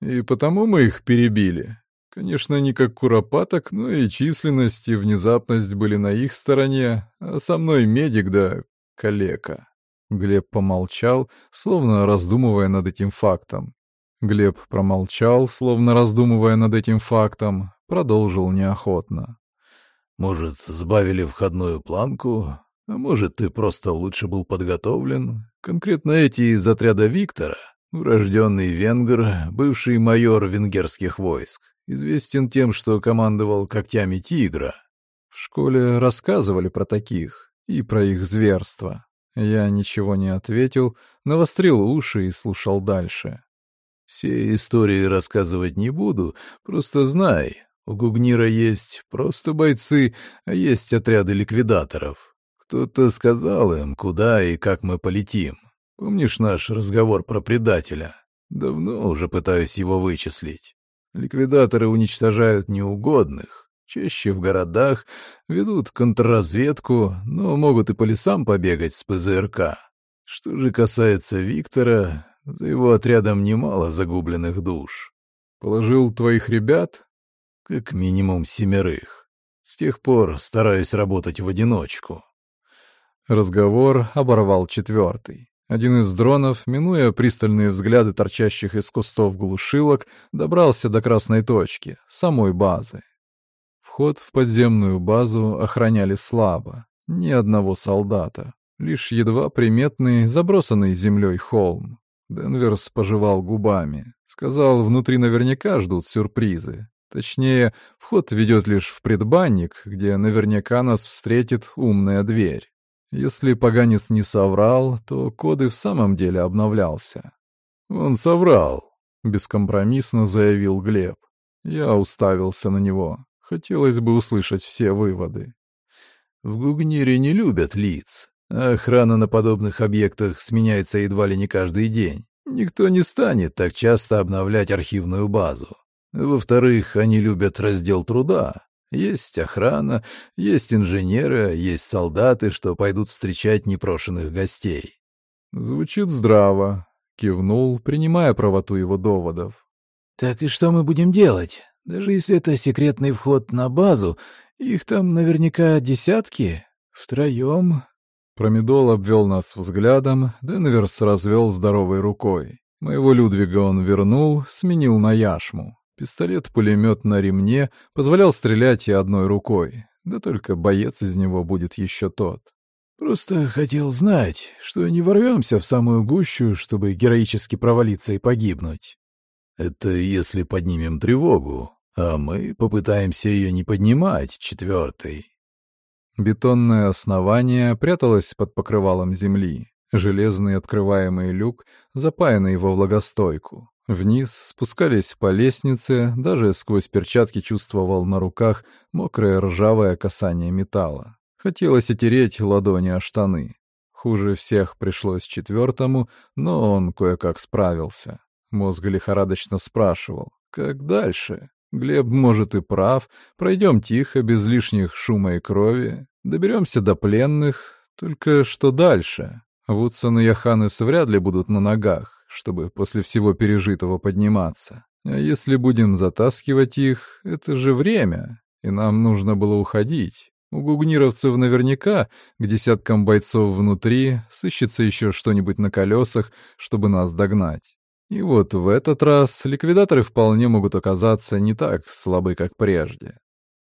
И потому мы их перебили. Конечно, не как куропаток, но и численность, и внезапность были на их стороне, а со мной медик да калека. Глеб помолчал, словно раздумывая над этим фактом. Глеб промолчал, словно раздумывая над этим фактом, продолжил неохотно. «Может, сбавили входную планку? А может, ты просто лучше был подготовлен? Конкретно эти из отряда Виктора, урожденный венгр, бывший майор венгерских войск, известен тем, что командовал когтями тигра. В школе рассказывали про таких и про их зверство. Я ничего не ответил, навострил уши и слушал дальше. Все истории рассказывать не буду, просто знай, у Гугнира есть просто бойцы, а есть отряды ликвидаторов. Кто-то сказал им, куда и как мы полетим. Помнишь наш разговор про предателя? Давно уже пытаюсь его вычислить. Ликвидаторы уничтожают неугодных, чаще в городах, ведут контрразведку, но могут и по лесам побегать с ПЗРК. Что же касается Виктора, за его отрядом немало загубленных душ. Положил твоих ребят? Как минимум семерых. С тех пор стараюсь работать в одиночку. Разговор оборвал четвертый. Один из дронов, минуя пристальные взгляды торчащих из кустов глушилок, добрался до красной точки, самой базы. Вход в подземную базу охраняли слабо, ни одного солдата, лишь едва приметный, забросанный землей холм. Денверс пожевал губами, сказал, внутри наверняка ждут сюрпризы. Точнее, вход ведет лишь в предбанник, где наверняка нас встретит умная дверь. Если поганец не соврал, то код и в самом деле обновлялся. «Он соврал», — бескомпромиссно заявил Глеб. Я уставился на него. Хотелось бы услышать все выводы. «В Гугнире не любят лиц. охрана на подобных объектах сменяется едва ли не каждый день. Никто не станет так часто обновлять архивную базу. Во-вторых, они любят раздел труда. Есть охрана, есть инженеры, есть солдаты, что пойдут встречать непрошенных гостей. Звучит здраво, кивнул, принимая правоту его доводов. Так и что мы будем делать? Даже если это секретный вход на базу, их там наверняка десятки. Втроем. Промедол обвел нас взглядом, Денверс развел здоровой рукой. Моего Людвига он вернул, сменил на яшму. Пистолет-пулемет на ремне позволял стрелять и одной рукой, да только боец из него будет еще тот. Просто хотел знать, что не ворвемся в самую гущу, чтобы героически провалиться и погибнуть. Это если поднимем тревогу, а мы попытаемся ее не поднимать, четвертый. Бетонное основание пряталось под покрывалом земли. Железный открываемый люк, запаянный во влагостойку. Вниз спускались по лестнице, даже сквозь перчатки чувствовал на руках мокрое ржавое касание металла. Хотелось отереть ладони о штаны. Хуже всех пришлось четвертому, но он кое-как справился. Мозг лихорадочно спрашивал, как дальше? Глеб, может, и прав. Пройдем тихо, без лишних шума и крови. Доберемся до пленных. Только что дальше? Вудсон и Яханес вряд ли будут на ногах чтобы после всего пережитого подниматься. А если будем затаскивать их, это же время, и нам нужно было уходить. У гугнировцев наверняка к десяткам бойцов внутри сыщется еще что-нибудь на колесах, чтобы нас догнать. И вот в этот раз ликвидаторы вполне могут оказаться не так слабы, как прежде.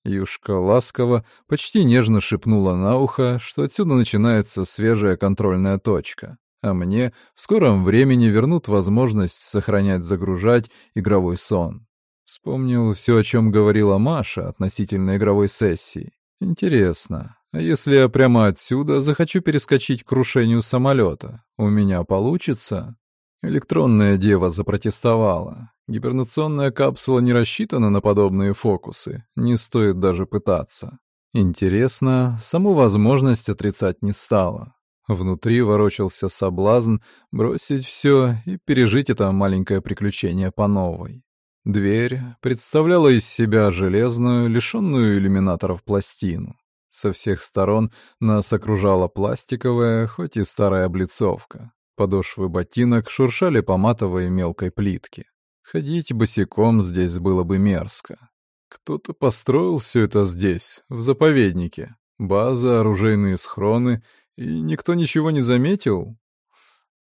Юшка ласково, почти нежно шепнула на ухо, что отсюда начинается свежая контрольная точка, а мне в скором времени вернут возможность сохранять загружать игровой сон. Вспомнил все, о чем говорила Маша относительно игровой сессии. Интересно, а если я прямо отсюда захочу перескочить к крушению самолета, у меня получится? Электронная дева запротестовала. Гибернационная капсула не рассчитана на подобные фокусы, не стоит даже пытаться. Интересно, саму возможность отрицать не стала. Внутри ворочался соблазн бросить все и пережить это маленькое приключение по новой. Дверь представляла из себя железную, лишенную иллюминаторов пластину. Со всех сторон нас окружала пластиковая, хоть и старая облицовка. Подошвы ботинок шуршали по матовой мелкой плитке. Ходить босиком здесь было бы мерзко. Кто-то построил все это здесь, в заповеднике. База, оружейные схроны, и никто ничего не заметил.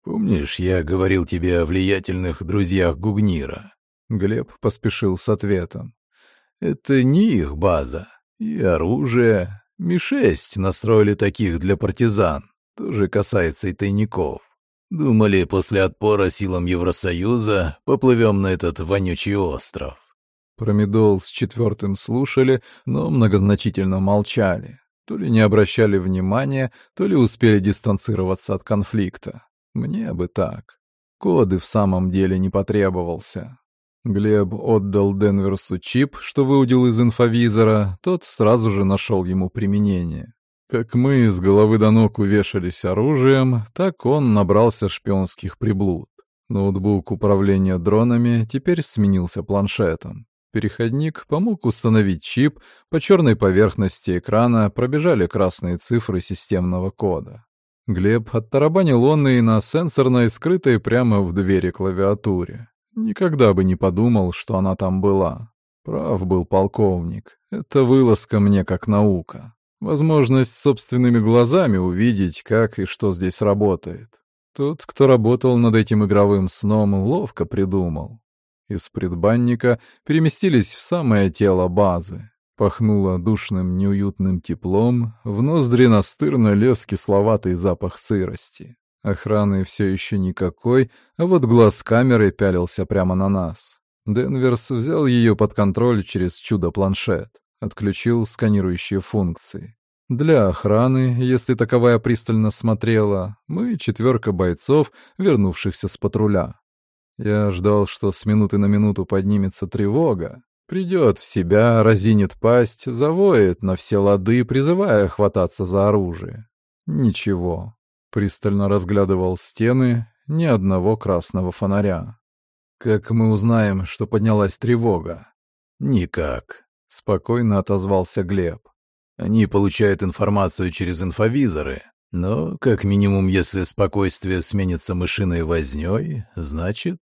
Помнишь, я говорил тебе о влиятельных друзьях Гугнира? Глеб поспешил с ответом. Это не их база. И оружие. Ми-6 настроили таких для партизан. Тоже касается и тайников. Думали, после отпора силам Евросоюза поплывем на этот вонючий остров. Промедол с четвертым слушали, но многозначительно молчали. То ли не обращали внимания, то ли успели дистанцироваться от конфликта. Мне бы так. Коды в самом деле не потребовался. Глеб отдал Денверсу чип, что выудил из инфовизора, тот сразу же нашел ему применение. Как мы с головы до ног увешались оружием, так он набрался шпионских приблуд. Ноутбук управления дронами теперь сменился планшетом. Переходник помог установить чип, по черной поверхности экрана пробежали красные цифры системного кода. Глеб оттарабанил он и на сенсорной, скрытой прямо в двери клавиатуре. Никогда бы не подумал, что она там была. Прав был полковник. Это вылазка мне как наука. Возможность собственными глазами увидеть, как и что здесь работает. Тот, кто работал над этим игровым сном, ловко придумал. Из предбанника переместились в самое тело базы. Пахнуло душным неуютным теплом, в ноздри настырно лез кисловатый запах сырости. Охраны все еще никакой, а вот глаз камеры пялился прямо на нас. Денверс взял ее под контроль через чудо-планшет отключил сканирующие функции. Для охраны, если таковая пристально смотрела, мы четверка бойцов, вернувшихся с патруля. Я ждал, что с минуты на минуту поднимется тревога, придет в себя, разинет пасть, завоет на все лады, призывая хвататься за оружие. Ничего. Пристально разглядывал стены, ни одного красного фонаря. Как мы узнаем, что поднялась тревога? Никак. — спокойно отозвался Глеб. «Они получают информацию через инфовизоры, но, как минимум, если спокойствие сменится мышиной вознёй, значит...»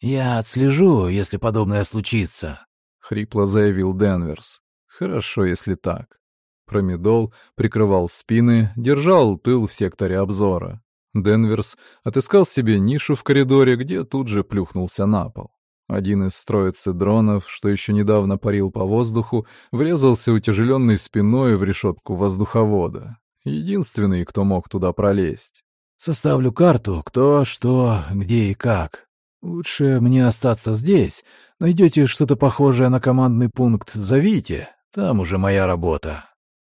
«Я отслежу, если подобное случится», — хрипло заявил Денверс. «Хорошо, если так». Промедол прикрывал спины, держал тыл в секторе обзора. Денверс отыскал себе нишу в коридоре, где тут же плюхнулся на пол. Один из троицы дронов, что еще недавно парил по воздуху, врезался утяжеленной спиной в решетку воздуховода. Единственный, кто мог туда пролезть. «Составлю карту, кто, что, где и как. Лучше мне остаться здесь. Найдете что-то похожее на командный пункт, зовите. Там уже моя работа».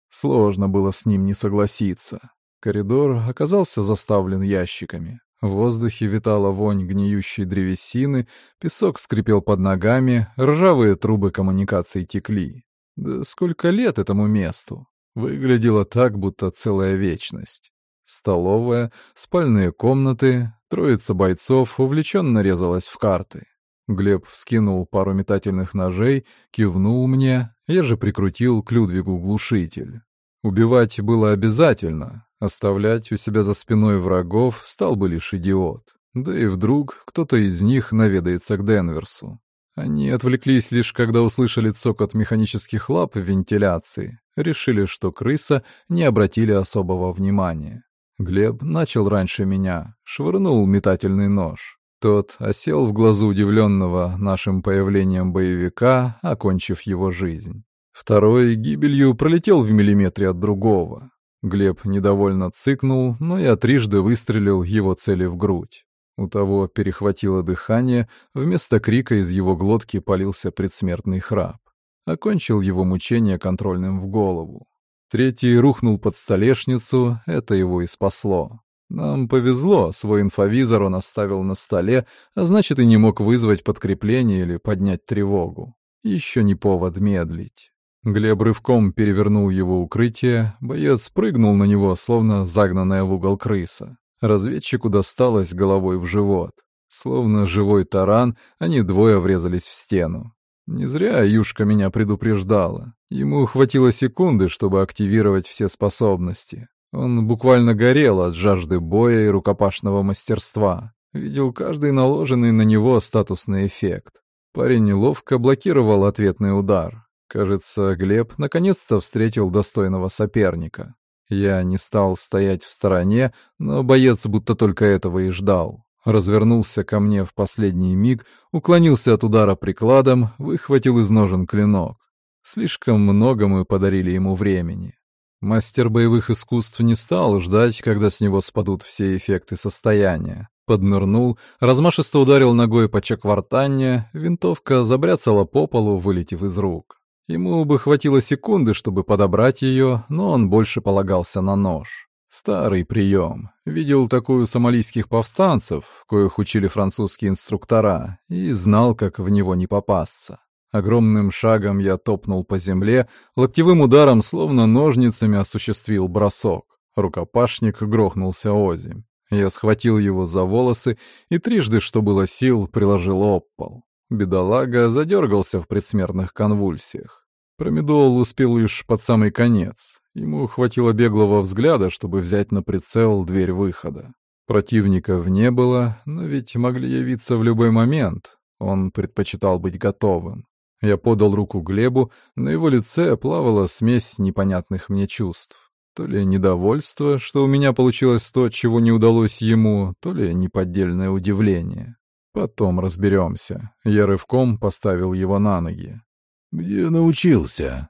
Сложно было с ним не согласиться. Коридор оказался заставлен ящиками. В воздухе витала вонь гниющей древесины, песок скрипел под ногами, ржавые трубы коммуникаций текли. Да сколько лет этому месту? Выглядело так, будто целая вечность. Столовая, спальные комнаты, троица бойцов увлеченно резалась в карты. Глеб вскинул пару метательных ножей, кивнул мне, я же прикрутил к Людвигу глушитель. Убивать было обязательно, Оставлять у себя за спиной врагов стал бы лишь идиот. Да и вдруг кто-то из них наведается к Денверсу. Они отвлеклись лишь когда услышали цокот механических лап в вентиляции, решили, что крыса, не обратили особого внимания. Глеб начал раньше меня, швырнул метательный нож. Тот осел в глазу удивленного нашим появлением боевика, окончив его жизнь. Второй гибелью пролетел в миллиметре от другого. Глеб недовольно цыкнул, но я трижды выстрелил его цели в грудь. У того перехватило дыхание, вместо крика из его глотки полился предсмертный храп. Окончил его мучение контрольным в голову. Третий рухнул под столешницу, это его и спасло. Нам повезло, свой инфовизор он оставил на столе, а значит и не мог вызвать подкрепление или поднять тревогу. Еще не повод медлить. Глеб рывком перевернул его укрытие, боец прыгнул на него, словно загнанная в угол крыса. Разведчику досталось головой в живот. Словно живой таран, они двое врезались в стену. Не зря Юшка меня предупреждала. Ему хватило секунды, чтобы активировать все способности. Он буквально горел от жажды боя и рукопашного мастерства. Видел каждый наложенный на него статусный эффект. Парень неловко блокировал ответный удар. Кажется, Глеб наконец-то встретил достойного соперника. Я не стал стоять в стороне, но боец будто только этого и ждал. Развернулся ко мне в последний миг, уклонился от удара прикладом, выхватил из ножен клинок. Слишком много мы подарили ему времени. Мастер боевых искусств не стал ждать, когда с него спадут все эффекты состояния. Поднырнул, размашисто ударил ногой по чеквартанне, винтовка забряцала по полу, вылетев из рук. Ему бы хватило секунды, чтобы подобрать ее, но он больше полагался на нож. Старый прием. Видел такую сомалийских повстанцев, коих учили французские инструктора, и знал, как в него не попасться. Огромным шагом я топнул по земле, локтевым ударом, словно ножницами, осуществил бросок. Рукопашник грохнулся озимь. Я схватил его за волосы и трижды, что было сил, приложил об пол. Бедолага задергался в предсмертных конвульсиях. Промедол успел лишь под самый конец. Ему хватило беглого взгляда, чтобы взять на прицел дверь выхода. Противников не было, но ведь могли явиться в любой момент. Он предпочитал быть готовым. Я подал руку Глебу, на его лице плавала смесь непонятных мне чувств. То ли недовольство, что у меня получилось то, чего не удалось ему, то ли неподдельное удивление. Потом разберемся. Я рывком поставил его на ноги. «Где научился?»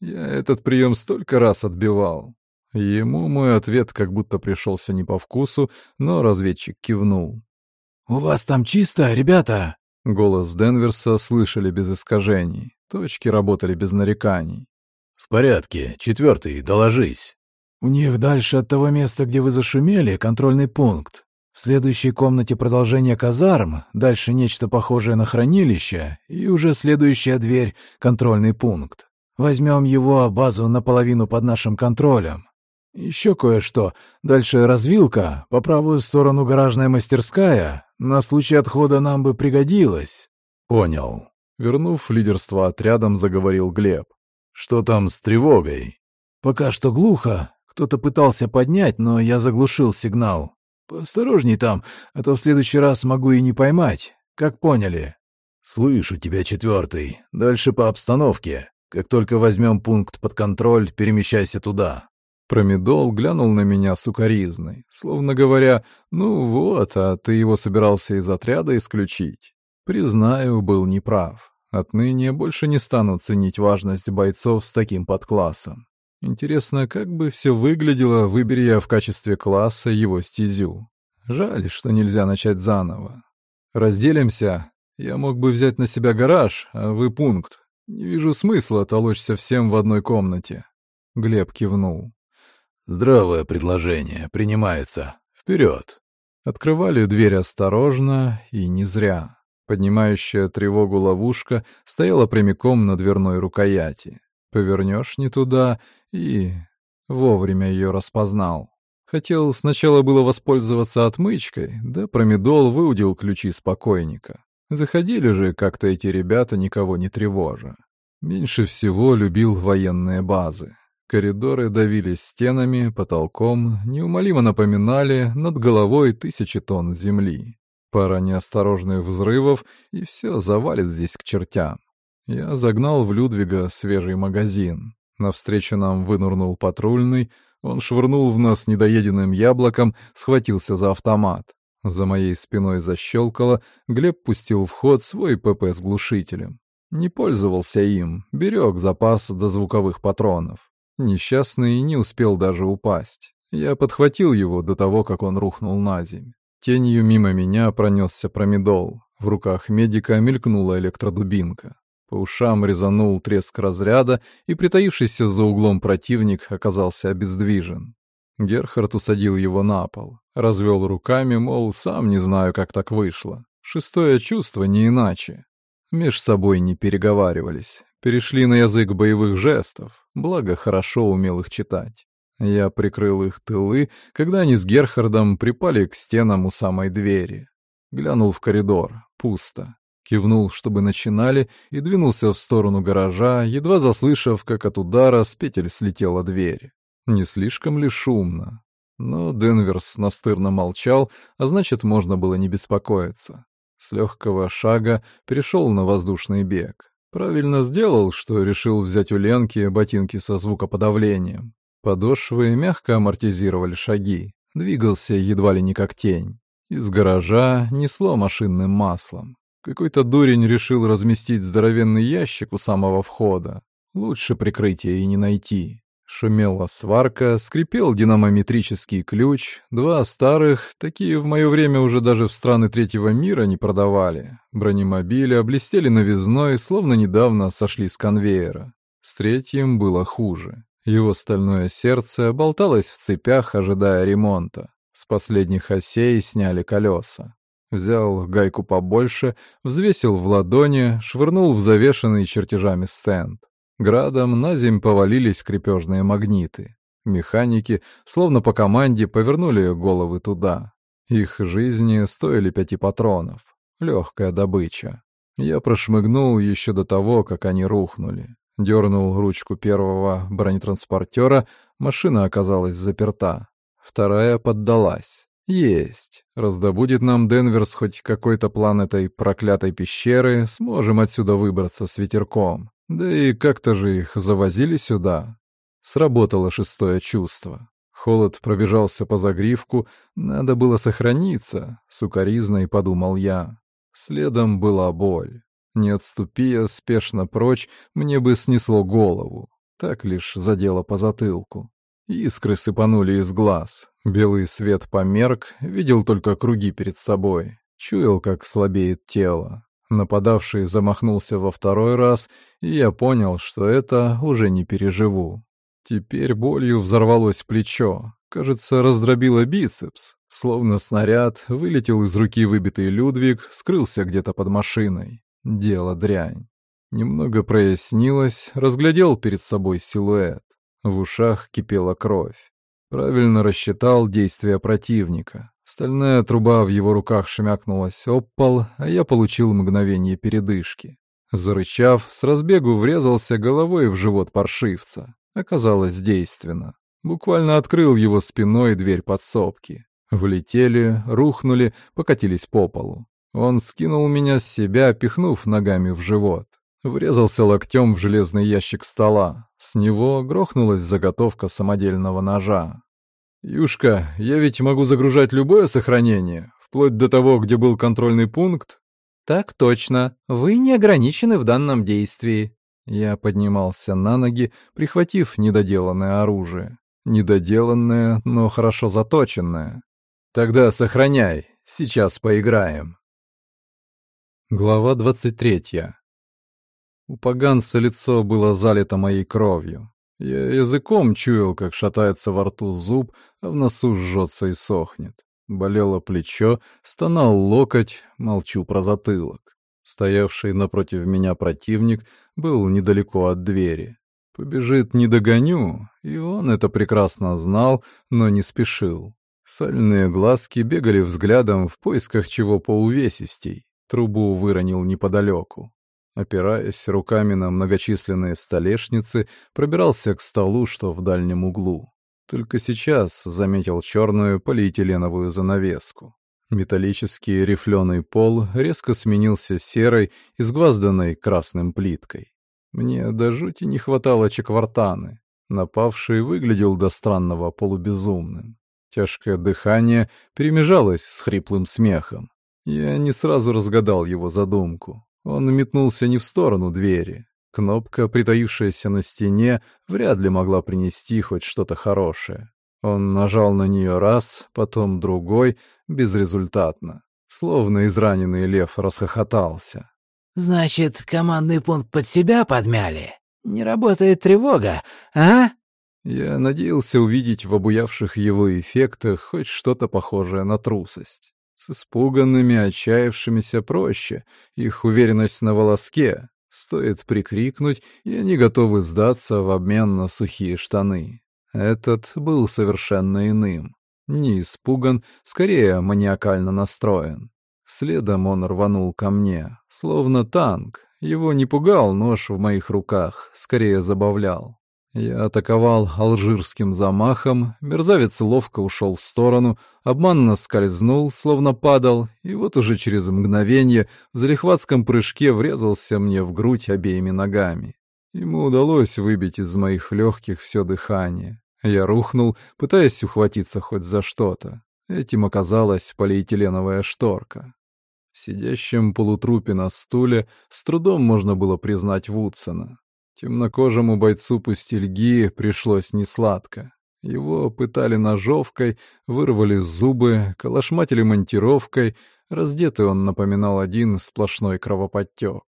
Я этот прием столько раз отбивал. Ему мой ответ как будто пришелся не по вкусу, но разведчик кивнул. «У вас там чисто, ребята?» Голос Денверса слышали без искажений. Точки работали без нареканий. «В порядке. Четвертый, доложись». «У них дальше от того места, где вы зашумели, контрольный пункт. В следующей комнате продолжение казарм, дальше нечто похожее на хранилище, и уже следующая дверь — контрольный пункт. Возьмем его базу наполовину под нашим контролем. Еще кое-что. Дальше развилка, по правую сторону гаражная мастерская. На случай отхода нам бы пригодилось. Понял. Вернув лидерство отрядом, заговорил Глеб. Что там с тревогой? Пока что глухо. Кто-то пытался поднять, но я заглушил сигнал. «Поосторожней там, а то в следующий раз могу и не поймать. Как поняли?» «Слышу тебя, четвертый. Дальше по обстановке. Как только возьмем пункт под контроль, перемещайся туда». Промедол глянул на меня сукоризной, словно говоря, «Ну вот, а ты его собирался из отряда исключить». Признаю, был неправ. Отныне больше не стану ценить важность бойцов с таким подклассом. Интересно, как бы все выглядело, выбери я в качестве класса его стезю. Жаль, что нельзя начать заново. Разделимся. Я мог бы взять на себя гараж, а вы пункт. Не вижу смысла толочься всем в одной комнате. Глеб кивнул. Здравое предложение. Принимается. Вперед. Открывали дверь осторожно и не зря. Поднимающая тревогу ловушка стояла прямиком на дверной рукояти. Повернешь не туда и... Вовремя ее распознал. Хотел сначала было воспользоваться отмычкой, да промедол выудил ключи спокойника. Заходили же как-то эти ребята, никого не тревожа. Меньше всего любил военные базы. Коридоры давились стенами, потолком, неумолимо напоминали над головой тысячи тонн земли. Пара неосторожных взрывов, и все завалит здесь к чертям. Я загнал в Людвига свежий магазин. Навстречу нам вынурнул патрульный. Он швырнул в нас недоеденным яблоком, схватился за автомат. За моей спиной защелкало, Глеб пустил в ход свой ПП с глушителем. Не пользовался им, берег запас до звуковых патронов. Несчастный не успел даже упасть. Я подхватил его до того, как он рухнул на земь. Тенью мимо меня пронесся промедол. В руках медика мелькнула электродубинка. По ушам резанул треск разряда, и притаившийся за углом противник оказался обездвижен. Герхард усадил его на пол, развел руками, мол, сам не знаю, как так вышло. Шестое чувство не иначе. Меж собой не переговаривались, перешли на язык боевых жестов, благо хорошо умел их читать. Я прикрыл их тылы, когда они с Герхардом припали к стенам у самой двери. Глянул в коридор. Пусто. Кивнул, чтобы начинали, и двинулся в сторону гаража, едва заслышав, как от удара с петель слетела дверь. Не слишком ли шумно? Но Денверс настырно молчал, а значит, можно было не беспокоиться. С легкого шага перешел на воздушный бег. Правильно сделал, что решил взять у Ленки ботинки со звукоподавлением. Подошвы мягко амортизировали шаги. Двигался едва ли не как тень. Из гаража несло машинным маслом. Какой-то дурень решил разместить здоровенный ящик у самого входа. Лучше прикрытия и не найти. Шумела сварка, скрипел динамометрический ключ. Два старых, такие в мое время уже даже в страны третьего мира не продавали. Бронемобили облестели новизной, словно недавно сошли с конвейера. С третьим было хуже. Его стальное сердце болталось в цепях, ожидая ремонта. С последних осей сняли колеса. Взял гайку побольше, взвесил в ладони, швырнул в завешенный чертежами стенд. Градом на земь повалились крепежные магниты. Механики, словно по команде, повернули головы туда. Их жизни стоили пяти патронов. Легкая добыча. Я прошмыгнул еще до того, как они рухнули. Дернул ручку первого бронетранспортера, машина оказалась заперта. Вторая поддалась. Есть. Раздобудет нам Денверс хоть какой-то план этой проклятой пещеры, сможем отсюда выбраться с ветерком. Да и как-то же их завозили сюда. Сработало шестое чувство. Холод пробежался по загривку, надо было сохраниться, сукоризной подумал я. Следом была боль. Не отступи спешно прочь, мне бы снесло голову. Так лишь задело по затылку. Искры сыпанули из глаз. Белый свет померк, видел только круги перед собой. Чуял, как слабеет тело. Нападавший замахнулся во второй раз, и я понял, что это уже не переживу. Теперь болью взорвалось плечо. Кажется, раздробило бицепс. Словно снаряд, вылетел из руки выбитый Людвиг, скрылся где-то под машиной. Дело дрянь. Немного прояснилось, разглядел перед собой силуэт. В ушах кипела кровь. Правильно рассчитал действия противника. Стальная труба в его руках шмякнулась об пол, а я получил мгновение передышки. Зарычав, с разбегу врезался головой в живот паршивца. Оказалось действенно. Буквально открыл его спиной дверь подсобки. Влетели, рухнули, покатились по полу. Он скинул меня с себя, пихнув ногами в живот. Врезался локтем в железный ящик стола. С него грохнулась заготовка самодельного ножа. «Юшка, я ведь могу загружать любое сохранение, вплоть до того, где был контрольный пункт?» «Так точно. Вы не ограничены в данном действии». Я поднимался на ноги, прихватив недоделанное оружие. Недоделанное, но хорошо заточенное. «Тогда сохраняй. Сейчас поиграем». Глава двадцать третья. У поганца лицо было залито моей кровью. Я языком чуял, как шатается во рту зуб, а в носу жжется и сохнет. Болело плечо, стонал локоть, молчу про затылок. Стоявший напротив меня противник был недалеко от двери. Побежит не догоню, и он это прекрасно знал, но не спешил. Сальные глазки бегали взглядом в поисках чего поувесистей. Трубу выронил неподалеку. Опираясь руками на многочисленные столешницы, пробирался к столу, что в дальнем углу. Только сейчас заметил черную полиэтиленовую занавеску. Металлический рифленый пол резко сменился серой, изгвазданной красным плиткой. Мне до жути не хватало чеквартаны. Напавший выглядел до странного полубезумным. Тяжкое дыхание перемежалось с хриплым смехом. Я не сразу разгадал его задумку. Он метнулся не в сторону двери. Кнопка, притаившаяся на стене, вряд ли могла принести хоть что-то хорошее. Он нажал на нее раз, потом другой, безрезультатно. Словно израненный лев расхохотался. «Значит, командный пункт под себя подмяли? Не работает тревога, а?» Я надеялся увидеть в обуявших его эффектах хоть что-то похожее на трусость. С испуганными, отчаявшимися проще, их уверенность на волоске. Стоит прикрикнуть, и они готовы сдаться в обмен на сухие штаны. Этот был совершенно иным. Не испуган, скорее маниакально настроен. Следом он рванул ко мне, словно танк. Его не пугал нож в моих руках, скорее забавлял. Я атаковал алжирским замахом, мерзавец ловко ушел в сторону, обманно скользнул, словно падал, и вот уже через мгновение в залихватском прыжке врезался мне в грудь обеими ногами. Ему удалось выбить из моих легких все дыхание. Я рухнул, пытаясь ухватиться хоть за что-то. Этим оказалась полиэтиленовая шторка. В сидящем полутрупе на стуле с трудом можно было признать Вудсона. Темнокожему бойцу пустельги пришлось несладко. Его пытали ножовкой, вырвали зубы, калашматили монтировкой, раздетый он напоминал один сплошной кровоподтек.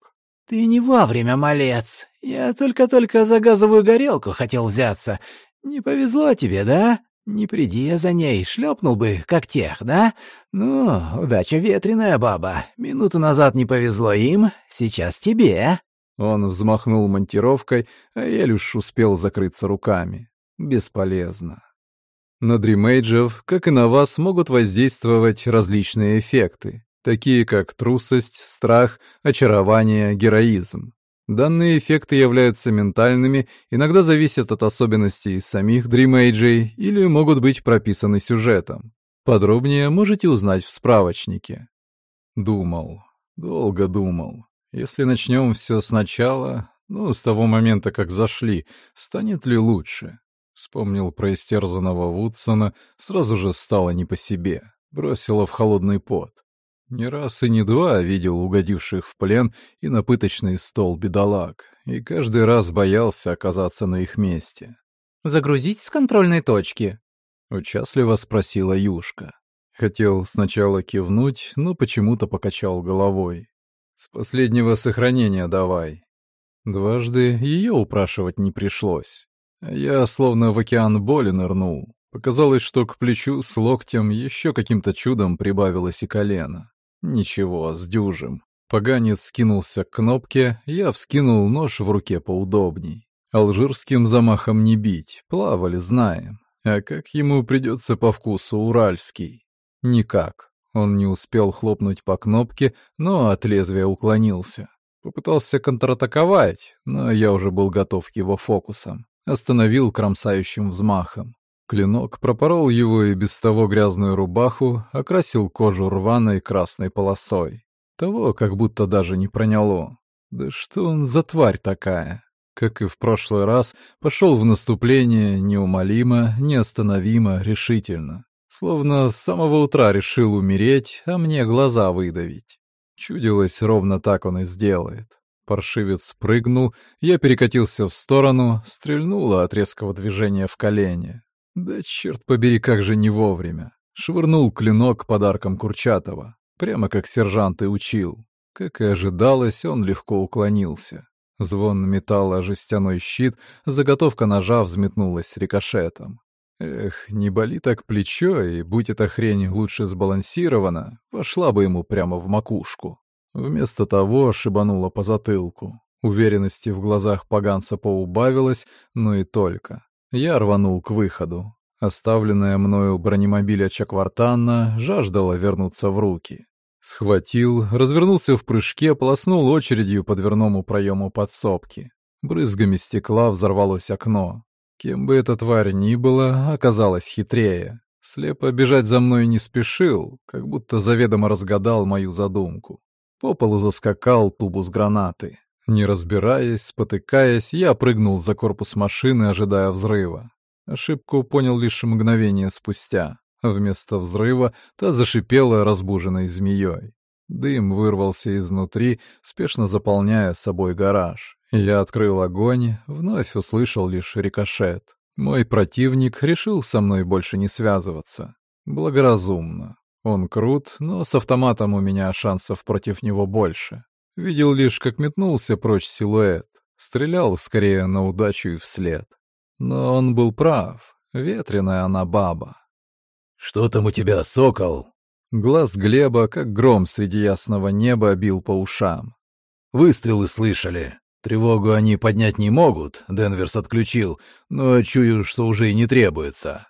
«Ты не вовремя, малец. Я только-только за газовую горелку хотел взяться. Не повезло тебе, да? Не приди я за ней, шлепнул бы, как тех, да? Ну, удача ветреная, баба. Минуту назад не повезло им, сейчас тебе». Он взмахнул монтировкой, а я лишь успел закрыться руками. Бесполезно. На дримейджев, как и на вас, могут воздействовать различные эффекты, такие как трусость, страх, очарование, героизм. Данные эффекты являются ментальными, иногда зависят от особенностей самих дримейджей или могут быть прописаны сюжетом. Подробнее можете узнать в справочнике. Думал, долго думал. Если начнем все сначала, ну, с того момента, как зашли, станет ли лучше? Вспомнил про истерзанного Вудсона, сразу же стало не по себе, бросило в холодный пот. Не раз и не два видел угодивших в плен и на пыточный стол бедолаг, и каждый раз боялся оказаться на их месте. «Загрузить с контрольной точки?» — участливо спросила Юшка. Хотел сначала кивнуть, но почему-то покачал головой. С последнего сохранения давай. Дважды ее упрашивать не пришлось. Я словно в океан боли нырнул. Показалось, что к плечу с локтем еще каким-то чудом прибавилось и колено. Ничего, с дюжим. Поганец скинулся к кнопке, я вскинул нож в руке поудобней. Алжирским замахом не бить, плавали, знаем. А как ему придется по вкусу уральский? Никак. Он не успел хлопнуть по кнопке, но от лезвия уклонился. Попытался контратаковать, но я уже был готов к его фокусам. Остановил кромсающим взмахом. Клинок пропорол его и без того грязную рубаху, окрасил кожу рваной красной полосой. Того как будто даже не проняло. Да что он за тварь такая? Как и в прошлый раз, пошел в наступление неумолимо, неостановимо, решительно. Словно с самого утра решил умереть, а мне глаза выдавить. Чудилось, ровно так он и сделает. Паршивец прыгнул, я перекатился в сторону, стрельнуло от резкого движения в колени. Да черт побери, как же не вовремя. Швырнул клинок подарком Курчатова, прямо как сержант и учил. Как и ожидалось, он легко уклонился. Звон металла жестяной щит, заготовка ножа взметнулась рикошетом. Эх, не боли так плечо, и будь эта хрень лучше сбалансирована, пошла бы ему прямо в макушку. Вместо того шибанула по затылку. Уверенности в глазах поганца поубавилось, но и только. Я рванул к выходу. Оставленная мною бронемобиля Чаквартанна жаждала вернуться в руки. Схватил, развернулся в прыжке, полоснул очередью по дверному проему подсобки. Брызгами стекла взорвалось окно. Кем бы эта тварь ни была, оказалась хитрее. Слепо бежать за мной не спешил, как будто заведомо разгадал мою задумку. По полу заскакал тубус гранаты. Не разбираясь, спотыкаясь, я прыгнул за корпус машины, ожидая взрыва. Ошибку понял лишь мгновение спустя. Вместо взрыва та зашипела разбуженной змеей. Дым вырвался изнутри, спешно заполняя собой гараж. Я открыл огонь, вновь услышал лишь рикошет. Мой противник решил со мной больше не связываться. Благоразумно. Он крут, но с автоматом у меня шансов против него больше. Видел лишь, как метнулся прочь силуэт. Стрелял скорее на удачу и вслед. Но он был прав. Ветреная она баба. «Что там у тебя, сокол?» Глаз Глеба, как гром среди ясного неба, бил по ушам. «Выстрелы слышали. Тревогу они поднять не могут, Денверс отключил, но чую, что уже и не требуется».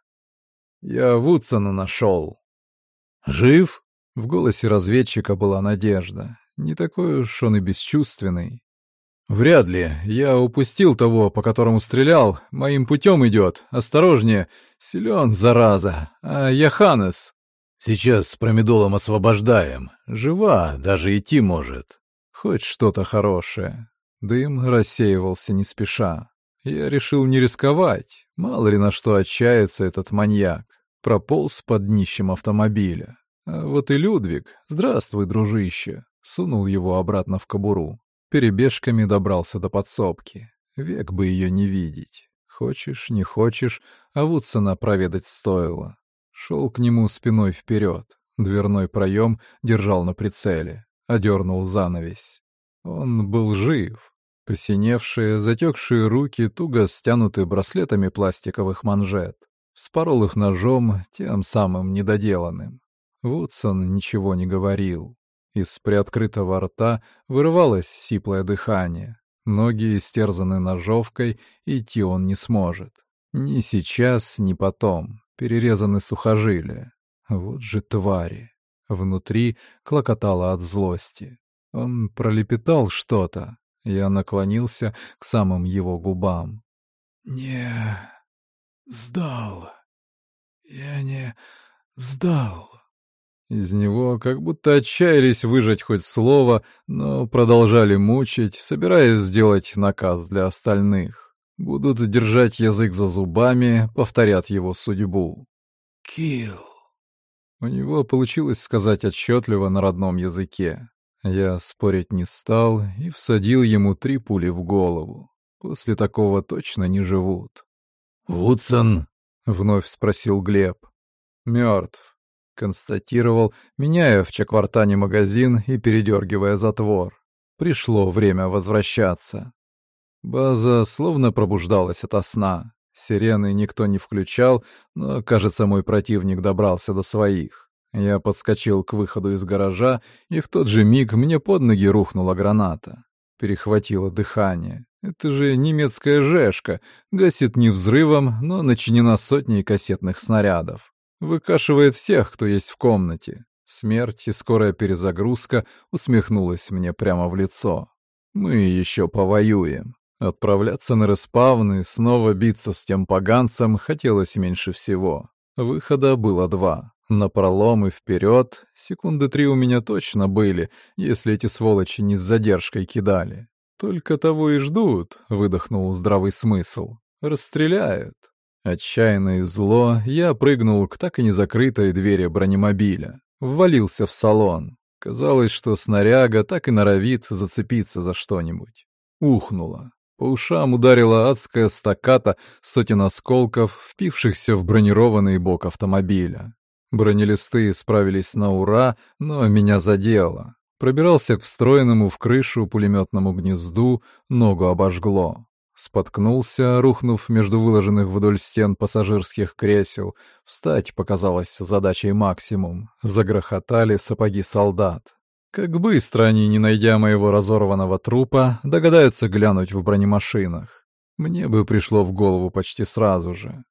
«Я Вудсона нашел». «Жив?» В голосе разведчика была надежда. Не такой уж он и бесчувственный. «Вряд ли. Я упустил того, по которому стрелял. Моим путем идет. Осторожнее. Силен, зараза. А я Ханес». Сейчас с промедолом освобождаем. Жива, даже идти может. Хоть что-то хорошее. Дым рассеивался не спеша. Я решил не рисковать. Мало ли на что отчается этот маньяк. Прополз под днищем автомобиля. А вот и Людвиг. Здравствуй, дружище. Сунул его обратно в кобуру. Перебежками добрался до подсобки. Век бы ее не видеть. Хочешь, не хочешь, а Вудсона проведать стоило. Шел к нему спиной вперед. Дверной проем держал на прицеле. Одернул занавесь. Он был жив. Посиневшие, затекшие руки туго стянуты браслетами пластиковых манжет. Вспорол их ножом, тем самым недоделанным. Вудсон ничего не говорил. Из приоткрытого рта вырывалось сиплое дыхание. Ноги истерзаны ножовкой, идти он не сможет. Ни сейчас, ни потом перерезаны сухожилия. Вот же твари. Внутри клокотало от злости. Он пролепетал что-то. Я наклонился к самым его губам. «Не сдал. Я не сдал». Из него как будто отчаялись выжать хоть слово, но продолжали мучить, собираясь сделать наказ для остальных. Будут держать язык за зубами, повторят его судьбу. «Килл». У него получилось сказать отчетливо на родном языке. Я спорить не стал и всадил ему три пули в голову. После такого точно не живут. «Вудсон?» — вновь спросил Глеб. «Мертв», — констатировал, меняя в чеквартане магазин и передергивая затвор. Пришло время возвращаться. База словно пробуждалась ото сна. Сирены никто не включал, но, кажется, мой противник добрался до своих. Я подскочил к выходу из гаража, и в тот же миг мне под ноги рухнула граната. Перехватило дыхание. Это же немецкая жешка, гасит не взрывом, но начинена сотней кассетных снарядов. Выкашивает всех, кто есть в комнате. Смерть и скорая перезагрузка усмехнулась мне прямо в лицо. Мы еще повоюем. Отправляться на респавны, снова биться с тем поганцем хотелось меньше всего. Выхода было два. На пролом и вперед. Секунды три у меня точно были, если эти сволочи не с задержкой кидали. Только того и ждут, выдохнул здравый смысл. Расстреляют. Отчаянно и зло я прыгнул к так и не закрытой двери бронемобиля. Ввалился в салон. Казалось, что снаряга так и норовит зацепиться за что-нибудь. Ухнуло. По ушам ударила адская стаката сотен осколков, впившихся в бронированный бок автомобиля. Бронелисты справились на ура, но меня задело. Пробирался к встроенному в крышу пулеметному гнезду, ногу обожгло. Споткнулся, рухнув между выложенных вдоль стен пассажирских кресел. Встать показалось задачей максимум. Загрохотали сапоги солдат. Как быстро они, не найдя моего разорванного трупа, догадаются глянуть в бронемашинах. Мне бы пришло в голову почти сразу же.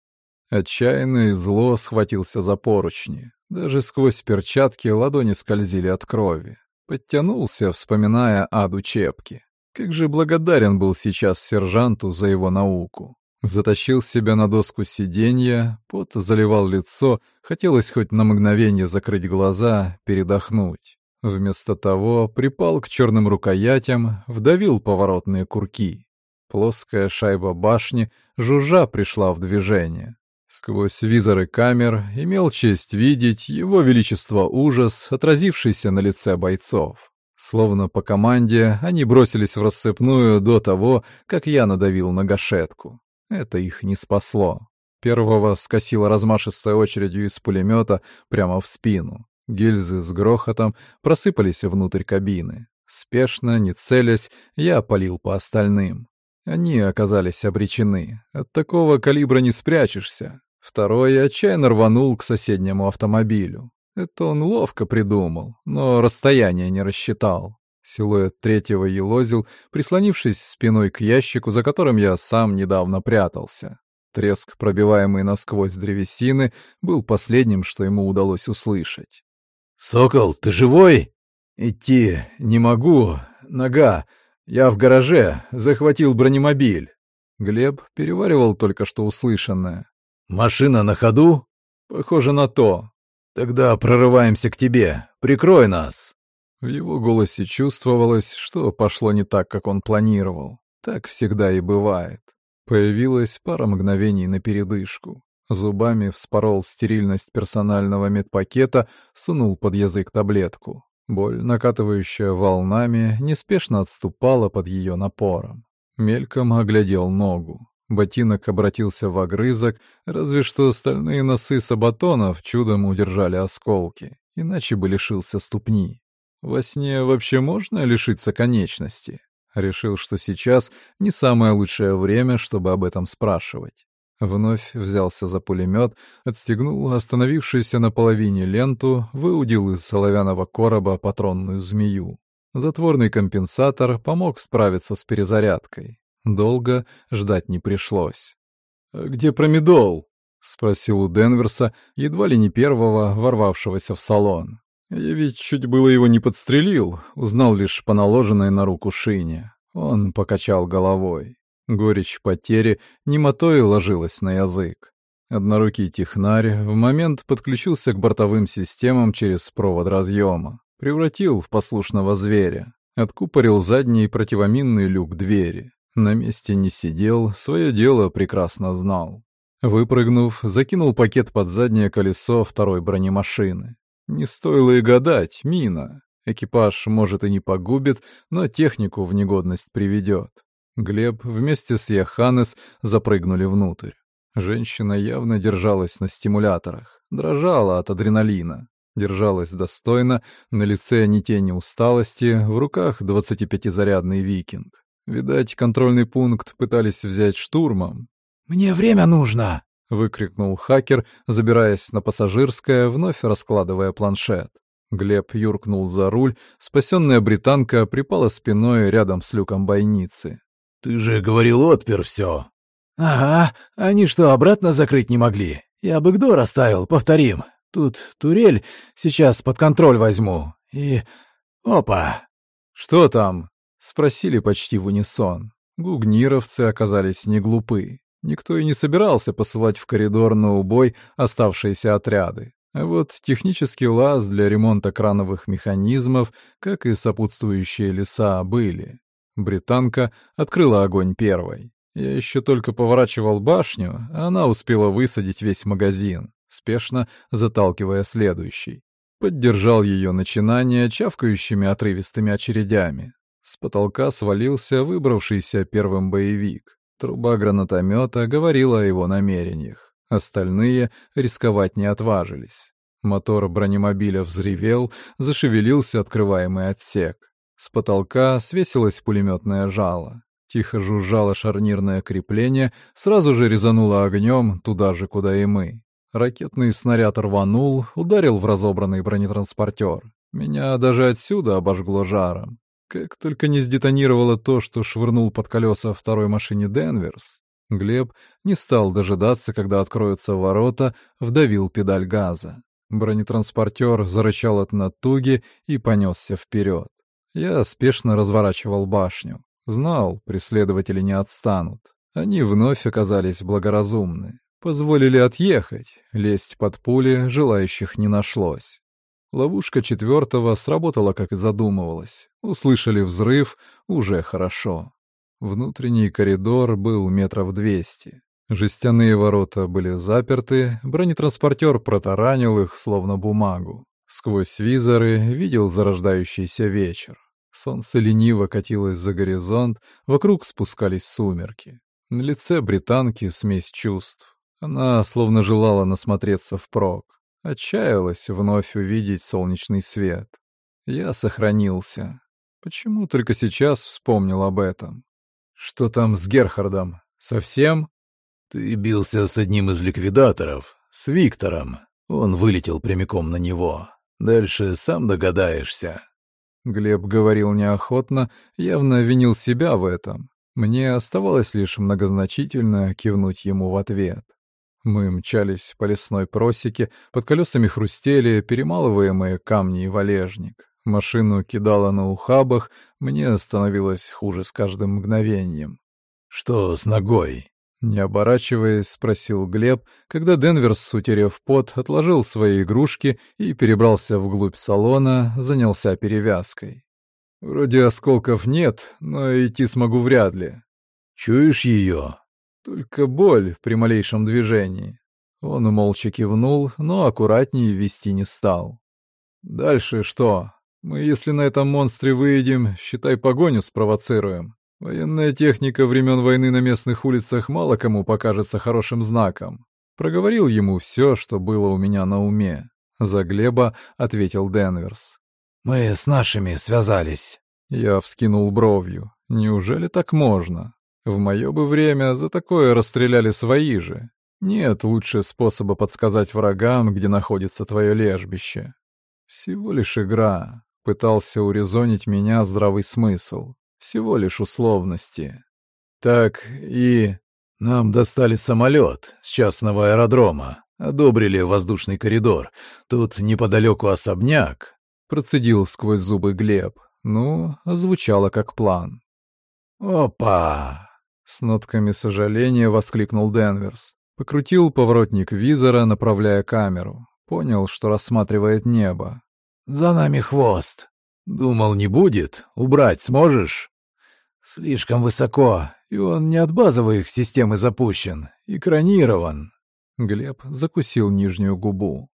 Отчаянно и зло схватился за поручни. Даже сквозь перчатки ладони скользили от крови. Подтянулся, вспоминая аду Чепки. Как же благодарен был сейчас сержанту за его науку. Затащил себя на доску сиденья, пот заливал лицо, хотелось хоть на мгновение закрыть глаза, передохнуть. Вместо того припал к черным рукоятям, вдавил поворотные курки. Плоская шайба башни жужжа пришла в движение. Сквозь визоры камер имел честь видеть его величество ужас, отразившийся на лице бойцов. Словно по команде они бросились в рассыпную до того, как я надавил на гашетку. Это их не спасло. Первого скосило размашистой очередью из пулемета прямо в спину. Гильзы с грохотом просыпались внутрь кабины. Спешно, не целясь, я полил по остальным. Они оказались обречены. От такого калибра не спрячешься. Второй отчаянно рванул к соседнему автомобилю. Это он ловко придумал, но расстояние не рассчитал. Силуэт третьего елозил, прислонившись спиной к ящику, за которым я сам недавно прятался. Треск, пробиваемый насквозь древесины, был последним, что ему удалось услышать. «Сокол, ты живой?» «Идти не могу. Нога. Я в гараже. Захватил бронемобиль». Глеб переваривал только что услышанное. «Машина на ходу?» «Похоже на то. Тогда прорываемся к тебе. Прикрой нас». В его голосе чувствовалось, что пошло не так, как он планировал. Так всегда и бывает. Появилась пара мгновений на передышку. Зубами вспорол стерильность персонального медпакета, сунул под язык таблетку. Боль, накатывающая волнами, неспешно отступала под ее напором. Мельком оглядел ногу. Ботинок обратился в огрызок, разве что стальные носы сабатонов чудом удержали осколки, иначе бы лишился ступни. Во сне вообще можно лишиться конечности? Решил, что сейчас не самое лучшее время, чтобы об этом спрашивать. Вновь взялся за пулемет, отстегнул остановившуюся на половине ленту, выудил из соловянного короба патронную змею. Затворный компенсатор помог справиться с перезарядкой. Долго ждать не пришлось. «А «Где промедол?» — спросил у Денверса, едва ли не первого, ворвавшегося в салон. Я ведь чуть было его не подстрелил, узнал лишь по наложенной на руку шине. Он покачал головой. Горечь потери немотой ложилась на язык. Однорукий технарь в момент подключился к бортовым системам через провод разъема, превратил в послушного зверя, откупорил задний противоминный люк двери. На месте не сидел, свое дело прекрасно знал. Выпрыгнув, закинул пакет под заднее колесо второй бронемашины. Не стоило и гадать, мина. Экипаж, может, и не погубит, но технику в негодность приведет. Глеб вместе с Яханес запрыгнули внутрь. Женщина явно держалась на стимуляторах, дрожала от адреналина. Держалась достойно, на лице ни тени усталости, в руках 25-зарядный викинг. Видать, контрольный пункт пытались взять штурмом. «Мне время нужно!» — выкрикнул хакер, забираясь на пассажирское, вновь раскладывая планшет. Глеб юркнул за руль, спасенная британка припала спиной рядом с люком бойницы. «Ты же говорил, отпер все!» «Ага, они что, обратно закрыть не могли? Я бы гдор оставил, повторим. Тут турель сейчас под контроль возьму. И... Опа!» «Что там?» — спросили почти в унисон. Гугнировцы оказались не глупы. Никто и не собирался посылать в коридор на убой оставшиеся отряды. А вот технический лаз для ремонта крановых механизмов, как и сопутствующие леса, были. Британка открыла огонь первой. Я еще только поворачивал башню, а она успела высадить весь магазин, спешно заталкивая следующий. Поддержал ее начинание чавкающими отрывистыми очередями. С потолка свалился выбравшийся первым боевик. Труба гранатомета говорила о его намерениях. Остальные рисковать не отважились. Мотор бронемобиля взревел, зашевелился открываемый отсек. С потолка свесилось пулеметное жало. Тихо жужжало шарнирное крепление, сразу же резануло огнем туда же, куда и мы. Ракетный снаряд рванул, ударил в разобранный бронетранспортер. Меня даже отсюда обожгло жаром. Как только не сдетонировало то, что швырнул под колеса второй машине Денверс, Глеб не стал дожидаться, когда откроются ворота, вдавил педаль газа. Бронетранспортер зарычал от натуги и понесся вперед. Я спешно разворачивал башню. Знал, преследователи не отстанут. Они вновь оказались благоразумны. Позволили отъехать, лезть под пули желающих не нашлось. Ловушка четвертого сработала, как и задумывалось. Услышали взрыв, уже хорошо. Внутренний коридор был метров двести. Жестяные ворота были заперты, бронетранспортер протаранил их, словно бумагу. Сквозь визоры видел зарождающийся вечер. Солнце лениво катилось за горизонт, вокруг спускались сумерки. На лице британки смесь чувств. Она словно желала насмотреться впрок. Отчаялась вновь увидеть солнечный свет. Я сохранился. Почему только сейчас вспомнил об этом? Что там с Герхардом? Совсем? Ты бился с одним из ликвидаторов, с Виктором. Он вылетел прямиком на него. Дальше сам догадаешься. Глеб говорил неохотно, явно винил себя в этом. Мне оставалось лишь многозначительно кивнуть ему в ответ. Мы мчались по лесной просеке, под колесами хрустели перемалываемые камни и валежник. Машину кидало на ухабах, мне становилось хуже с каждым мгновением. «Что с ногой?» Не оборачиваясь, спросил Глеб, когда Денверс, утерев пот, отложил свои игрушки и перебрался вглубь салона, занялся перевязкой. «Вроде осколков нет, но идти смогу вряд ли». «Чуешь ее?» «Только боль при малейшем движении». Он молча кивнул, но аккуратнее вести не стал. «Дальше что? Мы, если на этом монстре выедем, считай, погоню спровоцируем. Военная техника времен войны на местных улицах мало кому покажется хорошим знаком. Проговорил ему все, что было у меня на уме. За Глеба ответил Денверс. «Мы с нашими связались». Я вскинул бровью. Неужели так можно? В мое бы время за такое расстреляли свои же. Нет лучше способа подсказать врагам, где находится твое лежбище. Всего лишь игра. Пытался урезонить меня здравый смысл. Всего лишь условности. Так и... Нам достали самолет с частного аэродрома. Одобрили воздушный коридор. Тут неподалеку особняк. Процедил сквозь зубы Глеб. Ну, звучало как план. «Опа!» — с нотками сожаления воскликнул Денверс. Покрутил поворотник визора, направляя камеру. Понял, что рассматривает небо. «За нами хвост!» «Думал, не будет? Убрать сможешь?» Слишком высоко, и он не от базовых системы запущен, экранирован. Глеб закусил нижнюю губу.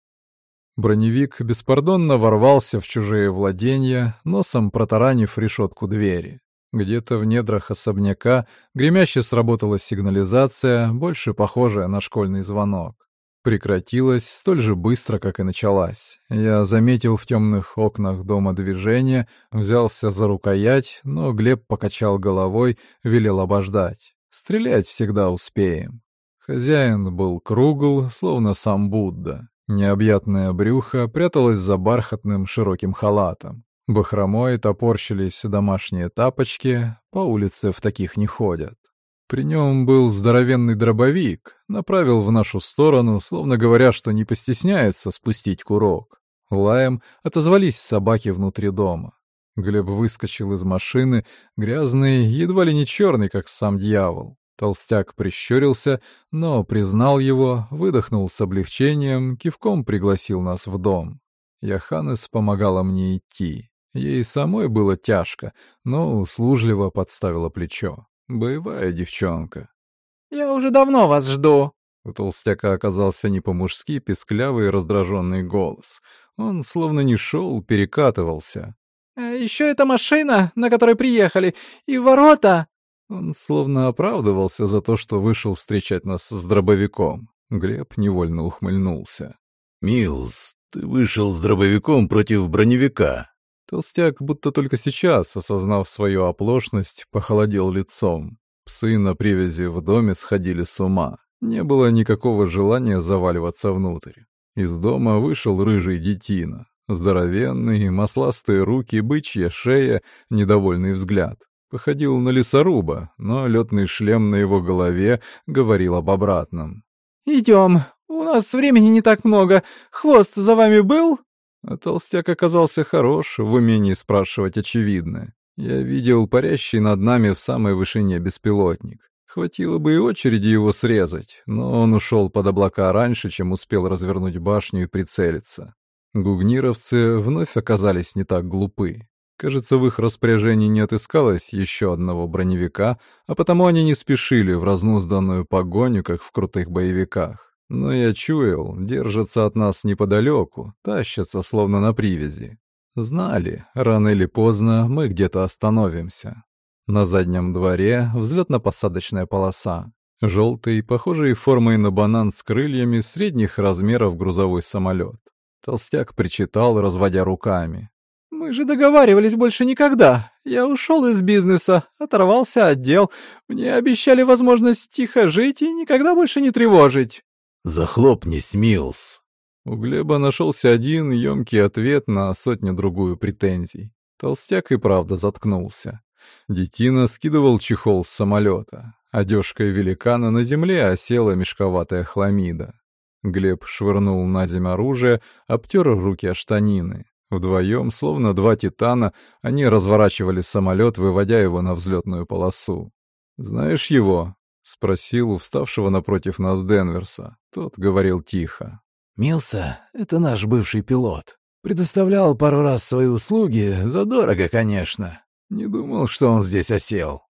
Броневик беспардонно ворвался в чужие владения, носом протаранив решетку двери. Где-то в недрах особняка гремяще сработала сигнализация, больше похожая на школьный звонок прекратилась столь же быстро, как и началась. Я заметил в темных окнах дома движение, взялся за рукоять, но Глеб покачал головой, велел обождать. Стрелять всегда успеем. Хозяин был кругл, словно сам Будда. Необъятное брюхо пряталось за бархатным широким халатом. Бахромой топорщились домашние тапочки, по улице в таких не ходят. При нем был здоровенный дробовик, направил в нашу сторону, словно говоря, что не постесняется спустить курок. Лаем отозвались собаки внутри дома. Глеб выскочил из машины, грязный, едва ли не черный, как сам дьявол. Толстяк прищурился, но признал его, выдохнул с облегчением, кивком пригласил нас в дом. Яханес помогала мне идти. Ей самой было тяжко, но услужливо подставила плечо. Боевая девчонка. «Я уже давно вас жду». У толстяка оказался не по-мужски песклявый и раздраженный голос. Он словно не шел, перекатывался. «А еще эта машина, на которой приехали, и ворота...» Он словно оправдывался за то, что вышел встречать нас с дробовиком. Глеб невольно ухмыльнулся. «Милс, ты вышел с дробовиком против броневика. Толстяк, будто только сейчас, осознав свою оплошность, похолодел лицом. Псы на привязи в доме сходили с ума. Не было никакого желания заваливаться внутрь. Из дома вышел рыжий детина. Здоровенный, масластые руки, бычья шея, недовольный взгляд. Походил на лесоруба, но летный шлем на его голове говорил об обратном. «Идем, у нас времени не так много. Хвост за вами был?» А толстяк оказался хорош в умении спрашивать очевидное. Я видел парящий над нами в самой вышине беспилотник. Хватило бы и очереди его срезать, но он ушел под облака раньше, чем успел развернуть башню и прицелиться. Гугнировцы вновь оказались не так глупы. Кажется, в их распоряжении не отыскалось еще одного броневика, а потому они не спешили в разнузданную погоню, как в крутых боевиках. Но я чуял, держатся от нас неподалеку, тащатся словно на привязи. Знали, рано или поздно мы где-то остановимся. На заднем дворе взлетно-посадочная полоса. Желтый, похожий формой на банан с крыльями средних размеров грузовой самолет. Толстяк причитал, разводя руками. «Мы же договаривались больше никогда. Я ушел из бизнеса, оторвался от дел. Мне обещали возможность тихо жить и никогда больше не тревожить». «Захлопнись, Милс!» У Глеба нашелся один емкий ответ на сотню-другую претензий. Толстяк и правда заткнулся. Детина скидывал чехол с самолета. Одежкой великана на земле осела мешковатая хламида. Глеб швырнул на землю оружие, обтер руки о штанины. Вдвоем, словно два титана, они разворачивали самолет, выводя его на взлетную полосу. «Знаешь его?» — спросил у вставшего напротив нас Денверса. Тот говорил тихо. «Милса — это наш бывший пилот. Предоставлял пару раз свои услуги, задорого, конечно. Не думал, что он здесь осел».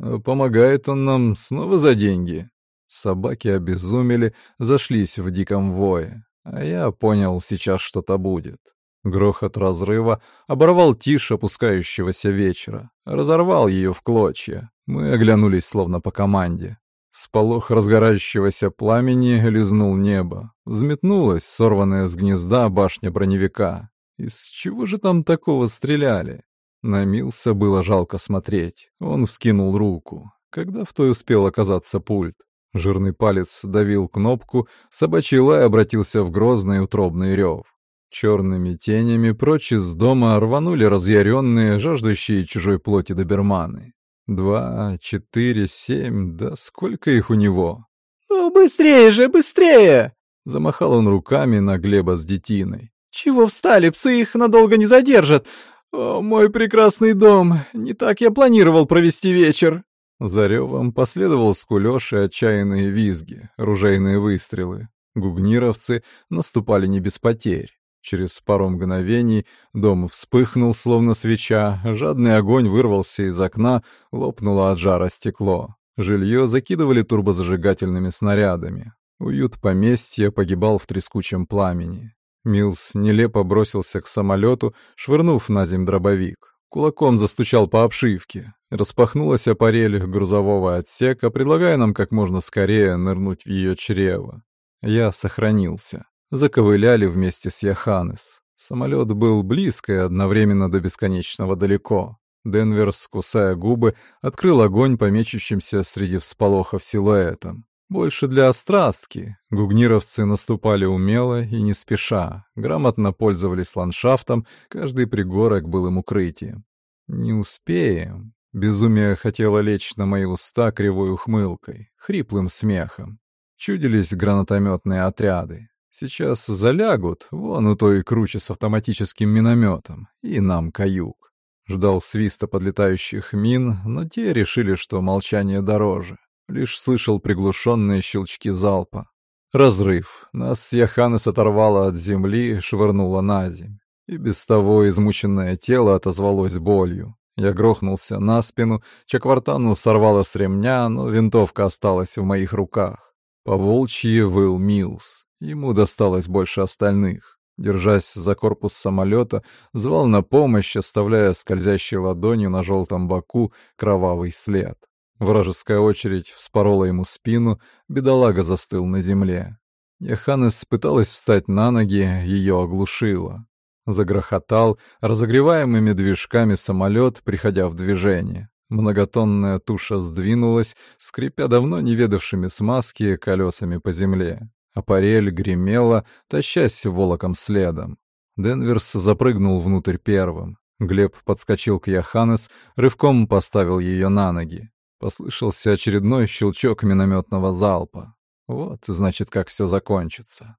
А помогает он нам снова за деньги. Собаки обезумели, зашлись в диком вое. А я понял, сейчас что-то будет. Грохот разрыва оборвал тишь опускающегося вечера, разорвал ее в клочья. Мы оглянулись словно по команде. Всполох разгорающегося пламени лизнул небо. Взметнулась сорванная с гнезда башня броневика. Из чего же там такого стреляли? На Милса было жалко смотреть. Он вскинул руку. Когда в той успел оказаться пульт? Жирный палец давил кнопку, собачий лай обратился в грозный утробный рев. Черными тенями прочь из дома рванули разъяренные, жаждущие чужой плоти доберманы. Два, четыре, семь, да сколько их у него? «Ну, быстрее же, быстрее!» Замахал он руками на Глеба с детиной. «Чего встали? Псы их надолго не задержат. «О, мой прекрасный дом! Не так я планировал провести вечер!» За ревом последовал скулёж и отчаянные визги, ружейные выстрелы. Гугнировцы наступали не без потерь. Через пару мгновений дом вспыхнул, словно свеча, жадный огонь вырвался из окна, лопнуло от жара стекло. Жилье закидывали турбозажигательными снарядами. Уют поместья погибал в трескучем пламени. Милс нелепо бросился к самолету, швырнув на земь дробовик. Кулаком застучал по обшивке. Распахнулась аппарель грузового отсека, предлагая нам как можно скорее нырнуть в ее чрево. Я сохранился. Заковыляли вместе с Яханес. Самолет был близко и одновременно до бесконечного далеко. Денверс, кусая губы, открыл огонь по мечущимся среди всполохов силуэтам. Больше для острастки. Гугнировцы наступали умело и не спеша, грамотно пользовались ландшафтом, каждый пригорок был им укрытием. Не успеем. Безумие хотело лечь на мои уста кривой ухмылкой, хриплым смехом. Чудились гранатометные отряды. Сейчас залягут, вон у той круче с автоматическим минометом, и нам каюк. Ждал свиста подлетающих мин, но те решили, что молчание дороже лишь слышал приглушенные щелчки залпа. Разрыв. Нас с Яханес оторвало от земли, швырнуло на земь. И без того измученное тело отозвалось болью. Я грохнулся на спину, Чаквартану сорвало с ремня, но винтовка осталась в моих руках. По волчьи выл Милс. Ему досталось больше остальных. Держась за корпус самолета, звал на помощь, оставляя скользящей ладонью на желтом боку кровавый след. Вражеская очередь вспорола ему спину, бедолага застыл на земле. Яханес пыталась встать на ноги, ее оглушило. Загрохотал разогреваемыми движками самолет, приходя в движение. Многотонная туша сдвинулась, скрипя давно не ведавшими смазки колесами по земле. Аппарель гремела, тащась волоком следом. Денверс запрыгнул внутрь первым. Глеб подскочил к Яханес, рывком поставил ее на ноги. Послышался очередной щелчок минометного залпа. Вот, значит, как все закончится.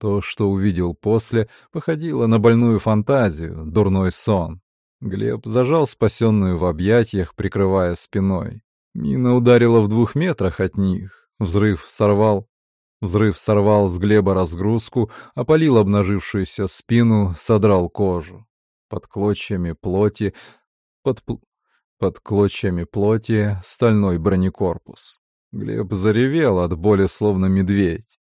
То, что увидел после, походило на больную фантазию, дурной сон. Глеб зажал спасенную в объятиях, прикрывая спиной. Мина ударила в двух метрах от них. Взрыв сорвал. Взрыв сорвал с Глеба разгрузку, опалил обнажившуюся спину, содрал кожу. Под клочьями плоти, под, под клочьями плоти стальной бронекорпус. Глеб заревел от боли, словно медведь.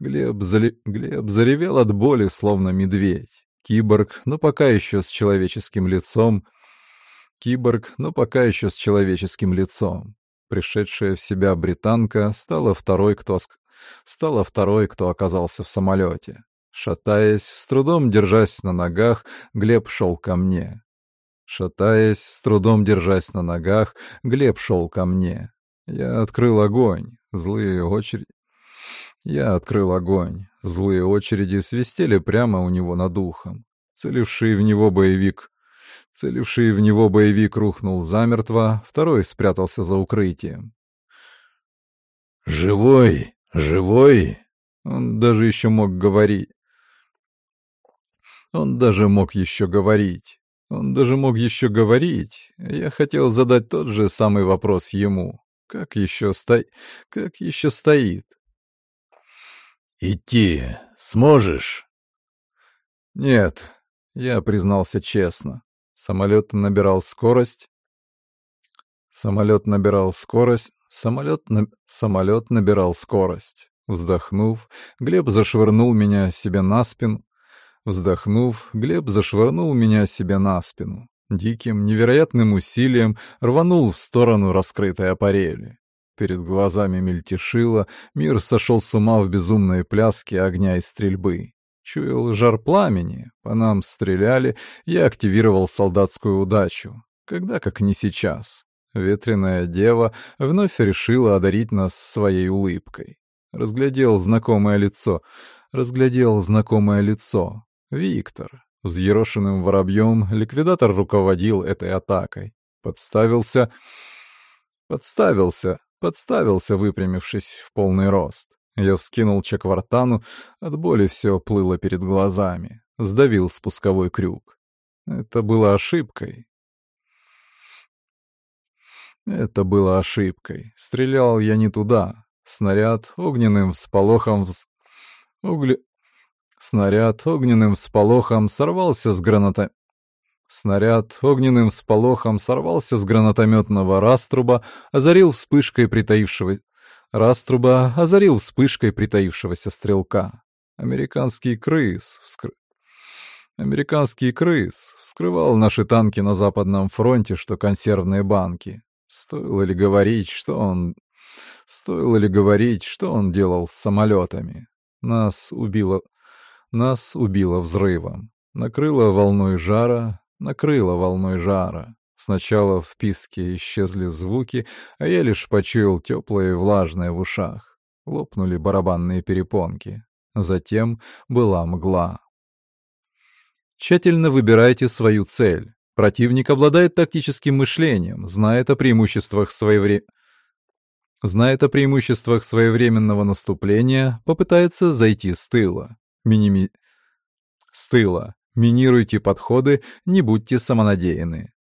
Глеб, зали... Глеб заревел от боли, словно медведь. Киборг, но пока еще с человеческим лицом. Киборг, но пока еще с человеческим лицом. Пришедшая в себя британка стала второй, кто, стала второй, кто оказался в самолете. Шатаясь, с трудом держась на ногах, Глеб шел ко мне. Шатаясь, с трудом держась на ногах, Глеб шел ко мне. Я открыл огонь. Злые очереди... Я открыл огонь. Злые очереди свистели прямо у него над ухом. Целивший в него боевик... Целивший в него боевик рухнул замертво, второй спрятался за укрытием. «Живой! Живой!» Он даже еще мог говорить. Он даже мог еще говорить. Он даже мог еще говорить. Я хотел задать тот же самый вопрос ему. Как еще сто... Как еще стоит? «Идти сможешь?» «Нет», — я признался честно. Самолет набирал скорость. Самолет набирал скорость. Самолет, на... Самолет набирал скорость. Вздохнув, Глеб зашвырнул меня себе на спину. Вздохнув, Глеб зашвырнул меня себе на спину. Диким, невероятным усилием рванул в сторону раскрытой аппарели. Перед глазами мельтешило, мир сошел с ума в безумной пляске огня и стрельбы. Чуял жар пламени, по нам стреляли, я активировал солдатскую удачу. Когда, как не сейчас. Ветреная дева вновь решила одарить нас своей улыбкой. Разглядел знакомое лицо, разглядел знакомое лицо. Виктор. Взъерошенным воробьем ликвидатор руководил этой атакой. Подставился... Подставился, подставился, выпрямившись в полный рост. Я вскинул чеквартану, от боли все плыло перед глазами. Сдавил спусковой крюк. Это было ошибкой. Это было ошибкой. Стрелял я не туда. Снаряд огненным всполохом вз... Угли... Снаряд огненным всполохом сорвался с граната... Снаряд огненным всполохом сорвался с гранатометного раструба, озарил вспышкой притаившего... Раструба озарил вспышкой притаившегося стрелка. Американский крыс вскры... Американский крыс вскрывал наши танки на Западном фронте, что консервные банки. Стоило ли говорить, что он... Стоило ли говорить, что он делал с самолетами? Нас убило... Нас убило взрывом. Накрыло волной жара, накрыло волной жара. Сначала в писке исчезли звуки, а я лишь почуял теплое и влажное в ушах. Лопнули барабанные перепонки. Затем была мгла. Тщательно выбирайте свою цель. Противник обладает тактическим мышлением, знает о преимуществах своевре... Знает о преимуществах своевременного наступления, попытается зайти с тыла. Миними... С тыла. Минируйте подходы, не будьте самонадеянны.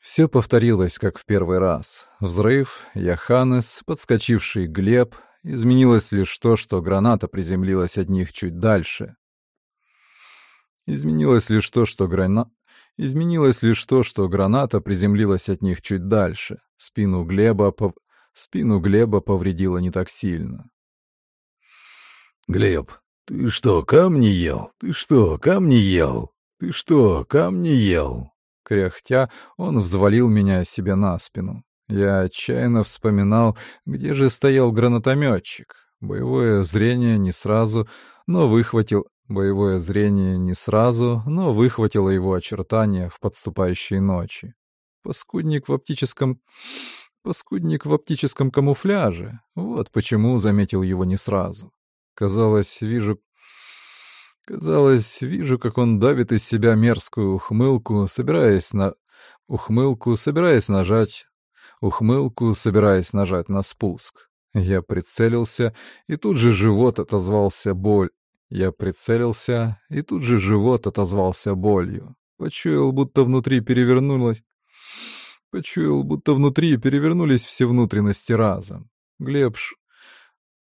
Все повторилось, как в первый раз. Взрыв, Яханес, подскочивший Глеб. Изменилось лишь то, что граната приземлилась от них чуть дальше. Изменилось лишь то, что грана... Изменилось лишь то, что граната приземлилась от них чуть дальше. Спину Глеба, пов... Спину Глеба повредило не так сильно. «Глеб, ты что, камни ел? Ты что, камни ел? Ты что, камни ел?» Кряхтя, он взвалил меня себе на спину. Я отчаянно вспоминал, где же стоял гранатометчик. Боевое зрение не сразу, но выхватил... Боевое зрение не сразу, но выхватило его очертания в подступающей ночи. Паскудник в оптическом... Паскудник в оптическом камуфляже. Вот почему заметил его не сразу. Казалось, вижу Казалось, вижу, как он давит из себя мерзкую ухмылку, собираясь на... Ухмылку, собираясь нажать... Ухмылку, собираясь нажать на спуск. Я прицелился, и тут же живот отозвался боль. Я прицелился, и тут же живот отозвался болью. Почуял, будто внутри перевернулось... Почуял, будто внутри перевернулись все внутренности разом. Глеб ш...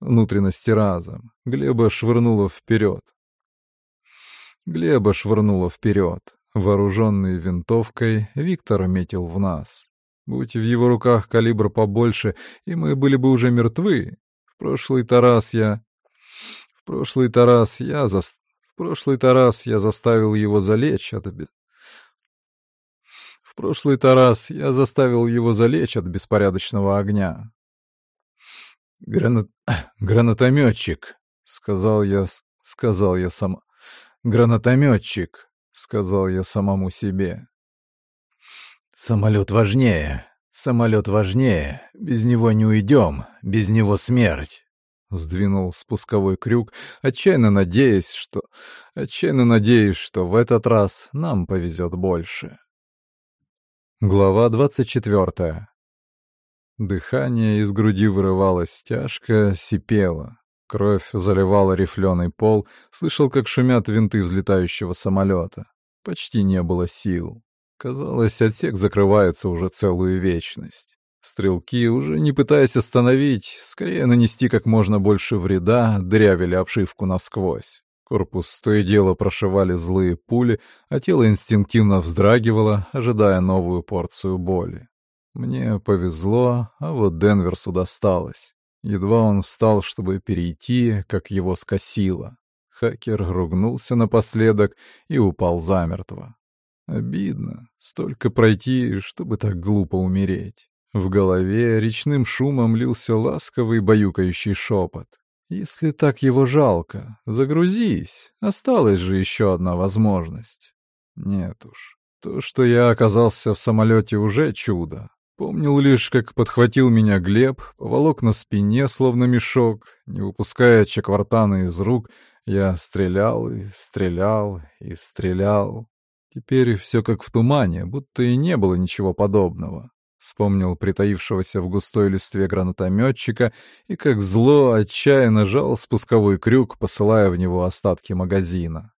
Внутренности разом. Глеба швырнуло вперед. Глеба швырнуло вперед. Вооруженный винтовкой, Виктор метил в нас. Будь в его руках калибр побольше, и мы были бы уже мертвы. В прошлый Тарас я... Прошлый Тарас я за... В прошлый Тарас я заставил его залечь от... В прошлый Тарас я заставил его залечь от беспорядочного огня. Гранат... «Гранатометчик», — сказал я, сказал я сам. «Гранатометчик», — сказал я самому себе. «Самолет важнее, самолет важнее, без него не уйдем, без него смерть». Сдвинул спусковой крюк, отчаянно надеясь, что... Отчаянно надеясь, что в этот раз нам повезет больше. Глава двадцать четвертая. Дыхание из груди вырывалось тяжко, сипело. Кровь заливала рифленый пол, слышал, как шумят винты взлетающего самолета. Почти не было сил. Казалось, отсек закрывается уже целую вечность. Стрелки, уже не пытаясь остановить, скорее нанести как можно больше вреда, дырявили обшивку насквозь. Корпус то и дело прошивали злые пули, а тело инстинктивно вздрагивало, ожидая новую порцию боли. Мне повезло, а вот Денверсу досталось. Едва он встал, чтобы перейти, как его скосило. Хакер ругнулся напоследок и упал замертво. Обидно. Столько пройти, чтобы так глупо умереть. В голове речным шумом лился ласковый баюкающий шепот. Если так его жалко, загрузись. Осталась же еще одна возможность. Нет уж. То, что я оказался в самолете, уже чудо. Помнил лишь, как подхватил меня Глеб, поволок на спине, словно мешок, не выпуская чеквартана из рук, я стрелял и стрелял и стрелял. Теперь все как в тумане, будто и не было ничего подобного. Вспомнил притаившегося в густой листве гранатометчика и как зло отчаянно жал спусковой крюк, посылая в него остатки магазина.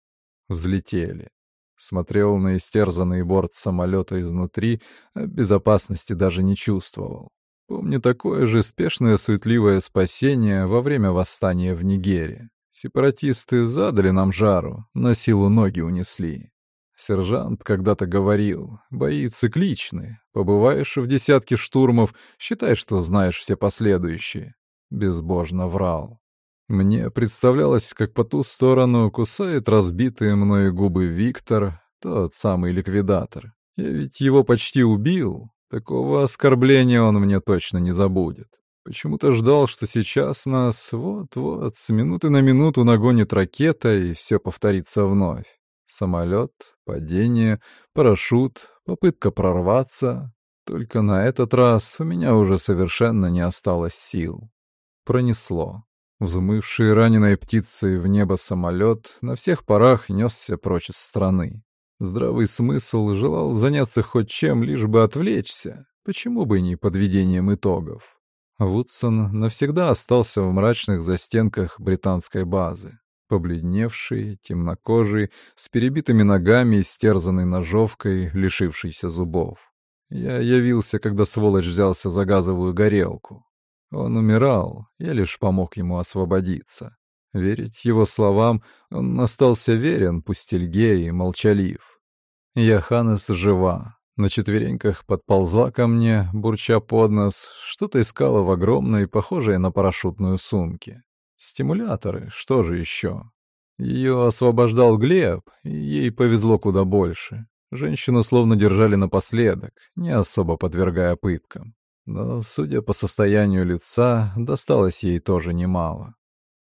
Взлетели смотрел на истерзанный борт самолета изнутри, а безопасности даже не чувствовал. Помню такое же спешное суетливое спасение во время восстания в Нигере. Сепаратисты задали нам жару, на силу ноги унесли. Сержант когда-то говорил, бои цикличны. Побываешь в десятке штурмов, считай, что знаешь все последующие. Безбожно врал. Мне представлялось, как по ту сторону кусает разбитые мною губы Виктор, тот самый ликвидатор. Я ведь его почти убил. Такого оскорбления он мне точно не забудет. Почему-то ждал, что сейчас нас вот-вот с минуты на минуту нагонит ракета, и все повторится вновь. Самолет, падение, парашют, попытка прорваться. Только на этот раз у меня уже совершенно не осталось сил. Пронесло. Взмывший раненой птицей в небо самолет на всех парах несся прочь из страны. Здравый смысл желал заняться хоть чем, лишь бы отвлечься. Почему бы не подведением итогов? Вудсон навсегда остался в мрачных застенках британской базы. Побледневший, темнокожий, с перебитыми ногами и стерзанной ножовкой, лишившийся зубов. Я явился, когда сволочь взялся за газовую горелку. Он умирал, я лишь помог ему освободиться. Верить его словам, он остался верен пустельге и молчалив. Яханес жива. На четвереньках подползла ко мне, бурча под нос, что-то искала в огромной, похожей на парашютную сумке. Стимуляторы, что же еще? Ее освобождал Глеб, и ей повезло куда больше. Женщину словно держали напоследок, не особо подвергая пыткам. Но, судя по состоянию лица, досталось ей тоже немало.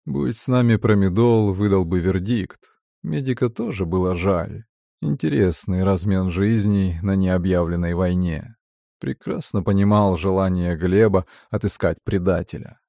Будь с нами промедол, выдал бы вердикт. Медика тоже было жаль. Интересный размен жизней на необъявленной войне. Прекрасно понимал желание Глеба отыскать предателя.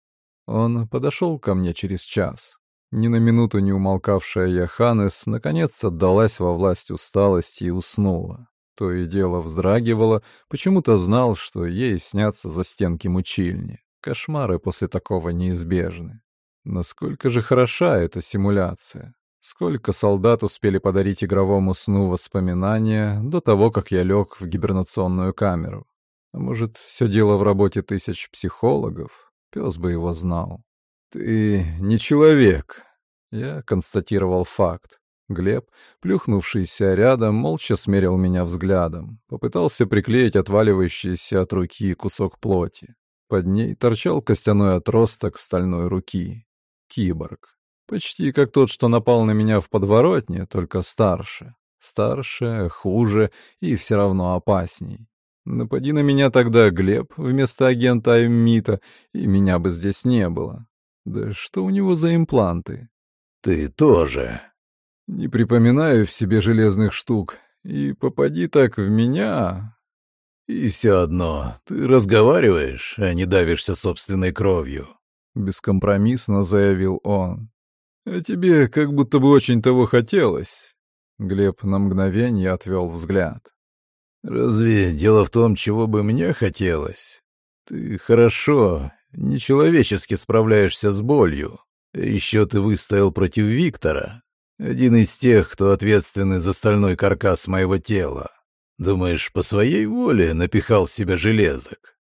Он подошел ко мне через час. Ни на минуту не умолкавшая Яханес наконец отдалась во власть усталости и уснула. То и дело вздрагивала, почему-то знал, что ей снятся за стенки мучильни. Кошмары после такого неизбежны. Насколько же хороша эта симуляция? Сколько солдат успели подарить игровому сну воспоминания до того, как я лег в гибернационную камеру? А может, все дело в работе тысяч психологов? Пес бы его знал. «Ты не человек», — я констатировал факт. Глеб, плюхнувшийся рядом, молча смерил меня взглядом, попытался приклеить отваливающийся от руки кусок плоти. Под ней торчал костяной отросток стальной руки. Киборг. Почти как тот, что напал на меня в подворотне, только старше. Старше, хуже и все равно опасней. Напади на меня тогда Глеб вместо агента Аймита, и меня бы здесь не было. Да что у него за импланты? Ты тоже. Не припоминаю в себе железных штук. И попади так в меня... И все одно, ты разговариваешь, а не давишься собственной кровью. Бескомпромиссно заявил он. А тебе как будто бы очень того хотелось. Глеб на мгновение отвел взгляд. Разве дело в том, чего бы мне хотелось? Ты хорошо, нечеловечески справляешься с болью. Еще ты выстоял против Виктора, один из тех, кто ответственный за стальной каркас моего тела. Думаешь, по своей воле напихал в себя железок?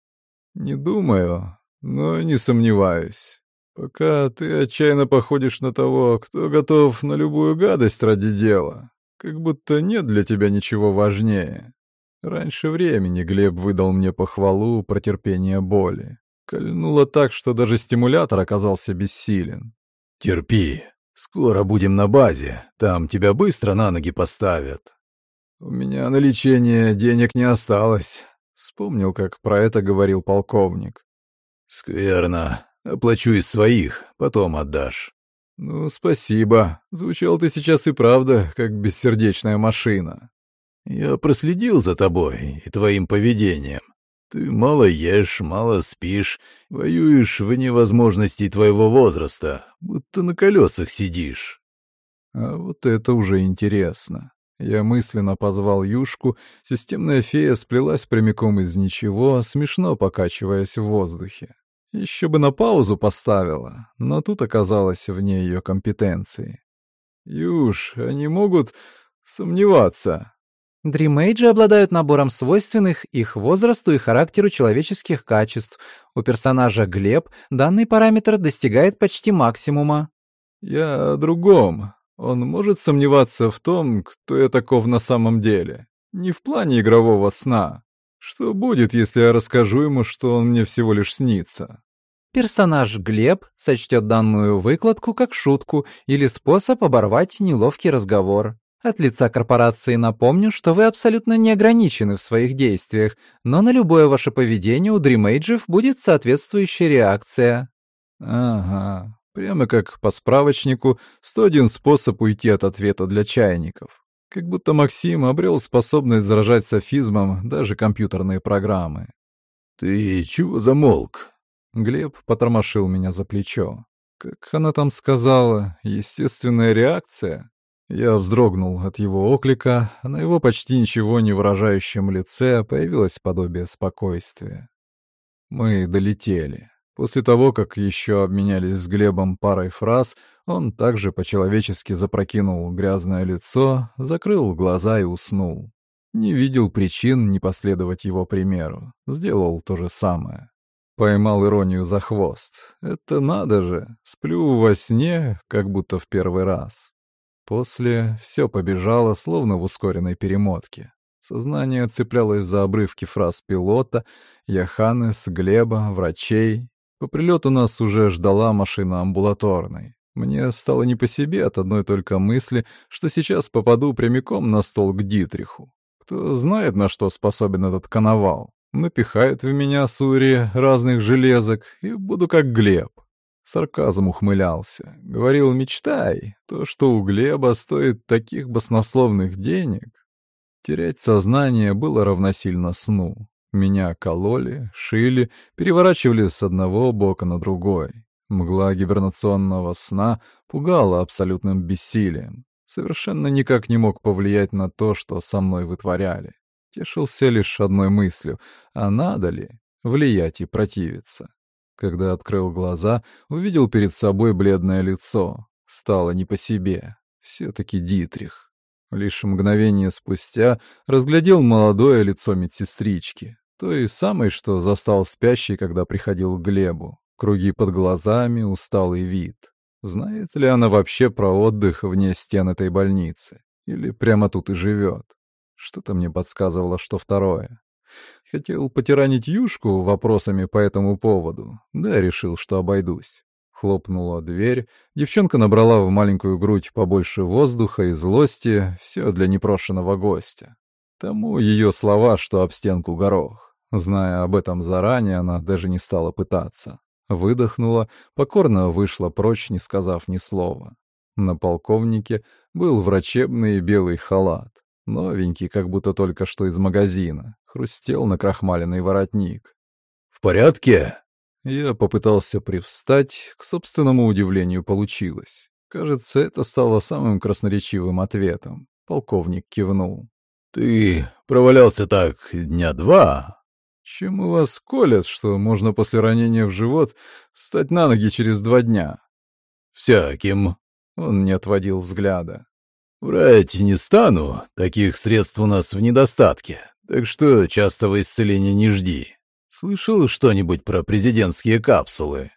Не думаю, но не сомневаюсь. Пока ты отчаянно походишь на того, кто готов на любую гадость ради дела. Как будто нет для тебя ничего важнее. Раньше времени Глеб выдал мне похвалу про терпение боли. Кольнуло так, что даже стимулятор оказался бессилен. «Терпи. Скоро будем на базе. Там тебя быстро на ноги поставят». «У меня на лечение денег не осталось», — вспомнил, как про это говорил полковник. «Скверно. Оплачу из своих, потом отдашь». «Ну, спасибо. Звучал ты сейчас и правда, как бессердечная машина». «Я проследил за тобой и твоим поведением. Ты мало ешь, мало спишь, воюешь в невозможности твоего возраста, будто на колесах сидишь». А вот это уже интересно. Я мысленно позвал Юшку, системная фея сплелась прямиком из ничего, смешно покачиваясь в воздухе. Еще бы на паузу поставила, но тут оказалось вне ее компетенции. «Юж, они могут сомневаться». Дримейджи обладают набором свойственных их возрасту и характеру человеческих качеств. У персонажа Глеб данный параметр достигает почти максимума. «Я о другом. Он может сомневаться в том, кто я таков на самом деле. Не в плане игрового сна, что будет, если я расскажу ему, что он мне всего лишь снится? Персонаж Глеб сочтет данную выкладку как шутку или способ оборвать неловкий разговор. От лица корпорации напомню, что вы абсолютно не ограничены в своих действиях, но на любое ваше поведение у дримейджев будет соответствующая реакция. Ага, прямо как по справочнику, 101 способ уйти от ответа для чайников. Как будто Максим обрел способность заражать софизмом даже компьютерные программы. «Ты чего замолк?» Глеб потормошил меня за плечо. Как она там сказала, естественная реакция? Я вздрогнул от его оклика, а на его почти ничего не выражающем лице появилось подобие спокойствия. Мы долетели. После того, как еще обменялись с Глебом парой фраз, он также по-человечески запрокинул грязное лицо, закрыл глаза и уснул. Не видел причин не последовать его примеру. Сделал то же самое. Поймал иронию за хвост. Это надо же. Сплю во сне, как будто в первый раз. После все побежало, словно в ускоренной перемотке. Сознание цеплялось за обрывки фраз пилота, Яханес, Глеба, врачей, по прилету нас уже ждала машина амбулаторной. Мне стало не по себе от одной только мысли, что сейчас попаду прямиком на стол к Дитриху. Кто знает, на что способен этот коновал. Напихает в меня Сури разных железок, и буду как Глеб. Сарказм ухмылялся. Говорил, мечтай, то, что у Глеба стоит таких баснословных денег. Терять сознание было равносильно сну. Меня кололи, шили, переворачивали с одного бока на другой. Мгла гибернационного сна пугала абсолютным бессилием. Совершенно никак не мог повлиять на то, что со мной вытворяли. Тешился лишь одной мыслью, а надо ли влиять и противиться? Когда открыл глаза, увидел перед собой бледное лицо. Стало не по себе. Все-таки Дитрих. Лишь мгновение спустя разглядел молодое лицо медсестрички. Той самой, что застал спящий, когда приходил к Глебу. Круги под глазами, усталый вид. Знает ли она вообще про отдых вне стен этой больницы? Или прямо тут и живет? Что-то мне подсказывало, что второе. Хотел потиранить юшку вопросами по этому поводу, да решил, что обойдусь. Хлопнула дверь, девчонка набрала в маленькую грудь побольше воздуха и злости, все для непрошенного гостя. Тому ее слова, что об стенку горох. Зная об этом заранее, она даже не стала пытаться. Выдохнула, покорно вышла прочь, не сказав ни слова. На полковнике был врачебный белый халат, новенький, как будто только что из магазина, хрустел на крахмаленный воротник. «В порядке?» Я попытался привстать, к собственному удивлению получилось. Кажется, это стало самым красноречивым ответом. Полковник кивнул. «Ты провалялся так дня два?» «Чем у вас колят, что можно после ранения в живот встать на ноги через два дня?» «Всяким». Он не отводил взгляда. «Врать не стану, таких средств у нас в недостатке, так что частого исцеления не жди. Слышал что-нибудь про президентские капсулы?»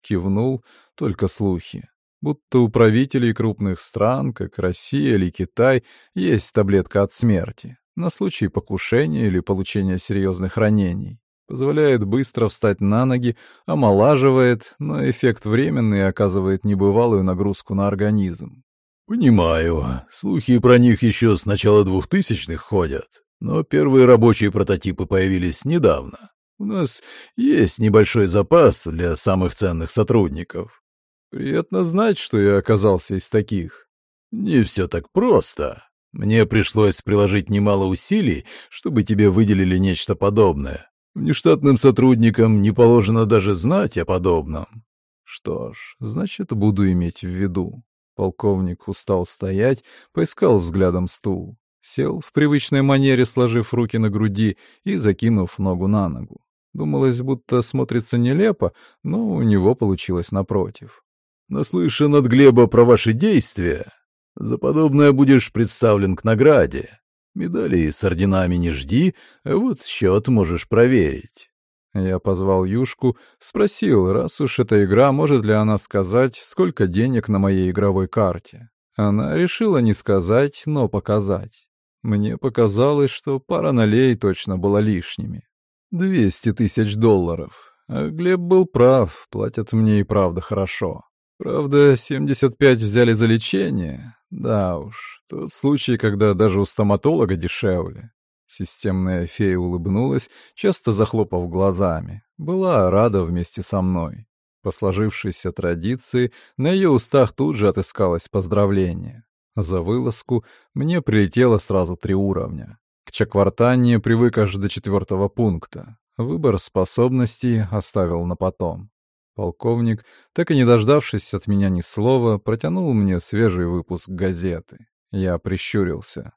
Кивнул, только слухи. Будто у правителей крупных стран, как Россия или Китай, есть таблетка от смерти на случай покушения или получения серьезных ранений. Позволяет быстро встать на ноги, омолаживает, но эффект временный оказывает небывалую нагрузку на организм. «Понимаю. Слухи про них еще с начала двухтысячных ходят, но первые рабочие прототипы появились недавно. У нас есть небольшой запас для самых ценных сотрудников. Приятно знать, что я оказался из таких. Не все так просто. Мне пришлось приложить немало усилий, чтобы тебе выделили нечто подобное. Внештатным сотрудникам не положено даже знать о подобном. Что ж, значит, буду иметь в виду. Полковник устал стоять, поискал взглядом стул. Сел в привычной манере, сложив руки на груди и закинув ногу на ногу. Думалось, будто смотрится нелепо, но у него получилось напротив. «Наслышан от Глеба про ваши действия. За подобное будешь представлен к награде. Медали с орденами не жди, а вот счет можешь проверить». Я позвал Юшку, спросил, раз уж эта игра, может ли она сказать, сколько денег на моей игровой карте. Она решила не сказать, но показать. Мне показалось, что пара налей точно была лишними. Двести тысяч долларов. А Глеб был прав, платят мне и правда хорошо. Правда, 75 взяли за лечение. Да уж, тот случай, когда даже у стоматолога дешевле. Системная фея улыбнулась, часто захлопав глазами. Была рада вместе со мной. По сложившейся традиции, на ее устах тут же отыскалось поздравление. За вылазку мне прилетело сразу три уровня. К чаквартане привык аж до четвертого пункта. Выбор способностей оставил на потом. Полковник, так и не дождавшись от меня ни слова, протянул мне свежий выпуск газеты. Я прищурился.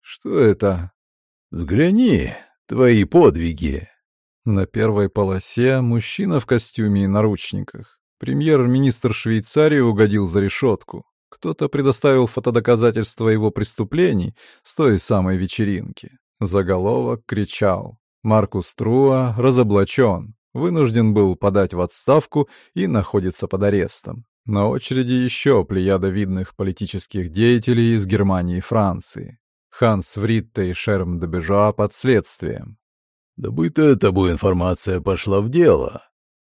«Что это?» «Взгляни, твои подвиги!» На первой полосе мужчина в костюме и наручниках. Премьер-министр Швейцарии угодил за решетку. Кто-то предоставил фотодоказательства его преступлений с той самой вечеринки. Заголовок кричал «Маркус Труа разоблачен, вынужден был подать в отставку и находится под арестом». На очереди еще плеяда видных политических деятелей из Германии и Франции. Ханс Вритте и Шерм де Бежуа под следствием. «Добытая тобой информация пошла в дело».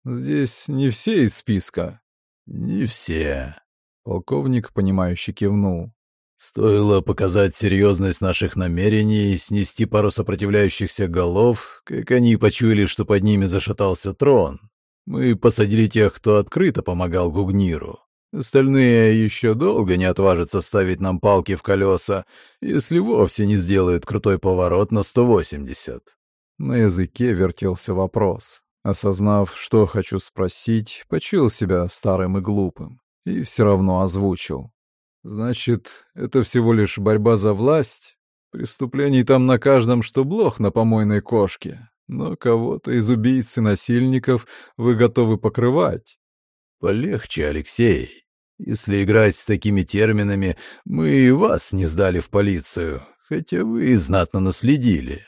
«Здесь не все из списка». «Не все». Полковник, понимающе кивнул. «Стоило показать серьезность наших намерений, снести пару сопротивляющихся голов, как они почуяли, что под ними зашатался трон. Мы посадили тех, кто открыто помогал Гугниру. Остальные еще долго не отважатся ставить нам палки в колеса, если вовсе не сделают крутой поворот на 180. На языке вертелся вопрос. Осознав, что хочу спросить, почуял себя старым и глупым. И все равно озвучил. Значит, это всего лишь борьба за власть? Преступлений там на каждом, что блох на помойной кошке. Но кого-то из убийц и насильников вы готовы покрывать. Полегче, Алексей. Если играть с такими терминами, мы и вас не сдали в полицию, хотя вы и знатно наследили.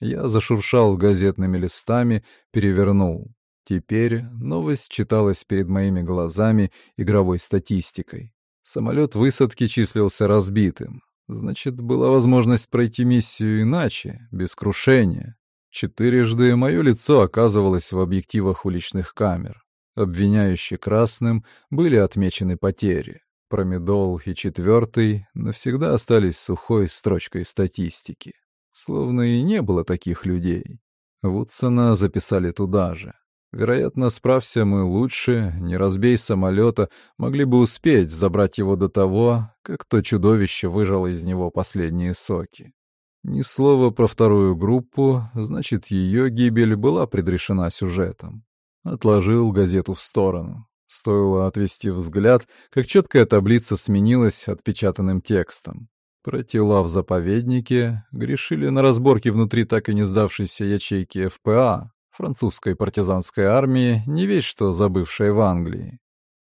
Я зашуршал газетными листами, перевернул. Теперь новость читалась перед моими глазами игровой статистикой. Самолет высадки числился разбитым. Значит, была возможность пройти миссию иначе, без крушения. Четырежды мое лицо оказывалось в объективах уличных камер. Обвиняющие красным были отмечены потери. Промедол и четвертый навсегда остались сухой строчкой статистики. Словно и не было таких людей. Вудсона записали туда же. Вероятно, справься мы лучше, не разбей самолета, могли бы успеть забрать его до того, как то чудовище выжало из него последние соки. Ни слова про вторую группу, значит, ее гибель была предрешена сюжетом. Отложил газету в сторону. Стоило отвести взгляд, как четкая таблица сменилась отпечатанным текстом. Про тела в заповеднике грешили на разборке внутри так и не сдавшейся ячейки ФПА, французской партизанской армии, не весь что забывшей в Англии.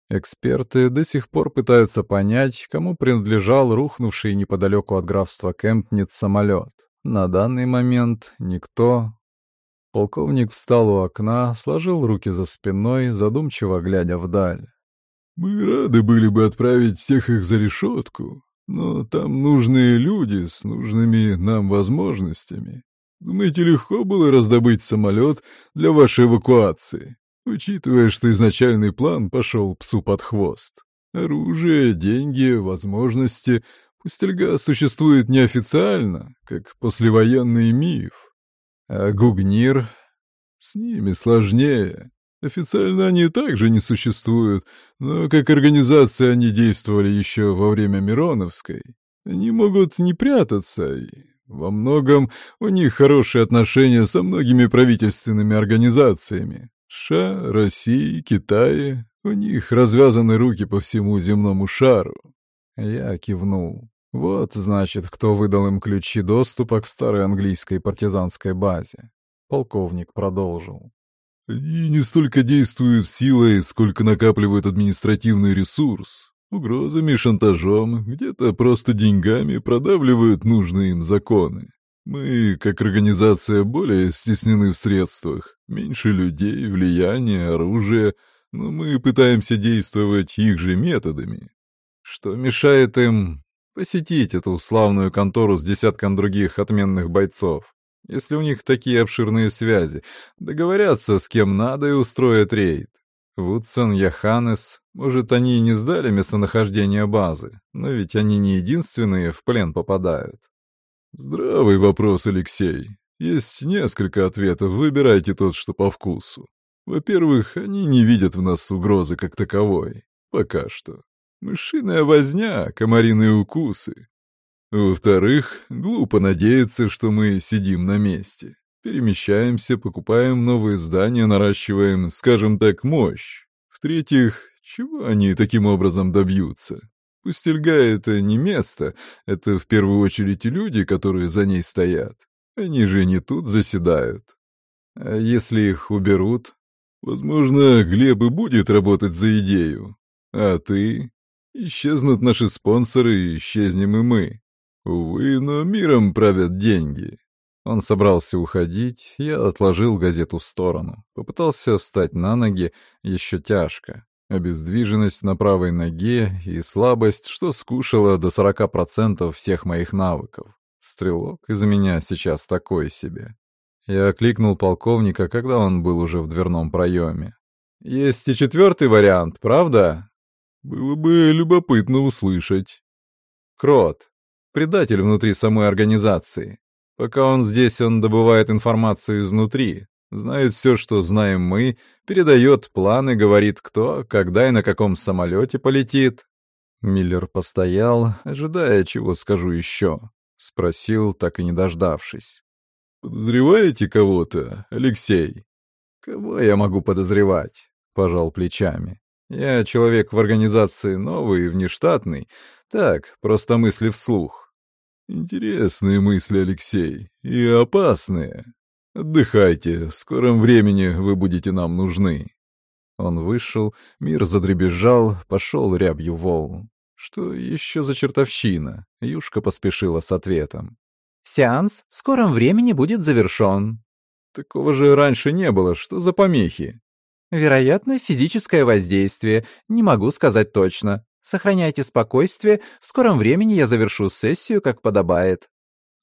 Эксперты до сих пор пытаются понять, кому принадлежал рухнувший неподалеку от графства Кемпниц самолет. На данный момент никто. Полковник встал у окна, сложил руки за спиной, задумчиво глядя вдаль. «Мы рады были бы отправить всех их за решетку, но там нужные люди с нужными нам возможностями. Думаете, легко было раздобыть самолет для вашей эвакуации, учитывая, что изначальный план пошел псу под хвост? Оружие, деньги, возможности. Пустельга существует неофициально, как послевоенный миф. А Гугнир... С ними сложнее. Официально они также не существуют, но как организация они действовали еще во время Мироновской. Они могут не прятаться и во многом у них хорошие отношения со многими правительственными организациями. США, России, Китае. У них развязаны руки по всему земному шару. Я кивнул. Вот, значит, кто выдал им ключи доступа к старой английской партизанской базе. Полковник продолжил. Они не столько действуют силой, сколько накапливают административный ресурс угрозами, шантажом, где-то просто деньгами продавливают нужные им законы. Мы, как организация, более стеснены в средствах. Меньше людей, влияния, оружия, но мы пытаемся действовать их же методами. Что мешает им посетить эту славную контору с десятком других отменных бойцов? Если у них такие обширные связи, договорятся с кем надо и устроят рейд. Вудсон, Яханес, может, они и не сдали местонахождение базы, но ведь они не единственные в плен попадают. Здравый вопрос, Алексей. Есть несколько ответов, выбирайте тот, что по вкусу. Во-первых, они не видят в нас угрозы как таковой. Пока что. Мышиная возня, комариные укусы. Во-вторых, глупо надеяться, что мы сидим на месте. Перемещаемся, покупаем новые здания, наращиваем, скажем так, мощь. В-третьих, чего они таким образом добьются? Пустельга — это не место, это в первую очередь люди, которые за ней стоят. Они же не тут заседают. А если их уберут? Возможно, Глеб и будет работать за идею. А ты? Исчезнут наши спонсоры, исчезнем и мы. Увы, но миром правят деньги. Он собрался уходить, я отложил газету в сторону. Попытался встать на ноги, еще тяжко. Обездвиженность на правой ноге и слабость, что скушала до 40% всех моих навыков. Стрелок из меня сейчас такой себе. Я окликнул полковника, когда он был уже в дверном проеме. «Есть и четвертый вариант, правда?» «Было бы любопытно услышать». «Крот. Предатель внутри самой организации. Пока он здесь, он добывает информацию изнутри, знает все, что знаем мы, передает планы, говорит, кто, когда и на каком самолете полетит. Миллер постоял, ожидая, чего скажу еще. Спросил, так и не дождавшись. «Подозреваете кого-то, Алексей?» «Кого я могу подозревать?» — пожал плечами. «Я человек в организации новый и внештатный. Так, просто мысли вслух. Интересные мысли, Алексей, и опасные. Отдыхайте, в скором времени вы будете нам нужны. Он вышел, мир задребезжал, пошел рябью волн. Что еще за чертовщина? Юшка поспешила с ответом. «Сеанс в скором времени будет завершен». Такого же раньше не было, что за помехи? Вероятно, физическое воздействие. Не могу сказать точно. Сохраняйте спокойствие. В скором времени я завершу сессию, как подобает.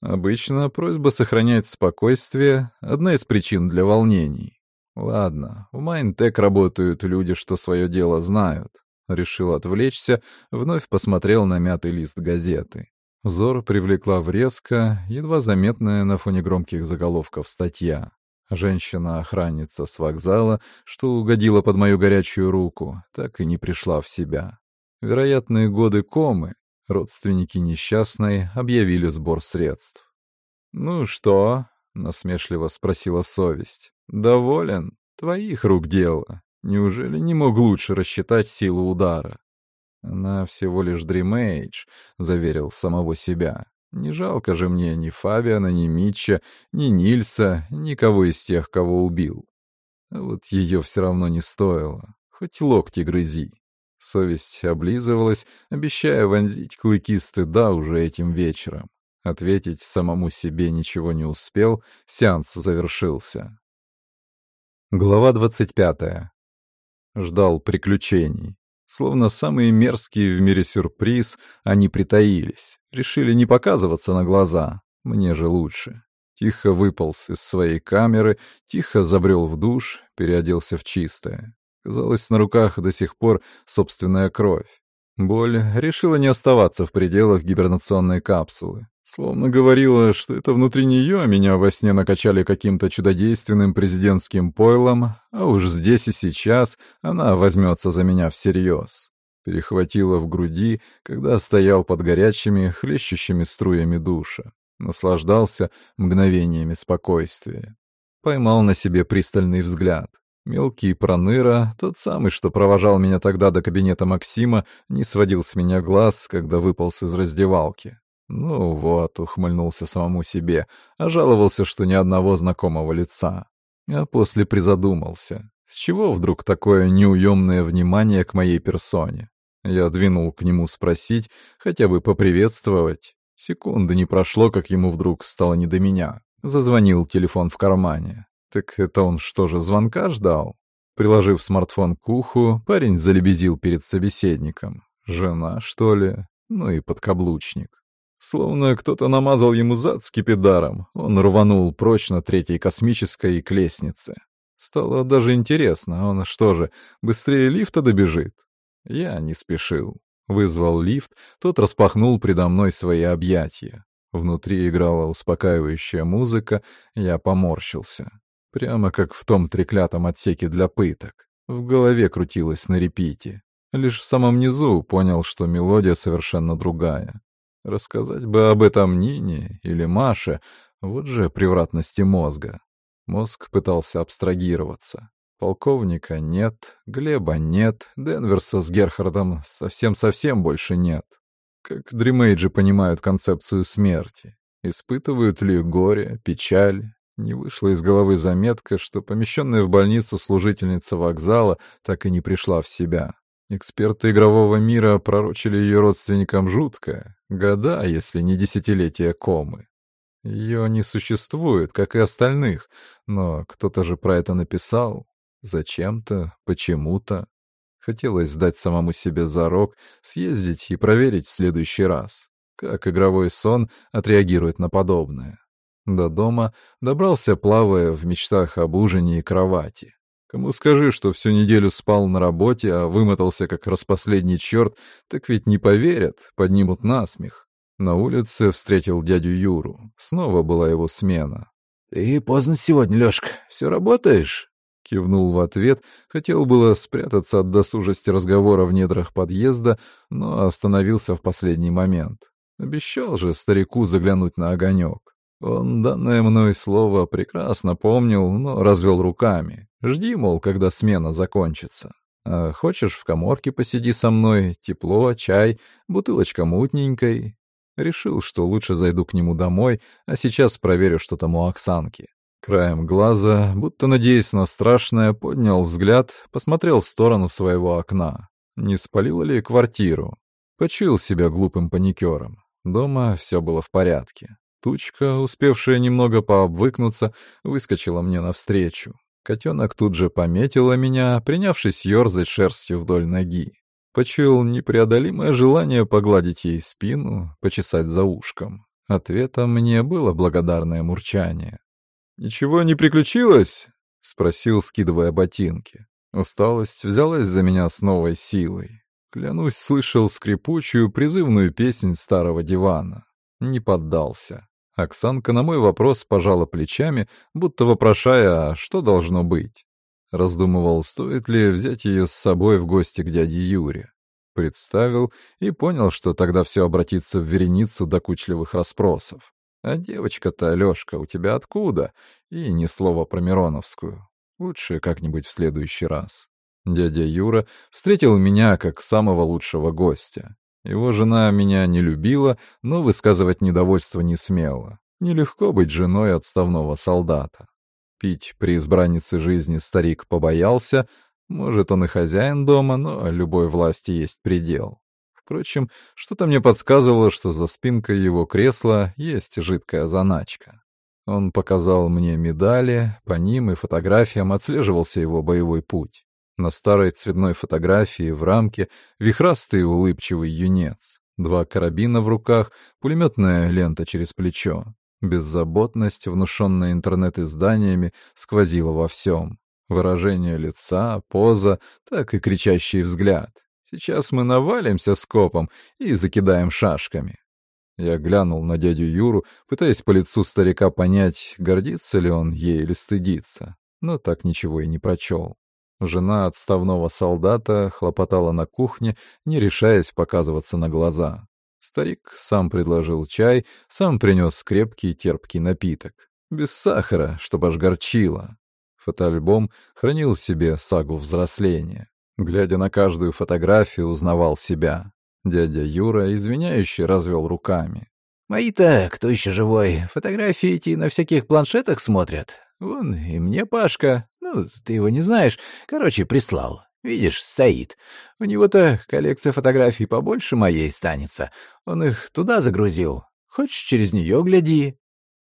Обычно просьба сохранять спокойствие — одна из причин для волнений. Ладно, в Майнтек работают люди, что свое дело знают. Решил отвлечься, вновь посмотрел на мятый лист газеты. Взор привлекла врезка, едва заметная на фоне громких заголовков статья. Женщина-охранница с вокзала, что угодила под мою горячую руку, так и не пришла в себя. Вероятные годы комы, родственники несчастной объявили сбор средств. «Ну что?» — насмешливо спросила совесть. «Доволен? Твоих рук дело. Неужели не мог лучше рассчитать силу удара?» «Она всего лишь дримейдж», — заверил самого себя. Не жалко же мне ни Фабиана, ни Митча, ни Нильса, никого из тех, кого убил. А вот ее все равно не стоило. Хоть локти грызи. Совесть облизывалась, обещая вонзить клыки стыда уже этим вечером. Ответить самому себе ничего не успел, сеанс завершился. Глава двадцать пятая. Ждал приключений. Словно самый мерзкий в мире сюрприз, они притаились. Решили не показываться на глаза. Мне же лучше. Тихо выполз из своей камеры, тихо забрел в душ, переоделся в чистое. Казалось, на руках до сих пор собственная кровь. Боль решила не оставаться в пределах гибернационной капсулы. Словно говорила, что это внутри нее меня во сне накачали каким-то чудодейственным президентским пойлом, а уж здесь и сейчас она возьмется за меня всерьез. Перехватила в груди, когда стоял под горячими, хлещущими струями душа. Наслаждался мгновениями спокойствия. Поймал на себе пристальный взгляд. Мелкий проныра, тот самый, что провожал меня тогда до кабинета Максима, не сводил с меня глаз, когда выполз из раздевалки. Ну вот, ухмыльнулся самому себе, а жаловался, что ни одного знакомого лица. А после призадумался. С чего вдруг такое неуемное внимание к моей персоне? Я двинул к нему спросить, хотя бы поприветствовать. Секунды не прошло, как ему вдруг стало не до меня. Зазвонил телефон в кармане. Так это он что же, звонка ждал? Приложив смартфон к уху, парень залебезил перед собеседником. Жена, что ли? Ну и подкаблучник. Словно кто-то намазал ему зад скипидаром, он рванул прочь на третьей космической к лестнице. Стало даже интересно, он что же, быстрее лифта добежит? Я не спешил. Вызвал лифт, тот распахнул предо мной свои объятия. Внутри играла успокаивающая музыка, я поморщился. Прямо как в том треклятом отсеке для пыток. В голове крутилось на репите. Лишь в самом низу понял, что мелодия совершенно другая. Рассказать бы об этом Нине или Маше, вот же превратности мозга. Мозг пытался абстрагироваться. Полковника нет, Глеба нет, Денверса с Герхардом совсем-совсем больше нет. Как дримейджи понимают концепцию смерти? Испытывают ли горе, печаль? Не вышла из головы заметка, что помещенная в больницу служительница вокзала так и не пришла в себя. Эксперты игрового мира пророчили ее родственникам жуткое. Года, если не десятилетия комы. Ее не существует, как и остальных, но кто-то же про это написал. Зачем-то, почему-то. Хотелось сдать самому себе зарок, съездить и проверить в следующий раз, как игровой сон отреагирует на подобное. До дома добрался, плавая в мечтах об ужине и кровати. Кому скажи, что всю неделю спал на работе, а вымотался как распоследний черт, так ведь не поверят, поднимут насмех. На улице встретил дядю Юру. Снова была его смена. «Ты поздно сегодня, Лёшка. Все работаешь?» Кивнул в ответ, хотел было спрятаться от досужести разговора в недрах подъезда, но остановился в последний момент. Обещал же старику заглянуть на огонек. Он данное мной слово прекрасно помнил, но развел руками. Жди, мол, когда смена закончится. А хочешь, в коморке посиди со мной, тепло, чай, бутылочка мутненькой. Решил, что лучше зайду к нему домой, а сейчас проверю, что там у Оксанки. Краем глаза, будто надеясь на страшное, поднял взгляд, посмотрел в сторону своего окна. Не спалило ли квартиру? Почуял себя глупым паникером. Дома все было в порядке. Тучка, успевшая немного пообвыкнуться, выскочила мне навстречу. Котенок тут же пометила меня, принявшись ерзать шерстью вдоль ноги. Почуял непреодолимое желание погладить ей спину, почесать за ушком. Ответом мне было благодарное мурчание. «Ничего не приключилось?» — спросил, скидывая ботинки. Усталость взялась за меня с новой силой. Клянусь, слышал скрипучую призывную песнь старого дивана. Не поддался. Оксанка на мой вопрос пожала плечами, будто вопрошая, а что должно быть. Раздумывал, стоит ли взять ее с собой в гости к дяде Юре. Представил и понял, что тогда все обратится в вереницу докучливых расспросов. «А девочка-то, Алёшка, у тебя откуда?» И ни слова про Мироновскую. Лучше как-нибудь в следующий раз. Дядя Юра встретил меня как самого лучшего гостя. Его жена меня не любила, но высказывать недовольство не смела. Нелегко быть женой отставного солдата. Пить при избраннице жизни старик побоялся, может, он и хозяин дома, но любой власти есть предел. Впрочем, что-то мне подсказывало, что за спинкой его кресла есть жидкая заначка. Он показал мне медали, по ним и фотографиям отслеживался его боевой путь. На старой цветной фотографии в рамке вихрастый улыбчивый юнец. Два карабина в руках, пулеметная лента через плечо. Беззаботность, внушенная интернет-изданиями, сквозила во всем. Выражение лица, поза, так и кричащий взгляд. Сейчас мы навалимся скопом и закидаем шашками. Я глянул на дядю Юру, пытаясь по лицу старика понять, гордится ли он ей или стыдится, но так ничего и не прочел. Жена отставного солдата хлопотала на кухне, не решаясь показываться на глаза. Старик сам предложил чай, сам принес крепкий терпкий напиток. Без сахара, чтобы аж горчило. Фотоальбом хранил в себе сагу взросления. Глядя на каждую фотографию, узнавал себя. Дядя Юра, извиняющий, развел руками. «Мои-то, кто еще живой, фотографии эти на всяких планшетах смотрят. Вон и мне Пашка, ну, ты его не знаешь. Короче, прислал. Видишь, стоит. У него-то коллекция фотографий побольше моей станется. Он их туда загрузил. Хочешь, через нее гляди.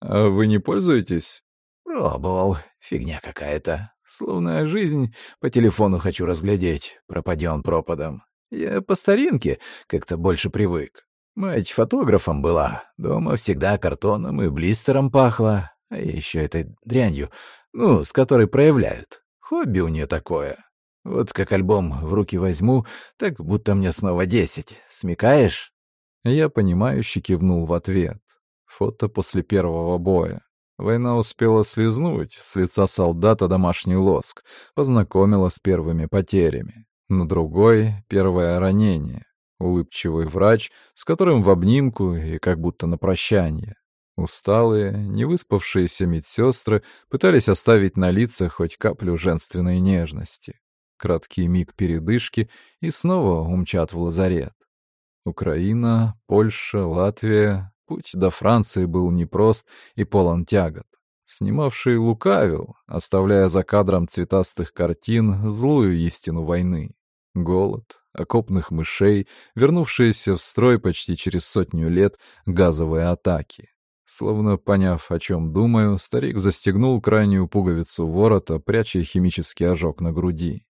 А вы не пользуетесь? Пробовал. Фигня какая-то. Словно жизнь по телефону хочу разглядеть. Пропаден пропадом. Я по старинке как-то больше привык. Мать фотографом была. Дома всегда картоном и блистером пахло. А еще этой дрянью ну, с которой проявляют. Хобби у нее такое. Вот как альбом в руки возьму, так будто мне снова десять. Смекаешь?» Я понимающе кивнул в ответ. Фото после первого боя. Война успела слезнуть с лица солдата домашний лоск, познакомила с первыми потерями. На другой — первое ранение. Улыбчивый врач, с которым в обнимку и как будто на прощание. Усталые, невыспавшиеся медсестры пытались оставить на лицах хоть каплю женственной нежности. Краткий миг передышки и снова умчат в лазарет. Украина, Польша, Латвия. Путь до Франции был непрост и полон тягот. Снимавший лукавил, оставляя за кадром цветастых картин злую истину войны. Голод, окопных мышей, вернувшиеся в строй почти через сотню лет газовые атаки. Словно поняв, о чем думаю, старик застегнул крайнюю пуговицу ворота, пряча химический ожог на груди.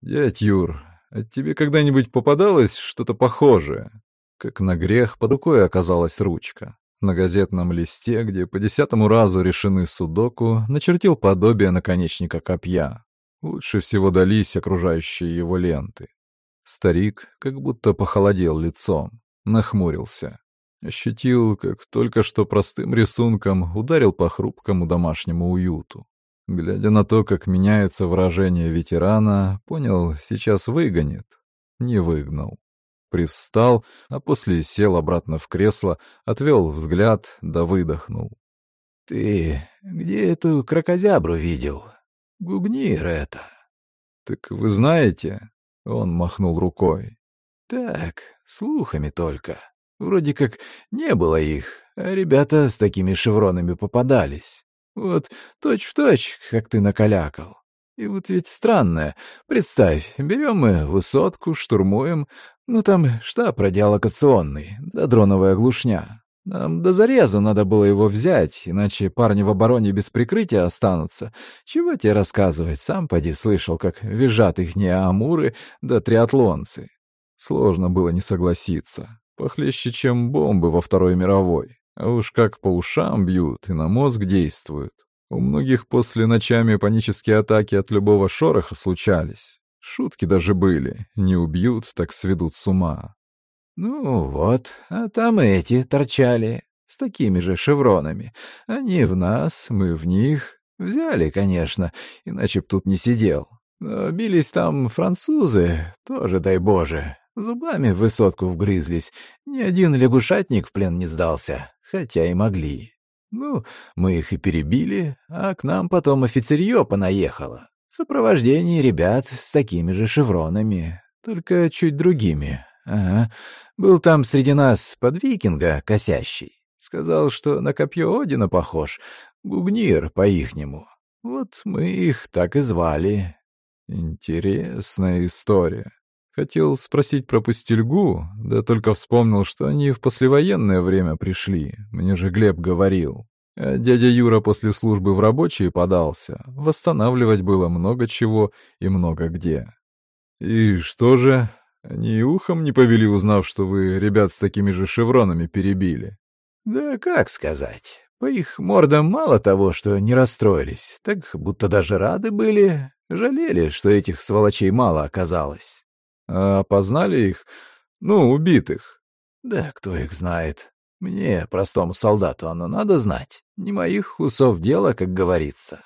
«Дядь Юр, а тебе когда-нибудь попадалось что-то похожее?» Как на грех, под рукой оказалась ручка. На газетном листе, где по десятому разу решены судоку, начертил подобие наконечника копья. Лучше всего дались окружающие его ленты. Старик как будто похолодел лицом, нахмурился. Ощутил, как только что простым рисунком ударил по хрупкому домашнему уюту. Глядя на то, как меняется выражение ветерана, понял, сейчас выгонит. Не выгнал. Привстал, а после сел обратно в кресло, отвел взгляд, да выдохнул. — Ты где эту крокозябру видел? Гугнир это. — Так вы знаете? — он махнул рукой. — Так, слухами только. Вроде как не было их, а ребята с такими шевронами попадались. Вот точь-в-точь, точь, как ты накалякал. И вот ведь странное. Представь, берем мы высотку, штурмуем, ну там штаб радиолокационный, да дроновая глушня. Нам до зарезу надо было его взять, иначе парни в обороне без прикрытия останутся. Чего тебе рассказывать, сам поди слышал, как визжат ихние амуры да триатлонцы. Сложно было не согласиться. Похлеще, чем бомбы во Второй мировой. А уж как по ушам бьют и на мозг действуют. У многих после ночами панические атаки от любого шороха случались. Шутки даже были. Не убьют, так сведут с ума. Ну вот, а там эти торчали, с такими же шевронами. Они в нас, мы в них. Взяли, конечно, иначе б тут не сидел. Но бились там французы, тоже дай боже. Зубами в высотку вгрызлись. Ни один лягушатник в плен не сдался, хотя и могли. Ну, мы их и перебили, а к нам потом офицерье понаехало. В сопровождении ребят с такими же шевронами, только чуть другими. Ага, был там среди нас под викинга косящий. Сказал, что на копье Одина похож. Гугнир по-ихнему. Вот мы их так и звали. Интересная история. Хотел спросить про пустельгу, да только вспомнил, что они в послевоенное время пришли. Мне же Глеб говорил. А дядя Юра после службы в рабочие подался. Восстанавливать было много чего и много где. «И что же, они ухом не повели, узнав, что вы ребят с такими же шевронами перебили. Да как сказать. По их мордам мало того, что не расстроились, так будто даже рады были, жалели, что этих сволочей мало оказалось. А опознали их? Ну, убитых. Да кто их знает. Мне, простому солдату, оно надо знать. Не моих усов дело, как говорится.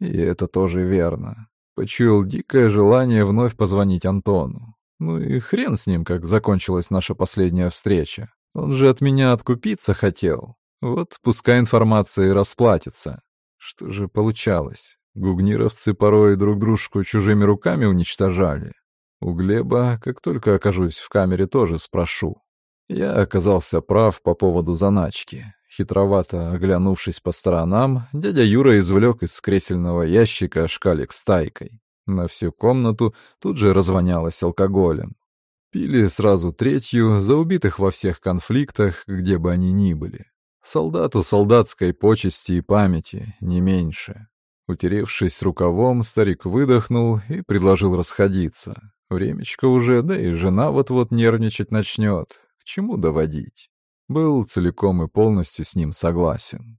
И это тоже верно. Почуял дикое желание вновь позвонить Антону. Ну и хрен с ним, как закончилась наша последняя встреча. Он же от меня откупиться хотел. Вот пускай информация и расплатится. Что же получалось? Гугнировцы порой друг дружку чужими руками уничтожали. У Глеба, как только окажусь в камере, тоже спрошу. Я оказался прав по поводу заначки. Хитровато оглянувшись по сторонам, дядя Юра извлек из кресельного ящика шкалик с тайкой. На всю комнату тут же развонялось алкоголем. Пили сразу третью за убитых во всех конфликтах, где бы они ни были. Солдату солдатской почести и памяти, не меньше. Утеревшись рукавом, старик выдохнул и предложил расходиться. Времечко уже, да и жена вот-вот нервничать начнет. К чему доводить? Был целиком и полностью с ним согласен.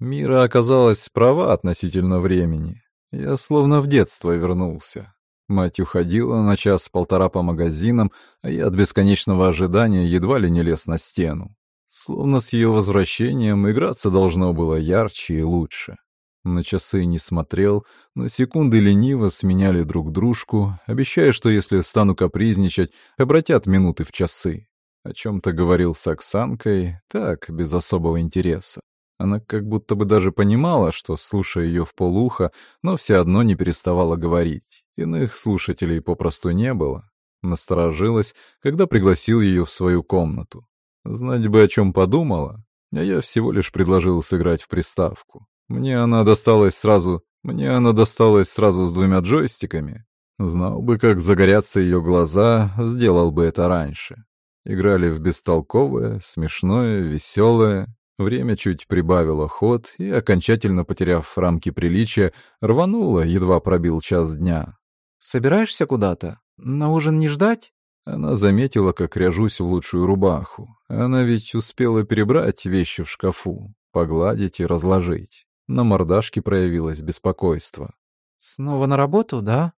Мира оказалась права относительно времени. Я словно в детство вернулся. Мать уходила на час-полтора по магазинам, а я от бесконечного ожидания едва ли не лез на стену. Словно с ее возвращением играться должно было ярче и лучше. На часы не смотрел, но секунды лениво сменяли друг дружку, обещая, что если стану капризничать, обратят минуты в часы. О чем-то говорил с Оксанкой, так, без особого интереса. Она как будто бы даже понимала, что, слушая ее в полуха, но все одно не переставала говорить. Иных слушателей попросту не было. Насторожилась, когда пригласил ее в свою комнату. Знать бы, о чем подумала, а я всего лишь предложил сыграть в приставку. Мне она досталась сразу... Мне она досталась сразу с двумя джойстиками. Знал бы, как загорятся ее глаза, сделал бы это раньше. Играли в бестолковое, смешное, веселое, Время чуть прибавило ход и, окончательно потеряв рамки приличия, рвануло, едва пробил час дня. «Собираешься куда-то? На ужин не ждать?» Она заметила, как ряжусь в лучшую рубаху. Она ведь успела перебрать вещи в шкафу, погладить и разложить. На мордашке проявилось беспокойство. «Снова на работу, да?»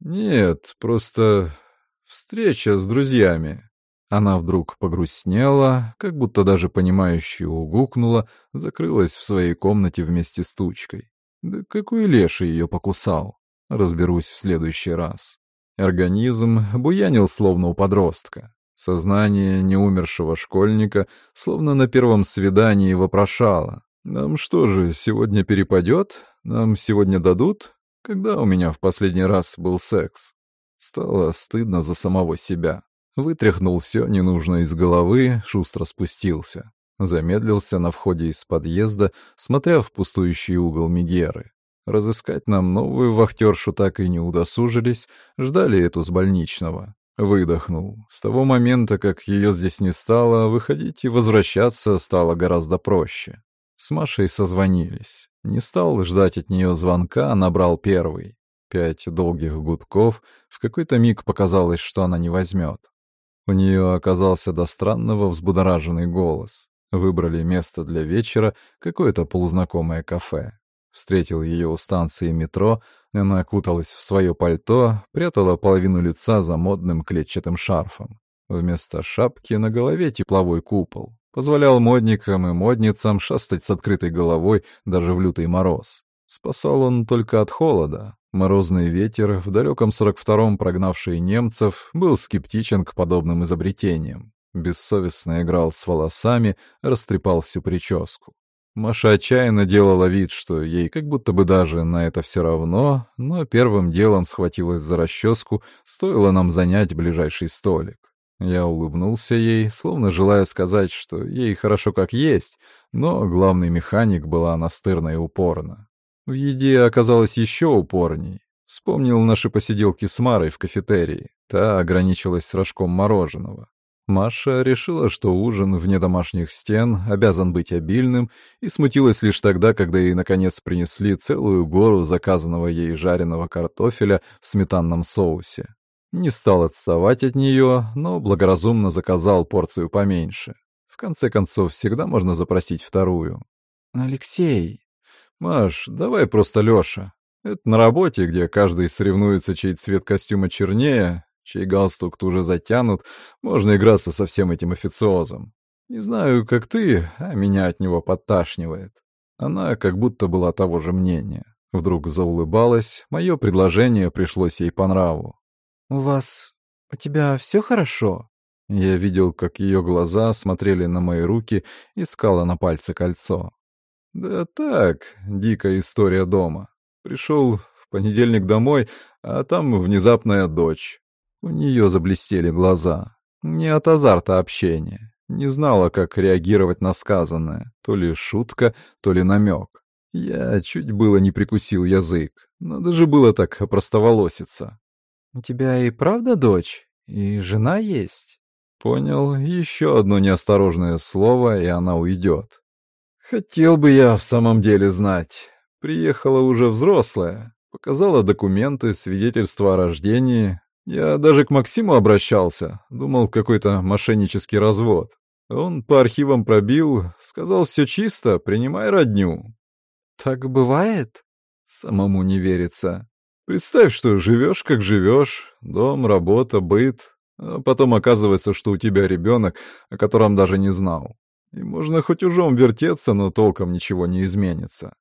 «Нет, просто встреча с друзьями. Она вдруг погрустнела, как будто даже понимающе угукнула, закрылась в своей комнате вместе с тучкой. Да какой леший ее покусал? Разберусь в следующий раз. Организм буянил словно у подростка. Сознание неумершего школьника словно на первом свидании вопрошало. «Нам что же, сегодня перепадет? Нам сегодня дадут? Когда у меня в последний раз был секс?» Стало стыдно за самого себя. Вытряхнул все ненужное из головы, шустро спустился. Замедлился на входе из подъезда, смотря в пустующий угол Мегеры. Разыскать нам новую вахтершу так и не удосужились, ждали эту с больничного. Выдохнул. С того момента, как ее здесь не стало, выходить и возвращаться стало гораздо проще. С Машей созвонились. Не стал ждать от нее звонка, а набрал первый. Пять долгих гудков. В какой-то миг показалось, что она не возьмет. У нее оказался до странного взбудораженный голос. Выбрали место для вечера, какое-то полузнакомое кафе. Встретил ее у станции метро, она окуталась в свое пальто, прятала половину лица за модным клетчатым шарфом. Вместо шапки на голове тепловой купол. Позволял модникам и модницам шастать с открытой головой даже в лютый мороз. Спасал он только от холода. Морозный ветер, в далеком 42-м прогнавший немцев, был скептичен к подобным изобретениям. Бессовестно играл с волосами, растрепал всю прическу. Маша отчаянно делала вид, что ей как будто бы даже на это все равно, но первым делом схватилась за расческу, стоило нам занять ближайший столик. Я улыбнулся ей, словно желая сказать, что ей хорошо как есть, но главный механик была настырна и упорна. В еде оказалось еще упорней. Вспомнил наши посиделки с Марой в кафетерии. Та ограничилась рожком мороженого. Маша решила, что ужин вне домашних стен обязан быть обильным, и смутилась лишь тогда, когда ей наконец принесли целую гору заказанного ей жареного картофеля в сметанном соусе. Не стал отставать от нее, но благоразумно заказал порцию поменьше. В конце концов, всегда можно запросить вторую. «Алексей...» «Маш, давай просто Лёша. Это на работе, где каждый соревнуется, чей цвет костюма чернее, чей галстук туже затянут, можно играться со всем этим официозом. Не знаю, как ты, а меня от него подташнивает. Она как будто была того же мнения. Вдруг заулыбалась, мое предложение пришлось ей по нраву. «У вас... у тебя все хорошо?» Я видел, как ее глаза смотрели на мои руки, искала на пальце кольцо. «Да так, дикая история дома. Пришел в понедельник домой, а там внезапная дочь. У нее заблестели глаза. Не от азарта общения. Не знала, как реагировать на сказанное. То ли шутка, то ли намек. Я чуть было не прикусил язык. Надо же было так опростоволоситься. «У тебя и правда дочь? И жена есть?» Понял. Еще одно неосторожное слово, и она уйдет. Хотел бы я в самом деле знать. Приехала уже взрослая. Показала документы, свидетельство о рождении, я даже к Максиму обращался, думал, какой-то мошеннический развод. Он по архивам пробил, сказал, все чисто, принимай родню. Так бывает? Самому не верится. Представь, что живешь, как живешь, дом, работа, быт, а потом оказывается, что у тебя ребенок, о котором даже не знал. И можно хоть ужом вертеться, но толком ничего не изменится.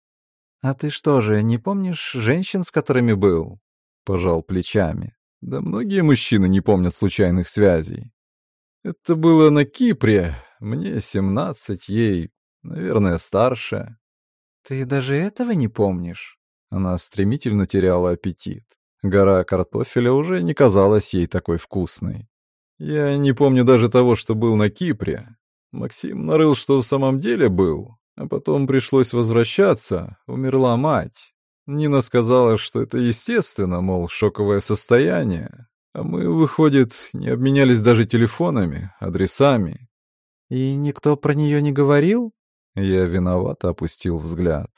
А ты что же, не помнишь женщин, с которыми был? Пожал плечами. Да многие мужчины не помнят случайных связей. Это было на Кипре. Мне семнадцать, ей, наверное, старше. Ты даже этого не помнишь? Она стремительно теряла аппетит. Гора картофеля уже не казалась ей такой вкусной. Я не помню даже того, что был на Кипре. Максим нарыл, что в самом деле был, а потом пришлось возвращаться, умерла мать. Нина сказала, что это естественно, мол, шоковое состояние. А мы, выходит, не обменялись даже телефонами, адресами. И никто про нее не говорил? Я виновато опустил взгляд.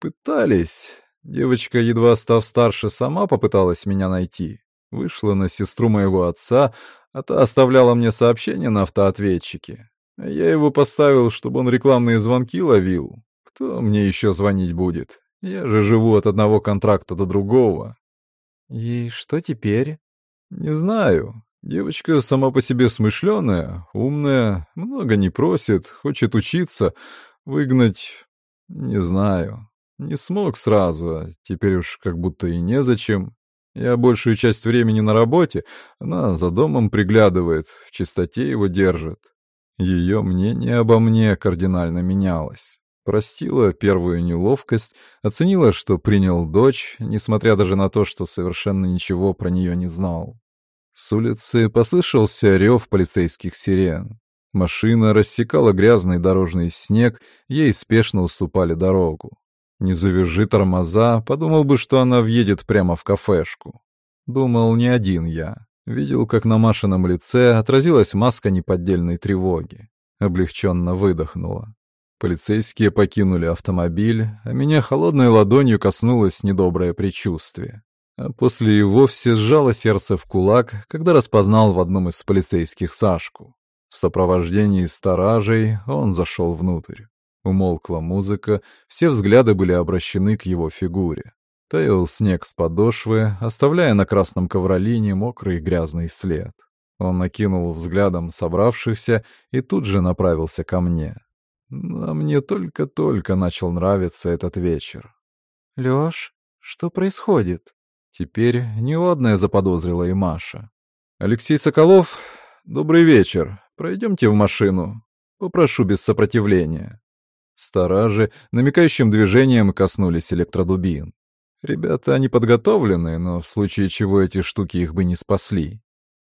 Пытались. Девочка, едва став старше, сама попыталась меня найти. Вышла на сестру моего отца, а та оставляла мне сообщение на автоответчике. А я его поставил, чтобы он рекламные звонки ловил. Кто мне еще звонить будет? Я же живу от одного контракта до другого. И что теперь? Не знаю. Девочка сама по себе смышленая, умная, много не просит, хочет учиться. Выгнать... Не знаю. Не смог сразу, а теперь уж как будто и незачем. Я большую часть времени на работе, она за домом приглядывает, в чистоте его держит. Ее мнение обо мне кардинально менялось простила первую неловкость, оценила, что принял дочь, несмотря даже на то, что совершенно ничего про нее не знал. С улицы послышался рев полицейских сирен. Машина рассекала грязный дорожный снег, ей спешно уступали дорогу. Не завяжи тормоза, подумал бы, что она въедет прямо в кафешку. Думал не один я. Видел, как на Машином лице отразилась маска неподдельной тревоги. Облегченно выдохнула. Полицейские покинули автомобиль, а меня холодной ладонью коснулось недоброе предчувствие. А после и вовсе сжало сердце в кулак, когда распознал в одном из полицейских Сашку. В сопровождении сторажей он зашел внутрь. Умолкла музыка, все взгляды были обращены к его фигуре. Таял снег с подошвы, оставляя на красном ковролине мокрый грязный след. Он накинул взглядом собравшихся и тут же направился ко мне. А мне только-только начал нравиться этот вечер. «Лёш, что происходит?» Теперь неладное заподозрила и Маша. «Алексей Соколов, добрый вечер. Пройдемте в машину. Попрошу без сопротивления». Сторажи намекающим движением коснулись электродубин. Ребята они подготовлены, но в случае чего эти штуки их бы не спасли.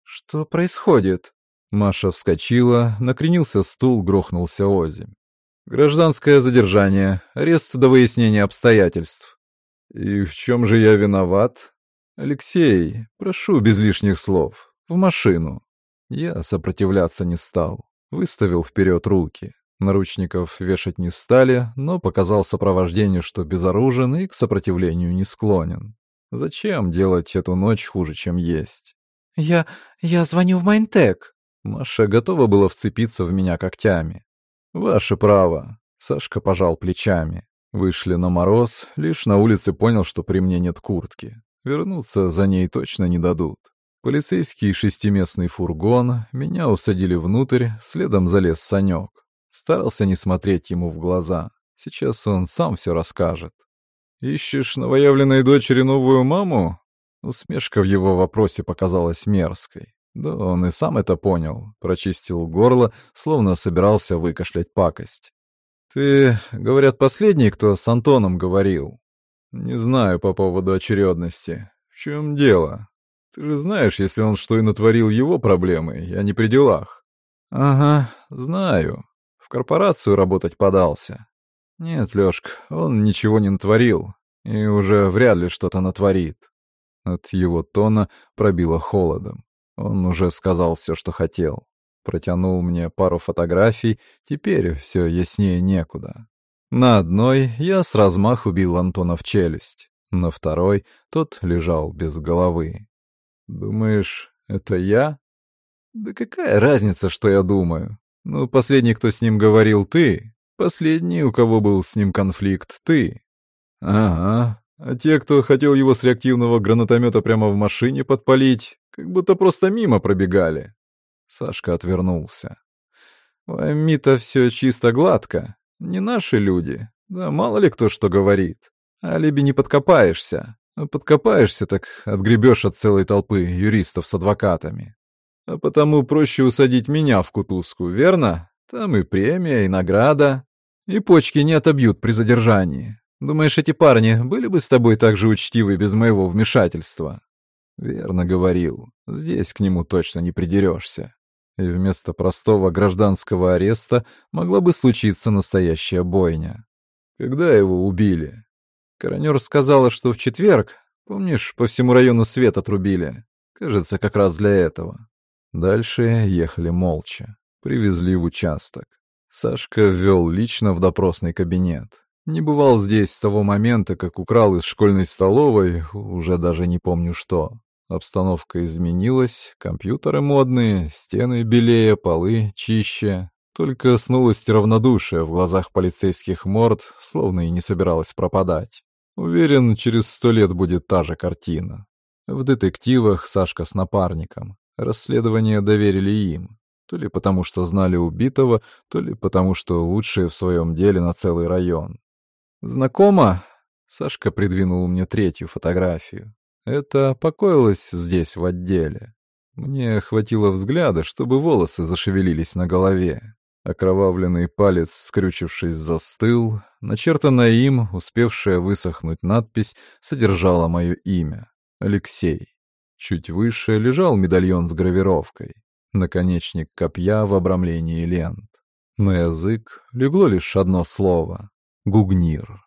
«Что происходит?» Маша вскочила, накренился стул, грохнулся озимь. «Гражданское задержание, арест до выяснения обстоятельств». «И в чем же я виноват?» «Алексей, прошу без лишних слов. В машину». Я сопротивляться не стал. Выставил вперед руки. Наручников вешать не стали, но показал сопровождению, что безоружен и к сопротивлению не склонен. Зачем делать эту ночь хуже, чем есть? «Я... я звоню в Майнтек». Маша готова была вцепиться в меня когтями. «Ваше право». Сашка пожал плечами. Вышли на мороз, лишь на улице понял, что при мне нет куртки. Вернуться за ней точно не дадут. Полицейский шестиместный фургон, меня усадили внутрь, следом залез Санек. Старался не смотреть ему в глаза. Сейчас он сам все расскажет. «Ищешь новоявленной дочери новую маму?» Усмешка в его вопросе показалась мерзкой. Да он и сам это понял, прочистил горло, словно собирался выкашлять пакость. «Ты, говорят, последний, кто с Антоном говорил?» «Не знаю по поводу очередности. В чем дело? Ты же знаешь, если он что и натворил его проблемы, я не при делах». «Ага, знаю. В корпорацию работать подался. Нет, Лёшка, он ничего не натворил. И уже вряд ли что-то натворит. От его тона пробило холодом. Он уже сказал все, что хотел. Протянул мне пару фотографий, теперь все яснее некуда. На одной я с размаху бил Антона в челюсть, на второй тот лежал без головы. «Думаешь, это я?» «Да какая разница, что я думаю? Ну, последний, кто с ним говорил, ты. Последний, у кого был с ним конфликт, ты. Ага. А те, кто хотел его с реактивного гранатомета прямо в машине подпалить, как будто просто мимо пробегали. Сашка отвернулся. У Амита все чисто гладко. Не наши люди. Да мало ли кто что говорит. Алиби не подкопаешься. А подкопаешься, так отгребешь от целой толпы юристов с адвокатами. А потому проще усадить меня в кутузку, верно? Там и премия, и награда. И почки не отобьют при задержании. Думаешь, эти парни были бы с тобой так же учтивы без моего вмешательства? Верно говорил. Здесь к нему точно не придерешься. И вместо простого гражданского ареста могла бы случиться настоящая бойня. Когда его убили? Коронер сказала, что в четверг, помнишь, по всему району свет отрубили. Кажется, как раз для этого. Дальше ехали молча. Привезли в участок. Сашка ввел лично в допросный кабинет. Не бывал здесь с того момента, как украл из школьной столовой, уже даже не помню что. Обстановка изменилась, компьютеры модные, стены белее, полы чище. Только снулость равнодушие в глазах полицейских морд, словно и не собиралась пропадать. Уверен, через сто лет будет та же картина. В детективах Сашка с напарником. Расследование доверили им. То ли потому, что знали убитого, то ли потому, что лучшие в своем деле на целый район. «Знакомо?» Сашка придвинул мне третью фотографию. Это покоилось здесь, в отделе. Мне хватило взгляда, чтобы волосы зашевелились на голове. Окровавленный палец, скрючившись, застыл. Начертанная им, успевшая высохнуть надпись, содержала мое имя — Алексей. Чуть выше лежал медальон с гравировкой. Наконечник копья в обрамлении лент. На язык легло лишь одно слово — гугнир.